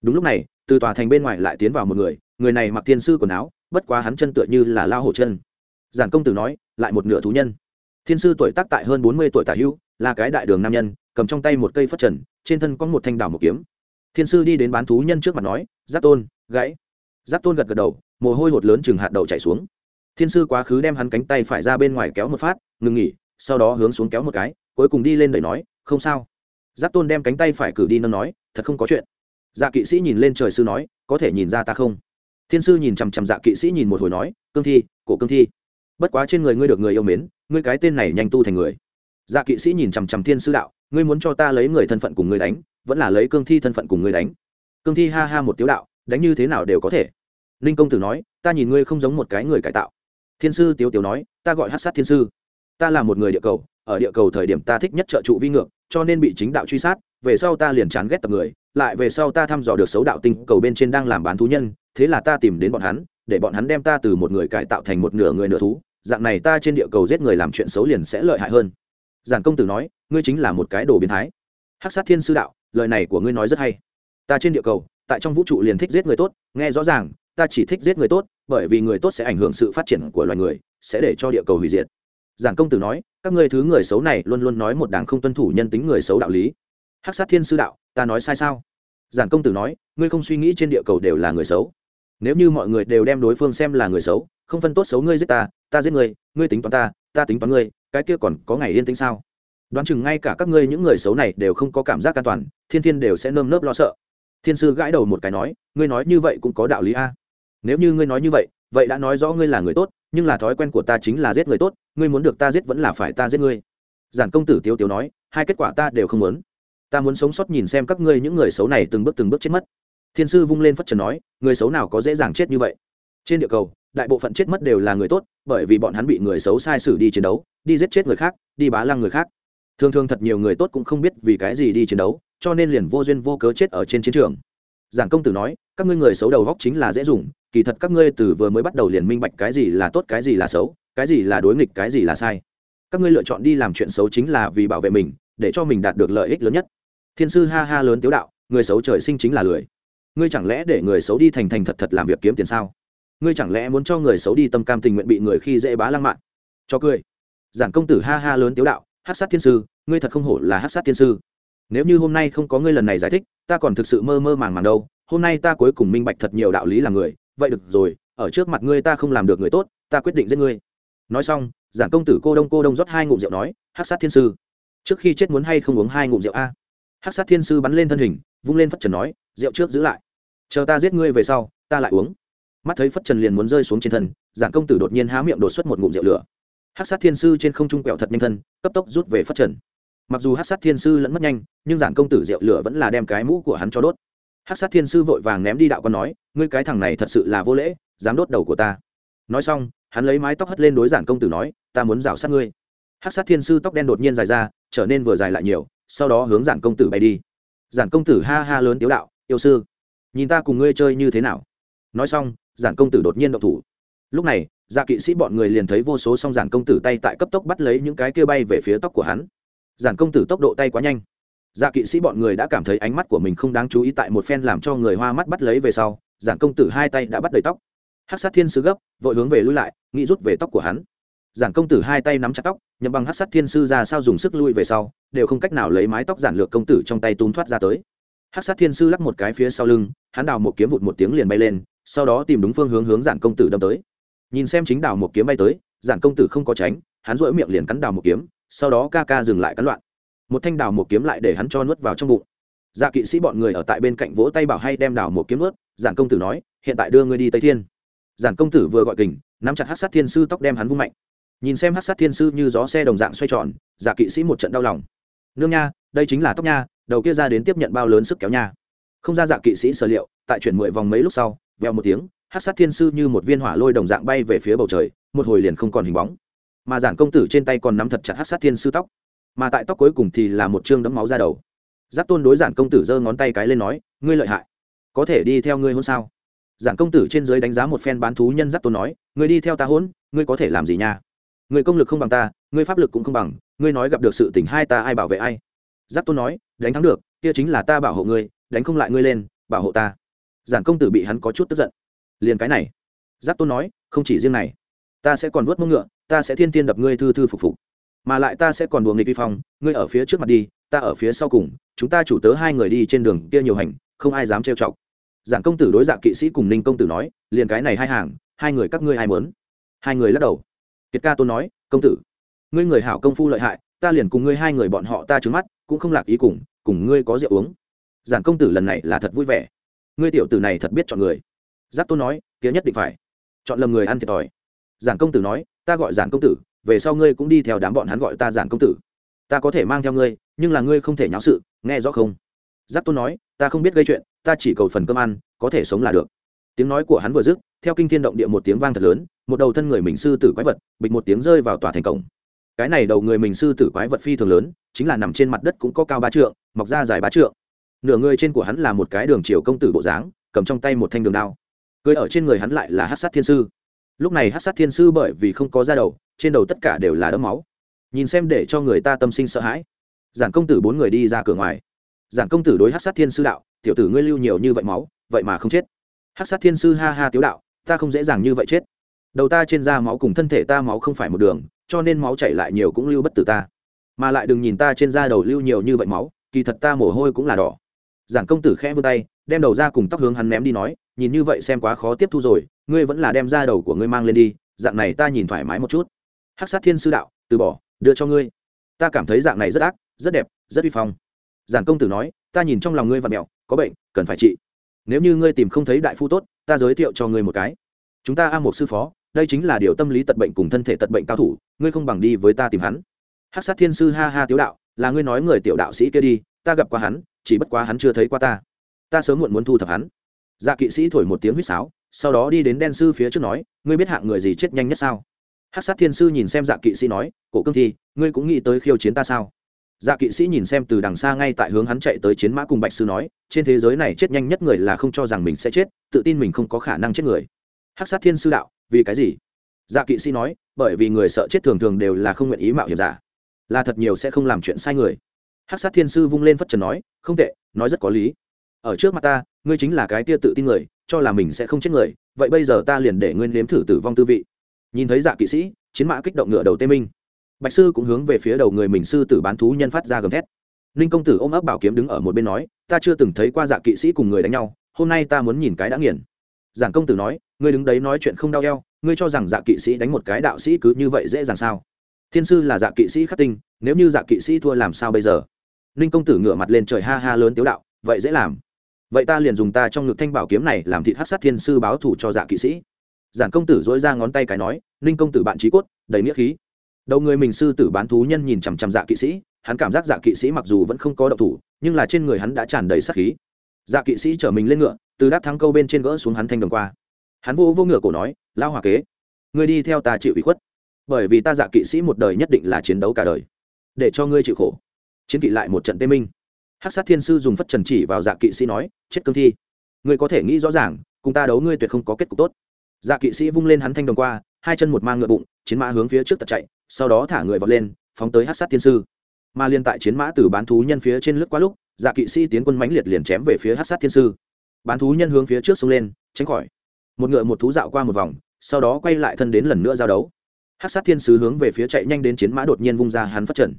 Đúng lúc này, từ tòa thành bên ngoài lại tiến vào một người, người này mặc thiên sư quần áo, bất quá hắn chân tựa như là lao hổ chân. Giản công tử nói, lại một nửa thú nhân. Thiên sư tuổi tác tại hơn bốn mươi tuổi tả hữu, là cái đại đường nam nhân, cầm trong tay một cây phất trần, trên thân có một thanh đảo một kiếm. Thiên sư đi đến bán thú nhân trước mặt nói, giáp tôn, gãy." giáp tôn gật gật đầu, mồ hôi hột lớn chừng hạt đầu chảy xuống thiên sư quá khứ đem hắn cánh tay phải ra bên ngoài kéo một phát ngừng nghỉ sau đó hướng xuống kéo một cái, cuối cùng đi lên đẩy nói, không sao. Giáp tôn đem cánh tay phải cử đi nâng nói, thật không có chuyện. Dạ kỵ sĩ nhìn lên trời sư nói, có thể nhìn ra ta không? Thiên sư nhìn chằm chằm dạ kỵ sĩ nhìn một hồi nói, cương thi, cổ cương thi. Bất quá trên người ngươi được người yêu mến, ngươi cái tên này nhanh tu thành người. Dạ kỵ sĩ nhìn chằm chằm thiên sư đạo, ngươi muốn cho ta lấy người thân phận cùng ngươi đánh, vẫn là lấy cương thi thân phận cùng ngươi đánh? Cương thi ha ha một tiếu đạo, đánh như thế nào đều có thể. Ninh công tử nói, ta nhìn ngươi không giống một cái người cải tạo. Thiên sư tiếu tiếu nói, ta gọi hát sát thiên sư ta là một người địa cầu, ở địa cầu thời điểm ta thích nhất trợ trụ vi ngược, cho nên bị chính đạo truy sát, về sau ta liền chán ghét tập người, lại về sau ta thăm dò được xấu đạo tinh cầu bên trên đang làm bán thú nhân, thế là ta tìm đến bọn hắn, để bọn hắn đem ta từ một người cải tạo thành một nửa người nửa thú, dạng này ta trên địa cầu giết người làm chuyện xấu liền sẽ lợi hại hơn. Giản công tử nói, ngươi chính là một cái đồ biến thái. Hắc sát thiên sư đạo, lời này của ngươi nói rất hay. Ta trên địa cầu, tại trong vũ trụ liền thích giết người tốt, nghe rõ ràng, ta chỉ thích giết người tốt, bởi vì người tốt sẽ ảnh hưởng sự phát triển của loài người, sẽ để cho địa cầu hủy diệt giản công tử nói, các ngươi thứ người xấu này luôn luôn nói một đảng không tuân thủ nhân tính người xấu đạo lý. Hắc sát thiên sư đạo, ta nói sai sao? Giản công tử nói, ngươi không suy nghĩ trên địa cầu đều là người xấu. Nếu như mọi người đều đem đối phương xem là người xấu, không phân tốt xấu ngươi giết ta ta giết ngươi ngươi tính toán ta ta tính toán ngươi, cái kia còn có ngày yên tĩnh sao? Đoán chừng ngay cả các ngươi những người xấu này đều không có cảm giác an toàn, thiên thiên đều sẽ nơm nớp lo sợ. Thiên sư gãi đầu một cái nói, ngươi nói như vậy cũng có đạo lý a. Nếu như ngươi nói như vậy vậy đã nói rõ ngươi là người tốt nhưng là thói quen của ta chính là giết người tốt, ngươi muốn được ta giết vẫn là phải ta giết ngươi. Giản công tử tiếu tiếu nói, hai kết quả ta đều không muốn. Ta muốn sống sót nhìn xem các ngươi những người xấu này từng bước từng bước chết mất. Thiên sư vung lên phất trần nói, người xấu nào có dễ dàng chết như vậy? Trên địa cầu, đại bộ phận chết mất đều là người tốt, bởi vì bọn hắn bị người xấu sai sử đi chiến đấu, đi giết chết người khác, đi bá lăng người khác. Thường thường thật nhiều người tốt cũng không biết vì cái gì đi chiến đấu, cho nên liền vô duyên vô cớ chết ở trên chiến trường. Giảng công tử nói, các ngươi người xấu đầu góc chính là dễ dùng kỳ thật các ngươi từ vừa mới bắt đầu liền minh bạch cái gì là tốt, cái gì là xấu, cái gì là đối nghịch, cái gì là sai. Các ngươi lựa chọn đi làm chuyện xấu chính là vì bảo vệ mình, để cho mình đạt được lợi ích lớn nhất. Thiên sư ha ha lớn tiếu đạo, người xấu trời sinh chính là lười. Ngươi chẳng lẽ để người xấu đi thành thành thật thật làm việc kiếm tiền sao? Ngươi chẳng lẽ muốn cho người xấu đi tâm cam tình nguyện bị người khi dễ bá lăng mạn? Cho cười. Giản công tử ha ha lớn tiếu đạo, hát sát thiên sư, ngươi thật không hổ là hát sát thiên sư. Nếu như hôm nay không có ngươi lần này giải thích, ta còn thực sự mơ mơ màng màng đâu. Hôm nay ta cuối cùng minh bạch thật nhiều đạo lý là người vậy được rồi, ở trước mặt ngươi ta không làm được người tốt, ta quyết định giết ngươi. Nói xong giản công tử cô đông cô đông rót hai ngụm rượu nói hát sát thiên sư, trước khi chết muốn hay không uống hai ngụm rượu a? Hát sát thiên sư bắn lên thân hình, vung lên phất trần nói, rượu trước giữ lại, chờ ta giết ngươi về sau, ta lại uống. Mắt thấy phất trần liền muốn rơi xuống trên thân giản công tử đột nhiên há miệng đột xuất một ngụm rượu lửa. Hát sát thiên sư trên không trung quẹo thật nhanh thân, cấp tốc rút về phất trần. Mặc dù hát sát thiên sư lẫn mất nhanh, nhưng giản công tử rượu lửa vẫn là đem cái mũ của hắn cho đốt hát sát thiên sư vội vàng ném đi đạo con nói, ngươi cái thằng này thật sự là vô lễ, dám đốt đầu của ta. Nói xong, hắn lấy mái tóc hất lên đối giản công tử nói, ta muốn rào sát ngươi. Hát sát thiên sư tóc đen đột nhiên dài ra, trở nên vừa dài lại nhiều, sau đó hướng giản công tử bay đi. Giản công tử ha ha lớn tiếu đạo, yêu sư, nhìn ta cùng ngươi chơi như thế nào? Nói xong, giản công tử đột nhiên động thủ. Lúc này dạ kỵ sĩ bọn người liền thấy vô số song giản công tử tay tại cấp tốc bắt lấy những cái kia bay về phía tóc của hắn. Giản công tử tốc độ tay quá nhanh dạ kỵ sĩ bọn người đã cảm thấy ánh mắt của mình không đáng chú ý tại một phen làm cho người hoa mắt bắt lấy về sau, giản công tử hai tay đã bắt đầy tóc. Hắc sát thiên sứ gấp, vội hướng về lui lại, nghĩ rút về tóc của hắn. Giản công tử hai tay nắm chặt tóc, nhậm bằng hát sát thiên sư ra sao dùng sức lui về sau, đều không cách nào lấy mái tóc giản lược công tử trong tay túm thoát ra tới. Hát sát thiên sư lắc một cái phía sau lưng, hắn đào một kiếm vụt một tiếng liền bay lên, sau đó tìm đúng phương hướng hướng giản công tử đâm tới. Nhìn xem chính đào một kiếm bay tới, giản công tử không có tránh, hắn rỗi miệng liền cắn đào một kiếm, sau đó ca ca dừng lại cắn loạn một thanh đào một kiếm lại để hắn cho nuốt vào trong bụng. Dạ kỵ sĩ bọn người ở tại bên cạnh vỗ tay bảo hay đem đào một kiếm nuốt, giản công tử nói, hiện tại đưa ngươi đi tây thiên. Giản công tử vừa gọi kình, nắm chặt hát sát thiên sư tóc đem hắn vung mạnh. Nhìn xem hát sát thiên sư như gió xe đồng dạng xoay tròn dạ kỵ sĩ một trận đau lòng. Nương nha, đây chính là tóc nha, đầu kia ra đến tiếp nhận bao lớn sức kéo nha. Không ra dạ kỵ sĩ sở liệu, tại chuyển mười vòng mấy lúc sau, vèo một tiếng, hát sát thiên sư như một viên hỏa lôi đồng dạng bay về phía bầu trời, một hồi liền không còn hình bóng. Mà giản công tử trên tay còn nắm thật chặt hát sát thiên sư tóc mà tại tóc cuối cùng thì là một chương đấm máu ra đầu. Giáp tôn đối giản công tử giơ ngón tay cái lên nói, ngươi lợi hại. Có thể đi theo ngươi hôn sao? Giản công tử trên giới đánh giá một phen bán thú nhân giáp tôn nói, ngươi đi theo ta hôn, ngươi có thể làm gì nha? Ngươi công lực không bằng ta, ngươi pháp lực cũng không bằng, ngươi nói gặp được sự tình hai ta ai bảo vệ ai? Giáp tôn nói, đánh thắng được, kia chính là ta bảo hộ ngươi, đánh không lại ngươi lên, bảo hộ ta. Giản công tử bị hắn có chút tức giận. Liền cái này. Giáp tôn nói, không chỉ riêng này, ta sẽ còn vớt mông ngựa, ta sẽ thiên tiên đập ngươi thư thư phục phục mà lại ta sẽ còn đùa nghịch vi phong, ngươi ở phía trước mặt đi, ta ở phía sau cùng, chúng ta chủ tớ hai người đi trên đường kia nhiều hành, không ai dám trêu chọc. Giảng công tử đối dạng kỵ sĩ cùng ninh công tử nói, liền cái này hai hàng, hai người các ngươi ai mớn hai người lắc đầu. Kiệt ca tôn nói, công tử, ngươi người hảo công phu lợi hại, ta liền cùng ngươi hai người bọn họ ta trứng mắt, cũng không lạc ý cùng cùng ngươi có rượu uống. Giản công tử lần này là thật vui vẻ. Ngươi tiểu tử này thật biết chọn người. Giáp tôn nói, kia nhất định phải. Chọn lầm người ăn thiệt thòi. Giản công tử nói, ta gọi giản công tử về sau ngươi cũng đi theo đám bọn hắn gọi ta giản công tử. Ta có thể mang theo ngươi, nhưng là ngươi không thể nháo sự, nghe rõ không? Giáp tôn nói, ta không biết gây chuyện, ta chỉ cầu phần cơm ăn, có thể sống là được. Tiếng nói của hắn vừa dứt, theo kinh thiên động địa một tiếng vang thật lớn, một đầu thân người mình sư tử quái vật, bịch một tiếng rơi vào tòa thành cổng. Cái này đầu người mình sư tử quái vật phi thường lớn, chính là nằm trên mặt đất cũng có cao ba trượng, mọc ra dài ba trượng. Nửa người trên của hắn là một cái đường chiều công tử bộ dáng, cầm trong tay một thanh đường đao. Cưới ở trên người hắn lại là hát sát thiên sư. Lúc này hát sát thiên sư bởi vì không có da đầu trên đầu tất cả đều là đấm máu. Nhìn xem để cho người ta tâm sinh sợ hãi. Giản công tử bốn người đi ra cửa ngoài. Giản công tử đối hát sát thiên sư đạo, tiểu tử ngươi lưu nhiều như vậy máu, vậy mà không chết. Hát sát thiên sư ha ha tiếu đạo, ta không dễ dàng như vậy chết. Đầu ta trên da máu cùng thân thể ta máu không phải một đường, cho nên máu chảy lại nhiều cũng lưu bất tử ta. Mà lại đừng nhìn ta trên da đầu lưu nhiều như vậy máu, kỳ thật ta mồ hôi cũng là đỏ. Giản công tử khẽ vươn tay, đem đầu ra cùng tóc hướng hắn ném đi nói, nhìn như vậy xem quá khó tiếp thu rồi, ngươi vẫn là đem ra đầu của ngươi mang lên đi, dạng này ta nhìn thoải mái một chút hắc sát thiên sư đạo, từ bỏ, đưa cho ngươi. Ta cảm thấy dạng này rất ác, rất đẹp, rất uy phong. Giản công tử nói, ta nhìn trong lòng ngươi và mẹo, có bệnh, cần phải trị. Nếu như ngươi tìm không thấy đại phu tốt, ta giới thiệu cho ngươi một cái. Chúng ta a một sư phó, đây chính là điều tâm lý tật bệnh cùng thân thể tật bệnh cao thủ, ngươi không bằng đi với ta tìm hắn. Hắc sát thiên sư ha ha tiếu đạo, là ngươi nói người tiểu đạo sĩ kia đi, ta gặp qua hắn, chỉ bất quá hắn chưa thấy qua ta. Ta sớm muộn muốn thu thập hắn. Dạ kỵ sĩ thổi một tiếng huýt sáo, sau đó đi đến đen sư phía trước nói, ngươi biết hạng người gì chết nhanh nhất sao? Hát sát thiên sư nhìn xem dạ kỵ sĩ nói, cổ cương thi, ngươi cũng nghĩ tới khiêu chiến ta sao? Dạ kỵ sĩ nhìn xem từ đằng xa ngay tại hướng hắn chạy tới chiến mã cùng bạch sư nói, trên thế giới này chết nhanh nhất người là không cho rằng mình sẽ chết, tự tin mình không có khả năng chết người. Hát sát thiên sư đạo, vì cái gì? Dạ kỵ sĩ nói, bởi vì người sợ chết thường thường đều là không nguyện ý mạo hiểm giả, là thật nhiều sẽ không làm chuyện sai người. Hát sát thiên sư vung lên phất trần nói, không tệ, nói rất có lý. Ở trước mặt ta, ngươi chính là cái tia tự tin người, cho là mình sẽ không chết người, vậy bây giờ ta liền để ngươi nếm thử tử vong tư vị nhìn thấy dạ kỵ sĩ, chiến mã kích động ngựa đầu tê minh. Bạch sư cũng hướng về phía đầu người mình sư tử bán thú nhân phát ra gầm thét. Ninh công tử ôm ấp bảo kiếm đứng ở một bên nói, ta chưa từng thấy qua dạ kỵ sĩ cùng người đánh nhau, hôm nay ta muốn nhìn cái đã nghiền. Giảng công tử nói, ngươi đứng đấy nói chuyện không đau eo, ngươi cho rằng dạ kỵ sĩ đánh một cái đạo sĩ cứ như vậy dễ dàng sao? Thiên sư là dạ kỵ sĩ khắc tinh, nếu như dạ kỵ sĩ thua làm sao bây giờ? Ninh công tử ngửa mặt lên trời ha ha lớn tiếu đạo, vậy dễ làm. Vậy ta liền dùng ta trong ngực thanh bảo kiếm này làm thịt hát sát thiên sư báo thủ cho dạ kỵ sĩ giản công tử dỗi ra ngón tay cái nói, ninh công tử bạn trí cốt, đầy nghĩa khí. Đầu người mình sư tử bán thú nhân nhìn chằm chằm dạ kỵ sĩ, hắn cảm giác dạ kỵ sĩ mặc dù vẫn không có độc thủ, nhưng là trên người hắn đã tràn đầy sắc khí. Dạ kỵ sĩ chở mình lên ngựa, từ đáp thắng câu bên trên gỡ xuống hắn thanh đồng qua. Hắn vô vô ngựa cổ nói lao hòa kế, ngươi đi theo ta chịu ủy khuất, bởi vì ta dạ kỵ sĩ một đời nhất định là chiến đấu cả đời, để cho ngươi chịu khổ. Chiến kỵ lại một trận tê minh. Hắc sát thiên sư dùng phất trần chỉ vào dạ kỵ sĩ nói, chết cương thi, ngươi có thể nghĩ rõ ràng, cùng ta đấu ngươi tuyệt không có kết cục tốt dạ kỵ sĩ vung lên hắn thanh đồng qua, hai chân một mang ngựa bụng, chiến mã hướng phía trước tật chạy, sau đó thả người vọt lên, phóng tới hắc sát thiên sư. Mà liên tại chiến mã từ bán thú nhân phía trên lướt qua lúc dạ kỵ sĩ tiến quân mãnh liệt liền chém về phía hắc sát thiên sư. Bán thú nhân hướng phía trước xông lên, tránh khỏi. Một ngựa một thú dạo qua một vòng, sau đó quay lại thân đến lần nữa giao đấu. Hát sát thiên sứ hướng về phía chạy nhanh đến chiến mã đột nhiên vung ra hắn phát trần.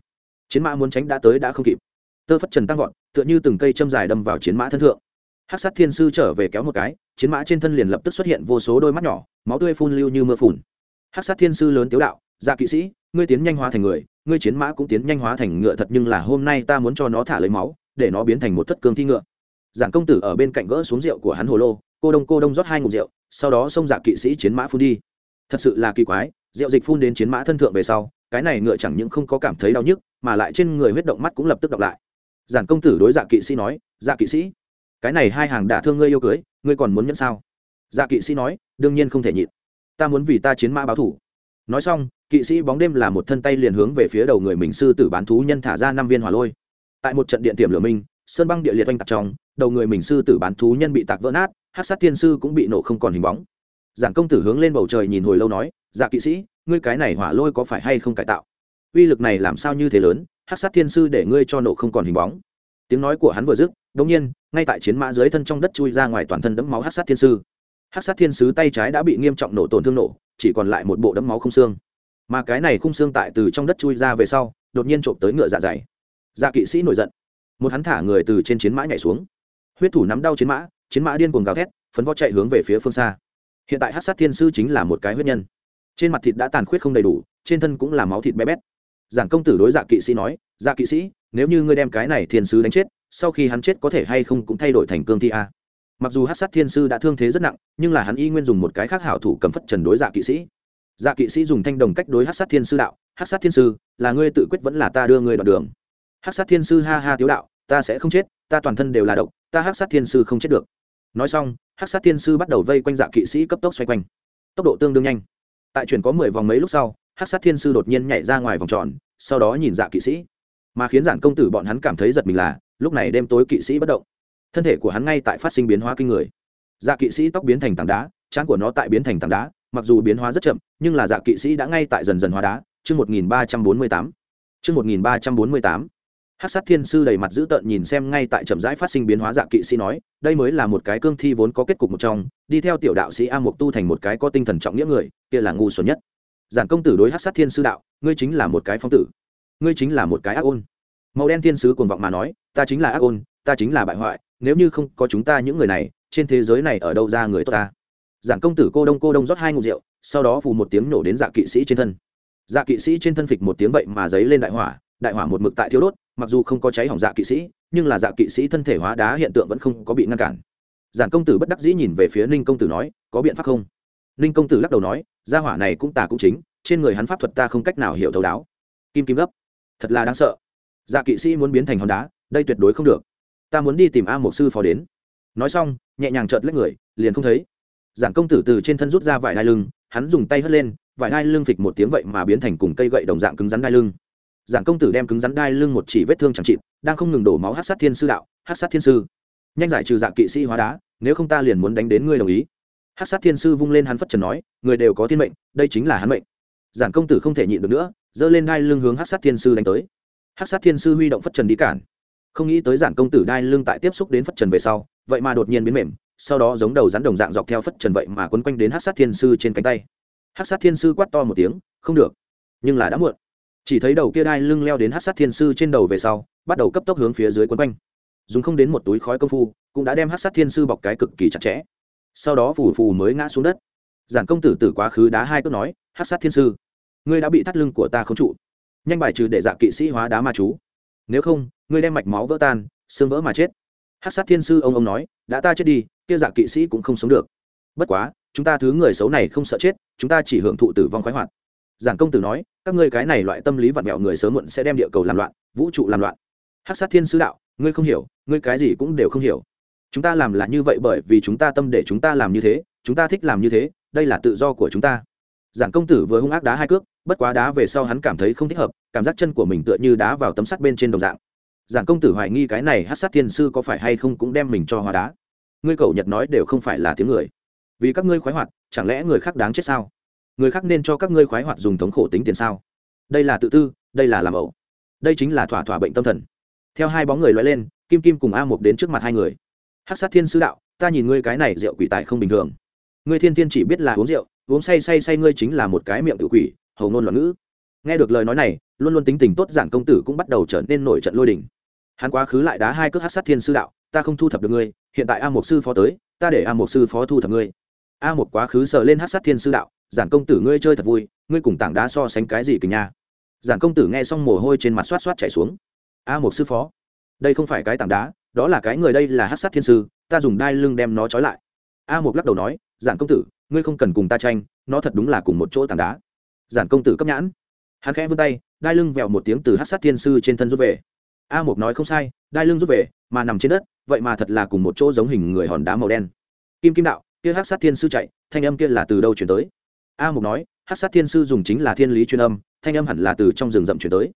Chiến mã muốn tránh đã tới đã không kịp. Tơ phát trần tăng vọt, tựa như từng cây châm dài đâm vào chiến mã thân thượng hát sát thiên sư trở về kéo một cái, chiến mã trên thân liền lập tức xuất hiện vô số đôi mắt nhỏ, máu tươi phun lưu như mưa phùn. Hát sát thiên sư lớn tiếu đạo dạ kỵ sĩ, ngươi tiến nhanh hóa thành người, ngươi chiến mã cũng tiến nhanh hóa thành ngựa thật nhưng là hôm nay ta muốn cho nó thả lấy máu, để nó biến thành một thất cương thi ngựa. Giảng công tử ở bên cạnh gỡ xuống rượu của hắn hồ lô, cô đông cô đông rót hai ngụm rượu, sau đó xông dạ kỵ sĩ chiến mã phun đi. Thật sự là kỳ quái, rượu dịch phun đến chiến mã thân thượng về sau, cái này ngựa chẳng những không có cảm thấy đau nhức, mà lại trên người huyết động mắt cũng lập tức đọc lại. Giản công tử đối dạ kỵ sĩ nói dạ kỵ sĩ cái này hai hàng đả thương ngươi yêu cưới, ngươi còn muốn nhẫn sao? Dạ kỵ sĩ nói, đương nhiên không thể nhịn. Ta muốn vì ta chiến mã báo thủ. Nói xong, kỵ sĩ bóng đêm là một thân tay liền hướng về phía đầu người mình sư tử bán thú nhân thả ra năm viên hỏa lôi. Tại một trận điện tiềm lửa minh sơn băng địa liệt oanh tạc trong, đầu người mình sư tử bán thú nhân bị tạc vỡ nát, hát sát thiên sư cũng bị nổ không còn hình bóng. Giản công tử hướng lên bầu trời nhìn hồi lâu nói dạ kỵ sĩ, ngươi cái này hỏa lôi có phải hay không cải tạo? Uy lực này làm sao như thế lớn, hát sát thiên sư để ngươi cho nổ không còn hình bóng tiếng nói của hắn vừa dứt đống nhiên, ngay tại chiến mã dưới thân trong đất chui ra ngoài toàn thân đẫm máu hát sát thiên sư. Hát sát thiên sứ tay trái đã bị nghiêm trọng nổ tổn thương nổ, chỉ còn lại một bộ đẫm máu không xương. Mà cái này không xương tại từ trong đất chui ra về sau, đột nhiên trộm tới ngựa dạ dày. Dạ kỵ sĩ nổi giận. Một hắn thả người từ trên chiến mã nhảy xuống. Huyết thủ nắm đau chiến mã chiến mã điên cuồng gào thét, phấn vó chạy hướng về phía phương xa. Hiện tại hát sát thiên sư chính là một cái huyết nhân. Trên mặt thịt đã tàn khuyết không đầy đủ, trên thân cũng là máu thịt bé bét giản công tử đối dạ kỵ sĩ nói dạ kỵ sĩ, nếu như ngươi đem cái này thiên sứ đánh chết, sau khi hắn chết có thể hay không cũng thay đổi thành cương thi a? Mặc dù hát sát thiên sư đã thương thế rất nặng, nhưng là hắn y nguyên dùng một cái khác hảo thủ cầm phất trần đối dạ kỵ sĩ. Dạ kỵ sĩ dùng thanh đồng cách đối hát sát thiên sư đạo, hát sát thiên sư là ngươi tự quyết vẫn là ta đưa ngươi đoạn đường. Hát sát thiên sư ha ha tiếu đạo, ta sẽ không chết, ta toàn thân đều là độc, ta hát sát thiên sư không chết được. Nói xong, hát sát thiên sư bắt đầu vây quanh dạ kỵ sĩ cấp tốc xoay quanh. Tốc độ tương đương nhanh. Tại chuyển có mười vòng mấy lúc sau hát sát thiên sư đột nhiên nhảy ra ngoài vòng tròn, sau đó nhìn dạ kỵ sĩ. Mà khiến giản công tử bọn hắn cảm thấy giật mình là, lúc này đêm tối kỵ sĩ bất động. Thân thể của hắn ngay tại phát sinh biến hóa kinh người. Dạ kỵ sĩ tóc biến thành tảng đá, trán của nó tại biến thành tảng đá, mặc dù biến hóa rất chậm, nhưng là dạ kỵ sĩ đã ngay tại dần dần hóa đá. Chương một nghìn ba trăm bốn mươi tám. Chương một nghìn ba trăm bốn mươi tám. Hát sát thiên sư đầy mặt dữ tợn nhìn xem ngay tại chậm rãi phát sinh biến hóa dạ kỵ sĩ nói, đây mới là một cái cương thi vốn có kết cục một trong, đi theo tiểu đạo sĩ a mục tu thành một cái có tinh thần trọng nghĩa người, kia là ngu xuẩn nhất giản công tử đối hát sát thiên sư đạo, ngươi chính là một cái phong tử. Ngươi chính là một cái ác ôn. Màu đen thiên sứ cuồng vọng mà nói, ta chính là ác ôn, ta chính là bại hoại, nếu như không có chúng ta những người này, trên thế giới này ở đâu ra người tốt ta? Giản công tử cô đông cô đông rót hai ngụm rượu, sau đó phù một tiếng nổ đến dạ kỵ sĩ trên thân. Dạ kỵ sĩ trên thân phịch một tiếng vậy mà giấy lên đại hỏa đại hỏa một mực tại thiếu đốt, mặc dù không có cháy hỏng dạ kỵ sĩ, nhưng là dạ kỵ sĩ thân thể hóa đá hiện tượng vẫn không có bị ngăn cản. Giản công tử bất đắc dĩ nhìn về phía ninh công tử nói, có biện pháp không? Ninh công tử lắc đầu nói, gia hỏa này cũng tà cũng chính, trên người hắn pháp thuật ta không cách nào hiểu thấu đáo. Kim kim gấp, thật là đáng sợ. Dạ kỵ sĩ muốn biến thành hòn đá, đây tuyệt đối không được. Ta muốn đi tìm a một sư phó đến. Nói xong, nhẹ nhàng chợt lấy người, liền không thấy. Giản công tử từ trên thân rút ra vải đai lưng, hắn dùng tay hất lên, vải đai lưng phịch một tiếng vậy mà biến thành cùng cây gậy đồng dạng cứng rắn đai lưng. Giản công tử đem cứng rắn đai lưng một chỉ vết thương chẳng chịt, đang không ngừng đổ máu hát sát thiên sư đạo, hát sát thiên sư. Nhanh giải trừ dạ kỵ sĩ hóa đá, nếu không ta liền muốn đánh đến ngươi đồng ý hát sát thiên sư vung lên hắn phất trần nói, người đều có thiên mệnh, đây chính là hắn mệnh. Giản công tử không thể nhịn được nữa, giơ lên đai lưng hướng hát sát thiên sư đánh tới. Hát sát thiên sư huy động phất trần đi cản. Không nghĩ tới giản công tử đai lưng tại tiếp xúc đến phất trần về sau, vậy mà đột nhiên biến mềm, sau đó giống đầu rắn đồng dạng dọc theo phất trần vậy mà quấn quanh đến hát sát thiên sư trên cánh tay. Hát sát thiên sư quát to một tiếng, không được, nhưng là đã muộn. Chỉ thấy đầu kia đai lưng leo đến hát sát thiên sư trên đầu về sau, bắt đầu cấp tốc hướng phía dưới quấn quanh. Dùng không đến một túi khói công phu, cũng đã đem hát sát thiên sư bọc cái cực kỳ chặt chẽ sau đó phù phù mới ngã xuống đất. Giản công tử từ quá khứ đá hai cước nói hát sát thiên sư, ngươi đã bị thắt lưng của ta không trụ. Nhanh bài trừ để dạ kỵ sĩ hóa đá ma chú. Nếu không, ngươi đem mạch máu vỡ tan, xương vỡ mà chết. Hát sát thiên sư ông ông nói, đã ta chết đi, kia dạ kỵ sĩ cũng không sống được. Bất quá, chúng ta thứ người xấu này không sợ chết, chúng ta chỉ hưởng thụ tử vong khoái hoạt. Giản công tử nói, các ngươi cái này loại tâm lý vặn mẹo người sớm muộn sẽ đem địa cầu làm loạn, vũ trụ làm loạn. Hát sát thiên sư đạo, ngươi không hiểu, ngươi cái gì cũng đều không hiểu chúng ta làm là như vậy bởi vì chúng ta tâm để chúng ta làm như thế, chúng ta thích làm như thế, đây là tự do của chúng ta. Giản công tử vừa hung ác đá hai cước, bất quá đá về sau hắn cảm thấy không thích hợp, cảm giác chân của mình tựa như đá vào tấm sắt bên trên đồng dạng. Giản công tử hoài nghi cái này hát sát thiên sư có phải hay không cũng đem mình cho hóa đá. Ngươi cậu nhật nói đều không phải là tiếng người. Vì các ngươi khoái hoạt, chẳng lẽ người khác đáng chết sao? Người khác nên cho các ngươi khoái hoạt dùng thống khổ tính tiền sao? Đây là tự tư, đây là làm ẩu. Đây chính là thỏa thỏa bệnh tâm thần. Theo hai bóng người loay lên, kim kim cùng a mục đến trước mặt hai người hát sát thiên sứ đạo, ta nhìn ngươi cái này rượu quỷ tài không bình thường. Ngươi thiên thiên chỉ biết là uống rượu, uống say say say ngươi chính là một cái miệng tự quỷ, hầu ngôn loạn ngữ. Nghe được lời nói này, luôn luôn tính tình tốt giản công tử cũng bắt đầu trở nên nổi trận lôi đình. Hắn quá khứ lại đá hai cước hát sát thiên sư đạo, ta không thu thập được ngươi, hiện tại a một sư phó tới, ta để a một sư phó thu thập ngươi. A một quá khứ sờ lên hát sát thiên sư đạo, giản công tử ngươi chơi thật vui, ngươi cùng tảng đá so sánh cái gì kìa nha. Giản công tử nghe xong mồ hôi trên mặt xoát xoát chảy xuống. A một sư phó, đây không phải cái tảng đá đó là cái người đây là hát sát thiên sư, ta dùng đai lưng đem nó trói lại. A một lắc đầu nói, giản công tử, ngươi không cần cùng ta tranh, nó thật đúng là cùng một chỗ tảng đá. Giản công tử cấp nhãn. Hắn khẽ vươn tay, đai lưng vẹo một tiếng từ hát sát thiên sư trên thân rút về. A một nói, không sai, đai lưng rút về, mà nằm trên đất, vậy mà thật là cùng một chỗ giống hình người hòn đá màu đen. Kim kim đạo, kia hát sát thiên sư chạy, thanh âm kia là từ đâu chuyển tới? A mục nói, hát sát thiên sư dùng chính là thiên lý chuyên âm, thanh âm hẳn là từ trong rừng rậm chuyển tới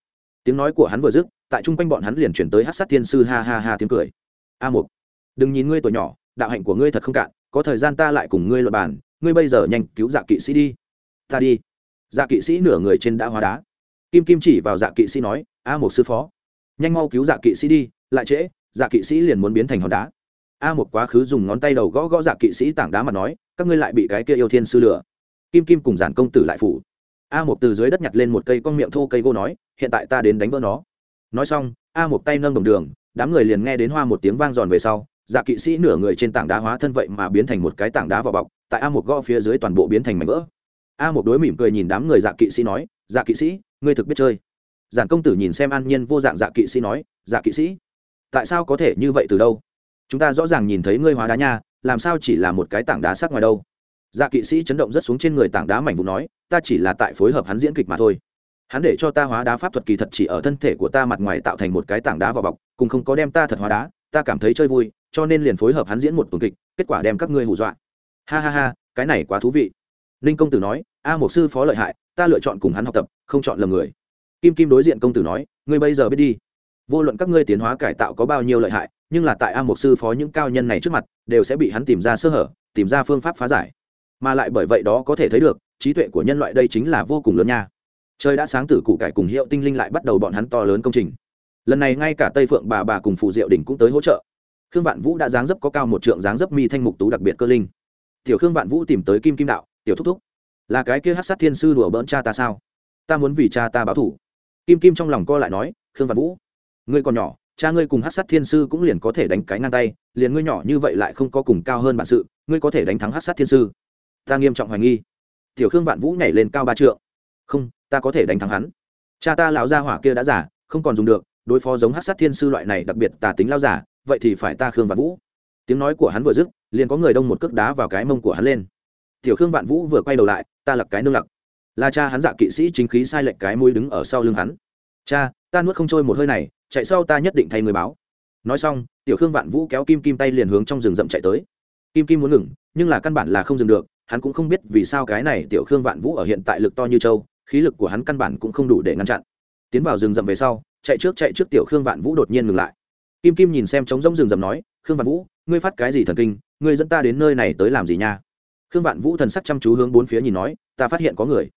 tiếng nói của hắn vừa dứt, tại chung quanh bọn hắn liền chuyển tới hát sát thiên sư ha ha ha tiếng cười. A mục, đừng nhìn ngươi tuổi nhỏ, đạo hạnh của ngươi thật không cạn, có thời gian ta lại cùng ngươi luận bàn, ngươi bây giờ nhanh cứu dạ kỵ sĩ đi. Ta đi. Dạ kỵ sĩ nửa người trên đã hóa đá. Kim kim chỉ vào dạ kỵ sĩ nói, a một sư phó, nhanh mau cứu dạ kỵ sĩ đi, lại trễ dạ kỵ sĩ liền muốn biến thành hòn đá. A một quá khứ dùng ngón tay đầu gõ gõ dạ kỵ sĩ tảng đá mà nói, các ngươi lại bị cái kia yêu thiên sư lửa kim kim cùng giản công tử lại phủ a một từ dưới đất nhặt lên một cây con miệng thô cây gỗ nói, hiện tại ta đến đánh vỡ nó. Nói xong, a một tay nâng đồng đường, đám người liền nghe đến hoa một tiếng vang giòn về sau dạ kỵ sĩ nửa người trên tảng đá hóa thân vậy mà biến thành một cái tảng đá vào bọc, tại a một gõ phía dưới toàn bộ biến thành mảnh vỡ. A một đối mỉm cười nhìn đám người dạ kỵ sĩ nói dạ kỵ sĩ, ngươi thực biết chơi. Giản công tử nhìn xem an nhiên vô dạng dạ kỵ sĩ nói dạ kỵ sĩ, tại sao có thể như vậy từ đâu? Chúng ta rõ ràng nhìn thấy ngươi hóa đá nha, làm sao chỉ là một cái tảng đá sắc ngoài đâu? Dạ kỵ sĩ chấn động rất xuống trên người tảng đá mảnh vụ nói, ta chỉ là tại phối hợp hắn diễn kịch mà thôi. Hắn để cho ta hóa đá pháp thuật kỳ thật chỉ ở thân thể của ta mặt ngoài tạo thành một cái tảng đá vào bọc, cùng không có đem ta thật hóa đá, ta cảm thấy chơi vui, cho nên liền phối hợp hắn diễn một tuần kịch, kết quả đem các ngươi hù dọa. Ha ha ha, cái này quá thú vị. Ninh công tử nói, a một sư phó lợi hại, ta lựa chọn cùng hắn học tập, không chọn lầm người. Kim kim đối diện công tử nói, ngươi bây giờ biết đi. Vô luận các ngươi tiến hóa cải tạo có bao nhiêu lợi hại, nhưng là tại a một sư phó những cao nhân này trước mặt, đều sẽ bị hắn tìm ra sơ hở, tìm ra phương pháp phá giải mà lại bởi vậy đó có thể thấy được, trí tuệ của nhân loại đây chính là vô cùng lớn nha. Trời đã sáng tử cụ cải cùng hiệu tinh linh lại bắt đầu bọn hắn to lớn công trình. Lần này ngay cả tây phượng bà bà cùng phù diệu đình cũng tới hỗ trợ. Khương vạn vũ đã dáng dấp có cao một trượng dáng dấp mi thanh mục tú đặc biệt cơ linh. Tiểu khương vạn vũ tìm tới kim kim đạo, tiểu thúc thúc, là cái kia hát sát thiên sư đùa bỡn cha ta sao? Ta muốn vì cha ta báo thủ kim kim trong lòng co lại nói, khương vạn vũ, ngươi còn nhỏ, cha ngươi cùng hát sát thiên sư cũng liền có thể đánh cái ngang tay, liền ngươi nhỏ như vậy lại không có cùng cao hơn bản sự, ngươi có thể đánh thắng hát sát thiên sư ta nghiêm trọng hoài nghi. Tiểu khương vạn vũ nhảy lên cao ba trượng. Không, ta có thể đánh thắng hắn. Cha ta lão gia hỏa kia đã giả, không còn dùng được, đối phó giống hát sát thiên sư loại này đặc biệt tà tính lao giả, vậy thì phải ta khương vạn vũ. Tiếng nói của hắn vừa dứt, liền có người đông một cước đá vào cái mông của hắn lên. Tiểu khương vạn vũ vừa quay đầu lại, ta lặc cái nương lặc. Là cha hắn dạ kỵ sĩ chính khí sai lệnh cái mũi đứng ở sau lưng hắn. Cha, ta nuốt không trôi một hơi này, chạy sau ta nhất định thay người báo. Nói xong, tiểu khương vạn vũ kéo kim kim tay liền hướng trong rừng rậm chạy tới. Kim kim muốn ngừng, nhưng là căn bản là không dừng được hắn cũng không biết vì sao cái này tiểu khương vạn vũ ở hiện tại lực to như châu khí lực của hắn căn bản cũng không đủ để ngăn chặn. Tiến vào rừng rậm về sau, chạy trước chạy trước tiểu khương vạn vũ đột nhiên ngừng lại. Kim kim nhìn xem trống rỗng rừng rậm nói, khương vạn vũ, ngươi phát cái gì thần kinh, ngươi dẫn ta đến nơi này tới làm gì nha? Khương vạn vũ thần sắc chăm chú hướng bốn phía nhìn nói, ta phát hiện có người.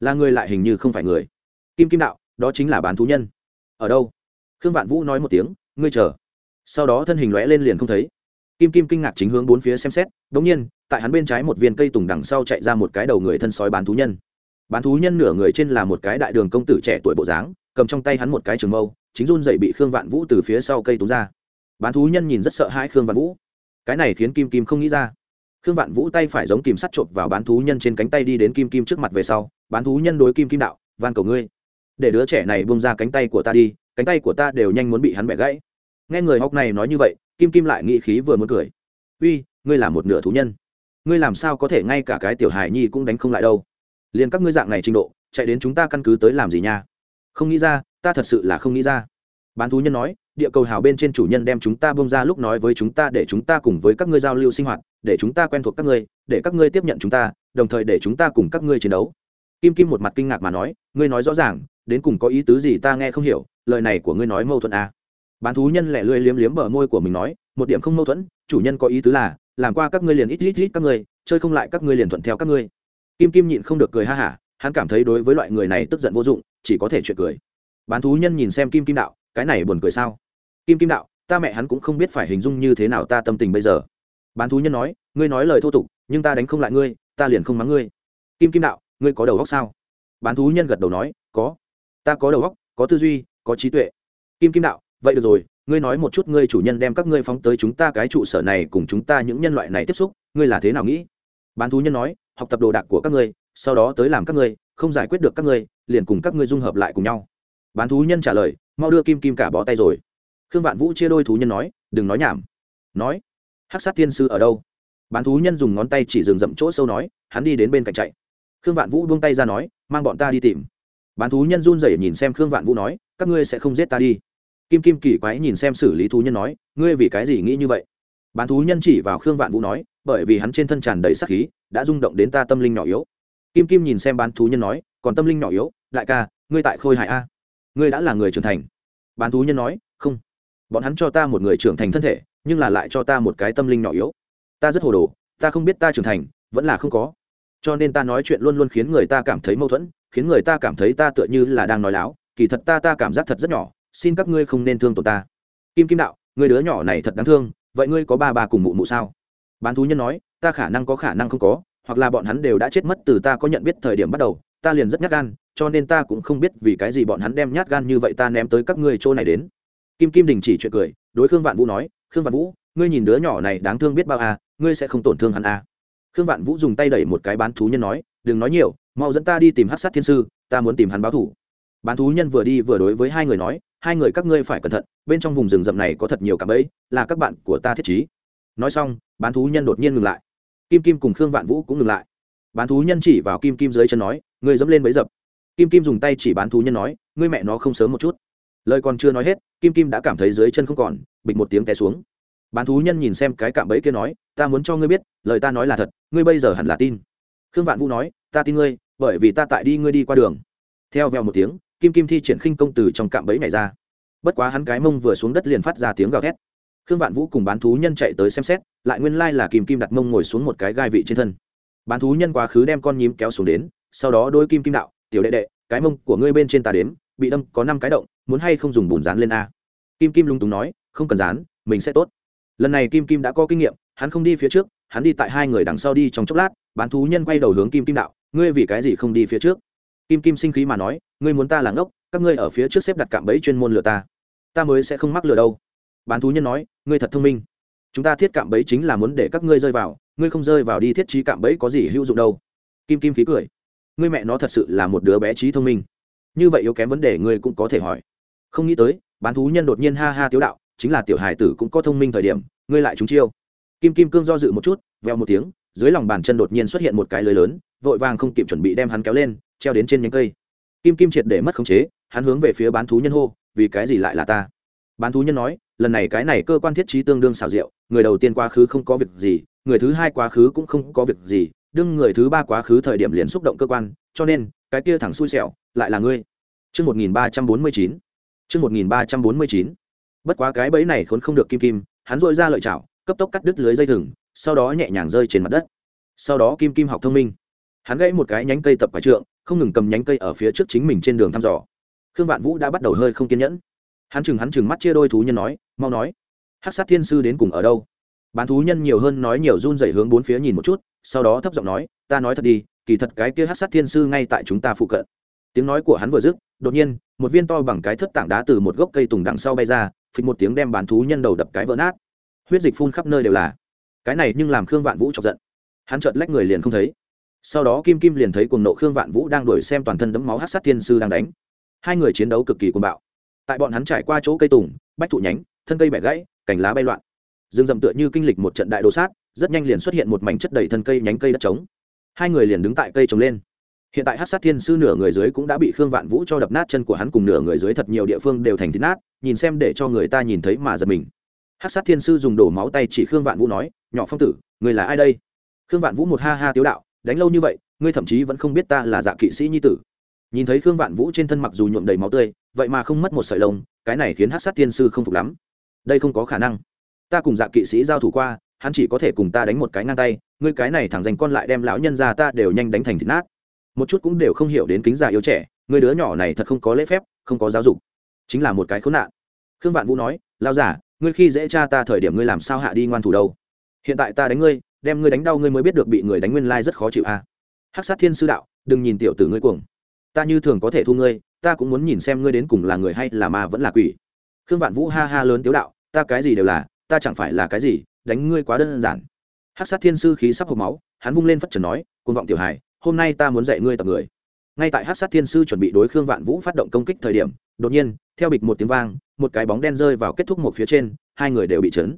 Là người lại hình như không phải người. Kim kim đạo, đó chính là bán thú nhân. Ở đâu? Khương vạn vũ nói một tiếng, ngươi chờ. Sau đó thân hình lóe lên liền không thấy kim kim kinh ngạc chính hướng bốn phía xem xét, Đống nhiên, tại hắn bên trái một viên cây tùng đằng sau chạy ra một cái đầu người thân sói bán thú nhân. Bán thú nhân nửa người trên là một cái đại đường công tử trẻ tuổi bộ dáng, cầm trong tay hắn một cái trường mâu, chính run dậy bị khương vạn vũ từ phía sau cây tú ra. Bán thú nhân nhìn rất sợ hãi khương vạn vũ. Cái này khiến kim kim không nghĩ ra. Khương vạn vũ tay phải giống kim sắt chộp vào bán thú nhân trên cánh tay đi đến kim kim trước mặt về sau, bán thú nhân đối kim kim đạo, van cầu ngươi. Để đứa trẻ này bông ra cánh tay của ta đi, cánh tay của ta đều nhanh muốn bị hắn bẻ gãy. Nghe người học này nói như vậy kim kim lại nghĩ khí vừa muốn cười. Uy, ngươi là một nửa thú nhân. Ngươi làm sao có thể ngay cả cái tiểu hài nhi cũng đánh không lại đâu? Liền các ngươi dạng này trình độ, chạy đến chúng ta căn cứ tới làm gì nha? Không nghĩ ra, ta thật sự là không nghĩ ra. Bán thú nhân nói, địa cầu hào bên trên chủ nhân đem chúng ta bông ra lúc nói với chúng ta để chúng ta cùng với các ngươi giao lưu sinh hoạt, để chúng ta quen thuộc các ngươi, để các ngươi tiếp nhận chúng ta, đồng thời để chúng ta cùng các ngươi chiến đấu. Kim kim một mặt kinh ngạc mà nói, ngươi nói rõ ràng, đến cùng có ý tứ gì ta nghe không hiểu, lời này của ngươi nói mâu thuẫn à bán thú nhân lẻ lươi liếm liếm bờ môi của mình nói, một điểm không mâu thuẫn, chủ nhân có ý tứ là, làm qua các ngươi liền ít ít ít các ngươi, chơi không lại các ngươi liền thuận theo các ngươi. Kim kim nhịn không được cười ha hả, hắn cảm thấy đối với loại người này tức giận vô dụng, chỉ có thể chuyện cười. Bán thú nhân nhìn xem kim kim đạo, cái này buồn cười sao? Kim kim đạo, ta mẹ hắn cũng không biết phải hình dung như thế nào ta tâm tình bây giờ. Bán thú nhân nói, ngươi nói lời thô tục, nhưng ta đánh không lại ngươi, ta liền không mắng ngươi. Kim kim đạo, ngươi có đầu góc sao? Bán thú nhân gật đầu nói, có. Ta có đầu óc, có tư duy, có trí tuệ. Kim kim đạo vậy được rồi, ngươi nói một chút ngươi chủ nhân đem các ngươi phóng tới chúng ta cái trụ sở này cùng chúng ta những nhân loại này tiếp xúc, ngươi là thế nào nghĩ? Bán thú nhân nói, học tập đồ đạc của các ngươi, sau đó tới làm các ngươi, không giải quyết được các ngươi, liền cùng các ngươi dung hợp lại cùng nhau. Bán thú nhân trả lời, mau đưa kim kim cả bó tay rồi. Khương vạn vũ chia đôi thú nhân nói, đừng nói nhảm. Nói, hắc sát thiên sư ở đâu? Bán thú nhân dùng ngón tay chỉ dừng dậm chỗ sâu nói, hắn đi đến bên cạnh chạy. Khương vạn vũ buông tay ra nói, mang bọn ta đi tìm. Bán thú nhân run rẩy nhìn xem khương vạn vũ nói, các ngươi sẽ không giết ta đi kim kim kỳ quái nhìn xem xử lý thú nhân nói, ngươi vì cái gì nghĩ như vậy? Bán thú nhân chỉ vào khương vạn vũ nói, bởi vì hắn trên thân tràn đầy sắc khí, đã rung động đến ta tâm linh nhỏ yếu. Kim kim nhìn xem bán thú nhân nói, còn tâm linh nhỏ yếu, đại ca, ngươi tại khôi hại a. Ngươi đã là người trưởng thành. Bán thú nhân nói, không. Bọn hắn cho ta một người trưởng thành thân thể, nhưng là lại cho ta một cái tâm linh nhỏ yếu. Ta rất hồ đồ, ta không biết ta trưởng thành, vẫn là không có. Cho nên ta nói chuyện luôn luôn khiến người ta cảm thấy mâu thuẫn, khiến người ta cảm thấy ta tựa như là đang nói láo. Kỳ thật ta ta cảm giác thật rất nhỏ xin các ngươi không nên thương tổn ta. Kim kim đạo, người đứa nhỏ này thật đáng thương, vậy ngươi có ba ba cùng mụ mụ sao? Bán thú nhân nói, ta khả năng có khả năng không có, hoặc là bọn hắn đều đã chết mất từ ta có nhận biết thời điểm bắt đầu, ta liền rất nhát gan, cho nên ta cũng không biết vì cái gì bọn hắn đem nhát gan như vậy ta ném tới các ngươi chỗ này đến. Kim kim đình chỉ chuyện cười, đối khương vạn vũ nói, khương vạn vũ, ngươi nhìn đứa nhỏ này đáng thương biết bao à ngươi sẽ không tổn thương hắn à. Khương vạn vũ dùng tay đẩy một cái bán thú nhân nói, đừng nói nhiều, mau dẫn ta đi tìm hát sát thiên sư, ta muốn tìm hắn báo thủ. Bán thú nhân vừa đi vừa đối với hai người nói hai người các ngươi phải cẩn thận, bên trong vùng rừng rậm này có thật nhiều cạm bẫy, là các bạn của ta thiết trí. Nói xong, bán thú nhân đột nhiên ngừng lại. Kim kim cùng khương vạn vũ cũng ngừng lại. Bán thú nhân chỉ vào kim kim dưới chân nói, ngươi dẫm lên bấy dập. Kim kim dùng tay chỉ bán thú nhân nói, ngươi mẹ nó không sớm một chút. Lời còn chưa nói hết, kim kim đã cảm thấy dưới chân không còn, bịch một tiếng té xuống. Bán thú nhân nhìn xem cái cạm bẫy kia nói, ta muốn cho ngươi biết, lời ta nói là thật, ngươi bây giờ hẳn là tin. Khương vạn vũ nói, ta tin ngươi, bởi vì ta tại đi ngươi đi qua đường. Theo vèo một tiếng kim kim thi triển khinh công từ trong cạm bẫy này ra. Bất quá hắn cái mông vừa xuống đất liền phát ra tiếng gào thét. Khương vạn vũ cùng bán thú nhân chạy tới xem xét, lại nguyên lai là kim kim đặt mông ngồi xuống một cái gai vị trên thân. Bán thú nhân quá khứ đem con nhím kéo xuống đến, sau đó đôi kim kim đạo, tiểu đệ đệ, cái mông của ngươi bên trên tà đếm, bị đâm có năm cái động, muốn hay không dùng bùn dán lên a? Kim kim lung túng nói, không cần dán, mình sẽ tốt. Lần này kim kim đã có kinh nghiệm, hắn không đi phía trước, hắn đi tại hai người đằng sau đi trong chốc lát, bán thú nhân quay đầu hướng kim kim đạo, ngươi vì cái gì không đi phía trước? Kim kim sinh khí mà nói, ngươi muốn ta là ngốc, các ngươi ở phía trước xếp đặt cạm bẫy chuyên môn lừa ta. Ta mới sẽ không mắc lừa đâu. Bán thú nhân nói, ngươi thật thông minh. Chúng ta thiết cạm bẫy chính là muốn để các ngươi rơi vào, ngươi không rơi vào đi thiết trí cạm bẫy có gì hữu dụng đâu. Kim kim khí cười, ngươi mẹ nó thật sự là một đứa bé trí thông minh. Như vậy yếu kém vấn đề ngươi cũng có thể hỏi. Không nghĩ tới, bán thú nhân đột nhiên ha ha tiếu đạo, chính là tiểu hài tử cũng có thông minh thời điểm, ngươi lại trúng chiêu. Kim kim cương do dự một chút veo một tiếng, dưới lòng bàn chân đột nhiên xuất hiện một cái lưới lớn, vội vàng không kịp chuẩn bị đem hắn kéo lên treo đến trên nhánh cây kim kim triệt để mất khống chế hắn hướng về phía bán thú nhân hô vì cái gì lại là ta bán thú nhân nói lần này cái này cơ quan thiết trí tương đương xảo diệu người đầu tiên quá khứ không có việc gì người thứ hai quá khứ cũng không có việc gì đương người thứ ba quá khứ thời điểm liền xúc động cơ quan cho nên cái kia thẳng xui xẻo lại là ngươi Trước 1349. Trước 1349. Bất quá cái bẫy này khốn không được kim kim, hắn dội ra lợi chảo, cấp tốc cắt đứt lưới dây thừng, sau đó nhẹ nhàng rơi trên mặt đất. Sau đó kim kim học thông minh, hắn gãy một cái nhánh cây tập quả trượng, không ngừng cầm nhánh cây ở phía trước chính mình trên đường thăm dò. Khương Vạn Vũ đã bắt đầu hơi không kiên nhẫn. Hắn chừng hắn chừng mắt chia đôi thú nhân nói, mau nói, Hắc sát thiên sư đến cùng ở đâu? Bán thú nhân nhiều hơn nói nhiều run rẩy hướng bốn phía nhìn một chút, sau đó thấp giọng nói, ta nói thật đi, kỳ thật cái kia Hắc sát thiên sư ngay tại chúng ta phụ cận. Tiếng nói của hắn vừa dứt, đột nhiên, một viên to bằng cái thất tảng đá từ một gốc cây tùng đằng sau bay ra, phịch một tiếng đem bán thú nhân đầu đập cái vỡ nát huyết dịch phun khắp nơi đều là cái này nhưng làm khương vạn vũ chọc giận hắn chợt lách người liền không thấy sau đó kim kim liền thấy cuồng nộ khương vạn vũ đang đuổi xem toàn thân đấm máu hát sát thiên sư đang đánh. Hai người chiến đấu cực kỳ cuồng bạo. Tại bọn hắn trải qua chỗ cây tùng, bách thụ nhánh, thân cây bẻ gãy, cành lá bay loạn. Rừng rậm tựa như kinh lịch một trận đại đồ sát, rất nhanh liền xuất hiện một mảnh chất đầy thân cây nhánh cây đất trống. Hai người liền đứng tại cây trồng lên. Hiện tại hát sát thiên sư nửa người dưới cũng đã bị khương vạn vũ cho đập nát chân của hắn cùng nửa người dưới thật nhiều địa phương đều thành thịt nát, nhìn xem để cho người ta nhìn thấy mà giật mình. Hát sát thiên sư dùng đổ máu tay chỉ khương vạn vũ nói, nhỏ phong tử, người là ai đây? Khương vạn vũ một ha ha tiếu đạo đánh lâu như vậy, ngươi thậm chí vẫn không biết ta là dạ kỵ sĩ nhi tử. Nhìn thấy khương vạn vũ trên thân mặc dù nhuộm đầy máu tươi, vậy mà không mất một sợi lông, cái này khiến hát sát thiên sư không phục lắm. Đây không có khả năng. Ta cùng dạ kỵ sĩ giao thủ qua, hắn chỉ có thể cùng ta đánh một cái ngang tay, ngươi cái này thẳng dành con lại đem lão nhân ra ta đều nhanh đánh thành thịt nát. Một chút cũng đều không hiểu đến kính già yêu trẻ người đứa nhỏ này thật không có lễ phép, không có giáo dục. Chính là một cái khốn nạn. Khương vạn vũ nói lao giả ngươi khi dễ cha ta thời điểm ngươi làm sao hạ đi ngoan thủ đâu? Hiện tại ta đánh ngươi đem ngươi đánh đau ngươi mới biết được bị người đánh nguyên lai rất khó chịu a. À. hắc sát thiên sư đạo, đừng nhìn tiểu tử ngươi cuồng. Ta như thường có thể thu ngươi, ta cũng muốn nhìn xem ngươi đến cùng là người hay là ma vẫn là quỷ. Khương vạn vũ ha ha lớn tiếu đạo, ta cái gì đều là, ta chẳng phải là cái gì, đánh ngươi quá đơn giản. Hắc sát thiên sư khí sắp hộp máu, hắn vung lên phất trần nói côn vọng tiểu hải hôm nay ta muốn dạy ngươi tập người. Ngay tại hắc sát thiên sư chuẩn bị đối khương vạn vũ phát động công kích thời điểm, đột nhiên, theo bịch một tiếng vang, một cái bóng đen rơi vào kết thúc một phía trên, hai người đều bị chấn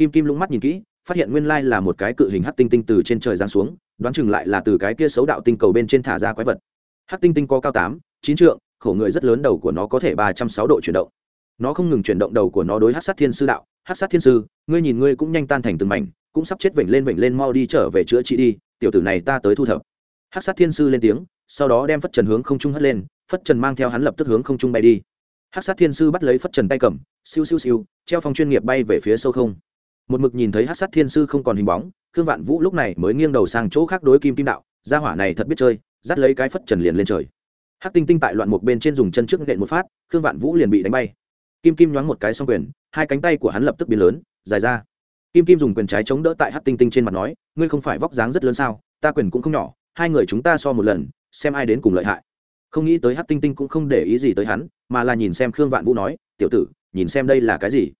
kim kim lũng mắt nhìn kỹ phát hiện nguyên lai là một cái cự hình hắc tinh tinh từ trên trời giáng xuống, đoán chừng lại là từ cái kia xấu đạo tinh cầu bên trên thả ra quái vật. Hắc tinh tinh có cao tám, chín trượng, khổ người rất lớn đầu của nó có thể ba trăm sáu độ chuyển động. Nó không ngừng chuyển động đầu của nó đối hắc sát thiên sư đạo, hắc sát thiên sư, ngươi nhìn ngươi cũng nhanh tan thành từng mảnh, cũng sắp chết vểnh lên vểnh lên mau đi trở về chữa trị đi, tiểu tử này ta tới thu thập. Hắc sát thiên sư lên tiếng, sau đó đem phất trần hướng không trung hất lên, phất trần mang theo hắn lập tức hướng không trung bay đi. Hắc sát thiên sư bắt lấy phất trần tay cầm, siêu siêu siêu, treo phong chuyên nghiệp bay về phía sâu không một mực nhìn thấy hắc sát thiên sư không còn hình bóng, khương vạn vũ lúc này mới nghiêng đầu sang chỗ khác đối kim kim đạo, gia hỏa này thật biết chơi, dắt lấy cái phất trần liền lên trời. Hắc tinh tinh tại loạn một bên trên dùng chân trước nện một phát, khương vạn vũ liền bị đánh bay. Kim kim nhoáng một cái xong quyền, hai cánh tay của hắn lập tức biến lớn, dài ra. Kim kim dùng quyền trái chống đỡ tại hắc tinh tinh trên mặt nói, ngươi không phải vóc dáng rất lớn sao, ta quyền cũng không nhỏ, hai người chúng ta so một lần, xem ai đến cùng lợi hại. Không nghĩ tới hắc tinh tinh cũng không để ý gì tới hắn, mà là nhìn xem khương vạn vũ nói, tiểu tử, nhìn xem đây là cái gì?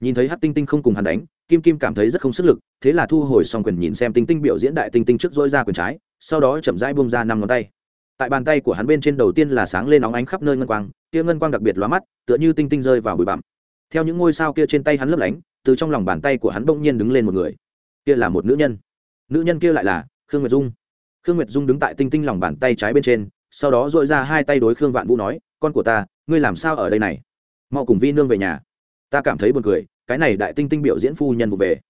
Nhìn thấy hắc tinh tinh không cùng hắn đánh kim kim cảm thấy rất không sức lực, thế là thu hồi xong quyền nhìn xem tinh tinh biểu diễn đại tinh tinh trước dỗi ra quyền trái, sau đó chậm rãi bung ra năm ngón tay. Tại bàn tay của hắn bên trên đầu tiên là sáng lên óng ánh khắp nơi ngân quang kia ngân quang đặc biệt lóa mắt, tựa như tinh tinh rơi vào bụi bặm. Theo những ngôi sao kia trên tay hắn lấp lánh, từ trong lòng bàn tay của hắn bỗng nhiên đứng lên một người. Kia là một nữ nhân. Nữ nhân kia lại là khương nguyệt dung. Khương nguyệt dung đứng tại tinh tinh lòng bàn tay trái bên trên, sau đó dội ra hai tay đối khương vạn vũ nói, con của ta, ngươi làm sao ở đây này? Mau cùng vi nương về nhà. Ta cảm thấy buồn cười cái này đại tinh tinh biểu diễn phu nhân vụ về.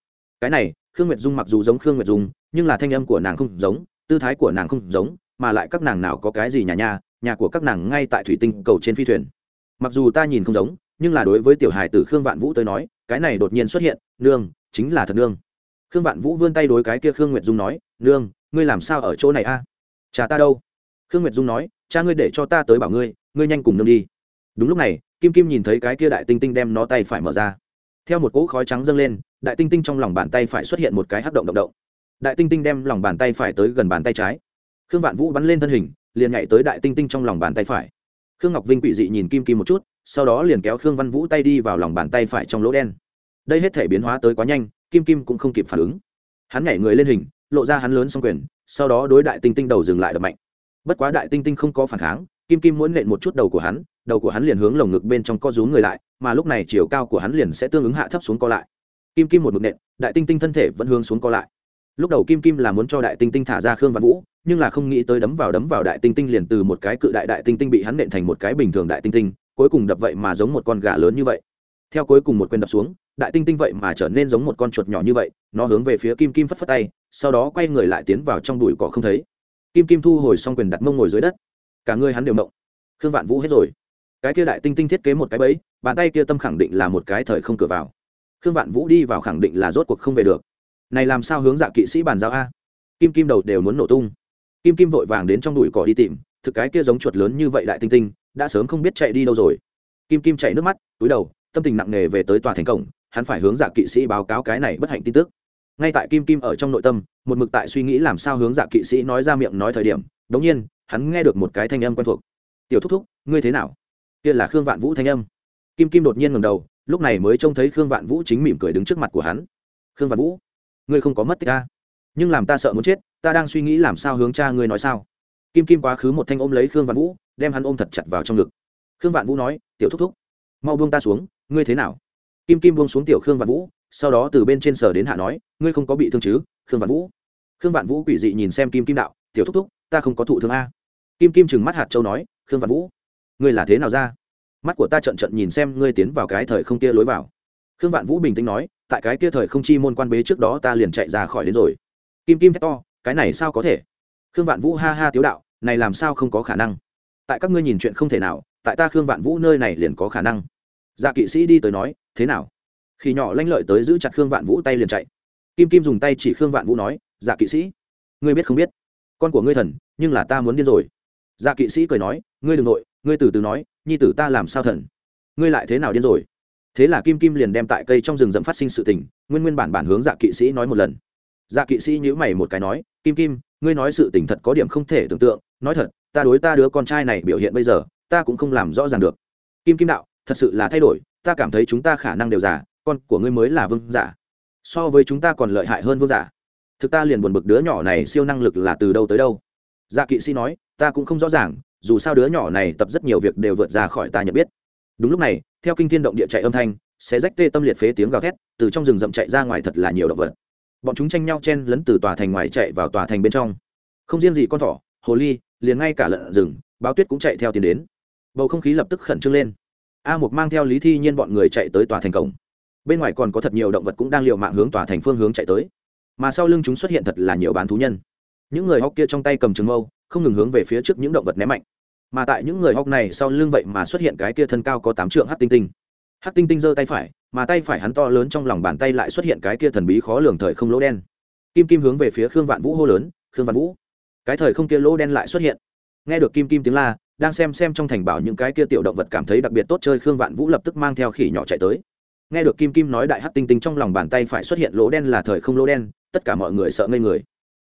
Cái này, khương nguyệt dung mặc dù giống khương nguyệt dung, nhưng là thanh âm của nàng không giống, tư thái của nàng không giống, mà lại các nàng nào có cái gì nhà nhà nhà của các nàng ngay tại thủy tinh cầu trên phi thuyền. Mặc dù ta nhìn không giống, nhưng là đối với tiểu hài tử khương vạn vũ tới nói, cái này đột nhiên xuất hiện, nương, chính là thật nương. Khương vạn vũ vươn tay đối cái kia khương nguyệt dung nói, nương, ngươi làm sao ở chỗ này a? Cha ta đâu? Khương nguyệt dung nói, cha ngươi để cho ta tới bảo ngươi ngươi nhanh cùng nương đi. Đúng lúc này, kim kim nhìn thấy cái kia đại tinh tinh đem nó tay phải mở ra theo một cỗ khói trắng dâng lên, đại tinh tinh trong lòng bàn tay phải xuất hiện một cái hắc động động động. Đại tinh tinh đem lòng bàn tay phải tới gần bàn tay trái. Khương vạn vũ bắn lên thân hình, liền nhảy tới đại tinh tinh trong lòng bàn tay phải. Khương ngọc vinh quỷ dị nhìn kim kim một chút, sau đó liền kéo khương văn vũ tay đi vào lòng bàn tay phải trong lỗ đen. Đây hết thể biến hóa tới quá nhanh, kim kim cũng không kịp phản ứng. Hắn nhảy người lên hình, lộ ra hắn lớn xong quyền, sau đó đối đại tinh tinh đầu dừng lại đập mạnh. Bất quá đại tinh tinh không có phản kháng, kim kim muốn nện một chút đầu của hắn đầu của hắn liền hướng lồng ngực bên trong co rúm người lại, mà lúc này chiều cao của hắn liền sẽ tương ứng hạ thấp xuống co lại. Kim kim một mực nện, đại tinh tinh thân thể vẫn hướng xuống co lại. Lúc đầu kim kim là muốn cho đại tinh tinh thả ra khương văn vũ, nhưng là không nghĩ tới đấm vào đấm vào đại tinh tinh liền từ một cái cự đại đại tinh tinh bị hắn nện thành một cái bình thường đại tinh tinh, cuối cùng đập vậy mà giống một con gà lớn như vậy. Theo cuối cùng một quyền đập xuống, đại tinh tinh vậy mà trở nên giống một con chuột nhỏ như vậy, nó hướng về phía kim kim phất phất tay, sau đó quay người lại tiến vào trong đùi cỏ không thấy. Kim kim thu hồi xong quyền đặt mông ngồi dưới đất. Cả người hắn đều động khương vạn vũ hết rồi cái kia đại tinh tinh thiết kế một cái bẫy, bàn tay kia tâm khẳng định là một cái thời không cửa vào. Khương vạn vũ đi vào khẳng định là rốt cuộc không về được. Này làm sao hướng dạ kỵ sĩ bàn giao a? Kim kim đầu đều muốn nổ tung. Kim kim vội vàng đến trong đùi cỏ đi tìm, thực cái kia giống chuột lớn như vậy đại tinh tinh, đã sớm không biết chạy đi đâu rồi. Kim kim chạy nước mắt, túi đầu, tâm tình nặng nề về tới tòa thành cổng, hắn phải hướng dạ kỵ sĩ báo cáo cái này bất hạnh tin tức. Ngay tại kim kim ở trong nội tâm, một mực tại suy nghĩ làm sao hướng dạ kỵ sĩ nói ra miệng nói thời điểm đống nhiên, hắn nghe được một cái thanh âm quen thuộc. Tiểu thúc thúc, ngươi thế nào? Kia là khương vạn vũ thanh âm. Kim kim đột nhiên ngầm đầu, lúc này mới trông thấy khương vạn vũ chính mỉm cười đứng trước mặt của hắn. Khương vạn vũ, ngươi không có mất tích ta nhưng làm ta sợ muốn chết, ta đang suy nghĩ làm sao hướng cha ngươi nói sao? Kim kim quá khứ một thanh ôm lấy khương vạn vũ, đem hắn ôm thật chặt vào trong ngực. Khương vạn vũ nói, tiểu thúc thúc, mau buông ta xuống, ngươi thế nào? Kim kim buông xuống tiểu khương vạn vũ, sau đó từ bên trên sở đến hạ nói, ngươi không có bị thương chứ, khương vạn vũ? Khương vạn vũ quỷ dị nhìn xem kim kim đạo, tiểu thúc thúc, ta không có thụ thương a. Kim kim chừng mắt hạt châu nói, khương vạn vũ ngươi là thế nào ra? Mắt của ta trận trận nhìn xem ngươi tiến vào cái thời không kia lối vào. Khương vạn vũ bình tĩnh nói, tại cái kia thời không chi môn quan bế trước đó ta liền chạy ra khỏi đến rồi. Kim kim thét to, cái này sao có thể? Khương vạn vũ ha ha tiếu đạo, này làm sao không có khả năng? Tại các ngươi nhìn chuyện không thể nào, tại ta khương vạn vũ nơi này liền có khả năng. Dạ kỵ sĩ đi tới nói, thế nào? Khi nhỏ lanh lợi tới giữ chặt khương vạn vũ tay liền chạy. Kim kim dùng tay chỉ khương vạn vũ nói dạ kỵ sĩ, ngươi biết không biết, con của ngươi thần, nhưng là ta muốn điên rồi. Dạ kỵ sĩ cười nói ngươi đ ừ n g nội, ngươi từ từ nói, nhi tử ta làm sao thần? Ngươi lại thế nào điên rồi? Thế là kim kim liền đem tại cây trong rừng rậm phát sinh sự tình, nguyên nguyên bản bản hướng dạ kỵ sĩ nói một lần. Dạ kỵ sĩ nhữ mày một cái nói, kim kim, ngươi nói sự tình thật có điểm không thể tưởng tượng, nói thật, ta đối ta đứa con trai này biểu hiện bây giờ, ta cũng không làm rõ ràng được. Kim kim đạo, thật sự là thay đổi, ta cảm thấy chúng ta khả năng đều giả, con của ngươi mới là vương giả. So với chúng ta còn lợi hại hơn vương giả. Thực ta liền buồn bực đứa nhỏ này siêu năng lực là từ đâu tới đâu. Dạ kỵ sĩ nói, ta cũng không rõ ràng dù sao đứa nhỏ này tập rất nhiều việc đều vượt ra khỏi ta nhận biết. Đúng lúc này, theo kinh thiên động địa chạy âm thanh sẽ rách tê tâm liệt phế tiếng gào thét, từ trong rừng rậm chạy ra ngoài thật là nhiều động vật. Bọn chúng tranh nhau chen lấn từ tòa thành ngoài chạy vào tòa thành bên trong. Không riêng gì con thỏ, hồ ly, liền ngay cả lợn rừng, báo tuyết cũng chạy theo tiến đến. Bầu không khí lập tức khẩn trương lên. A mục mang theo lý thi nhiên bọn người chạy tới tòa thành cổng. Bên ngoài còn có thật nhiều động vật cũng đang l mạng hướng tòa thành phương hướng chạy tới. Mà sau lưng chúng xuất hiện thật là nhiều bán thú nhân. Những người hóc kia trong tay cầm trường mâu không ngừng hướng về phía trước những động vật ném mạnh. Mà tại những người hóc này sau lưng vậy mà xuất hiện cái kia thân cao có tám trượng hát tinh tinh. Hát tinh tinh giơ tay phải, mà tay phải hắn to lớn trong lòng bàn tay lại xuất hiện cái kia thần bí khó lường thời không lỗ đen. Kim kim hướng về phía khương vạn vũ hô lớn, khương vạn vũ! Cái thời không kia lỗ đen lại xuất hiện. Nghe được kim kim tiếng la, đang xem xem trong thành bảo những cái kia tiểu động vật cảm thấy đặc biệt tốt chơi, khương vạn vũ lập tức mang theo khỉ nhỏ chạy tới. Nghe được kim kim nói đại hát tinh tinh trong lòng bàn tay phải xuất hiện lỗ đen là thời không lỗ đen, tất cả mọi người sợ ngây người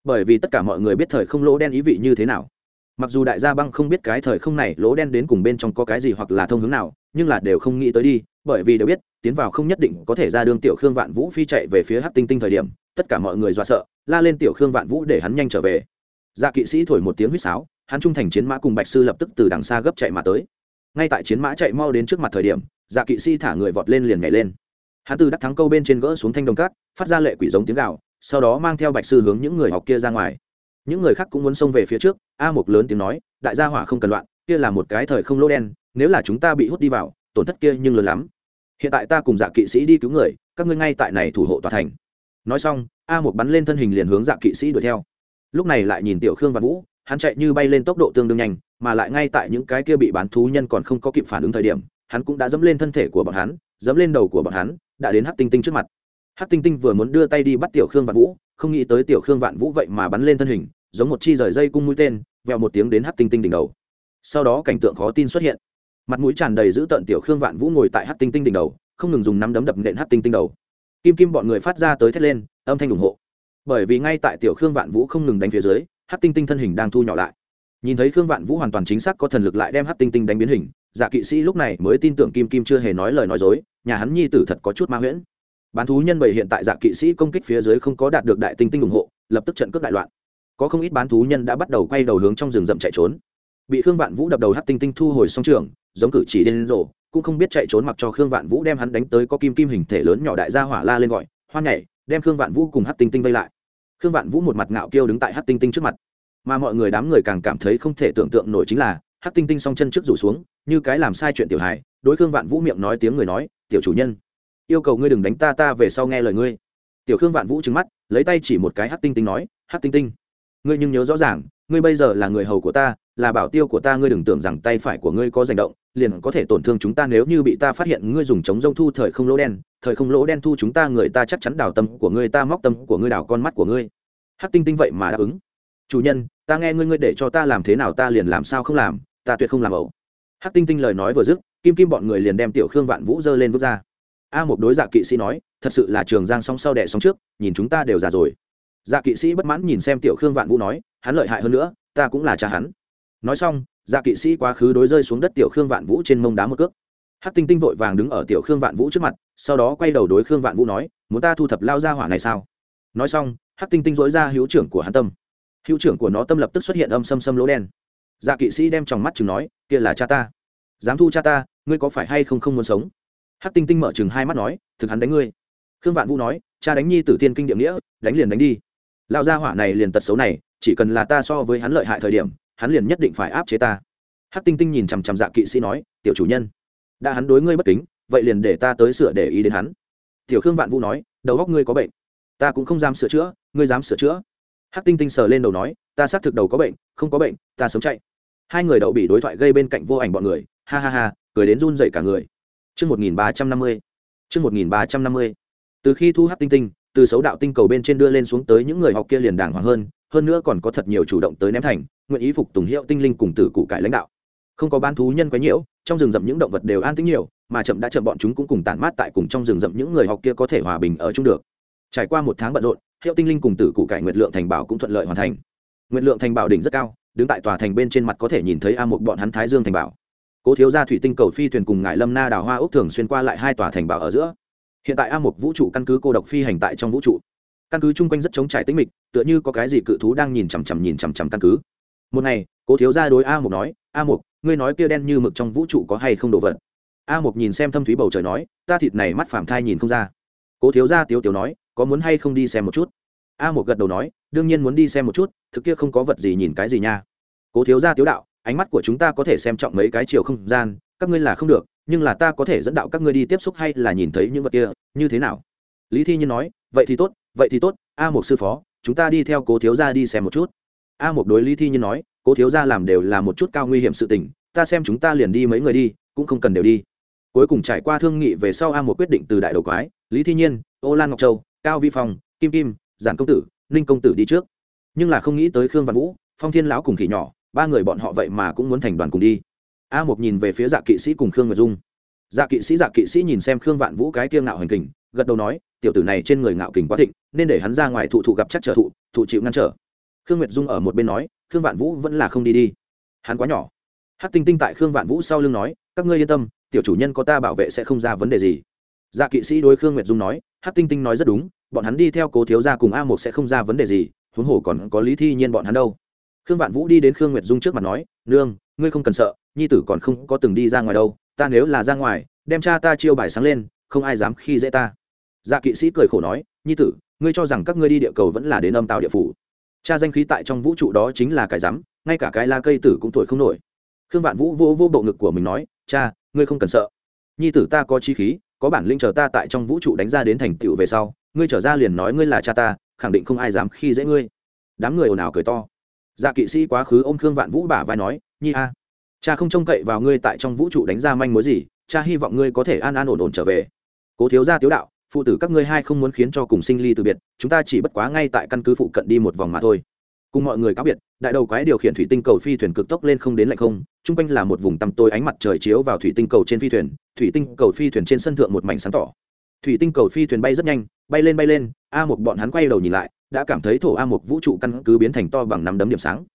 bởi vì tất cả mọi người biết thời không lỗ đen ý vị như thế nào. Mặc dù đại gia băng không biết cái thời không này lỗ đen đến cùng bên trong có cái gì hoặc là thông hướng nào, nhưng là đều không nghĩ tới đi, bởi vì đều biết, tiến vào không nhất định có thể ra đường tiểu khương vạn vũ phi chạy về phía hát tinh tinh thời điểm, tất cả mọi người do sợ, la lên tiểu khương vạn vũ để hắn nhanh trở về. Dạ kỵ sĩ thổi một tiếng huýt sáo, hắn trung thành chiến mã cùng bạch sư lập tức từ đằng xa gấp chạy mà tới. Ngay tại chiến mã chạy mau đến trước mặt thời điểm dạ kỵ sĩ thả người vọt lên liền nhảy lên. Hắn từ đắc thắng câu bên trên gỡ xuống thanh đồng cát, phát ra lệ quỷ giống tiếng gạo sau đó mang theo bạch sư hướng những người học kia ra ngoài. Những người khác cũng muốn xông về phía trước, a một lớn tiếng nói, đại gia hỏa không cần loạn, kia là một cái thời không lô đen, nếu là chúng ta bị hút đi vào, tổn thất kia nhưng lớn lắm. Hiện tại ta cùng dạ kỵ sĩ đi cứu người, các ngươi ngay tại này thủ hộ tòa thành. Nói xong, a một bắn lên thân hình liền hướng dạ kỵ sĩ đuổi theo. Lúc này lại nhìn tiểu khương và vũ, hắn chạy như bay lên tốc độ tương đương nhanh, mà lại ngay tại những cái kia bị bán thú nhân còn không có kịp phản ứng thời điểm, hắn cũng đã dẫm lên thân thể của bọn hắn, dẫm lên đầu của bọn hắn, đã đến hắc tinh tinh trước mặt hát tinh tinh vừa muốn đưa tay đi bắt tiểu khương vạn vũ, không nghĩ tới tiểu khương vạn vũ vậy mà bắn lên thân hình, giống một chi rời dây cung mũi tên vẹo một tiếng đến hát tinh tinh đỉnh đầu. Sau đó cảnh tượng khó tin xuất hiện. Mặt mũi tràn đầy giữ tợn tiểu khương vạn vũ ngồi tại hát tinh tinh đỉnh đầu, không ngừng dùng nắm đấm đập nện hát tinh tinh đầu. Kim kim bọn người phát ra tới thét lên, âm thanh ủng hộ. Bởi vì ngay tại tiểu khương vạn vũ không ngừng đánh phía dưới hát tinh tinh thân hình đang thu nhỏ lại. Nhìn thấy khương vạn vũ hoàn toàn chính xác có thần lực lại đem hát tinh tinh đánh biến hình dạ kỵ sĩ lúc này mới tin tưởng kim kim chưa hề nói lời nói dối, nhà hắn nhi tử thật có chút ma huyễn bán thú nhân bảy hiện tại dạ kỵ sĩ công kích phía dưới không có đạt được đại tinh tinh ủng hộ, lập tức trận cướp đại loạn. Có không ít bán thú nhân đã bắt đầu quay đầu hướng trong rừng rậm chạy trốn. Bị khương vạn vũ đập đầu hát tinh tinh thu hồi song trường, giống cử chỉ điên rồ, cũng không biết chạy trốn mặc cho khương vạn vũ đem hắn đánh tới có kim kim hình thể lớn nhỏ đại gia hỏa la lên gọi, hoan nhảy, đem khương vạn vũ cùng hát tinh tinh vây lại. Khương vạn vũ một mặt ngạo kiêu đứng tại hát tinh tinh trước mặt. Mà mọi người đám người càng cảm thấy không thể tưởng tượng nổi chính là hát tinh tinh song chân trước rủ xuống, như cái làm sai chuyện tiểu hài, đối khương vạn vũ miệng nói tiếng người nói, tiểu chủ nhân yêu cầu ngươi đừng đánh ta ta về sau nghe lời ngươi. Tiểu khương vạn vũ trứng mắt, lấy tay chỉ một cái hát tinh tinh nói hát tinh tinh, ngươi nhưng nhớ rõ ràng, ngươi bây giờ là người hầu của ta, là bảo tiêu của ta, ngươi đừng tưởng rằng tay phải của ngươi có hành động, liền có thể tổn thương chúng ta nếu như bị ta phát hiện, ngươi dùng chống rông thu thời không lỗ đen, thời không lỗ đen thu chúng ta, người ta chắc chắn đào tâm của ngươi, ta móc tâm của ngươi đào con mắt của ngươi. Hát tinh tinh vậy mà đáp ứng. Chủ nhân, ta nghe ngươi ngươi để cho ta làm thế nào, ta liền làm sao không làm, ta tuyệt không làm ẩu. Hát tinh tinh lời nói vừa dứt, kim kim bọn người liền đem tiểu khương vạn vũ dơ lên vứt ra a một đối dạ kỵ sĩ nói, thật sự là trường giang song sau đẻ song trước, nhìn chúng ta đều già rồi. Dạ kỵ sĩ bất mãn nhìn xem tiểu khương vạn vũ nói, hắn lợi hại hơn nữa, ta cũng là cha hắn. Nói xong dạ kỵ sĩ quá khứ đối rơi xuống đất tiểu khương vạn vũ trên mông đá một cước. Hắc tinh tinh vội vàng đứng ở tiểu khương vạn vũ trước mặt, sau đó quay đầu đối khương vạn vũ nói, muốn ta thu thập lao ra hỏa này sao? Nói xong, hắc tinh tinh dối ra hữu trưởng của hắn tâm. Hữu trưởng của nó tâm lập tức xuất hiện âm xâm xâm lỗ đen. Dạ kỵ sĩ đem tròng mắt chừng nói, kia là cha ta. Dám thu cha ta, ngươi có phải hay không không muốn sống? Hắc tinh tinh mở chừng hai mắt nói, thực hắn đánh ngươi. Khương vạn vũ nói, cha đánh nhi tử tiên kinh điểm nghĩa, đánh liền đánh đi. Lao gia hỏa này liền tật xấu này, chỉ cần là ta so với hắn lợi hại thời điểm, hắn liền nhất định phải áp chế ta. Hắc tinh tinh nhìn chằm chằm dạ kỵ sĩ nói, tiểu chủ nhân, đã hắn đối ngươi bất kính, vậy liền để ta tới sửa để ý đến hắn. Tiểu khương vạn vũ nói, đầu góc ngươi có bệnh, ta cũng không dám sửa chữa, ngươi dám sửa chữa. Hắc tinh tinh sờ lên đầu nói, ta xác thực đầu có bệnh, không có bệnh, ta sống chạy. Hai người đậu bị đối thoại gây bên cạnh vô ảnh bọn người, ha ha ha, cười đến run dậy cả người. Chương 1350. Chương 1350. Từ khi thu hắc tinh tinh, từ xấu đạo tinh cầu bên trên đưa lên xuống tới những người học kia liền đàng hoàng hơn, hơn nữa còn có thật nhiều chủ động tới ném thành, nguyện ý phục tùng hiệu tinh linh cùng tử cụ cải lãnh đạo. Không có ban thú nhân quấy nhiễu, trong rừng rậm những động vật đều an tĩnh nhiều, mà chậm đã chậm bọn chúng cũng cùng tản mát tại cùng trong rừng rậm những người học kia có thể hòa bình ở chung được. Trải qua một tháng bận rộn, hiệu tinh linh cùng tử cụ cải nguyệt lượng thành bảo cũng thuận lợi hoàn thành. Nguyệt lượng thành bảo đỉnh rất cao, đứng tại tòa thành bên trên mặt có thể nhìn thấy a một bọn hắn thái dương thành bảo cố thiếu gia thủy tinh cầu phi thuyền cùng ngải lâm na đào hoa ốc thường xuyên qua lại hai tòa thành bảo ở giữa. Hiện tại a một vũ trụ căn cứ cô độc phi hành tại trong vũ trụ. Căn cứ chung quanh rất chống trải tĩnh mịch, tựa như có cái gì cự thú đang nhìn chằm chằm nhìn chằm chằm căn cứ. Một ngày, cố thiếu gia đối a một nói, a một ngươi nói kia đen như mực trong vũ trụ có hay không đồ vật? A một nhìn xem thâm thúy bầu trời nói, ta thịt này mắt phạm thai nhìn không ra. Cố thiếu gia tiếu tiếu nói, có muốn hay không đi xem một chút? A một gật đầu nói, đương nhiên muốn đi xem một chút, thực kia không có vật gì nhìn cái gì nha. Cố thiếu gia tiếu đạo ánh mắt của chúng ta có thể xem trọng mấy cái chiều không gian, các ngươi là không được, nhưng là ta có thể dẫn đạo các ngươi đi tiếp xúc hay là nhìn thấy những vật kia, như thế nào? Lý thi nhiên nói, vậy thì tốt, vậy thì tốt, a một sư phó, chúng ta đi theo cố thiếu gia đi xem một chút. A một đối lý thi nhiên nói, cố thiếu gia làm đều là một chút cao nguy hiểm sự tình, ta xem chúng ta liền đi mấy người đi, cũng không cần đều đi. Cuối cùng trải qua thương nghị về sau a một quyết định từ đại đầu quái, lý thi nhiên, ô lan ngọc châu, cao vi phong, kim kim, giản công tử, ninh công tử đi trước. Nhưng là không nghĩ tới khương văn vũ, phong thiên lão cùng khỉ nhỏ ba người bọn họ vậy mà cũng muốn thành đoàn cùng đi. A một nhìn về phía dạ kỵ sĩ cùng khương nguyệt dung. Dạ kỵ sĩ dạ kỵ sĩ nhìn xem khương vạn vũ cái kiêng ngạo hành kình, gật đầu nói, tiểu tử này trên người ngạo kình quá thịnh, nên để hắn ra ngoài thụ thụ gặp chắc trở thụ thụ chịu ngăn trở. Khương nguyệt dung ở một bên nói, khương vạn vũ vẫn là không đi đi. Hắn quá nhỏ. Hát tinh tinh tại khương vạn vũ sau lưng nói, các ngươi yên tâm, tiểu chủ nhân có ta bảo vệ sẽ không ra vấn đề gì. Dạ kỵ sĩ đối khương nguyệt dung nói hát tinh tinh nói rất đúng, bọn hắn đi theo cố thiếu gia cùng a một sẽ không ra vấn đề gì, huống hồ còn có lý thi nhiên bọn hắn đâu khương vạn vũ đi đến khương nguyệt dung trước mặt nói, nương, ngươi không cần sợ, nhi tử còn không có từng đi ra ngoài đâu, ta nếu là ra ngoài, đem cha ta chiêu bài sáng lên, không ai dám khi dễ ta. Dạ kỵ sĩ cười khổ nói, nhi tử, ngươi cho rằng các ngươi đi địa cầu vẫn là đến âm tàu địa phủ. Cha danh khí tại trong vũ trụ đó chính là cái rắm, ngay cả cái la cây tử cũng tuổi không nổi. Khương vạn vũ vô vô bộ ngực của mình nói, cha, ngươi không cần sợ. Nhi tử ta có chi khí, có bản linh chờ ta tại trong vũ trụ đánh ra đến thành tựu về sau, ngươi trở ra liền nói ngươi là cha ta, khẳng định không ai dám khi dễ ngươi. Đám người ồn ào cười to dạ kỵ sĩ quá khứ ô m khương vạn vũ bả vai nói, nhi a, cha không trông cậy vào ngươi tại trong vũ trụ đánh ra manh mối gì, cha hy vọng ngươi có thể an an ổn ổn trở về. Cố thiếu gia tiếu đạo, phụ tử các ngươi hai không muốn khiến cho cùng sinh ly từ biệt, chúng ta chỉ bất quá ngay tại căn cứ phụ cận đi một vòng mà thôi. Cùng mọi người cáo biệt, đại đầu quái điều khiển thủy tinh cầu phi thuyền cực tốc lên không đến lạnh không, chung quanh là một vùng tăm tối ánh mặt trời chiếu vào thủy tinh cầu trên phi thuyền, thủy tinh cầu phi thuyền trên sân thượng một mảnh sáng tỏ. Thủy tinh cầu phi thuyền bay rất nhanh, bay lên bay lên, a một bọn hắn quay đầu nhìn lại đã cảm thấy thổ a một vũ trụ căn cứ biến thành to bằng năm đấm điểm sáng.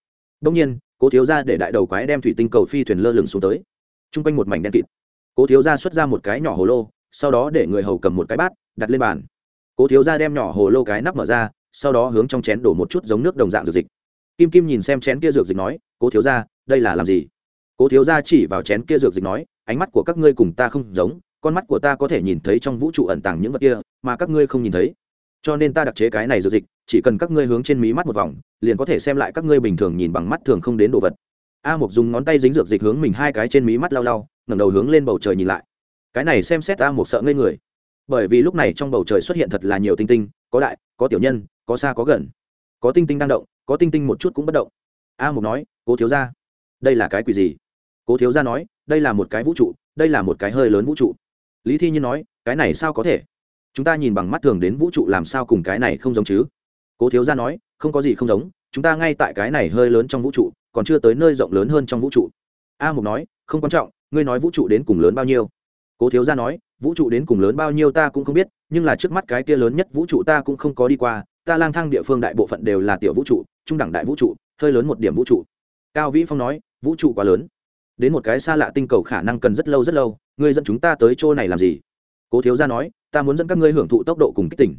Đông nhiên, cố thiếu ra để đại đầu quái đem thủy tinh cầu phi thuyền lơ lửng xuống tới. Chung quanh một mảnh đen kịt. Cố thiếu ra xuất ra một cái nhỏ hồ lô, sau đó để người hầu cầm một cái bát, đặt lên bàn. Cố thiếu ra đem nhỏ hồ lô cái nắp mở ra, sau đó hướng trong chén đổ một chút giống nước đồng dạng dược dịch. Kim kim nhìn xem chén kia dược dịch nói, cố thiếu ra đây là làm gì? Cố thiếu ra chỉ vào chén kia dược dịch nói, ánh mắt của các ngươi cùng ta không giống, con mắt của ta có thể nhìn thấy trong vũ trụ ẩn tàng những vật kia, mà các ngươi không nhìn thấy cho nên ta đặc chế cái này dược dịch, chỉ cần các ngươi hướng trên mí mắt một vòng, liền có thể xem lại các ngươi bình thường nhìn bằng mắt thường không đến đồ vật. A mục dùng ngón tay dính dược dịch hướng mình hai cái trên mí mắt lau lau, ngẩng đầu hướng lên bầu trời nhìn lại. Cái này xem xét a mục sợ ngây người. Bởi vì lúc này trong bầu trời xuất hiện thật là nhiều tinh tinh, có đại, có tiểu nhân, có xa, có gần. Có tinh tinh đang động, có tinh tinh một chút cũng bất động. A mục nói, cố thiếu ra đây là cái quỷ gì? Cố thiếu ra nói, đây là một cái vũ trụ, đây là một cái hơi lớn vũ trụ. Lý thi nhiên nói, cái này sao có thể? Chúng ta nhìn bằng mắt thường đến vũ trụ làm sao cùng cái này không giống chứ? Cố thiếu gia nói, không có gì không giống, chúng ta ngay tại cái này hơi lớn trong vũ trụ, còn chưa tới nơi rộng lớn hơn trong vũ trụ. A mục nói, không quan trọng, ngươi nói vũ trụ đến cùng lớn bao nhiêu? Cố thiếu gia nói, vũ trụ đến cùng lớn bao nhiêu ta cũng không biết, nhưng là trước mắt cái kia lớn nhất vũ trụ ta cũng không có đi qua, ta lang thang địa phương đại bộ phận đều là tiểu vũ trụ, trung đẳng đại vũ trụ, hơi lớn một điểm vũ trụ. Cao vĩ phong nói, vũ trụ quá lớn. Đến một cái xa lạ tinh cầu khả năng cần rất lâu rất lâu, ngươi dẫn chúng ta tới chỗ này làm gì? Cố thiếu gia nói, ta muốn dẫn các ngươi hưởng thụ tốc độ cùng kích tỉnh.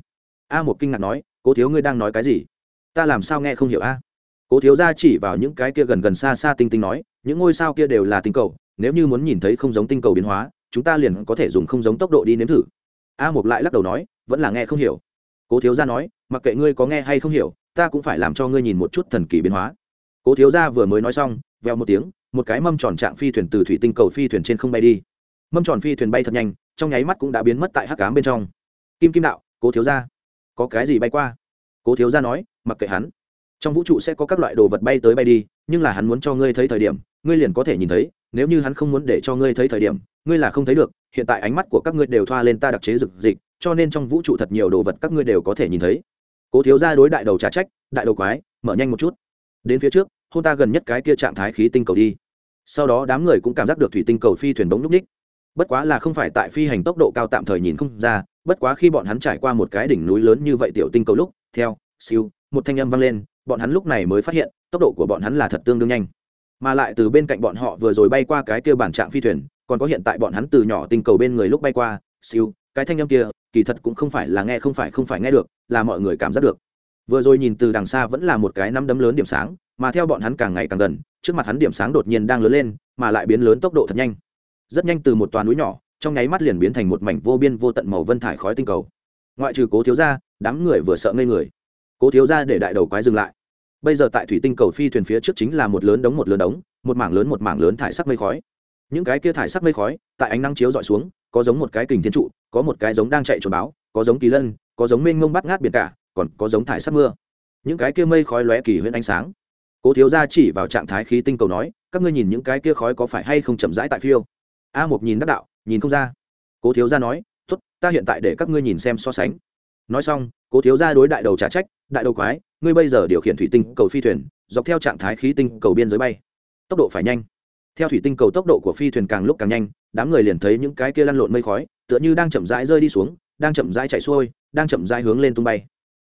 A một kinh ngạc nói, cố thiếu ngươi đang nói cái gì? Ta làm sao nghe không hiểu a? Cố thiếu gia chỉ vào những cái kia gần gần xa xa tinh tinh nói, những ngôi sao kia đều là tinh cầu, nếu như muốn nhìn thấy không giống tinh cầu biến hóa, chúng ta liền có thể dùng không giống tốc độ đi nếm thử. A một lại lắc đầu nói, vẫn là nghe không hiểu. Cố thiếu gia nói, mặc kệ ngươi có nghe hay không hiểu, ta cũng phải làm cho ngươi nhìn một chút thần kỳ biến hóa. Cố thiếu gia vừa mới nói xong veo một tiếng, một cái mâm tròn trạng phi thuyền từ thủy tinh cầu phi thuyền trên không bay đi. Mâm tròn phi thuyền bay thật nhanh trong nháy mắt cũng đã biến mất tại hắc cám bên trong. Kim kim đạo, cố thiếu gia, có cái gì bay qua? Cố thiếu gia nói, mặc kệ hắn. Trong vũ trụ sẽ có các loại đồ vật bay tới bay đi, nhưng là hắn muốn cho ngươi thấy thời điểm, ngươi liền có thể nhìn thấy, nếu như hắn không muốn để cho ngươi thấy thời điểm, ngươi là không thấy được, hiện tại ánh mắt của các ngươi đều thoa lên ta đặc chế rực dịch, cho nên trong vũ trụ thật nhiều đồ vật các ngươi đều có thể nhìn thấy. Cố thiếu gia đối đại đầu trả trách, đại đầu quái, mở nhanh một chút. Đến phía trước, hôn ta gần nhất cái kia trạng thái khí tinh cầu đi. Sau đó đám người cũng cảm giác được thủy tinh cầu phi thuyền bóng núp ních bất quá là không phải tại phi hành tốc độ cao tạm thời nhìn không ra, bất quá khi bọn hắn trải qua một cái đỉnh núi lớn như vậy tiểu tinh cầu lúc, theo, siêu, một thanh âm vang lên, bọn hắn lúc này mới phát hiện, tốc độ của bọn hắn là thật tương đương nhanh. Mà lại từ bên cạnh bọn họ vừa rồi bay qua cái kia bản trạng phi thuyền, còn có hiện tại bọn hắn từ nhỏ tinh cầu bên người lúc bay qua, siêu, cái thanh âm kia, kỳ thật cũng không phải là nghe không phải không phải nghe được, là mọi người cảm giác được. Vừa rồi nhìn từ đằng xa vẫn là một cái năm đấm lớn điểm sáng, mà theo bọn hắn càng ngày càng gần, trước mặt hắn điểm sáng đột nhiên đang lớn lên, mà lại biến lớn tốc độ thật nhanh rất nhanh từ một toàn núi nhỏ, trong nháy mắt liền biến thành một mảnh vô biên vô tận màu vân thải khói tinh cầu. Ngoại trừ cố thiếu gia, đám người vừa sợ ngây người. Cố thiếu gia để đại đầu quái dừng lại. Bây giờ tại thủy tinh cầu phi thuyền phía trước chính là một lớn đống một lớn đống, một mảng lớn một mảng lớn thải sắc mây khói. Những cái kia thải sắc mây khói, tại ánh nắng chiếu dọi xuống, có giống một cái kình thiên trụ, có một cái giống đang chạy trốn báo, có giống kỳ lân, có giống mênh mông bắt ngát biển cả, còn có giống thải sắc mưa. Những cái kia mây khói lóe kỳ huyễn ánh sáng. Cố thiếu gia chỉ vào trạng thái khí tinh cầu nói, các ngươi nhìn những cái kia khói có phải hay không chậm rãi tại phiêu? A một nhìn đắc đạo, nhìn không ra. Cố thiếu gia nói, tốt, ta hiện tại để các ngươi nhìn xem so sánh. Nói xong, cố thiếu gia đối đại đầu trả trách, đại đầu quái, ngươi bây giờ điều khiển thủy tinh cầu phi thuyền, dọc theo trạng thái khí tinh cầu biên giới bay. Tốc độ phải nhanh. Theo thủy tinh cầu tốc độ của phi thuyền càng lúc càng nhanh, đám người liền thấy những cái kia lăn lộn mây khói, tựa như đang chậm rãi rơi đi xuống, đang chậm rãi chạy xuôi, đang chậm rãi hướng lên tung bay.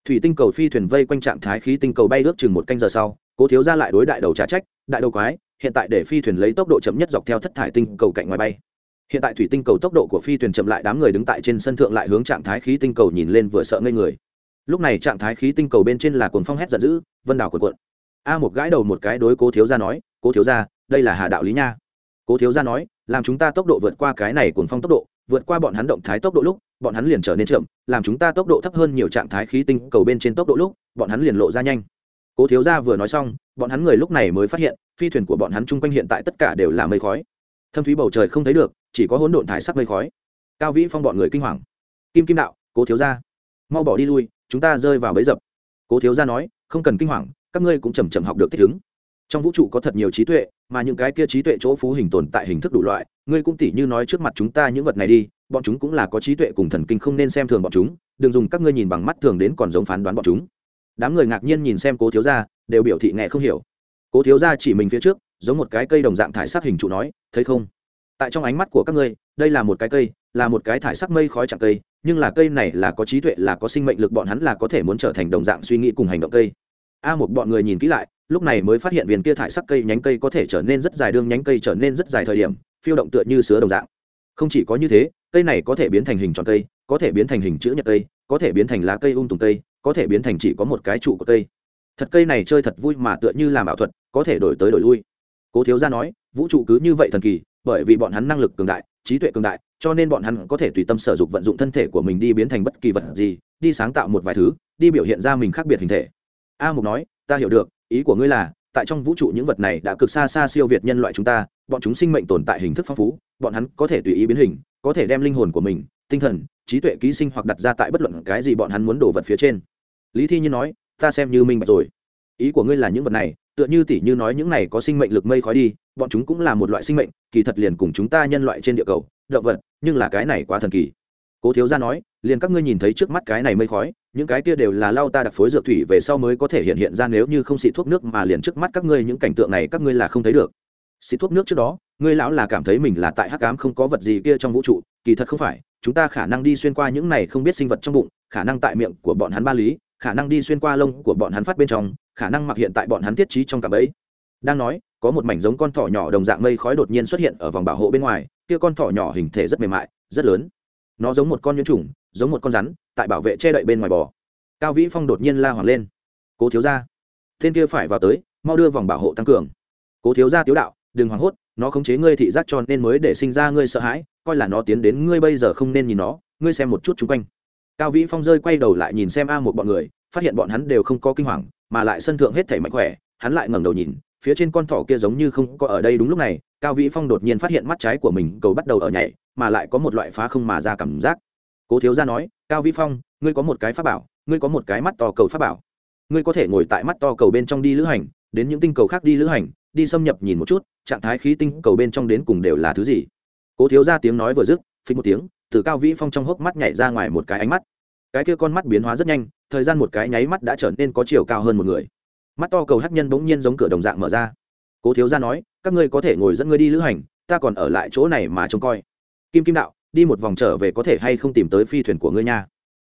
Thủy tinh cầu phi thuyền vây quanh trạng thái khí tinh cầu bay ước chừng một canh giờ sau, cố thiếu ra lại đối đại đầu trả trách, đại đầu quái hiện tại để phi thuyền lấy tốc độ chậm nhất dọc theo thất thải tinh cầu cạnh ngoài bay. Hiện tại thủy tinh cầu tốc độ của phi thuyền chậm lại, đám người đứng tại trên sân thượng lại hướng trạng thái khí tinh cầu nhìn lên vừa sợ ngây người. Lúc này trạng thái khí tinh cầu bên trên là cuồng phong hét giận dữ, vân đảo cuộn cuộn. A một gãi đầu một cái đối cố thiếu gia nói, cố thiếu gia, đây là hà đạo lý nha. Cố thiếu gia nói, làm chúng ta tốc độ vượt qua cái này cuồng phong tốc độ, vượt qua bọn hắn động thái tốc độ lúc, bọn hắn liền trở nên chậm, làm chúng ta tốc độ thấp hơn nhiều trạng thái khí tinh cầu bên trên tốc độ lúc, bọn hắn liền lộ ra nhanh. Cố thiếu gia vừa nói xong bọn hắn người lúc này mới phát hiện, phi thuyền của bọn hắn chung quanh hiện tại tất cả đều là mây khói. Thâm thúy bầu trời không thấy được, chỉ có hỗn độn thải sắc mây khói. Cao vĩ phong bọn người kinh hoàng. Kim kim đạo, cố thiếu gia, mau bỏ đi lui, chúng ta rơi vào bẫy dập. Cố thiếu gia nói, không cần kinh hoàng, các ngươi cũng chầm chậm học được thích ứng. Trong vũ trụ có thật nhiều trí tuệ, mà những cái kia trí tuệ chỗ phú hình tồn tại hình thức đủ loại, ngươi cũng tỉ như nói trước mặt chúng ta những vật này đi, bọn chúng cũng là có trí tuệ cùng thần kinh không nên xem thường bọn chúng, đừng dùng các ngươi nhìn bằng mắt thường đến còn giống phán đoán bọn chúng đám người ngạc nhiên nhìn xem cố thiếu gia, đều biểu thị nghe không hiểu. Cố thiếu gia chỉ mình phía trước, giống một cái cây đồng dạng thải sắc hình trụ nói, thấy không? Tại trong ánh mắt của các ngươi, đây là một cái cây, là một cái thải sắc mây khói chặng cây, nhưng là cây này là có trí tuệ, là có sinh mệnh lực, bọn hắn là có thể muốn trở thành đồng dạng suy nghĩ cùng hành động cây. A một bọn người nhìn kỹ lại, lúc này mới phát hiện viên kia thải sắc cây nhánh cây có thể trở nên rất dài, đương nhánh cây trở nên rất dài thời điểm, phiêu động tựa như sứa đồng dạng. Không chỉ có như thế, cây này có thể biến thành hình tròn cây, có thể biến thành hình chữ nhật cây, có thể biến thành lá cây ung tùng cây có thể biến thành chỉ có một cái trụ của cây. Thật cây này chơi thật vui mà tựa như làm ảo thuật, có thể đổi tới đổi lui. Cố thiếu gia nói, vũ trụ cứ như vậy thần kỳ, bởi vì bọn hắn năng lực cường đại, trí tuệ cường đại, cho nên bọn hắn có thể tùy tâm sở dụng vận dụng thân thể của mình đi biến thành bất kỳ vật gì, đi sáng tạo một vài thứ, đi biểu hiện ra mình khác biệt hình thể. A mục nói, ta hiểu được, ý của ngươi là, tại trong vũ trụ những vật này đã cực xa xa siêu việt nhân loại chúng ta, bọn chúng sinh mệnh tồn tại hình thức phong phú, bọn hắn có thể tùy ý biến hình, có thể đem linh hồn của mình, tinh thần, trí tuệ ký sinh hoặc đặt ra tại bất luận cái gì bọn hắn muốn đổ vật phía trên lý thi nhiên nói, ta xem như minh bạch rồi. Ý của ngươi là những vật này, tựa như tỷ như nói những này có sinh mệnh lực mây khói đi, bọn chúng cũng là một loại sinh mệnh, kỳ thật liền cùng chúng ta nhân loại trên địa cầu, động vật, nhưng là cái này quá thần kỳ. Cố thiếu gia nói, liền các ngươi nhìn thấy trước mắt cái này mây khói, những cái kia đều là lau ta đặc phối dược thủy về sau mới có thể hiện hiện ra nếu như không xịt thuốc nước mà liền trước mắt các ngươi những cảnh tượng này các ngươi là không thấy được. Xịt thuốc nước trước đó, ngươi lão là cảm thấy mình là tại hắc ám không có vật gì kia trong vũ trụ, kỳ thật không phải, chúng ta khả năng đi xuyên qua những này không biết sinh vật trong bụng, khả năng tại miệng của bọn hắn ba lý khả năng đi xuyên qua lông của bọn hắn phát bên trong, khả năng mặc hiện tại bọn hắn thiết trí trong cả bẫy đang nói, có một mảnh giống con thỏ nhỏ đồng dạng mây khói đột nhiên xuất hiện ở vòng bảo hộ bên ngoài, kia con thỏ nhỏ hình thể rất mềm mại, rất lớn. Nó giống một con nhuyễn trùng, giống một con rắn, tại bảo vệ che đậy bên ngoài bò. Cao vĩ phong đột nhiên la hoàng lên. Cố thiếu ra tên kia phải vào tới, mau đưa vòng bảo hộ tăng cường. Cố thiếu ra tiếu đạo, đừng hoảng hốt, nó khống chế ngươi thị giác cho nên mới để sinh ra ngươi sợ hãi, coi là nó tiến đến ngươi bây giờ không nên nhìn nó, ngươi xem một chút chung quanh cao vĩ phong rơi quay đầu lại nhìn xem a một bọn người, phát hiện bọn hắn đều không có kinh hoàng, mà lại sân thượng hết thể mạnh khỏe, hắn lại ngẩng đầu nhìn, phía trên con thỏ kia giống như không có ở đây đúng lúc này, cao vĩ phong đột nhiên phát hiện mắt trái của mình cầu bắt đầu ở nhảy, mà lại có một loại phá không mà ra cảm giác. Cố thiếu gia nói, cao vĩ phong, ngươi có một cái pháp bảo, ngươi có một cái mắt to cầu pháp bảo. Ngươi có thể ngồi tại mắt to cầu bên trong đi lữ hành, đến những tinh cầu khác đi lữ hành, đi xâm nhập nhìn một chút, trạng thái khí tinh cầu bên trong đến cùng đều là thứ gì? Cố thiếu gia tiếng nói vừa dứt phí một tiếng từ cao vĩ phong trong hốc mắt nhảy ra ngoài một cái ánh mắt. Cái kia con mắt biến hóa rất nhanh, thời gian một cái nháy mắt đã trở nên có chiều cao hơn một người. Mắt to cầu hắc nhân bỗng nhiên giống cửa đồng dạng mở ra. Cố thiếu gia nói, các ngươi có thể ngồi dẫn ngươi đi lữ hành, ta còn ở lại chỗ này mà trông coi. Kim kim đạo, đi một vòng trở về có thể hay không tìm tới phi thuyền của ngươi nha?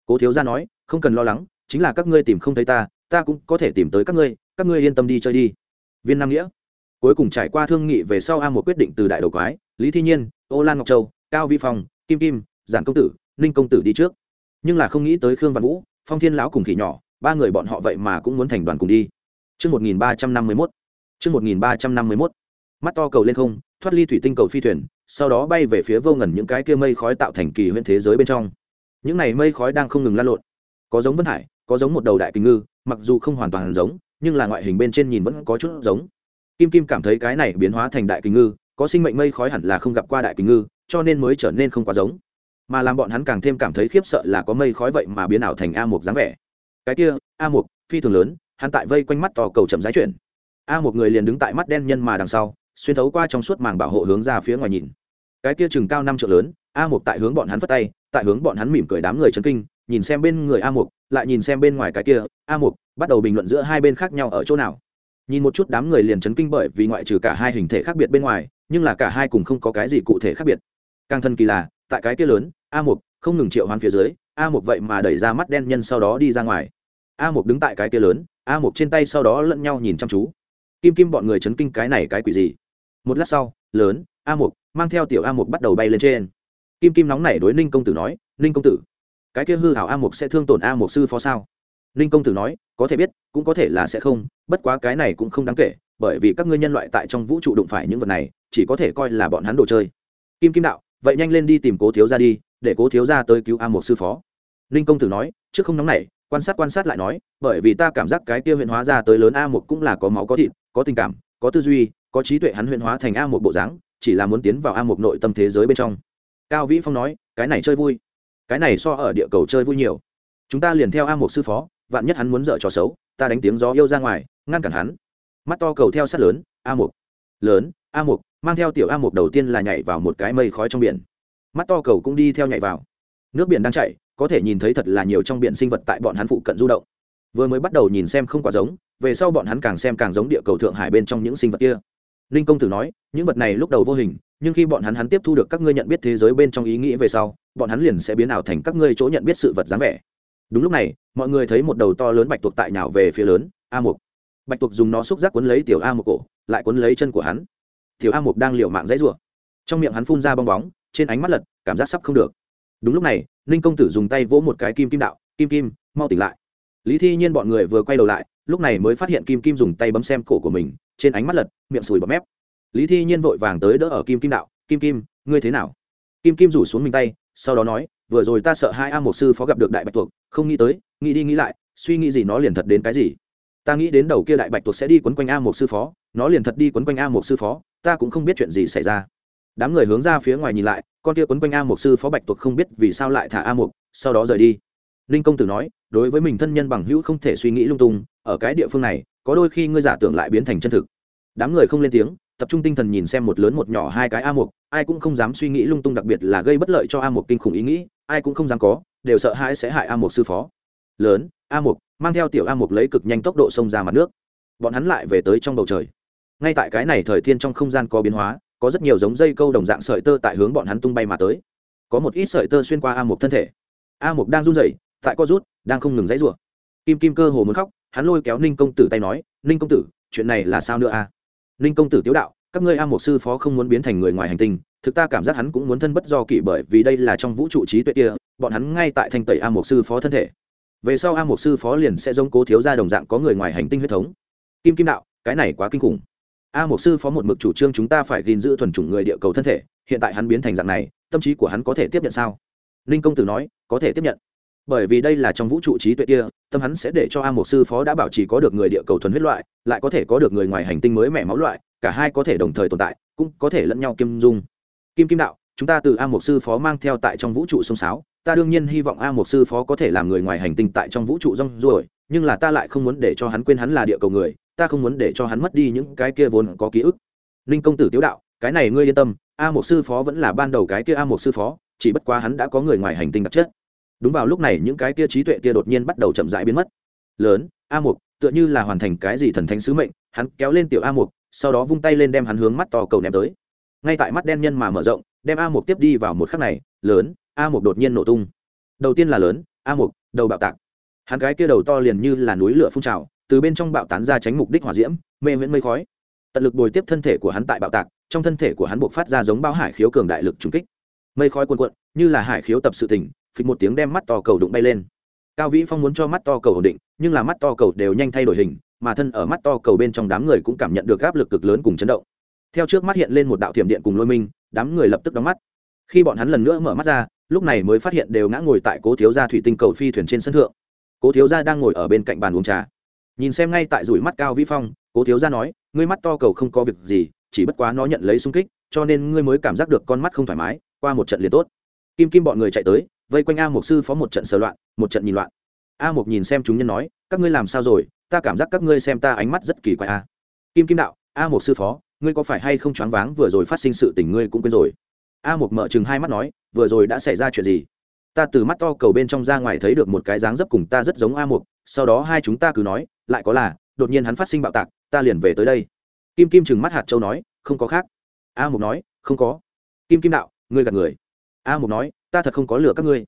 Cố thiếu gia nói, không cần lo lắng, chính là các ngươi tìm không thấy ta ta cũng có thể tìm tới các ngươi các ngươi yên tâm đi chơi đi. Viên nam nghĩa. Cuối cùng trải qua thương nghị về sau a một quyết định từ đại đầu quái, lý thi nhiên, ô lan ngọc châu, cao vi phong, kim kim giản công tử ninh công tử đi trước nhưng là không nghĩ tới khương văn vũ phong thiên lão cùng khỉ nhỏ ba người bọn họ vậy mà cũng muốn thành đoàn cùng đi Trước 1351. Trước 1351. Mắt to cầu lên không, thoát ly thủy tinh cầu phi thuyền, sau đó bay về phía vô ngần những cái kia mây khói tạo thành kỳ huyễn thế giới bên trong. Những này mây khói đang không ngừng lan lộn. Có giống Vân Hải, có giống một đầu đại kình ngư, mặc dù không hoàn toàn giống, nhưng là ngoại hình bên trên nhìn vẫn có chút giống. Kim Kim cảm thấy cái này biến hóa thành đại kình ngư, có sinh mệnh mây khói hẳn là không gặp qua đại kình ngư, cho nên mới trở nên không quá giống. Mà làm bọn hắn càng thêm cảm thấy khiếp sợ là có mây khói vậy mà biến ảo thành a một dáng vẻ. Cái kia, a một phi thường lớn, hắn tại vây quanh mắt to cầu chậm rãi chuyển. A một người liền đứng tại mắt đen nhân mà đằng sau xuyên thấu qua trong suốt màng bảo hộ hướng ra phía ngoài nhìn. Cái kia chừng cao năm triệu lớn a một tại hướng bọn hắn phất tay tại hướng bọn hắn mỉm cười đám người chấn kinh nhìn xem bên người a một lại nhìn xem bên ngoài cái kia a một bắt đầu bình luận giữa hai bên khác nhau ở chỗ nào. Nhìn một chút đám người liền chấn kinh bởi vì ngoại trừ cả hai hình thể khác biệt bên ngoài nhưng là cả hai cùng không có cái gì cụ thể khác biệt. Càng thân kỳ là tại cái kia lớn, a một không ngừng triệu hoán phía dưới, a một vậy mà đẩy ra mắt đen nhân sau đó đi ra ngoài. A một đứng tại cái kia lớn, a một trên tay sau đó lẫn nhau nhìn chăm chú. Kim kim bọn người chấn kinh cái này cái quỷ gì? Một lát sau, lớn, a một mang theo tiểu a một bắt đầu bay lên trên. Kim kim nóng nảy đối ninh công tử nói, ninh công tử, cái kia hư hảo a một sẽ thương tổn a một sư phó sao? Ninh công tử nói, có thể biết, cũng có thể là sẽ không, bất quá cái này cũng không đáng kể, bởi vì các ngươi nhân loại tại trong vũ trụ đụng phải những vật này, chỉ có thể coi là bọn hắn đồ chơi. Kim kim đạo vậy nhanh lên đi tìm cố thiếu ra đi, để cố thiếu ra tới cứu a một sư phó. Ninh công tử nói, trước không nóng nảy, quan sát quan sát lại nói, bởi vì ta cảm giác cái kia huyện hóa ra tới lớn a một cũng là có máu có thịt, có tình cảm, có tư duy, có trí tuệ hắn huyện hóa thành a một bộ dáng, chỉ là muốn tiến vào a một nội tâm thế giới bên trong. Cao vĩ phong nói, cái này chơi vui. Cái này so ở địa cầu chơi vui nhiều. Chúng ta liền theo a một sư phó, vạn nhất hắn muốn dở trò xấu, ta đánh tiếng gió yêu ra ngoài, ngăn cản hắn. Mắt to cầu theo sát lớn, a một lớn, a một mang theo tiểu a một đầu tiên là nhảy vào một cái mây khói trong biển. Mắt to cầu cũng đi theo nhảy vào. Nước biển đang chảy, có thể nhìn thấy thật là nhiều trong biển sinh vật tại bọn hắn phụ cận du động. Vừa mới bắt đầu nhìn xem không quá giống, về sau bọn hắn càng xem càng giống địa cầu thượng hải bên trong những sinh vật kia. Ninh công tử nói, những vật này lúc đầu vô hình, nhưng khi bọn hắn hắn tiếp thu được các ngươi nhận biết thế giới bên trong ý nghĩ về sau, bọn hắn liền sẽ biến ảo thành các ngươi chỗ nhận biết sự vật dáng vẻ. Đúng lúc này, mọi người thấy một đầu to lớn bạch tuộc tại nhào về phía lớn, a mục bạch tuộc dùng nó xúc giác quấn lấy tiểu a mục cổ, lại quấn lấy chân của hắn tiểu a mục đang liều mạng dãy rủa. Trong miệng hắn phun ra bong bóng, trên ánh mắt lật, cảm giác sắp không được. Đúng lúc này, ninh công tử dùng tay vỗ một cái kim kim đạo, kim kim, mau tỉnh lại. Lý thi nhiên bọn người vừa quay đầu lại, lúc này mới phát hiện kim kim dùng tay bấm xem cổ của mình, trên ánh mắt lật, miệng sùi bọt mép. Lý thi nhiên vội vàng tới đỡ ở kim kim đạo, kim kim, ngươi thế nào? Kim kim rủ xuống mình tay, sau đó nói, vừa rồi ta sợ hai a một sư phó gặp được đại bạch tuộc, không nghĩ tới, nghĩ đi nghĩ lại, suy nghĩ gì nó liền thật đến cái gì? Ta nghĩ đến đầu kia đại bạch tuộc sẽ đi quấn quanh a một sư phó, nó liền thật đi quấn quanh a một sư phó ta cũng không biết chuyện gì xảy ra. Đám người hướng ra phía ngoài nhìn lại, con kia quấn quanh a một sư phó bạch tuộc không biết vì sao lại thả a một sau đó rời đi. Ninh công tử nói, đối với mình thân nhân bằng hữu không thể suy nghĩ lung tung, ở cái địa phương này, có đôi khi ngươi giả tưởng lại biến thành chân thực. Đám người không lên tiếng, tập trung tinh thần nhìn xem một lớn một nhỏ hai cái a một ai cũng không dám suy nghĩ lung tung đặc biệt là gây bất lợi cho a một kinh khủng ý nghĩ, ai cũng không dám có, đều sợ hãi sẽ hại a một sư phó. Lớn, a một mang theo tiểu a một lấy cực nhanh tốc độ xông ra mặt nước. Bọn hắn lại về tới trong bầu trời ngay tại cái này thời thiên trong không gian có biến hóa, có rất nhiều giống dây câu đồng dạng sợi tơ tại hướng bọn hắn tung bay mà tới. Có một ít sợi tơ xuyên qua a mục thân thể. A mục đang run rẩy, tại co rút, đang không ngừng dãy rủa. Kim kim cơ hồ muốn khóc, hắn lôi kéo ninh công tử tay nói, ninh công tử, chuyện này là sao nữa a? Ninh công tử tiếu đạo, các ngươi a mục sư phó không muốn biến thành người ngoài hành tinh, thực ta cảm giác hắn cũng muốn thân bất do kỷ bởi vì đây là trong vũ trụ trí tuệ kia, bọn hắn ngay tại thanh tẩy a mục sư phó thân thể. Về sau a mục sư phó liền sẽ giống cố thiếu ra đồng dạng có người ngoài hành tinh huyết thống. Kim kim đạo, cái này quá kinh khủng a một sư phó một mực chủ trương chúng ta phải gìn giữ thuần chủng người địa cầu thân thể, hiện tại hắn biến thành dạng này, tâm trí của hắn có thể tiếp nhận sao? Ninh công tử nói, có thể tiếp nhận. Bởi vì đây là trong vũ trụ trí tuệ kia, tâm hắn sẽ để cho a một sư phó đã bảo trì có được người địa cầu thuần huyết loại, lại có thể có được người ngoài hành tinh mới mẻ máu loại, cả hai có thể đồng thời tồn tại, cũng có thể lẫn nhau kim dung. Kim kim đạo, chúng ta từ a một sư phó mang theo tại trong vũ trụ sông sáo, ta đương nhiên hy vọng a một sư phó có thể làm người ngoài hành tinh tại trong vũ trụ rong ruổi, nhưng là ta lại không muốn để cho hắn quên hắn là địa cầu người ta không muốn để cho hắn mất đi những cái kia vốn có ký ức. Ninh công tử tiếu đạo, cái này ngươi yên tâm, a một sư phó vẫn là ban đầu cái kia a một sư phó, chỉ bất quá hắn đã có người ngoài hành tinh đặc chất. Đúng vào lúc này những cái kia trí tuệ kia đột nhiên bắt đầu chậm rãi biến mất. Lớn, a mục tựa như là hoàn thành cái gì thần thánh sứ mệnh, hắn kéo lên tiểu a mục sau đó vung tay lên đem hắn hướng mắt to cầu ném tới. Ngay tại mắt đen nhân mà mở rộng, đem a mục tiếp đi vào một khắc này, lớn, a mục đột nhiên nổ tung. Đầu tiên là lớn, a mục đầu bạo tạc. Hắn cái kia đầu to liền như là núi lửa phun trào từ bên trong bạo tán ra tránh mục đích hỏa diễm, mê miễn mây khói. Tận lực bồi tiếp thân thể của hắn tại bạo tạc, trong thân thể của hắn buộc phát ra giống bao hải khiếu cường đại lực trùng kích. Mây khói cuồn cuộn, như là hải khiếu tập sự tỉnh, phịch một tiếng đem mắt to cầu đụng bay lên. Cao vĩ phong muốn cho mắt to cầu ổn định, nhưng là mắt to cầu đều nhanh thay đổi hình, mà thân ở mắt to cầu bên trong đám người cũng cảm nhận được áp lực cực lớn cùng chấn động. Theo trước mắt hiện lên một đạo thiểm điện cùng lôi minh, đám người lập tức đóng mắt. Khi bọn hắn lần nữa mở mắt ra, lúc này mới phát hiện đều ngã ngồi tại cố thiếu gia thủy tinh cầu phi thuyền trên sân thượng. Cố thiếu gia đang ngồi ở bên cạnh bàn uống trà nhìn xem ngay tại rủi mắt cao vĩ phong, cố thiếu gia nói, ngươi mắt to cầu không có việc gì, chỉ bất quá nó nhận lấy xung kích, cho nên ngươi mới cảm giác được con mắt không thoải mái, qua một trận liền tốt. Kim kim bọn người chạy tới, vây quanh a mục sư phó một trận sờ loạn, một trận nhìn loạn. A mục nhìn xem chúng nhân nói, các ngươi làm sao rồi? Ta cảm giác các ngươi xem ta ánh mắt rất kỳ quái a kim kim đạo, a mục sư phó, ngươi có phải hay không choáng váng vừa rồi phát sinh sự tình ngươi cũng quên rồi? A mục mở chừng hai mắt nói, vừa rồi đã xảy ra chuyện gì? Ta từ mắt to cầu bên trong ra ngoài thấy được một cái dáng dấp cùng ta rất giống a mục sau đó hai chúng ta cứ nói, lại có là, đột nhiên hắn phát sinh bạo tạc, ta liền về tới đây. Kim kim chừng mắt hạt châu nói, không có khác. A mục nói, không có. Kim kim đạo, ngươi gạt người. A mục nói, ta thật không có lừa các ngươi.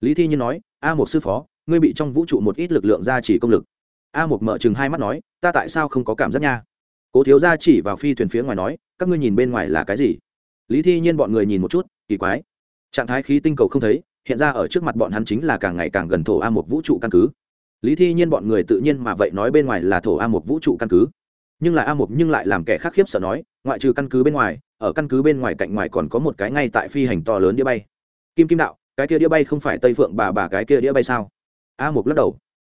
Lý thi nhiên nói, a mục sư phó, ngươi bị trong vũ trụ một ít lực lượng gia trì công lực. A mục mở chừng hai mắt nói, ta tại sao không có cảm giác nha? Cố thiếu gia chỉ vào phi thuyền phía ngoài nói, các ngươi nhìn bên ngoài là cái gì? Lý thi nhiên bọn người nhìn một chút, kỳ quái. Trạng thái khí tinh cầu không thấy, hiện ra ở trước mặt bọn hắn chính là càng ngày càng gần thổ a một vũ trụ căn cứ lý thi nhiên bọn người tự nhiên mà vậy nói bên ngoài là thổ a một vũ trụ căn cứ. Nhưng là a một nhưng lại làm kẻ khác khiếp sợ nói, ngoại trừ căn cứ bên ngoài, ở căn cứ bên ngoài cạnh ngoài còn có một cái ngay tại phi hành to lớn đĩa bay. Kim kim đạo, cái kia đĩa bay không phải tây phượng bà bà cái kia đĩa bay sao? A một lắc đầu.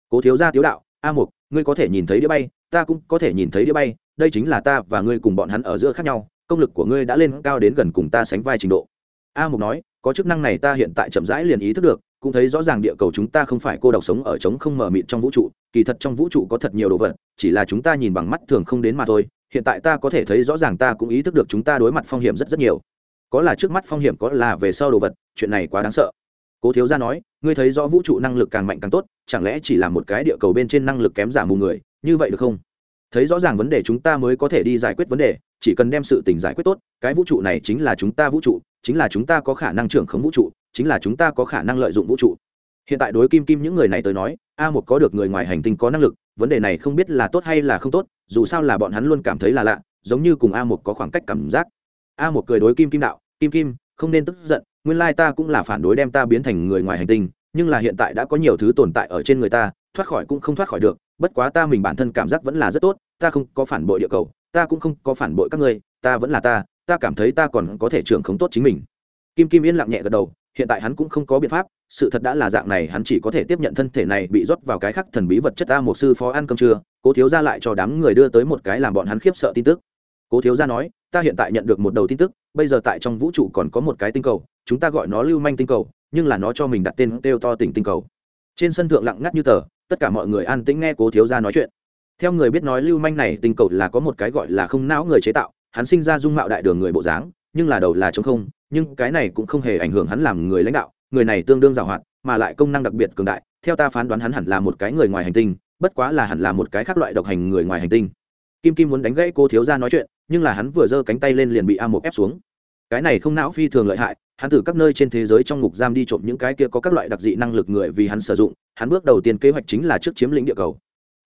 Cố thiếu gia tiếu đạo, a một ngươi có thể nhìn thấy đĩa bay, ta cũng có thể nhìn thấy đĩa bay, đây chính là ta và ngươi cùng bọn hắn ở giữa khác nhau, công lực của ngươi đã lên cao đến gần cùng ta sánh vai trình độ. A mục nói, có chức năng này ta hiện tại chậm rãi liền ý thức được cũng thấy rõ ràng địa cầu chúng ta không phải cô độc sống ở trống không mờ mịt trong vũ trụ, kỳ thật trong vũ trụ có thật nhiều đồ vật, chỉ là chúng ta nhìn bằng mắt thường không đến mà thôi, hiện tại ta có thể thấy rõ ràng ta cũng ý thức được chúng ta đối mặt phong hiểm rất rất nhiều. Có là trước mắt phong hiểm, có là về sau đồ vật, chuyện này quá đáng sợ. Cố thiếu gia nói, ngươi thấy rõ vũ trụ năng lực càng mạnh càng tốt, chẳng lẽ chỉ là một cái địa cầu bên trên năng lực kém giả mù người, như vậy được không? Thấy rõ ràng vấn đề chúng ta mới có thể đi giải quyết vấn đề, chỉ cần đem sự tình giải quyết tốt, cái vũ trụ này chính là chúng ta vũ trụ, chính là chúng ta có khả năng trưởng khống vũ trụ chính là chúng ta có khả năng lợi dụng vũ trụ. Hiện tại đối kim kim những người này tới nói, a một có được người ngoài hành tinh có năng lực, vấn đề này không biết là tốt hay là không tốt, dù sao là bọn hắn luôn cảm thấy là lạ, giống như cùng a một có khoảng cách cảm giác. A một cười đối kim kim đạo, kim kim, không nên tức giận, nguyên lai ta cũng là phản đối đem ta biến thành người ngoài hành tinh, nhưng là hiện tại đã có nhiều thứ tồn tại ở trên người ta, thoát khỏi cũng không thoát khỏi được, bất quá ta mình bản thân cảm giác vẫn là rất tốt, ta không có phản bội địa cầu, ta cũng không có phản bội các ngươi, ta vẫn là ta ta cảm thấy ta còn có thể trưởng không tốt chính mình. Kim kim yên lặng nhẹ gật đầu hiện tại hắn cũng không có biện pháp, sự thật đã là dạng này, hắn chỉ có thể tiếp nhận thân thể này bị rót vào cái khắc thần bí vật chất ta một sư phó ăn cơm trưa, cố thiếu gia lại cho đám người đưa tới một cái làm bọn hắn khiếp sợ tin tức. Cố thiếu gia nói, ta hiện tại nhận được một đầu tin tức, bây giờ tại trong vũ trụ còn có một cái tinh cầu, chúng ta gọi nó lưu manh tinh cầu, nhưng là nó cho mình đặt tên kêu to tỉnh tinh cầu. Trên sân thượng lặng ngắt như tờ, tất cả mọi người an tĩnh nghe cố thiếu gia nói chuyện. Theo người biết nói lưu manh này tinh cầu là có một cái gọi là không não người chế tạo, hắn sinh ra dung mạo đại đường người bộ dáng, nhưng là đầu là trống không nhưng cái này cũng không hề ảnh hưởng hắn làm người lãnh đạo, người này tương đương giàu hoạt, mà lại công năng đặc biệt cường đại, theo ta phán đoán hắn hẳn là một cái người ngoài hành tinh, bất quá là hẳn là một cái khác loại độc hành người ngoài hành tinh. Kim kim muốn đánh gãy cô thiếu gia nói chuyện, nhưng là hắn vừa giơ cánh tay lên liền bị a một ép xuống. Cái này không não phi thường lợi hại, hắn từ các nơi trên thế giới trong ngục giam đi trộm những cái kia có các loại đặc dị năng lực người vì hắn sử dụng, hắn bước đầu tiên kế hoạch chính là trước chiếm lĩnh địa cầu.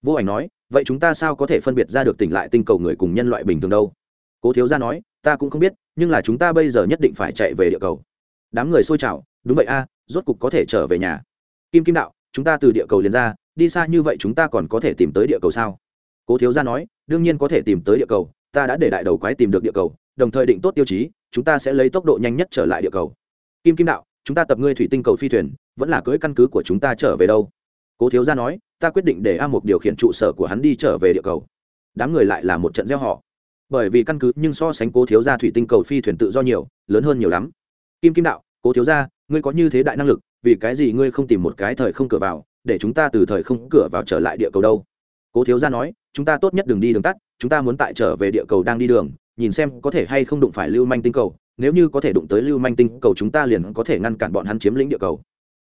Vô ảnh nói, vậy chúng ta sao có thể phân biệt ra được tỉnh lại tinh cầu người cùng nhân loại bình thường đâu? Cố thiếu gia nói, ta cũng không biết, nhưng là chúng ta bây giờ nhất định phải chạy về địa cầu. Đám người xôi chảo, đúng vậy a, rốt cục có thể trở về nhà. Kim kim đạo, chúng ta từ địa cầu liền ra, đi xa như vậy chúng ta còn có thể tìm tới địa cầu sao? Cố thiếu gia nói, đương nhiên có thể tìm tới địa cầu, ta đã để đại đầu quái tìm được địa cầu, đồng thời định tốt tiêu chí, chúng ta sẽ lấy tốc độ nhanh nhất trở lại địa cầu. Kim kim đạo, chúng ta tập ngươi thủy tinh cầu phi thuyền, vẫn là cưới căn cứ của chúng ta trở về đâu? Cố thiếu gia nói, ta quyết định để a một điều khiển trụ sở của hắn đi trở về địa cầu. Đám người lại là một trận gieo họ bởi vì căn cứ nhưng so sánh cố thiếu gia thủy tinh cầu phi thuyền tự do nhiều, lớn hơn nhiều lắm. Kim kim đạo, cố thiếu gia, ngươi có như thế đại năng lực, vì cái gì ngươi không tìm một cái thời không cửa vào, để chúng ta từ thời không cửa vào trở lại địa cầu đâu? Cố thiếu gia nói, chúng ta tốt nhất đừng đi đường tắt, chúng ta muốn tại trở về địa cầu đang đi đường, nhìn xem có thể hay không đụng phải lưu manh tinh cầu, nếu như có thể đụng tới lưu manh tinh cầu chúng ta liền có thể ngăn cản bọn hắn chiếm lĩnh địa cầu.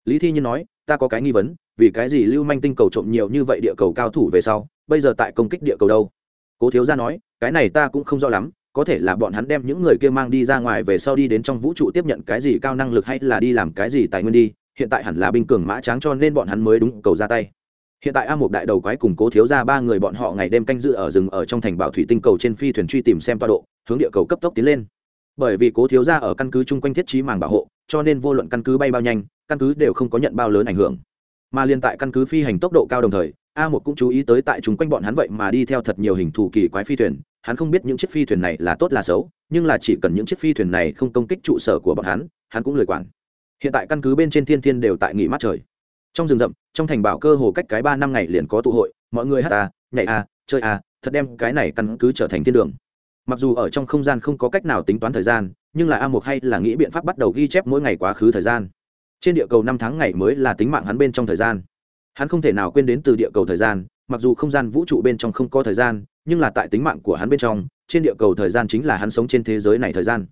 Lý thi nhiên nói, ta có cái nghi vấn, vì cái gì lưu manh tinh cầu trộm nhiều như vậy địa cầu cao thủ về sau, bây giờ tại công kích địa cầu đâu? Cố thiếu gia nói cái này ta cũng không rõ lắm, có thể là bọn hắn đem những người kia mang đi ra ngoài về sau đi đến trong vũ trụ tiếp nhận cái gì cao năng lực hay là đi làm cái gì tài nguyên đi, hiện tại hẳn là binh cường mã tráng cho nên bọn hắn mới đúng cầu ra tay. Hiện tại a một đại đầu quái cùng cố thiếu ra ba người bọn họ ngày đêm canh giữ ở rừng ở trong thành bảo thủy tinh cầu trên phi thuyền truy tìm xem toa độ, hướng địa cầu cấp tốc tiến lên. Bởi vì cố thiếu ra ở căn cứ chung quanh thiết trí màng bảo hộ, cho nên vô luận căn cứ bay bao nhanh, căn cứ đều không có nhận bao lớn ảnh hưởng. Mà liên tại căn cứ phi hành tốc độ cao đồng thời, a một cũng chú ý tới tại chung quanh bọn hắn vậy mà đi theo thật nhiều hình thù kỳ quái phi thuyền hắn không biết những chiếc phi thuyền này là tốt là xấu, nhưng là chỉ cần những chiếc phi thuyền này không công kích trụ sở của bọn hắn hắn cũng lười quản. Hiện tại căn cứ bên trên thiên thiên đều tại nghỉ mát trời. Trong rừng rậm, trong thành bảo cơ hồ cách cái ba năm ngày liền có tụ hội, mọi người hát à nhảy à chơi à thật đem cái này căn cứ trở thành thiên đường. Mặc dù ở trong không gian không có cách nào tính toán thời gian, nhưng là a một hay là nghĩ biện pháp bắt đầu ghi chép mỗi ngày quá khứ thời gian. Trên địa cầu năm tháng ngày mới là tính mạng hắn bên trong thời gian. Hắn không thể nào quên đến từ địa cầu thời gian, mặc dù không gian vũ trụ bên trong không có thời gian nhưng là tại tính mạng của hắn bên trong, trên địa cầu thời gian chính là hắn sống trên thế giới này thời gian.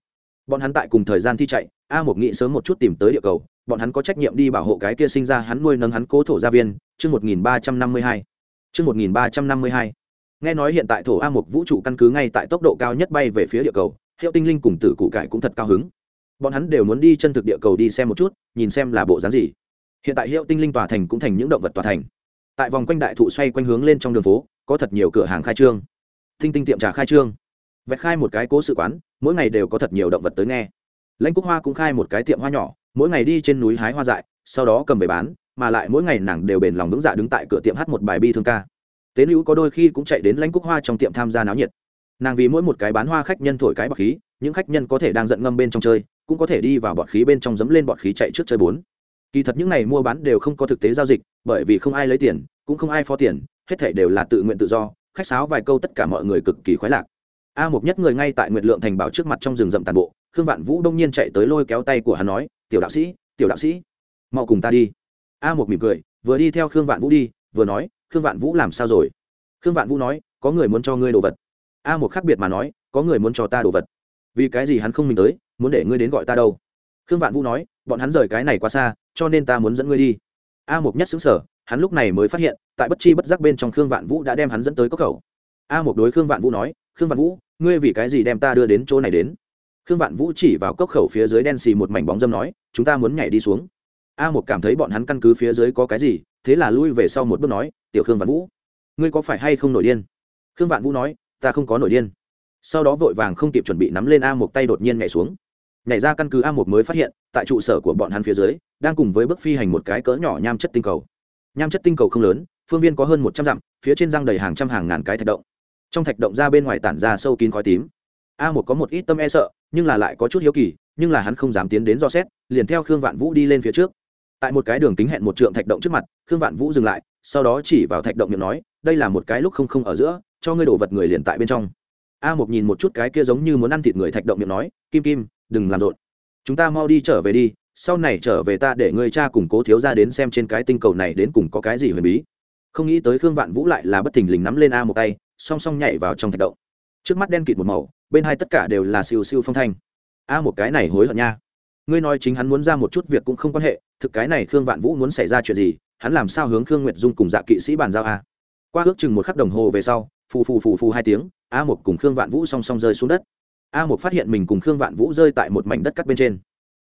Bọn hắn tại cùng thời gian thi chạy, a một nghị sớm một chút tìm tới địa cầu, bọn hắn có trách nhiệm đi bảo hộ cái kia sinh ra hắn nuôi nâng hắn cố thổ gia viên, chương một nghìn ba trăm năm mươi hai. Chương một nghìn ba trăm năm mươi hai. Nghe nói hiện tại thổ a một vũ trụ căn cứ ngay tại tốc độ cao nhất bay về phía địa cầu, hiệu tinh linh cùng tử cụ cải cũng thật cao hứng. Bọn hắn đều muốn đi chân thực địa cầu đi xem một chút, nhìn xem là bộ dáng gì. Hiện tại hiệu tinh linh tòa thành cũng thành những động vật tòa thành. Tại vòng quanh đại thụ xoay quanh hướng lên trong đường phố có thật nhiều cửa hàng khai trương. Thinh tinh tiệm trà khai trương. Vẹt khai một cái cố sự quán, mỗi ngày đều có thật nhiều động vật tới nghe. Lãnh cúc hoa cũng khai một cái tiệm hoa nhỏ, mỗi ngày đi trên núi hái hoa dại, sau đó cầm về bán, mà lại mỗi ngày nàng đều bền lòng vững dạ đứng tại cửa tiệm hát một bài bi thương ca. Tế nữ có đôi khi cũng chạy đến lãnh cúc hoa trong tiệm tham gia náo nhiệt. Nàng vì mỗi một cái bán hoa khách nhân thổi cái bọt khí, những khách nhân có thể đang giận ngâm bên trong chơi, cũng có thể đi vào bọt khí bên trong dấm lên bọt khí chạy trước chơi bốn. Kỳ thật những ngày mua bán đều không có thực tế giao dịch, bởi vì không ai lấy tiền, cũng không ai phó tiền hết thể đều là tự nguyện tự do, khách sáo vài câu tất cả mọi người cực kỳ khoái lạc. A một nhất người ngay tại nguyệt lượng thành bảo trước mặt trong rừng rậm tàn bộ, khương vạn vũ đông nhiên chạy tới lôi kéo tay của hắn nói, tiểu đạo sĩ, tiểu đạo sĩ, mau cùng ta đi. A một mỉm cười, vừa đi theo khương vạn vũ đi, vừa nói, khương vạn vũ làm sao rồi? Khương vạn vũ nói, có người muốn cho ngươi đồ vật. A một khác biệt mà nói, có người muốn cho ta đồ vật. Vì cái gì hắn không mình tới, muốn để ngươi đến gọi ta đâu? Khương vạn vũ nói, bọn hắn rời cái này quá xa, cho nên ta muốn dẫn ngươi đi. A một nhất xứng sở hắn lúc này mới phát hiện, tại bất chi bất giác bên trong khương vạn vũ đã đem hắn dẫn tới cốc khẩu. A một đối khương vạn vũ nói, khương vạn vũ, ngươi vì cái gì đem ta đưa đến chỗ này đến? Khương vạn vũ chỉ vào cốc khẩu phía dưới đen xì một mảnh bóng dâm nói, chúng ta muốn nhảy đi xuống. A một cảm thấy bọn hắn căn cứ phía dưới có cái gì, thế là lui về sau một bước nói, tiểu khương vạn vũ, ngươi có phải hay không nổi điên? Khương vạn vũ nói, ta không có nổi điên. Sau đó vội vàng không kịp chuẩn bị nắm lên a một tay đột nhiên nhảy xuống. Nhảy ra căn cứ a một mới phát hiện, tại trụ sở của bọn hắn phía dưới, đang cùng với bước phi hành một cái cỡ nhỏ nham chất tinh cầu nham chất tinh cầu không lớn, phương viên có hơn một trăm dặm, phía trên răng đầy hàng trăm hàng ngàn cái thạch động. Trong thạch động ra bên ngoài tản ra sâu kín khói tím. A một có một ít tâm e sợ, nhưng là lại có chút hiếu kỳ, nhưng là hắn không dám tiến đến do xét, liền theo khương vạn vũ đi lên phía trước. Tại một cái đường kính hẹn một trượng thạch động trước mặt, khương vạn vũ dừng lại, sau đó chỉ vào thạch động miệng nói, đây là một cái lúc không không ở giữa, cho ngươi đổ vật người liền tại bên trong. A một nhìn một chút cái kia giống như muốn ăn thịt người thạch động miệng nói, kim kim, đừng làm rộn. Chúng ta mau đi trở về đi sau này trở về ta để ngươi cha củng cố thiếu ra đến xem trên cái tinh cầu này đến cùng có cái gì huyền bí. Không nghĩ tới khương vạn vũ lại là bất thình lình nắm lên a một tay, song song nhảy vào trong thạch động. Trước mắt đen kịt một màu, bên hai tất cả đều là siêu siêu phong thanh. A một cái này hối hận nha. Ngươi nói chính hắn muốn ra một chút việc cũng không quan hệ, thực cái này khương vạn vũ muốn xảy ra chuyện gì, hắn làm sao hướng khương nguyệt dung cùng dạ kỵ sĩ bàn giao a? Qua ước chừng một khắc đồng hồ về sau, phù phù phù phù hai tiếng, a một cùng khương vạn vũ song song rơi xuống đất. A một phát hiện mình cùng khương vạn vũ rơi tại một mảnh đất cắt bên trên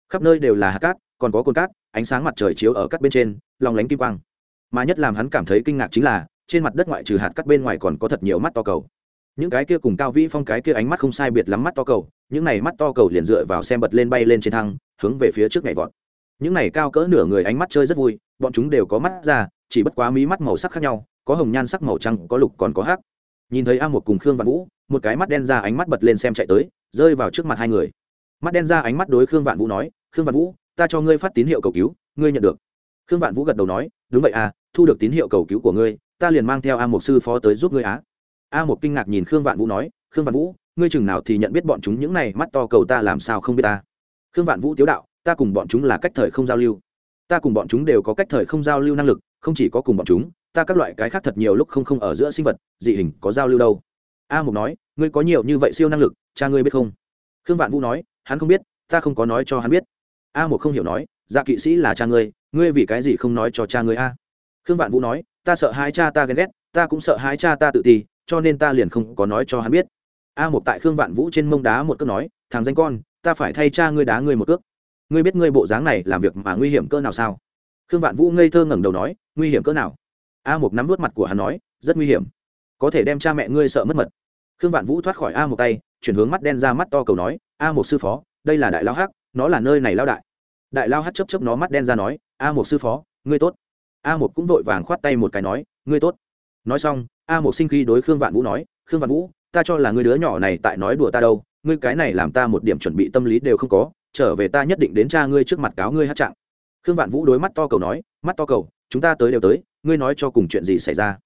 khắp nơi đều là hạt cát, còn có cồn cát, ánh sáng mặt trời chiếu ở các bên trên lòng lánh kim quang. Mà nhất làm hắn cảm thấy kinh ngạc chính là, trên mặt đất ngoại trừ hạt cắt bên ngoài còn có thật nhiều mắt to cầu. Những cái kia cùng cao vĩ phong cái kia ánh mắt không sai biệt lắm mắt to cầu, những này mắt to cầu liền dựa vào xem bật lên bay lên trên thăng, hướng về phía trước nhảy vọt. Những này cao cỡ nửa người ánh mắt chơi rất vui, bọn chúng đều có mắt ra, chỉ bất quá mí mắt màu sắc khác nhau, có hồng nhan sắc màu trắng, có lục còn có hắc. Nhìn thấy a một cùng khương vạn vũ, một cái mắt đen ra ánh mắt bật lên xem chạy tới, rơi vào trước mặt hai người. Mắt đen ra ánh mắt đối khương vạn vũ nói khương vạn vũ, ta cho ngươi phát tín hiệu cầu cứu, ngươi nhận được. Khương vạn vũ gật đầu nói, đúng vậy à thu được tín hiệu cầu cứu của ngươi, ta liền mang theo a một sư phó tới giúp ngươi á. A một kinh ngạc nhìn khương vạn vũ nói, khương vạn vũ, ngươi chừng nào thì nhận biết bọn chúng những này mắt to cầu ta làm sao không biết ta? Khương vạn vũ tiếu đạo, ta cùng bọn chúng là cách thời không giao lưu. Ta cùng bọn chúng đều có cách thời không giao lưu năng lực, không chỉ có cùng bọn chúng, ta các loại cái khác thật nhiều lúc không không ở giữa sinh vật, dị hình có giao lưu đâu. A mục nói, ngươi có nhiều như vậy siêu năng lực, cha ngươi biết không? Khương vạn vũ nói, hắn không biết, ta không có nói cho hắn biết a một không hiểu nói dạ kỵ sĩ là cha ngươi ngươi vì cái gì không nói cho cha ngươi a? Khương vạn vũ nói, ta sợ hai cha ta ghen ghét, ta cũng sợ hai cha ta tự ti, cho nên ta liền không có nói cho hắn biết. A một tại khương vạn vũ trên mông đá một cước nói, thằng danh con, ta phải thay cha ngươi đá ngươi một cước. Ngươi biết ngươi bộ dáng này làm việc mà nguy hiểm cỡ nào sao? Khương vạn vũ ngây thơ ngẩng đầu nói, nguy hiểm cỡ nào? A một nắm vớt mặt của hắn nói, rất nguy hiểm. Có thể đem cha mẹ ngươi sợ mất mật. Khương vạn vũ thoát khỏi a một tay, chuyển hướng mắt đen ra mắt to cầu nói, a một sư phó, đây là đại lao hắc, nó là nơi này lao đại đại lao hát chấp chấp nó mắt đen ra nói, a một sư phó, ngươi tốt. A một cũng vội vàng khoát tay một cái nói, ngươi tốt. Nói xong, a một sinh khi đối khương vạn vũ nói, khương vạn vũ, ta cho là ngươi đứa nhỏ này tại nói đùa ta đâu, ngươi cái này làm ta một điểm chuẩn bị tâm lý đều không có, trở về ta nhất định đến cha ngươi trước mặt cáo ngươi hát trạng. Khương vạn vũ đối mắt to cầu nói, mắt to cầu, chúng ta tới đều tới, ngươi nói cho cùng chuyện gì xảy ra?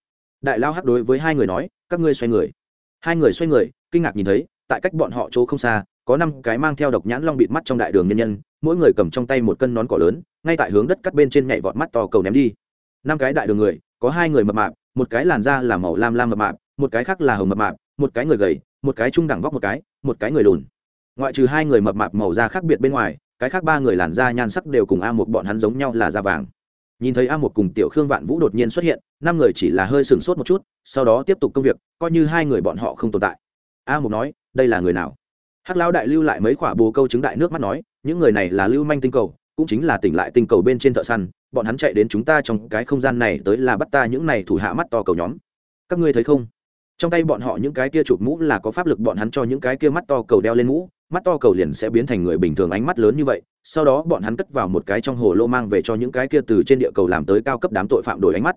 Đại lao hát đối với hai người nói, các ngươi xoay người. Hai người xoay người, kinh ngạc nhìn thấy, tại cách bọn họ chỗ không xa, có năm cái mang theo độc nhãn long bịt mắt trong đại đường nhân nhân mỗi người cầm trong tay một cân nón cỏ lớn, ngay tại hướng đất cắt bên trên nhảy vọt mắt to cầu ném đi. Năm cái đại đường người, có hai người mập mạp, một cái làn da là màu lam lam mập mạp, một cái khác là hồng mập mạp, một cái người gầy, một cái trung đẳng vóc một cái một cái người lùn. Ngoại trừ hai người mập mạp màu da khác biệt bên ngoài, cái khác ba người làn da nhan sắc đều cùng a một bọn hắn giống nhau là da vàng. Nhìn thấy a một cùng tiểu khương vạn vũ đột nhiên xuất hiện, năm người chỉ là hơi sừng sốt một chút, sau đó tiếp tục công việc, coi như hai người bọn họ không tồn tại. A một nói, đây là người nào? Hắc lão đại lưu lại mấy quả bồ câu chứng đại nước mắt nói, những người này là lưu manh tinh cầu, cũng chính là tỉnh lại tinh cầu bên trên thợ săn, bọn hắn chạy đến chúng ta trong cái không gian này tới là bắt ta những này thủ hạ mắt to cầu nhóm. Các ngươi thấy không? Trong tay bọn họ những cái kia chụp mũ là có pháp lực bọn hắn cho những cái kia mắt to cầu đeo lên mũ, mắt to cầu liền sẽ biến thành người bình thường ánh mắt lớn như vậy, sau đó bọn hắn cất vào một cái trong hồ lô mang về cho những cái kia từ trên địa cầu làm tới cao cấp đám tội phạm đổi ánh mắt.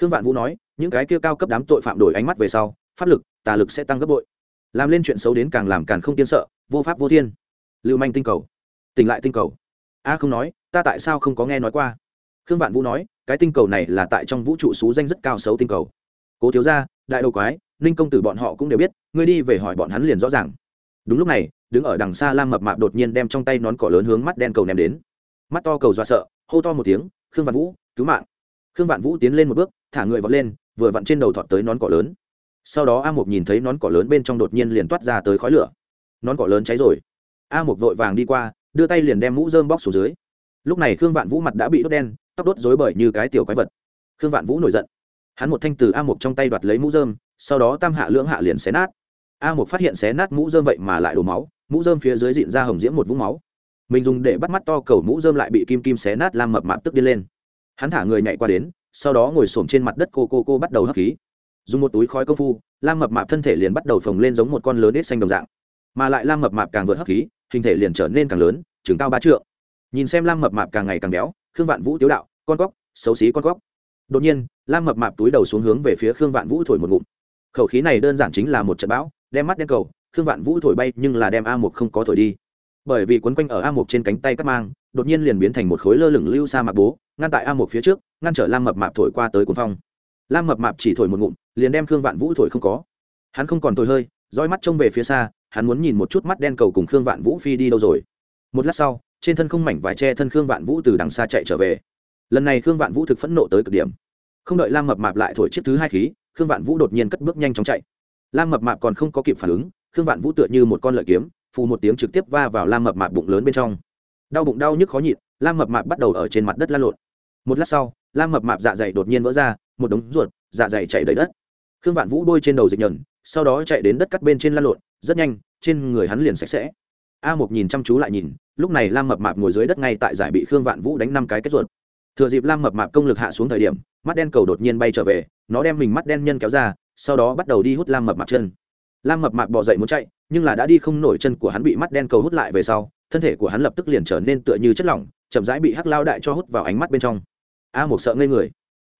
Khương vạn vũ nói, những cái kia cao cấp đám tội phạm đổi ánh mắt về sau, pháp lực, tà lực sẽ tăng gấp bội làm lên chuyện xấu đến càng làm càng không tiên sợ, vô pháp vô thiên. Lưu manh tinh cầu. Tỉnh lại tinh cầu. A à không nói, ta tại sao không có nghe nói qua? Khương vạn vũ nói, cái tinh cầu này là tại trong vũ trụ xú danh rất cao xấu tinh cầu. Cố thiếu gia, đại đầu quái, ninh công tử bọn họ cũng đều biết, ngươi đi về hỏi bọn hắn liền rõ ràng. Đúng lúc này, đứng ở đằng xa lam mập mạp đột nhiên đem trong tay nón cỏ lớn hướng mắt đen cầu ném đến. Mắt to cầu dọa sợ, hô to một tiếng, khương vạn vũ, cứu mạng. Khương vạn vũ tiến lên một bước, thả người vọt lên, vừa vặn trên đầu thọt tới nón cỏ lớn sau đó a mục nhìn thấy nón cỏ lớn bên trong đột nhiên liền toát ra tới khói lửa. Nón cỏ lớn cháy rồi. A mục vội vàng đi qua, đưa tay liền đem mũ dơm bóc xuống dưới. Lúc này khương vạn vũ mặt đã bị đốt đen, tóc đốt dối bời như cái tiểu quái vật. Khương vạn vũ nổi giận. Hắn một thanh từ a mục trong tay đoạt lấy mũ dơm sau đó tam hạ lưỡng hạ liền xé nát. A mục phát hiện xé nát mũ dơm vậy mà lại đổ máu, mũ dơm phía dưới dịn ra hồng diễm một vũng máu. Mình dùng để bắt mắt to cầu mũ dơm lại bị kim kim xé nát làm mập mạp tức đi lên. Hắn thả người nhảy qua đến, sau đó ngồi xổm trên mặt đất cô cô cô bắt đầu hấp khí dùng một túi khói công phu, lam mập mạp thân thể liền bắt đầu phồng lên giống một con lớn ít xanh đồng dạng. Mà lại lam mập mạp càng vượt hấp khí, hình thể liền trở nên càng lớn chừng cao ba trượng. Nhìn xem lam mập mạp càng ngày càng béo, khương vạn vũ tiếu đạo, con cóc, xấu xí con cóc. Đột nhiên, lam mập mạp túi đầu xuống hướng về phía khương vạn vũ thổi một ngụm. Khẩu khí này đơn giản chính là một trận bão, đem mắt đen cầu, khương vạn vũ thổi bay nhưng là đem a một không có thổi đi. Bởi vì quấn quanh ở a một trên cánh tay cắt mang, đột nhiên liền biến thành một khối lơ lửng lưu xa mạc bố, ngăn tại a một phía trước, ngăn trở lam mập mạp thổi qua tới cuốn phong lam mập mạp chỉ thổi một ngụm, liền đem khương vạn vũ thổi không có. Hắn không còn thổi hơi roi mắt trông về phía xa, hắn muốn nhìn một chút mắt đen cầu cùng khương vạn vũ phi đi đâu rồi. Một lát sau, trên thân không mảnh vải che thân khương vạn vũ từ đằng xa chạy trở về. Lần này khương vạn vũ thực phẫn nộ tới cực điểm. Không đợi lam mập mạp lại thổi chiếc thứ hai khí, khương vạn vũ đột nhiên cất bước nhanh chóng chạy. Lam mập mạp còn không có kịp phản ứng, khương vạn vũ tựa như một con lợi kiếm, phù một tiếng trực tiếp va vào lam mập mạp bụng lớn bên trong. Đau bụng đau nhức khó nhịn, lam mập mạp bắt đầu ở trên mặt đất lan lộn. Một lát sau lam mập mạp dạ dày đột nhiên vỡ ra, một đống ruột dạ dày chạy đầy đất. Khương vạn vũ bôi trên đầu dịch nhờn, sau đó chạy đến đất cắt bên trên lan lộn, rất nhanh, trên người hắn liền sạch sẽ. A một nhìn chăm chú lại nhìn, lúc này lam mập mạp ngồi dưới đất ngay tại giải bị khương vạn vũ đánh năm cái kết ruột. Thừa dịp lam mập mạp công lực hạ xuống thời điểm, mắt đen cầu đột nhiên bay trở về, nó đem mình mắt đen nhân kéo ra, sau đó bắt đầu đi hút lam mập mạp chân. Lam mập mạp bỏ dậy muốn chạy, nhưng là đã đi không nổi chân của hắn bị mắt đen cầu hút lại về sau, thân thể của hắn lập tức liền trở nên tựa như chất lỏng, chậm rãi bị hắc lao đại cho hút vào ánh mắt bên trong a một sợ ngây người.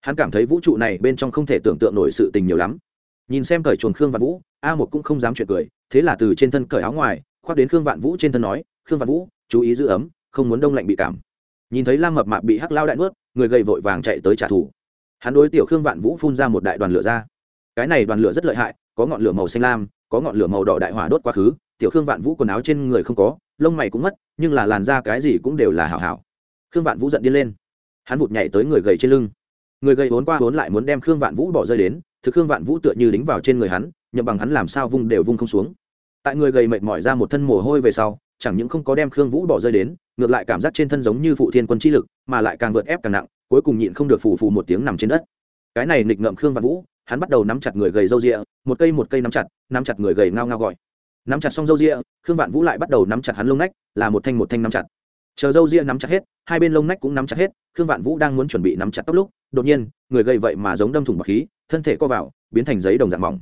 Hắn cảm thấy vũ trụ này bên trong không thể tưởng tượng nổi sự tình nhiều lắm. Nhìn xem cởi chuồn khương vạn vũ, a một cũng không dám chuyện cười, thế là từ trên thân cởi áo ngoài, khoác đến khương vạn vũ trên thân nói, khương vạn vũ, chú ý giữ ấm, không muốn đông lạnh bị cảm. Nhìn thấy lam mập mạp bị hắc lao đại nuốt, người gầy vội vàng chạy tới trả thù. Hắn đối tiểu khương vạn vũ phun ra một đại đoàn lửa ra. Cái này đoàn lửa rất lợi hại, có ngọn lửa màu xanh lam, có ngọn lửa màu đỏ đại hỏa đốt quá khứ, tiểu khương vạn vũ quần áo trên người không có, lông mày cũng mất, nhưng là làn da cái gì cũng đều là hảo hảo. Khương vạn vũ giận điên lên hắn vụt nhảy tới người gầy trên lưng. Người gầy vốn qua vốn lại muốn đem khương vạn vũ bỏ rơi đến, thực khương vạn vũ tựa như đính vào trên người hắn, nhậm bằng hắn làm sao vung đều vung không xuống. Tại người gầy mệt mỏi ra một thân mồ hôi về sau, chẳng những không có đem khương vũ bỏ rơi đến, ngược lại cảm giác trên thân giống như phụ thiên quân chi lực, mà lại càng vượt ép càng nặng, cuối cùng nhịn không được phù phù một tiếng nằm trên đất. Cái này nghịch ngợm khương vạn vũ, hắn bắt đầu nắm chặt người gầy râu rịa một cây một cây nắm chặt nắm chặt người gầy ngao ngao gọi. Nắm chặt xong râu rịa khương vạn vũ lại bắt đầu nắm chặt hắn lông nách, là một thanh một thanh nắm chặt chờ dâu ria nắm chặt hết, hai bên lông nách cũng nắm chặt hết, khương vạn vũ đang muốn chuẩn bị nắm chặt tóc lúc, đột nhiên, người gầy vậy mà giống đâm thủng bọc khí, thân thể co vào, biến thành giấy đồng dạng mỏng.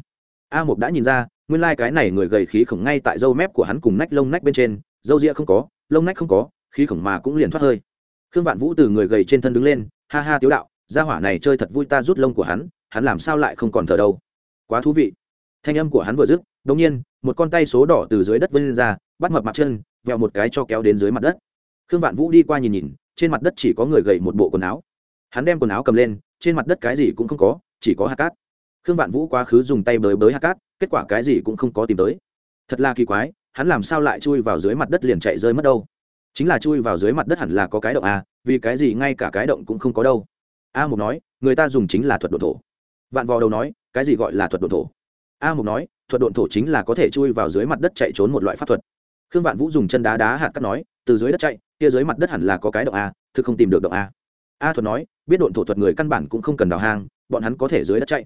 A mục đã nhìn ra, nguyên lai、like、cái này người gầy khí khổng ngay tại dâu mép của hắn cùng nách lông nách bên trên dâu ria không có, lông nách không có, khí khổng mà cũng liền thoát hơi. Khương vạn vũ từ người gầy trên thân đứng lên, ha ha tiếu đạo, gia hỏa này chơi thật vui ta rút lông của hắn hắn làm sao lại không còn thở đâu. Quá thú vị. Thanh âm của hắn vừa dứt đ ỗ n g nhiên, một con tay số đỏ từ dưới đất vươn ra, bắt mập mặt chân, vẹo một cái cho kéo đến dưới mặt đất khương vạn vũ đi qua nhìn nhìn, trên mặt đất chỉ có người gầy một bộ quần áo. Hắn đem quần áo cầm lên, trên mặt đất cái gì cũng không có, chỉ có hạt cát. Khương vạn vũ quá khứ dùng tay bới bới hạt cát, kết quả cái gì cũng không có tìm tới. Thật là kỳ quái, hắn làm sao lại chui vào dưới mặt đất liền chạy rơi mất đâu? Chính là chui vào dưới mặt đất hẳn là có cái động à? vì cái gì ngay cả cái động cũng không có đâu? A mục nói, người ta dùng chính là thuật độn thổ. Vạn vò đầu nói, cái gì gọi là thuật độn thổ? A mục nói, thuật độn thổ chính là có thể chui vào dưới mặt đất chạy trốn một loại pháp thuật. Khương vạn vũ dùng chân đá đá hạt cắt nói, từ dưới đất chạy kia dưới mặt đất hẳn là có cái động a, thực không tìm được động a. A thuật nói, biết độn thổ thuật người căn bản cũng không cần đào hang, bọn hắn có thể dưới đất chạy.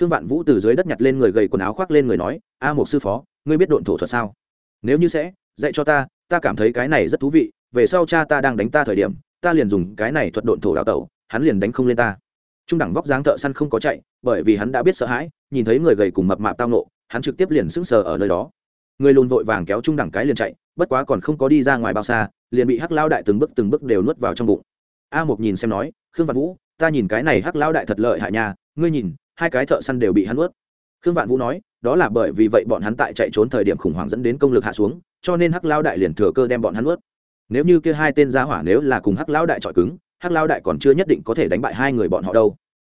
Khương vạn vũ từ dưới đất nhặt lên người gầy quần áo khoác lên người nói, a một sư phó, ngươi biết độn thổ thuật sao? Nếu như sẽ, dạy cho ta ta cảm thấy cái này rất thú vị, về sau cha ta đang đánh ta thời điểm, ta liền dùng cái này thuật độn thổ đào tẩu, hắn liền đánh không lên ta. Trung đẳng vóc dáng thợ săn không có chạy, bởi vì hắn đã biết sợ hãi, nhìn thấy người gầy cùng mập mạp tao nộ hắn trực tiếp liền sững sờ ở nơi đó. Người lùn vội vàng kéo trung đẳng cái liền chạy, bất quá còn không có đi ra ngoài bao xa liền bị hắc lao đại từng bước từng bước đều nuốt vào trong bụng. A một nhìn xem nói, khương vạn vũ, ta nhìn cái này hắc lao đại thật lợi hại nha, ngươi nhìn, hai cái thợ săn đều bị hắn nuốt. Khương vạn vũ nói, đó là bởi vì vậy bọn hắn tại chạy trốn thời điểm khủng hoảng dẫn đến công lực hạ xuống, cho nên hắc lao đại liền thừa cơ đem bọn hắn nuốt. Nếu như kia hai tên gia hỏa nếu là cùng hắc lao đại chọi cứng, hắc lao đại còn chưa nhất định có thể đánh bại hai người bọn họ đâu.